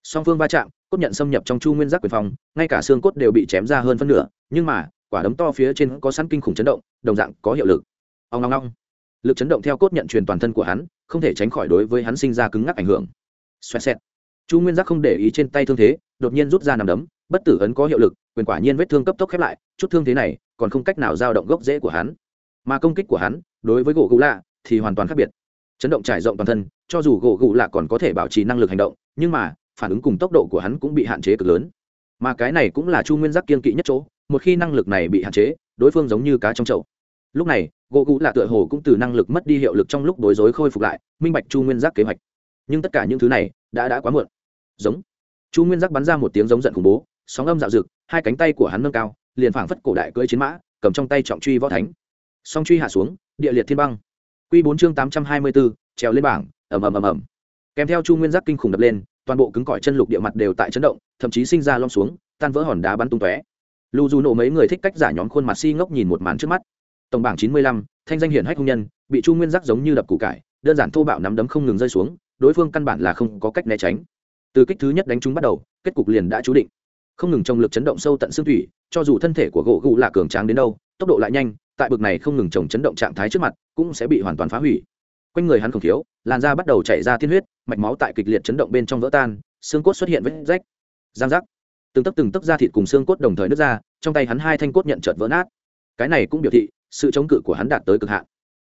song phương va chạm, cốt nhận xâm nhập trong chu nguyên giác quyền phòng, ngay cả xương cốt đều bị chém ra hơn phân nửa, nhưng mà, quả đấm to phía trên có sẵn kinh khủng chấn động, đồng dạng có hiệu lực. Ông long long lực chấn động theo cốt nhận truyền toàn thân của hắn, không thể tránh khỏi đối với hắn sinh ra cứng ngắc ảnh hưởng. Xoẹt xẹt. Chu nguyên giác không để ý trên tay thương thế, đột nhiên rút ra nằm đấm, bất tử ấn có hiệu lực, quyền quả nhiên vết thương cấp tốc khép lại, chút thương thế này còn không cách nào giao động gốc rễ của hắn. Mà công kích của hắn, đối với gỗ gù lạ thì hoàn toàn khác biệt. Chấn động trải rộng toàn thân, cho dù gỗ gù lạ còn có thể bảo trì năng lực hành động, nhưng mà, phản ứng cùng tốc độ của hắn cũng bị hạn chế cực lớn. Mà cái này cũng là chu nguyên giác kiên kỵ nhất chỗ, một khi năng lực này bị hạn chế, đối phương giống như cá trong chậu lúc này, gỗ gù là tựa hồ cũng từ năng lực mất đi hiệu lực trong lúc bối rối khôi phục lại, minh bạch chu nguyên giác kế hoạch. Nhưng tất cả những thứ này đã đã quá muộn. Giống. Chu nguyên giác bắn ra một tiếng giống giận khủng bố, sóng âm dạo rực hai cánh tay của hắn nâng cao, liền phảng phất cổ đại cưỡi chiến mã, cầm trong tay trọng truy võ thánh. Song truy hạ xuống, địa liệt thiên băng. Q bốn chương tám trăm hai mươi bốn, trèo lên bảng, ầm ầm ầm ầm. Kèm theo chu nguyên giác kinh khủng đập lên, toàn bộ cứng cỏi chân lục địa mặt đều tại chấn động, thậm chí sinh ra lom xuống, tan vỡ hòn đá bắn tung tóe. Lưu dù nổ mấy người thích cách giả nhóm khuôn mặt si ngốc nhìn một màn trước mắt tổng bảng chín mươi lăm, thanh danh hiển hách hung nhân, bị chu nguyên giác giống như đập củ cải, đơn giản thô bạo nắm đấm không ngừng rơi xuống, đối phương căn bản là không có cách né tránh. Từ kích thứ nhất đánh chúng bắt đầu, kết cục liền đã chú định. Không ngừng trong lực chấn động sâu tận xương thủy, cho dù thân thể của gỗ gù là cường tráng đến đâu, tốc độ lại nhanh, tại bực này không ngừng trồng chấn động trạng thái trước mặt, cũng sẽ bị hoàn toàn phá hủy. Quanh người hắn không thiếu làn da bắt đầu chảy ra tiên huyết, mạch máu tại kịch liệt chấn động bên trong vỡ tan, xương cốt xuất hiện vết rách. Giang rắc từng tấc từng tấc da thịt cùng xương cốt đồng thời nứt ra, trong tay hắn hai thanh cốt nhận chợt vỡ nát cái này cũng biểu thị, sự chống cự của hắn đạt tới cực hạn.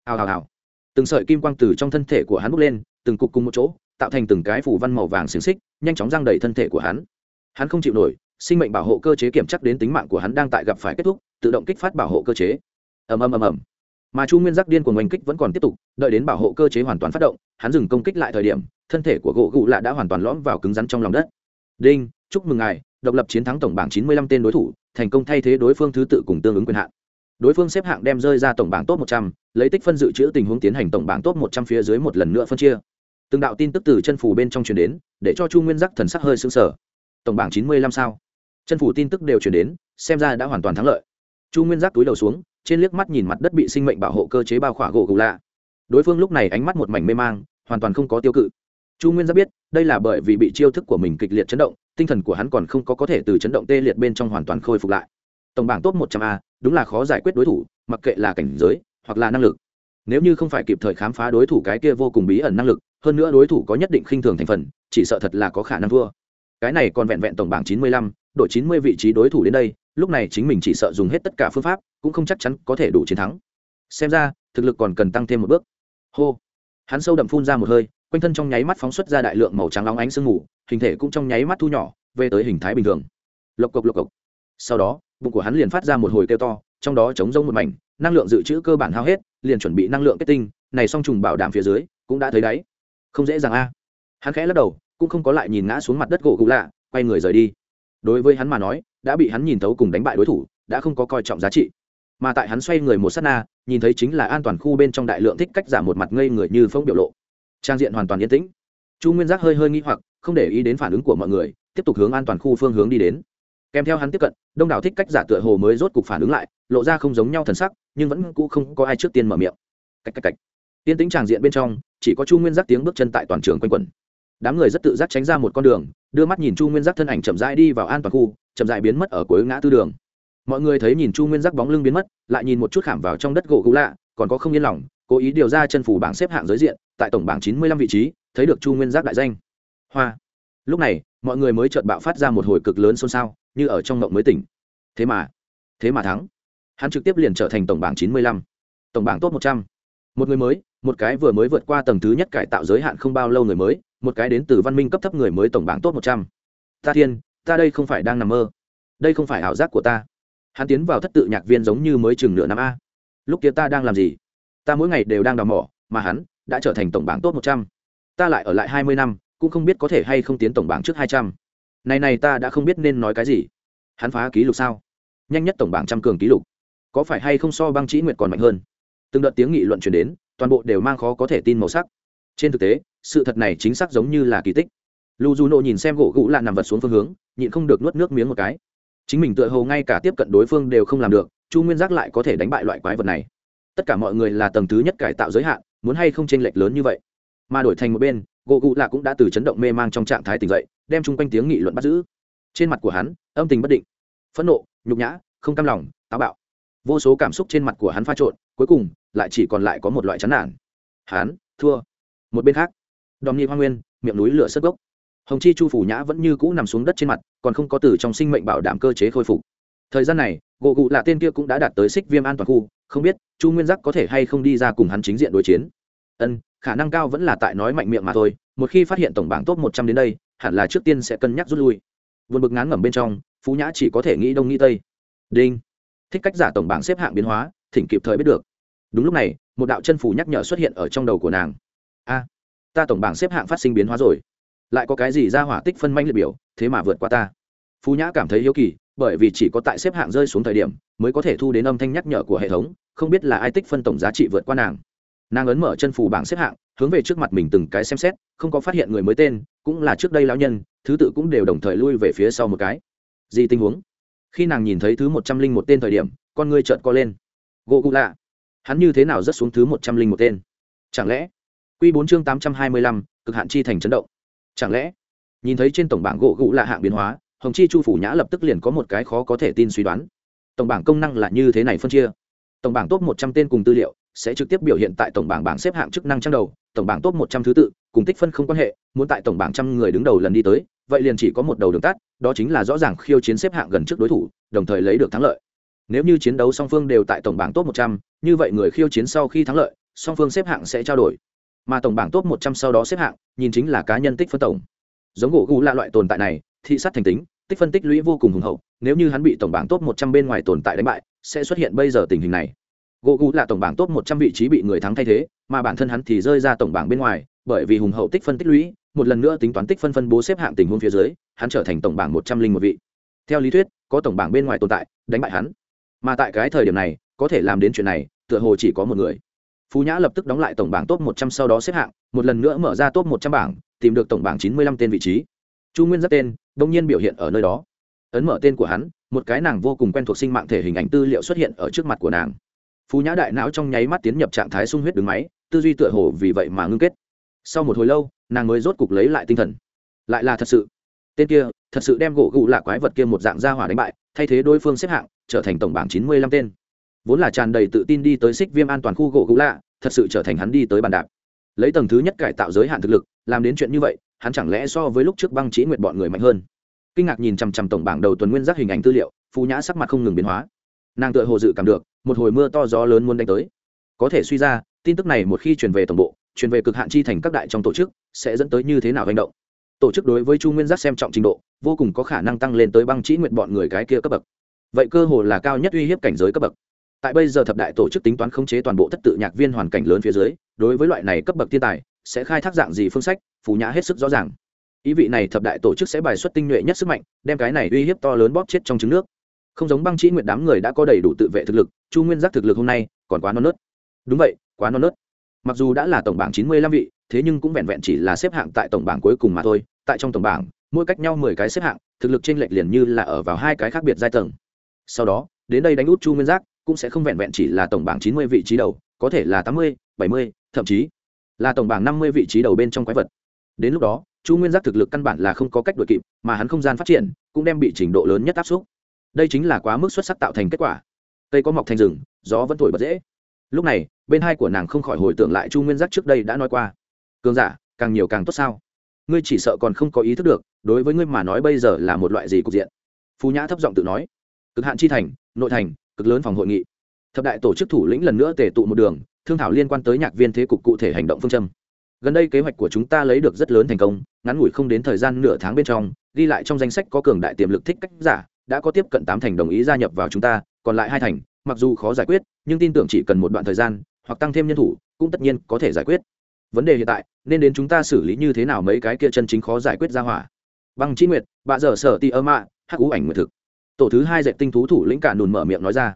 Hào hào hào. Từng sợi kim quang từ trong thân thể của hắn bốc lên, từng cục cùng một chỗ, tạo thành từng cái phủ văn màu vàng xiềng xích, nhanh chóng giang đầy thân thể của hắn. Hắn không chịu nổi, sinh mệnh bảo hộ cơ chế kiểm chắc đến tính mạng của hắn đang tại gặp phải kết thúc, tự động kích phát bảo hộ cơ chế. Ầm ầm ầm ầm. Mà chu nguyên giác điên của ngành kích vẫn còn tiếp tục, đợi đến bảo hộ cơ chế hoàn toàn phát động, hắn dừng công kích lại thời điểm, thân thể của gỗ gụ lạ đã hoàn toàn lõm vào cứng rắn trong lòng đất. Đinh, chúc mừng ngài, độc lập chiến thắng tổng bảng chín mươi lăm tên đối thủ, thành công thay thế đối phương thứ tự cùng tương ứng quyền hạn đối phương xếp hạng đem rơi ra tổng bảng top một trăm, lấy tích phân dự trữ tình huống tiến hành tổng bảng top một trăm phía dưới một lần nữa phân chia. Từng đạo tin tức từ chân phủ bên trong truyền đến, để cho chu nguyên giác thần sắc hơi sững sờ. tổng bảng chín mươi lăm sao? Chân phủ tin tức đều truyền đến, xem ra đã hoàn toàn thắng lợi. Chu nguyên giác túi đầu xuống, trên liếc mắt nhìn mặt đất bị sinh mệnh bảo hộ cơ chế bao khỏa gỗ gù lạ. Đối phương lúc này ánh mắt một mảnh mê mang, hoàn toàn không có tiêu cự. Chu nguyên giác biết, đây là bởi vì bị chiêu thức của mình kịch liệt chấn động, tinh thần của hắn còn không có có thể từ chấn động tê liệt bên trong hoàn toàn khôi phục lại. Tổng bảng top một trăm a đúng là khó giải quyết đối thủ, mặc kệ là cảnh giới hoặc là năng lực. Nếu như không phải kịp thời khám phá đối thủ cái kia vô cùng bí ẩn năng lực, hơn nữa đối thủ có nhất định khinh thường thành phần, chỉ sợ thật là có khả năng thua. Cái này còn vẹn vẹn tổng bảng chín mươi lăm, đội chín mươi vị trí đối thủ đến đây, lúc này chính mình chỉ sợ dùng hết tất cả phương pháp, cũng không chắc chắn có thể đủ chiến thắng. Xem ra, thực lực còn cần tăng thêm một bước. Hô. Hắn sâu đậm phun ra một hơi, quanh thân trong nháy mắt phóng xuất ra đại lượng màu trắng long ánh sương mù, hình thể cũng trong nháy mắt thu nhỏ, về tới hình thái bình thường. Lộc cộc lộc cộc. Sau đó bụng của hắn liền phát ra một hồi kêu to, trong đó chống rông một mảnh, năng lượng dự trữ cơ bản hao hết, liền chuẩn bị năng lượng kết tinh, này song trùng bảo đảm phía dưới, cũng đã thấy đáy. Không dễ dàng a. Hắn khẽ lắc đầu, cũng không có lại nhìn ngã xuống mặt đất gỗ gũ lạ, quay người rời đi. Đối với hắn mà nói, đã bị hắn nhìn thấu cùng đánh bại đối thủ, đã không có coi trọng giá trị. Mà tại hắn xoay người một s á t na, nhìn thấy chính là an toàn khu bên trong đại lượng thích cách giảm một mặt ngây người như phong biểu lộ. Trang diện hoàn toàn yên tĩnh. Chu nguyên giác hơi hơi nghĩ hoặc, không để ý đến phản ứng của mọi người, tiếp tục hướng an toàn khu phương hướng đi đến kèm theo hắn tiếp cận, đông đảo thích cách giả tựa hồ mới rốt cục phản ứng lại, lộ ra không giống nhau thần sắc, nhưng vẫn cũ không có ai trước tiên mở miệng. Cách cách cách. Tiên tính tràng diện bên trong, chỉ có chu nguyên giác tiếng bước chân tại toàn trường quanh quẩn. Đám người rất tự giác tránh ra một con đường, đưa mắt nhìn chu nguyên giác thân ảnh chậm rãi đi vào an toàn khu, chậm rãi biến mất ở cuối ngã tư đường. Mọi người thấy nhìn chu nguyên giác bóng lưng biến mất, lại nhìn một chút khảm vào trong đất gỗ cũ lạ, còn có không yên lòng, cố ý điều ra chân phủ bảng xếp hạng giới diện, tại tổng bảng chín mươi lăm vị trí, thấy được chu nguyên giác đại danh. Hoa. Lúc này, mọi người mới chợt bạo phát ra một hồi cực lớn xôn xao như ở trong ngộng mới tỉnh. Thế mà thế mà thắng. Hắn trực tiếp liền trở thành tổng bảng chín mươi lăm, tổng bảng top một trăm. Một người mới, một cái vừa mới vượt qua tầng thứ nhất cải tạo giới hạn không bao lâu người mới, một cái đến từ văn minh cấp thấp người mới tổng bảng top một trăm. Ta thiên, ta đây không phải đang nằm mơ. Đây không phải ảo giác của ta. Hắn tiến vào thất tự nhạc viên giống như mới chừng nửa năm a. Lúc kia ta đang làm gì? Ta mỗi ngày đều đang đào mỏ, mà hắn đã trở thành tổng bảng top một trăm. Ta lại ở lại hai mươi năm, cũng không biết có thể hay không tiến tổng bảng trước hai trăm này này ta đã không biết nên nói cái gì. Hắn phá ký lục sao? Nhanh nhất tổng bảng trăm cường ký lục. Có phải hay không so băng chỉ nguyệt còn mạnh hơn? Từng đợt tiếng nghị luận truyền đến, toàn bộ đều mang khó có thể tin màu sắc. Trên thực tế, sự thật này chính xác giống như là kỳ tích. Lu du nộ nhìn xem gỗ gũ lạ nằm vật xuống phương hướng, nhịn không được nuốt nước miếng một cái. Chính mình tựa hồ ngay cả tiếp cận đối phương đều không làm được, chu nguyên giác lại có thể đánh bại loại quái vật này. Tất cả mọi người là tầng thứ nhất cải tạo giới hạn, muốn hay không chênh lệch lớn như vậy? Mà đổi thành một bên gỗ gụ lạ cũng đã từ chấn động mê mang trong trạng thái tỉnh dậy, đem chung quanh tiếng nghị luận bắt giữ. Trên mặt của hắn, âm tình bất định, phẫn nộ, nhục nhã, không cam lòng, táo bạo. Vô số cảm xúc trên mặt của hắn pha trộn, cuối cùng lại chỉ còn lại có một loại chán nản. Hắn, thua. Một bên khác đòm nhi hoa nguyên, miệng núi lửa sất gốc hồng chi chu phủ nhã vẫn như cũ nằm xuống đất trên mặt, còn không có từ trong sinh mệnh bảo đảm cơ chế khôi phục. Thời gian này, gỗ gụ lạ tên kia cũng đã đạt tới xích viêm an toàn khu, không biết chu nguyên giác có thể hay không đi ra cùng hắn chính diện đối chiến. Ân khả năng cao vẫn là tại nói mạnh miệng mà thôi, một khi phát hiện tổng bảng top một trăm đến đây, hẳn là trước tiên sẽ cân nhắc rút lui. Vượt bực ngán ngẩm bên trong, phú nhã chỉ có thể nghĩ đông nghĩ tây. Đinh. Thích cách giả tổng bảng xếp hạng biến hóa, thỉnh kịp thời biết được. Đúng lúc này, một đạo chân phủ nhắc nhở xuất hiện ở trong đầu của nàng. A, ta tổng bảng xếp hạng phát sinh biến hóa rồi. Lại có cái gì ra hỏa tích phân manh liệt biểu, thế mà vượt qua ta. Phú nhã cảm thấy hiếu kỳ, bởi vì chỉ có tại xếp hạng rơi xuống thời điểm, mới có thể thu đến âm thanh nhắc nhở của hệ thống, không biết là ai tích phân tổng giá trị vượt qua nàng nàng ấn mở chân phủ bảng xếp hạng, hướng về trước mặt mình từng cái xem xét, không có phát hiện người mới tên, cũng là trước đây lão nhân, thứ tự cũng đều đồng thời lui về phía sau một cái. Gì tình huống? Khi nàng nhìn thấy thứ một trăm linh một tên thời điểm, con ngươi trợn co lên. Gỗ gù lạ. Hắn như thế nào rất xuống thứ một trăm linh một tên? Chẳng lẽ? Q bốn chương tám trăm hai mươi lăm, cực hạn chi thành chấn động. Chẳng lẽ? Nhìn thấy trên tổng bảng gỗ gù lạ hạng biến hóa, hồng chi chu phủ nhã lập tức liền có một cái khó có thể tin suy đoán. Tổng bảng công năng là như thế này phân chia. Tổng bảng top một trăm tên cùng tư liệu sẽ trực tiếp biểu hiện tại tổng bảng bảng xếp hạng chức năng trang đầu, tổng bảng top một trăm thứ tự, cùng tích phân không quan hệ, muốn tại tổng bảng trăm người đứng đầu lần đi tới, vậy liền chỉ có một đầu đường tắt, đó chính là rõ ràng khiêu chiến xếp hạng gần trước đối thủ, đồng thời lấy được thắng lợi. Nếu như chiến đấu song phương đều tại tổng bảng top một trăm, như vậy người khiêu chiến sau khi thắng lợi, song phương xếp hạng sẽ trao đổi. Mà tổng bảng top một trăm sau đó xếp hạng, nhìn chính là cá nhân tích phân tổng. Giống gỗ gù là loại tồn tại này, thị sát thành tính, tích phân tích lũy vô cùng hùng hậu, nếu như hắn bị tổng bảng top một trăm bên ngoài tồn tại đánh bại, sẽ xuất hiện bây giờ tình hình này gỗ gù là tổng bảng top một trăm vị trí bị người thắng thay thế, mà bản thân hắn thì rơi ra tổng bảng bên ngoài, bởi vì hùng hậu tích phân tích lũy, một lần nữa tính toán tích phân phân bố xếp hạng tình huống phía dưới, hắn trở thành tổng bảng một trăm linh một vị. Theo lý thuyết, có tổng bảng bên ngoài tồn tại, đánh bại hắn. Mà tại cái thời điểm này, có thể làm đến chuyện này, tựa hồ chỉ có một người. Phú nhã lập tức đóng lại tổng bảng top một trăm sau đó xếp hạng, một lần nữa mở ra top một trăm bảng, tìm được tổng bảng chín mươi lăm tên vị trí. Chu nguyên dắt tên, đông nhiên biểu hiện ở nơi đó. Ấn mở tên của hắn, một cái nàng vô cùng quen thuộc sinh mạng thể hình ảnh tư liệu xuất hiện ở trước mặt của nàng phú nhã đại não trong nháy mắt tiến nhập trạng thái sung huyết đứng máy, tư duy tựa hồ vì vậy mà ngưng kết. Sau một hồi lâu, nàng mới rốt cục lấy lại tinh thần. Lại là thật sự. Tên kia, thật sự đem gỗ gù lạ quái vật kia một dạng gia hỏa đánh bại, thay thế đối phương xếp hạng, trở thành tổng bảng chín mươi lăm tên. Vốn là tràn đầy tự tin đi tới xích viêm an toàn khu gỗ gù lạ, thật sự trở thành hắn đi tới bàn đạp. Lấy tầng thứ nhất cải tạo giới hạn thực lực, làm đến chuyện như vậy, hắn chẳng lẽ so với lúc trước băng chỉ nguyện bọn người mạnh hơn? Kinh ngạc nhìn chằm chằm tổng bảng đầu tuần nguyên giác hình ảnh tư liệu, phú nhã sắc mặt không ngừng biến hóa. Nàng tựa hồ dự cảm được một hồi mưa to gió lớn muốn đánh tới. Có thể suy ra, tin tức này một khi truyền về tổng bộ, truyền về cực hạn chi thành các đại trong tổ chức, sẽ dẫn tới như thế nào hành động? Tổ chức đối với chu nguyên giác xem trọng trình độ, vô cùng có khả năng tăng lên tới băng chỉ nguyện bọn người cái kia cấp bậc. Vậy cơ hồ là cao nhất uy hiếp cảnh giới cấp bậc. Tại bây giờ thập đại tổ chức tính toán khống chế toàn bộ thất tự nhạc viên hoàn cảnh lớn phía dưới, đối với loại này cấp bậc thiên tài, sẽ khai thác dạng gì phương sách, phù nhã hết sức rõ ràng. Ý vị này thập đại tổ chức sẽ bài xuất tinh nhuệ nhất sức mạnh, đem cái này uy hiếp to lớn bóp chết trong trứng nước không giống băng chỉ nguyện đám người đã có đầy đủ tự vệ thực lực, chu nguyên giác thực lực hôm nay còn quá non nớt. Đúng vậy, quá non nớt. Mặc dù đã là tổng bảng chín mươi lăm vị, thế nhưng cũng vẹn vẹn chỉ là xếp hạng tại tổng bảng cuối cùng mà thôi. Tại trong tổng bảng, mỗi cách nhau mười cái xếp hạng, thực lực trên lệch liền như là ở vào hai cái khác biệt giai tầng. Sau đó, đến đây đánh út chu nguyên giác, cũng sẽ không vẹn vẹn chỉ là tổng bảng chín mươi vị trí đầu, có thể là tám mươi, bảy mươi, thậm chí là tổng bảng năm mươi vị trí đầu bên trong quái vật. Đến lúc đó, chu nguyên giác thực lực căn bản là không có cách đuổi kịp, mà hắn không gian phát triển cũng đem bị trình độ lớn nhất áp suất đây chính là quá mức xuất sắc tạo thành kết quả. Cây có mọc thành rừng, gió vẫn thổi bật dễ. Lúc này, bên hai của nàng không khỏi hồi tưởng lại chu nguyên giác trước đây đã nói qua. Cường giả, càng nhiều càng tốt sao? Ngươi chỉ sợ còn không có ý thức được, đối với ngươi mà nói bây giờ là một loại gì cục diện? Phú nhã thấp giọng tự nói. Cực hạn chi thành, nội thành, cực lớn phòng hội nghị. Thập đại tổ chức thủ lĩnh lần nữa tề tụ một đường, thương thảo liên quan tới nhạc viên thế cục cụ thể hành động phương châm. Gần đây kế hoạch của chúng ta lấy được rất lớn thành công, ngắn ngủi không đến thời gian nửa tháng bên trong, ghi lại trong danh sách có cường đại tiềm lực thích cách giả đã có tiếp cận tám thành đồng ý gia nhập vào chúng ta, còn lại hai thành, mặc dù khó giải quyết, nhưng tin tưởng chỉ cần một đoạn thời gian, hoặc tăng thêm nhân thủ, cũng tất nhiên có thể giải quyết. Vấn đề hiện tại, nên đến chúng ta xử lý như thế nào mấy cái kia chân chính khó giải quyết ra hỏa? Băng chi nguyệt bạ dở sở ti ơ mạ, hắc ú ảnh nguyệt thực. Tổ thứ hai dạy tinh thú thủ lĩnh cả nùn mở miệng nói ra.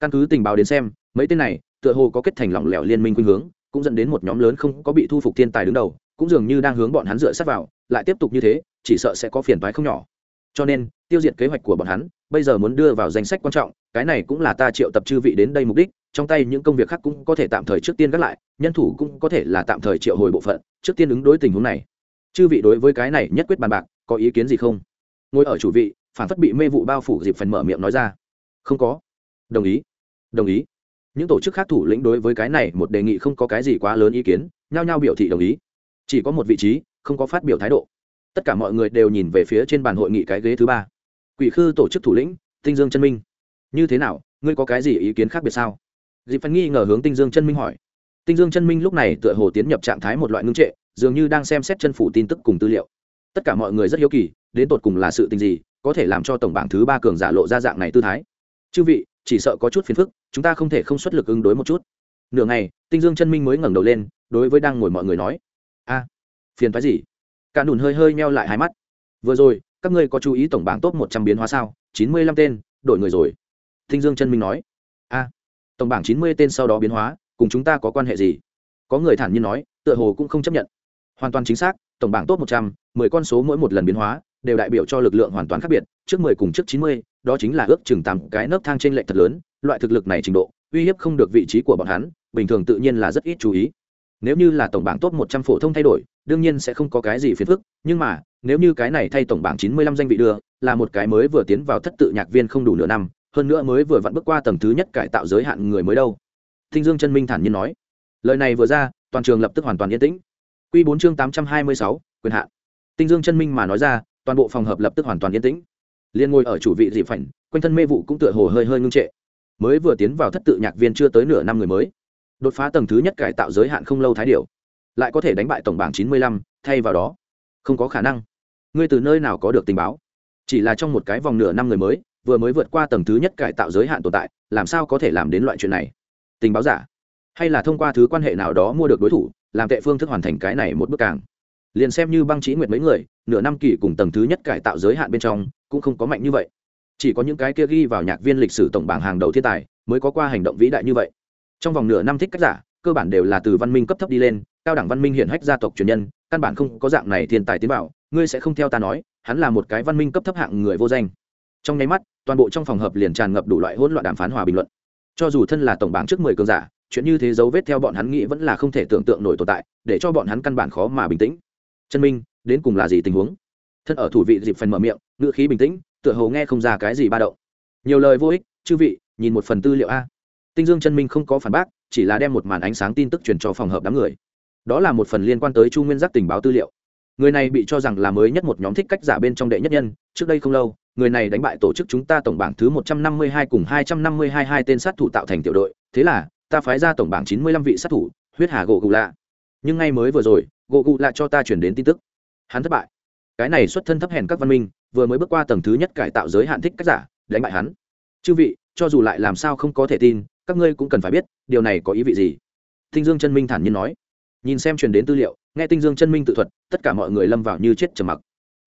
Căn cứ tình báo đến xem, mấy tên này, tựa hồ có kết thành lỏng lẻo liên minh khuynh hướng, cũng dẫn đến một nhóm lớn không có bị thu phục thiên tài đứng đầu, cũng dường như đang hướng bọn hắn dựa sát vào, lại tiếp tục như thế, chỉ sợ sẽ có phiền toái không nhỏ cho nên, tiêu diệt kế hoạch của bọn hắn, bây giờ muốn đưa vào danh sách quan trọng, cái này cũng là ta triệu tập chư vị đến đây mục đích, trong tay những công việc khác cũng có thể tạm thời trước tiên gác lại, nhân thủ cũng có thể là tạm thời triệu hồi bộ phận, trước tiên ứng đối tình huống này. Chư vị đối với cái này nhất quyết bàn bạc, có ý kiến gì không? Ngồi ở chủ vị, phản phất bị mê vụ bao phủ dịp phần mở miệng nói ra. Không có. Đồng ý. Đồng ý. Những tổ chức khác thủ lĩnh đối với cái này một đề nghị không có cái gì quá lớn ý kiến, nhao nhao biểu thị đồng ý. Chỉ có một vị trí, không có phát biểu thái độ tất cả mọi người đều nhìn về phía trên bàn hội nghị cái ghế thứ ba. Quỷ khư tổ chức thủ lĩnh, tinh dương chân minh. Như thế nào, ngươi có cái gì ý kiến khác biệt sao? Dịp phân nghi ngờ hướng tinh dương chân minh hỏi. Tinh dương chân minh lúc này tựa hồ tiến nhập trạng thái một loại ngưng trệ, dường như đang xem xét chân phủ tin tức cùng tư liệu. Tất cả mọi người rất hiếu kỳ, đến tột cùng là sự tình gì, có thể làm cho tổng bảng thứ ba cường giả lộ ra dạng này tư thái? Chư vị, chỉ sợ có chút phiền phức, chúng ta không thể không xuất lực ứng đối một chút. Nửa ngày, tinh dương chân minh mới ngẩng đầu lên, đối với đang ngồi mọi người nói. A, phiền phái gì? Cả nùn hơi hơi meo lại hai mắt. Vừa rồi, các ngươi có chú ý tổng bảng top một trăm biến hóa sao? Chín mươi lăm tên, đổi người rồi. Tinh dương chân minh nói. A, tổng bảng chín mươi tên sau đó biến hóa, cùng chúng ta có quan hệ gì? Có người thản nhiên nói, tựa hồ cũng không chấp nhận. Hoàn toàn chính xác, tổng bảng top một trăm, mười con số mỗi một lần biến hóa, đều đại biểu cho lực lượng hoàn toàn khác biệt. Trước mười cùng trước chín mươi, đó chính là ước chừng tám cái nấc thang trên lệch thật lớn. Loại thực lực này trình độ, uy hiếp không được vị trí của bọn hắn, bình thường tự nhiên là rất ít chú ý nếu như là tổng bảng top một trăm phổ thông thay đổi, đương nhiên sẽ không có cái gì phiền phức, nhưng mà, nếu như cái này thay tổng bảng chín mươi lăm danh vị đưa, là một cái mới vừa tiến vào thất tự nhạc viên không đủ nửa năm, hơn nữa mới vừa vặn bước qua tầng thứ nhất cải tạo giới hạn người mới đâu. Thinh dương chân minh thản nhiên nói. Lời này vừa ra, toàn trường lập tức hoàn toàn yên tĩnh. Q bốn chương tám trăm hai mươi sáu, quyền hạn. Tinh dương chân minh mà nói ra, toàn bộ phòng hợp lập tức hoàn toàn yên tĩnh. Liên ngồi ở chủ vị dị phảnh, quanh thân mê vụ cũng tựa hồ hơi hơi ngưng trệ. Mới vừa tiến vào thất tự nhạc viên chưa tới nửa năm người mới đột phá tầng thứ nhất cải tạo giới hạn không lâu thái điều lại có thể đánh bại tổng bảng chín mươi lăm, thay vào đó, không có khả năng. Ngươi từ nơi nào có được tình báo? Chỉ là trong một cái vòng nửa năm người mới, vừa mới vượt qua tầng thứ nhất cải tạo giới hạn tồn tại, làm sao có thể làm đến loại chuyện này? Tình báo giả, hay là thông qua thứ quan hệ nào đó mua được đối thủ, làm tệ phương thức hoàn thành cái này một bước càng. Liền xem như băng trí nguyệt mấy người, nửa năm kỳ cùng tầng thứ nhất cải tạo giới hạn bên trong, cũng không có mạnh như vậy. Chỉ có những cái kia ghi vào nhạc viên lịch sử tổng bảng hàng đầu thiên tài, mới có qua hành động vĩ đại như vậy trong vòng nửa năm thích cách giả, cơ bản đều là từ văn minh cấp thấp đi lên, cao đẳng văn minh hiển hách gia tộc truyền nhân, căn bản không có dạng này thiên tài tiến bảo ngươi sẽ không theo ta nói, hắn là một cái văn minh cấp thấp hạng người vô danh. Trong nháy mắt, toàn bộ trong phòng hợp liền tràn ngập đủ loại hỗn loạn đàm phán hòa bình luận. Cho dù thân là tổng bảng trước mười cường giả, chuyện như thế dấu vết theo bọn hắn nghĩ vẫn là không thể tưởng tượng nổi tồn tại, để cho bọn hắn căn bản khó mà bình tĩnh. Chân minh, đến cùng là gì tình huống? Thân ở thủ vị dịp phần mở miệng ngựa khí bình tĩnh, tựa hồ nghe không ra cái gì ba động. Nhiều lời vô ích, chư vị, nhìn một phần tư liệu a tinh dương chân minh không có phản bác, chỉ là đem một màn ánh sáng tin tức truyền cho phòng hợp đám người. Đó là một phần liên quan tới chu nguyên giác tình báo tư liệu. Người này bị cho rằng là mới nhất một nhóm thích cách giả bên trong đệ nhất nhân, trước đây không lâu, người này đánh bại tổ chức chúng ta tổng bảng thứ một trăm năm mươi hai cùng hai trăm năm mươi hai hai tên sát thủ tạo thành tiểu đội, thế là, ta phái ra tổng bảng chín mươi lăm vị sát thủ, huyết hà gỗ gù lạ. Nhưng ngay mới vừa rồi, gỗ gù lạ cho ta chuyển đến tin tức. Hắn thất bại. Cái này xuất thân thấp hèn các văn minh, vừa mới bước qua tầng thứ nhất cải tạo giới hạn thích cách giả, đánh bại hắn. Chư vị, cho dù lại làm sao không có thể tin các ngươi cũng cần phải biết, điều này có ý vị gì? Tinh dương chân minh thản nhiên nói. Nhìn xem truyền đến tư liệu, nghe tinh dương chân minh tự thuật, tất cả mọi người lâm vào như chết trầm mặc.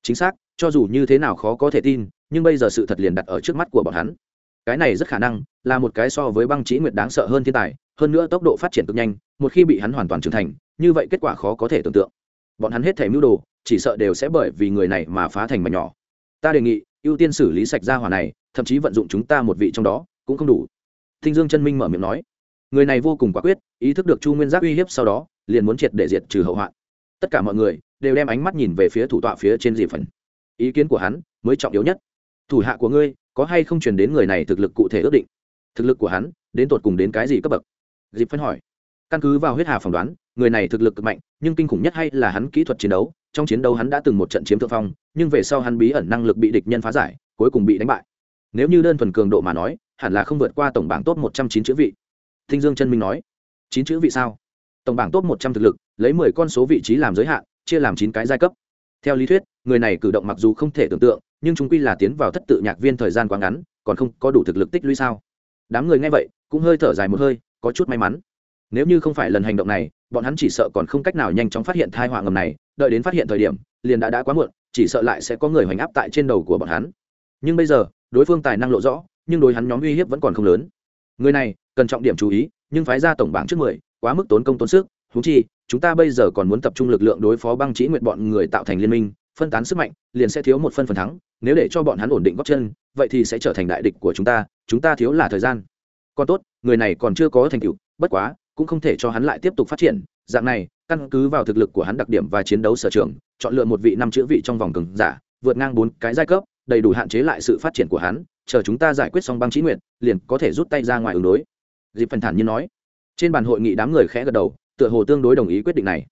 Chính xác, cho dù như thế nào khó có thể tin, nhưng bây giờ sự thật liền đặt ở trước mắt của bọn hắn. Cái này rất khả năng là một cái so với băng trí nguyệt đáng sợ hơn thiên tài, hơn nữa tốc độ phát triển cực nhanh, một khi bị hắn hoàn toàn trưởng thành, như vậy kết quả khó có thể tưởng tượng. Bọn hắn hết thể mưu đồ, chỉ sợ đều sẽ bởi vì người này mà phá thành mà nhỏ. Ta đề nghị ưu tiên xử lý sạch ra hỏa này, thậm chí vận dụng chúng ta một vị trong đó, cũng không đủ thinh dương chân minh mở miệng nói, người này vô cùng quả quyết, ý thức được chu nguyên giác uy hiếp sau đó, liền muốn triệt để diệt trừ hậu hoạn. Tất cả mọi người đều đem ánh mắt nhìn về phía thủ tọa phía trên dị phần. Ý kiến của hắn mới trọng yếu nhất. Thủ hạ của ngươi có hay không truyền đến người này thực lực cụ thể ước định? Thực lực của hắn đến tột cùng đến cái gì cấp bậc? Dịp phân hỏi. Căn cứ vào huyết hà phỏng đoán, người này thực lực cực mạnh, nhưng kinh khủng nhất hay là hắn kỹ thuật chiến đấu. Trong chiến đấu hắn đã từng một trận chiếm thượng phong, nhưng về sau hắn bí ẩn năng lực bị địch nhân phá giải, cuối cùng bị đánh bại. Nếu như đơn thuần cường độ mà nói hẳn là không vượt qua tổng bảng top một trăm chín chữ vị. Thinh dương chân minh nói, chín chữ vị sao? Tổng bảng top một trăm thực lực, lấy mười con số vị trí làm giới hạn, chia làm chín cái giai cấp. Theo lý thuyết, người này cử động mặc dù không thể tưởng tượng, nhưng chúng quy là tiến vào thất tự nhạc viên thời gian quá ngắn, còn không có đủ thực lực tích lũy sao? Đám người nghe vậy, cũng hơi thở dài một hơi, có chút may mắn. Nếu như không phải lần hành động này, bọn hắn chỉ sợ còn không cách nào nhanh chóng phát hiện thai họa ngầm này, đợi đến phát hiện thời điểm, liền đã đã quá muộn, chỉ sợ lại sẽ có người hoành áp tại trên đầu của bọn hắn. Nhưng bây giờ, đối phương tài năng lộ rõ nhưng đối hắn nhóm uy hiếp vẫn còn không lớn. Người này, cần trọng điểm chú ý, nhưng phái ra tổng bảng trước mười, quá mức tốn công tốn sức húng chi, chúng ta bây giờ còn muốn tập trung lực lượng đối phó băng chỉ nguyện bọn người tạo thành liên minh, phân tán sức mạnh, liền sẽ thiếu một phân phần thắng, nếu để cho bọn hắn ổn định góc chân, vậy thì sẽ trở thành đại địch của chúng ta chúng ta thiếu là thời gian. Còn tốt, người này còn chưa có thành tựu, bất quá, cũng không thể cho hắn lại tiếp tục phát triển, dạng này, căn cứ vào thực lực của hắn đặc điểm và chiến đấu sở trường, chọn lựa một vị năm chữ vị trong vòng cường giả, vượt ngang bốn cái giai cấp, đầy đủ hạn chế lại sự phát triển của hắn chờ chúng ta giải quyết xong băng trí nguyện liền có thể rút tay ra ngoài ứng đối. Dịp phần thản như nói. Trên bàn hội nghị đám người khẽ gật đầu, tựa hồ tương đối đồng ý quyết định này.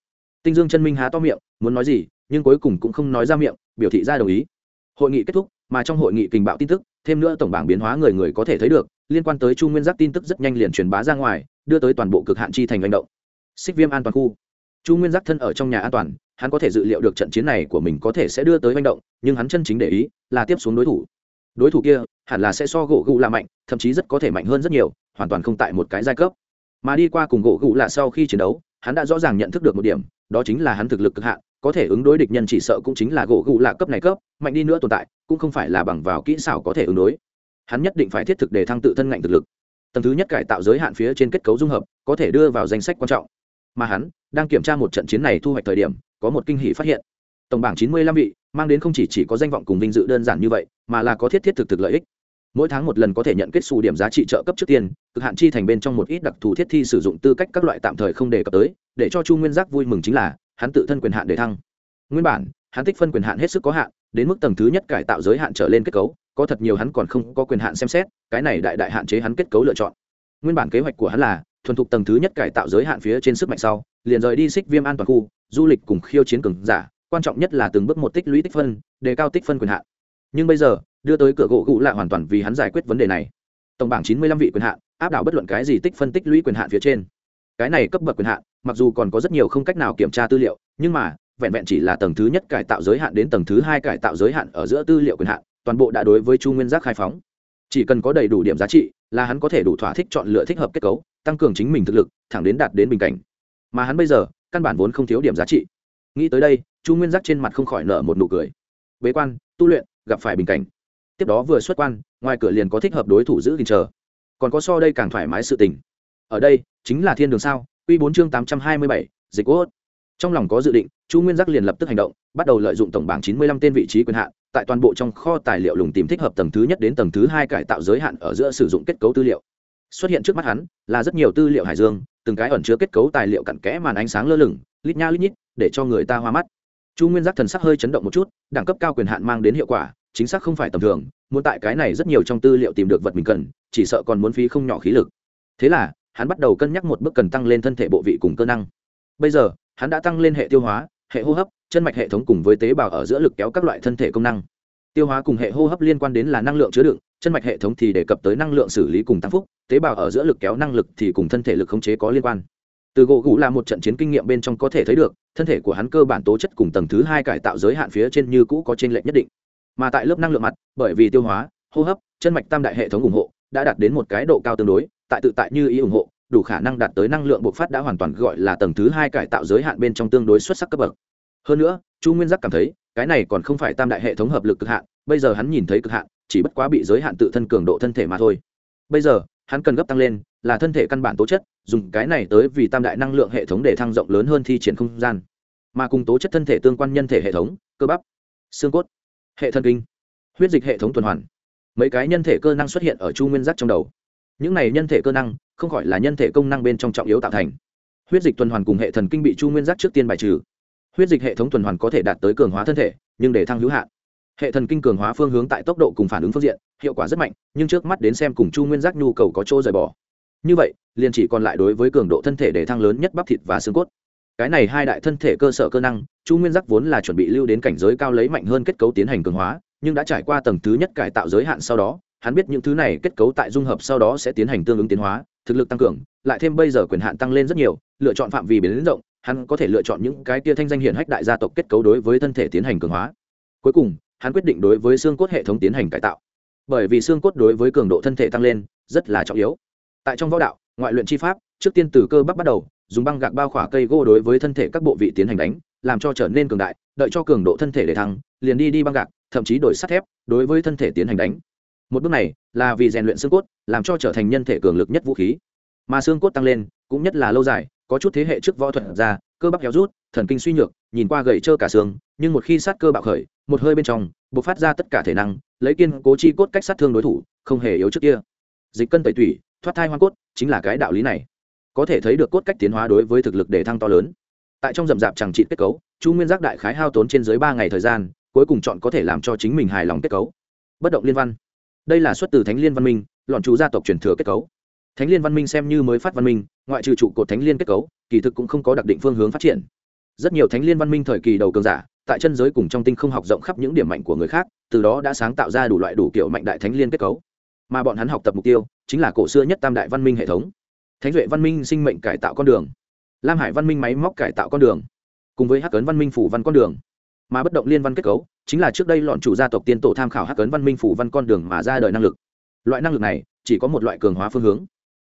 Tinh dương chân minh há to miệng, muốn nói gì, nhưng cuối cùng cũng không nói ra miệng, biểu thị ra đồng ý. Hội nghị kết thúc, mà trong hội nghị kình bạo tin tức, thêm nữa tổng bảng biến hóa người người có thể thấy được, liên quan tới chu nguyên giác tin tức rất nhanh liền truyền bá ra ngoài, đưa tới toàn bộ cực hạn chi thành hành động. Xích viêm an toàn khu. Chu nguyên giác thân ở trong nhà an toàn, hắn có thể dự liệu được trận chiến này của mình có thể sẽ đưa tới manh động, nhưng hắn chân chính để ý là tiếp xuống đối thủ đối thủ kia hẳn là sẽ so gỗ gụ là mạnh, thậm chí rất có thể mạnh hơn rất nhiều, hoàn toàn không tại một cái giai cấp. Mà đi qua cùng gỗ gụ là sau khi chiến đấu, hắn đã rõ ràng nhận thức được một điểm, đó chính là hắn thực lực cực hạn, có thể ứng đối địch nhân chỉ sợ cũng chính là gỗ gụ là cấp này cấp, mạnh đi nữa tồn tại, cũng không phải là bằng vào kỹ xảo có thể ứng đối. Hắn nhất định phải thiết thực để thăng tự thân ngạnh thực lực. Tầng thứ nhất cải tạo giới hạn phía trên kết cấu dung hợp, có thể đưa vào danh sách quan trọng. Mà hắn đang kiểm tra một trận chiến này thu hoạch thời điểm, có một kinh hỷ phát hiện. Tổng bảng chín mươi lăm vị mang đến không chỉ, chỉ có danh vọng cùng vinh dự đơn giản như vậy mà là có thiết thiết thực thực lợi ích. Mỗi tháng một lần có thể nhận kết xù điểm giá trị trợ cấp trước tiên cực hạn chi thành bên trong một ít đặc thù thiết thi sử dụng tư cách các loại tạm thời không đề cập tới để cho chu nguyên giác vui mừng chính là hắn tự thân quyền hạn để thăng. Nguyên bản hắn tích phân quyền hạn hết sức có hạn đến mức tầng thứ nhất cải tạo giới hạn trở lên kết cấu có thật nhiều hắn còn không có quyền hạn xem xét cái này đại đại hạn chế hắn kết cấu lựa chọn. Nguyên bản kế hoạch của hắn là thuần thục tầng thứ nhất cải tạo giới hạn phía trên sức mạnh sau liền rời đi xích viêm an toàn khu du lịch cùng khiêu chiến cường giả quan trọng nhất là từng bước một tích lũy tích phân, đề cao tích phân quyền hạn. Nhưng bây giờ, đưa tới cửa gỗ gụ lại hoàn toàn vì hắn giải quyết vấn đề này. Tổng bảng chín mươi lăm vị quyền hạn, áp đảo bất luận cái gì tích phân tích lũy quyền hạn phía trên. Cái này cấp bậc quyền hạn, mặc dù còn có rất nhiều không cách nào kiểm tra tư liệu, nhưng mà, vẹn vẹn chỉ là tầng thứ nhất cải tạo giới hạn đến tầng thứ hai cải tạo giới hạn ở giữa tư liệu quyền hạn, toàn bộ đã đối với chu nguyên giác khai phóng. Chỉ cần có đầy đủ điểm giá trị, là hắn có thể đủ thỏa thích chọn lựa thích hợp kết cấu, tăng cường chính mình thực lực, thẳng đến đạt đến bình cảnh. Mà hắn bây giờ, căn bản vốn không thiếu điểm giá trị nghĩ tới đây, chu nguyên giác trên mặt không khỏi nở một nụ cười. Bế quan, tu luyện, gặp phải bình cảnh. Tiếp đó vừa xuất quan, ngoài cửa liền có thích hợp đối thủ giữ gìn chờ. Còn có so đây càng thoải mái sự tình. Ở đây, chính là thiên đường sao q bốn chương tám trăm hai mươi bảy, dịch quốc trong lòng có dự định, chu nguyên giác liền lập tức hành động, bắt đầu lợi dụng tổng bảng chín mươi lăm tên vị trí quyền hạn, tại toàn bộ trong kho tài liệu lùng tìm thích hợp tầng thứ nhất đến tầng thứ hai cải tạo giới hạn ở giữa sử dụng kết cấu tư liệu. Xuất hiện trước mắt hắn, là rất nhiều tư liệu hải dương, từng cái ẩn chứa kết cấu tài liệu cặn kẽ màn ánh sáng lơ lửng, lít nha lít nhít để cho người ta hoa mắt. Chu nguyên giác thần sắc hơi chấn động một chút, đẳng cấp cao quyền hạn mang đến hiệu quả, chính xác không phải tầm thường, muốn tại cái này rất nhiều trong tư liệu tìm được vật mình cần, chỉ sợ còn muốn phí không nhỏ khí lực. Thế là, hắn bắt đầu cân nhắc một bước cần tăng lên thân thể bộ vị cùng cơ năng. Bây giờ, hắn đã tăng lên hệ tiêu hóa, hệ hô hấp, chân mạch hệ thống cùng với tế bào ở giữa lực kéo các loại thân thể công năng. Tiêu hóa cùng hệ hô hấp liên quan đến là năng lượng chứa đựng, chân mạch hệ thống thì đề cập tới năng lượng xử lý cùng tăng phúc, tế bào ở giữa lực kéo năng lực thì cùng thân thể lực khống chế có liên quan từ gỗ gù là một trận chiến kinh nghiệm bên trong có thể thấy được, thân thể của hắn cơ bản tố chất cùng tầng thứ hai cải tạo giới hạn phía trên như cũ có t r ê n lệch nhất định. Mà tại lớp năng lượng mặt, bởi vì tiêu hóa, hô hấp, chân mạch tam đại hệ thống ủng hộ, đã đạt đến một cái độ cao tương đối, tại tự tại như ý ủng hộ, đủ khả năng đạt tới năng lượng bộc phát đã hoàn toàn gọi là tầng thứ hai cải tạo giới hạn bên trong tương đối xuất sắc cấp bậc. Hơn nữa, chu nguyên giác cảm thấy, cái này còn không phải tam đại hệ thống hợp lực cực hạn, bây giờ hắn nhìn thấy cực hạn, chỉ bất quá bị giới hạn tự thân cường độ thân thể mà thôi. Bây giờ hắn cần gấp tăng lên, là thân thể căn bản tố chất, dùng cái này tới vì tam đại năng lượng hệ thống để thăng rộng lớn hơn thi triển không gian. Mà cùng tố chất thân thể tương quan nhân thể hệ thống, cơ bắp, xương cốt, hệ thần kinh, huyết dịch hệ thống tuần hoàn. Mấy cái nhân thể cơ năng xuất hiện ở chu nguyên giác trong đầu. Những này nhân thể cơ năng, không gọi là nhân thể công năng bên trong trọng yếu tạo thành. Huyết dịch tuần hoàn cùng hệ thần kinh bị chu nguyên giác trước tiên bài trừ. Huyết dịch hệ thống tuần hoàn có thể đạt tới cường hóa thân thể, nhưng để thăng hữu hạn hệ thần kinh cường hóa phương hướng tại tốc độ cùng phản ứng phương diện, hiệu quả rất mạnh, nhưng trước mắt đến xem cùng chu nguyên giác nhu cầu có chỗ rời bỏ. Như vậy, liền chỉ còn lại đối với cường độ thân thể để thăng lớn nhất bắp thịt và xương cốt. Cái này hai đại thân thể cơ sở cơ năng, chu nguyên giác vốn là chuẩn bị lưu đến cảnh giới cao lấy mạnh hơn kết cấu tiến hành cường hóa, nhưng đã trải qua tầng thứ nhất cải tạo giới hạn sau đó, hắn biết những thứ này kết cấu tại dung hợp sau đó sẽ tiến hành tương ứng tiến hóa, thực lực tăng cường, lại thêm bây giờ quyền hạn tăng lên rất nhiều, lựa chọn phạm vi biến rộng, hắn có thể lựa chọn những cái tia thanh danh hiển hách đại gia tộc kết cấu đối với thân thể tiến hành cường hóa. Cuối cùng hắn quyết định đối với xương cốt hệ thống tiến hành cải tạo. Bởi vì xương cốt đối với cường độ thân thể tăng lên rất là trọng yếu. Tại trong võ đạo, ngoại luyện chi pháp, trước tiên từ cơ bắp bắt đầu, dùng băng gạc bao khỏa cây gỗ đối với thân thể các bộ vị tiến hành đánh, làm cho trở nên cường đại, đợi cho cường độ thân thể để thăng, liền đi đi băng gạc, thậm chí đổi sắt thép đối với thân thể tiến hành đánh. Một bước này là vì rèn luyện xương cốt, làm cho trở thành nhân thể cường lực nhất vũ khí. Mà xương cốt tăng lên, cũng nhất là lâu dài, có chút thế hệ trước võ thuật ra, cơ bắp héo rút, thần kinh suy nhược nhìn qua gầy trơ cả xương, nhưng một khi sát cơ bạo khởi, một hơi bên trong, bộc phát ra tất cả thể năng, lấy kiên cố chi cốt cách sát thương đối thủ, không hề yếu trước kia. Dịch cân tẩy tủy, thoát thai hoa cốt, chính là cái đạo lý này. Có thể thấy được cốt cách tiến hóa đối với thực lực để thăng to lớn. Tại trong rậm rạp chẳng trị kết cấu, chu nguyên giác đại khái hao tốn trên dưới ba ngày thời gian, cuối cùng chọn có thể làm cho chính mình hài lòng kết cấu. Bất động liên văn. Đây là xuất từ thánh liên văn minh, lọn chú gia tộc truyền thừa kết cấu. Thánh liên văn minh xem như mới phát văn minh, ngoại trừ trụ cột thánh liên kết cấu, kỳ thực cũng không có đặc định phương hướng phát triển rất nhiều thánh liên văn minh thời kỳ đầu cường giả, tại chân giới cùng trong tinh không học rộng khắp những điểm mạnh của người khác, từ đó đã sáng tạo ra đủ loại đủ kiểu mạnh đại thánh liên kết cấu. Mà bọn hắn học tập mục tiêu chính là cổ xưa nhất tam đại văn minh hệ thống. Thánh duệ văn minh sinh mệnh cải tạo con đường. Lam hải văn minh máy móc cải tạo con đường. Cùng với hắc ấn văn minh phủ văn con đường. Mà bất động liên văn kết cấu chính là trước đây lọn chủ gia tộc tiên tổ tham khảo hắc ấn văn minh phủ văn con đường mà ra đời năng lực. Loại năng lực này chỉ có một loại cường hóa phương hướng.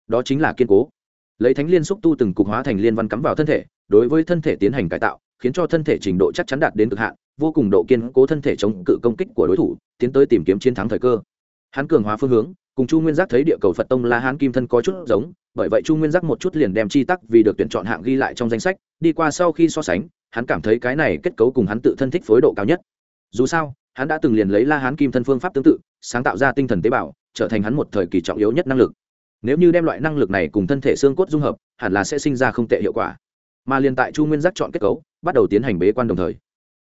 Đó chính là kiên cố. Lấy thánh liên xúc tu từng cục hóa thành liên văn cắm vào thân thể đối với thân thể tiến hành cải tạo, khiến cho thân thể trình độ chắc chắn đạt đến cực hạn, vô cùng độ kiên cố thân thể chống cự công kích của đối thủ, tiến tới tìm kiếm chiến thắng thời cơ. Hắn cường hóa phương hướng, cùng chu nguyên giác thấy địa cầu phật tông la hán kim thân có chút giống, bởi vậy chu nguyên giác một chút liền đem chi tắc vì được tuyển chọn hạng ghi lại trong danh sách, đi qua sau khi so sánh, hắn cảm thấy cái này kết cấu cùng hắn tự thân thích phối độ cao nhất. Dù sao, hắn đã từng liền lấy la hán kim thân phương pháp tương tự, sáng tạo ra tinh thần tế bào, trở thành hắn một thời kỳ trọng yếu nhất năng lực. Nếu như đem loại năng lực này cùng thân thể xương cốt dung hợp, hẳn là sẽ sinh ra không tệ hiệu quả mà liền tại chu nguyên giác chọn kết cấu, bắt đầu tiến hành bế quan đồng thời.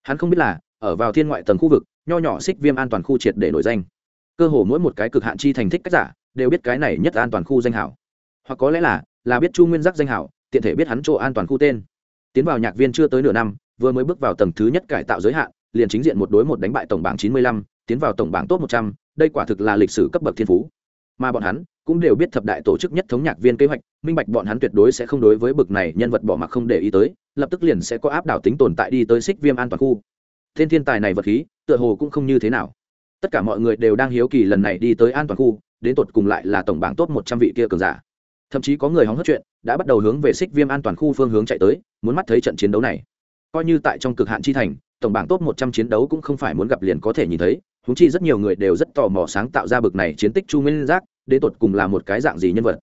Hắn không biết là, ở vào thiên ngoại tầng khu vực, nho nhỏ xích viêm an toàn khu triệt để nổi danh. Cơ hồ mỗi một cái cực hạn chi thành thích cách giả, đều biết cái này nhất an toàn khu danh hảo. Hoặc có lẽ là là biết chu nguyên giác danh hảo, tiện thể biết hắn chỗ an toàn khu tên. Tiến vào nhạc viên chưa tới nửa năm, vừa mới bước vào tầng thứ nhất cải tạo giới hạn, liền chính diện một đối một đánh bại tổng bảng chín mươi lăm, tiến vào tổng bảng top một trăm, đây quả thực là lịch sử cấp bậc thiên phú. Mà bọn hắn cũng đều biết thập đại tổ chức nhất thống nhạc viên kế hoạch, minh bạch bọn hắn tuyệt đối sẽ không đối với bực này nhân vật bỏ mặc không để ý tới, lập tức liền sẽ có áp đảo tính tồn tại đi tới xích viêm an toàn khu. Thiên thiên tài này vật khí, tựa hồ cũng không như thế nào. Tất cả mọi người đều đang hiếu kỳ lần này đi tới an toàn khu, đến tột cùng lại là tổng bảng top một trăm vị kia cường giả. Thậm chí có người hóng hớt chuyện, đã bắt đầu hướng về xích viêm an toàn khu phương hướng chạy tới, muốn mắt thấy trận chiến đấu này. Coi như tại trong cực hạn chi thành, tổng bảng top một trăm chiến đấu cũng không phải muốn gặp liền có thể nhìn thấy húng chi rất nhiều người đều rất tò mò sáng tạo ra bực này chiến tích chu nguyên giác đến tột cùng là một cái dạng gì nhân vật.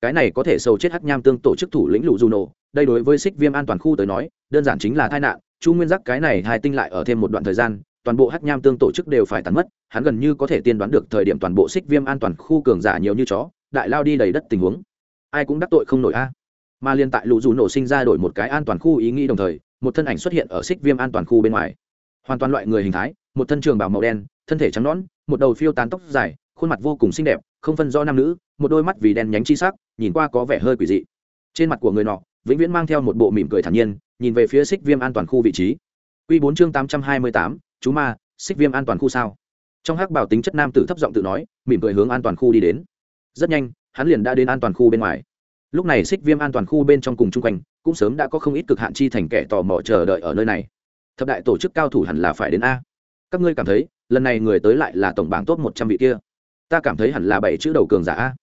Cái này có thể sâu chết hắc nham tương tổ chức thủ lĩnh lụ du nổ. Đây đối với xích viêm an toàn khu tới nói, đơn giản chính là tai nạn. Chu nguyên giác cái này hai tinh lại ở thêm một đoạn thời gian, toàn bộ hắc nham tương tổ chức đều phải tàn mất. Hắn gần như có thể tiên đoán được thời điểm toàn bộ xích viêm an toàn khu cường giả nhiều như chó, đại lao đi đầy đất tình huống. Ai cũng đắc tội không nổi a. Mà liên tại lũ dù nổ sinh ra đổi một cái an toàn khu ý nghĩ đồng thời, một thân ảnh xuất hiện ở xích viêm an toàn khu bên ngoài. Hoàn toàn loại người hình thái, một thân trường bảo màu đen, thân thể trắng nõn, một đầu phiêu tán tóc dài, khuôn mặt vô cùng xinh đẹp không phân do nam nữ, một đôi mắt vì đen nhánh chi sắc, nhìn qua có vẻ hơi quỷ dị. Trên mặt của người nọ, vĩnh viễn mang theo một bộ mỉm cười thản nhiên, nhìn về phía xích viêm an toàn khu vị trí. Q bốn chương tám trăm hai mươi tám, chú ma xích viêm an toàn khu sao? Trong hắc bảo tính chất nam tử thấp giọng tự nói, mỉm cười hướng an toàn khu đi đến. Rất nhanh, hắn liền đã đến an toàn khu bên ngoài. Lúc này xích viêm an toàn khu bên trong cùng chung quanh, cũng sớm đã có không ít cực hạn chi thành kẻ tò mò chờ đợi ở nơi này. Thập đại tổ chức cao thủ hẳn là phải đến a. Các ngươi cảm thấy, lần này người tới lại là tổng bảng top một trăm vị kia ta cảm thấy hẳn là bảy chữ đầu cường giả a.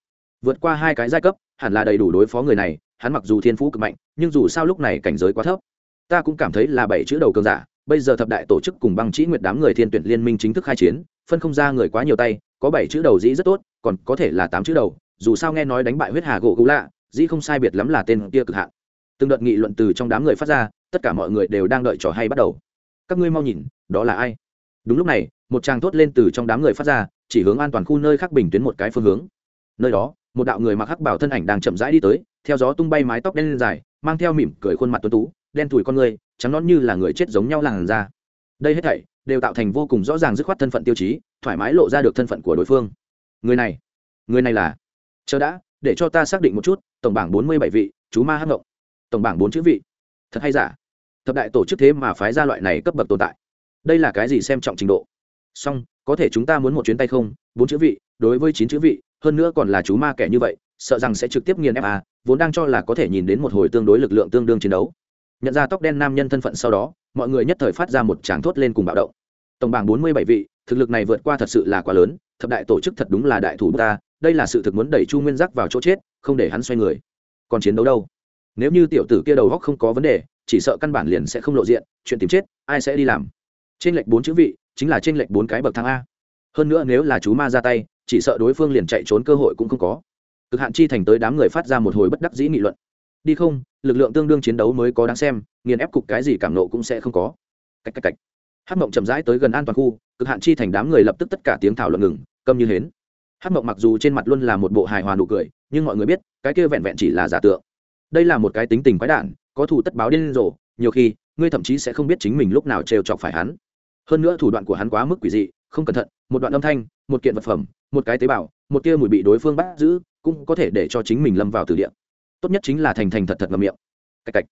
Vượt qua hai cái giai cấp, hẳn là đầy đủ đối phó người này, hắn mặc dù thiên phú cực mạnh, nhưng dù sao lúc này cảnh giới quá thấp. Ta cũng cảm thấy là bảy chữ đầu cường giả, bây giờ thập đại tổ chức cùng băng chỉ nguyệt đám người thiên tuyển liên minh chính thức khai chiến, phân không ra người quá nhiều tay, có bảy chữ đầu dĩ rất tốt, còn có thể là tám chữ đầu, dù sao nghe nói đánh bại huyết hà gỗ gấu lạ, dĩ không sai biệt lắm là tên kia cực hạn. Từng đợt nghị luận từ trong đám người phát ra, tất cả mọi người đều đang đợi trò hay bắt đầu. Các ngươi mau nhìn, đó là ai? Đúng lúc này, một chàng thốt lên từ trong đám người phát ra chỉ hướng an toàn khu nơi khác bình tuyến một cái phương hướng. Nơi đó, một đạo người mặc hắc bảo thân ảnh đang chậm rãi đi tới, theo gió tung bay mái tóc đen dài, mang theo mỉm cười khuôn mặt tuấn tú, đen thùi con người, trắng nón như là người chết giống nhau làn ra đây hết thảy đều tạo thành vô cùng rõ ràng dứt khoát thân phận tiêu chí, thoải mái lộ ra được thân phận của đối phương. Người này người này là? Chờ đã, để cho ta xác định một chút, tổng bảng bốn mươi bảy vị, chú ma hắc ngộng. Tổng bảng bốn chữ vị. Thật hay giả? Thập đại tổ chức thế mà phái ra loại này cấp bậc tồn tại. Đây là cái gì xem trọng trình độ? Song có thể chúng ta muốn một chuyến tay không? Bốn chữ vị, đối với chín chữ vị, hơn nữa còn là chú ma kẻ như vậy, sợ rằng sẽ trực tiếp nghiền ép à vốn đang cho là có thể nhìn đến một hồi tương đối lực lượng tương đương chiến đấu. Nhận ra tóc đen nam nhân thân phận sau đó, mọi người nhất thời phát ra một tràng thốt lên cùng bạo động. Tổng bảng bốn mươi bảy vị, thực lực này vượt qua thật sự là quá lớn, thập đại tổ chức thật đúng là đại thủ ta, đây là sự thực muốn đẩy chu nguyên giác vào chỗ chết, không để hắn xoay người. Còn chiến đấu đâu? Nếu như tiểu tử kia đầu góc không có vấn đề, chỉ sợ căn bản liền sẽ không lộ diện, chuyện tìm chết, ai sẽ đi làm? Trên lệch bốn chữ vị chính là trên lệch bốn cái bậc thang a. Hơn nữa nếu là chú ma ra tay, chỉ sợ đối phương liền chạy trốn cơ hội cũng không có. Cực hạn chi thành tới đám người phát ra một hồi bất đắc dĩ nghị luận. Đi không, lực lượng tương đương chiến đấu mới có đáng xem, nghiền ép cục cái gì cảm nộ cũng sẽ không có. Cách cách cách. Hát mộng chậm rãi tới gần an toàn khu, cực hạn chi thành đám người lập tức tất cả tiếng thảo luận ngừng, câm như hến. Hát mộng mặc dù trên mặt luôn là một bộ hài hòa nụ cười, nhưng mọi người biết, cái kia vẹn vẹn chỉ là giả tượng. Đây là một cái tính tình quái đản, có thù tất báo điên rồ, nhiều khi, ngươi thậm chí sẽ không biết chính mình lúc nào trêu chọc phải hắn hơn nữa thủ đoạn của hắn quá mức quỷ dị, không cẩn thận, một đoạn âm thanh, một kiện vật phẩm, một cái tế bào, một tia mùi bị đối phương bắt giữ, cũng có thể để cho chính mình lâm vào từ địa. Tốt nhất chính là thành thành thật thật ngầm miệng. Cạch cạch.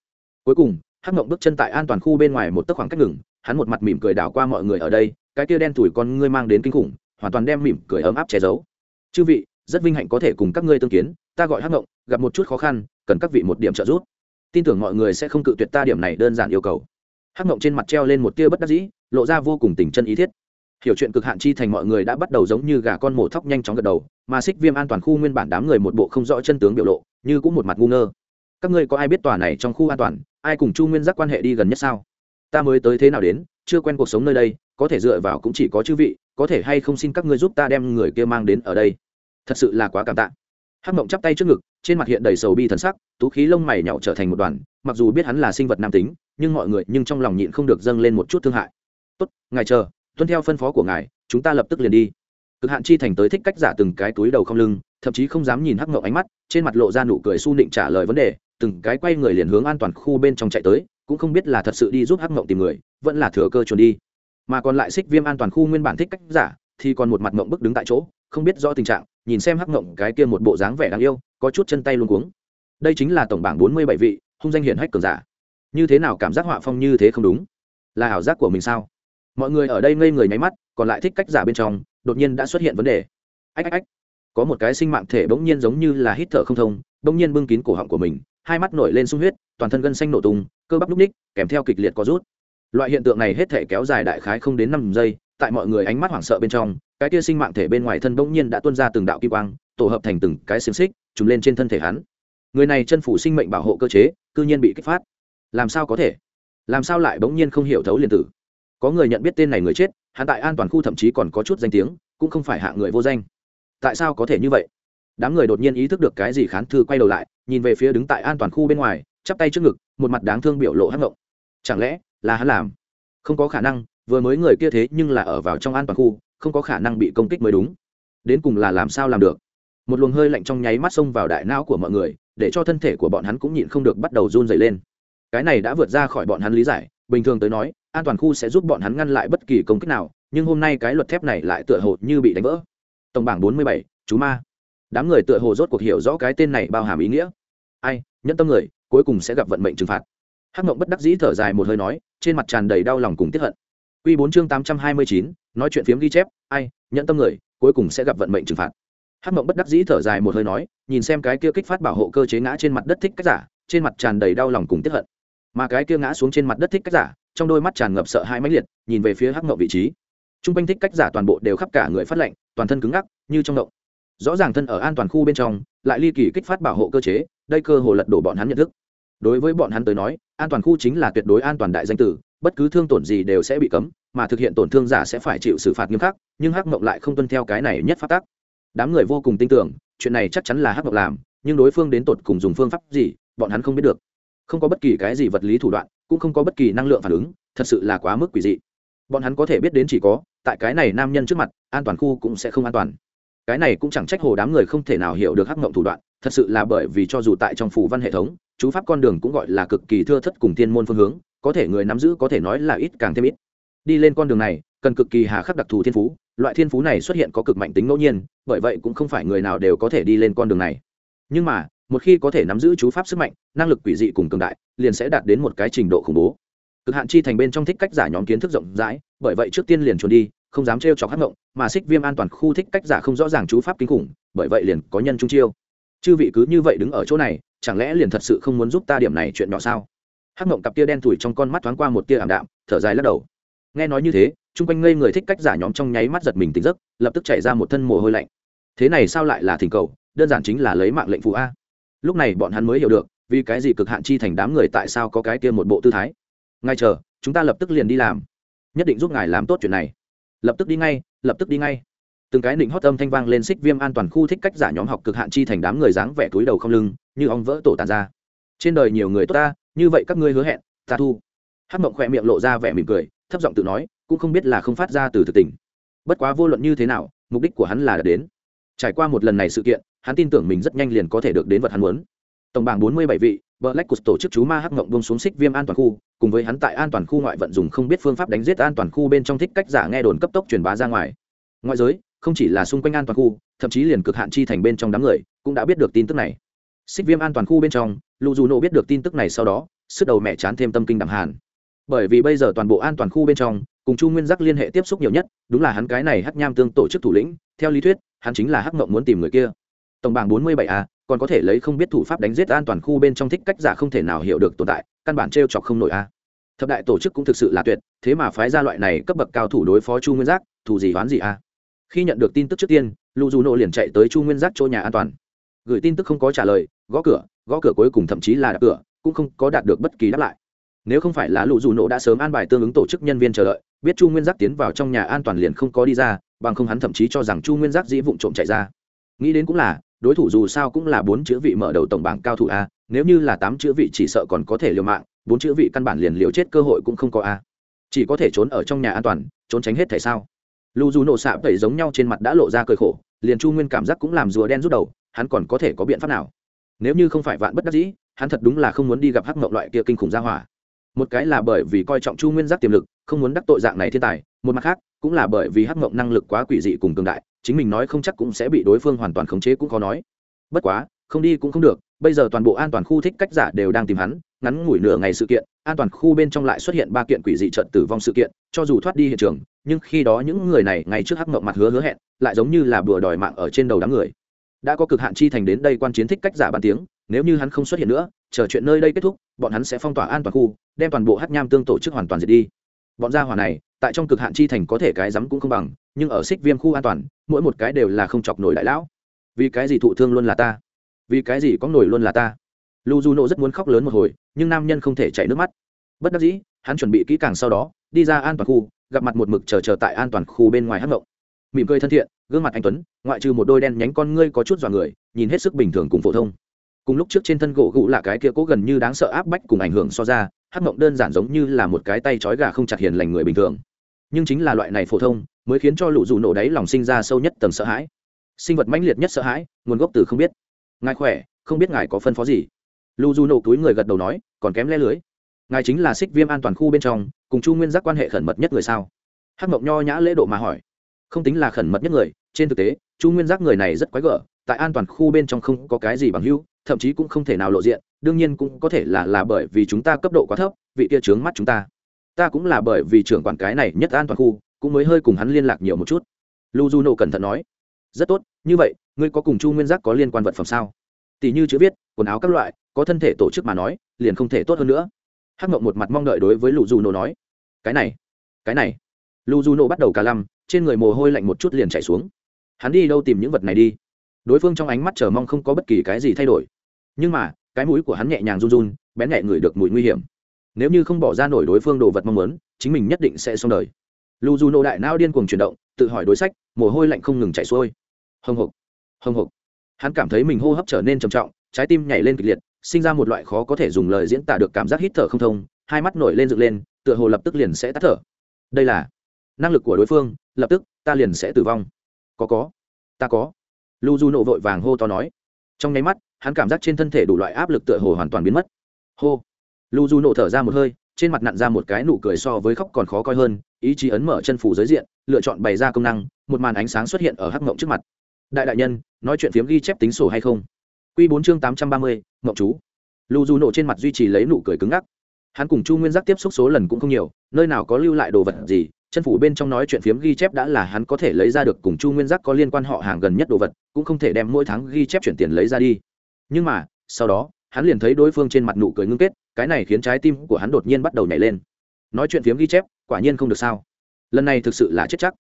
Cuối cùng, hắc mộng bước chân tại an toàn khu bên ngoài một tấc khoảng cách ngừng, hắn một mặt mỉm cười đảo qua mọi người ở đây, cái kia đen thủi con ngươi mang đến kinh khủng, hoàn toàn đem mỉm cười ấm áp che giấu. Chư vị, rất vinh hạnh có thể cùng các ngươi tương kiến, ta gọi hắc mộng gặp một chút khó khăn, cần các vị một điểm trợ giúp. Tin tưởng mọi người sẽ không cự tuyệt ta điểm này đơn giản yêu cầu hắc mộng trên mặt treo lên một tia bất đắc dĩ, lộ ra vô cùng tình chân ý thiết. Hiểu chuyện cực hạn chi thành mọi người đã bắt đầu giống như gà con mổ thóc nhanh chóng gật đầu, mà xích viêm an toàn khu nguyên bản đám người một bộ không rõ chân tướng biểu lộ, như cũng một mặt ngu ngơ. Các ngươi có ai biết tòa này trong khu an toàn, ai cùng chu nguyên giác quan hệ đi gần nhất sao? Ta mới tới thế nào đến, chưa quen cuộc sống nơi đây, có thể dựa vào cũng chỉ có chư vị, có thể hay không xin các ngươi giúp ta đem người kia mang đến ở đây. Thật sự là quá cảm tạ hắc mộng chắp tay trước ngực, trên mặt hiện đầy sầu bi thần sắc, tú khí lông mày nhậu trở thành một đoàn, mặc dù biết hắn là sinh vật nam tính, nhưng mọi người nhưng trong lòng nhịn không được dâng lên một chút thương hại. Tốt, ngài chờ, tuân theo phân phó của ngài, chúng ta lập tức liền đi. Cực hạn chi thành tới thích cách giả từng cái túi đầu không lưng, thậm chí không dám nhìn hắc Mộng ánh mắt, trên mặt lộ ra nụ cười su nịnh trả lời vấn đề, từng cái quay người liền hướng an toàn khu bên trong chạy tới, cũng không biết là thật sự đi giúp hắc Mộng tìm người, vẫn là thừa cơ trốn đi. Mà còn lại xích viêm an toàn khu nguyên bản thích cách giả, thì còn một mặt mộng bức đứng tại chỗ không biết rõ tình trạng, nhìn xem hắc ngộng cái kia một bộ dáng vẻ đáng yêu, có chút chân tay luôn cuống. Đây chính là tổng bảng bốn mươi bảy vị, hung danh hiển hách cường giả. Như thế nào cảm giác họa phong như thế không đúng? Là ảo giác của mình sao? Mọi người ở đây ngây người nháy mắt, còn lại thích cách giả bên trong, đột nhiên đã xuất hiện vấn đề. Ách ách ách. Có một cái sinh mạng thể bỗng nhiên giống như là hít thở không thông, bỗng nhiên bưng kín cổ họng của mình, hai mắt nổi lên sung huyết, toàn thân gân xanh nổ tung, cơ bắp núp ních, kèm theo kịch liệt có rút. Loại hiện tượng này hết thể kéo dài đại khái không đến năm giây, tại mọi người ánh mắt hoảng sợ bên trong cái kia sinh mạng thể bên ngoài thân bỗng nhiên đã tuôn ra từng đạo kim quang, tổ hợp thành từng cái xiềng xích, trùm lên trên thân thể hắn. Người này chân phủ sinh mệnh bảo hộ cơ chế, cư nhiên bị kích phát. Làm sao có thể? Làm sao lại bỗng nhiên không hiểu thấu liền tử? Có người nhận biết tên này người chết, hắn tại an toàn khu thậm chí còn có chút danh tiếng, cũng không phải hạ người vô danh. Tại sao có thể như vậy? Đám người đột nhiên ý thức được cái gì khán thư quay đầu lại, nhìn về phía đứng tại an toàn khu bên ngoài, chắp tay trước ngực, một mặt đáng thương biểu lộ hắc ngộng. Chẳng lẽ là hắn làm? Không có khả năng, vừa mới người kia thế nhưng là ở vào trong an toàn khu không có khả năng bị công kích mới đúng. Đến cùng là làm sao làm được? Một luồng hơi lạnh trong nháy mắt xông vào đại não của mọi người, để cho thân thể của bọn hắn cũng nhịn không được bắt đầu run dày lên. Cái này đã vượt ra khỏi bọn hắn lý giải, bình thường tới nói, an toàn khu sẽ giúp bọn hắn ngăn lại bất kỳ công kích nào, nhưng hôm nay cái luật thép này lại tựa hồ như bị đánh vỡ. Tổng bảng bốn mươi bảy, chú ma. Đám người tựa hồ rốt cuộc hiểu rõ cái tên này bao hàm ý nghĩa. Ai, nhẫn tâm người, cuối cùng sẽ gặp vận mệnh trừng phạt. Hắc mộng bất đắc dĩ thở dài một hơi nói, trên mặt tràn đầy đau lòng cùng tiếp hận. Quy bốn chương tám trăm hai mươi chín nói chuyện phiếm ghi chép, ai nhận tâm người, cuối cùng sẽ gặp vận mệnh trừng phạt. Hắc mộng bất đắc dĩ thở dài một hơi nói, nhìn xem cái kia kích phát bảo hộ cơ chế ngã trên mặt đất thích cách giả, trên mặt tràn đầy đau lòng cùng tiếp hận. Mà cái kia ngã xuống trên mặt đất thích cách giả, trong đôi mắt tràn ngập sợ hãi mãnh liệt, nhìn về phía hắc mộng vị trí. T r u n g quanh thích cách giả toàn bộ đều khắp cả người phát lệnh toàn thân cứng ngắc, như trong động. Rõ ràng thân ở an toàn khu bên trong, lại ly kỳ kích phát bảo hộ cơ chế, đây cơ hồ lật đổ bọn hắn nhận thức đối với bọn hắn tới nói, an toàn khu chính là tuyệt đối an toàn đại danh tử, bất cứ thương tổn gì đều sẽ bị cấm, mà thực hiện tổn thương giả sẽ phải chịu xử phạt nghiêm khắc, nhưng hắc mộng lại không tuân theo cái này nhất phát tác đám người vô cùng tin tưởng, chuyện này chắc chắn là hắc mộng làm, nhưng đối phương đến tột cùng dùng phương pháp gì, bọn hắn không biết được. Không có bất kỳ cái gì vật lý thủ đoạn, cũng không có bất kỳ năng lượng phản ứng, thật sự là quá mức quỷ dị. Bọn hắn có thể biết đến chỉ có, tại cái này nam nhân trước mặt, an toàn khu cũng sẽ không an toàn. Cái này cũng chẳng trách hồ đám người không thể nào hiểu được hắc mộng thủ đoạn, thật sự là bởi vì cho dù tại trong phủ văn hệ thống chú pháp con đường cũng gọi là cực kỳ thưa thất cùng thiên môn phương hướng, có thể người nắm giữ có thể nói là ít càng thêm ít. Đi lên con đường này, cần cực kỳ hà khắc đặc thù thiên phú, loại thiên phú này xuất hiện có cực mạnh tính ngẫu nhiên, bởi vậy cũng không phải người nào đều có thể đi lên con đường này. Nhưng mà, một khi có thể nắm giữ chú pháp sức mạnh, năng lực quỷ dị cùng cường đại, liền sẽ đạt đến một cái trình độ khủng bố. Cực hạn chi thành bên trong thích cách giả nhóm kiến thức rộng rãi, bởi vậy trước tiên liền trốn đi, không dám trêu chọc hắc ngộng mà xích viêm an toàn khu thích cách giả không rõ ràng chú pháp kinh khủng, bởi vậy liền có nhân trung chiêu. Chư vị cứ như vậy đứng ở chỗ này chẳng lẽ liền thật sự không muốn giúp ta điểm này chuyện nhỏ sao? Hắc mộng cặp tia đen thủi trong con mắt thoáng qua một tia ảm đạm, thở dài lắc đầu. Nghe nói như thế, chung quanh ngây người thích cách giả nhóm trong nháy mắt giật mình tỉnh giấc, lập tức chạy ra một thân mồ hôi lạnh. Thế này sao lại là thỉnh cầu, đơn giản chính là lấy mạng lệnh phụ a. Lúc này bọn hắn mới hiểu được, vì cái gì cực hạn chi thành đám người tại sao có cái kia một bộ tư thái. Ngay chờ, chúng ta lập tức liền đi làm. Nhất định giúp ngài làm tốt chuyện này. Lập tức đi ngay, lập tức đi ngay. Từng cái định hót âm thanh vang lên xích viêm an toàn khu thích cách giả nhóm học cực hạn chi thành đám người dáng vẻ túi đầu không lưng như ong vỡ tổ tàn ra. Trên đời nhiều người tốt ta như vậy các ngươi hứa hẹn ta thu. Hát mộng khỏe miệng lộ ra vẻ mỉm cười thấp giọng tự nói cũng không biết là không phát ra từ thực tình. Bất quá vô luận như thế nào mục đích của hắn là đạt đến. Trải qua một lần này sự kiện hắn tin tưởng mình rất nhanh liền có thể được đến vật hắn muốn. Tổng bảng bốn mươi bảy vị Black Cus tổ chức chú ma hắc ngộng buông xuống xích viêm an toàn khu, cùng với hắn tại an toàn khu ngoại vận dùng không biết phương pháp đánh giết an toàn khu bên trong thích cách giả nghe đồn cấp tốc truyền bá ra ngoài. Ngoại giới, không chỉ là xung quanh an toàn khu, thậm chí liền cực hạn chi thành bên trong đám người, cũng đã biết được tin tức này. Xích viêm an toàn khu bên trong, Lù Dù Nộ biết được tin tức này sau đó, sức đầu mẹ chán thêm tâm kinh đẳng hàn. Bởi vì bây giờ toàn bộ an toàn khu bên trong, cùng Chu Nguyên Giác liên hệ tiếp xúc nhiều nhất, đúng là hắn cái này hắc nham tương tổ chức thủ lĩnh, theo lý thuyết, hắn chính là hắc ngộng muốn tìm người kia. Tổng bảng bốn mươi bảy a còn có thể lấy không biết thủ pháp đánh giết an toàn khu bên trong thích cách giả không thể nào hiểu được tồn tại căn bản t chọc không nổi a. Thập đại tổ chức cũng thực sự là tuyệt thế mà phái ra loại này cấp bậc cao thủ đối phó chu nguyên giác thủ gì đoán gì a. Khi nhận được tin tức trước tiên lu dù nộ liền chạy tới chu nguyên giác chỗ nhà an toàn gửi tin tức không có trả lời, gõ cửa gõ cửa cuối cùng thậm chí là đập cửa, cũng không có đạt được bất kỳ đáp lại. Nếu không phải là lũ dù nộ đã sớm an bài tương ứng tổ chức nhân viên chờ đợi, biết chu nguyên giác tiến vào trong nhà an toàn liền không có đi ra, bằng không hắn thậm chí cho rằng chu nguyên giác dĩ vụng trộm chạy ra. Nghĩ đến cũng là, đối thủ dù sao cũng là bốn chữ vị mở đầu tổng bảng cao thủ a, nếu như là tám chữ vị chỉ sợ còn có thể liều mạng, bốn chữ vị căn bản liền liều chết cơ hội cũng không có a. Chỉ có thể trốn ở trong nhà an toàn, trốn tránh hết thể sao? Lu dù nổ xạ tẩy giống nhau trên mặt đã lộ ra cơi khổ, liền chu nguyên cảm giác cũng làm rùa đen rút đầu hắn còn có thể có biện pháp nào? Nếu như không phải vạn bất đắc dĩ, hắn thật đúng là không muốn đi gặp hắc mộng loại kia kinh khủng gia hỏa. Một cái là bởi vì coi trọng chu nguyên giác tiềm lực, không muốn đắc tội dạng này thiên tài, một mặt khác, cũng là bởi vì hắc mộng năng lực quá quỷ dị cùng cường đại, chính mình nói không chắc cũng sẽ bị đối phương hoàn toàn khống chế cũng khó nói. Bất quá, không đi cũng không được, bây giờ toàn bộ an toàn khu thích cách giả đều đang tìm hắn, ngắn ngủi nửa ngày sự kiện, an toàn khu bên trong lại xuất hiện ba kiện quỷ dị trận tử vong sự kiện, cho dù thoát đi hiện trường, nhưng khi đó những người này ngay trước hắc mộng mặt hứa hứa hẹn, lại giống như là bừa đòi mạng ở trên đầu đám người đã có cực hạn chi thành đến đây quan chiến thích cách giả bàn tiếng, nếu như hắn không xuất hiện nữa, chờ chuyện nơi đây kết thúc, bọn hắn sẽ phong tỏa an toàn khu, đem toàn bộ hát nham tương tổ chức hoàn toàn diệt đi. Bọn gia hỏa này, tại trong cực hạn chi thành có thể cái rắm cũng không bằng, nhưng ở xích viêm khu an toàn, mỗi một cái đều là không chọc nổi đại lão. Vì cái gì thụ thương luôn là ta? Vì cái gì có nổi luôn là ta? Lu du nộ rất muốn khóc lớn một hồi, nhưng nam nhân không thể chảy nước mắt. Bất đắc dĩ, hắn chuẩn bị kỹ càng sau đó, đi ra an toàn khu, gặp mặt một mực chờ chờ tại an toàn khu bên ngoài hát mộng mỉm cười thân thiện, gương mặt anh tuấn, ngoại trừ một đôi đen nhánh con ngươi có chút dọa người, nhìn hết sức bình thường cùng phổ thông. Cùng lúc trước trên thân gỗ gụ là cái kia cố gần như đáng sợ áp bách cùng ảnh hưởng so ra hát mộng đơn giản giống như là một cái tay trói gà không chặt hiền lành người bình thường. Nhưng chính là loại này phổ thông, mới khiến cho lũ dù nổ đáy lòng sinh ra sâu nhất tầng sợ hãi. Sinh vật mãnh liệt nhất sợ hãi, nguồn gốc từ không biết. Ngài khỏe, không biết ngài có phân phó gì. Lũ du nổ túi người gật đầu nói, còn kém le lưới. Ngài chính là xích viêm an toàn khu bên trong, cùng chu nguyên giác quan hệ khẩn mật nhất người sao? Hắc mộng nho nhã lễ độ mà hỏi không tính là khẩn mật nhất người, trên thực tế, chu nguyên giác người này rất quái gở, tại an toàn khu bên trong không có cái gì bằng hữu, thậm chí cũng không thể nào lộ diện, đương nhiên cũng có thể là là bởi vì chúng ta cấp độ quá thấp, vị kia trướng mắt chúng ta. Ta cũng là bởi vì trưởng quản cái này nhất an toàn khu, cũng mới hơi cùng hắn liên lạc nhiều một chút. Lu du nộ cẩn thận nói. Rất tốt, như vậy, ngươi có cùng chu nguyên giác có liên quan vật phẩm sao? Tỷ như chữ viết, quần áo các loại, có thân thể tổ chức mà nói, liền không thể tốt hơn nữa. Hắc mộng một mặt mong đợi đối với lù du nổ nói. Cái này cái này. Lu du nổ bắt đầu cả lăm, trên người mồ hôi lạnh một chút liền chảy xuống. Hắn đi đâu tìm những vật này đi? Đối phương trong ánh mắt chờ mong không có bất kỳ cái gì thay đổi. Nhưng mà, cái mũi của hắn nhẹ nhàng run run, bén nhẹ ngửi được mùi nguy hiểm. Nếu như không bỏ ra nổi đối phương đồ vật mong muốn, chính mình nhất định sẽ xong đời. Lu du nô đại nao điên cuồng chuyển động, tự hỏi đối sách, mồ hôi lạnh không ngừng chảy xuôi. Hồng hộc hồng hộc hắn cảm thấy mình hô hấp trở nên trầm trọng, trái tim nhảy lên kịch liệt, sinh ra một loại khó có thể dùng lời diễn tả được cảm giác hít thở không thông, hai mắt nổi lên dựng lên, tựa hồ lập tức liền sẽ tắt thở. Đây là năng lực của đối phương, lập tức, ta liền sẽ tử vong. Có có. Ta có. Lu du nộ vội vàng hô to nói. Trong nháy mắt, hắn cảm giác trên thân thể đủ loại áp lực tựa hồ hoàn toàn biến mất. Hô. Lu du nộ thở ra một hơi, trên mặt nặn ra một cái nụ cười so với khóc còn khó coi hơn, ý chí ấn mở chân phủ giới diện, lựa chọn bày ra công năng, một màn ánh sáng xuất hiện ở hắc mộng trước mặt. Đại đại nhân, nói chuyện phiếm ghi chép tính sổ hay không? Q bốn chương tám trăm ba mươi, mộng chú. Lu du nộ trên mặt duy trì lấy nụ cười cứng ngắc. Hắn cùng chu nguyên giác tiếp xúc số lần cũng không nhiều, nơi nào có lưu lại đồ vật gì chân phủ bên trong nói chuyện phiếm ghi chép đã là hắn có thể lấy ra được cùng chu nguyên giác có liên quan họ hàng gần nhất đồ vật, cũng không thể đem mỗi tháng ghi chép chuyển tiền lấy ra đi. Nhưng mà, sau đó, hắn liền thấy đối phương trên mặt nụ cười ngưng kết, cái này khiến trái tim của hắn đột nhiên bắt đầu nhảy lên. Nói chuyện phiếm ghi chép, quả nhiên không được sao. Lần này thực sự là chết chắc.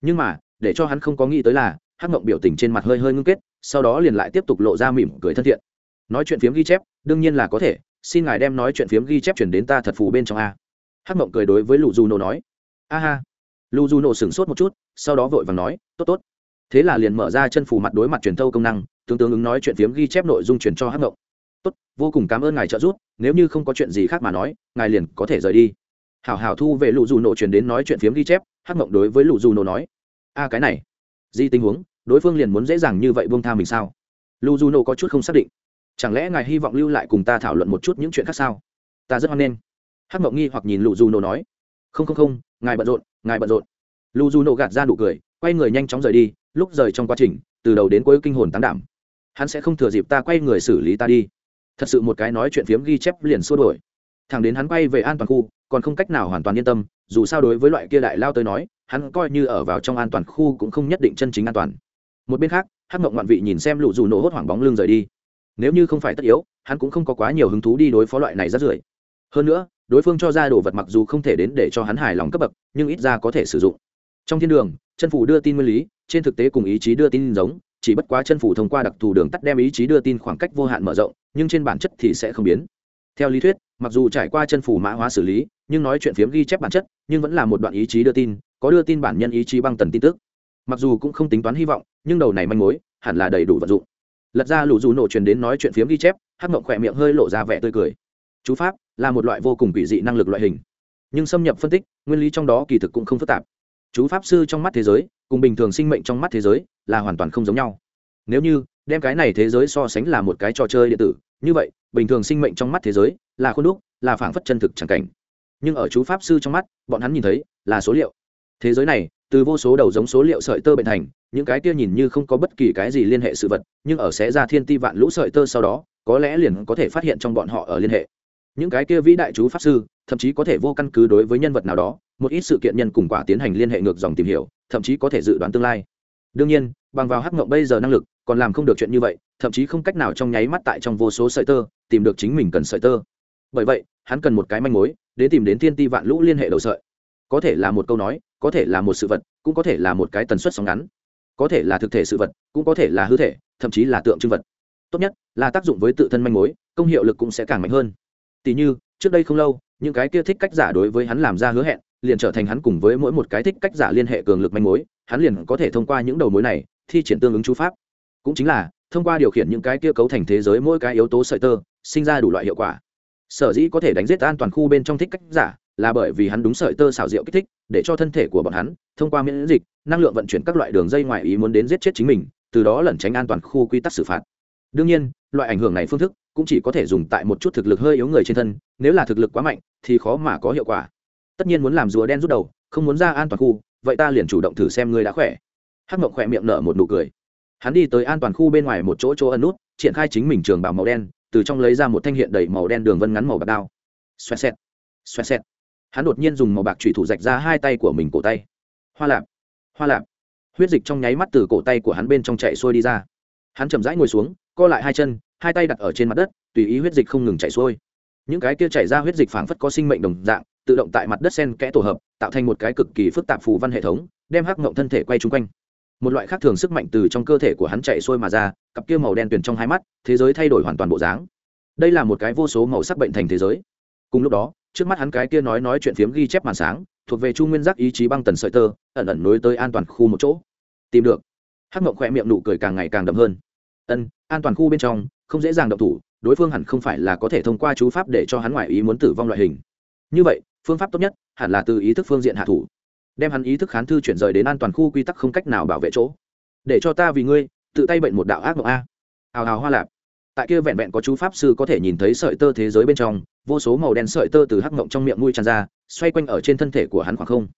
Nhưng mà, để cho hắn không có nghĩ tới là, hắc mộng biểu tình trên mặt hơi hơi ngưng kết, sau đó liền lại tiếp tục lộ ra mỉm cười thân thiện. Nói chuyện phiếm ghi chép, đương nhiên là có thể, xin ngài đem nói chuyện phiếm ghi chép chuyển đến ta thật phù bên trong a. Hắc mộng cười đối với lụ du nô nói a ha. Lu du nổ sửng sốt một chút, sau đó vội vàng nói, tốt tốt. Thế là liền mở ra chân phù mặt đối mặt truyền thâu công năng tương tương ứng nói chuyện phiếm ghi chép nội dung truyền cho hắc mộng tốt, vô cùng cảm ơn ngài trợ giúp, nếu như không có chuyện gì khác mà nói, ngài liền có thể rời đi. Hảo hảo thu về lụ dù nổ truyền đến nói chuyện phiếm ghi chép, hắc mộng đối với lụ dù nổ nói, a, cái này di tình huống, đối phương liền muốn dễ dàng như vậy buông tha mình sao? Lụ dù nổ có chút không xác định. Chẳng lẽ ngài hy vọng lưu lại cùng ta thảo luận một chút những chuyện khác sao? Ta rất hoan nghênh. Hắc mộng nghi hoặc nhìn lụ dù nổ nói không không không, ngài bận rộn, ngài bận rộn. Lu du nổ gạt ra nụ cười, quay người nhanh chóng rời đi, lúc rời trong quá trình, từ đầu đến cuối kinh hồn tán đảm. Hắn sẽ không thừa dịp ta quay người xử lý ta đi. Thật sự một cái nói chuyện phiếm ghi chép liền xua đổi thẳng đến hắn quay về an toàn khu, còn không cách nào hoàn toàn yên tâm, dù sao đối với loại kia đại lao tới nói, hắn coi như ở vào trong an toàn khu cũng không nhất định chân chính an toàn. Một bên khác, hắc mộng ngoạn vị nhìn xem lụ dù nổ hốt hoảng bóng lưng rời đi. Nếu như không phải tất yếu, hắn cũng không có quá nhiều hứng thú đi đối phó loại này rất rưởi. Hơn nữa đối phương cho ra đồ vật mặc dù không thể đến để cho hắn hài lòng cấp bậc, nhưng ít ra có thể sử dụng. Trong thiên đường, chân phủ đưa tin nguyên lý, trên thực tế cùng ý chí đưa tin giống, chỉ bất quá chân phủ thông qua đặc thù đường tắt đem ý chí đưa tin khoảng cách vô hạn mở rộng, nhưng trên bản chất thì sẽ không biến. Theo lý thuyết, mặc dù trải qua chân phủ mã hóa xử lý, nhưng nói chuyện phiếm ghi chép bản chất, nhưng vẫn là một đoạn ý chí đưa tin, có đưa tin bản nhân ý chí băng tần tin tức. Mặc dù cũng không tính toán hy vọng, nhưng đầu này manh mối, hẳn là đầy đủ vận dụng. Lật ra lũ dù nổ truyền đến nói chuyện phiếm ghi chép, hắc mộng khỏe miệng hơi lộ ra vẻ tươi cười. Chú pháp là một loại vô cùng quỷ dị năng lực loại hình. Nhưng xâm nhập phân tích, nguyên lý trong đó kỳ thực cũng không phức tạp. Chú pháp sư trong mắt thế giới, cùng bình thường sinh mệnh trong mắt thế giới, là hoàn toàn không giống nhau. Nếu như, đem cái này thế giới so sánh là một cái trò chơi điện tử, như vậy, bình thường sinh mệnh trong mắt thế giới, là khuôn đúc, là phảng phất chân thực chẳng cảnh. Nhưng ở chú pháp sư trong mắt, bọn hắn nhìn thấy, là số liệu. Thế giới này, từ vô số đầu giống số liệu sợi tơ bệnh thành, những cái kia nhìn như không có bất kỳ cái gì liên hệ sự vật, nhưng ở xé ra thiên ti vạn lũ sợi tơ sau đó, có lẽ liền có thể phát hiện trong bọn họ ở liên hệ những cái kia vĩ đại chú pháp sư, thậm chí có thể vô căn cứ đối với nhân vật nào đó, một ít sự kiện nhân cùng quả tiến hành liên hệ ngược dòng tìm hiểu, thậm chí có thể dự đoán tương lai. Đương nhiên, bằng vào hắc ngộng bây giờ năng lực, còn làm không được chuyện như vậy, thậm chí không cách nào trong nháy mắt tại trong vô số sợi tơ, tìm được chính mình cần sợi tơ. Bởi vậy, hắn cần một cái manh mối, để tìm đến thiên ti vạn lũ liên hệ đầu sợi. Có thể là một câu nói, có thể là một sự vật, cũng có thể là một cái tần suất sóng ngắn. Có thể là thực thể sự vật, cũng có thể là hư thể, thậm chí là tượng trưng vật. Tốt nhất là tác dụng với tự thân manh mối, công hiệu lực cũng sẽ càng mạnh hơn tỷ như, trước đây không lâu, những cái kia thích cách giả đối với hắn làm ra hứa hẹn, liền trở thành hắn cùng với mỗi một cái thích cách giả liên hệ cường lực manh mối, hắn liền có thể thông qua những đầu mối này thi triển tương ứng chú pháp. Cũng chính là, thông qua điều khiển những cái kia cấu thành thế giới mỗi cái yếu tố sợi tơ, sinh ra đủ loại hiệu quả. Sở dĩ có thể đánh giết an toàn khu bên trong thích cách giả là bởi vì hắn đúng sợi tơ xảo diệu kích thích, để cho thân thể của bọn hắn, thông qua miễn dịch, năng lượng vận chuyển các loại đường dây ngoài ý muốn đến giết chết chính mình, từ đó lẩn tránh an toàn khu quy tắc xử phạt. Đương nhiên, loại ảnh hưởng này phương thức cũng chỉ có thể dùng tại một chút thực lực hơi yếu người trên thân, nếu là thực lực quá mạnh, thì khó mà có hiệu quả. Tất nhiên muốn làm rùa đen rút đầu, không muốn ra an toàn khu, vậy ta liền chủ động thử xem ngươi đã khỏe. Hắc mộng khỏe miệng nở một nụ cười. Hắn đi tới an toàn khu bên ngoài một chỗ chỗ ẩn nút, triển khai chính mình trường bảo màu đen, từ trong lấy ra một thanh hiện đầy màu đen đường vân ngắn màu bạc đao. Xoẹt xẹt xoẹt xẹt. Hắn đột nhiên dùng màu bạc thủy thủ rạch ra hai tay của mình cổ tay. Hoa lạp hoa lạp. Huyết dịch trong nháy mắt từ cổ tay của hắn bên trong chạy xuôi đi ra. Hắn chậm rãi ngồi xuống, co lại hai chân hai tay đặt ở trên mặt đất, tùy ý huyết dịch không ngừng chảy xuôi. Những cái kia chảy ra huyết dịch phảng phất có sinh mệnh đồng dạng, tự động tại mặt đất sen kẽ tổ hợp, tạo thành một cái cực kỳ phức tạp phù văn hệ thống, đem hắc ngộng thân thể quay chung quanh. Một loại khác thường sức mạnh từ trong cơ thể của hắn chạy xuôi mà ra, cặp kia màu đen tuyền trong hai mắt, thế giới thay đổi hoàn toàn bộ dáng. Đây là một cái vô số màu sắc bệnh thành thế giới. Cùng lúc đó, trước mắt hắn cái kia nói nói chuyện phiếm ghi chép màn sáng, thuộc về chu nguyên giác ý chí băng tần sợi tơ, ẩn ẩn nối tới an toàn khu một chỗ. Tìm được. Hắc mộng khỏe miệng nụ cười càng ngày càng đậm hơn ân, an toàn khu bên trong, không dễ dàng động thủ, đối phương hẳn không phải là có thể thông qua chú pháp để cho hắn ngoại ý muốn tử vong loại hình. Như vậy, phương pháp tốt nhất hẳn là từ ý thức phương diện hạ thủ, đem hắn ý thức khán thư chuyển rời đến an toàn khu quy tắc không cách nào bảo vệ chỗ. Để cho ta vì ngươi, tự tay bệnh một đạo ác mộng a. Hào hào hoa lạp. Tại kia vẹn vẹn có chú pháp sư có thể nhìn thấy sợi tơ thế giới bên trong, vô số màu đen sợi tơ từ hắc mộng trong miệng mũi tràn ra, xoay quanh ở trên thân thể của hắn khoảng không.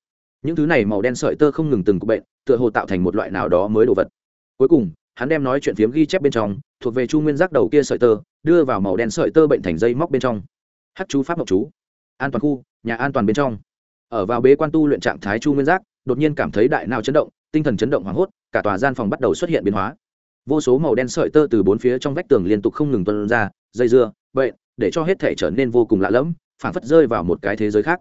Những thứ này màu đen sợi tơ không ngừng từng cục bệnh, tựa hồ tạo thành một loại nào đó mới đồ vật. Cuối cùng hắn đem nói chuyện phiếm ghi chép bên trong, thuộc về chu nguyên giác đầu kia sợi tơ, đưa vào màu đen sợi tơ bệnh thành dây móc bên trong. Hát chú pháp mộc chú. An toàn khu, nhà an toàn bên trong. Ở vào bế quan tu luyện trạng thái chu nguyên giác, đột nhiên cảm thấy đại nào chấn động, tinh thần chấn động hoảng hốt, cả tòa gian phòng bắt đầu xuất hiện biến hóa. Vô số màu đen sợi tơ từ bốn phía trong vách tường liên tục không ngừng tuân ra, dây dưa vậy để cho hết thể trở nên vô cùng lạ lẫm, phảng phất rơi vào một cái thế giới khác.